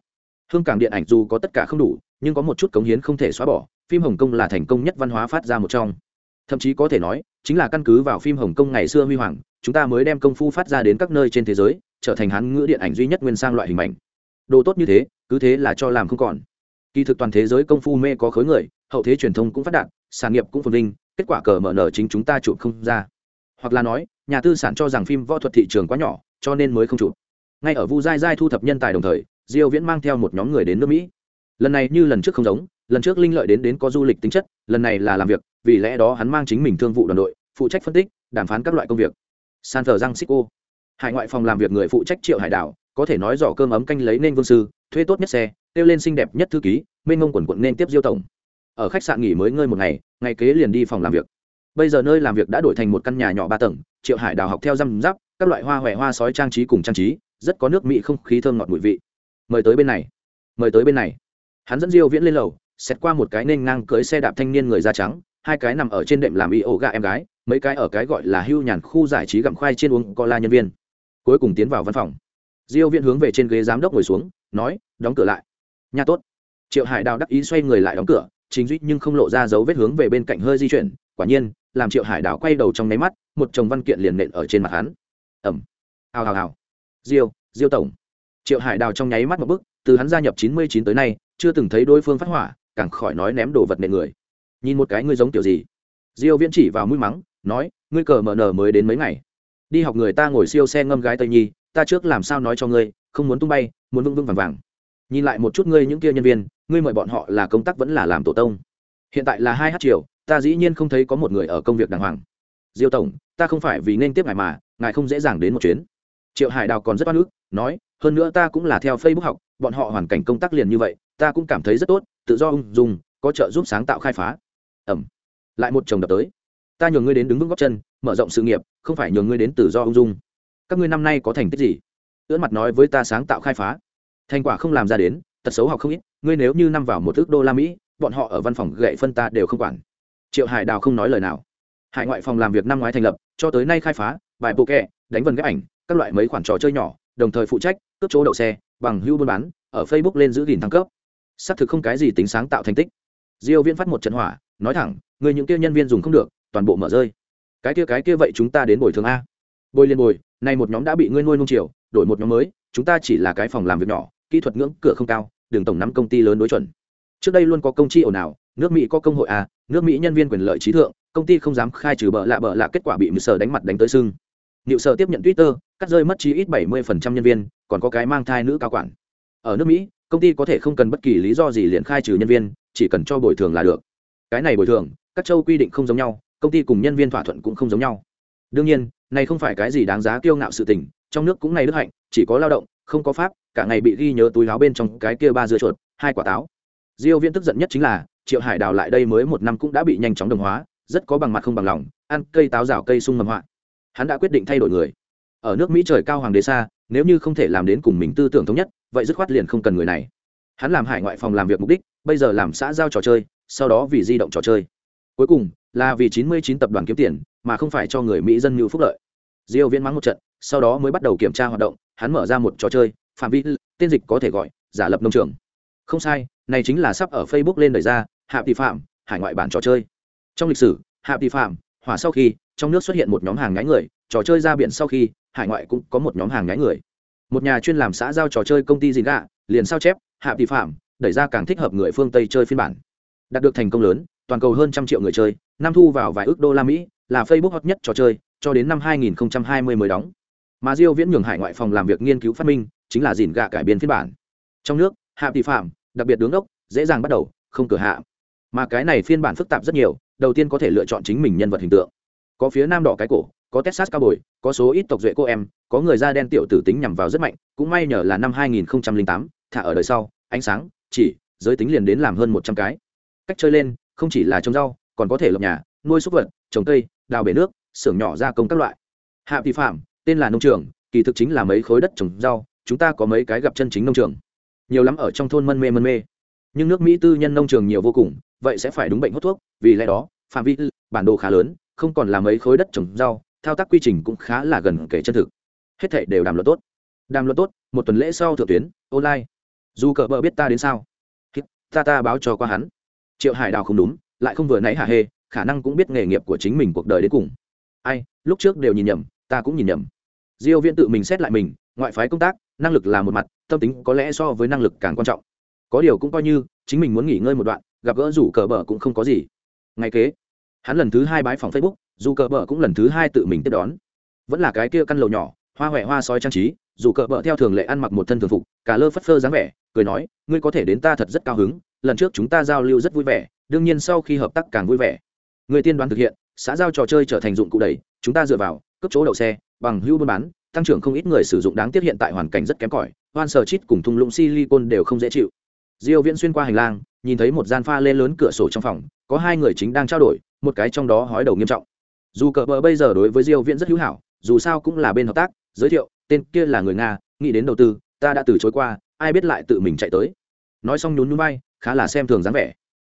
Hương cảng điện ảnh dù có tất cả không đủ, nhưng có một chút cống hiến không thể xóa bỏ, phim hồng kông là thành công nhất văn hóa phát ra một trong. Thậm chí có thể nói, chính là căn cứ vào phim hồng kông ngày xưa huy hoàng chúng ta mới đem công phu phát ra đến các nơi trên thế giới, trở thành hán ngữ điện ảnh duy nhất nguyên sang loại hình ảnh. Đồ tốt như thế, cứ thế là cho làm không còn. Kỳ thực toàn thế giới công phu mê có khối người, hậu thế truyền thông cũng phát đạt, sản nghiệp cũng phồn vinh, kết quả cờ mở nở chính chúng ta chụp không ra. Hoặc là nói, nhà tư sản cho rằng phim võ thuật thị trường quá nhỏ, cho nên mới không chụp. Ngay ở vu giai giai thu thập nhân tài đồng thời, diêu viễn mang theo một nhóm người đến nước mỹ. Lần này như lần trước không giống, lần trước linh lợi đến đến có du lịch tính chất, lần này là làm việc, vì lẽ đó hắn mang chính mình thương vụ đoàn đội, phụ trách phân tích, đàm phán các loại công việc san thờ giang xích hải ngoại phòng làm việc người phụ trách triệu hải đảo, có thể nói giỏ cơm ấm canh lấy nên vương sư, thuê tốt nhất xe, kêu lên xinh đẹp nhất thư ký, mênh ngông quần quận nên tiếp diêu tổng. Ở khách sạn nghỉ mới ngơi một ngày ngày kế liền đi phòng làm việc. Bây giờ nơi làm việc đã đổi thành một căn nhà nhỏ ba tầng, triệu hải đào học theo răm giáp các loại hoa huệ hoa sói trang trí cùng trang trí, rất có nước mỹ không khí thơm ngọt bụi vị. Mời tới bên này, mời tới bên này. Hắn dẫn diêu viễn lên lầu xét qua một cái nên ngang cưới xe đạp thanh niên người da trắng hai cái nằm ở trên đệm làm y ổ gà em gái, mấy cái ở cái gọi là hưu nhàn khu giải trí gặm khoai trên uống cola nhân viên. Cuối cùng tiến vào văn phòng. Diêu viễn hướng về trên ghế giám đốc ngồi xuống, nói, đóng cửa lại. Nha tốt. Triệu hải đào đắc ý xoay người lại đóng cửa, chính duy nhưng không lộ ra dấu vết hướng về bên cạnh hơi di chuyển, quả nhiên, làm triệu hải đào quay đầu trong nháy mắt, một chồng văn kiện liền nện ở trên mặt hắn. Ẩm. Hào hào hào. Diêu diêu tổng. Triệu hải đào trong nháy mắt một bức từ hắn gia nhập chín mươi chín tới nay, chưa từng thấy đối phương phát hỏa, càng khỏi nói ném đồ vật nện người nhìn một cái ngươi giống kiểu gì? Diêu viễn chỉ vào mũi mắng, nói, ngươi cờ mở nở mới đến mấy ngày. Đi học người ta ngồi siêu xe ngâm gái tây nhi, ta trước làm sao nói cho ngươi, không muốn tung bay, muốn vững vững vàng vàng. Nhìn lại một chút ngươi những kia nhân viên, ngươi mời bọn họ là công tác vẫn là làm tổ tông. Hiện tại là hai h chiều ta dĩ nhiên không thấy có một người ở công việc đàng hoàng. Diêu tổng, ta không phải vì nên tiếp ngài mà, ngài không dễ dàng đến một chuyến. Triệu hải đào còn rất oan ức, nói, hơn nữa ta cũng là theo facebook học, bọn họ hoàn cảnh công tác liền như vậy, ta cũng cảm thấy rất tốt, tự do ung dung, có trợ giúp sáng tạo khai phá ẩm. Lại một chồng đập tới. Ta nhường ngươi đến đứng vững góc chân, mở rộng sự nghiệp, không phải nhường ngươi đến tự do ung dung. Các ngươi năm nay có thành tích gì? Ưỡn mặt nói với ta sáng tạo khai phá. Thành quả không làm ra đến, tật xấu học không ít, ngươi nếu như năm vào một ước đô la mỹ, bọn họ ở văn phòng gậy phân ta đều không quản. Triệu hải đào không nói lời nào. Hải ngoại phòng làm việc năm ngoái thành lập, cho tới nay khai phá, bài bộ kẹ, đánh vần ghép ảnh, các loại mấy khoản trò chơi nhỏ, đồng thời phụ trách, cướp chỗ đậu xe, bằng hưu buôn bán, ở facebook lên giữ gìn thăng cấp. Xác thực không cái gì tính sáng tạo thành tích. Diêu viễn phát một trận hỏa nói thẳng người những kia nhân viên dùng không được toàn bộ mở rơi cái kia cái kia vậy chúng ta đến bồi thường a bồi liên bồi nay một nhóm đã bị ngươi nuôi nung chiều đổi một nhóm mới chúng ta chỉ là cái phòng làm việc nhỏ kỹ thuật ngưỡng cửa không cao đường tổng nắm công ty lớn đối chuẩn trước đây luôn có công chi ồn ào nước mỹ có công hội a nước mỹ nhân viên quyền lợi trí thượng công ty không dám khai trừ bợ lạ bợ lạ kết quả bị mười sở đánh mặt đánh tới sưng Niệu sở tiếp nhận Twitter, cắt rơi mất chí ít 70% nhân viên, còn có cái mang thai nữ cao quản. Ở nước Mỹ, công ty có thể không cần bất kỳ lý do gì liền khai trừ nhân viên, chỉ cần cho bồi thường là được. Cái này bồi thường, các châu quy định không giống nhau, công ty cùng nhân viên thỏa thuận cũng không giống nhau. Đương nhiên, này không phải cái gì đáng giá kiêu ngạo sự tình, trong nước cũng này đức hạnh, chỉ có lao động, không có pháp, cả ngày bị ghi nhớ túi áo bên trong cái kia ba dưa chuột, hai quả táo. Diêu Viễn tức giận nhất chính là, Triệu Hải Đào lại đây mới một năm cũng đã bị nhanh chóng đồng hóa, rất có bằng mặt không bằng lòng, ăn cây táo rào cây sung mầm hoạn. hắn đã quyết định thay đổi người ở nước mỹ trời cao hoàng đế xa nếu như không thể làm đến cùng mình tư tưởng thống nhất vậy dứt khoát liền không cần người này hắn làm hải ngoại phòng làm việc mục đích bây giờ làm xã giao trò chơi sau đó vì di động trò chơi. Cuối cùng, là vì chín mươi chín tập đoàn kiếm tiền, mà không phải cho người mỹ dân như phúc lợi. Diêu viễn mắng một trận, sau đó mới bắt đầu kiểm tra hoạt động, hắn mở ra một trò chơi, phạm vi, tên dịch có thể gọi, giả lập nông trường. Không sai, này chính là sắp ở facebook lên đẩy ra, hạ tỷ phạm, hải ngoại bản trò chơi. Trong lịch sử, hạ tỷ phạm, hỏa sau khi, trong nước xuất hiện một nhóm hàng nhái người, trò chơi ra biển sau khi, hải ngoại cũng có một nhóm hàng nhái người. Một nhà chuyên làm xã giao trò chơi công ty dìn gạ, liền sao chép, hạ tỷ phạm, đẩy ra càng thích hợp người phương tây chơi phiên bản đạt được thành công lớn toàn cầu hơn trăm triệu người chơi năm thu vào vài ước đô la mỹ là facebook hot nhất trò chơi cho đến năm 2020 mới đóng. Mà diêu viễn nhường hải ngoại phòng làm việc nghiên cứu phát minh chính là dìn gạ cải biên phiên bản. Trong nước hạ tỷ phạm đặc biệt đứng đốc dễ dàng bắt đầu không cửa hạ. Mà cái này phiên bản phức tạp rất nhiều đầu tiên có thể lựa chọn chính mình nhân vật hình tượng. Có phía nam đỏ cái cổ có texas cao bồi có số ít tộc duệ cô em có người da đen tiểu tử tính nhằm vào rất mạnh cũng may nhờ là năm 2008, thả ở đời sau ánh sáng chỉ giới tính liền đến làm hơn một trăm cái cách chơi lên, không chỉ là trồng rau, còn có thể lập nhà, nuôi súc vật, trồng cây, đào bể nước, xưởng nhỏ gia công các loại. Hạ vi phạm tên là nông trường, kỳ thực chính là mấy khối đất trồng rau, chúng ta có mấy cái gặp chân chính nông trường. Nhiều lắm ở trong thôn mân mê mân mê. Nhưng nước mỹ tư nhân nông trường nhiều vô cùng, vậy sẽ phải đúng bệnh hút thuốc, vì lẽ đó, phạm vi, bản đồ khá lớn, không còn là mấy khối đất trồng rau, thao tác quy trình cũng khá là gần kể chân thực. Hết thệ đều đàm luật tốt. Đàm luật tốt, một tuần lễ sau thượng tuyến, online. Dù cờ bờ biết ta đến sao? Ta ta báo cho qua hắn triệu hải đào không đúng, lại không vừa nãy hả hê, khả năng cũng biết nghề nghiệp của chính mình cuộc đời đến cùng. Ai, lúc trước đều nhìn nhầm, ta cũng nhìn nhầm. Diêu viễn tự mình xét lại mình, ngoại phái công tác, năng lực là một mặt, tâm tính có lẽ so với năng lực càng quan trọng. Có điều cũng coi như, chính mình muốn nghỉ ngơi một đoạn, gặp gỡ rủ cờ bờ cũng không có gì. Ngay kế, hắn lần thứ hai bái phòng facebook, dù cờ bờ cũng lần thứ hai tự mình tiếp đón. Vẫn là cái kia căn lầu nhỏ, hoa huệ hoa soi trang trí, dù cờ bờ theo thường lệ ăn mặc một thân thường phục cả lơ phất phơ dáng vẻ, cười nói, ngươi có thể đến ta thật rất cao hứng lần trước chúng ta giao lưu rất vui vẻ, đương nhiên sau khi hợp tác càng vui vẻ. Người tiên đoán thực hiện, xã giao trò chơi trở thành dụng cụ đầy, chúng ta dựa vào cấp chỗ đậu xe, bằng hưu buôn bán, tăng trưởng không ít người sử dụng đáng tiếc hiện tại hoàn cảnh rất kém cỏi, hoan sờ chít cùng thung lũng silicon đều không dễ chịu. Diêu viễn xuyên qua hành lang, nhìn thấy một gian pha lên lớn cửa sổ trong phòng, có hai người chính đang trao đổi, một cái trong đó hói đầu nghiêm trọng. Dù cờ bờ bây giờ đối với diêu viễn rất hữu hảo, dù sao cũng là bên hợp tác, giới thiệu, tên kia là người nga, nghĩ đến đầu tư, ta đã từ chối qua, ai biết lại tự mình chạy tới. Nói xong nhún nhún vai khá là xem thường dáng vẻ.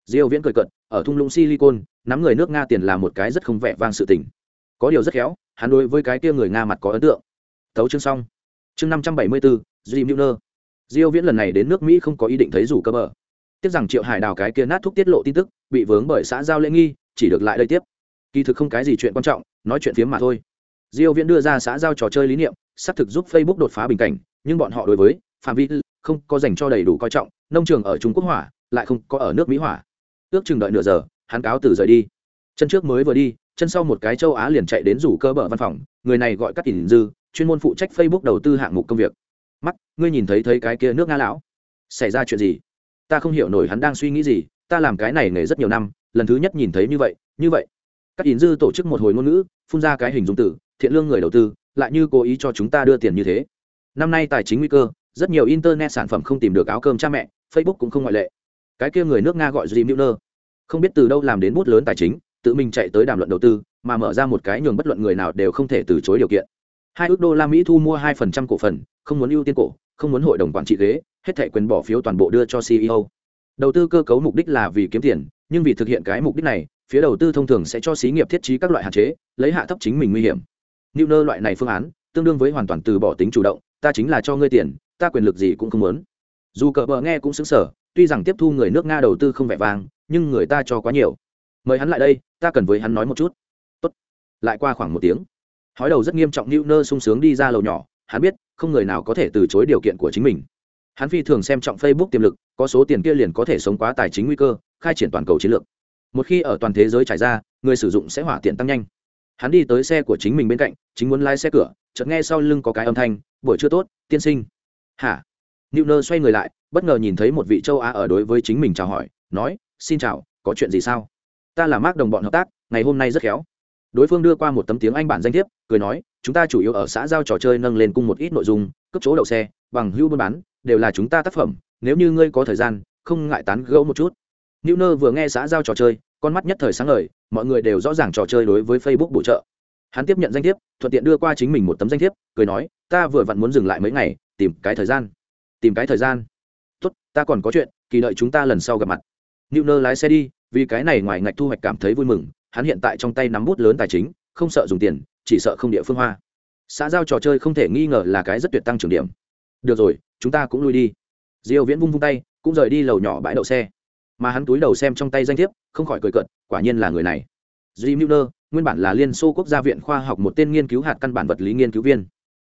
Diêu viễn cười cợt ở thung lũng silicon nắm người nước nga tiền là một cái rất không vẻ vang sự tình. Có điều rất khéo hắn đối với cái kia người nga mặt có ấn tượng. Thấu chương xong. Chương 574, Jim Miller diêu viễn lần này đến nước mỹ không có ý định thấy rủ cơ bờ. Tiếc rằng triệu hải đào cái kia nát thuốc tiết lộ tin tức bị vướng bởi xã giao lễ nghi chỉ được lại đây tiếp. Kỳ thực không cái gì chuyện quan trọng nói chuyện phiếm mà thôi. Diêu viễn đưa ra xã giao trò chơi lý niệm xác thực giúp facebook đột phá bình cảnh nhưng bọn họ đối với phạm vi không có dành cho đầy đủ coi trọng nông trường ở trung quốc hỏa, lại không có ở nước mỹ hỏa. Ước chừng đợi nửa giờ, hắn cáo từ rời đi. Chân trước mới vừa đi, chân sau một cái châu á liền chạy đến rủ cơ bờ văn phòng, người này gọi các tỷ dư, chuyên môn phụ trách facebook đầu tư hạng mục công việc. Mắt, ngươi nhìn thấy thấy cái kia nước nga lão? Xảy ra chuyện gì? Ta không hiểu nổi hắn đang suy nghĩ gì, ta làm cái này nghề rất nhiều năm, lần thứ nhất nhìn thấy như vậy như vậy. Các tín dư tổ chức một hồi ngôn ngữ, phun ra cái hình dung tử thiện lương người đầu tư, lại như cố ý cho chúng ta đưa tiền như thế. Năm nay tài chính nguy cơ, rất nhiều internet sản phẩm không tìm được áo cơm cha mẹ facebook cũng không ngoại lệ. Cái kia người nước nga gọi jim newner không biết từ đâu làm đến bút lớn tài chính, tự mình chạy tới đàm luận đầu tư, mà mở ra một cái nhường bất luận người nào đều không thể từ chối điều kiện. Hai ước đô la mỹ thu mua hai phần trăm cổ phần, không muốn ưu tiên cổ, không muốn hội đồng quản trị ghế, hết thẻ quyền bỏ phiếu toàn bộ đưa cho ceo đầu tư cơ cấu mục đích là vì kiếm tiền, nhưng vì thực hiện cái mục đích này, phía đầu tư thông thường sẽ cho xí nghiệp thiết trí các loại hạn chế, lấy hạ thấp chính mình nguy hiểm. Newner nơ loại này phương án, tương đương với hoàn toàn từ bỏ tính chủ động, ta chính là cho ngươi tiền, ta quyền lực gì cũng không muốn dù cờ bờ nghe cũng xứng sở, tuy rằng tiếp thu người nước nga đầu tư không vẻ vang, nhưng người ta cho quá nhiều. Mời hắn lại đây, ta cần với hắn nói một chút. Tốt. lại qua khoảng một tiếng. Hói đầu rất nghiêm trọng New nơ sung sướng đi ra lầu nhỏ, hắn biết, không người nào có thể từ chối điều kiện của chính mình. Hắn phi thường xem trọng facebook tiềm lực, có số tiền kia liền có thể sống quá tài chính nguy cơ, khai triển toàn cầu chiến lược. Một khi ở toàn thế giới trải ra, người sử dụng sẽ hỏa tiện tăng nhanh. Hắn đi tới xe của chính mình bên cạnh, chính muốn lái xe cửa, chợt nghe sau lưng có cái âm thanh, buổi chưa tốt, tiên sinh. Hả? Newner xoay người lại, bất ngờ nhìn thấy một vị châu á ở đối với chính mình chào hỏi, nói, xin chào, có chuyện gì sao? Ta là mark đồng bọn hợp tác, ngày hôm nay rất khéo. Đối phương đưa qua một tấm tiếng anh bản danh thiếp, cười nói, chúng ta chủ yếu ở xã giao trò chơi nâng lên cung một ít nội dung cấp chỗ đậu xe, bằng hữu buôn bán, đều là chúng ta tác phẩm, nếu như ngươi có thời gian, không ngại tán gẫu một chút. Newner vừa nghe xã giao trò chơi, con mắt nhất thời sáng ngời, mọi người đều rõ ràng trò chơi đối với facebook bổ trợ. Hắn tiếp nhận danh thiếp, thuận tiện đưa qua chính mình một tấm danh thiếp, cười nói, ta vừa vặn muốn dừng lại mấy ngày, tìm cái thời gian tìm cái thời gian. Tốt ta còn có chuyện kỳ đợi chúng ta lần sau gặp mặt. Newner lái xe đi vì cái này ngoài ngạch thu hoạch cảm thấy vui mừng hắn hiện tại trong tay nắm bút lớn tài chính không sợ dùng tiền chỉ sợ không địa phương hoa. Xã giao trò chơi không thể nghi ngờ là cái rất tuyệt tăng trưởng điểm. Được rồi chúng ta cũng lui đi. Diêu viễn vung vung tay cũng rời đi lầu nhỏ bãi đậu xe. Mà hắn túi đầu xem trong tay danh thiếp không khỏi cười cợt quả nhiên là người này. Jim newner, nguyên bản là Liên Xô quốc gia viện khoa học một tên nghiên cứu hạt căn bản vật lý nghiên cứu viên.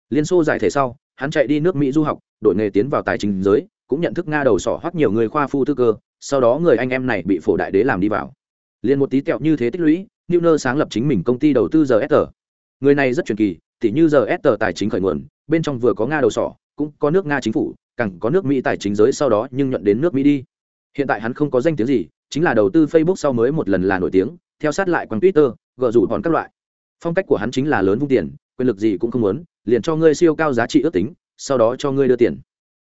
Liên Xô giải thể sau, hắn chạy đi nước Mỹ du học, đổi nghề tiến vào tài chính giới, cũng nhận thức Nga đầu sỏ hoắc nhiều người khoa phu tư cơ, sau đó người anh em này bị phổ đại đế làm đi vào. Liên một tí tẹo như thế tích lũy, Miller sáng lập chính mình công ty đầu tư giờ GSR. Người này rất truyền kỳ, tỉ như giờ GSR tài chính khởi nguồn, bên trong vừa có Nga đầu sỏ, cũng có nước Nga chính phủ, càng có nước Mỹ tài chính giới sau đó nhưng nhận đến nước Mỹ đi. Hiện tại hắn không có danh tiếng gì, chính là đầu tư Facebook sau mới một lần là nổi tiếng, theo sát lại quanh Twitter, gợ rủ hòn các loại. Phong cách của hắn chính là lớn vung tiền, quyền lực gì cũng không muốn, liền cho ngươi siêu cao giá trị ước tính, sau đó cho ngươi đưa tiền.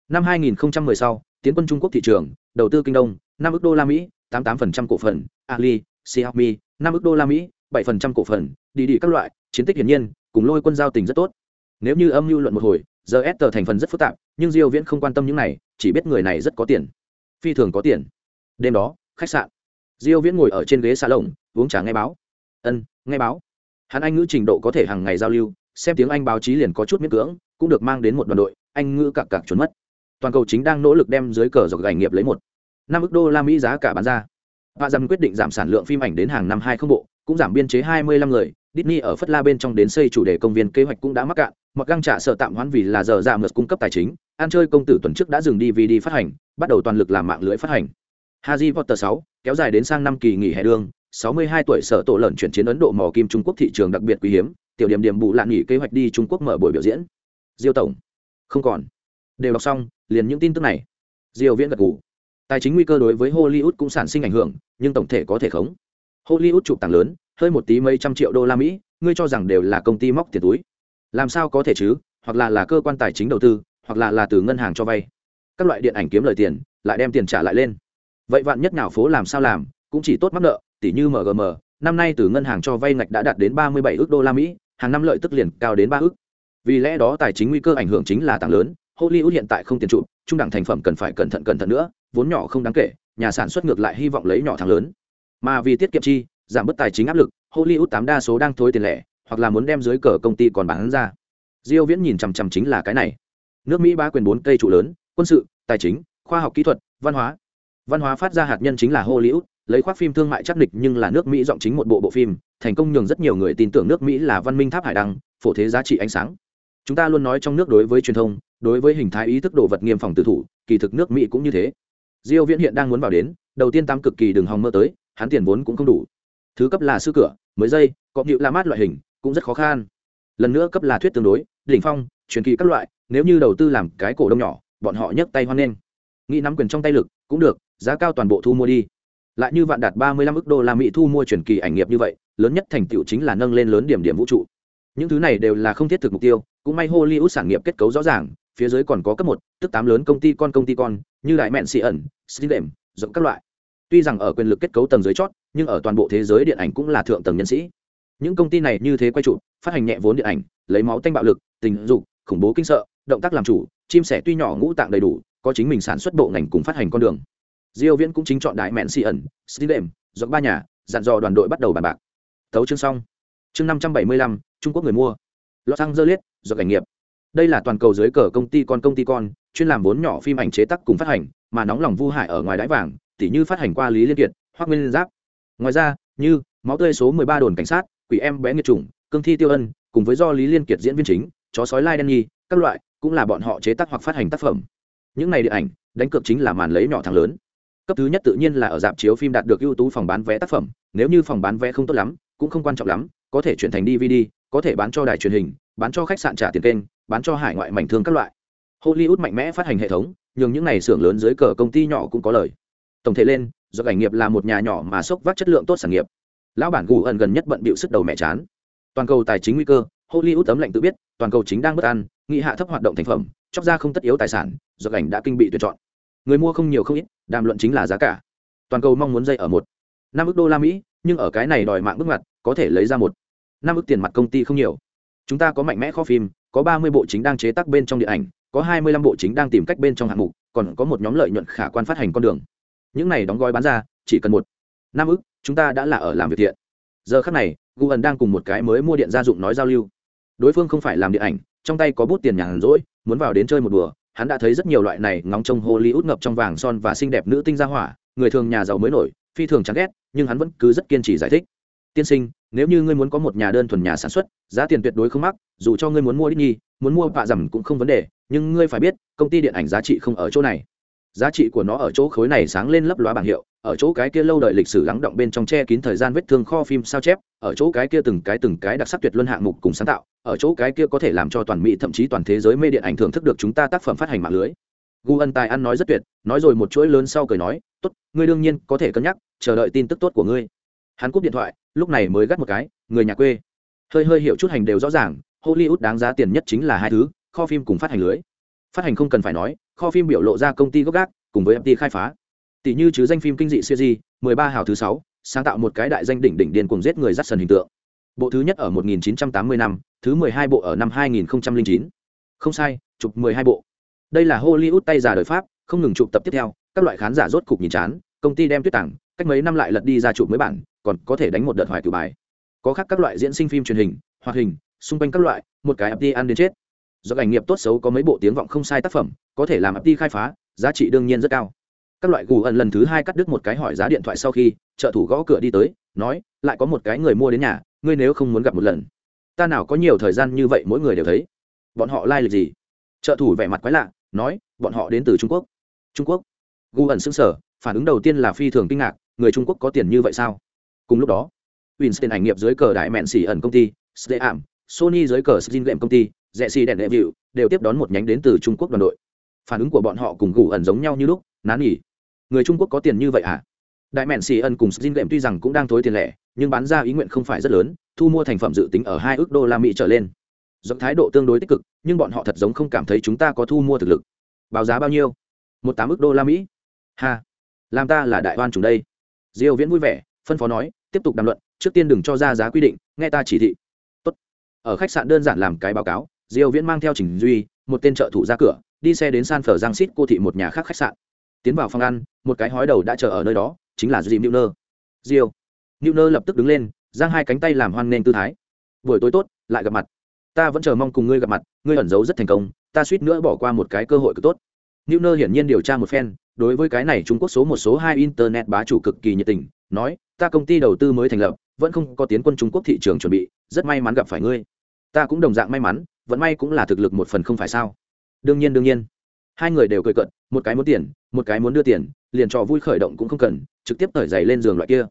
Năm 2010 sau, tiến quân Trung Quốc thị trường, đầu tư kinh đông, 5 ức đô la Mỹ, 88% cổ phần, Ali, Xiaomi, 5 ức đô la Mỹ, 7% cổ phần, đi đi các loại, chiến tích hiển nhiên, cùng lôi quân giao tình rất tốt. Nếu như âm mưu luận một hồi, giờ S tờ thành phần rất phức tạp, nhưng Diêu Viễn không quan tâm những này, chỉ biết người này rất có tiền. Phi thường có tiền. Đêm đó, khách sạn diêu viễn ngồi ở trên ghế xà lồng uống trà nghe báo ân nghe báo hắn anh ngữ trình độ có thể hàng ngày giao lưu xem tiếng anh báo chí liền có chút miễn cưỡng cũng được mang đến một đoàn đội anh ngữ cặc cặc trốn mất. Toàn cầu chính đang nỗ lực đem dưới cờ dọc gành nghiệp lấy một. Năm ước đô la mỹ giá cả bán ra. Và dầm quyết định giảm sản lượng phim ảnh đến hàng năm hai không bộ cũng giảm biên chế 25 người. Disney ở Phất La bên trong đến xây chủ đề công viên kế hoạch cũng đã mắc cạn, mặc găng trả sở tạm hoãn vì là giờ giảm ngược cung cấp tài chính, ăn chơi công tử tuần trước đã dừng DVD phát hành, bắt đầu toàn lực làm mạng lưới phát hành. Harry Potter 6, kéo dài đến sang năm kỳ nghỉ hè đường, 62 tuổi sở tổ lợn chuyển chiến Ấn Độ mò kim Trung Quốc thị trường đặc biệt quý hiếm, tiểu điểm điểm bù lạn nghỉ kế hoạch đi Trung Quốc mở buổi biểu diễn. Diêu tổng, không còn. Đều đọc xong, liền những tin tức này. Diêu Viễn gật gù. Tài chính nguy cơ đối với Hollywood cũng sản sinh ảnh hưởng, nhưng tổng thể có thể khống. Hollywood chụp tăng lớn, hơi một tí mấy trăm triệu đô la Mỹ, ngươi cho rằng đều là công ty móc tiền túi. Làm sao có thể chứ, hoặc là là cơ quan tài chính đầu tư, hoặc là là từ ngân hàng cho vay. Các loại điện ảnh kiếm lời tiền, lại đem tiền trả lại lên vậy vạn nhất nào phố làm sao làm cũng chỉ tốt mắc nợ tỷ như mgm năm nay từ ngân hàng cho vay ngạch đã đạt đến ba mươi bảy ước đô la mỹ hàng năm lợi tức liền cao đến ba ước. Vì lẽ đó tài chính nguy cơ ảnh hưởng chính là tăng lớn, hollywood hiện tại không tiền trụ, trung đẳng thành phẩm cần phải cẩn thận cẩn thận nữa, vốn nhỏ không đáng kể, nhà sản xuất ngược lại hy vọng lấy nhỏ thắng lớn. Mà vì tiết kiệm chi, giảm bớt tài chính áp lực, hollywood tám đa số đang thối tiền lẻ, hoặc là muốn đem dưới cờ công ty còn bán ra. Diêu viễn nhìn chằm chằm chính là cái này. Nước mỹ ba quyền bốn cây trụ lớn, quân sự, tài chính, khoa học kỹ thuật, văn hóa văn hóa phát ra hạt nhân chính là hollywood, lấy khoác phim thương mại chắc địch nhưng là nước mỹ giọng chính một bộ bộ phim, thành công nhường rất nhiều người tin tưởng nước mỹ là văn minh tháp hải đăng, phổ thế giá trị ánh sáng. Chúng ta luôn nói trong nước đối với truyền thông, đối với hình thái ý thức đồ vật nghiêm phòng tự thủ, kỳ thực nước mỹ cũng như thế. Diêu viễn hiện đang muốn vào đến, đầu tiên tam cực kỳ đừng hòng mơ tới, hắn tiền vốn cũng không đủ. Thứ cấp là sư cửa, mới dây, có nhịu la mát loại hình, cũng rất khó khăn lần nữa cấp là thuyết tương đối, đỉnh phong, truyền kỳ các loại, nếu như đầu tư làm cái cổ đông nhỏ, bọn họ nhấc tay hoan nghênh. Nghĩ nắm quyền trong tay lực, cũng được giá cao toàn bộ thu mua đi. Lại như vạn đạt ba mươi lăm ức đô la mỹ thu mua truyền kỳ ảnh nghiệp như vậy, lớn nhất thành tựu chính là nâng lên lớn điểm điểm vũ trụ. Những thứ này đều là không thiết thực mục tiêu, cũng may hollywood sản nghiệp kết cấu rõ ràng, phía dưới còn có cấp một, tức tám lớn công ty con công ty con, như đại mẹn xì ẩn steve rộng các loại. Tuy rằng ở quyền lực kết cấu tầng dưới chót, nhưng ở toàn bộ thế giới điện ảnh cũng là thượng tầng nhân sĩ. Những công ty này như thế quay trụ, phát hành nhẹ vốn điện ảnh, lấy máu tanh bạo lực, tình dục, khủng bố kinh sợ, động tác làm chủ, chim sẻ tuy nhỏ ngũ tạng đầy đủ, có chính mình sản xuất bộ ngành cùng phát hành con đường diêu viễn cũng chính chọn đại mẹn xì ẩn stidem dọc ba nhà dặn dò đoàn đội bắt đầu bàn bạc. Tấu chương xong. Chương 575, trung quốc người mua. Los angeles dọc cảnh nghiệp. Đây là toàn cầu dưới cờ công ty con công ty con chuyên làm vốn nhỏ phim ảnh chế tác cùng phát hành mà nóng lòng vu hại ở ngoài đáy vàng tỉ như phát hành qua lý liên kiệt hoặc nguyên giáp. Ngoài ra như máu tươi số 13 đồn cảnh sát quỷ em bé nghiệt chủng cương thi tiêu ân cùng với do lý liên kiệt diễn viên chính chó sói lai đen nhi các loại cũng là bọn họ chế tác hoặc phát hành tác phẩm. Những này điện ảnh đánh cược chính là màn lấy nhỏ thắng lớn cấp thứ nhất tự nhiên là ở dạp chiếu phim đạt được ưu tú phòng bán vé tác phẩm, nếu như phòng bán vé không tốt lắm, cũng không quan trọng lắm, có thể chuyển thành dvd có thể bán cho đài truyền hình, bán cho khách sạn trả tiền kênh, bán cho hải ngoại mảnh thương các loại. Hollywood mạnh mẽ phát hành hệ thống nhưng những này xưởng lớn dưới cờ công ty nhỏ cũng có lời. Tổng thể lên, do ảnh nghiệp là một nhà nhỏ mà sốc vác chất lượng tốt sản nghiệp. Lão bản gù ẩn gần nhất bận bịu sức đầu mẹ chán. Toàn cầu tài chính nguy cơ, hollywood tấm lệnh tự biết, toàn cầu chính đang bất an, nghị hạ thấp hoạt động thành phẩm, chóc ra không tất yếu tài sản, do ảnh đã kinh bị tuyển chọn. Người mua không nhiều không ít đàm luận chính là giá cả. Toàn cầu mong muốn dây ở một, năm ước đô la mỹ, nhưng ở cái này đòi mạng bước mặt có thể lấy ra một, năm ước tiền mặt công ty không nhiều. Chúng ta có mạnh mẽ kho phim, có ba mươi bộ chính đang chế tác bên trong điện ảnh, có hai mươi lăm bộ chính đang tìm cách bên trong hạng mục, còn có một nhóm lợi nhuận khả quan phát hành con đường. Những này đóng gói bán ra, chỉ cần một, năm ước chúng ta đã là ở làm việc thiện. Giờ khắc này, gu đang cùng một cái mới mua điện gia dụng nói giao lưu. Đối phương không phải làm điện ảnh, trong tay có bút tiền nhàn rỗi, muốn vào đến chơi một đùa hắn đã thấy rất nhiều loại này ngóng trông hollywood ngập trong vàng son và xinh đẹp nữ tinh gia hỏa người thường nhà giàu mới nổi phi thường chán ghét nhưng hắn vẫn cứ rất kiên trì giải thích. Tiên sinh nếu như ngươi muốn có một nhà đơn thuần nhà sản xuất giá tiền tuyệt đối không mắc dù cho ngươi muốn mua Disney, muốn mua vạ rằm cũng không vấn đề nhưng ngươi phải biết công ty điện ảnh giá trị không ở chỗ này giá trị của nó ở chỗ khối này sáng lên lấp lóa bảng hiệu, ở chỗ cái kia lâu đời lịch sử lắng động bên trong che kín thời gian vết thương kho phim sao chép, ở chỗ cái kia từng cái từng cái đặc sắc tuyệt luân hạng mục cùng sáng tạo, ở chỗ cái kia có thể làm cho toàn mỹ thậm chí toàn thế giới mê điện ảnh thưởng thức được chúng ta tác phẩm phát hành mạng lưới. Gu ân tài ăn nói rất tuyệt, nói rồi một chuỗi lớn sau cười nói, tốt, ngươi đương nhiên có thể cân nhắc, chờ đợi tin tức tốt của ngươi. Hắn cúp điện thoại, lúc này mới gắt một cái, người nhà quê. Hơi hơi hiểu chút hành đều rõ ràng, hollywood đáng giá tiền nhất chính là hai thứ, kho phim cùng phát hành lưới. Phát hành không cần phải nói kho phim biểu lộ ra công ty gốc gác, cùng với mt khai phá. Tỷ như chứ danh phim kinh dị siêu di mười ba hào thứ sáu, sáng tạo một cái đại danh đỉnh đỉnh điên cùng giết người dắt sần hình tượng. Bộ thứ nhất ở 1980 năm, thứ 12 bộ ở năm 2009. không sai, chụp 12 bộ. Đây là hollywood tay giả đời pháp, không ngừng chụp tập tiếp theo, các loại khán giả rốt cục nhìn chán, công ty đem tuyết tặng cách mấy năm lại lật đi ra chụp mới bản, còn có thể đánh một đợt hoài cử bài. Có khác các loại diễn sinh phim truyền hình, hoạt hình, xung quanh các loại, một cái FT ăn đến chết do ảnh nghiệp tốt xấu có mấy bộ tiếng vọng không sai tác phẩm, có thể làm FT khai phá, giá trị đương nhiên rất cao. Các loại gù ẩn lần thứ hai cắt đứt một cái hỏi giá điện thoại sau khi, trợ thủ gõ cửa đi tới, nói, lại có một cái người mua đến nhà, ngươi nếu không muốn gặp một lần, ta nào có nhiều thời gian như vậy mỗi người đều thấy. Bọn họ lai、like、lịch gì? Trợ thủ vẻ mặt quái lạ, nói, bọn họ đến từ trung quốc. Trung quốc? Gu ẩn xứng sở phản ứng đầu tiên là phi thường kinh ngạc, người trung quốc có tiền như vậy sao? Cùng lúc đó, winston ảnh nghiệp dưới cờ đại mẹn xỉ ẩn công ty steam sony dưới cờ skin game công ty rẻ xì đèn đệ vịu đều tiếp đón một nhánh đến từ trung quốc đoàn đội. Phản ứng của bọn họ cùng gù ẩn giống nhau như lúc, nán nghỉ người trung quốc có tiền như vậy à? Đại mẹn xì ẩn cùng xin đệm tuy rằng cũng đang thối tiền lẻ, nhưng bán ra ý nguyện không phải rất lớn, thu mua thành phẩm dự tính ở hai ước đô la mỹ trở lên. Giống thái độ tương đối tích cực, nhưng bọn họ thật giống không cảm thấy chúng ta có thu mua thực lực. Báo giá bao nhiêu? Một tám ước đô la mỹ. Ha. Làm ta là đại oan chủ đây. Diêu viễn vui vẻ, phân phó nói, tiếp tục đàm luận, trước tiên đừng cho ra giá quy định, nghe ta chỉ thị. Tốt. ở khách sạn đơn giản làm cái báo cáo diêu viễn mang theo trình duy một tên trợ thủ ra cửa đi xe đến san phở giang xít cô thị một nhà khác khách sạn tiến vào phòng ăn một cái hói đầu đã chờ ở nơi đó chính là Jim Newner. Diêu. Newner lập tức đứng lên, giang hai cánh tay làm hoan nghênh tư thái. Buổi tối tốt, lại gặp mặt. Ta vẫn chờ mong cùng ngươi gặp mặt, ngươi ẩn giấu rất thành công, ta suýt nữa bỏ qua một cái cơ hội cực tốt. Newner hiển nhiên điều tra một phen, đối với cái này Trung Quốc số một số hai internet bá chủ cực kỳ nhiệt tình, nói, ta công ty đầu tư mới thành lập, vẫn không có tiến quân Trung Quốc thị trường chuẩn bị, rất may mắn gặp phải ngươi. Ta cũng đồng dạng may mắn, vẫn may cũng là thực lực một phần không phải sao? Đương nhiên đương nhiên. Hai người đều cười cợt, một cái muốn tiền, một cái muốn đưa tiền, liền trò vui khởi động cũng không cần, trực tiếp tởi giày lên giường loại kia.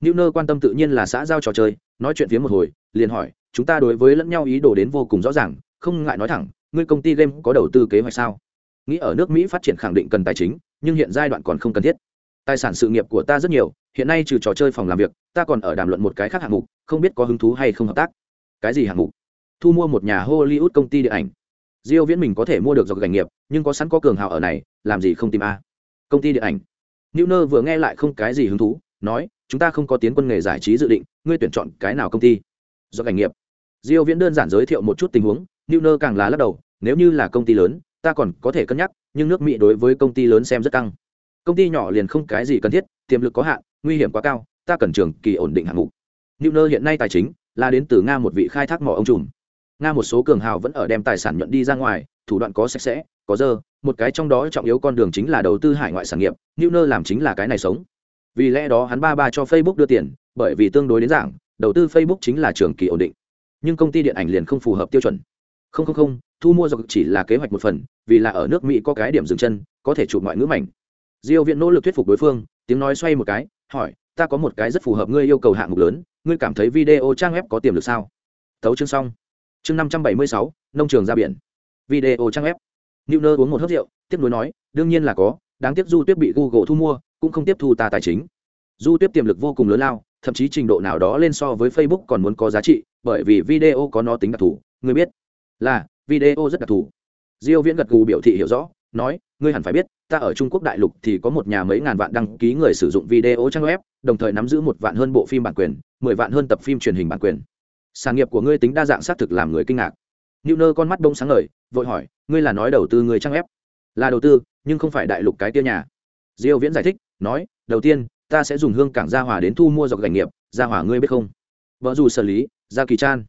Newner quan tâm tự nhiên là xã giao trò chơi, nói chuyện phía một hồi, liền hỏi, chúng ta đối với lẫn nhau ý đồ đến vô cùng rõ ràng, không ngại nói thẳng, ngươi công ty game có đầu tư kế hoạch sao? Nghĩ ở nước Mỹ phát triển khẳng định cần tài chính, nhưng hiện giai đoạn còn không cần thiết. Tài sản sự nghiệp của ta rất nhiều, hiện nay trừ trò chơi phòng làm việc, ta còn ở đàm luận một cái khác hạng mục, không biết có hứng thú hay không hợp tác. Cái gì hạng mục? Thu mua một nhà Hollywood công ty điện ảnh. Diêu Viễn mình có thể mua được dọc gành nghiệp, nhưng có sẵn có cường hào ở này, làm gì không tìm a? Công ty điện ảnh New Nơ vừa nghe lại không cái gì hứng thú, nói, chúng ta không có tiến quân nghề giải trí dự định, ngươi tuyển chọn cái nào công ty? Do cảnh nghiệp. Diêu Viễn đơn giản giới thiệu một chút tình huống, New Nơ càng là lắc đầu, nếu như là công ty lớn, ta còn có thể cân nhắc, nhưng nước Mỹ đối với công ty lớn xem rất căng. Công ty nhỏ liền không cái gì cần thiết, tiềm lực có hạn, nguy hiểm quá cao, ta cần trường kỳ ổn định hạng mục. New Nơ hiện nay tài chính là đến từ Nga một vị khai thác mỏ ông trùm. Nga một số cường hào vẫn ở đem tài sản nhuận đi ra ngoài, thủ đoạn có sạch sẽ, có dơ, một cái trong đó trọng yếu con đường chính là đầu tư hải ngoại sản nghiệp, New Nơ làm chính là cái này sống. Vì lẽ đó hắn ba ba cho Facebook đưa tiền, bởi vì tương đối đến dạng, đầu tư Facebook chính là trường kỳ ổn định. Nhưng công ty điện ảnh liền không phù hợp tiêu chuẩn. Không không không, thu mua dọc chỉ là kế hoạch một phần, vì là ở nước Mỹ có cái điểm dừng chân, có thể chụp mọi ngữ mảnh. Diêu viện nỗ lực thuyết phục đối phương, tiếng nói xoay một cái, hỏi, ta có một cái rất phù hợp ngươi yêu cầu hạng mục lớn, ngươi cảm thấy video trang web có tiềm lực sao? Tấu chương xong. Chương 576, nông trường ra biển. Video trang web. Newner uống một hớp rượu, tiếp nối nói, đương nhiên là có, đáng tiếc Du Tuyết bị Google thu mua, cũng không tiếp thu ta tài chính. Du Tuyết tiềm lực vô cùng lớn lao, thậm chí trình độ nào đó lên so với Facebook còn muốn có giá trị, bởi vì video có nó tính đặc thù, người biết? Là, video rất đặc thù. Diêu Viễn gật gù biểu thị hiểu rõ, nói, ngươi hẳn phải biết, ta ở Trung Quốc đại lục thì có một nhà mấy ngàn vạn đăng ký người sử dụng video trang web, đồng thời nắm giữ một vạn hơn bộ phim bản quyền, mười vạn hơn tập phim truyền hình bản quyền. Sản nghiệp của ngươi tính đa dạng xác thực làm người kinh ngạc. Newner con mắt đông sáng ngời, vội hỏi, ngươi là nói đầu tư người trang web? Là đầu tư, nhưng không phải đại lục cái tiêu nhà. Diêu Viễn giải thích, nói, đầu tiên, ta sẽ dùng hương cảng gia hòa đến thu mua dọc gành nghiệp, gia hòa ngươi biết không? Vợ dù xử lý, gia kỳ chan.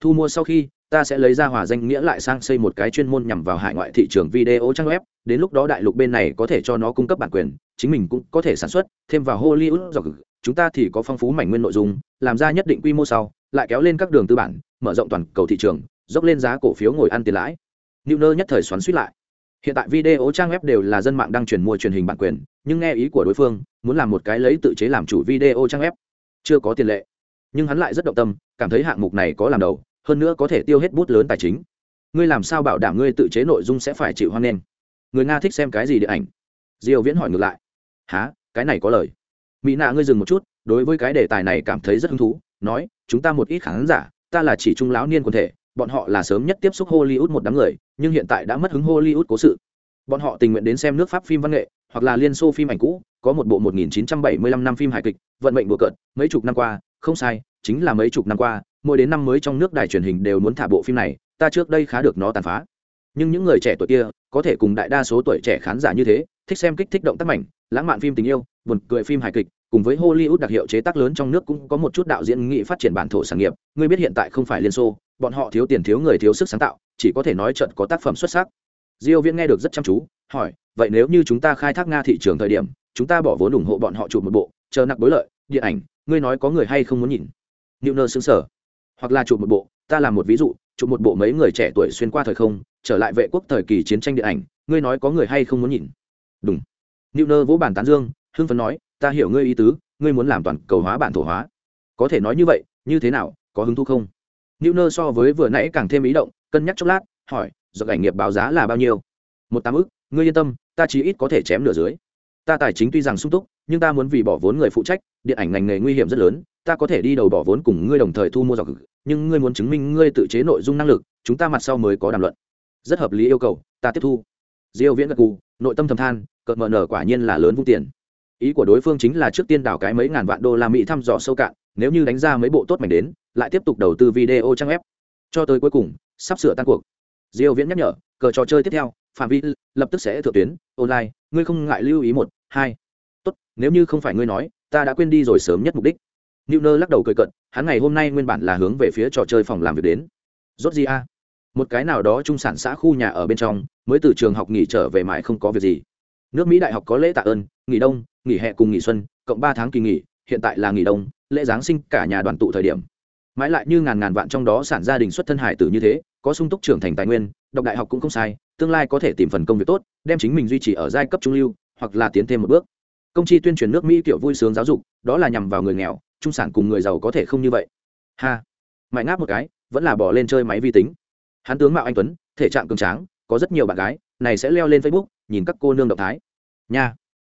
Thu mua sau khi, ta sẽ lấy ra hòa danh nghĩa lại sang xây một cái chuyên môn nhằm vào hải ngoại thị trường video trang web đến lúc đó đại lục bên này có thể cho nó cung cấp bản quyền chính mình cũng có thể sản xuất thêm vào hollywood dọc chúng ta thì có phong phú mảnh nguyên nội dung, làm ra nhất định quy mô sau, lại kéo lên các đường tư bản, mở rộng toàn cầu thị trường, dốc lên giá cổ phiếu ngồi ăn tiền lãi. New nơ nhất thời xoắn suýt lại. Hiện tại video trang web đều là dân mạng đang truyền mua truyền hình bản quyền, nhưng nghe ý của đối phương, muốn làm một cái lấy tự chế làm chủ video trang web, chưa có tiền lệ. Nhưng hắn lại rất động tâm, cảm thấy hạng mục này có làm đầu, hơn nữa có thể tiêu hết bút lớn tài chính. Ngươi làm sao bảo đảm ngươi tự chế nội dung sẽ phải chịu hoan nghênh? Người nga thích xem cái gì điện ảnh? Diêu viễn hỏi ngược lại. Há cái này có lời mỹ nạ ngươi dừng một chút, đối với cái đề tài này cảm thấy rất hứng thú, nói, chúng ta một ít khán giả, ta là chỉ trung lão niên quần thể, bọn họ là sớm nhất tiếp xúc hollywood một đám người, nhưng hiện tại đã mất hứng hollywood cố sự. Bọn họ tình nguyện đến xem nước pháp phim văn nghệ, hoặc là liên xô phim ảnh cũ, có một bộ 1975 năm phim hài kịch, vận mệnh đùa cợt, mấy chục năm qua, không sai, chính là mấy chục năm qua, mỗi đến năm mới trong nước đài truyền hình đều muốn thả bộ phim này, ta trước đây khá được nó tàn phá. Nhưng những người trẻ tuổi kia, có thể cùng đại đa số tuổi trẻ khán giả như thế, thích xem kích thích động tác mạnh lãng mạn phim tình yêu, buồn cười phim hài kịch, cùng với hollywood đặc hiệu chế tác lớn trong nước cũng có một chút đạo diễn nghị phát triển bản thổ sản nghiệp. Ngươi biết hiện tại không phải liên xô, bọn họ thiếu tiền thiếu người thiếu sức sáng tạo, chỉ có thể nói trận có tác phẩm xuất sắc. Diêu viễn nghe được rất chăm chú, hỏi, vậy nếu như chúng ta khai thác nga thị trường thời điểm, chúng ta bỏ vốn ủng hộ bọn họ chụp một bộ, chờ nặc bối lợi, điện ảnh, ngươi nói có người hay không muốn nhìn? Niu nơ xứng sở hoặc là chụp một bộ, ta làm một ví dụ, chụp một bộ mấy người trẻ tuổi xuyên qua thời không, trở lại vệ quốc thời kỳ chiến tranh điện ảnh, ngươi nói có người hay không muốn nhìn? Đúng. Niu nơ vỗ bản tán dương hưng phấn nói ta hiểu ngươi ý tứ ngươi muốn làm toàn cầu hóa bản thổ hóa. Có thể nói như vậy như thế nào có hứng thú không? Niu nơ so với vừa nãy càng thêm ý động cân nhắc chốc lát hỏi do ảnh nghiệp báo giá là bao nhiêu? Một tám ức ngươi yên tâm ta chỉ ít có thể chém nửa dưới. Ta tài chính tuy rằng sung túc nhưng ta muốn vì bỏ vốn người phụ trách điện ảnh ngành nghề nguy hiểm rất lớn ta có thể đi đầu bỏ vốn cùng ngươi đồng thời thu mua dọc nhưng ngươi muốn chứng minh ngươi tự chế nội dung năng lực chúng ta mặt sau mới có đàm luận. Rất hợp lý yêu cầu ta tiếp thu. Diêu viễn gật gù, nội tâm thầm than cợt mờ nở quả nhiên là lớn vung tiền ý của đối phương chính là trước tiên đào cái mấy ngàn vạn đô la mỹ thăm dò sâu cạn nếu như đánh ra mấy bộ tốt mảnh đến lại tiếp tục đầu tư video trang web cho tới cuối cùng sắp sửa tan cuộc diêu viễn nhắc nhở cờ trò chơi tiếp theo phạm vi lập tức sẽ thượng tuyến online ngươi không ngại lưu ý một hai tốt nếu như không phải ngươi nói ta đã quên đi rồi sớm nhất mục đích Newner lắc đầu cười cận, hắn ngày hôm nay nguyên bản là hướng về phía trò chơi phòng làm việc đến. Rốt gì a? Một cái nào đó trung sản xã khu nhà ở bên trong, mới từ trường học nghỉ trở về mãi không có việc gì. Nước Mỹ đại học có lễ tạ ơn, nghỉ đông, nghỉ hè cùng nghỉ xuân, cộng ba tháng kỳ nghỉ, hiện tại là nghỉ đông, lễ giáng sinh cả nhà đoàn tụ thời điểm. Mãi lại như ngàn ngàn vạn trong đó sản gia đình xuất thân hải tử như thế, có sung túc trưởng thành tài nguyên, đọc đại học cũng không sai, tương lai có thể tìm phần công việc tốt, đem chính mình duy trì ở giai cấp trung lưu, hoặc là tiến thêm một bước. Công chi tuyên truyền nước Mỹ kiểu vui sướng giáo dục, đó là nhằm vào người nghèo, trung sản cùng người giàu có thể không như vậy ha mãi ngáp một cái vẫn là bỏ lên chơi máy vi tính hắn tướng mạo anh tuấn thể trạng cường tráng có rất nhiều bạn gái này sẽ leo lên facebook nhìn các cô nương động thái. Nha.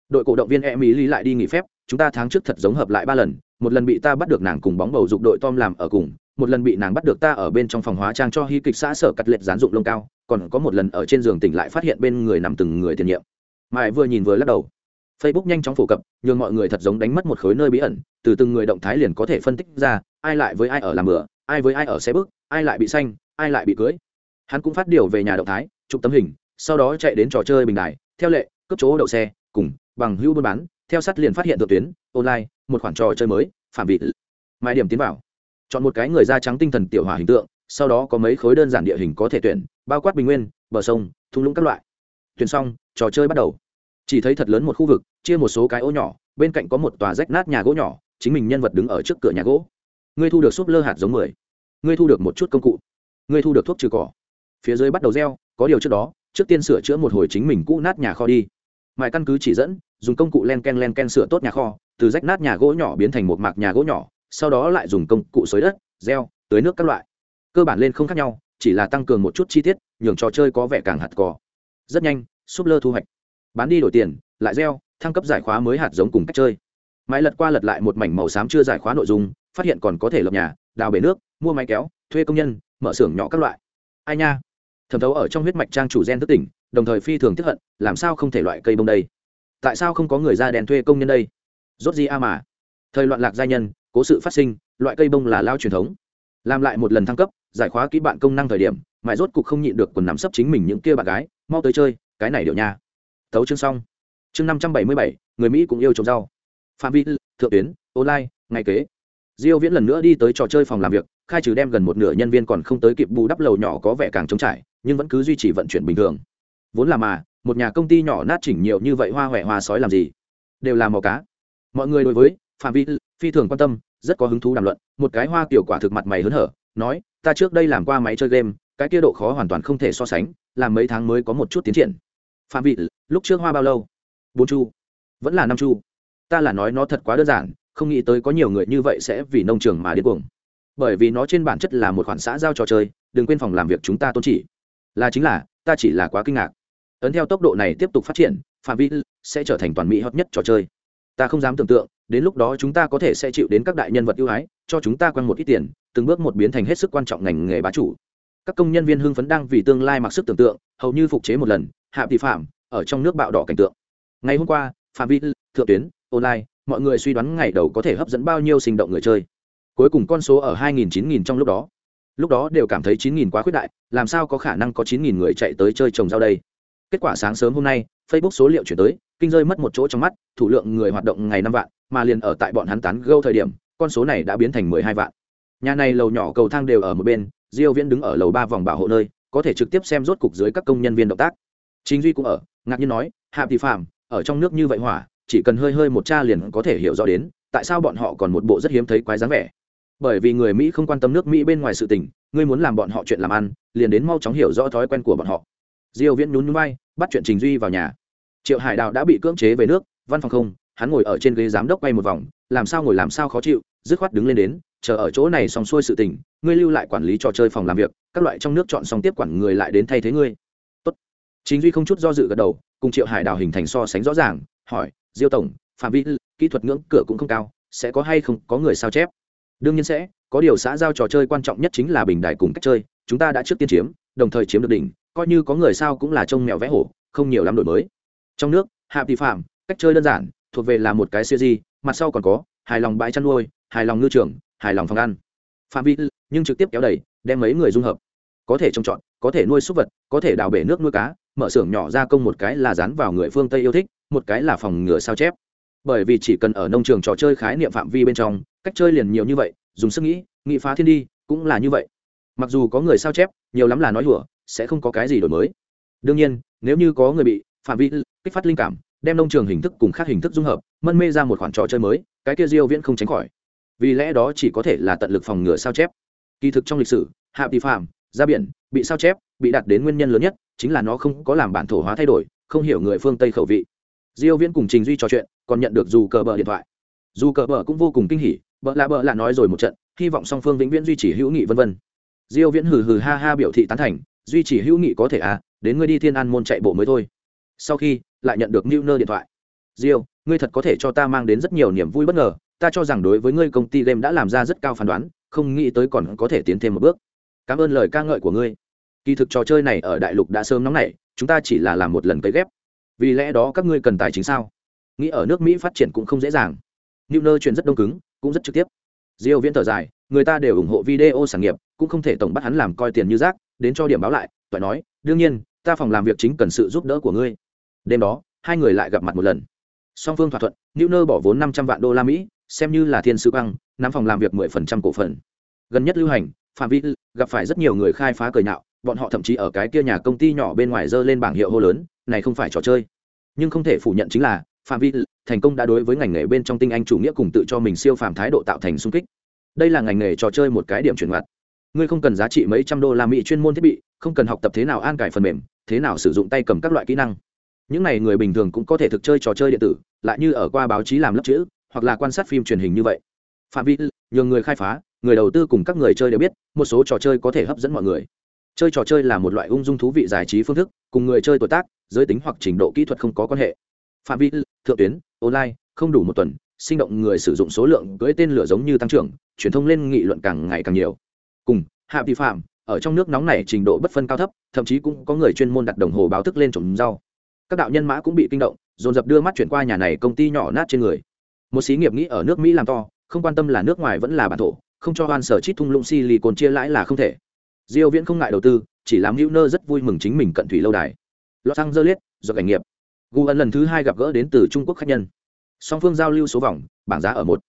Đội cổ động viên e mỹ lý lại đi nghỉ phép, chúng ta tháng trước thật giống hợp lại ba lần, một lần bị ta bắt được nàng cùng bóng bầu dục đội tom làm ở cùng, một lần bị nàng bắt được ta ở bên trong phòng hóa trang cho hy kịch xã sở cắt lệch gián dụng lông cao, còn có một lần ở trên giường tỉnh lại phát hiện bên người nằm từng người tiền nhiệm. Mãi vừa nhìn vừa lắc đầu. Facebook nhanh chóng phổ cập, nhường mọi người thật giống đánh mất một khối nơi bí ẩn, từ từng người động thái liền có thể phân tích ra, ai lại với ai ở làm bữa ai với ai ở xe bước, ai lại bị xanh, ai lại bị cưới. Hắn cũng phát điều về nhà động thái, chụp tấm hình sau đó chạy đến trò chơi bình đài, theo lệ cấp chỗ đậu xe, cùng bằng hữu buôn bán, theo sát liền phát hiện thượng tuyến, online, một khoản trò chơi mới, phạm vị. Mai điểm tiến vào. Chọn một cái người da trắng tinh thần tiểu hỏa hình tượng, sau đó có mấy khối đơn giản địa hình có thể tuyển, bao quát bình nguyên, bờ sông, thung lũng các loại. Tuyển xong, trò chơi bắt đầu. Chỉ thấy thật lớn một khu vực, chia một số cái ô nhỏ, bên cạnh có một tòa rách nát nhà gỗ nhỏ, chính mình nhân vật đứng ở trước cửa nhà gỗ. Ngươi thu được súp lơ hạt giống mười. Ngươi thu được một chút công cụ. Ngươi thu được thuốc trừ cỏ. Phía dưới bắt đầu gieo, có điều trước đó trước tiên sửa chữa một hồi chính mình cũ nát nhà kho đi. Mãi căn cứ chỉ dẫn, dùng công cụ len ken len ken sửa tốt nhà kho, từ rách nát nhà gỗ nhỏ biến thành một mạc nhà gỗ nhỏ, sau đó lại dùng công cụ xới đất, gieo, tưới nước các loại. Cơ bản lên không khác nhau, chỉ là tăng cường một chút chi tiết, nhường trò chơi có vẻ càng hạt cỏ rất nhanh, súp lơ thu hoạch. Bán đi đổi tiền, lại gieo, thăng cấp giải khóa mới hạt giống cùng cách chơi. Mãi lật qua lật lại một mảnh màu xám chưa giải khóa nội dung, phát hiện còn có thể lập nhà, đào bể nước, mua máy kéo, thuê công nhân, mở xưởng nhỏ các loại. Ai nha? Thẩm thấu ở trong huyết mạch trang chủ gen thức tỉnh, đồng thời phi thường tiếp hận, làm sao không thể loại cây bông đây? Tại sao không có người ra đèn thuê công nhân đây? Rốt gì a mà? Thời loạn lạc gia nhân, cố sự phát sinh, loại cây bông là lao truyền thống. Làm lại một lần thăng cấp, giải khóa kỹ bạn công năng thời điểm, mãi rốt cục không nhịn được quần nắm sấp chính mình những kia bạn gái, mau tới chơi, cái này điệu nha. Tấu chương xong. Chương năm trăm bảy mươi bảy, người mỹ cũng yêu trồng rau. Phạm vi, thượng tuyến, online, ngày kế. Diêu viễn lần nữa đi tới trò chơi phòng làm việc, khai trừ đem gần một nửa nhân viên còn không tới kịp bù đắp lầu nhỏ có vẻ càng trống trải nhưng vẫn cứ duy trì vận chuyển bình thường. Vốn là mà, một nhà công ty nhỏ nát chỉnh nhiều như vậy hoa huệ hoa sói làm gì? Đều là màu cá. Mọi người đối với phạm vi phi thường quan tâm, rất có hứng thú đàm luận. Một cái hoa kiểu quả thực mặt mày hớn hở, nói, ta trước đây làm qua máy chơi game, cái kia độ khó hoàn toàn không thể so sánh, làm mấy tháng mới có một chút tiến triển. Phạm vị lúc trước hoa bao lâu? Bốn chu. Vẫn là năm chu. Ta là nói nó thật quá đơn giản, không nghĩ tới có nhiều người như vậy sẽ vì nông trường mà điên cuồng. Bởi vì nó trên bản chất là một khoản xã giao trò chơi, đừng quên phòng làm việc chúng ta tôn chỉ là chính là, ta chỉ là quá kinh ngạc. Ấn theo tốc độ này tiếp tục phát triển, phạm vi sẽ trở thành toàn mỹ hot nhất trò chơi. Ta không dám tưởng tượng, đến lúc đó chúng ta có thể sẽ chịu đến các đại nhân vật ưu ái, cho chúng ta quăng một ít tiền, từng bước một biến thành hết sức quan trọng ngành nghề bá chủ. Các công nhân viên hưng phấn đang vì tương lai mặc sức tưởng tượng, hầu như phục chế một lần, hạ vi phạm ở trong nước bạo đỏ cảnh tượng. Ngày hôm qua, phạm vi thượng tuyến, online, mọi người suy đoán ngày đầu có thể hấp dẫn bao nhiêu sinh động người chơi. Cuối cùng con số ở 2.000 9.000 trong lúc đó lúc đó đều cảm thấy 9.000 quá khuyết đại, làm sao có khả năng có 9.000 người chạy tới chơi trồng rau đây? Kết quả sáng sớm hôm nay, facebook số liệu chuyển tới, kinh rơi mất một chỗ trong mắt, thủ lượng người hoạt động ngày năm vạn, mà liền ở tại bọn hắn tán gâu thời điểm, con số này đã biến thành mười hai vạn. Nhà này lầu nhỏ cầu thang đều ở một bên, diêu viễn đứng ở lầu ba vòng bảo hộ nơi, có thể trực tiếp xem rốt cục dưới các công nhân viên động tác. Chính duy cũng ở, ngạc nhiên nói, hạ thị phạm, ở trong nước như vậy hỏa, chỉ cần hơi hơi một cha liền có thể hiểu rõ đến, tại sao bọn họ còn một bộ rất hiếm thấy quái dáng vẻ? Bởi vì người mỹ không quan tâm nước mỹ bên ngoài sự tình, ngươi muốn làm bọn họ chuyện làm ăn, liền đến mau chóng hiểu rõ thói quen của bọn họ. Diêu viễn nhún nhún vai, bắt chuyện trình duy vào nhà. Triệu hải đào đã bị cưỡng chế về nước, văn phòng không, hắn ngồi ở trên ghế giám đốc quay một vòng, làm sao ngồi làm sao khó chịu, dứt khoát đứng lên đến, chờ ở chỗ này xong xuôi sự tình, ngươi lưu lại quản lý trò chơi phòng làm việc, các loại trong nước chọn xong tiếp quản người lại đến thay thế ngươi. Tốt. chính duy không chút do dự gật đầu, cùng triệu hải đào hình thành so sánh rõ ràng, hỏi, diêu tổng, phạm vi kỹ thuật ngưỡng cửa cũng không cao, sẽ có hay không có người sao chép? Đương nhiên sẽ, có điều xã giao trò chơi quan trọng nhất chính là bình đại cùng cách chơi, chúng ta đã trước tiên chiếm, đồng thời chiếm được đỉnh, coi như có người sao cũng là trông mèo vẽ hổ, không nhiều lắm đổi mới. Trong nước, hạ vi phạm, cách chơi đơn giản, thuộc về là một cái siêu di mặt sau còn có, hài lòng bãi chăn nuôi, hài lòng ngư trường, hài lòng phòng ăn. Phạm vi, nhưng trực tiếp kéo đẩy, đem mấy người dung hợp. Có thể trồng trọt, có thể nuôi súc vật, có thể đào bể nước nuôi cá, mở xưởng nhỏ gia công một cái là dán vào người phương tây yêu thích, một cái là phòng ngừa sao chép bởi vì chỉ cần ở nông trường trò chơi khái niệm phạm vi bên trong, cách chơi liền nhiều như vậy, dùng sức nghĩ nghĩ phá thiên đi, cũng là như vậy. Mặc dù có người sao chép, nhiều lắm là nói hùa sẽ không có cái gì đổi mới. Đương nhiên, nếu như có người bị phạm vi kích phát linh cảm, đem nông trường hình thức cùng khác hình thức dung hợp, mân mê ra một khoản trò chơi mới, cái kia diêu viễn không tránh khỏi. Vì lẽ đó chỉ có thể là tận lực phòng ngừa sao chép. Kỳ thực trong lịch sử, hạ tỷ phạm ra biển, bị sao chép, bị đặt đến nguyên nhân lớn nhất, chính là nó không có làm bản thổ hóa thay đổi, không hiểu người phương tây khẩu vị diêu viễn cùng trình duy trò chuyện, còn nhận được dù cờ bờ điện thoại. Dù cờ bờ cũng vô cùng kinh hỉ, bợ là bợ là nói rồi một trận, hy vọng song phương vĩnh viễn duy trì hữu nghị vân vân. Diêu viễn hừ hừ ha ha biểu thị tán thành, duy trì hữu nghị có thể à đến ngươi đi thiên an môn chạy bộ mới thôi. Sau khi, lại nhận được Newner điện thoại. Diêu, ngươi thật có thể cho ta mang đến rất nhiều niềm vui bất ngờ, ta cho rằng đối với ngươi công ty game đã làm ra rất cao phán đoán, không nghĩ tới còn có thể tiến thêm một bước. Cảm ơn lời ca ngợi của ngươi. Kỳ thực trò chơi này ở đại lục đã sớm nóng nảy, chúng ta chỉ là làm một lần cấy ghép vì lẽ đó các ngươi cần tài chính sao? Nghĩ ở nước mỹ phát triển cũng không dễ dàng. New nơ chuyện rất đông cứng, cũng rất trực tiếp. Diêu viễn thở dài, người ta đều ủng hộ video sản nghiệp, cũng không thể tổng bắt hắn làm coi tiền như rác, đến cho điểm báo lại toại nói, đương nhiên, ta phòng làm việc chính cần sự giúp đỡ của ngươi. Đêm đó, hai người lại gặp mặt một lần. Song phương thỏa thuận, new nơ bỏ vốn 500 vạn đô la mỹ, xem như là thiên sứ băng, nắm phòng làm việc 10% cổ phần. Gần nhất lưu hành, phạm vi gặp phải rất nhiều người khai phá cười nhạo, bọn họ thậm chí ở cái kia nhà công ty nhỏ bên ngoài dơ lên bảng hiệu hô lớn này không phải trò chơi. Nhưng không thể phủ nhận chính là, phạm vi thành công đã đối với ngành nghề bên trong tinh anh chủ nghĩa cùng tự cho mình siêu phàm thái độ tạo thành sung kích. Đây là ngành nghề trò chơi một cái điểm chuyển ngoặt. Ngươi không cần giá trị mấy trăm đô la mỹ chuyên môn thiết bị, không cần học tập thế nào an cải phần mềm, thế nào sử dụng tay cầm các loại kỹ năng. Những này người bình thường cũng có thể thực chơi trò chơi điện tử, lại như ở qua báo chí làm lớp chữ, hoặc là quan sát phim truyền hình như vậy. Phạm vi nhường người khai phá, người đầu tư cùng các người chơi đều biết, một số trò chơi có thể hấp dẫn mọi người chơi trò chơi là một loại ung dung thú vị giải trí phương thức, cùng người chơi tuổi tác, giới tính hoặc trình độ kỹ thuật không có quan hệ. Phạm vi, thượng tuyến, online, không đủ một tuần, sinh động người sử dụng số lượng cưỡi tên lửa giống như tăng trưởng, truyền thông lên nghị luận càng ngày càng nhiều. Cùng, hạ vi phạm, ở trong nước nóng này trình độ bất phân cao thấp, thậm chí cũng có người chuyên môn đặt đồng hồ báo thức lên trồng rau. Các đạo nhân mã cũng bị kinh động, dồn dập đưa mắt chuyển qua nhà này công ty nhỏ nát trên người. Một xí nghiệp nghĩ ở nước mỹ làm to, không quan tâm là nước ngoài vẫn là bản thổ, không cho oan sở chít thung lũng si cồn chia lãi là không thể diêu viễn không ngại đầu tư, chỉ làm hữu nơ rất vui mừng chính mình cận thủy lâu đài. Los angeles do cảnh nghiệp. Gu ân lần thứ hai gặp gỡ đến từ trung quốc khách nhân. Song phương giao lưu số vòng, bảng giá ở một.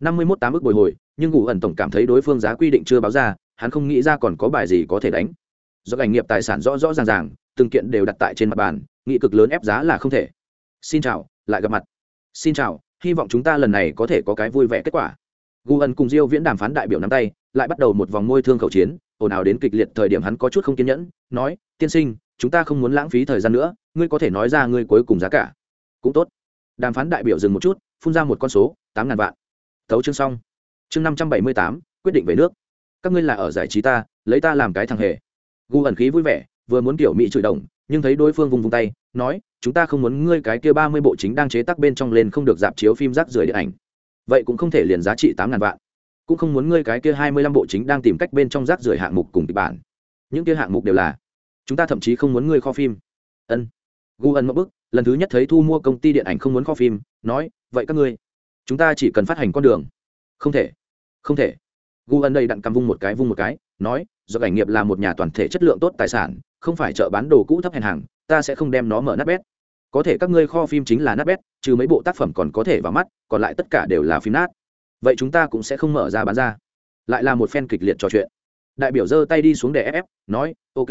Năm mươi mốt tám ước bồi hồi, nhưng gu ẩn tổng cảm thấy đối phương giá quy định chưa báo ra, hắn không nghĩ ra còn có bài gì có thể đánh. Do cảnh nghiệp tài sản rõ rõ ràng ràng, từng kiện đều đặt tại trên mặt bàn, nghị cực lớn ép giá là không thể. Xin chào, lại gặp mặt. Xin chào, hy vọng chúng ta lần này có thể có cái vui vẻ kết quả. Gu ân cùng diêu viễn đàm phán đại biểu nắm tay, lại bắt đầu một vòng môi thương khẩu chiến ồn ào đến kịch liệt thời điểm hắn có chút không kiên nhẫn, nói, tiên sinh, chúng ta không muốn lãng phí thời gian nữa, ngươi có thể nói ra ngươi cuối cùng giá cả. Cũng tốt. Đàm phán đại biểu dừng một chút, phun ra một con số, tám ngàn vạn. Thấu chương xong. Chương năm trăm bảy mươi tám, quyết định về nước. Các ngươi là ở giải trí ta, lấy ta làm cái thằng hề. Gu ẩn khí vui vẻ, vừa muốn kiểu mỹ chửi đồng, nhưng thấy đối phương vùng vùng tay, nói, chúng ta không muốn ngươi cái kia ba mươi bộ chính đang chế tác bên trong lên không được dạp chiếu phim rác rưởi điện ảnh. Vậy cũng không thể liền giá trị tám ngàn vạn cũng không muốn ngươi cái kia hai mươi lăm bộ chính đang tìm cách bên trong rác rưởi hạng mục cùng kịch bản. Những kia hạng mục đều là, chúng ta thậm chí không muốn ngươi kho phim. Ân. Gu ân một bức lần thứ nhất thấy thu mua công ty điện ảnh không muốn kho phim, nói, vậy các ngươi, chúng ta chỉ cần phát hành con đường. Không thể không thể. Gu ân đây đặn cầm vung một cái, vung một cái, nói, do cảnh nghiệp là một nhà toàn thể chất lượng tốt tài sản, không phải chợ bán đồ cũ thấp hèn hàng, ta sẽ không đem nó mở nát bét. Có thể các ngươi kho phim chính là nát bét, trừ mấy bộ tác phẩm còn có thể vào mắt, còn lại tất cả đều là phim nát vậy chúng ta cũng sẽ không mở ra bán ra. Lại là một phen kịch liệt trò chuyện. Đại biểu giơ tay đi xuống để ép nói, ok.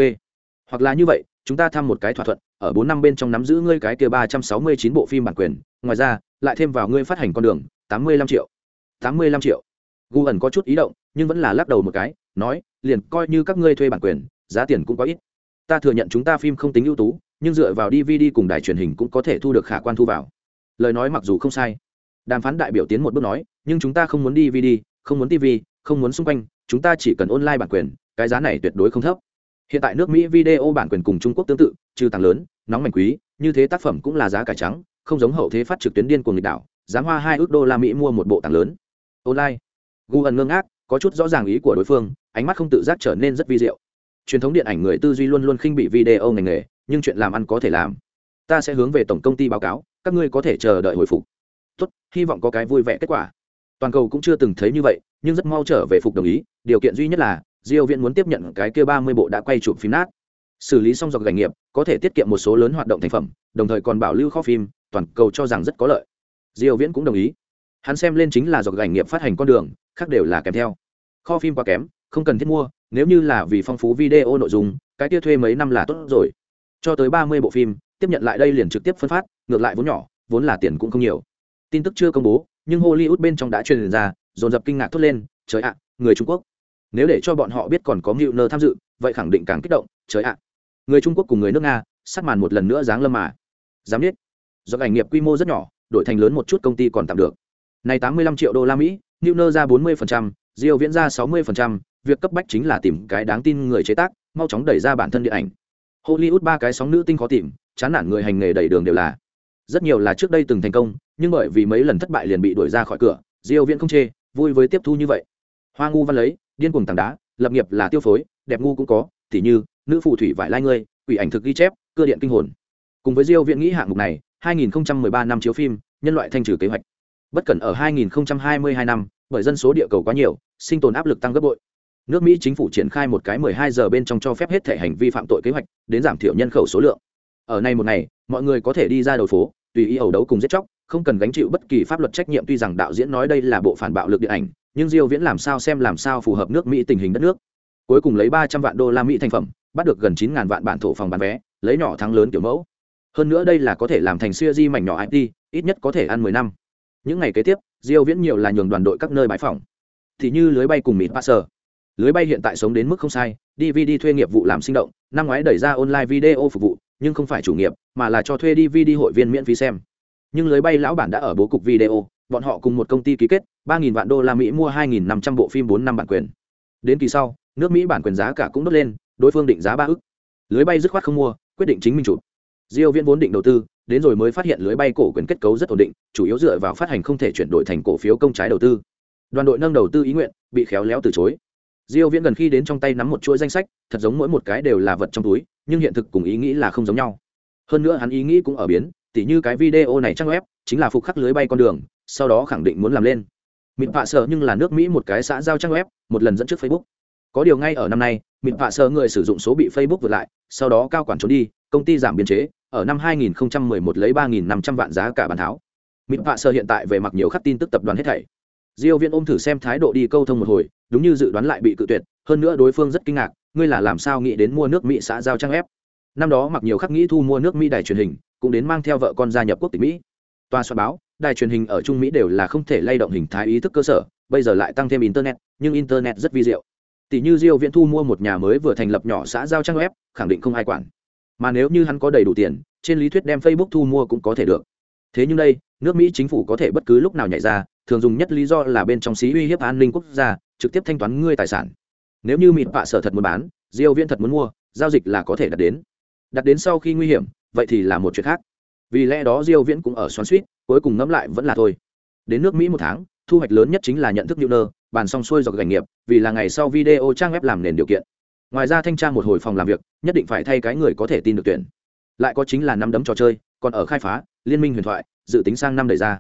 Hoặc là như vậy, chúng ta thăm một cái thỏa thuận, ở bốn năm bên trong nắm giữ ngươi cái kia ba trăm sáu mươi chín bộ phim bản quyền. Ngoài ra, lại thêm vào ngươi phát hành con đường, tám mươi lăm triệu. tám mươi lăm triệu. Gu ẩn có chút ý động, nhưng vẫn là lắc đầu một cái, nói, liền coi như các ngươi thuê bản quyền, giá tiền cũng có ít. Ta thừa nhận chúng ta phim không tính ưu tú, nhưng dựa vào dvd cùng đài truyền hình cũng có thể thu được khả quan thu vào. Lời nói mặc dù không sai. Đàm phán đại biểu tiến một bước nói nhưng chúng ta không muốn dvd không muốn tv không muốn xung quanh chúng ta chỉ cần online bản quyền cái giá này tuyệt đối không thấp. Hiện tại nước mỹ video bản quyền cùng trung quốc tương tự trừ tăng lớn nóng mảnh quý như thế tác phẩm cũng là giá cải trắng không giống hậu thế phát trực tuyến điên của nghịch đảo dám hoa hai ước đô la mỹ mua một bộ tảng lớn. Online. Gu ẩn ngưng ngác, có chút rõ ràng ý của đối phương ánh mắt không tự giác trở nên rất vi diệu. Truyền thống điện ảnh người tư duy luôn luôn khinh bị video ngành nghề nhưng chuyện làm ăn có thể làm. Ta sẽ hướng về tổng công ty báo cáo các ngươi có thể chờ đợi hồi phục. Tốt hy vọng có cái vui vẻ kết quả toàn cầu cũng chưa từng thấy như vậy, nhưng rất mau trở về phục đồng ý. Điều kiện duy nhất là, diêu viện muốn tiếp nhận cái kia ba mươi bộ đã quay chụp phim nát. Xử lý xong dọc gành nghiệp, có thể tiết kiệm một số lớn hoạt động thành phẩm, đồng thời còn bảo lưu kho phim, toàn cầu cho rằng rất có lợi. Diêu viễn cũng đồng ý. Hắn xem lên chính là dọc gành nghiệp phát hành con đường, khác đều là kèm theo. Kho phim quá kém, không cần thiết mua, nếu như là vì phong phú video nội dung, cái kia thuê mấy năm là tốt rồi. Cho tới ba mươi bộ phim, tiếp nhận lại đây liền trực tiếp phân phát, ngược lại vốn nhỏ, vốn là tiền cũng không nhiều. Tin tức chưa công bố nhưng hollywood bên trong đã truyền ra, dồn dập kinh ngạc thốt lên, trời ạ, người trung quốc. Nếu để cho bọn họ biết còn có mưu nơ tham dự, vậy khẳng định càng kích động, trời ạ. Người trung quốc cùng người nước nga, sát màn một lần nữa giáng lâm mà. Dám biết do ảnh nghiệp quy mô rất nhỏ, đổi thành lớn một chút công ty còn tạm được. Này tám mươi lăm triệu đô la mỹ mưu nơ ra bốn mươi diêu viễn ra sáu mươi việc cấp bách chính là tìm cái đáng tin người chế tác, mau chóng đẩy ra bản thân điện ảnh. Hollywood ba cái sóng nữ tinh khó tìm, chán nản người hành nghề đẩy đường đều là. Rất nhiều là trước đây từng thành công nhưng bởi vì mấy lần thất bại liền bị đuổi ra khỏi cửa, diêu viễn không chê, vui với tiếp thu như vậy. Hoa ngu văn lấy, điên cuồng tảng đá, lập nghiệp là tiêu phối, đẹp ngu cũng có Tỷ như, nữ phù thủy vải lai ngươi, quỷ ảnh thực ghi chép, cơ điện kinh hồn. Cùng với diêu viễn nghĩ hạng mục này 2013 năm chiếu phim, nhân loại thanh trừ kế hoạch. Bất cẩn ở 2022 năm, bởi dân số địa cầu quá nhiều, sinh tồn áp lực tăng gấp bội. Nước mỹ chính phủ triển khai một cái 12 giờ bên trong cho phép hết thể hành vi phạm tội kế hoạch, đến giảm thiểu nhân khẩu số lượng. Ở nay một ngày, mọi người có thể đi ra đầu phố, tùy ý ẩu đấu cùng giết chóc không cần gánh chịu bất kỳ pháp luật trách nhiệm, tuy rằng đạo diễn nói đây là bộ phản bạo lực điện ảnh, nhưng diêu viễn làm sao xem làm sao phù hợp nước mỹ tình hình đất nước. Cuối cùng lấy 300 vạn đô la mỹ thành phẩm, bắt được gần 9.000 vạn bản thổ phòng bán vé, lấy nhỏ thắng lớn kiểu mẫu. Hơn nữa đây là có thể làm thành siêu di mảnh nhỏ it ít nhất có thể ăn 10 năm. Những ngày kế tiếp, diêu viễn nhiều là nhường đoàn đội các nơi bãi phòng. Thì như lưới bay cùng mịt passer. Lưới bay hiện tại sống đến mức không sai dvd thuê nghiệp vụ làm sinh động, năm ngoái đẩy ra online video phục vụ, nhưng không phải chủ nghiệp, mà là cho thuê dvd hội viên miễn phí xem nhưng lưới bay lão bản đã ở bố cục video, bọn họ cùng một công ty ký kết, ba nghìn vạn đô la mỹ mua hai nghìn năm trăm bộ phim bốn năm bản quyền. Đến kỳ sau, nước mỹ bản quyền giá cả cũng đốt lên, đối phương định giá ba ức. Lưới bay dứt khoát không mua, quyết định chính mình chụp. Diêu viễn vốn định đầu tư, đến rồi mới phát hiện lưới bay cổ quyền kết cấu rất ổn định, chủ yếu dựa vào phát hành không thể chuyển đổi thành cổ phiếu công trái đầu tư. Đoàn đội nâng đầu tư ý nguyện, bị khéo léo từ chối. Diêu viễn gần khi đến trong tay nắm một chuỗi danh sách, thật giống mỗi một cái đều là vật trong túi, nhưng hiện thực cùng ý nghĩ là không giống nhau. Hơn nữa hắn ý nghĩ cũng ở biến tỉ như cái video này trang web, chính là phục khắc lưới bay con đường, sau đó khẳng định muốn làm lên. Mịt vạ sợ nhưng là nước mỹ một cái xã giao trang web, một lần dẫn trước facebook. Có điều ngay ở năm nay, mịt vạ sợ người sử dụng số bị facebook vượt lại, sau đó cao quản trốn đi, công ty giảm biên chế, ở năm 2011 lấy 3.500 vạn giá cả bàn tháo. Mịt vạ sợ hiện tại về mặc nhiều khắc tin tức tập đoàn hết thảy. Diêu viên ôm thử xem thái độ đi câu thông một hồi, đúng như dự đoán lại bị cự tuyệt, hơn nữa đối phương rất kinh ngạc, ngươi là làm sao nghĩ đến mua nước mỹ xã giao trang web? năm đó mặc nhiều khắc nghĩ thu mua nước mỹ đài truyền hình cũng đến mang theo vợ con gia nhập quốc tịch mỹ. Tòa soạn báo, đài truyền hình ở trung mỹ đều là không thể lay động hình thái ý thức cơ sở, bây giờ lại tăng thêm internet, nhưng internet rất vi diệu. Tỷ như diêu viễn thu mua một nhà mới vừa thành lập nhỏ xã giao trang web, khẳng định không ai quản. Mà nếu như hắn có đầy đủ tiền, trên lý thuyết đem facebook thu mua cũng có thể được. Thế nhưng đây, nước mỹ chính phủ có thể bất cứ lúc nào nhảy ra, thường dùng nhất lý do là bên trong xí uy hiếp an ninh quốc gia, trực tiếp thanh toán ngươi tài sản. Nếu như mịt bạ sở thật muốn bán, diêu viễn thật muốn mua, giao dịch là có thể đạt đến đặt đến sau khi nguy hiểm, vậy thì là một chuyện khác. Vì lẽ đó diêu viễn cũng ở xoắn suýt, cuối cùng ngẫm lại vẫn là thôi. Đến nước mỹ một tháng, thu hoạch lớn nhất chính là nhận thức nhu nơ bàn xong xuôi dọc gành nghiệp, vì là ngày sau video trang web làm nền điều kiện. Ngoài ra thanh tra một hồi phòng làm việc, nhất định phải thay cái người có thể tin được tuyển. Lại có chính là năm đấm trò chơi, còn ở khai phá, liên minh huyền thoại, dự tính sang năm đẩy ra.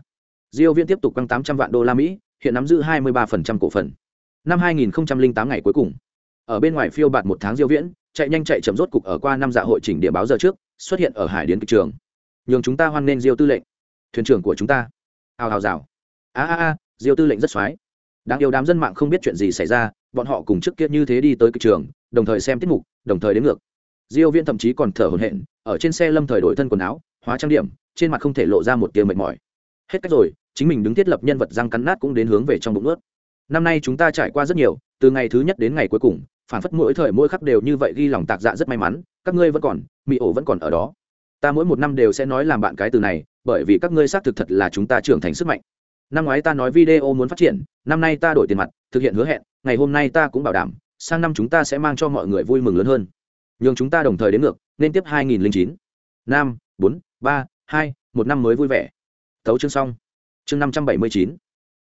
Diêu viễn tiếp tục tăng 800 vạn đô la mỹ, hiện nắm giữ 23% cổ phần. Năm 2008 ngày cuối cùng ở bên ngoài phiêu bạt một tháng diêu viễn, chạy nhanh chạy chậm rốt cục ở qua năm dạ hội chỉnh địa báo giờ trước, xuất hiện ở hải điến kịch trường. Nhường chúng ta hoan nên diêu tư lệnh. Thuyền trưởng của chúng ta. Hào hào rào. A a a, diêu tư lệnh rất xoái. Đáng yêu đám dân mạng không biết chuyện gì xảy ra, bọn họ cùng trước kia như thế đi tới kịch trường, đồng thời xem tiết mục, đồng thời đến ngược. Diêu viễn thậm chí còn thở hổn hển, ở trên xe lâm thời đổi thân quần áo, hóa trang điểm, trên mặt không thể lộ ra một tia mệt mỏi. Hết cách rồi, chính mình đứng thiết lập nhân vật răng cắn nát cũng đến hướng về trong bụng ướt năm nay chúng ta trải qua rất nhiều, từ ngày thứ nhất đến ngày cuối cùng phản phất mỗi thời mỗi khắc đều như vậy ghi lòng tạc dạ rất may mắn các ngươi vẫn còn mỹ ổ vẫn còn ở đó. Ta mỗi một năm đều sẽ nói làm bạn cái từ này bởi vì các ngươi xác thực thật là chúng ta trưởng thành sức mạnh. Năm ngoái ta nói video muốn phát triển năm nay ta đổi tiền mặt thực hiện hứa hẹn ngày hôm nay ta cũng bảo đảm sang năm chúng ta sẽ mang cho mọi người vui mừng lớn hơn. Nhưng chúng ta đồng thời đến ngược nên tiếp 2009. năm bốn ba hai một năm mới vui vẻ. Thấu chương xong. Chương năm trăm bảy mươi chín.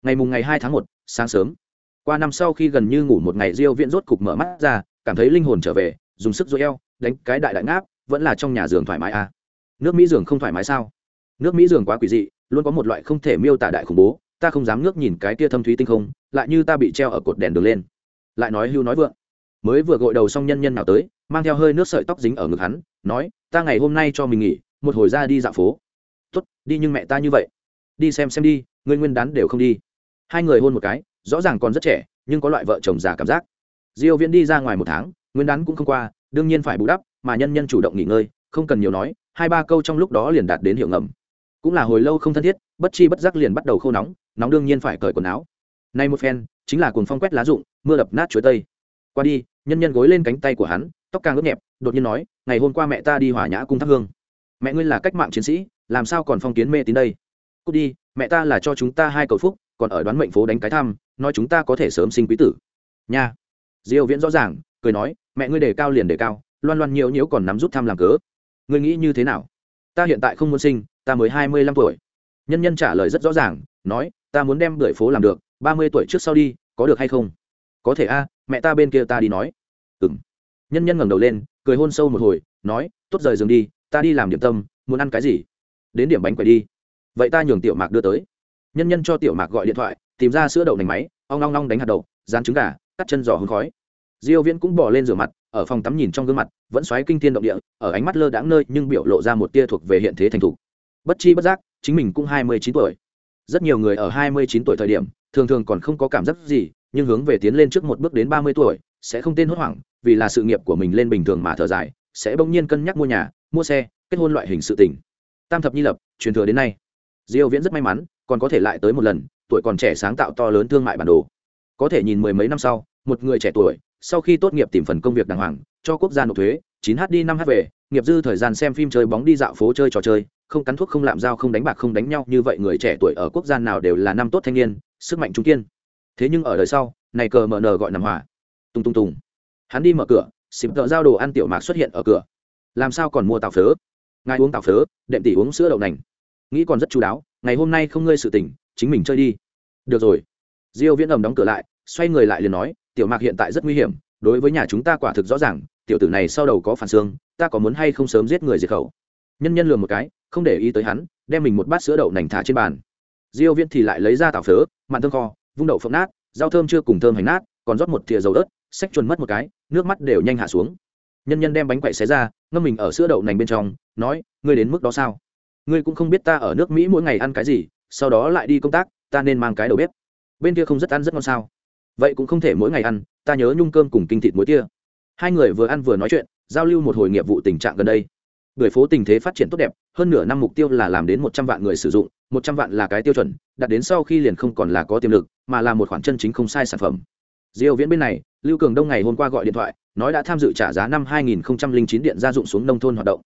Ngày mùng ngày 2 tháng 1, sáng sớm qua năm sau khi gần như ngủ một ngày, diêu viễn rốt cục mở mắt ra, cảm thấy linh hồn trở về, dùng sức dối eo, đánh cái đại đại ngáp, vẫn là trong nhà giường thoải mái à? Nước mỹ giường không thoải mái sao? Nước mỹ giường quá quỷ dị, luôn có một loại không thể miêu tả đại khủng bố, ta không dám ngước nhìn cái kia thâm thúy tinh không, lại như ta bị treo ở cột đèn đường lên. Lại nói hưu nói vượng. Mới vừa gội đầu xong nhân nhân nào tới, mang theo hơi nước sợi tóc dính ở ngực hắn, nói, ta ngày hôm nay cho mình nghỉ, một hồi ra đi dạo phố. Tốt, đi nhưng mẹ ta như vậy. Đi xem xem đi, ngươi nguyên đán đều không đi. Hai người hôn một cái rõ ràng còn rất trẻ, nhưng có loại vợ chồng già cảm giác. Diêu viễn đi ra ngoài một tháng, nguyên đán cũng không qua, đương nhiên phải bù đắp, mà nhân nhân chủ động nghỉ ngơi, không cần nhiều nói, hai ba câu trong lúc đó liền đạt đến hiệu ngầm. Cũng là hồi lâu không thân thiết, bất chi bất giác liền bắt đầu khô nóng nóng đương nhiên phải cởi quần áo. Nay một phen, chính là cuồng phong quét lá rụng, mưa đập nát chuối tây. Qua đi, nhân nhân gối lên cánh tay của hắn, tóc càng ướt nhẹp, đột nhiên nói, ngày hôm qua mẹ ta đi hỏa nhã cung thắp hương. Mẹ ngươi là cách mạng chiến sĩ, làm sao còn phong kiến mê tín đây? Cút đi, mẹ ta là cho chúng ta hai cầu phúc còn ở đoán mệnh phố đánh cái thăm, nói chúng ta có thể sớm sinh quý tử. Nha. Diêu viễn rõ ràng, cười nói, mẹ ngươi đề cao liền đề cao, loan loan nhiều nhiễu còn nắm rút tham làm cớ. Ngươi nghĩ như thế nào? Ta hiện tại không muốn sinh, ta mới hai mươi lăm tuổi. Nhân nhân trả lời rất rõ ràng, nói, ta muốn đem bưởi phố làm được, ba mươi tuổi trước sau đi, có được hay không? Có thể a, mẹ ta bên kia ta đi nói. Ừm. Nhân nhân ngẩng đầu lên, cười hôn sâu một hồi, nói, tốt rời giường đi, ta đi làm điểm tâm, muốn ăn cái gì? Đến điểm bánh quẩy đi. Vậy ta nhường tiểu mạc đưa tới nhân nhân cho tiểu mạc gọi điện thoại, tìm ra sữa đậu nành máy, ong long long đánh hạt đậu, rán trứng gà, cắt chân giò hương khói. Diêu viễn cũng bỏ lên rửa mặt, ở phòng tắm nhìn trong gương mặt, vẫn xoáy kinh thiên động địa, ở ánh mắt lơ đãng nơi nhưng biểu lộ ra một tia thuộc về hiện thế thành thủ bất chi bất giác, chính mình cũng 29 tuổi. Rất nhiều người ở 29 tuổi thời điểm, thường thường còn không có cảm giác gì, nhưng hướng về tiến lên trước một bước đến 30 tuổi, sẽ không tên hốt hoảng, vì là sự nghiệp của mình lên bình thường mà thở dài, sẽ bỗng nhiên cân nhắc mua nhà, mua xe, kết hôn loại hình sự tình. Tam thập nhi lập, truyền thừa đến nay diêu viễn rất may mắn, còn có thể lại tới một lần, tuổi còn trẻ sáng tạo to lớn thương mại bản đồ. Có thể nhìn mười mấy năm sau, một người trẻ tuổi, sau khi tốt nghiệp tìm phần công việc đàng hoàng, cho quốc gia nộp thuế 9 h đi 5 h về, nghiệp dư thời gian xem phim chơi bóng đi dạo phố chơi trò chơi, không cắn thuốc không lạm dao không đánh bạc không đánh nhau, như vậy người trẻ tuổi ở quốc gia nào đều là năm tốt thanh niên, sức mạnh trung kiên. Thế nhưng ở đời sau, này cờ mở nở gọi nằm hòa. Tung tung tung hắn đi mở cửa, xịp tợ giao đồ ăn tiểu mạc xuất hiện ở cửa. Làm sao còn mua tàu phớ? Ngài uống tàu phớ, đệm tỷ uống sữa đậu nành nghĩ còn rất chú đáo, ngày hôm nay không ngơi sự tình, chính mình chơi đi. Được rồi. Diêu viễn ầm đóng cửa lại, xoay người lại liền nói, tiểu mạc hiện tại rất nguy hiểm, đối với nhà chúng ta quả thực rõ ràng, tiểu tử này sau đầu có phản xương, ta có muốn hay không sớm giết người diệt khẩu? Nhân nhân lừa một cái, không để ý tới hắn, đem mình một bát sữa đậu nành thả trên bàn. Diêu viễn thì lại lấy ra tảo phớ, mặn thơm kho, vung đậu phộng nát, rau thơm chưa cùng thơm hành nát, còn rót một thìa dầu ớt sách chuồn mất một cái, nước mắt đều nhanh hạ xuống. Nhân nhân đem bánh quậy xé ra, ngâm mình ở sữa đậu nành bên trong, nói, ngươi đến mức đó sao? Ngươi cũng không biết ta ở nước mỹ mỗi ngày ăn cái gì, sau đó lại đi công tác, ta nên mang cái đầu bếp. Bên kia không rất ăn rất ngon sao? Vậy cũng không thể mỗi ngày ăn, ta nhớ nhung cơm cùng kinh thịt muối tia hai người vừa ăn vừa nói chuyện, giao lưu một hồi nghiệp vụ tình trạng gần đây. Người phố tình thế phát triển tốt đẹp, hơn nửa năm mục tiêu là làm đến một trăm vạn người sử dụng, một trăm vạn là cái tiêu chuẩn đặt đến sau khi liền không còn là có tiềm lực, mà là một khoản chân chính không sai sản phẩm. Diêu viễn bên này, lưu cường đông ngày hôm qua gọi điện thoại, nói đã tham dự trả giá năm 2009 điện gia dụng xuống nông thôn hoạt động.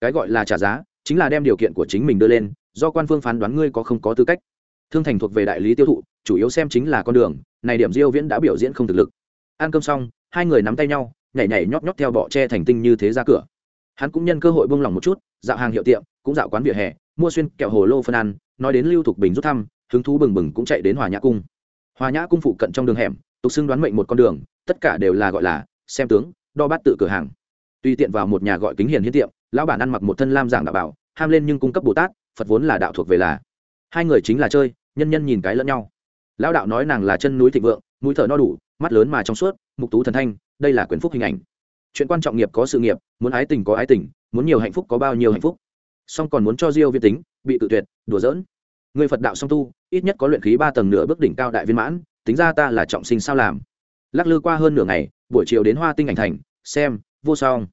Cái gọi là trả giá chính là đem điều kiện của chính mình đưa lên, do quan phương phán đoán ngươi có không có tư cách. Thương thành thuộc về đại lý tiêu thụ, chủ yếu xem chính là con đường, này điểm diêu viễn đã biểu diễn không thực lực. Ăn cơm xong, hai người nắm tay nhau, nhảy nhảy nhót nhót theo bọ tre thành tinh như thế ra cửa. Hắn cũng nhân cơ hội buông lòng một chút, dạo hàng hiệu tiệm, cũng dạo quán vỉa hè, mua xuyên kẹo hồ lô phân ăn, nói đến lưu thục bình rút thăm, hứng thú bừng bừng cũng chạy đến hòa nhã cung. Hòa nhã cung phụ cận trong đường hẻm, tục xưng đoán mệnh một con đường, tất cả đều là gọi là, xem tướng, đo bát tự cửa hàng. Tùy tiện vào một nhà gọi kính hiền hiến tiệm lão bản ăn mặc một thân lam giảng đạo bảo, ham lên nhưng cung cấp bồ tát, phật vốn là đạo thuộc về là. Hai người chính là chơi, nhân nhân nhìn cái lẫn nhau. Lão đạo nói nàng là chân núi thịnh vượng, mũi thở no đủ, mắt lớn mà trong suốt, mục tú thần thanh, đây là quyển phúc hình ảnh. Chuyện quan trọng nghiệp có sự nghiệp, muốn ái tình có ái tình, muốn nhiều hạnh phúc có bao nhiêu hạnh phúc. Song còn muốn cho diêu viên tính, bị tự tuyệt, đùa giỡn. Người phật đạo song tu, ít nhất có luyện khí ba tầng nửa bước đỉnh cao đại viên mãn, tính ra ta là trọng sinh sao làm. Lắc lư qua hơn nửa ngày, buổi chiều đến hoa tinh ảnh thành, xem, vô song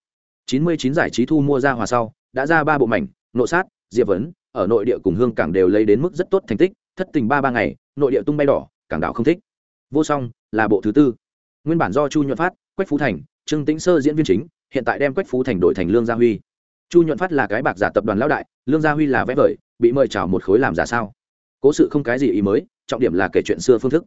chín mươi chín giải trí thu mua ra hòa sau, đã ra ba bộ mảnh nộ sát, diệp vấn, ở nội địa cùng hương cảng đều lấy đến mức rất tốt thành tích, thất tình ba ba ngày, nội địa tung bay đỏ, cảng đảo không thích. Vô song, là bộ thứ tư. Nguyên bản do chu nhuận phát, quách phú thành, trương tĩnh sơ diễn viên chính, hiện tại đem quách phú thành đổi thành lương gia huy. Chu nhuận phát là cái bạc giả tập đoàn lão đại, lương gia huy là vẽ vời, bị mời chào một khối làm giả sao. Cố sự không cái gì ý mới, trọng điểm là kể chuyện xưa phương thức.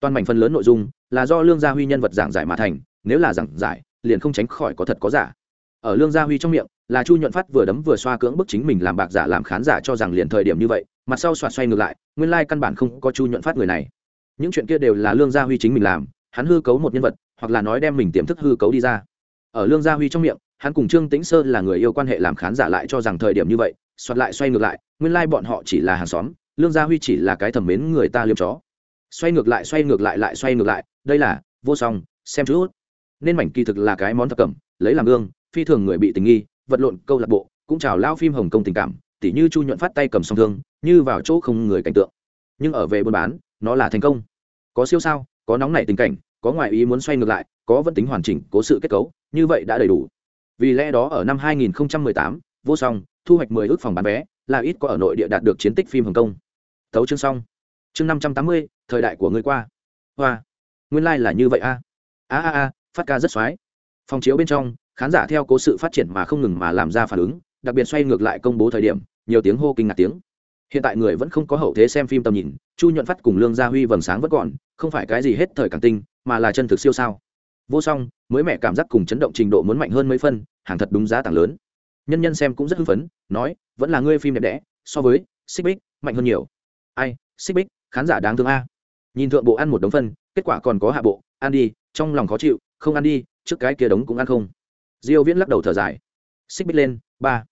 Toàn mảnh phần lớn nội dung là do lương gia huy nhân vật giảng giải mà thành, nếu là giảng giải, liền không tránh khỏi có thật có giả ở lương gia huy trong miệng, là chu nhuận phát vừa đấm vừa xoa cưỡng bức chính mình làm bạc giả làm khán giả cho rằng liền thời điểm như vậy, mặt sau xoạt xoay ngược lại, nguyên lai căn bản không có chu nhuận phát người này. Những chuyện kia đều là lương gia huy chính mình làm, hắn hư cấu một nhân vật, hoặc là nói đem mình tiềm thức hư cấu đi ra. Ở lương gia huy trong miệng, hắn cùng trương tĩnh sơ là người yêu quan hệ làm khán giả lại cho rằng thời điểm như vậy, xoạt lại xoay ngược lại, nguyên lai bọn họ chỉ là hàng xóm, lương gia huy chỉ là cái thẩm mến người ta liêm chó. Xoay ngược lại, xoay ngược lại lại xoay ngược lại, đây là, vô song, xem chút. Nên mảnh kỳ thực là cái món thập cẩm, lấy làm gương phi thường người bị tình nghi vật lộn câu lạc bộ cũng chào lao phim hồng công tình cảm tỉ như chu nhuận phát tay cầm song thương như vào chỗ không người cảnh tượng. Nhưng ở về buôn bán nó là thành công. Có siêu sao có nóng nảy tình cảnh có ngoại ý muốn xoay ngược lại có vẫn tính hoàn chỉnh cố sự kết cấu như vậy đã đầy đủ. Vì lẽ đó ở năm 2018, vô song thu hoạch 10 ước phòng bán vé là ít có ở nội địa đạt được chiến tích phim hồng kông. Tấu chương xong. Chương 580, thời đại của người qua. Hoa. Nguyên lai là như vậy a. A a a phát ca rất xoái. Phòng chiếu bên trong khán giả theo cố sự phát triển mà không ngừng mà làm ra phản ứng, đặc biệt xoay ngược lại công bố thời điểm, nhiều tiếng hô kinh ngạc tiếng. Hiện tại người vẫn không có hậu thế xem phim tầm nhìn, chu nhuận phát cùng lương gia huy vầng sáng vẫn còn, không phải cái gì hết thời càng tinh, mà là chân thực siêu sao. Vô song, mới mẹ cảm giác cùng chấn động trình độ muốn mạnh hơn mấy phân, hàng thật đúng giá tảng lớn. Nhân nhân xem cũng rất hưng phấn, nói, vẫn là ngươi phim đẹp đẽ, so với xích bích mạnh hơn nhiều. Ai, xích bích, khán giả đáng thương a. Nhìn thượng bộ ăn một đống phân, kết quả còn có hạ bộ, ăn đi, trong lòng khó chịu, không ăn đi, trước cái kia đống cũng ăn không diêu viễn lắc đầu thở dài. Xích bích lên, ba.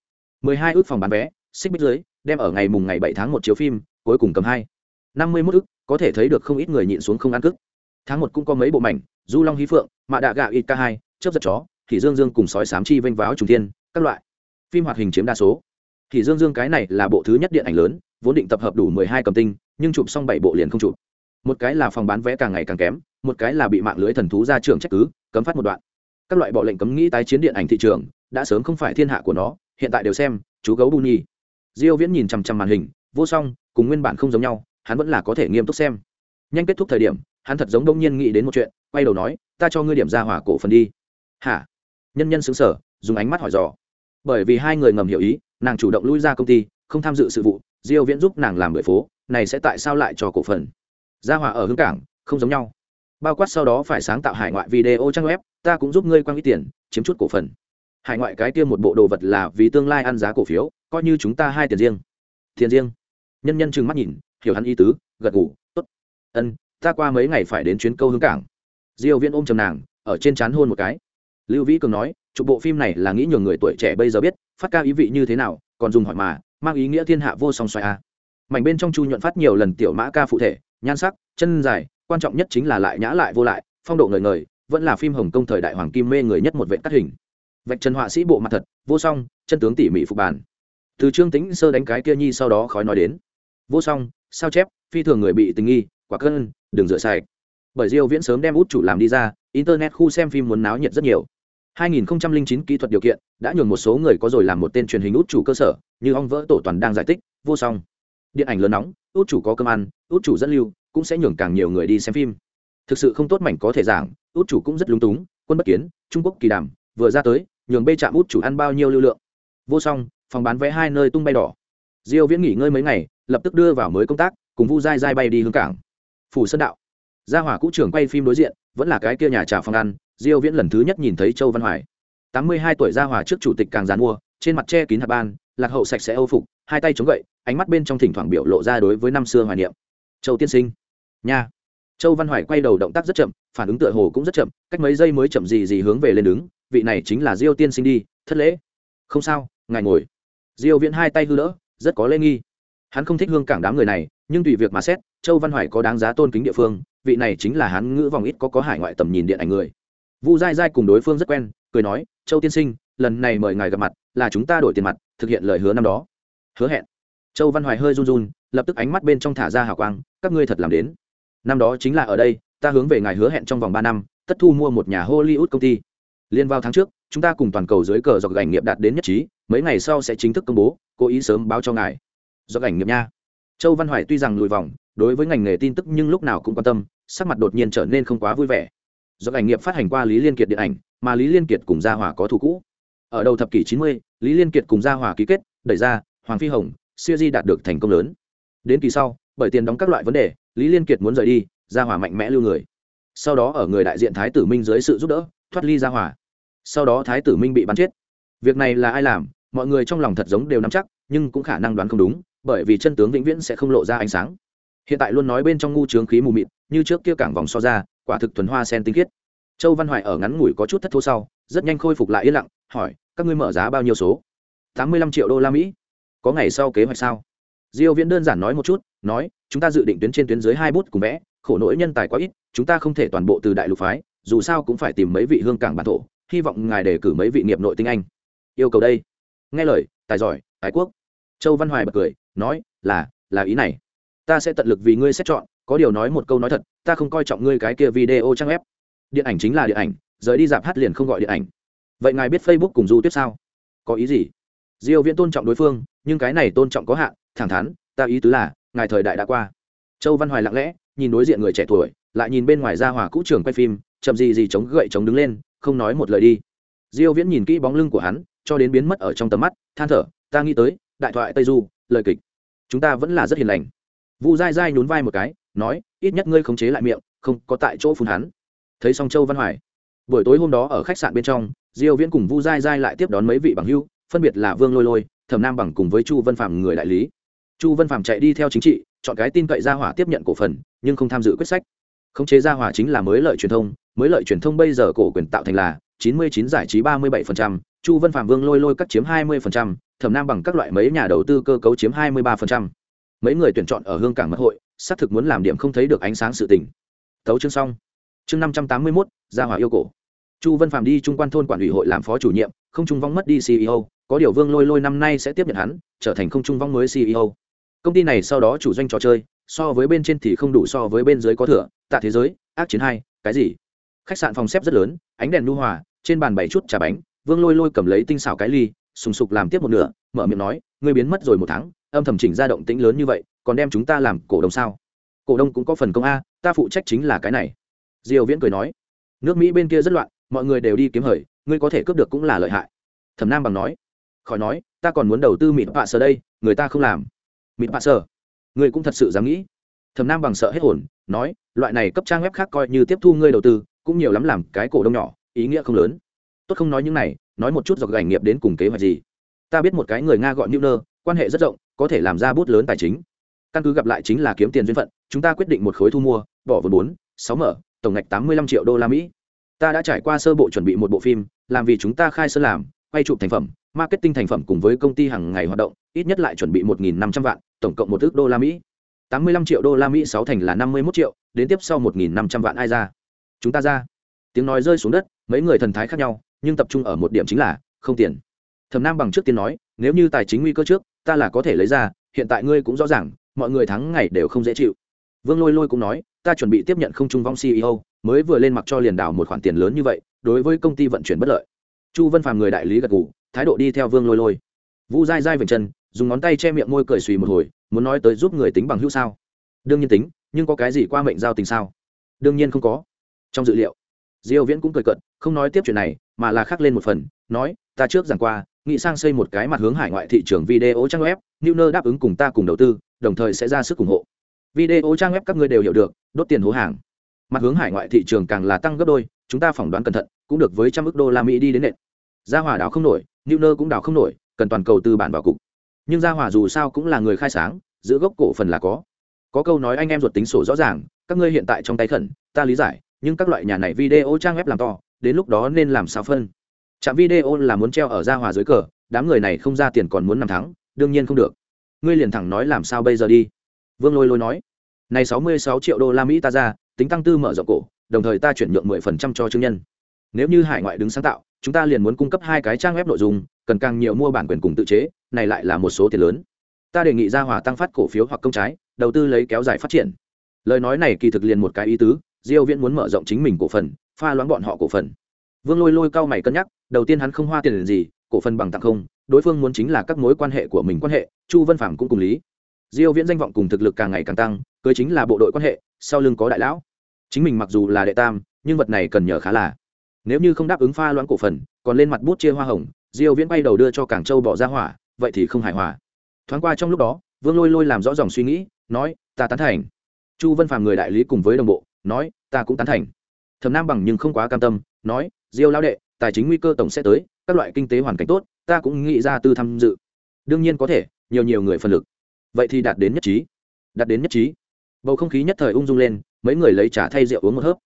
mười hai ước phòng bán vé, xích bích dưới, đem ở ngày mùng ngày bảy tháng một chiếu phim, cuối cùng cầm hai. năm mươi mốt ức có thể thấy được không ít người nhịn xuống không ăn cức tháng một cũng có mấy bộ mảnh, du long hí phượng, mạ đạ gạo ít k hai, chớp giật chó thì dương dương cùng sói sám chi vênh váo trùng thiên, các loại. Phim hoạt hình chiếm đa số. Thì dương dương cái này là bộ thứ nhất điện ảnh lớn, vốn định tập hợp đủ mười hai cầm tinh, nhưng chụp xong bảy bộ liền không chụp. Một cái là phòng bán vé càng ngày càng kém, một cái là bị mạng lưới thần thú ra trường trách cứ, cấm phát một đoạn các loại bộ lệnh cấm nghĩ tái chiến điện ảnh thị trường, đã sớm không phải thiên hạ của nó, hiện tại đều xem, chú gấu bu nhi diêu viễn nhìn chằm chằm màn hình, vô song, cùng nguyên bản không giống nhau, hắn vẫn là có thể nghiêm túc xem. Nhanh kết thúc thời điểm, hắn thật giống đông nhiên nghĩ đến một chuyện, quay đầu nói, ta cho ngươi điểm ra hỏa cổ phần đi. Hả? Nhân nhân sững sở dùng ánh mắt hỏi dò. Bởi vì hai người ngầm hiểu ý, nàng chủ động lui ra công ty, không tham dự sự vụ, diêu viễn giúp nàng làm người phố, này sẽ tại sao lại cho cổ phần? Gia hỏa ở hướng cảng, không giống nhau bao quát sau đó phải sáng tạo hải ngoại video trang web, ta cũng giúp ngươi quăng ít tiền, chiếm chút cổ phần. Hải ngoại cái kia một bộ đồ vật là vì tương lai ăn giá cổ phiếu, coi như chúng ta hai tiền riêng. Tiền riêng? Nhân nhân trừng mắt nhìn, hiểu hắn ý tứ, gật ngủ tốt. Ân, ta qua mấy ngày phải đến chuyến câu hướng cảng. Diêu viễn ôm chầm nàng, ở trên chán hôn một cái. Lưu vĩ cường nói, chụp bộ phim này là nghĩ nhường người tuổi trẻ bây giờ biết, phát ca ý vị như thế nào, còn dùng hỏi mà, mang ý nghĩa thiên hạ vô song xoay a. Mảnh bên trong chu nhuận phát nhiều lần tiểu mã ca phụ thể, nhan sắc, chân dài quan trọng nhất chính là lại nhã lại vô lại, phong độ ngời ngời, vẫn là phim hồng kông thời đại hoàng kim mê người nhất một vệ cắt hình. Vạch trần họa sĩ bộ mặt thật, vô song, chân tướng tỉ mỉ phục bản. Từ trương tính sơ đánh cái kia nhi sau đó khói nói đến. Vô song, sao chép, phi thường người bị tình nghi, quả cân đừng rửa sạch. Bởi diêu viễn sớm đem út chủ làm đi ra, internet khu xem phim muốn náo nhiệt rất nhiều. 2009 kỹ thuật điều kiện, đã nhường một số người có rồi làm một tên truyền hình út chủ cơ sở, như ong vỡ tổ toàn đang giải tích vô song. Điện ảnh lớn nóng, út chủ có cơm ăn, út chủ dẫn lưu cũng sẽ nhường càng nhiều người đi xem phim. Thực sự không tốt mảnh có thể giảng, út chủ cũng rất lúng túng, quân bất kiến, trung quốc kỳ đàm, vừa ra tới, nhường bê chạm út chủ ăn bao nhiêu lưu lượng. Vô song, phòng bán vé hai nơi tung bay đỏ. Diêu viễn nghỉ ngơi mấy ngày, lập tức đưa vào mới công tác, cùng vu dai dai bay đi hướng cảng. Phủ sơn đạo. Gia hỏa cũ trưởng quay phim đối diện, vẫn là cái kia nhà trà phòng ăn, diêu viễn lần thứ nhất nhìn thấy châu văn hoài. 82 tuổi gia hỏa trước chủ tịch càng giàn mua, trên mặt che kín hạt ban, lạc hậu sạch sẽ âu phục, hai tay chống gậy, ánh mắt bên trong thỉnh thoảng biểu lộ ra đối với năm xưa hoài niệm. Châu tiên sinh nha. Châu văn hoài quay đầu động tác rất chậm, phản ứng tựa hồ cũng rất chậm, cách mấy giây mới chậm gì gì hướng về lên đứng, vị này chính là diêu tiên sinh đi, thất lễ. Không sao, ngài ngồi. Diêu viễn hai tay hư đỡ, rất có lễ nghi. Hắn không thích hương cảng đám người này, nhưng tùy việc mà xét, châu văn hoài có đáng giá tôn kính địa phương, vị này chính là hắn ngữ vòng ít có có hải ngoại tầm nhìn điện ảnh người. Vu dai dai cùng đối phương rất quen, cười nói, châu tiên sinh, lần này mời ngài gặp mặt, là chúng ta đổi tiền mặt, thực hiện lời hứa năm đó. Hứa hẹn. Châu văn hoài hơi run run, lập tức ánh mắt bên trong thả ra hào quang, các ngươi thật làm đến năm đó chính là ở đây ta hướng về ngài hứa hẹn trong vòng ba năm tất thu mua một nhà hollywood công ty. Liên vào tháng trước chúng ta cùng toàn cầu dưới cờ dọc ảnh nghiệp đạt đến nhất trí mấy ngày sau sẽ chính thức công bố cố ý sớm báo cho ngài. Do ảnh nghiệp nha. Châu văn hoài tuy rằng lùi vòng đối với ngành nghề tin tức nhưng lúc nào cũng quan tâm sắc mặt đột nhiên trở nên không quá vui vẻ. Do ảnh nghiệp phát hành qua lý liên kiệt điện ảnh mà lý liên kiệt cùng gia hòa có thù cũ. Ở đầu thập kỷ 90, lý liên kiệt cùng gia hòa ký kết đẩy ra hoàng phi hồng siêu di đạt được thành công lớn. Đến kỳ sau bởi tiền đóng các loại vấn đề lý liên kiệt muốn rời đi, gia hòa mạnh mẽ lưu người. Sau đó ở người đại diện thái tử minh dưới sự giúp đỡ, thoát ly gia hòa. Sau đó thái tử minh bị bắn chết. Việc này là ai làm, mọi người trong lòng thật giống đều nắm chắc, nhưng cũng khả năng đoán không đúng, bởi vì chân tướng vĩnh viễn sẽ không lộ ra ánh sáng. Hiện tại luôn nói bên trong ngu trướng khí mù mịt, như trước kia cảng vòng so ra, quả thực thuần hoa sen tinh khiết. Châu văn hoài ở ngắn ngủi có chút thất thố sau, rất nhanh khôi phục lại yên lặng, hỏi, các ngươi mở giá bao nhiêu số? Tám mươi lăm triệu đô la mỹ. Có ngày sau kế hoạch sao? Diêu viễn đơn giản nói một chút, nói, chúng ta dự định tuyến trên tuyến dưới hai bút cùng vẽ, khổ nỗi nhân tài quá ít, chúng ta không thể toàn bộ từ đại lục phái, dù sao cũng phải tìm mấy vị hương cảng bản thổ, hy vọng ngài đề cử mấy vị nghiệp nội tinh anh. Yêu cầu đây. Nghe lời, tài giỏi, tài quốc. Châu văn hoài bật cười, nói, là là ý này. Ta sẽ tận lực vì ngươi xét chọn, có điều nói một câu nói thật, ta không coi trọng ngươi cái kia video trang web. Điện ảnh chính là điện ảnh, rời đi dạp hát liền không gọi điện ảnh. Vậy ngài biết facebook cùng du tuyết sao? Có ý gì? Diêu viễn tôn trọng đối phương, nhưng cái này tôn trọng có hạn thẳng thắn, ta ý tứ là, ngài thời đại đã qua. Châu văn hoài lặng lẽ, nhìn đối diện người trẻ tuổi, lại nhìn bên ngoài ra hòa cũ trường quay phim, chậm gì gì chống gậy chống đứng lên, không nói một lời đi. Diêu viễn nhìn kỹ bóng lưng của hắn, cho đến biến mất ở trong tầm mắt, than thở, ta nghĩ tới, đại thoại tây du, lời kịch. Chúng ta vẫn là rất hiền lành. Vu dai dai nhún vai một cái, nói, ít nhất ngươi khống chế lại miệng, không có tại chỗ phun hắn. Thấy xong châu văn hoài, buổi tối hôm đó ở khách sạn bên trong, diêu viễn cùng vu dai dai lại tiếp đón mấy vị bằng hữu, phân biệt là vương lôi lôi, thẩm nam bằng cùng với chu Văn phạm người đại lý chu Văn phạm chạy đi theo chính trị chọn cái tin cậy gia hỏa tiếp nhận cổ phần nhưng không tham dự quyết sách. Khống chế gia hỏa chính là mới lợi truyền thông mới lợi truyền thông bây giờ cổ quyền tạo thành là 99 giải trí 37%, chu Văn phạm vương lôi lôi cắt chiếm 20%, thẩm nam bằng các loại mấy nhà đầu tư cơ cấu chiếm hai mươi ba mấy người tuyển chọn ở hương cảng mật hội xác thực muốn làm điểm không thấy được ánh sáng sự tình. Thấu chương xong. Chương năm trăm tám mươi mốt gia hỏa yêu cổ. Chu Văn phạm đi trung quan thôn quản ủy hội làm phó chủ nhiệm không trung vong mất đi ceo có điều vương lôi lôi năm nay sẽ tiếp nhận hắn trở thành không trung vong mới ceo công ty này sau đó chủ doanh trò chơi, so với bên trên thì không đủ so với bên dưới có thửa tạ thế giới, ác chiến hai, cái gì? Khách sạn phòng xếp rất lớn, ánh đèn nu hòa, trên bàn bảy chút trà bánh, vương lôi lôi cầm lấy tinh xảo cái ly, sùng sục làm tiếp một nửa, mở miệng nói, ngươi biến mất rồi một tháng, âm thầm chỉnh ra động tĩnh lớn như vậy, còn đem chúng ta làm cổ đông sao? Cổ đông cũng có phần công a, ta phụ trách chính là cái này. Diều viễn cười nói, nước mỹ bên kia rất loạn, mọi người đều đi kiếm hời, ngươi có thể cướp được cũng là lợi hại. Thẩm nam bằng nói, khỏi nói, ta còn muốn đầu tư mịn họa sờ đây, người ta không làm mịt bạ sờ. Ngươi cũng thật sự dám nghĩ? Thẩm nam bằng sợ hết hồn nói loại này cấp trang web khác coi như tiếp thu ngươi đầu tư cũng nhiều lắm làm cái cổ đông nhỏ ý nghĩa không lớn. Tốt không nói những này nói một chút dọc gành nghiệp đến cùng kế hoạch gì. Ta biết một cái người nga gọi Newner, quan hệ rất rộng có thể làm ra bút lớn tài chính. Căn cứ gặp lại chính là kiếm tiền duyên phận chúng ta quyết định một khối thu mua bỏ vốn bốn sáu mở tổng ngạch tám mươi lăm triệu đô la mỹ. Ta đã trải qua sơ bộ chuẩn bị một bộ phim làm vì chúng ta khai sơ làm quay chụp thành phẩm marketing thành phẩm cùng với công ty hàng ngày hoạt động, ít nhất lại chuẩn bị một nghìn năm trăm vạn, tổng cộng một ước đô la mỹ. tám mươi lăm triệu đô la mỹ, sáu thành là năm mươi mốt triệu, đến tiếp sau một nghìn năm trăm vạn ai ra. Chúng ta ra. Tiếng nói rơi xuống đất, mấy người thần thái khác nhau, nhưng tập trung ở một điểm chính là không tiền. Thẩm nam bằng trước tiên nói, nếu như tài chính nguy cơ trước, ta là có thể lấy ra, hiện tại ngươi cũng rõ ràng, mọi người thắng ngày đều không dễ chịu. Vương lôi lôi cũng nói, ta chuẩn bị tiếp nhận không trung vong ceo mới vừa lên mặc cho liền đảo một khoản tiền lớn như vậy, đối với công ty vận chuyển bất lợi. Chu vân phàm người đại lý gật gù thái độ đi theo vương lôi lôi. Vũ dai dai vểnh chân, dùng ngón tay che miệng môi cười xùy một hồi, muốn nói tới giúp người tính bằng hữu sao? Đương nhiên tính, nhưng có cái gì qua mệnh giao tình sao? Đương nhiên không có. Trong dự liệu, diêu viễn cũng cười cận không nói tiếp chuyện này, mà là khắc lên một phần, nói, ta trước rằng qua nghĩ sang xây một cái mặt hướng hải ngoại thị trường video trang web Newner đáp ứng cùng ta cùng đầu tư, đồng thời sẽ ra sức ủng hộ. Video trang web các ngươi đều hiểu được, đốt tiền hố hàng. Mặt hướng hải ngoại thị trường càng là tăng gấp đôi, chúng ta phỏng đoán cẩn thận, cũng được với trăm ước đô la mỹ đi đến nền. Gia hòa đảo không nổi Newner cũng đào không nổi, cần toàn cầu tư bản vào cục. Nhưng gia hòa dù sao cũng là người khai sáng, giữ gốc cổ phần là có. Có câu nói anh em ruột tính sổ rõ ràng, các ngươi hiện tại trong tay khẩn, ta lý giải, nhưng các loại nhà này video trang web làm to, đến lúc đó nên làm sao phân? Trạm video là muốn treo ở gia hòa dưới cờ, đám người này không ra tiền còn muốn năm tháng đương nhiên không được. Ngươi liền thẳng nói làm sao bây giờ đi? Vương lôi lôi nói. Này sáu mươi sáu triệu đô la mỹ ta ra, tính tăng tư mở rộng cổ, đồng thời ta chuyển nhượng mười phần trăm cho chứng nhân nếu như hải ngoại đứng sáng tạo, chúng ta liền muốn cung cấp hai cái trang web nội dung, cần càng nhiều mua bản quyền cùng tự chế, này lại là một số tiền lớn. Ta đề nghị gia hòa tăng phát cổ phiếu hoặc công trái, đầu tư lấy kéo dài phát triển. Lời nói này kỳ thực liền một cái ý tứ, diêu viễn muốn mở rộng chính mình cổ phần, pha loãng bọn họ cổ phần. Vương lôi lôi cao mày cân nhắc, đầu tiên hắn không hoa tiền gì, cổ phần bằng tặng không, đối phương muốn chính là các mối quan hệ của mình quan hệ, chu vân Phảng cũng cùng lý. Diêu viễn danh vọng cùng thực lực càng ngày càng tăng, cưới chính là bộ đội quan hệ, sau lưng có đại lão. Chính mình mặc dù là đệ tam, nhưng vật này cần nhờ khá là nếu như không đáp ứng pha loãng cổ phần, còn lên mặt bút chia hoa hồng, diêu viễn bay đầu đưa cho cảng châu bỏ ra hỏa, vậy thì không hài hòa. Thoáng qua trong lúc đó, vương lôi lôi làm rõ dòng suy nghĩ, nói, ta tán thành. Chu vân phàm người đại lý cùng với đồng bộ, nói, ta cũng tán thành. Thẩm nam bằng nhưng không quá cam tâm, nói, diêu lao đệ, tài chính nguy cơ tổng sẽ tới, các loại kinh tế hoàn cảnh tốt, ta cũng nghĩ ra tư tham dự. Đương nhiên có thể, nhiều nhiều người phân lực. Vậy thì đạt đến nhất trí. Đạt đến nhất trí. Bầu không khí nhất thời ung dung lên, mấy người lấy trà thay rượu uống một hớp.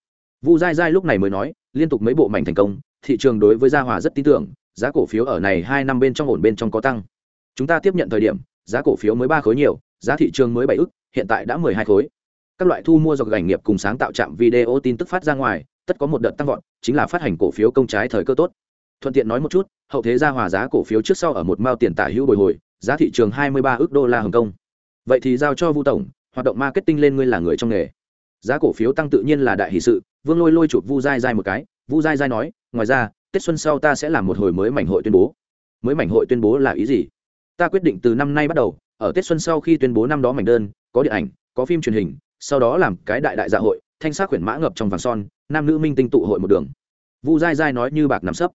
Vu dai dai lúc này mới nói liên tục mấy bộ mảnh thành công, thị trường đối với gia hòa rất tin tưởng, giá cổ phiếu ở này hai năm bên trong ổn bên trong có tăng. Chúng ta tiếp nhận thời điểm, giá cổ phiếu mới ba khối nhiều, giá thị trường mới bảy ức, hiện tại đã mười hai khối. Các loại thu mua dọc gành nghiệp cùng sáng tạo trạm video tin tức phát ra ngoài, tất có một đợt tăng vọt, chính là phát hành cổ phiếu công trái thời cơ tốt. Thuận tiện nói một chút, hậu thế gia hòa giá cổ phiếu trước sau ở một mao tiền tả hữu bồi hồi, giá thị trường hai mươi ba ước đô la hồng kông. Vậy thì giao cho vu tổng, hoạt động marketing lên ngươi là người trong nghề. Giá cổ phiếu tăng tự nhiên là đại hỷ sự vương lôi lôi chụp vu dai dai một cái, vu dai dai nói, ngoài ra, tết xuân sau ta sẽ làm một hồi mới mảnh hội tuyên bố. Mới mảnh hội tuyên bố là ý gì? Ta quyết định từ năm nay bắt đầu, ở tết xuân sau khi tuyên bố năm đó mảnh đơn, có điện ảnh, có phim truyền hình, sau đó làm cái đại đại dạ hội, thanh sát quyển mã ngập trong vàng son, nam nữ minh tinh tụ hội một đường. Vu dai dai nói như bạc nằm sấp.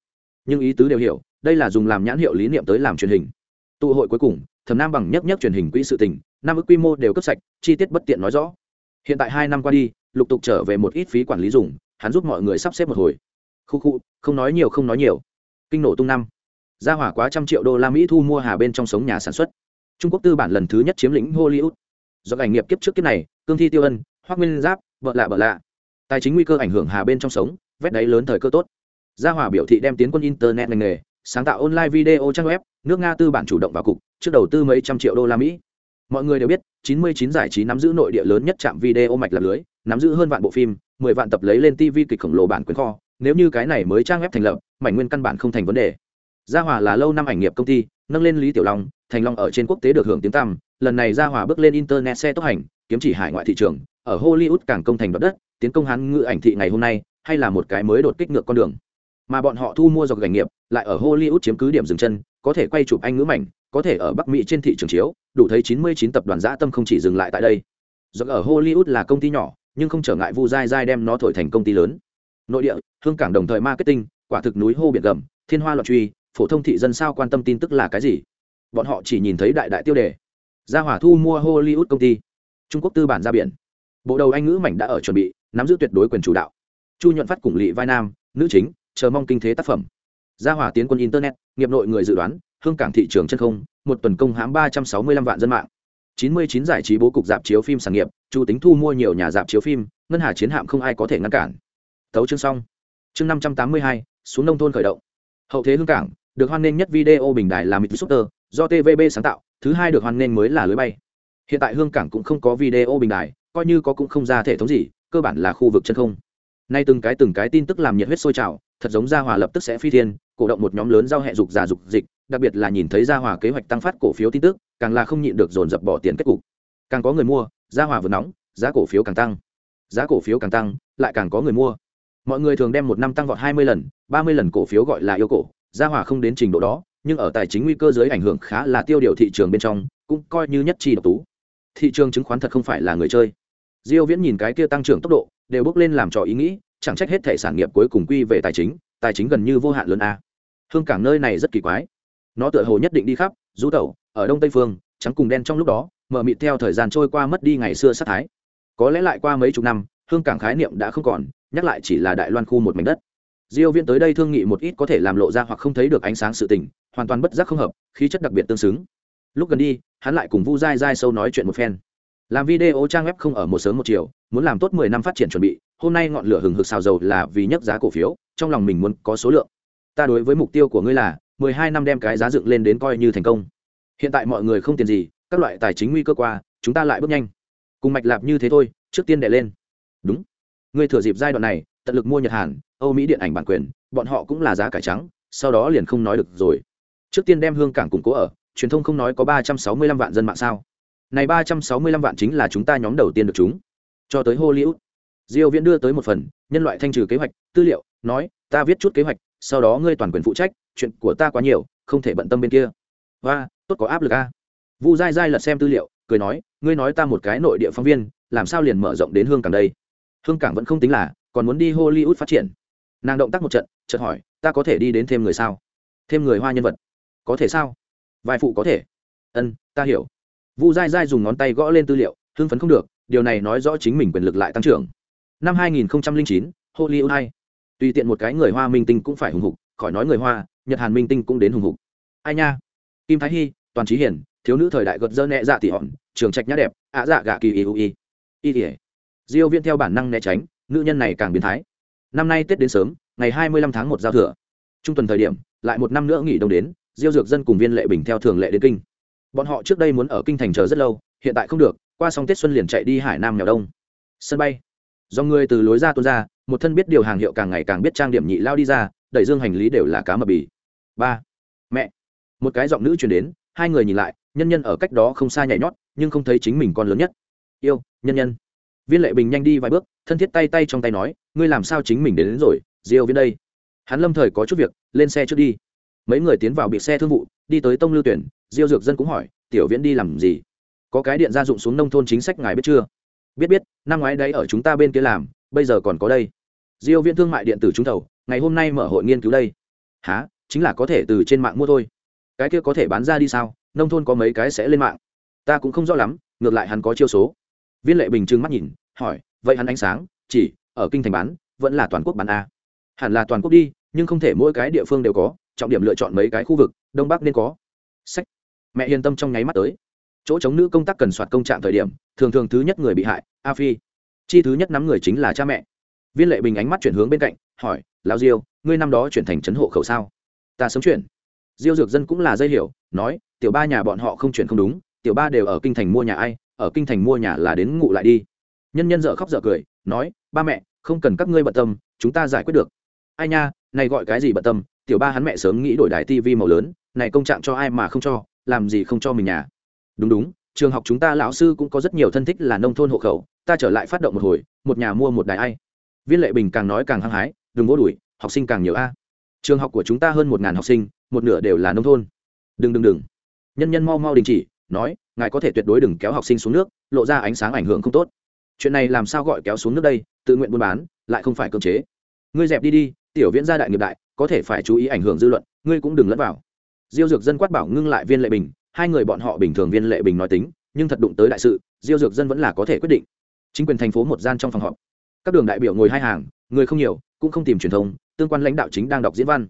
Nhưng ý tứ đều hiểu, đây là dùng làm nhãn hiệu lý niệm tới làm truyền hình. Tụ hội cuối cùng, thẩm nam bằng nhất nhất truyền hình quỹ sự tình, năm ước quy mô đều cấp sạch, chi tiết bất tiện nói rõ. Hiện tại hai năm qua đi lục tục trở về một ít phí quản lý dùng, hắn giúp mọi người sắp xếp một hồi. Khu khu, không nói nhiều, không nói nhiều. Kinh nổ tung năm. Ra hỏa quá trăm triệu đô la mỹ thu mua hà bên trong sống nhà sản xuất. Trung quốc tư bản lần thứ nhất chiếm lĩnh hollywood. Do ảnh nghiệp kiếp trước kiếp này, cương thi tiêu ân, hoác nguyên giáp, vợ lạ vợ lạ. Tài chính nguy cơ ảnh hưởng hà bên trong sống, vét đáy lớn thời cơ tốt. Gia hòa biểu thị đem tiến quân internet ngành nghề, sáng tạo online video trang web, nước nga tư bản chủ động vào cục, trước đầu tư mấy trăm triệu đô la mỹ. Mọi người đều biết 99 giải trí nắm giữ nội địa lớn nhất trạm video mạch là lưới nắm giữ hơn vạn bộ phim 10 vạn tập lấy lên tv kịch khổng lồ bản quyền kho, nếu như cái này mới trang web thành lập, mảnh nguyên căn bản không thành vấn đề. Gia hòa là lâu năm ảnh nghiệp công ty, nâng lên lý tiểu long, thành long ở trên quốc tế được hưởng tiếng tăm, lần này gia hòa bước lên internet xe tốc hành, kiếm chỉ hải ngoại thị trường, ở hollywood càng công thành đoạt đất, tiến công hán ngự ảnh thị ngày hôm nay, hay là một cái mới đột kích ngược con đường. Mà bọn họ thu mua dọc gành nghiệp, lại ở hollywood chiếm cứ điểm dừng chân, có thể quay chụp anh ngữ mảnh, có thể ở bắc mỹ trên thị trường chiếu, đủ thấy 99 tập đoàn giã tâm không chỉ dừng lại tại đây. Dọc ở hollywood là công ty nhỏ nhưng không trở ngại vu dai dai đem nó thổi thành công ty lớn. Nội địa, hương cảng đồng thời marketing, quả thực núi hô biển gầm, thiên hoa loạn truy, phổ thông thị dân sao quan tâm tin tức là cái gì? Bọn họ chỉ nhìn thấy đại đại tiêu đề. Gia hỏa thu mua hollywood công ty. Trung quốc tư bản ra biển. Bộ đầu anh ngữ mảnh đã ở chuẩn bị, nắm giữ tuyệt đối quyền chủ đạo. Chu nhuận phát cùng lỵ vai nam, nữ chính, chờ mong kinh thế tác phẩm. Gia hỏa tiến quân internet, nghiệp nội người dự đoán, hương cảng thị trường chân không, một tuần công hãm ba trăm sáu mươi lăm vạn dân mạng chín mươi chín giải trí bố cục dạp chiếu phim sản nghiệp, chu tính thu mua nhiều nhà dạp chiếu phim, ngân hà chiến hạm không ai có thể ngăn cản. Tấu chương xong. Chương năm trăm tám mươi hai, xuống nông thôn khởi động. Hậu thế hương cảng, được hoan nghênh nhất video bình đài là mít do tvb sáng tạo, thứ hai được hoan nghênh mới là lưới bay. Hiện tại hương cảng cũng không có video bình đài, coi như có cũng không ra thể thống gì, cơ bản là khu vực chân không. Nay từng cái từng cái tin tức làm nhiệt huyết sôi trào, thật giống gia hòa lập tức sẽ phi thiên, cổ động một nhóm lớn giao hệ dục giả dục dịch, đặc biệt là nhìn thấy gia hòa kế hoạch tăng phát cổ phiếu tin tức càng là không nhịn được dồn dập bỏ tiền kết cục. Càng có người mua, giá hòa vừa nóng, giá cổ phiếu càng tăng. Giá cổ phiếu càng tăng, lại càng có người mua. Mọi người thường đem một năm tăng vọt hai mươi lần, ba mươi lần cổ phiếu gọi là yêu cổ, giá hòa không đến trình độ đó, nhưng ở tài chính nguy cơ dưới ảnh hưởng khá là tiêu điều thị trường bên trong, cũng coi như nhất chi độc tú. Thị trường chứng khoán thật không phải là người chơi. Diêu viễn nhìn cái kia tăng trưởng tốc độ, đều bước lên làm trò ý nghĩ, chẳng trách hết thể sản nghiệp cuối cùng quy về tài chính tài chính gần như vô hạn lớn a. Hương cảng nơi này rất kỳ quái. Nó tựa hồ nhất định đi khắp, rú tẩu ở đông tây phương, trắng cùng đen trong lúc đó mở mịt theo thời gian trôi qua mất đi ngày xưa sát thái. Có lẽ lại qua mấy chục năm, hương cảng khái niệm đã không còn, nhắc lại chỉ là đại loan khu một mảnh đất. Diêu viễn tới đây thương nghị một ít có thể làm lộ ra hoặc không thấy được ánh sáng sự tình, hoàn toàn bất giác không hợp, khí chất đặc biệt tương xứng. Lúc gần đi, hắn lại cùng vu dai dai sâu nói chuyện một phen. Làm video trang web không ở một sớm một chiều, muốn làm tốt 10 năm phát triển chuẩn bị, hôm nay ngọn lửa hừng hực xào dầu là vì nhấc giá cổ phiếu, trong lòng mình muốn có số lượng. Ta đối với mục tiêu của ngươi là 12 năm đem cái giá dựng lên đến coi như thành công hiện tại mọi người không tiền gì, các loại tài chính nguy cơ qua, chúng ta lại bước nhanh. Cùng mạch lạp như thế thôi, trước tiên đè lên. Đúng. Ngươi thừa dịp giai đoạn này, tận lực mua nhật hàn, âu mỹ điện ảnh bản quyền, bọn họ cũng là giá cải trắng, sau đó liền không nói được rồi. Trước tiên đem hương cảng củng cố ở, truyền thông không nói có ba trăm sáu mươi lăm vạn dân mạng sao. Này ba trăm sáu mươi lăm vạn chính là chúng ta nhóm đầu tiên được chúng. Cho tới hollywood. Diêu viễn đưa tới một phần, nhân loại thanh trừ kế hoạch, tư liệu, nói, ta viết chút kế hoạch, sau đó ngươi toàn quyền phụ trách, chuyện của ta quá nhiều, không thể bận tâm bên kia. Và tốt có áp lực a. Vu dai dai lật xem tư liệu cười nói ngươi nói ta một cái nội địa phóng viên làm sao liền mở rộng đến hương cảng đây? Hương cảng vẫn không tính là còn muốn đi hollywood phát triển. Nàng động tác một trận chợt hỏi ta có thể đi đến thêm người sao? Thêm người hoa nhân vật? Có thể sao? Vài phụ có thể. Ân ta hiểu. Vu dai dai dùng ngón tay gõ lên tư liệu hưng phấn không được điều này nói rõ chính mình quyền lực lại tăng trưởng. Năm 2009, hollywood hay tùy tiện một cái người hoa minh tinh cũng phải hùng hục khỏi nói người hoa nhật hàn minh tinh cũng đến hùng hục. Ai nha? Kim thái hy toàn trí hiển thiếu nữ thời đại gật dơ nhẹ dạ tỉ hòn, trường trạch nhã đẹp, ạ dạ gạ kỳ y y y y diêu viên theo bản năng né tránh, nữ nhân này càng biến thái. Năm nay tết đến sớm, ngày 25 tháng một giao thừa. Trung tuần thời điểm, lại một năm nữa nghỉ đông đến, diêu dược dân cùng viên lệ bình theo thường lệ đến kinh. Bọn họ trước đây muốn ở kinh thành chờ rất lâu, hiện tại không được, qua xong tết xuân liền chạy đi hải nam nghèo đông. Sân bay. Do người từ lối ra tuôn ra, một thân biết điều hàng hiệu càng ngày càng biết trang điểm nhị lao đi ra, đẩy dương hành lý đều là cá mập bì. Ba. Mẹ. Một cái giọng nữ truyền đến hai người nhìn lại nhân nhân ở cách đó không xa nhảy nhót nhưng không thấy chính mình con lớn nhất. Yêu nhân nhân. Viên lệ bình nhanh đi vài bước thân thiết tay tay trong tay nói ngươi làm sao chính mình đến, đến rồi diêu viên đây. Hắn lâm thời có chút việc lên xe trước đi. Mấy người tiến vào bị xe thương vụ đi tới tông lưu tuyển diêu dược dân cũng hỏi tiểu viễn đi làm gì? Có cái điện gia dụng xuống nông thôn chính sách ngài biết chưa? Biết biết năm ngoái đấy ở chúng ta bên kia làm bây giờ còn có đây. Diêu viễn thương mại điện tử trúng thầu ngày hôm nay mở hội nghiên cứu đây. Há chính là có thể từ trên mạng mua thôi cái kia có thể bán ra đi sao? Nông thôn có mấy cái sẽ lên mạng. Ta cũng không rõ lắm, ngược lại hắn có chiêu số. Viên lệ bình trừng mắt nhìn, hỏi, vậy hắn ánh sáng, chỉ, ở kinh thành bán, vẫn là toàn quốc bán a. Hẳn là toàn quốc đi, nhưng không thể mỗi cái địa phương đều có, trọng điểm lựa chọn mấy cái khu vực, đông bắc nên có. Sách. Mẹ yên tâm trong nháy mắt tới. Chỗ chống nữ công tác cần soạt công trạng thời điểm, thường thường thứ nhất người bị hại, a phi. Chi thứ nhất nắm người chính là cha mẹ. Viên lệ bình ánh mắt chuyển hướng bên cạnh, hỏi, lão diêu, ngươi năm đó chuyển thành trấn hộ khẩu sao? Ta sớm chuyển diêu dược dân cũng là dây hiểu, nói, tiểu ba nhà bọn họ không chuyển không đúng, tiểu ba đều ở kinh thành mua nhà ai, ở kinh thành mua nhà là đến ngủ lại đi. Nhân nhân dở khóc dở cười, nói, ba mẹ, không cần các ngươi bận tâm, chúng ta giải quyết được. Ai nha, này gọi cái gì bận tâm, tiểu ba hắn mẹ sớm nghĩ đổi đài tivi màu lớn, này công trạng cho ai mà không cho, làm gì không cho mình nhà. Đúng đúng, trường học chúng ta lão sư cũng có rất nhiều thân thích là nông thôn hộ khẩu, ta trở lại phát động một hồi, một nhà mua một đài ai. Viên lệ bình càng nói càng hăng hái, đừng vô đuổi, học sinh càng nhiều a trường học của chúng ta hơn một ngàn học sinh, một nửa đều là nông thôn. Đừng đừng đừng. Nhân nhân mau mau đình chỉ, nói, ngài có thể tuyệt đối đừng kéo học sinh xuống nước, lộ ra ánh sáng ảnh hưởng không tốt. Chuyện này làm sao gọi kéo xuống nước đây, tự nguyện buôn bán, lại không phải cơ chế. Ngươi dẹp đi đi, tiểu viễn gia đại nghiệp đại, có thể phải chú ý ảnh hưởng dư luận, ngươi cũng đừng lẫn vào. Diêu dược dân quát bảo ngưng lại viên lệ bình, hai người bọn họ bình thường viên lệ bình nói tính, nhưng thật đụng tới đại sự, diêu dược dân vẫn là có thể quyết định. Chính quyền thành phố một gian trong phòng họp. Các đường đại biểu ngồi hai hàng, người không nhiều cũng không tìm truyền thông tương quan lãnh đạo chính đang đọc diễn văn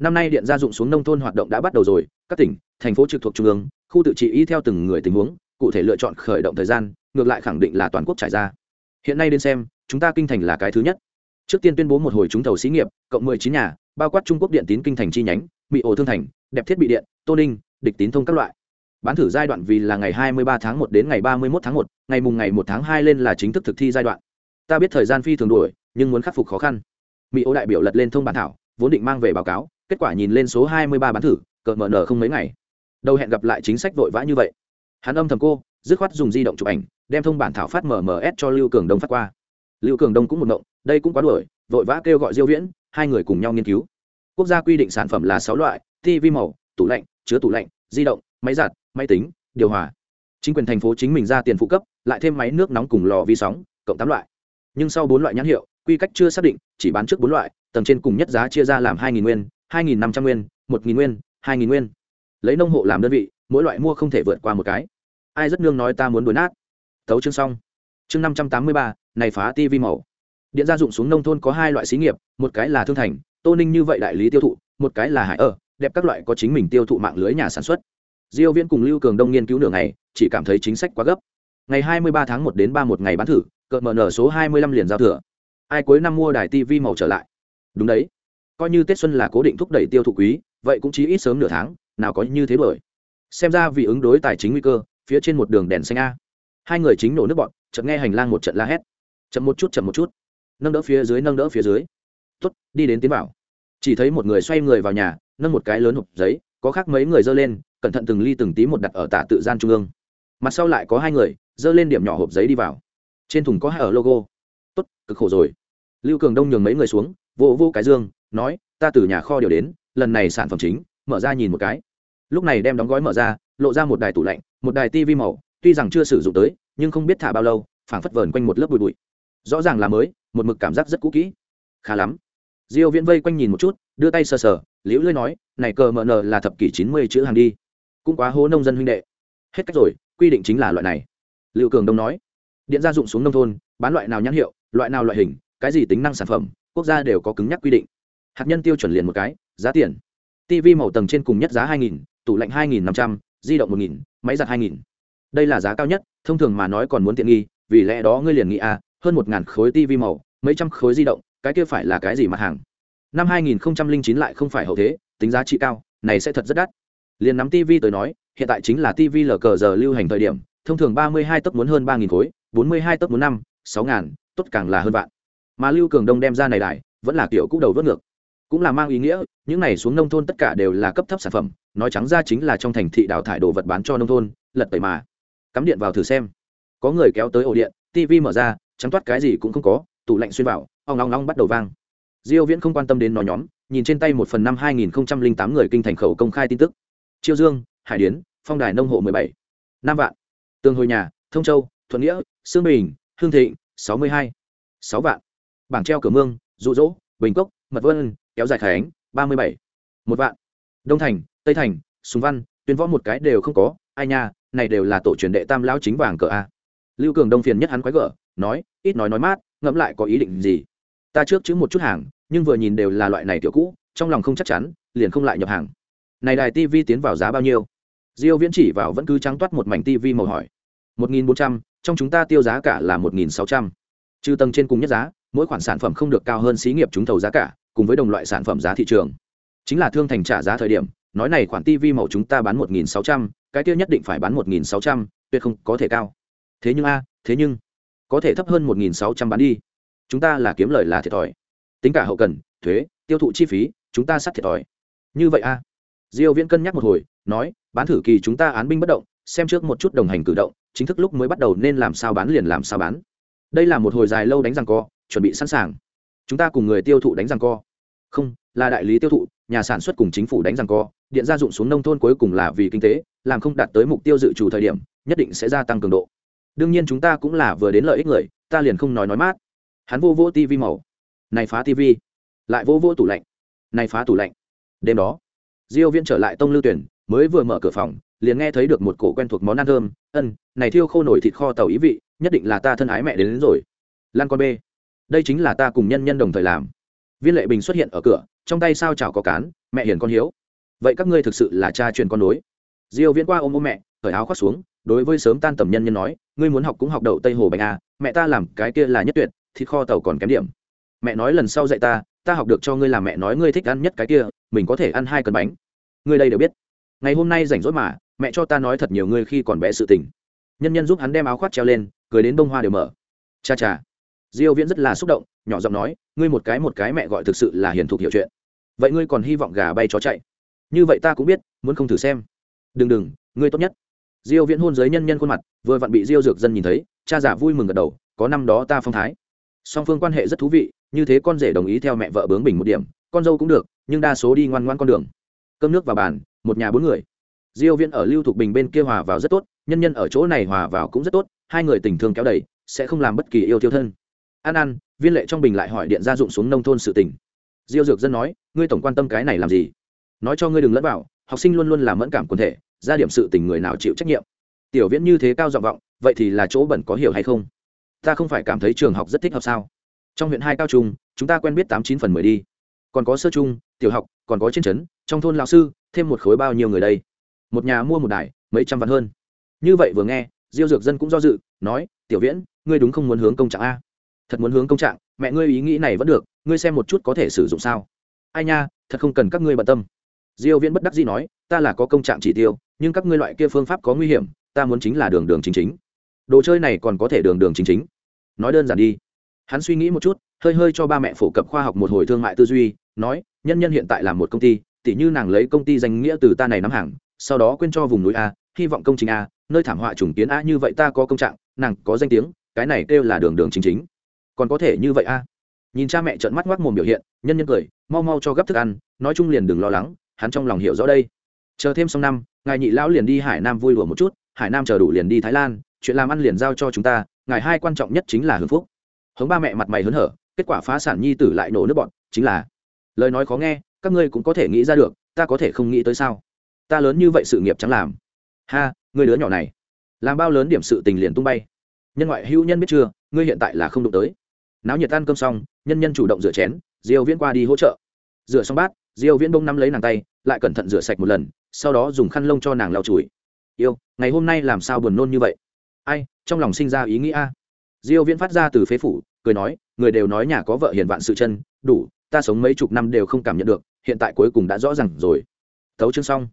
năm nay điện gia dụng xuống nông thôn hoạt động đã bắt đầu rồi các tỉnh thành phố trực thuộc trung ương khu tự trị y theo từng người tình huống cụ thể lựa chọn khởi động thời gian ngược lại khẳng định là toàn quốc trải ra hiện nay đến xem chúng ta kinh thành là cái thứ nhất trước tiên tuyên bố một hồi trúng thầu xí nghiệp cộng mười chín nhà bao quát trung quốc điện tín kinh thành chi nhánh bị ổ thương thành đẹp thiết bị điện tô ninh địch tín thông các loại bán thử giai đoạn vì là ngày 23 tháng 1 đến ngày 31 tháng 1, ngày mùng ngày 1 tháng 2 lên là chính thức thực thi giai đoạn. Ta biết thời gian phi thường đuổi, nhưng muốn khắc phục khó khăn. Mỹ Ô đại biểu lật lên thông bản thảo, vốn định mang về báo cáo, kết quả nhìn lên số 23 bán thử, cờ mở nở không mấy ngày. Đâu hẹn gặp lại chính sách vội vã như vậy. Hắn âm thầm cô, dứt khoát dùng di động chụp ảnh, đem thông bản thảo phát MMS cho Lưu Cường Đông phát qua. Lưu Cường Đông cũng một động, đây cũng quá đuổi, vội vã kêu gọi Diêu Viễn, hai người cùng nhau nghiên cứu. Quốc gia quy định sản phẩm là sáu loại, TV màu, tủ lạnh, chứa tủ lạnh, di động, máy giặt, máy tính điều hòa chính quyền thành phố chính mình ra tiền phụ cấp lại thêm máy nước nóng cùng lò vi sóng cộng tám loại nhưng sau bốn loại nhãn hiệu quy cách chưa xác định, chỉ bán trước bốn loại, tầng trên cùng nhất giá chia ra làm hai nghìn nguyên, hai nghìn năm trăm nguyên, một nghìn nguyên, hai nghìn nguyên. Lấy nông hộ làm đơn vị, mỗi loại mua không thể vượt qua một cái. Ai rất nương nói ta muốn đuổi nát. Tấu chương xong. Chương năm trăm tám mươi ba, này phá tv màu. Điện gia dụng xuống nông thôn có hai loại xí nghiệp, một cái là thương thành, tô ninh như vậy đại lý tiêu thụ, một cái là hải ở đẹp các loại có chính mình tiêu thụ mạng lưới nhà sản xuất. Diêu viễn cùng lưu cường đông nghiên cứu nửa ngày, chỉ cảm thấy chính sách quá gấp. Ngày 23 tháng 1 đến 3 một ngày bán thử cợt mở nở số 25 liền giao thừa ai cuối năm mua đài tv màu trở lại. Đúng đấy. Coi như tết xuân là cố định thúc đẩy tiêu thụ quý, vậy cũng chỉ ít sớm nửa tháng, nào có như thế bởi. Xem ra vì ứng đối tài chính nguy cơ, phía trên một đường đèn xanh a. Hai người chính nổ nước bọn, chợt nghe hành lang một trận la hét. Chậm một chút, chậm một chút. Nâng đỡ phía dưới, nâng đỡ phía dưới. Tuất đi đến tiến vào. Chỉ thấy một người xoay người vào nhà, nâng một cái lớn hộp giấy, có khác mấy người dơ lên, cẩn thận từng ly từng tí một đặt ở tả tự gian trung ương. Mặt sau lại có hai người dơ lên điểm nhỏ hộp giấy đi vào. Trên thùng có hai ở logo. Tốt, cực khổ rồi lưu cường đông nhường mấy người xuống, vô vô cái dương, nói, ta từ nhà kho điều đến, lần này sản phẩm chính, mở ra nhìn một cái. Lúc này đem đóng gói mở ra, lộ ra một đài tủ lạnh, một đài tivi màu, tuy rằng chưa sử dụng tới, nhưng không biết thả bao lâu, phảng phất vờn quanh một lớp bụi bụi. Rõ ràng là mới, một mực cảm giác rất cũ kỹ. Khá lắm. Diêu viễn vây quanh nhìn một chút, đưa tay sờ sờ, liễu lưỡi nói, này cờ mờ nờ là thập kỷ chín mươi chữ hàng đi. Cũng quá hố nông dân huynh đệ. Hết cách rồi, quy định chính là loại này. Lưu cường đông nói, điện gia dụng xuống nông thôn, bán loại nào nhãn hiệu, loại nào loại hình cái gì tính năng sản phẩm, quốc gia đều có cứng nhắc quy định. Hạt nhân tiêu chuẩn liền một cái, giá tiền. Tv màu tầng trên cùng nhất giá hai nghìn, tủ lạnh hai nghìn năm trăm, di động một nghìn, máy giặt hai nghìn. Đây là giá cao nhất, thông thường mà nói còn muốn tiện nghi, vì lẽ đó ngươi liền nghĩ à hơn một ngàn khối tv màu, mấy trăm khối di động, cái kia phải là cái gì mặt hàng? Năm hai nghìn chín lại không phải hậu thế, tính giá trị cao, này sẽ thật rất đắt. Liền nắm tv tới nói, hiện tại chính là tv lờ cờ giờ lưu hành thời điểm, thông thường ba mươi hai tấc muốn hơn ba nghìn khối, bốn mươi hai tấc muốn năm, sáu ngàn, tốt càng là hơn vạn mà lưu cường đông đem ra này lại vẫn là kiểu cũ đầu vớt ngược cũng là mang ý nghĩa, những này xuống nông thôn tất cả đều là cấp thấp sản phẩm, nói trắng ra chính là trong thành thị đào thải đồ vật bán cho nông thôn, lật tẩy mà cắm điện vào thử xem có người kéo tới ổ điện tv mở ra, trắng toát cái gì cũng không có, tủ lạnh xuyên vào, ong long long bắt đầu vang diêu viễn không quan tâm đến nó nhóm, nhìn trên tay một phần năm 2008 người kinh thành khẩu công khai tin tức chiêu dương, hải điến, phong đài nông hộ 17. nam vạn tương hồi nhà, thông châu, thuận nghĩa, sương bình, hương thịnh 62. 6 vạn bảng treo cửa mương, dụ dỗ, bình cốc, mật vân, kéo dài khánh 37. một vạn. Đông thành, tây thành súng văn, tuyên võ một cái đều không có, ai nha, này đều là tổ truyền đệ tam lão chính vàng cờ a. Lưu cường đông phiền nhất hắn quái gở, nói, ít nói nói mát, ngẫm lại có ý định gì. Ta trước chữ một chút hàng, nhưng vừa nhìn đều là loại này tiểu cũ, trong lòng không chắc chắn, liền không lại nhập hàng. Này đài tv tiến vào giá bao nhiêu? Diêu viễn chỉ vào vẫn cứ trắng toát một mảnh tv màu hỏi. Một nghìn bốn trăm, trong chúng ta tiêu giá cả là một nghìn sáu trăm. Trừ tầng trên cùng nhất giá mỗi khoản sản phẩm không được cao hơn xí nghiệp chúng thầu giá cả, cùng với đồng loại sản phẩm giá thị trường. Chính là thương thành trả giá thời điểm, nói này khoản tivi màu chúng ta bán một nghìn sáu trăm, cái kia nhất định phải bán một nghìn sáu trăm, tuyệt không có thể cao. Thế nhưng a, thế nhưng, có thể thấp hơn một nghìn sáu trăm bán đi. Chúng ta là kiếm lời là thiệt thòi. Tính cả hậu cần, thuế, tiêu thụ chi phí, chúng ta sắt thiệt thòi. Như vậy a. Diêu viễn cân nhắc một hồi, nói, bán thử kỳ chúng ta án binh bất động, xem trước một chút đồng hành cử động, chính thức lúc mới bắt đầu nên làm sao bán liền làm sao bán. Đây là một hồi dài lâu đánh răng co chuẩn bị sẵn sàng. Chúng ta cùng người tiêu thụ đánh răng co. Không là đại lý tiêu thụ nhà sản xuất cùng chính phủ đánh răng co. Điện gia dụng xuống nông thôn cuối cùng là vì kinh tế làm không đạt tới mục tiêu dự trù thời điểm nhất định sẽ gia tăng cường độ. Đương nhiên chúng ta cũng là vừa đến lợi ích người ta liền không nói nói mát. Hắn vô vô tv màu. Này phá tv lại vô vô tủ lạnh. Này phá tủ lạnh. Đêm đó diêu viên trở lại tông lưu tuyển mới vừa mở cửa phòng liền nghe thấy được một cổ quen thuộc món ăn thơm. Ân này thiêu khô nổi thịt kho tàu ý vị nhất định là ta thân ái mẹ đến, đến rồi. Lan con b đây chính là ta cùng nhân nhân đồng thời làm. Viên lệ bình xuất hiện ở cửa, trong tay sao chảo có cán, mẹ hiền con hiếu. Vậy các ngươi thực sự là cha truyền con nối. Diêu viễn qua ôm ôm mẹ, cởi áo khoác xuống, đối với sớm tan tầm nhân nhân nói, ngươi muốn học cũng học đậu tây hồ bánh a, mẹ ta làm cái kia là nhất tuyệt, thịt kho tàu còn kém điểm. Mẹ nói lần sau dạy ta ta học được cho ngươi làm mẹ nói ngươi thích ăn nhất cái kia, mình có thể ăn hai cân bánh. Ngươi đây đều biết. Ngày hôm nay rảnh rỗi mà, mẹ cho ta nói thật nhiều ngươi khi còn bé sự tình. Nhân nhân giúp hắn đem áo khoác treo lên, cười đến bông hoa đều mở. Cha cha diêu viễn rất là xúc động, nhỏ giọng nói, ngươi một cái một cái mẹ gọi thực sự là hiền thục hiểu chuyện. Vậy ngươi còn hy vọng gà bay chó chạy? Như vậy ta cũng biết, muốn không thử xem. Đừng đừng, ngươi tốt nhất. Diêu viễn hôn giới nhân nhân khuôn mặt, vừa vặn bị diêu dược dân nhìn thấy, cha giả vui mừng gật đầu, có năm đó ta phong thái. Song phương quan hệ rất thú vị, như thế con rể đồng ý theo mẹ vợ bướng bình một điểm, con dâu cũng được, nhưng đa số đi ngoan ngoan con đường. Cơm nước vào bàn, một nhà bốn người. Diêu viễn ở lưu thục bình bên kia hòa vào rất tốt, nhân nhân ở chỗ này hòa vào cũng rất tốt, hai người tình thương kéo đầy, sẽ không làm bất kỳ yêu thiếu thân ăn ăn viên lệ trong bình lại hỏi điện gia dụng xuống nông thôn sự tình. Diêu dược dân nói, ngươi tổng quan tâm cái này làm gì? Nói cho ngươi đừng lẫn vào, học sinh luôn luôn làm mẫn cảm quần thể, ra điểm sự tình người nào chịu trách nhiệm? Tiểu viễn như thế cao giọng vọng, vậy thì là chỗ bẩn có hiểu hay không? Ta không phải cảm thấy trường học rất thích hợp sao? Trong huyện hai cao trung, chúng ta quen biết tám chín phần mười đi. Còn có sơ trung, tiểu học, còn có trên trấn, trong thôn lão sư, thêm một khối bao nhiêu người đây? Một nhà mua một đài, mấy trăm vạn hơn. Như vậy vừa nghe, diêu dược dân cũng do dự, nói, tiểu viễn, ngươi đúng không muốn hướng công trạng a? Thật muốn hướng công trạng, mẹ ngươi ý nghĩ này vẫn được, ngươi xem một chút có thể sử dụng sao. Ai nha, thật không cần các ngươi bận tâm. Diêu viễn bất đắc dĩ nói, ta là có công trạng chỉ tiêu, nhưng các ngươi loại kia phương pháp có nguy hiểm, ta muốn chính là đường đường chính chính. Đồ chơi này còn có thể đường đường chính chính. Nói đơn giản đi. Hắn suy nghĩ một chút, hơi hơi cho ba mẹ phổ cập khoa học một hồi thương mại tư duy, nói, nhân nhân hiện tại là một công ty, tỉ như nàng lấy công ty danh nghĩa từ ta này nắm hàng, sau đó quên cho vùng núi a, hy vọng công trình a, nơi thảm họa trùng kiến a như vậy ta có công trạng, nàng có danh tiếng, cái này kêu là đường đường chính chính còn có thể như vậy a nhìn cha mẹ trợn mắt ngoác mồm biểu hiện, nhân nhân cười, mau mau cho gấp thức ăn, nói chung liền đừng lo lắng, hắn trong lòng hiểu rõ đây. Chờ thêm xong năm, ngài nhị lão liền đi hải nam vui đùa một chút, hải nam chờ đủ liền đi thái lan, chuyện làm ăn liền giao cho chúng ta, ngài hai quan trọng nhất chính là hưng phúc. Hống ba mẹ mặt mày hớn hở, kết quả phá sản nhi tử lại nổ nước bọn, chính là, lời nói khó nghe, các ngươi cũng có thể nghĩ ra được, ta có thể không nghĩ tới sao? Ta lớn như vậy sự nghiệp chẳng làm. Ha, người đứa nhỏ này, làm bao lớn điểm sự tình liền tung bay. Nhân ngoại hữu nhân biết chưa, ngươi hiện tại là không đụng tới náo nhiệt ăn cơm xong, nhân nhân chủ động rửa chén, diêu viễn qua đi hỗ trợ. Rửa xong bát, diêu viễn bông nắm lấy nàng tay, lại cẩn thận rửa sạch một lần, sau đó dùng khăn lông cho nàng lau chùi. Yêu, ngày hôm nay làm sao buồn nôn như vậy? Ai, trong lòng sinh ra ý nghĩ a. Diêu viễn phát ra từ phế phủ, cười nói, người đều nói nhà có vợ hiền vạn sự chân, đủ, ta sống mấy chục năm đều không cảm nhận được, hiện tại cuối cùng đã rõ ràng rồi. Tấu chương xong.